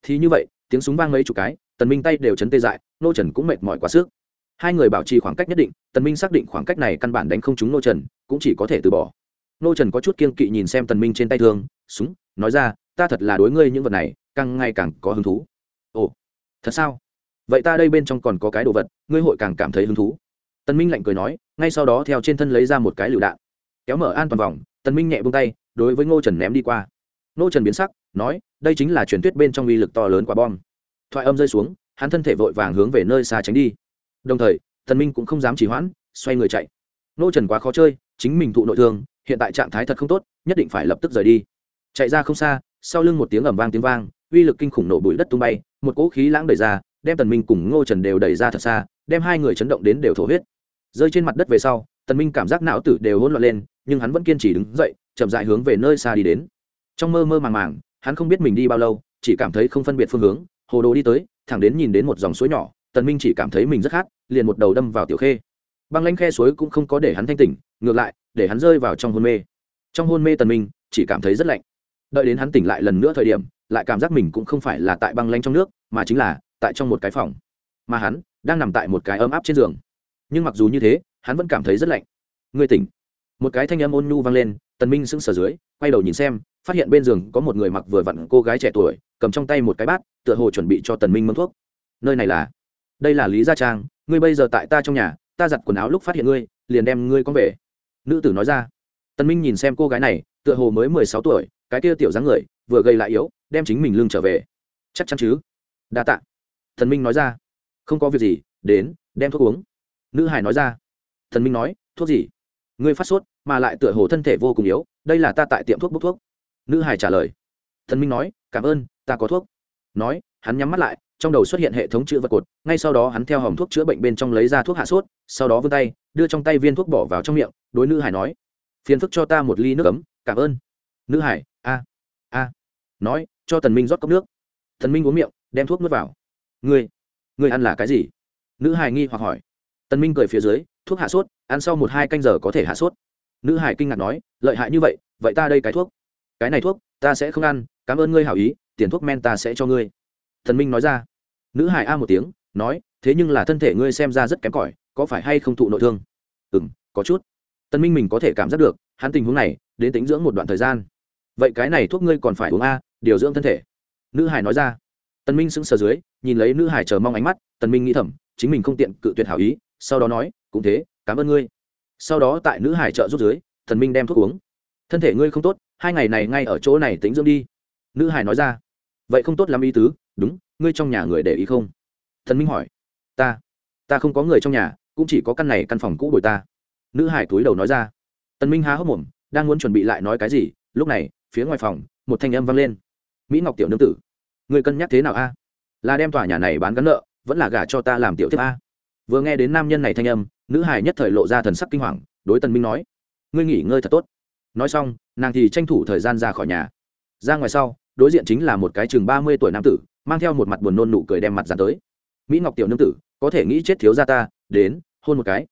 A: Thì như vậy tiếng súng vang mấy chục cái tần minh tay đều chấn tê dại nô trần cũng mệt mỏi quá sức hai người bảo trì khoảng cách nhất định, tần minh xác định khoảng cách này căn bản đánh không trúng nô trần, cũng chỉ có thể từ bỏ. Nô trần có chút kiên kỵ nhìn xem tần minh trên tay thương, súng, nói ra, ta thật là đối ngươi những vật này, càng ngày càng có hứng thú. Ồ, thật sao? Vậy ta đây bên trong còn có cái đồ vật, ngươi hội càng cảm thấy hứng thú. Tần minh lạnh cười nói, ngay sau đó theo trên thân lấy ra một cái lựu đạn. Kéo mở an toàn vòng, tần minh nhẹ buông tay, đối với ngô trần ném đi qua. Ngô trần biến sắc, nói, đây chính là truyền thuyết bên trong uy lực to lớn quả bom. Thoại âm rơi xuống, hắn thân thể vội vàng hướng về nơi xa tránh đi đồng thời, tần minh cũng không dám chỉ hoãn, xoay người chạy. Ngô trần quá khó chơi, chính mình thụ nội thương, hiện tại trạng thái thật không tốt, nhất định phải lập tức rời đi. Chạy ra không xa, sau lưng một tiếng ầm vang tiếng vang, uy lực kinh khủng nổ bụi đất tung bay, một cỗ khí lãng đẩy ra, đem tần minh cùng ngô trần đều đẩy ra thật xa, đem hai người chấn động đến đều thổ huyết. Rơi trên mặt đất về sau, tần minh cảm giác não tử đều hỗn loạn lên, nhưng hắn vẫn kiên trì đứng dậy, chậm rãi hướng về nơi xa đi đến. Trong mơ mơ màng màng, hắn không biết mình đi bao lâu, chỉ cảm thấy không phân biệt phương hướng, hồ đồ đi tới, thẳng đến nhìn đến một dòng suối nhỏ tần minh chỉ cảm thấy mình rất khát, liền một đầu đâm vào tiểu khê. Băng lanh khe suối cũng không có để hắn thanh tỉnh, ngược lại, để hắn rơi vào trong hôn mê. Trong hôn mê tần minh, chỉ cảm thấy rất lạnh. Đợi đến hắn tỉnh lại lần nữa thời điểm, lại cảm giác mình cũng không phải là tại băng lanh trong nước, mà chính là tại trong một cái phòng. Mà hắn đang nằm tại một cái ấm áp trên giường. Nhưng mặc dù như thế, hắn vẫn cảm thấy rất lạnh. Người tỉnh. Một cái thanh âm ôn nhu vang lên, tần minh sững sờ dưới, quay đầu nhìn xem, phát hiện bên giường có một người mặc vừa vặn cô gái trẻ tuổi, cầm trong tay một cái bát, tựa hồ chuẩn bị cho tần minh mâm thuốc. Nơi này là đây là lý gia trang, ngươi bây giờ tại ta trong nhà, ta giặt quần áo lúc phát hiện ngươi, liền đem ngươi con về. Nữ tử nói ra. Tân minh nhìn xem cô gái này, tựa hồ mới mười sáu tuổi, cái kia tiểu dáng người, vừa gây lại yếu, đem chính mình lưng trở về. Chắc chắn chứ? Đa tạ. Thần minh nói ra. Không có việc gì, đến, đem thuốc uống. Nữ hải nói ra. Thần minh nói, thuốc gì? Ngươi phát sốt, mà lại tựa hồ thân thể vô cùng yếu, đây là ta tại tiệm thuốc bốc thuốc. Nữ hải trả lời. Thần minh nói, cảm ơn, ta có thuốc. Nói, hắn nhắm mắt lại trong đầu xuất hiện hệ thống chữ vật cột, ngay sau đó hắn theo hòm thuốc chữa bệnh bên trong lấy ra thuốc hạ sốt, sau đó vươn tay, đưa trong tay viên thuốc bỏ vào trong miệng, đối nữ hải nói, phiền phức cho ta một ly nước ấm, cảm ơn. Nữ hải, a a. Nói, cho tần minh rót cốc nước. Thần minh uống miệng, đem thuốc nuốt vào. Ngươi ngươi ăn là cái gì? Nữ hải nghi hoặc hỏi. Tần minh cười phía dưới, thuốc hạ sốt, ăn sau một hai canh giờ có thể hạ sốt. Nữ hải kinh ngạc nói, lợi hại như vậy vậy ta đây cái thuốc. Cái này thuốc, ta sẽ không ăn, cảm ơn ngươi hảo ý, tiền thuốc men ta sẽ cho ngươi thần minh nói ra. Nữ hải a một tiếng, nói, thế nhưng là thân thể ngươi xem ra rất kém cỏi, có phải hay không thụ nội thương? Ừ m có chút. Tân minh mình có thể cảm giác được, hắn tình huống này, đến tính dưỡng một đoạn thời gian. Vậy cái này thuốc ngươi còn phải uống a, điều dưỡng thân thể. Nữ hải nói ra. Tân minh sững sờ dưới, nhìn lấy nữ hải chờ mong ánh mắt tân minh nghĩ thầm, chính mình không tiện cự tuyệt hảo ý, sau đó nói, cũng thế, cảm ơn ngươi. Sau đó tại nữ hải trợ rút dưới thần minh đem thuốc uống. Thân thể ngươi không tốt, hai ngày này ngay ở chỗ này tính dưỡng đi. Nữ hải nói ra. Vậy không tốt lắm ý tứ đúng, ngươi trong nhà người để ý không? Thần minh hỏi. Ta ta không có người trong nhà, cũng chỉ có căn này căn phòng cũ bồi ta. Nữ hải túi đầu nói ra. Tần minh há hốc mồm, đang muốn chuẩn bị lại nói cái gì, lúc này, phía ngoài phòng, một thanh âm vang lên. Mỹ ngọc tiểu nương tử, người cân nhắc thế nào a? Là đem tòa nhà này bán gắn nợ, vẫn là gả cho ta làm tiểu tiếp a? Vừa nghe đến nam nhân này thanh âm, nữ hải nhất thời lộ ra thần sắc kinh hoàng, đối tần minh nói. Ngươi nghỉ ngơi thật tốt. Nói xong, nàng thì tranh thủ thời gian ra khỏi nhà. Ra ngoài sau, đối diện chính là một cái chừng ba mươi tuổi nam tử mang theo một mặt buồn nôn nụ cười đem mặt dàn tới. Mỹ ngọc tiểu nương tử, có thể nghĩ chết thiếu gia ta, đến, hôn một cái.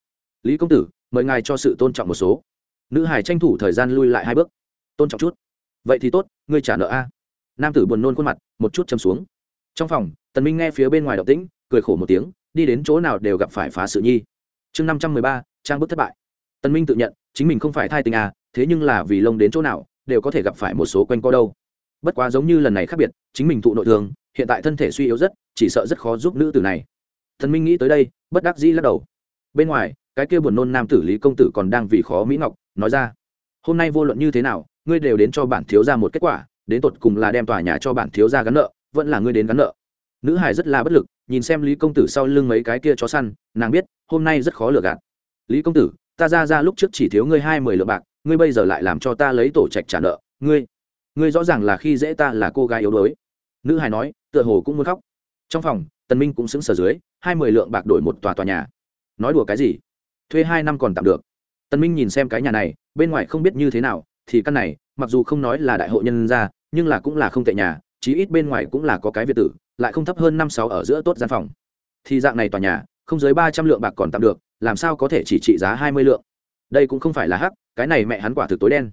A: Lý công tử, mời ngài cho sự tôn trọng một số. Nữ hải tranh thủ thời gian lui lại hai bước. Tôn trọng chút. Vậy thì tốt, ngươi trả nợ a. Nam tử buồn nôn khuôn mặt, một chút châm xuống. Trong phòng, tần minh nghe phía bên ngoài động tĩnh, cười khổ một tiếng, đi đến chỗ nào đều gặp phải phá sự nhi. Chương năm trăm mười ba, trang bức thất bại. Tần minh tự nhận, chính mình không phải thai tình à thế nhưng là vì lông đến chỗ nào, đều có thể gặp phải một số quanh co đâu. Bất quá giống như lần này khác biệt, chính mình thụ nội thương hiện tại thân thể suy yếu rất, chỉ sợ rất khó giúp nữ tử này. Thần minh nghĩ tới đây, bất đắc dĩ lắc đầu. Bên ngoài, cái kia buồn nôn nam tử lý công tử còn đang vì khó mỹ ngọc, nói ra, hôm nay vô luận như thế nào, ngươi đều đến cho bản thiếu ra một kết quả, đến tột cùng là đem tòa nhà cho bản thiếu ra gắn nợ, vẫn là ngươi đến gắn nợ. Nữ hải rất là bất lực, nhìn xem lý công tử sau lưng mấy cái kia chó săn, nàng biết, hôm nay rất khó lừa gạt. Lý công tử, ta ra ra lúc trước chỉ thiếu ngươi hai mười lượng bạc, ngươi bây giờ lại làm cho ta lấy tổ trạch trả nợ, ngươi ngươi rõ ràng là khi dễ ta là cô gái yếu đuối nữ hài nói, tựa hồ cũng muốn khóc. Trong phòng, tần minh cũng xứng sở dưới, hai mươi lượng bạc đổi một tòa tòa nhà. Nói đùa cái gì? Thuê hai năm còn tạm được. Tần minh nhìn xem cái nhà này, bên ngoài không biết như thế nào, thì căn này, mặc dù không nói là đại hộ nhân gia, nhưng là cũng là không tệ nhà, chí ít bên ngoài cũng là có cái việt tử, lại không thấp hơn năm sáu ở giữa tốt gian phòng. Thì dạng này tòa nhà, không dưới ba trăm lượng bạc còn tạm được, làm sao có thể chỉ trị giá hai mươi lượng? Đây cũng không phải là hắc, cái này mẹ hắn quả thực tối đen.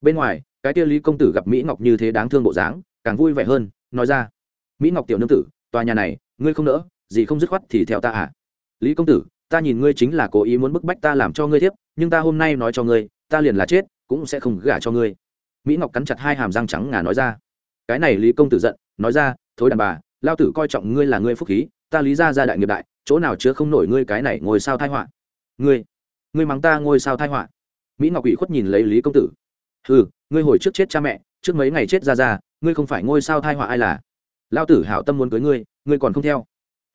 A: Bên ngoài, cái kia lý công tử gặp mỹ ngọc như thế đáng thương bộ dáng, càng vui vẻ hơn nói ra, mỹ ngọc tiểu nương tử, tòa nhà này, ngươi không nỡ, gì không dứt khoát thì theo ta à? Lý công tử, ta nhìn ngươi chính là cố ý muốn bức bách ta làm cho ngươi tiếp nhưng ta hôm nay nói cho ngươi, ta liền là chết, cũng sẽ không gả cho ngươi. Mỹ ngọc cắn chặt hai hàm răng trắng ngà nói ra, cái này lý công tử giận, nói ra thối đàn bà, lao tử coi trọng ngươi là ngươi phúc khí, ta lý ra ra đại nghiệp đại, chỗ nào chứa không nổi ngươi cái này ngồi sao thai họa? Ngươi ngươi mắng ta ngồi sao thai họa? Mỹ ngọc ủy khuất nhìn lấy lý công tử ừ ngươi hồi trước chết cha mẹ trước mấy ngày chết ra ra, ngươi không phải ngôi sao thai họa ai là? Lao tử hảo tâm muốn cưới ngươi ngươi còn không theo.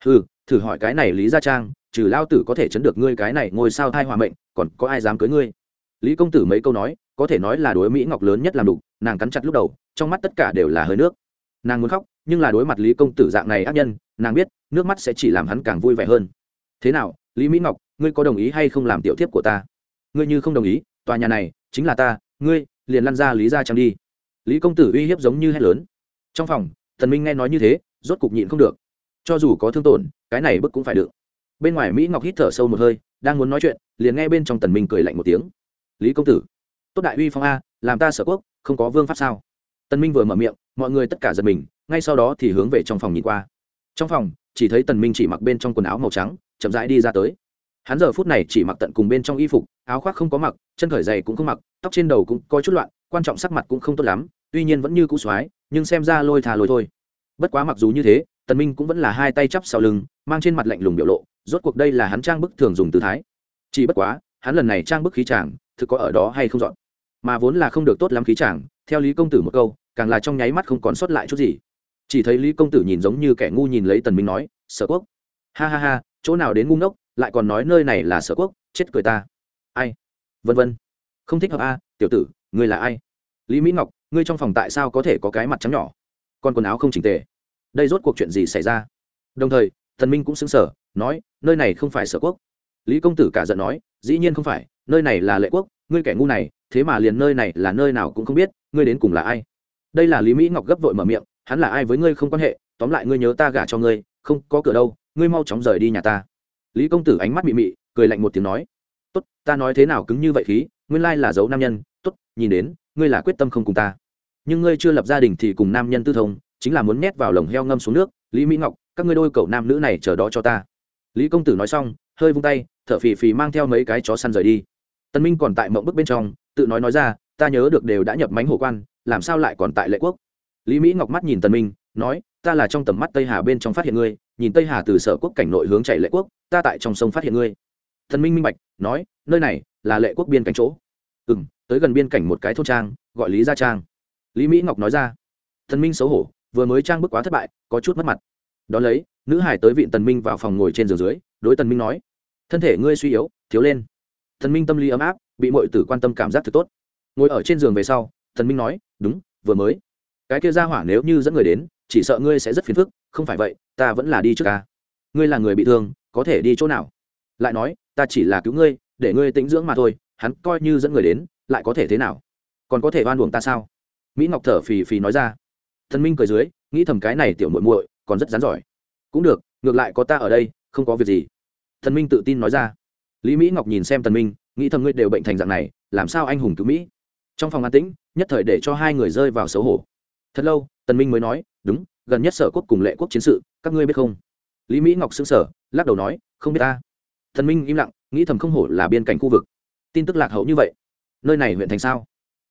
A: Ừ thử hỏi cái này lý gia trang, trừ lao tử có thể chấn được ngươi cái này ngôi sao thai họa mệnh, còn có ai dám cưới ngươi? Lý công tử mấy câu nói, có thể nói là đối mỹ ngọc lớn nhất làm đục, nàng cắn chặt lúc đầu, trong mắt tất cả đều là hơi nước. Nàng muốn khóc, nhưng là đối mặt lý công tử dạng này ác nhân, nàng biết, nước mắt sẽ chỉ làm hắn càng vui vẻ hơn. Thế nào, lý mỹ ngọc, ngươi có đồng ý hay không làm tiểu thiếp của ta? Ngươi như không đồng ý, tòa nhà này, chính là ta, ngươi, liền lăn ra lý ra trang đi lý công tử uy hiếp giống như hét lớn. Trong phòng, thần minh nghe nói như thế, rốt cục nhịn không được. Cho dù có thương tổn, cái này bức cũng phải được. Bên ngoài mỹ ngọc hít thở sâu một hơi, đang muốn nói chuyện, liền nghe bên trong tần minh cười lạnh một tiếng. Lý công tử, tốt đại uy phong a, làm ta sở quốc, không có vương pháp sao? Tần minh vừa mở miệng, mọi người tất cả giật mình, ngay sau đó thì hướng về trong phòng nhìn qua. Trong phòng, chỉ thấy tần minh chỉ mặc bên trong quần áo màu trắng, chậm rãi đi ra tới hắn giờ phút này chỉ mặc tận cùng bên trong y phục, áo khoác không có mặc, chân khởi giày cũng không mặc, tóc trên đầu cũng có chút loạn, quan trọng sắc mặt cũng không tốt lắm, tuy nhiên vẫn như cũ soái, nhưng xem ra lôi thà lôi thôi. Bất quá mặc dù như thế, tần minh cũng vẫn là hai tay chắp sau lưng, mang trên mặt lạnh lùng biểu lộ, rốt cuộc đây là hắn trang bức thường dùng tư thái. Chỉ bất quá, hắn lần này trang bức khí chàng, thực có ở đó hay không dọn? Mà vốn là không được tốt lắm khí chàng, theo lý công tử một câu, càng là trong nháy mắt không còn sót lại chút gì. Chỉ thấy lý công tử nhìn giống như kẻ ngu nhìn lấy tần minh nói, sở quốc. Ha ha ha, chỗ nào đến ngu ngốc lại còn nói nơi này là sở quốc, chết cười ta. Ai? Vân vân. Không thích hợp a, tiểu tử, ngươi là ai? Lý mỹ ngọc, ngươi trong phòng tại sao có thể có cái mặt trắng nhỏ? Còn quần áo không chỉnh tề. Đây rốt cuộc chuyện gì xảy ra? Đồng thời, thần minh cũng xứng sở nói, nơi này không phải sở quốc. Lý công tử cả giận nói, dĩ nhiên không phải, nơi này là lệ quốc, ngươi kẻ ngu này, thế mà liền nơi này là nơi nào cũng không biết, ngươi đến cùng là ai? Đây là lý mỹ ngọc gấp vội mở miệng, hắn là ai với ngươi không quan hệ, tóm lại ngươi nhớ ta gả cho ngươi, không có cửa đâu, ngươi mau chóng rời đi nhà ta lý công tử ánh mắt mị mị, cười lạnh một tiếng nói, tốt, ta nói thế nào cứng như vậy khí, nguyên lai là dấu nam nhân, tốt, nhìn đến, ngươi là quyết tâm không cùng ta. Nhưng ngươi chưa lập gia đình thì cùng nam nhân tư thông, chính là muốn nhét vào lồng heo ngâm xuống nước, lý mỹ ngọc, các ngươi đôi cậu nam nữ này chờ đó cho ta. Lý công tử nói xong, hơi vung tay, thở phì phì mang theo mấy cái chó săn rời đi. Tân minh còn tại mộng bức bên trong, tự nói nói ra, ta nhớ được đều đã nhập mánh hổ quan, làm sao lại còn tại lệ quốc? Lý mỹ ngọc mắt nhìn tần minh, nói, ta là trong tầm mắt tây hà bên trong phát hiện ngươi nhìn tây hà từ sở quốc cảnh nội hướng chạy lệ quốc, ta tại trong sông phát hiện ngươi. Thần minh minh bạch, nói, nơi này là lệ quốc biên cảnh chỗ. Ừ m tới gần biên cảnh một cái thôn trang, gọi lý gia trang. Lý mỹ ngọc nói ra. Thần minh xấu hổ, vừa mới trang bức quá thất bại, có chút mất mặt. Đón lấy, nữ hải tới vịn tần minh vào phòng ngồi trên giường dưới, đối tần minh nói, thân thể ngươi suy yếu, thiếu lên. Thần minh tâm lý ấm áp, bị mọi tử quan tâm cảm giác thật tốt. Ngồi ở trên giường về sau, thần minh nói, đúng, vừa mới. Cái kia ra hỏa nếu như dẫn người đến chỉ sợ ngươi sẽ rất phiền phức, không phải vậy, ta vẫn là đi trước ca ngươi là người bị thương, có thể đi chỗ nào? Lại nói, ta chỉ là cứu ngươi, để ngươi tĩnh dưỡng mà thôi, hắn coi như dẫn người đến, lại có thể thế nào? Còn có thể oan buồng ta sao? Mỹ ngọc thở phì phì nói ra. Thần minh cười dưới, nghĩ thầm cái này tiểu muội muội, còn rất rắn giỏi. Cũng được, ngược lại có ta ở đây, không có việc gì. Thần minh tự tin nói ra. Lý mỹ ngọc nhìn xem thần minh, nghĩ thầm ngươi đều bệnh thành dạng này, làm sao anh hùng cứu mỹ? Trong phòng an tĩnh, nhất thời để cho hai người rơi vào xấu hổ. Thật lâu tần minh mới nói đúng, gần nhất sở quốc cùng lệ quốc chiến sự, các ngươi biết không? Lý mỹ ngọc xứng sở lắc đầu nói, không biết ta. Thần minh im lặng, nghĩ thầm không hổ là biên cảnh khu vực. Tin tức lạc hậu như vậy, nơi này huyện thành sao?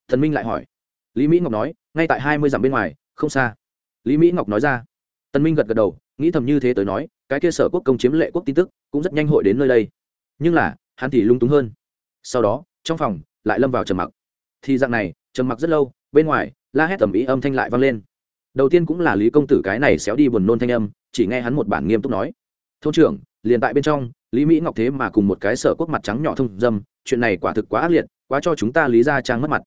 A: Thần minh lại hỏi. Lý mỹ ngọc nói, ngay tại hai mươi dặm bên ngoài, không xa. Lý mỹ ngọc nói ra. Tân minh gật gật đầu, nghĩ thầm như thế tới nói, cái kia sở quốc công chiếm lệ quốc tin tức, cũng rất nhanh hội đến nơi đây. Nhưng là, hắn thì lung túng hơn. Sau đó, trong phòng, lại lâm vào trầm mặc. Thì dạng này, trầm mặc rất lâu, bên ngoài, la hét tầm ý âm thanh lại vang lên đầu tiên cũng là lý công tử cái này xéo đi buồn nôn thanh âm, chỉ nghe hắn một bản nghiêm túc nói. Thôn trưởng, liền tại bên trong, lý mỹ ngọc thế mà cùng một cái sở quốc mặt trắng nhỏ thông dâm, chuyện này quả thực quá ác liệt, quá cho chúng ta lý ra trang mất mặt.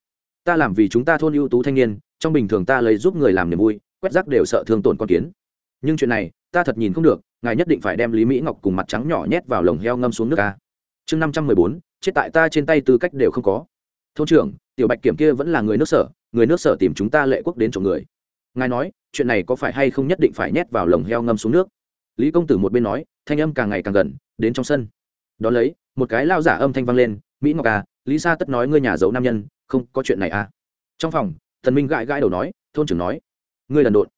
A: Ta làm vì chúng ta thôn ưu tú thanh niên, trong bình thường ta lấy giúp người làm niềm vui, quét rác đều sợ thương tổn con kiến. Nhưng chuyện này, ta thật nhìn không được, ngài nhất định phải đem lý mỹ ngọc cùng mặt trắng nhỏ nhét vào lồng heo ngâm xuống nước ca chương năm trăm mười bốn, chết tại ta trên tay tư cách đều không có. Thôn trưởng, tiểu bạch kiểm kia vẫn là người nước sở, người nước sở tìm chúng ta lệ quốc đến chỗ người ngài nói, chuyện này có phải hay không nhất định phải nhét vào lồng heo ngâm xuống nước? Lý công tử một bên nói, thanh âm càng ngày càng gần, đến trong sân. Đón lấy, một cái lao giả âm thanh vang lên, mỹ ngọc à lý sa tất nói ngươi nhà giấu nam nhân, không có chuyện này à? Trong phòng thần minh gãi gãi đầu nói, thôn trưởng nói, ngươi đần độn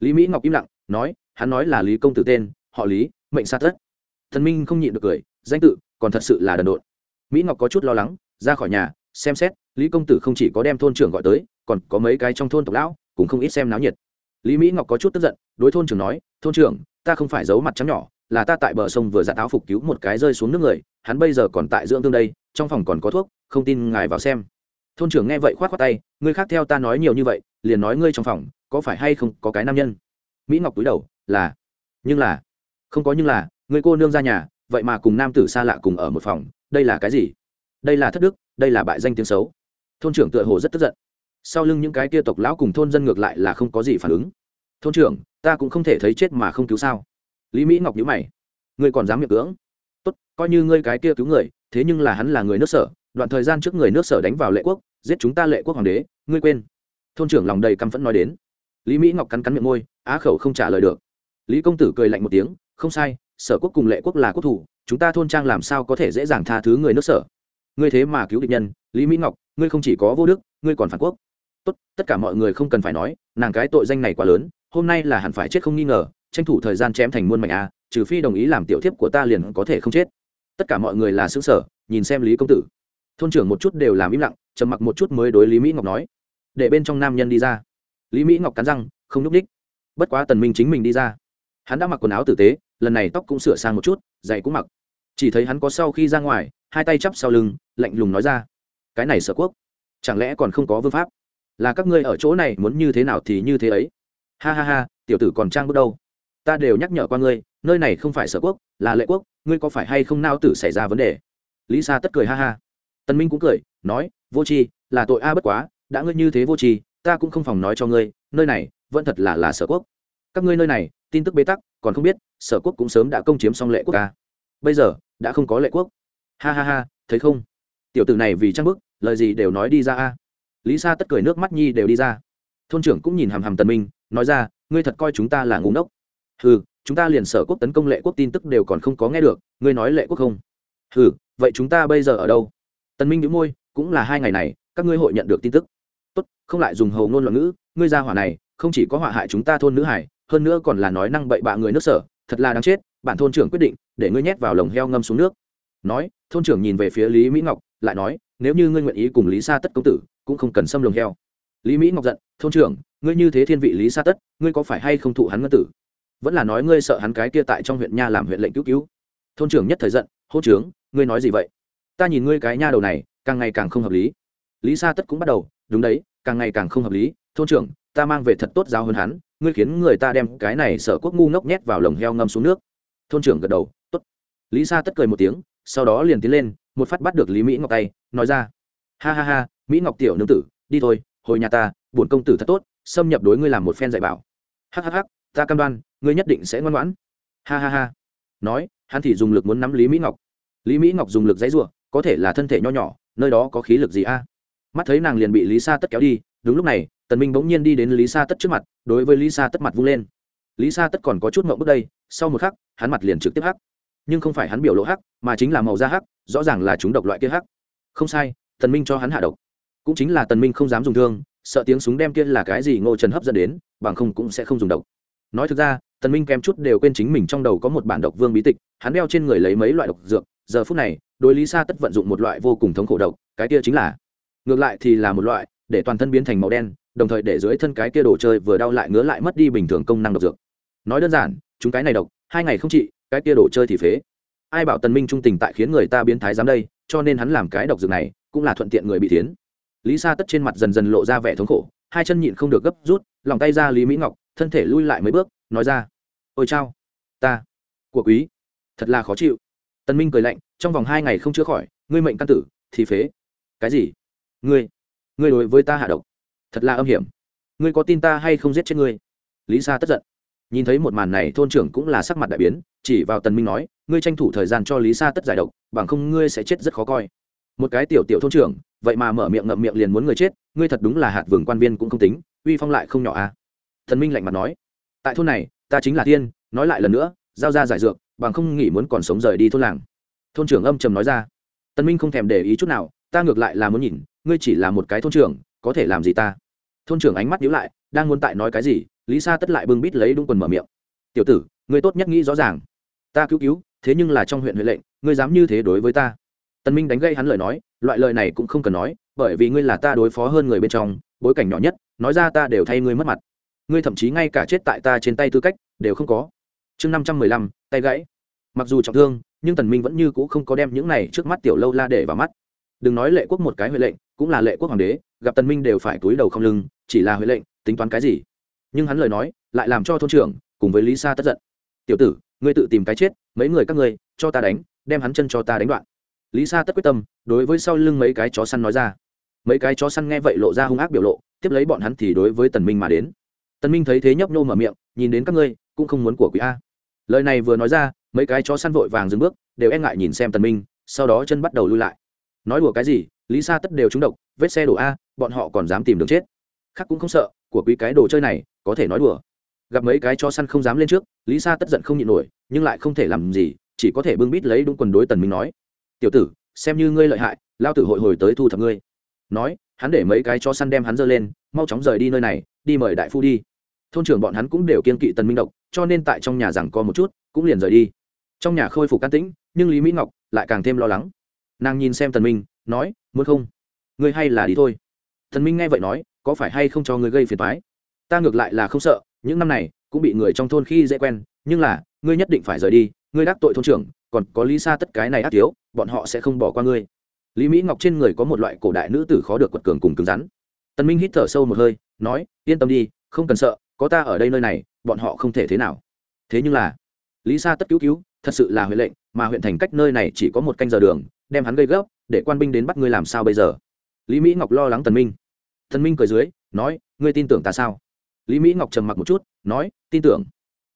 A: lý mỹ ngọc im lặng, nói, hắn nói là lý công tử tên, họ lý, mệnh sa tất. Thần minh không nhịn được cười, danh tự, còn thật sự là đần độn mỹ ngọc có chút lo lắng, ra khỏi nhà, xem xét, lý công tử không chỉ có đem thôn trưởng gọi tới còn có mấy cái trong thôn tộc lão, cũng không ít xem náo nhiệt. Lý mỹ ngọc có chút tức giận, đối thôn trưởng nói, thôn trưởng, ta không phải giấu mặt trắng nhỏ, là ta tại bờ sông vừa giặt áo phục cứu một cái rơi xuống nước người, hắn bây giờ còn tại dưỡng thương đây, trong phòng còn có thuốc, không tin ngài vào xem. Thôn trưởng nghe vậy khoát khoát tay, ngươi khác theo ta nói nhiều như vậy, liền nói ngươi trong phòng, có phải hay không có cái nam nhân? Mỹ ngọc túi đầu, là, nhưng là, không có nhưng là người cô nương ra nhà, vậy mà cùng nam tử xa lạ cùng ở một phòng, đây là cái gì? Đây là thất đức, đây là bại danh tiếng xấu. Thôn trưởng tựa hồ rất tức giận sau lưng những cái kia tộc lão cùng thôn dân ngược lại là không có gì phản ứng. Thôn trưởng, ta cũng không thể thấy chết mà không cứu sao? Lý mỹ ngọc nhữ mày. Ngươi còn dám miệng cưỡng? Tốt, coi như ngươi cái kia cứu người, thế nhưng là hắn là người nước sở, đoạn thời gian trước người nước sở đánh vào lệ quốc, giết chúng ta lệ quốc hoàng đế, ngươi quên. Thôn trưởng lòng đầy căm phẫn nói đến. Lý mỹ ngọc cắn cắn miệng môi, á khẩu không trả lời được. Lý công tử cười lạnh một tiếng, không sai, sở quốc cùng lệ quốc là quốc thủ, chúng ta thôn trang làm sao có thể dễ dàng tha thứ người nước sở? Ngươi thế mà cứu địch nhân, lý mỹ ngọc, ngươi không chỉ có vô đức, ngươi còn phản quốc tốt, tất cả mọi người không cần phải nói, nàng cái tội danh này quá lớn, hôm nay là hẳn phải chết không nghi ngờ, tranh thủ thời gian chém thành muôn mảnh a, trừ phi đồng ý làm tiểu thiếp của ta liền có thể không chết. Tất cả mọi người là xứ sở nhìn xem lý công tử. Thôn trưởng một chút đều làm im lặng, trầm mặc một chút mới đối lý mỹ ngọc nói, để bên trong nam nhân đi ra. Lý mỹ ngọc cắn răng, không nhúc ních bất quá tần minh chính mình đi ra. Hắn đã mặc quần áo tử tế, lần này tóc cũng sửa sang một chút, giày cũng mặc. Chỉ thấy hắn có sau khi ra ngoài, hai tay chắp sau lưng, lạnh lùng nói ra, cái này sở quốc, chẳng lẽ còn không có vương pháp? Là các ngươi ở chỗ này muốn như thế nào thì như thế ấy. Ha ha ha, tiểu tử còn trang bước đâu? Ta đều nhắc nhở qua ngươi, nơi này không phải sở quốc, là lệ quốc, ngươi có phải hay không nao tử xảy ra vấn đề? Lý sa tất cười ha ha. Tân minh cũng cười, nói, vô tri, là tội a bất quá, đã ngươi như thế vô tri, ta cũng không phòng nói cho ngươi, nơi này, vẫn thật là là sở quốc. Các ngươi nơi này, tin tức bế tắc, còn không biết, sở quốc cũng sớm đã công chiếm xong lệ quốc ca bây giờ, đã không có lệ quốc. Ha ha ha, thấy không? Tiểu tử này vì trang bức, lời gì đều nói đi ra a lý sa tất cười nước mắt nhi đều đi ra. Thôn trưởng cũng nhìn hàm hàm tần minh, nói ra, ngươi thật coi chúng ta là ngu ngốc. Hừ, chúng ta liền sở quốc tấn công lệ quốc tin tức đều còn không có nghe được, ngươi nói lệ quốc không? Hừ, vậy chúng ta bây giờ ở đâu? Tần minh nhíu môi, cũng là hai ngày này, các ngươi hội nhận được tin tức. Tốt, không lại dùng hầu ngôn loạn ngữ, ngươi ra hỏa này, không chỉ có họa hại chúng ta thôn nữ hải, hơn nữa còn là nói năng bậy bạ người nước sở, thật là đáng chết, bản thôn trưởng quyết định, để ngươi nhét vào lồng heo ngâm xuống nước. Nói, thôn trưởng nhìn về phía lý mỹ ngọc, lại nói nếu như ngươi nguyện ý cùng lý sa tất công tử, cũng không cần xâm lồng heo. Lý mỹ ngọc giận, thôn trưởng, ngươi như thế thiên vị lý sa tất, ngươi có phải hay không thụ hắn ngân tử? Vẫn là nói ngươi sợ hắn cái kia tại trong huyện nha làm huyện lệnh cứu cứu. Thôn trưởng nhất thời giận hôn trướng ngươi nói gì vậy? Ta nhìn ngươi cái nha đầu này, càng ngày càng không hợp lý. Lý sa tất cũng bắt đầu, đúng đấy, càng ngày càng không hợp lý. Thôn trưởng, ta mang về thật tốt giáo hơn hắn, ngươi khiến người ta đem cái này sở quốc ngu ngốc nhét vào lồng heo ngâm xuống nước. Thôn trưởng gật đầu t ố t lý sa tất cười một tiếng, sau đó liền tiến lên, một phát bắt được lý mỹ ngọc tay nói ra. Ha ha ha, mỹ ngọc tiểu nương tử, đi thôi, hồi nhà ta, bổn công tử thật tốt, xâm nhập đối ngươi làm một phen dạy bảo. Hhh ta cam đoan, ngươi nhất định sẽ ngoan ngoãn. Ha ha ha. Nói, hắn thì dùng lực muốn nắm lý mỹ ngọc. Lý mỹ ngọc dùng lực dãy rủa, có thể là thân thể nho nhỏ, nơi đó có khí lực gì a? Mắt thấy nàng liền bị lý sa tất kéo đi, đúng lúc này, tần minh bỗng nhiên đi đến lý sa tất trước mặt, đối với lý sa tất mặt vung lên. Lý sa tất còn có chút ngậm bước đây, sau một khắc, hắn mặt liền trực tiếp hắc. Nhưng không phải hắn biểu lộ hắc, mà chính là màu da hắc, rõ ràng là chúng độc loại kia hắc không sai, tần minh cho hắn hạ độc. Cũng chính là tần minh không dám dùng thương, sợ tiếng súng đem kia là cái gì ngô trần hấp dẫn đến, bằng không cũng sẽ không dùng độc. Nói thực ra, tần minh kém chút đều quên chính mình trong đầu có một bản độc vương bí tịch, hắn đeo trên người lấy mấy loại độc dược, giờ phút này, đối lý sa tất vận dụng một loại vô cùng thống khổ độc, cái kia chính là, ngược lại thì là một loại, để toàn thân biến thành màu đen, đồng thời để dưới thân cái kia đồ chơi vừa đau lại ngứa lại mất đi bình thường công năng độc dược. Nói đơn giản, chúng cái này độc, hai ngày không trị, cái kia đồ chơi thì phế. Ai bảo tần minh trung tình tại khiến người ta biến thái dám đây cho nên hắn làm cái độc dược này cũng là thuận tiện người bị thiến. Lý sa tất trên mặt dần dần lộ ra vẻ thống khổ, hai chân nhịn không được gấp rút, lòng tay ra lý mỹ ngọc, thân thể lui lại mấy bước, nói ra, ôi chao, ta, của quý, thật là khó chịu. Tần minh cười lạnh, trong vòng hai ngày không chữa khỏi, ngươi mệnh căn tử, thì phế. Cái gì? Ngươi ngươi đối với ta hạ độc, thật là âm hiểm. Ngươi có tin ta hay không giết chết ngươi? Lý sa tất giận. Nhìn thấy một màn này, thôn trưởng cũng là sắc mặt đại biến, chỉ vào tần minh nói ngươi tranh thủ thời gian cho lý sa tất giải độc, bằng không ngươi sẽ chết rất khó coi. Một cái tiểu tiểu thôn trưởng, vậy mà mở miệng ngậm miệng liền muốn người chết, ngươi thật đúng là hạt vườn quan viên cũng không tính, uy phong lại không nhỏ à. Thần minh lạnh mặt nói, tại thôn này, ta chính là tiên, nói lại lần nữa, giao ra giải dược, bằng không nghĩ muốn còn sống rời đi thôn làng. Thôn trưởng âm trầm nói ra tân minh không thèm để ý chút nào, ta ngược lại là muốn nhìn, ngươi chỉ là một cái thôn trưởng, có thể làm gì ta? Thôn trưởng ánh mắt nhíu lại, đang muốn tại nói cái gì, lý sa tất lại bưng bít lấy đúng quần mở miệng. Tiểu tử, ngươi tốt nhất nghĩ rõ ràng ta cứu cứu, thế nhưng là trong huyện huệ lệnh, ngươi dám như thế đối với ta. Tần minh đánh gây hắn lời nói, loại lời này cũng không cần nói, bởi vì ngươi là ta đối phó hơn người bên trong, bối cảnh nhỏ nhất, nói ra ta đều thay ngươi mất mặt. Ngươi thậm chí ngay cả chết tại ta trên tay tư cách, đều không có. Chương năm trăm mười lăm, tay gãy. Mặc dù trọng thương, nhưng tần minh vẫn như cũ không có đem những này trước mắt tiểu lâu la để vào mắt. Đừng nói lệ quốc một cái huệ lệnh, cũng là lệ quốc hoàng đế, gặp tần minh đều phải túi đầu không lưng, chỉ là huệ lệnh, tính toán cái gì? Nhưng hắn lời nói, lại làm cho thôn trưởng cùng với lý sa tất giận. Tiểu tử ngươi tự tìm cái chết, mấy người các ngươi, cho ta đánh, đem hắn chân cho ta đánh đoạn. Lý sa tất quyết tâm, đối với sau lưng mấy cái chó săn nói ra. Mấy cái chó săn nghe vậy lộ ra hung ác biểu lộ, tiếp lấy bọn hắn thì đối với tần minh mà đến. Tần minh thấy thế nhấp nhô mở miệng, nhìn đến các ngươi, cũng không muốn của quý a. Lời này vừa nói ra, mấy cái chó săn vội vàng dừng bước, đều e ngại nhìn xem tần minh, sau đó chân bắt đầu lui lại. Nói đùa cái gì, lý sa tất đều trúng độc, vết xe đổ a, bọn họ còn dám tìm đường chết. Khác cũng không sợ, của quý cái đồ chơi này, có thể nói đùa gặp mấy cái cho săn không dám lên trước, lý sa tất giận không nhịn nổi, nhưng lại không thể làm gì, chỉ có thể bưng bít lấy đúng quần đối tần minh nói, tiểu tử, xem như ngươi lợi hại, lao tử hội hồi tới thu thập ngươi. Nói, hắn để mấy cái cho săn đem hắn dơ lên, mau chóng rời đi nơi này, đi mời đại phu đi. Thôn trưởng bọn hắn cũng đều kiên kỵ tần minh độc, cho nên tại trong nhà rằng co một chút, cũng liền rời đi. Trong nhà khôi phục can tĩnh, nhưng lý mỹ ngọc lại càng thêm lo lắng. Nàng nhìn xem tần minh, nói, muốn không? Ngươi hay là đi thôi. Tần minh nghe vậy nói, có phải hay không cho ngươi gây phiền toái? Ta ngược lại là không sợ, những năm này cũng bị người trong thôn khi dễ quen, nhưng là, ngươi nhất định phải rời đi, ngươi đắc tội thôn trưởng, còn có lý sa tất cái này ác thiếu, bọn họ sẽ không bỏ qua ngươi. Lý mỹ ngọc trên người có một loại cổ đại nữ tử khó được quật cường cùng cứng rắn. Tần minh hít thở sâu một hơi, nói, yên tâm đi, không cần sợ, có ta ở đây nơi này, bọn họ không thể thế nào. Thế nhưng là, lý sa tất cứu cứu, thật sự là huệ lệnh, mà huyện thành cách nơi này chỉ có một canh giờ đường, đem hắn gây gấp để quan binh đến bắt ngươi làm sao bây giờ? Lý mỹ ngọc lo lắng tần minh. Tần minh cười dưới, nói, ngươi tin tưởng ta sao? Lý mỹ ngọc trầm mặc một chút, nói, tin tưởng.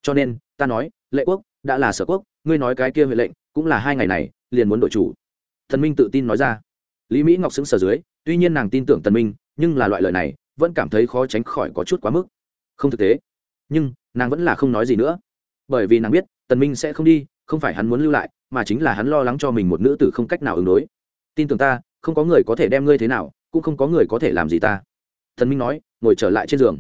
A: Cho nên, ta nói, lệ quốc, đã là sở quốc, ngươi nói cái kia huệ lệnh, cũng là hai ngày này, liền muốn đổi chủ. Thần minh tự tin nói ra. Lý mỹ ngọc xứng sở dưới, tuy nhiên nàng tin tưởng tần minh, nhưng là loại lời này, vẫn cảm thấy khó tránh khỏi có chút quá mức. Không thực tế. Nhưng, nàng vẫn là không nói gì nữa. Bởi vì nàng biết, tần minh sẽ không đi, không phải hắn muốn lưu lại, mà chính là hắn lo lắng cho mình một nữ tử không cách nào ứng đối. Tin tưởng ta, không có người có thể đem ngươi thế nào, cũng không có người có thể làm gì ta. Thần minh nói, ngồi trở lại trên giường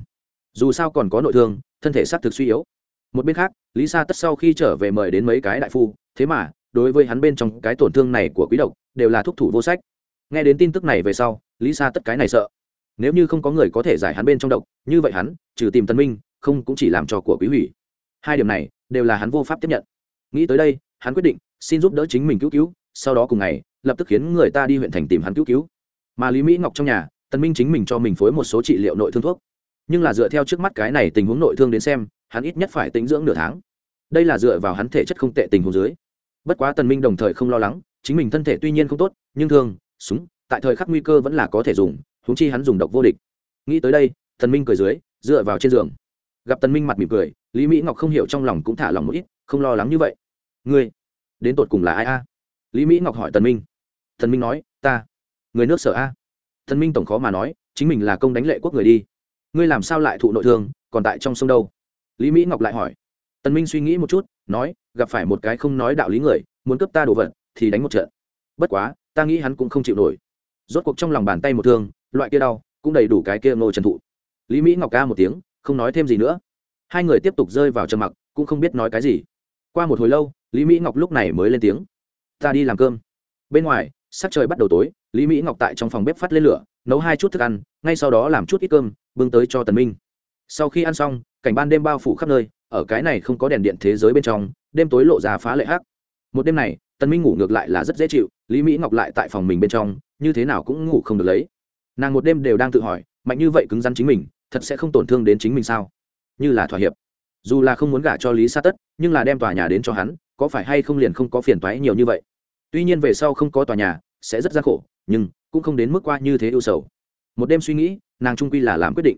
A: dù sao còn có nội thương, thân thể xác thực suy yếu. Một bên khác, lý sa tất sau khi trở về mời đến mấy cái đại phu, thế mà, đối với hắn bên trong cái tổn thương này của quý độc, đều là thuốc thủ vô sách. Nghe đến tin tức này về sau, lý sa tất cái này sợ. Nếu như không có người có thể giải hắn bên trong độc, như vậy hắn, trừ tìm tân minh, không cũng chỉ làm cho của quý hủy. Hai điểm này, đều là hắn vô pháp tiếp nhận. Nghĩ tới đây, hắn quyết định, xin giúp đỡ chính mình cứu cứu, sau đó cùng ngày, lập tức khiến người ta đi huyện thành tìm hắn cứu cứu. Mà lý mỹ ngọc trong nhà, tân minh chính mình cho mình phối một số trị liệu nội thương thuốc nhưng là dựa theo trước mắt cái này tình huống nội thương đến xem, hắn ít nhất phải tính dưỡng nửa tháng. Đây là dựa vào hắn thể chất không tệ tình huống dưới. Bất quá tần minh đồng thời không lo lắng, chính mình thân thể tuy nhiên không tốt, nhưng thương, súng, tại thời khắc nguy cơ vẫn là có thể dùng húng chi hắn dùng độc vô địch. Nghĩ tới đây, tần minh cười dưới, dựa vào trên giường. Gặp tần minh mặt mỉm cười, lý mỹ ngọc không hiểu trong lòng cũng thả lòng một ít, không lo lắng như vậy. Ngươi, đến tột cùng là ai a? Lý mỹ ngọc hỏi tần minh. Tần minh nói, ta, người nước sở a. Tần minh tổng khó mà nói, chính mình là công đánh lệ quốc người đi ngươi làm sao lại thụ nội thương, còn tại trong sông đâu? Lý mỹ ngọc lại hỏi. Tần minh suy nghĩ một chút, nói, gặp phải một cái không nói đạo lý người, muốn cướp ta đồ vật, thì đánh một trận. Bất quá, ta nghĩ hắn cũng không chịu nổi. Rốt cuộc trong lòng bàn tay một thương, loại kia đau, cũng đầy đủ cái kia ngô trần thụ. Lý mỹ ngọc ca một tiếng, không nói thêm gì nữa. Hai người tiếp tục rơi vào trầm mặc, cũng không biết nói cái gì. Qua một hồi lâu, lý mỹ ngọc lúc này mới lên tiếng. Ta đi làm cơm. Bên ngoài sắc trời bắt đầu tối, lý mỹ ngọc tại trong phòng bếp phát lên lửa, nấu hai chút thức ăn, ngay sau đó làm chút ít cơm, bưng tới cho tần minh. Sau khi ăn xong, cảnh ban đêm bao phủ khắp nơi, ở cái này không có đèn điện thế giới bên trong, đêm tối lộ ra phá lệ hắc. Một đêm này, tần minh ngủ ngược lại là rất dễ chịu, lý mỹ ngọc lại tại phòng mình bên trong, như thế nào cũng ngủ không được lấy. Nàng một đêm đều đang tự hỏi, mạnh như vậy cứng rắn chính mình, thật sẽ không tổn thương đến chính mình sao? Như là thỏa hiệp. Dù là không muốn gả cho lý sa tất, nhưng là đem tòa nhà đến cho hắn, có phải hay không liền không có phiền toái nhiều như vậy? Tuy nhiên về sau không có tòa nhà sẽ rất gian khổ, nhưng cũng không đến mức qua như thế ưu sầu. Một đêm suy nghĩ, nàng trung quy là làm quyết định.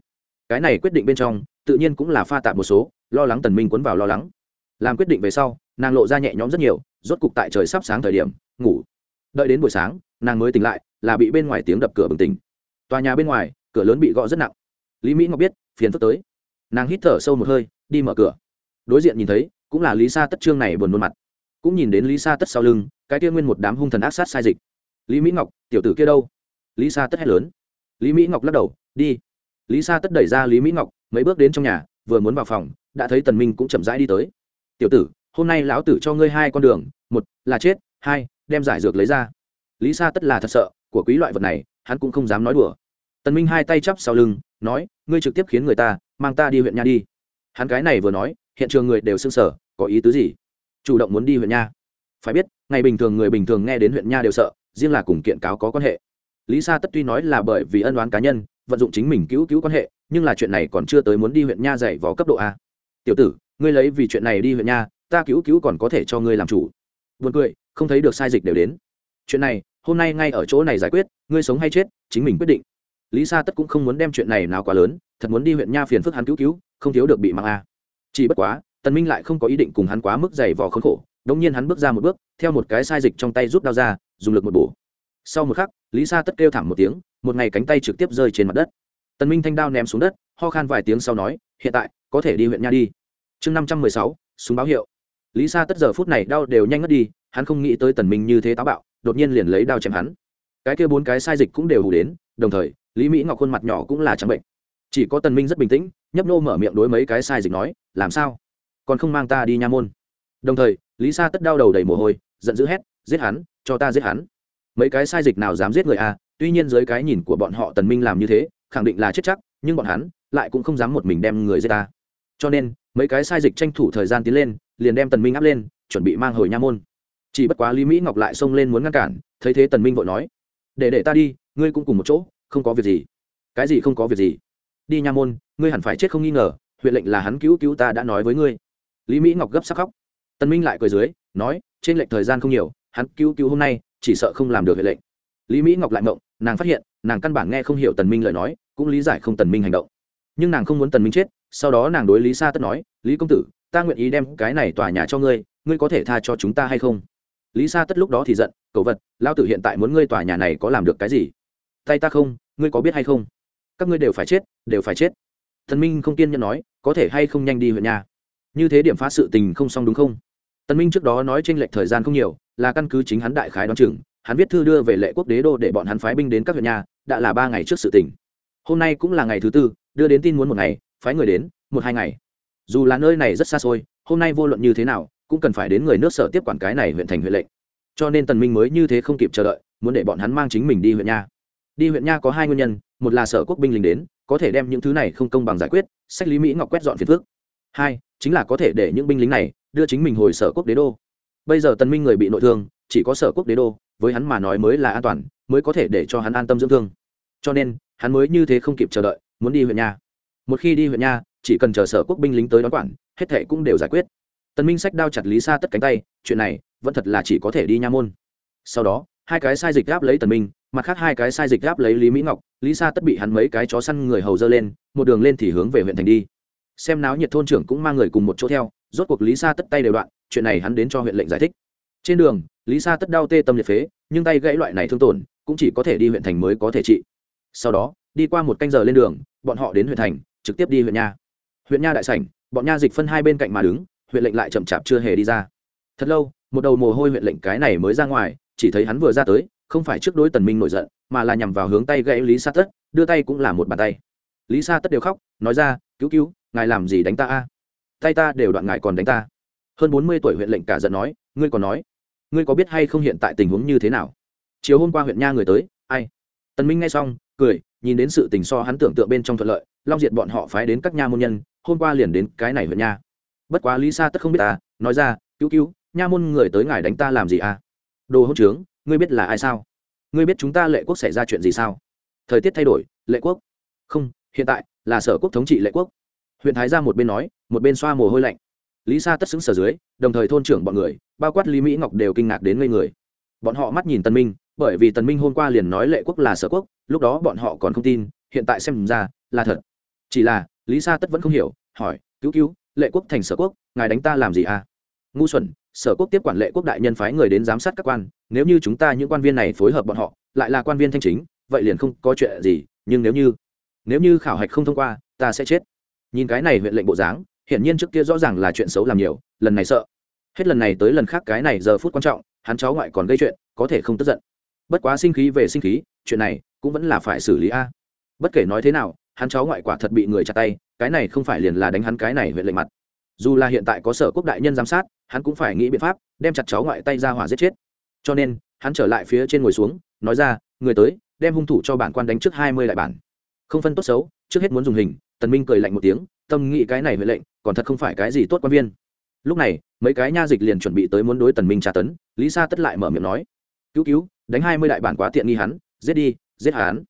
A: Cái này quyết định bên trong, tự nhiên cũng là pha tạp một số, lo lắng tần minh cuốn vào lo lắng. Làm quyết định về sau, nàng lộ ra nhẹ nhõm rất nhiều, rốt cục tại trời sắp sáng thời điểm, ngủ. Đợi đến buổi sáng, nàng mới tỉnh lại, là bị bên ngoài tiếng đập cửa bừng tỉnh. Tòa nhà bên ngoài, cửa lớn bị gõ rất nặng. Lý mỹ ngọc biết, phiền phức tới. Nàng hít thở sâu một hơi, đi mở cửa. Đối diện nhìn thấy, cũng là lý sa tất trương này buồn nôn mặt. Cũng nhìn đến lý sa tất sau lưng, cái kia nguyên một đám hung thần ác sát sai dịch lý mỹ ngọc tiểu tử kia đâu lý sa tất hét lớn lý mỹ ngọc lắc đầu đi lý sa tất đẩy ra lý mỹ ngọc mấy bước đến trong nhà vừa muốn vào phòng đã thấy tần minh cũng chậm rãi đi tới tiểu tử hôm nay lão tử cho ngươi hai con đường một là chết hai đem giải dược lấy ra lý sa tất là thật sợ của quý loại vật này hắn cũng không dám nói đùa tần minh hai tay chắp sau lưng nói ngươi trực tiếp khiến người ta mang ta đi huyện nha đi hắn cái này vừa nói hiện trường người đều sưng sở có ý tứ gì chủ động muốn đi huyện nha phải biết ngày bình thường người bình thường nghe đến huyện nha đều sợ riêng là cùng kiện cáo có quan hệ. Lý sa tất tuy nói là bởi vì ân oán cá nhân, vận dụng chính mình cứu cứu quan hệ, nhưng là chuyện này còn chưa tới muốn đi huyện nha dạy vào cấp độ a. Tiểu tử, ngươi lấy vì chuyện này đi huyện nha, ta cứu cứu còn có thể cho ngươi làm chủ. Buồn cười, không thấy được sai dịch đều đến. Chuyện này, hôm nay ngay ở chỗ này giải quyết, ngươi sống hay chết, chính mình quyết định. Lý sa tất cũng không muốn đem chuyện này nào quá lớn, thật muốn đi huyện nha phiền phức hắn cứu cứu, không thiếu được bị mang a. Chỉ bất quá, tần minh lại không có ý định cùng hắn quá mức dày vò khốn khổ, đống nhiên hắn bước ra một bước, theo một cái sai dịch trong tay rút đao ra dùng lực một bổ. Sau một khắc, lý sa tất kêu thảm một tiếng, một ngày cánh tay trực tiếp rơi trên mặt đất. Tần minh thanh đao ném xuống đất, ho khan vài tiếng sau nói, hiện tại, có thể đi huyện nha đi. Chương năm trăm mười sáu, súng báo hiệu. Lý sa tất giờ phút này đau đều nhanh ngất đi, hắn không nghĩ tới tần minh như thế táo bạo, đột nhiên liền lấy đao chém hắn. Cái kia bốn cái sai dịch cũng đều hù đến, đồng thời, lý mỹ ngọc khuôn mặt nhỏ cũng là trắng bệnh. Chỉ có tần minh rất bình tĩnh, nhấp nô mở miệng đối mấy cái sai dịch nói, làm sao? Còn không mang ta đi nha môn. Đồng thời, lý sa tất đau đầu đầy mồ hôi, giận dữ hét giết hắn, cho ta giết hắn. Mấy cái sai dịch nào dám giết người a à? tuy nhiên dưới cái nhìn của bọn họ tần minh làm như thế, khẳng định là chết chắc, nhưng bọn hắn lại cũng không dám một mình đem người giết ta. Cho nên, mấy cái sai dịch tranh thủ thời gian tiến lên, liền đem tần minh áp lên, chuẩn bị mang hồi nha môn. Chỉ bất quá lý mỹ ngọc lại xông lên muốn ngăn cản, thấy thế tần minh vội nói, để để ta đi, ngươi cũng cùng một chỗ, không có việc gì. Cái gì không có việc gì? Đi nha môn, ngươi hẳn phải chết không nghi ngờ, huyện lệnh là hắn cứu cứu ta đã nói với ngươi. Lý mỹ ngọc gấp sắc khóc. Tần minh lại cười dưới, nói, trên lệnh thời gian không nhiều hắn cứu cứu hôm nay, chỉ sợ không làm được huyện lệnh. Lý mỹ ngọc lại mộng, nàng phát hiện, nàng căn bản nghe không hiểu tần minh lời nói, cũng lý giải không tần minh hành động. Nhưng nàng không muốn tần minh chết, sau đó nàng đối lý sa tất nói, lý công tử, ta nguyện ý đem cái này tòa nhà cho ngươi ngươi có thể tha cho chúng ta hay không? Lý sa tất lúc đó thì giận cậu vật lao tử hiện tại muốn ngươi tòa nhà này có làm được cái gì? Tay ta không, ngươi có biết hay không? Các ngươi đều phải chết, đều phải chết. Thần minh không kiên nhẫn nói, có thể hay không nhanh đi huyện nhà? Như thế điểm phá sự tình không xong đúng không? Tần minh trước đó nói tranh lệch thời gian không nhiều, là căn cứ chính hắn đại khái đoán chừng, hắn viết thư đưa về lệ quốc đế đô để bọn hắn phái binh đến các huyện nhà, đã là ba ngày trước sự tình. Hôm nay cũng là ngày thứ tư, đưa đến tin muốn một ngày, phái người đến, một hai ngày. Dù là nơi này rất xa xôi, hôm nay vô luận như thế nào, cũng cần phải đến người nước sở tiếp quản cái này huyện thành huyện lệnh. Cho nên tần minh mới như thế không kịp chờ đợi, muốn để bọn hắn mang chính mình đi huyện nha đi huyện nha có hai nguyên nhân, một là sở quốc binh lính đến, có thể đem những thứ này không công bằng giải quyết, sách lý mỹ ngọc quét dọn phiền phước hai, chính là có thể để những binh lính này đưa chính mình hồi sở quốc đế đô. Bây giờ tần minh người bị nội thương, chỉ có sở quốc đế đô, với hắn mà nói mới là an toàn, mới có thể để cho hắn an tâm dưỡng thương. Cho nên, hắn mới như thế không kịp chờ đợi, muốn đi huyện nha. Một khi đi huyện nha, chỉ cần chờ sở quốc binh lính tới đón quản, hết thệ cũng đều giải quyết. Tần minh sách đao chặt lý sa tất cánh tay, chuyện này, vẫn thật là chỉ có thể đi nha môn. Sau đó, hai cái sai dịch gáp lấy tần minh, mặt khác hai cái sai dịch gáp lấy lý mỹ ngọc, lý sa tất bị hắn mấy cái chó săn người hầu dơ lên, một đường lên thì hướng về huyện thành đi. Xem náo nhiệt thôn trưởng cũng mang người cùng một chỗ theo rốt cuộc lý sa tất tay đều đoạn, chuyện này hắn đến cho huyện lệnh giải thích. Trên đường, lý sa tất đau tê tâm liệt phế, nhưng tay gãy loại này thương tổn, cũng chỉ có thể đi huyện thành mới có thể trị. Sau đó, đi qua một canh giờ lên đường, bọn họ đến huyện thành, trực tiếp đi huyện nha. Huyện nha đại sảnh, bọn nha dịch phân hai bên cạnh mà đứng, huyện lệnh lại chậm chạp chưa hề đi ra. Thật lâu, một đầu mồ hôi huyện lệnh cái này mới ra ngoài, chỉ thấy hắn vừa ra tới, không phải trước đối tần minh nổi giận, mà là nhằm vào hướng tay gãy lý sa tất, đưa tay cũng là một bàn tay. Lý sa tất đều khóc, nói ra, cứu cứu, ngài làm gì đánh ta a? Tay ta đều đoạn ngại còn đánh ta. Hơn bốn mươi tuổi huyện lệnh cả giận nói, ngươi còn nói, ngươi có biết hay không hiện tại tình huống như thế nào? Chiều hôm qua huyện nha người tới, ai? Tần minh nghe xong, cười, nhìn đến sự tình so hắn tưởng tượng bên trong thuận lợi, long diệt bọn họ phái đến các nha môn nhân, hôm qua liền đến cái này huyện nha. Bất quá lý sa tất không biết ta, nói ra, cứu cứu, nha môn người tới ngài đánh ta làm gì à? Đồ hỗn trướng, ngươi biết là ai sao? Ngươi biết chúng ta lệ quốc xảy ra chuyện gì sao? Thời tiết thay đổi, lệ quốc? Không, hiện tại là sở quốc thống trị lệ quốc huyện thái ra một bên nói, một bên xoa mồ hôi lạnh. Lý sa tất xứng sở dưới, đồng thời thôn trưởng bọn người, bao quát lý mỹ ngọc đều kinh ngạc đến ngây người. Bọn họ mắt nhìn tân minh, bởi vì tần minh hôm qua liền nói lệ quốc là sở quốc, lúc đó bọn họ còn không tin, hiện tại xem ra là thật. Chỉ là, lý sa tất vẫn không hiểu, hỏi, cứu cứu, lệ quốc thành sở quốc, ngài đánh ta làm gì à? Ngu xuẩn, sở quốc tiếp quản lệ quốc đại nhân phái người đến giám sát các quan, nếu như chúng ta những quan viên này phối hợp bọn họ, lại là quan viên thanh chính, vậy liền không có chuyện gì, nhưng nếu như nếu như khảo hạch không thông qua, ta sẽ chết nhìn cái này huyện lệnh bộ dáng, hiển nhiên trước kia rõ ràng là chuyện xấu làm nhiều, lần này sợ. Hết lần này tới lần khác cái này giờ phút quan trọng, hắn cháu ngoại còn gây chuyện, có thể không tức giận. Bất quá sinh khí về sinh khí, chuyện này cũng vẫn là phải xử lý a. Bất kể nói thế nào, hắn cháu ngoại quả thật bị người chặt tay, cái này không phải liền là đánh hắn cái này huyện lệnh mặt. Dù là hiện tại có sở quốc đại nhân giám sát, hắn cũng phải nghĩ biện pháp đem chặt cháu ngoại tay ra hỏa giết chết. Cho nên, hắn trở lại phía trên ngồi xuống, nói ra, người tới, đem hung thủ cho bản quan đánh trước hai mươi lại bản. Không phân tốt xấu, trước hết muốn dùng hình tần minh cười lạnh một tiếng, tâm nghĩ cái này huệ lệnh, còn thật không phải cái gì tốt quan viên. Lúc này, mấy cái nha dịch liền chuẩn bị tới muốn đối tần minh tra tấn, lý sa tất lại mở miệng nói, cứu cứu, đánh hai mươi đại bản quá tiện nghi hắn, giết đi, giết hắn.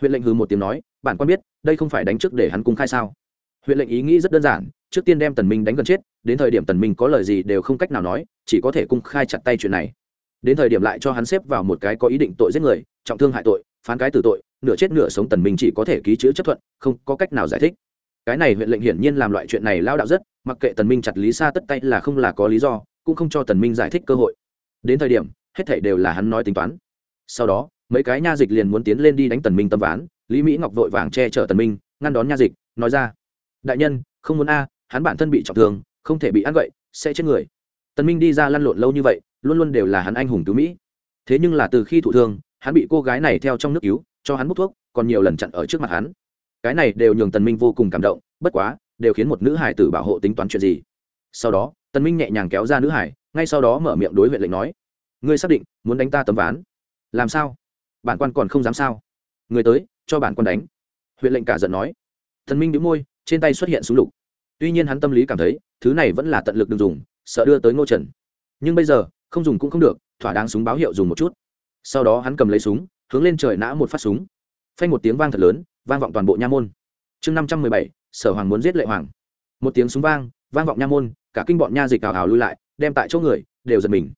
A: Huyện lệnh hừ một tiếng nói, bản quan biết, đây không phải đánh trước để hắn cung khai sao? Huyện lệnh ý nghĩ rất đơn giản, trước tiên đem tần minh đánh gần chết, đến thời điểm tần minh có lời gì đều không cách nào nói, chỉ có thể cung khai chặt tay chuyện này. Đến thời điểm lại cho hắn xếp vào một cái có ý định tội giết người, trọng thương hại tội phán cái tử tội, nửa chết nửa sống tần minh chỉ có thể ký chữ chấp thuận, không có cách nào giải thích. Cái này huyện lệnh hiển nhiên làm loại chuyện này lao đạo rất, mặc kệ tần minh chặt lý sa tất tay là không là có lý do, cũng không cho tần minh giải thích cơ hội. Đến thời điểm, hết thảy đều là hắn nói tính toán. Sau đó, mấy cái nha dịch liền muốn tiến lên đi đánh tần minh tâm ván, lý mỹ ngọc vội vàng che chở tần minh, ngăn đón nha dịch, nói ra, đại nhân, không muốn a, hắn bản thân bị trọng thương, không thể bị ăn gậy, sẽ chết người. Tần minh đi ra lăn lộn lâu như vậy, luôn luôn đều là hắn anh hùng cứu mỹ. Thế nhưng là từ khi thụ thương hắn bị cô gái này theo trong nước cứu, cho hắn bút thuốc, còn nhiều lần chặn ở trước mặt hắn. Cái này đều nhường tần minh vô cùng cảm động, bất quá, đều khiến một nữ hải tử bảo hộ tính toán chuyện gì. Sau đó, tần minh nhẹ nhàng kéo ra nữ hải ngay sau đó mở miệng đối huyện lệnh nói, ngươi xác định muốn đánh ta tấm ván? Làm sao? Bản quan còn không dám sao? Người tới, cho bản quan đánh. Huyện lệnh cả giận nói. Tần minh đĩu môi, trên tay xuất hiện súng lục. Tuy nhiên hắn tâm lý cảm thấy, thứ này vẫn là tận lực đừng dùng, sợ đưa tới ngô trần. Nhưng bây giờ, không dùng cũng không được, thỏa đáng súng báo hiệu dùng một chút sau đó hắn cầm lấy súng, hướng lên trời nã một phát súng. Phanh một tiếng vang thật lớn, vang vọng toàn bộ nha môn. Chương năm trăm mười bảy, sở hoàng muốn giết lệ hoàng. Một tiếng súng vang vang vọng nha môn, cả kinh bọn nha dịch hào hào lui lại, đem tại chỗ người, đều giật mình.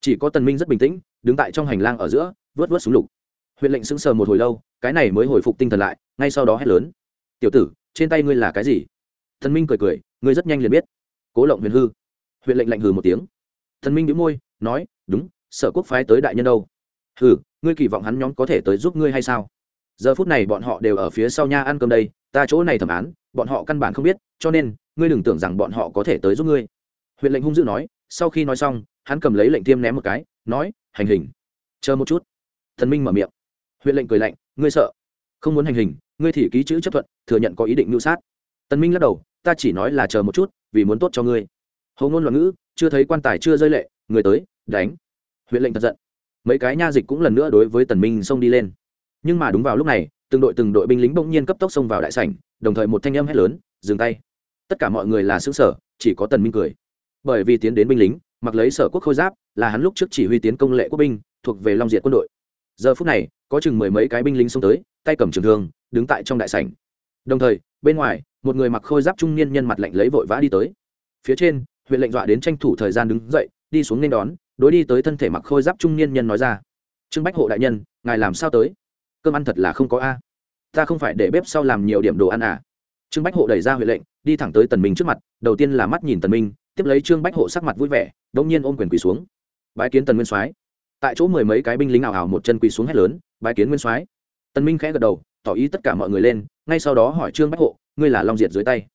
A: Chỉ có tần minh rất bình tĩnh, đứng tại trong hành lang ở giữa, vớt vớt súng lục. Huyện lệnh sững sờ một hồi lâu, cái này mới hồi phục tinh thần lại, ngay sau đó hét lớn. Tiểu tử, trên tay ngươi là cái gì? Thần minh cười cười, ngươi rất nhanh liền biết. Cố lộng huyền hư. Huyện lệnh lạnh hừ một tiếng. Thần minh đĩu môi, nói, đúng, sở quốc phái tới đại nhân đâu? Hừ, ngươi kỳ vọng hắn nhóm có thể tới giúp ngươi hay sao? Giờ phút này bọn họ đều ở phía sau nha ăn cơm đây, ta chỗ này thẩm án, bọn họ căn bản không biết, cho nên, ngươi đừng tưởng rằng bọn họ có thể tới giúp ngươi. Huyện lệnh hung dữ nói, sau khi nói xong, hắn cầm lấy lệnh tiêm ném một cái, nói, hành hình. Chờ một chút. Thần minh mở miệng. Huyện lệnh cười lạnh, ngươi sợ. Không muốn hành hình, ngươi thì ký chữ chấp thuận, thừa nhận có ý định mưu sát. Tần minh lắc đầu, ta chỉ nói là chờ một chút, vì muốn tốt cho ngươi. Hầu ngôn loạn ngữ, chưa thấy quan tài chưa rơi lệ, người tới, đánh. Huyện lệnh thật giận mấy cái nha dịch cũng lần nữa đối với tần minh xông đi lên. Nhưng mà đúng vào lúc này, từng đội từng đội binh lính bỗng nhiên cấp tốc xông vào đại sảnh, đồng thời một thanh âm hét lớn, dừng tay. Tất cả mọi người là xứ sở chỉ có tần minh cười. Bởi vì tiến đến binh lính, mặc lấy sở quốc khôi giáp, là hắn lúc trước chỉ huy tiến công lệ quốc binh, thuộc về long diệt quân đội. Giờ phút này, có chừng mười mấy cái binh lính xông tới, tay cầm trường thương, đứng tại trong đại sảnh. Đồng thời, bên ngoài, một người mặc khôi giáp trung niên nhân mặt lạnh lấy vội vã đi tới. Phía trên, huyện lệnh dọa đến tranh thủ thời gian đứng dậy, đi xuống nên đón đối đi tới thân thể mặc khôi giáp trung niên nhân nói ra. Trương bách hộ đại nhân, ngài làm sao tới? Cơm ăn thật là không có a. Ta không phải để bếp sau làm nhiều điểm đồ ăn à? Trương bách hộ đẩy ra huệ lệnh, đi thẳng tới tần minh trước mặt, đầu tiên là mắt nhìn tần minh, tiếp lấy trương bách hộ sắc mặt vui vẻ, đống nhiên ôm quyền quỳ xuống. Bái kiến tần nguyên soái. Tại chỗ mười mấy cái binh lính ảo ảo một chân quỳ xuống hét lớn, bái kiến nguyên soái. Tần minh khẽ gật đầu, tỏ ý tất cả mọi người lên, ngay sau đó hỏi trương bách hộ, ngươi là long diệt dưới tay?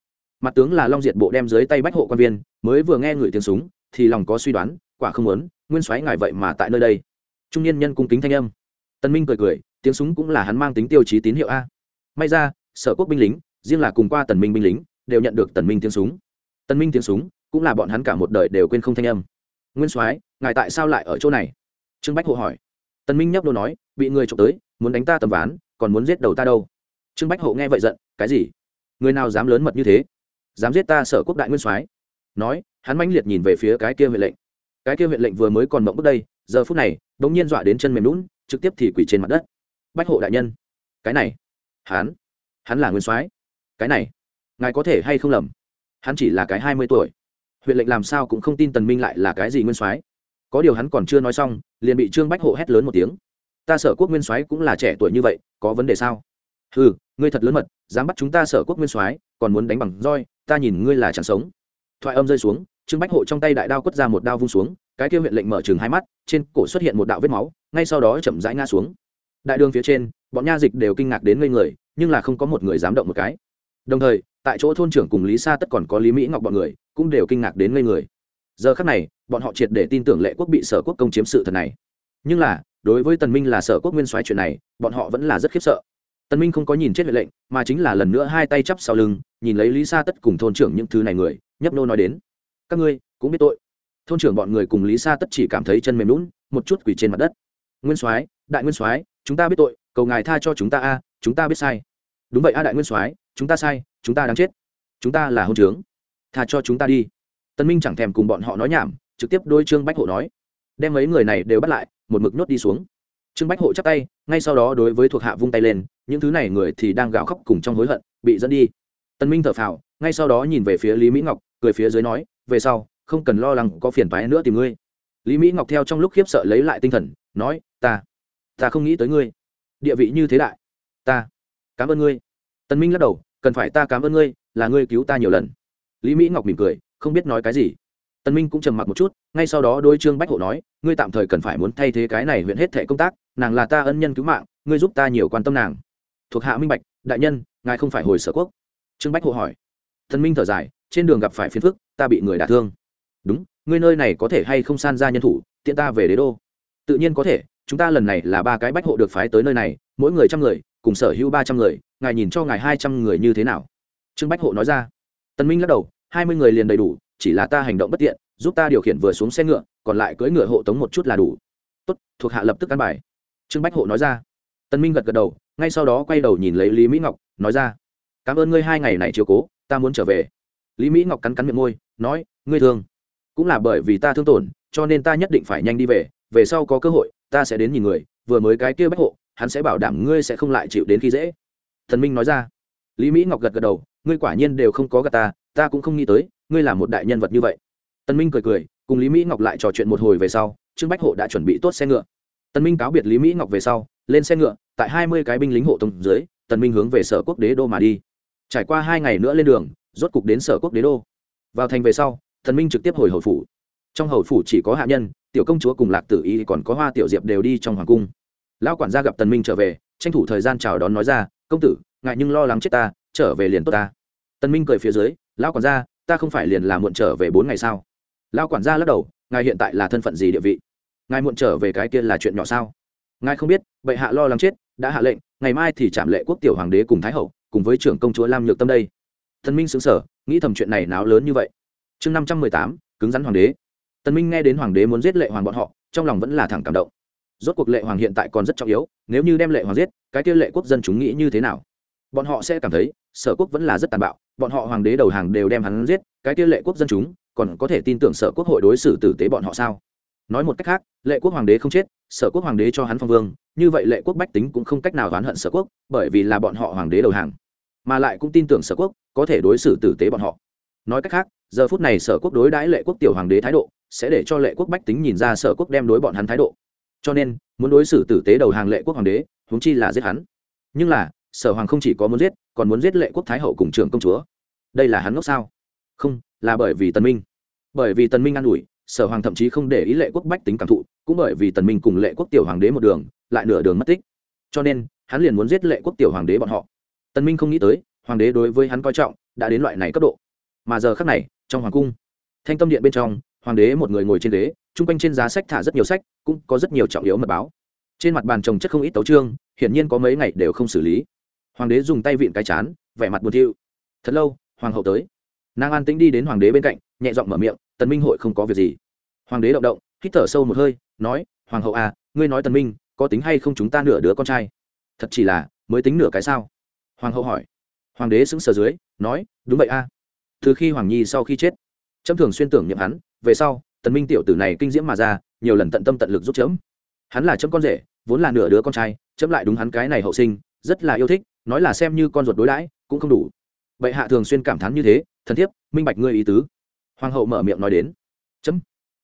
A: Mặt tướng là long diệt bộ đem dưới tay bách hộ quan viên, mới vừa nghe người tiếng súng thì lòng có suy đoán, quả không muốn, nguyên soái ngài vậy mà tại nơi đây. Trung niên nhân cung kính thanh âm. Tần minh cười cười, tiếng súng cũng là hắn mang tính tiêu chí tín hiệu a. May ra, sở quốc binh lính, riêng là cùng qua tần minh binh lính, đều nhận được tần minh tiếng súng. Tần minh tiếng súng, cũng là bọn hắn cả một đời đều quên không thanh âm. Nguyên soái, ngài tại sao lại ở chỗ này? Trương bách hộ hỏi. Tần minh nhấp đôi nói, bị người trộm tới, muốn đánh ta tầm ván, còn muốn giết đầu ta đâu? Trương bách hộ nghe vậy giận, cái gì? Người nào dám lớn mật như thế? Dám giết ta sở quốc đại nguyên soái? Nói, hắn mãnh liệt nhìn về phía cái kia huyện lệnh. Cái kia huyện lệnh vừa mới còn mộng bước đây, giờ phút này đống nhiên dọa đến chân mềm lún, trực tiếp thì quỷ trên mặt đất. Bách hộ đại nhân, cái này, hắn hắn là nguyên soái. Cái này, ngài có thể hay không lầm? Hắn chỉ là cái hai mươi tuổi. Huyện lệnh làm sao cũng không tin tần minh lại là cái gì nguyên soái. Có điều hắn còn chưa nói xong, liền bị trương bách hộ hét lớn một tiếng. Ta sở quốc nguyên soái cũng là trẻ tuổi như vậy, có vấn đề sao? Ừ ngươi thật lớn mật, dám bắt chúng ta sở quốc nguyên soái, còn muốn đánh bằng roi, ta nhìn ngươi là chẳng sống thoại âm rơi xuống, trương bách hộ trong tay đại đao quất ra một đao vung xuống, cái kia huyện lệnh mở chừng hai mắt, trên cổ xuất hiện một đạo vết máu, ngay sau đó chậm rãi ngã xuống. Đại đường phía trên, bọn nha dịch đều kinh ngạc đến ngây người, nhưng là không có một người dám động một cái. Đồng thời, tại chỗ thôn trưởng cùng lý sa tất còn có lý mỹ ngọc bọn người, cũng đều kinh ngạc đến ngây người. Giờ khắc này, bọn họ triệt để tin tưởng lệ quốc bị sở quốc công chiếm sự thật này. Nhưng là, đối với tần minh là sở quốc nguyên soái chuyện này, bọn họ vẫn là rất khiếp sợ. Tần minh không có nhìn chết huệ lệnh, mà chính là lần nữa hai tay chắp sau lưng, nhìn lấy lý sa tất cùng thôn trưởng những thứ này người nhấp nô nói đến. Các ngươi cũng biết tội. Thôn trưởng bọn người cùng lý sa tất chỉ cảm thấy chân mềm lún một chút quỳ trên mặt đất. Nguyên soái, đại nguyên soái, chúng ta biết tội, cầu ngài tha cho chúng ta a, chúng ta biết sai. Đúng vậy a đại nguyên soái, chúng ta sai, chúng ta đáng chết. Chúng ta là hôn trướng. Tha cho chúng ta đi. Tân minh chẳng thèm cùng bọn họ nói nhảm, trực tiếp đôi trương bách hộ nói. Đem mấy người này đều bắt lại, một mực nhốt đi xuống. Trương bách hộ chắp tay, ngay sau đó đối với thuộc hạ vung tay lên, những thứ này người thì đang gào khóc cùng trong hối hận, bị dẫn đi. Tân minh thở phào, ngay sau đó nhìn về phía lý mỹ ngọc cười phía dưới nói, về sau, không cần lo lắng có phiền toái nữa tìm ngươi. Lý mỹ ngọc theo trong lúc khiếp sợ lấy lại tinh thần, nói, ta ta không nghĩ tới ngươi. Địa vị như thế đại. Ta, cảm ơn ngươi. Tân minh lắc đầu, cần phải ta cảm ơn ngươi, là ngươi cứu ta nhiều lần. Lý mỹ ngọc mỉm cười, không biết nói cái gì. Tân minh cũng trầm mặc một chút, ngay sau đó đôi trương bách hộ nói, ngươi tạm thời cần phải muốn thay thế cái này huyện hết thẻ công tác, nàng là ta ân nhân cứu mạng, ngươi giúp ta nhiều quan tâm nàng. Thuộc hạ minh bạch, đại nhân, ngài không phải hồi sở quốc. Trương bách hộ hỏi. Tân minh thở dài trên đường gặp phải phiền phức, ta bị người đả thương. Đúng, ngươi nơi này có thể hay không san ra nhân thủ, tiện ta về đế đô. Tự nhiên có thể, chúng ta lần này là ba cái bách hộ được phái tới nơi này, mỗi người trăm người, cùng sở hữu ba trăm người, ngài nhìn cho ngài hai trăm người như thế nào? Trương bách hộ nói ra. Tần minh lắc đầu, hai mươi người liền đầy đủ, chỉ là ta hành động bất tiện, giúp ta điều khiển vừa xuống xe ngựa, còn lại cưỡi ngựa hộ tống một chút là đủ. Tốt, thuộc hạ lập tức căn bài. Trương bách hộ nói ra. Tần minh gật gật đầu, ngay sau đó quay đầu nhìn lấy lý mỹ ngọc, nói ra. Cảm ơn ngươi hai ngày này chiều cố, ta muốn trở về lý mỹ ngọc cắn cắn miệng môi, nói, ngươi thương. Cũng là bởi vì ta thương tổn, cho nên ta nhất định phải nhanh đi về. Về sau có cơ hội, ta sẽ đến nhìn người. Vừa mới cái kia bách hộ, hắn sẽ bảo đảm ngươi sẽ không lại chịu đến khi dễ. Thần minh nói ra. Lý mỹ ngọc gật gật đầu, ngươi quả nhiên đều không có gà ta ta cũng không nghĩ tới, ngươi là một đại nhân vật như vậy. Tân minh cười cười, cùng lý mỹ ngọc lại trò chuyện một hồi về sau, trương bách hộ đã chuẩn bị tốt xe ngựa. Tân minh cáo biệt lý mỹ ngọc về sau, lên xe ngựa, tại hai mươi cái binh lính hộ tông dưới tần minh hướng về sở quốc đế đô mà đi. Trải qua hai ngày nữa lên đường rốt cục đến sở quốc đế đô. Vào thành về sau, thần minh trực tiếp hồi hầu phủ. Trong hầu phủ chỉ có hạ nhân, tiểu công chúa cùng lạc tử y còn có hoa tiểu diệp đều đi trong hoàng cung. Lão quản gia gặp tần minh trở về, tranh thủ thời gian chào đón nói ra, công tử, ngại nhưng lo lắng chết ta, trở về liền tốt ta. Tần minh cười phía dưới, lão quản gia, ta không phải liền là muộn trở về bốn ngày sao? Lão quản gia lắc đầu, ngài hiện tại là thân phận gì địa vị? Ngài muộn trở về cái kia là chuyện nhỏ sao? Ngài không biết, bệ hạ lo lắng chết, đã hạ lệnh, ngày mai thì trảm lệ quốc tiểu hoàng đế cùng thái hậu, cùng với trưởng công chúa lam nhược tâm đây thần minh xứng sở nghĩ thầm chuyện này náo lớn như vậy. Chương năm trăm mười tám, cứng rắn hoàng đế. Tần minh nghe đến hoàng đế muốn giết lệ hoàng bọn họ, trong lòng vẫn là thẳng cảm động. Rốt cuộc lệ hoàng hiện tại còn rất trọng yếu, nếu như đem lệ hoàng giết, cái kia lệ quốc dân chúng nghĩ như thế nào? Bọn họ sẽ cảm thấy, sở quốc vẫn là rất tàn bạo, bọn họ hoàng đế đầu hàng đều đem hắn giết, cái kia lệ quốc dân chúng còn có thể tin tưởng sở quốc hội đối xử tử tế bọn họ sao? Nói một cách khác, lệ quốc hoàng đế không chết, sở quốc hoàng đế cho hắn phong vương, như vậy lệ quốc bách tính cũng không cách nào oán hận sở quốc, bởi vì là bọn họ hoàng đế đầu hàng mà lại cũng tin tưởng sở quốc có thể đối xử tử tế bọn họ. Nói cách khác, giờ phút này sở quốc đối đãi lệ quốc tiểu hoàng đế thái độ sẽ để cho lệ quốc bách tính nhìn ra sở quốc đem đối bọn hắn thái độ. Cho nên, muốn đối xử tử tế đầu hàng lệ quốc hoàng đế, huống chi là giết hắn. Nhưng là, sở hoàng không chỉ có muốn giết, còn muốn giết lệ quốc thái hậu cùng trưởng công chúa. Đây là hắn ngốc sao? Không, là bởi vì tần minh. Bởi vì tần minh an ủi, sở hoàng thậm chí không để ý lệ quốc bách tính cảm thụ, cũng bởi vì tần minh cùng lệ quốc tiểu hoàng đế một đường, lại nửa đường mất tích. Cho nên, hắn liền muốn giết lệ quốc tiểu hoàng đế bọn họ tần minh không nghĩ tới, hoàng đế đối với hắn coi trọng, đã đến loại này cấp độ. Mà giờ khắc này, trong hoàng cung, thanh tâm điện bên trong, hoàng đế một người ngồi trên ghế, chung quanh trên giá sách thả rất nhiều sách, cũng có rất nhiều trọng yếu mật báo. Trên mặt bàn trồng chất không ít tấu trương hiển nhiên có mấy ngày đều không xử lý. Hoàng đế dùng tay vịn cái chán, vẻ mặt buồn thiu. Thật lâu, hoàng hậu tới. Nàng an tĩnh đi đến hoàng đế bên cạnh, nhẹ giọng mở miệng, tần minh hội không có việc gì. Hoàng đế động động, hít thở sâu một hơi, nói, hoàng hậu à ngươi nói tần minh, có tính hay không chúng ta nửa đứa con trai? Thật chỉ là, mới tính nửa cái sao hoàng hậu hỏi. Hoàng đế sững sờ dưới, nói, đúng vậy a. Từ khi hoàng nhi sau khi chết, trâm thường xuyên tưởng nhậm hắn, về sau, tần minh tiểu tử này kinh diễm mà ra, nhiều lần tận tâm tận lực giúp chấm hắn là chấm con rể, vốn là nửa đứa con trai chấm lại đúng hắn cái này hậu sinh, rất là yêu thích, nói là xem như con ruột đối đãi, cũng không đủ. Bệ hạ thường xuyên cảm thán như thế, thần thiếp, minh bạch ngươi ý tứ. Hoàng hậu mở miệng nói đến. Chấm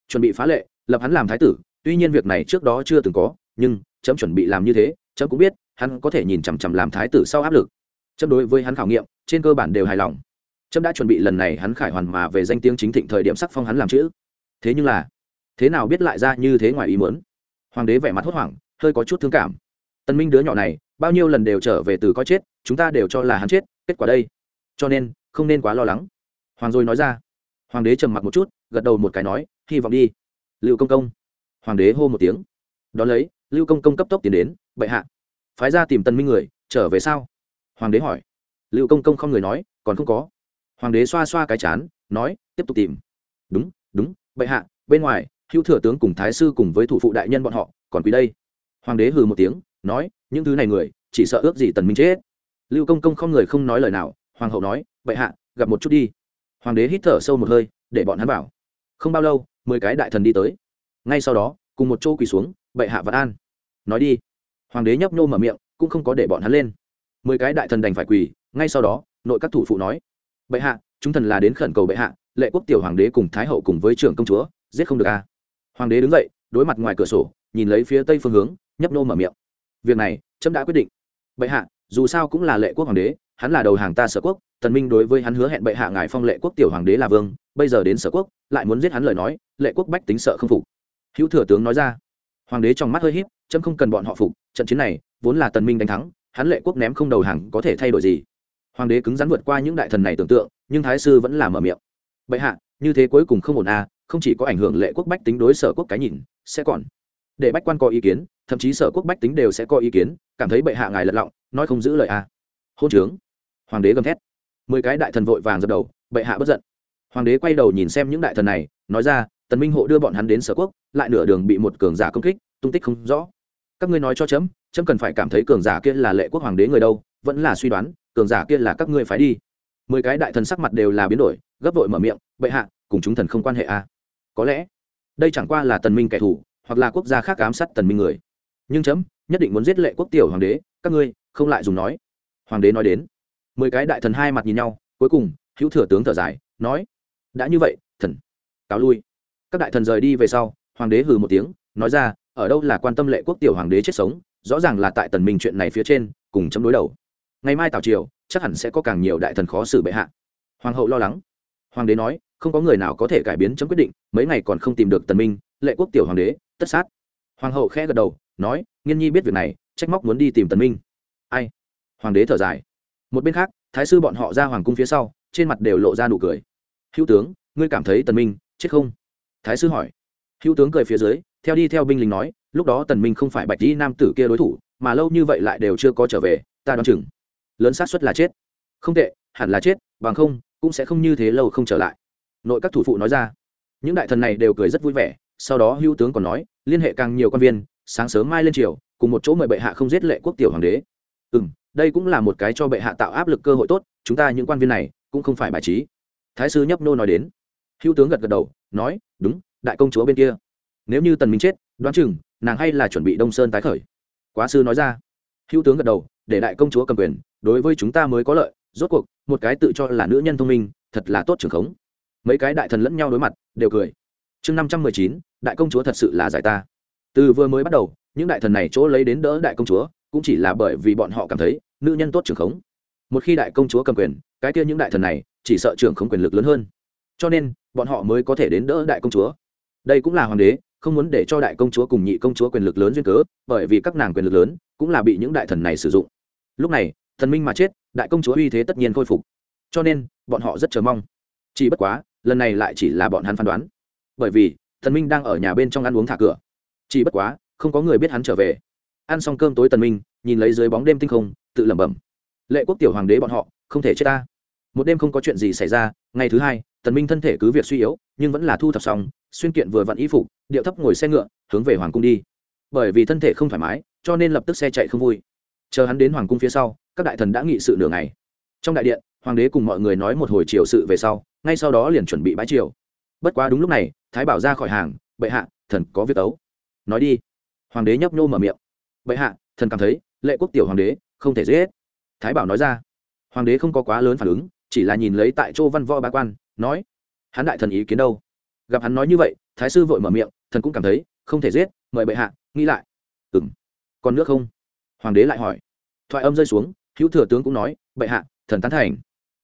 A: chuẩn bị phá lệ, lập hắn làm thái tử, tuy nhiên việc này trước đó chưa từng có, nhưng chấm chuẩn bị làm như thế chấm cũng biết, hắn có thể nhìn chằm chằm làm thái tử sau áp lực chấm đối với hắn khảo nghiệm, trên cơ bản đều hài lòng. Trâm đã chuẩn bị lần này hắn khải hoàn mà về danh tiếng chính thịnh thời điểm sắc phong hắn làm chữ. Thế nhưng là, thế nào biết lại ra như thế ngoài ý muốn? Hoàng đế vẻ mặt hốt hoảng, hơi có chút thương cảm. Tân minh đứa nhỏ này, bao nhiêu lần đều trở về từ có chết, chúng ta đều cho là hắn chết, kết quả đây. Cho nên, không nên quá lo lắng. Hoàng rồi nói ra. Hoàng đế trầm mặc một chút, gật đầu một cái nói, hy vọng đi. Lưu công công. Hoàng đế hô một tiếng. Đón lấy, lưu công công cấp tốc tiến đến, bệ hạ, phái ra tìm tân minh người, trở về sao? Hoàng đế hỏi. Lưu công công không người nói, còn không có. Hoàng đế xoa xoa cái chán, nói, tiếp tục tìm. Đúng đúng, bệ hạ, bên ngoài, hữu thừa tướng cùng thái sư cùng với thủ phụ đại nhân bọn họ, còn quý đây. Hoàng đế hừ một tiếng, nói, những thứ này người, chỉ sợ ước gì tần minh chết. Lưu công công không người không nói lời nào, hoàng hậu nói, bệ hạ, gặp một chút đi. Hoàng đế hít thở sâu một hơi, để bọn hắn bảo. không bao lâu, mười cái đại thần đi tới. Ngay sau đó, cùng một chỗ quỳ xuống, bệ hạ vật an. Nói đi. Hoàng đế nhấp nhô mở miệng, cũng không có để bọn hắn lên mười cái đại thần đành phải quỳ, ngay sau đó, nội các thủ phụ nói, bệ hạ, chúng thần là đến khẩn cầu bệ hạ, lệ quốc tiểu hoàng đế cùng thái hậu cùng với trưởng công chúa, giết không được a. À. hoàng đế đứng dậy, đối mặt ngoài cửa sổ, nhìn lấy phía tây phương hướng, nhấp nô mở miệng, việc này trẫm đã quyết định. Bệ hạ, dù sao cũng là lệ quốc hoàng đế, hắn là đầu hàng ta sở quốc, tần minh đối với hắn hứa hẹn bệ hạ ngài phong lệ quốc tiểu hoàng đế là vương, bây giờ đến sở quốc, lại muốn giết hắn lời nói, lệ quốc bách tính sợ không phục. Hữu thừa tướng nói ra. Hoàng đế trong mắt hơi híp trẫm không cần bọn họ phục, trận chiến này, vốn là tần minh đánh thắng hắn lệ quốc ném không đầu hàng có thể thay đổi gì? Hoàng đế cứng rắn vượt qua những đại thần này tưởng tượng, nhưng thái sư vẫn làm mở miệng. Bệ hạ, như thế cuối cùng không ổn à không chỉ có ảnh hưởng lệ quốc bách tính đối sở quốc cái nhìn, sẽ còn. Để bách quan có ý kiến, thậm chí sở quốc bách tính đều sẽ có ý kiến, cảm thấy bệ hạ ngài lật lọng, nói không giữ lời à. Hôn trướng. Hoàng đế gầm thét. Mười cái đại thần vội vàng dập đầu, bệ hạ bất giận. Hoàng đế quay đầu nhìn xem những đại thần này, nói ra, tần minh hộ đưa bọn hắn đến sở quốc, lại nửa đường bị một cường giả công kích, tung tích không rõ các ngươi nói cho chấm chấm cần phải cảm thấy cường giả kia là lệ quốc hoàng đế người đâu, vẫn là suy đoán, cường giả kia là các ngươi phải đi. Mười cái đại thần sắc mặt đều là biến đổi, gấp vội mở miệng, bệ hạ, cùng chúng thần không quan hệ à. có lẽ, đây chẳng qua là tần minh kẻ thù, hoặc là quốc gia khác ám sát tần minh người. Nhưng chấm, nhất định muốn giết lệ quốc tiểu hoàng đế, các ngươi không lại dùng nói. Hoàng đế nói đến. Mười cái đại thần hai mặt nhìn nhau, cuối cùng, hữu thừa tướng thở dài, nói, đã như vậy, thần, cáo lui. Các đại thần rời đi về sau, hoàng đế hừ một tiếng, nói ra ở đâu là quan tâm lệ quốc tiểu hoàng đế chết sống, rõ ràng là tại tần minh chuyện này phía trên, cùng chấm đối đầu. Ngày mai tào triều, chắc hẳn sẽ có càng nhiều đại thần khó xử bệ hạ. Hoàng hậu lo lắng. Hoàng đế nói, không có người nào có thể cải biến chấm quyết định, mấy ngày còn không tìm được tần minh, lệ quốc tiểu hoàng đế, tất sát. Hoàng hậu khẽ gật đầu, nói, nghiên nhi biết việc này, trách móc muốn đi tìm tần minh. Ai? Hoàng đế thở dài. Một bên khác, thái sư bọn họ ra hoàng cung phía sau, trên mặt đều lộ ra nụ cười. Hữu tướng, ngươi cảm thấy tần minh chết không? Thái sư hỏi hữu tướng cười phía dưới, theo đi theo binh lính nói, lúc đó tần minh không phải bạch di nam tử kia đối thủ, mà lâu như vậy lại đều chưa có trở về, ta đoán chừng, lớn xác suất là chết. Không tệ, hẳn là chết, bằng không, cũng sẽ không như thế lâu không trở lại. Nội các thủ phụ nói ra. Những đại thần này đều cười rất vui vẻ, sau đó hữu tướng còn nói, liên hệ càng nhiều quan viên, sáng sớm mai lên triều, cùng một chỗ mời bệ hạ không giết lệ quốc tiểu hoàng đế. Ừ m đây cũng là một cái cho bệ hạ tạo áp lực cơ hội tốt, chúng ta những quan viên này, cũng không phải bài trí. Thái sư nhấp nô nói đến. Hữu tướng gật gật đầu, nói, đúng đại công chúa bên kia. Nếu như tần minh chết, đoán chừng nàng hay là chuẩn bị đông sơn tái khởi. Quá sư nói ra. Hữu tướng gật đầu, để đại công chúa cầm quyền, đối với chúng ta mới có lợi, rốt cuộc, một cái tự cho là nữ nhân thông minh, thật là tốt trưởng khống. Mấy cái đại thần lẫn nhau đối mặt, đều cười. Chương năm trăm mười chín, đại công chúa thật sự là giải ta. Từ vừa mới bắt đầu, những đại thần này chỗ lấy đến đỡ đại công chúa, cũng chỉ là bởi vì bọn họ cảm thấy nữ nhân tốt trưởng khống. Một khi đại công chúa cầm quyền, cái kia những đại thần này chỉ sợ trưởng khống quyền lực lớn hơn. Cho nên, bọn họ mới có thể đến đỡ đại công chúa đây cũng là hoàng đế, không muốn để cho đại công chúa cùng nhị công chúa quyền lực lớn duyên cớ, bởi vì các nàng quyền lực lớn cũng là bị những đại thần này sử dụng. Lúc này, thần minh mà chết, đại công chúa uy thế tất nhiên khôi phục. Cho nên, bọn họ rất chờ mong. Chỉ bất quá, lần này lại chỉ là bọn hắn phán đoán. Bởi vì, thần minh đang ở nhà bên trong ăn uống thả cửa. Chỉ bất quá, không có người biết hắn trở về. Ăn xong cơm tối tần minh, nhìn lấy dưới bóng đêm tinh không, tự lẩm bẩm. Lệ quốc tiểu hoàng đế bọn họ, không thể chết ta. Một đêm không có chuyện gì xảy ra, ngày thứ hai tần minh thân thể cứ việc suy yếu, nhưng vẫn là thu thập xong xuyên kiện vừa vặn y phục, điệu thấp ngồi xe ngựa, hướng về hoàng cung đi. Bởi vì thân thể không thoải mái, cho nên lập tức xe chạy không vui. Chờ hắn đến hoàng cung phía sau, các đại thần đã nghị sự nửa ngày. Trong đại điện, hoàng đế cùng mọi người nói một hồi triều sự về sau, ngay sau đó liền chuẩn bị bãi triều. Bất quá đúng lúc này, thái bảo ra khỏi hàng, bệ hạ, thần có việc ấu. Nói đi. Hoàng đế nhấp nhô mở miệng. Bệ hạ, thần cảm thấy, lệ quốc tiểu hoàng đế không thể giết. Thái bảo nói ra. Hoàng đế không có quá lớn phản ứng, chỉ là nhìn lấy tại chỗ văn võ ba quan, nói, hắn đại thần ý kiến đâu? Gặp hắn nói như vậy, thái sư vội mở miệng, thần cũng cảm thấy, không thể giết, mời bệ hạ, nghĩ lại. Ừ m còn nước không? Hoàng đế lại hỏi. Thoại âm rơi xuống, hữu thừa tướng cũng nói, bệ hạ, thần tán thành.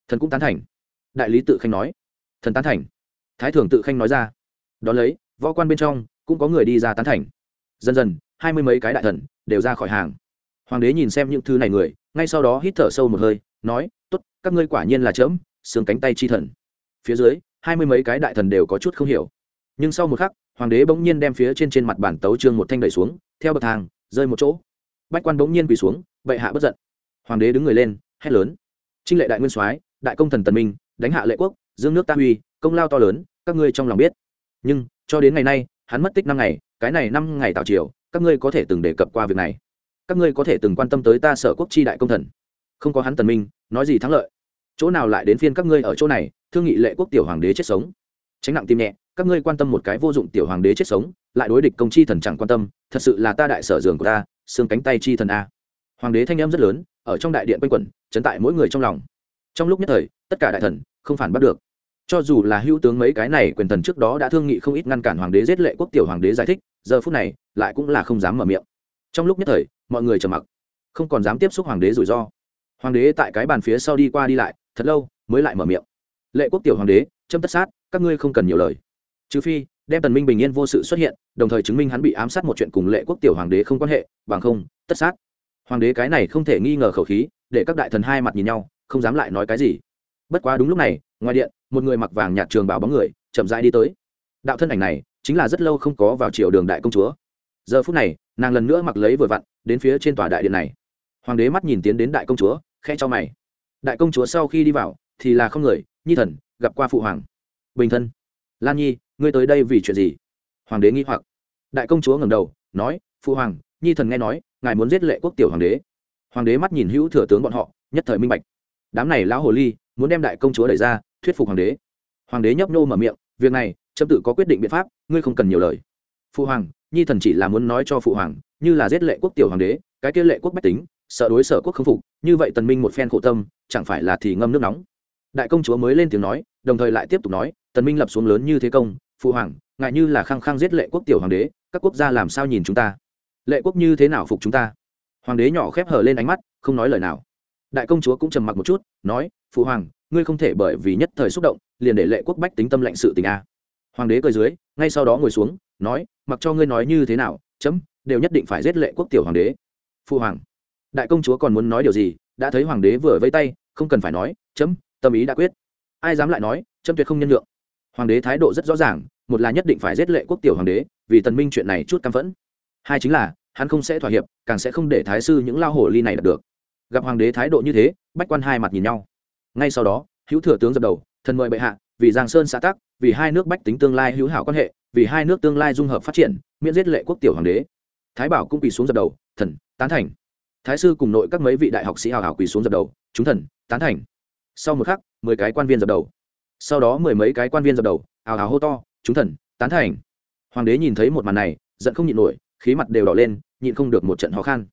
A: Thần cũng tán thành. Đại lý tự khanh nói. Thần tán thành. Thái thường tự khanh nói ra. Đón lấy, võ quan bên trong, cũng có người đi ra tán thành. Dần dần, hai mươi mấy cái đại thần, đều ra khỏi hàng. Hoàng đế nhìn xem những thứ này người, ngay sau đó hít thở sâu một hơi, nói t ố t các ngươi quả nhiên là chớm, xương cánh tay chi thần. Phía dưới hai mươi mấy cái đại thần đều có chút không hiểu. Nhưng sau một khắc, hoàng đế bỗng nhiên đem phía trên trên mặt bản tấu trương một thanh đẩy xuống, theo bậc thang, rơi một chỗ. Bách quan bỗng nhiên quỳ xuống, bệ hạ bất giận. Hoàng đế đứng người lên, hét lớn. Trinh lệ đại nguyên soái, đại công thần tần minh, đánh hạ lệ quốc, dương nước ta huy, công lao to lớn, các ngươi trong lòng biết. Nhưng, cho đến ngày nay, hắn mất tích năm ngày, cái này năm ngày tạo triều, các ngươi có thể từng đề cập qua việc này. Các ngươi có thể từng quan tâm tới ta sở quốc chi đại công thần. Không có hắn tần minh, nói gì thắng lợi. Chỗ nào lại đến phiên các ngươi ở chỗ này thương nghị lệ quốc tiểu hoàng đế chết sống. Tránh nặng tim nhẹ, các ngươi quan tâm một cái vô dụng tiểu hoàng đế chết sống, lại đối địch công chi thần chẳng quan tâm, thật sự là ta đại sở giường của ta, xương cánh tay chi thần a. Hoàng đế thanh âm rất lớn, ở trong đại điện quanh quẩn, chấn tại mỗi người trong lòng. Trong lúc nhất thời, tất cả đại thần không phản bắt được. Cho dù là hữu tướng mấy cái này quyền thần trước đó đã thương nghị không ít ngăn cản hoàng đế giết lệ quốc tiểu hoàng đế giải thích, giờ phút này, lại cũng là không dám mở miệng. Trong lúc nhất thời, mọi người trầm mặc, không còn dám tiếp xúc hoàng đế rủi ro. Hoàng đế tại cái bàn phía sau đi qua đi lại, thật lâu mới lại mở miệng lệ quốc tiểu hoàng đế, châm tất sát, các ngươi không cần nhiều lời. Trừ phi, đem tần minh bình yên vô sự xuất hiện, đồng thời chứng minh hắn bị ám sát một chuyện cùng lệ quốc tiểu hoàng đế không quan hệ, bằng không, tất sát. Hoàng đế cái này không thể nghi ngờ khẩu khí, để các đại thần hai mặt nhìn nhau, không dám lại nói cái gì. Bất quá đúng lúc này, ngoài điện, một người mặc vàng nhạt trường bảo bóng người, chậm rãi đi tới. Đạo thân ảnh này, chính là rất lâu không có vào triều đường đại công chúa. Giờ phút này, nàng lần nữa mặc lấy vừa vặn, đến phía trên tòa đại điện này. Hoàng đế mắt nhìn tiến đến đại công chúa khe cho mày. Đại công chúa sau khi đi vào, thì là không người nhi thần, gặp qua phụ hoàng. Bình thân. Lan nhi, ngươi tới đây vì chuyện gì? Hoàng đế nghi hoặc. Đại công chúa ngầm đầu, nói, phụ hoàng, nhi thần nghe nói, ngài muốn giết lệ quốc tiểu hoàng đế. Hoàng đế mắt nhìn hữu thừa tướng bọn họ, nhất thời minh bạch. Đám này lão hồ ly, muốn đem đại công chúa đẩy ra, thuyết phục hoàng đế. Hoàng đế nhấp nô mở miệng, việc này trâm tự có quyết định biện pháp, ngươi không cần nhiều lời. Phụ hoàng, nhi thần chỉ là muốn nói cho phụ hoàng, như là giết lệ quốc tiểu hoàng đế, cái kia lệ quốc bách tính, sợ đối sở quốc không phục, như vậy tần minh một phen khổ tâm, chẳng phải là thì ngâm nước nóng? Đại công chúa mới lên tiếng nói, đồng thời lại tiếp tục nói, tần minh lập xuống lớn như thế công, phụ hoàng ngại như là khăng khăng giết lệ quốc tiểu hoàng đế, các quốc gia làm sao nhìn chúng ta? Lệ quốc như thế nào phục chúng ta? Hoàng đế nhỏ khép hờ lên ánh mắt, không nói lời nào. Đại công chúa cũng trầm mặc một chút, nói, phụ hoàng, ngươi không thể bởi vì nhất thời xúc động, liền để lệ quốc bách tính tâm lệnh sự tình a. Hoàng đế cười dưới, ngay sau đó ngồi xuống, nói, mặc cho ngươi nói như thế nào, chấm, đều nhất định phải giết lệ quốc tiểu hoàng đế. Phụ hoàng, đại công chúa còn muốn nói điều gì, đã thấy hoàng đế vừa vây tay, không cần phải nói, chấm tâm ý đã quyết. Ai dám lại nói trâm tuyệt không nhân lượng hoàng đế thái độ rất rõ ràng, một là nhất định phải giết lệ quốc tiểu hoàng đế, vì tần minh chuyện này chút căm phẫn. Hai chính là, hắn không sẽ thỏa hiệp, càng sẽ không để thái sư những lao hổ ly này đạt được. Gặp hoàng đế thái độ như thế, bách quan hai mặt nhìn nhau. Ngay sau đó, hữu thừa tướng dập đầu, thần mời bệ hạ, vì giang sơn xã tắc, vì hai nước bách tính tương lai hữu hảo quan hệ, vì hai nước tương lai dung hợp phát triển, miễn giết lệ quốc tiểu hoàng đế. Thái bảo cũng quỳ xuống dập đầu, thần, tán thành. Thái sư cùng nội các mấy vị đại học sĩ hào hảo quỳ xuống dập đầu, chúng thần, tán thành sau một khắc, mười cái quan viên dập đầu. Sau đó mười mấy cái quan viên dập đầu, ào ào hô to, chúng thần, tán thành. Hoàng đế nhìn thấy một màn này, giận không nhịn nổi, khí mặt đều đỏ lên, nhịn không được một trận khó khăn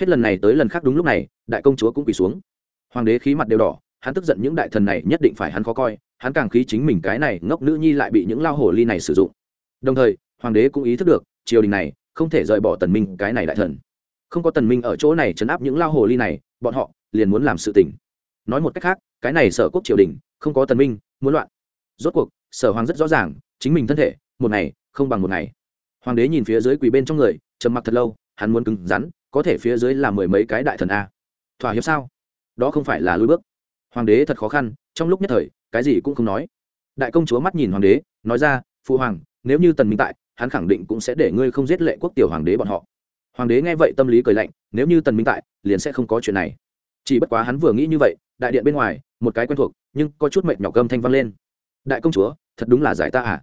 A: hết lần này tới lần khác đúng lúc này, đại công chúa cũng quỳ xuống. Hoàng đế khí mặt đều đỏ, hắn tức giận những đại thần này nhất định phải hắn khó coi, hắn càng khí chính mình cái này ngốc nữ nhi lại bị những lao hổ ly này sử dụng. Đồng thời, hoàng đế cũng ý thức được, triều đình này không thể rời bỏ tần minh cái này đại thần. Không có tần minh ở chỗ này chấn áp những lao hồ ly này, bọn họ liền muốn làm sự tình nói một cách khác, cái này sở quốc triều đình, không có tần minh, muốn loạn. Rốt cuộc, sở hoàng rất rõ ràng, chính mình thân thể, một ngày, không bằng một ngày. Hoàng đế nhìn phía dưới quỳ bên trong người, trầm mặc thật lâu, hắn muốn cứng rắn, có thể phía dưới là mười mấy cái đại thần a. Thỏa hiệp sao? Đó không phải là lôi bước. Hoàng đế thật khó khăn, trong lúc nhất thời, cái gì cũng không nói. Đại công chúa mắt nhìn hoàng đế, nói ra, phụ hoàng, nếu như tần minh tại, hắn khẳng định cũng sẽ để ngươi không giết lệ quốc tiểu hoàng đế bọn họ. Hoàng đế nghe vậy tâm lý cười lạnh, nếu như tần minh tại, liền sẽ không có chuyện này. Chỉ bất quá hắn vừa nghĩ như vậy đại điện bên ngoài, một cái quen thuộc, nhưng có chút mệt nhọc gâm thanh vang lên. Đại công chúa, thật đúng là giải ta à?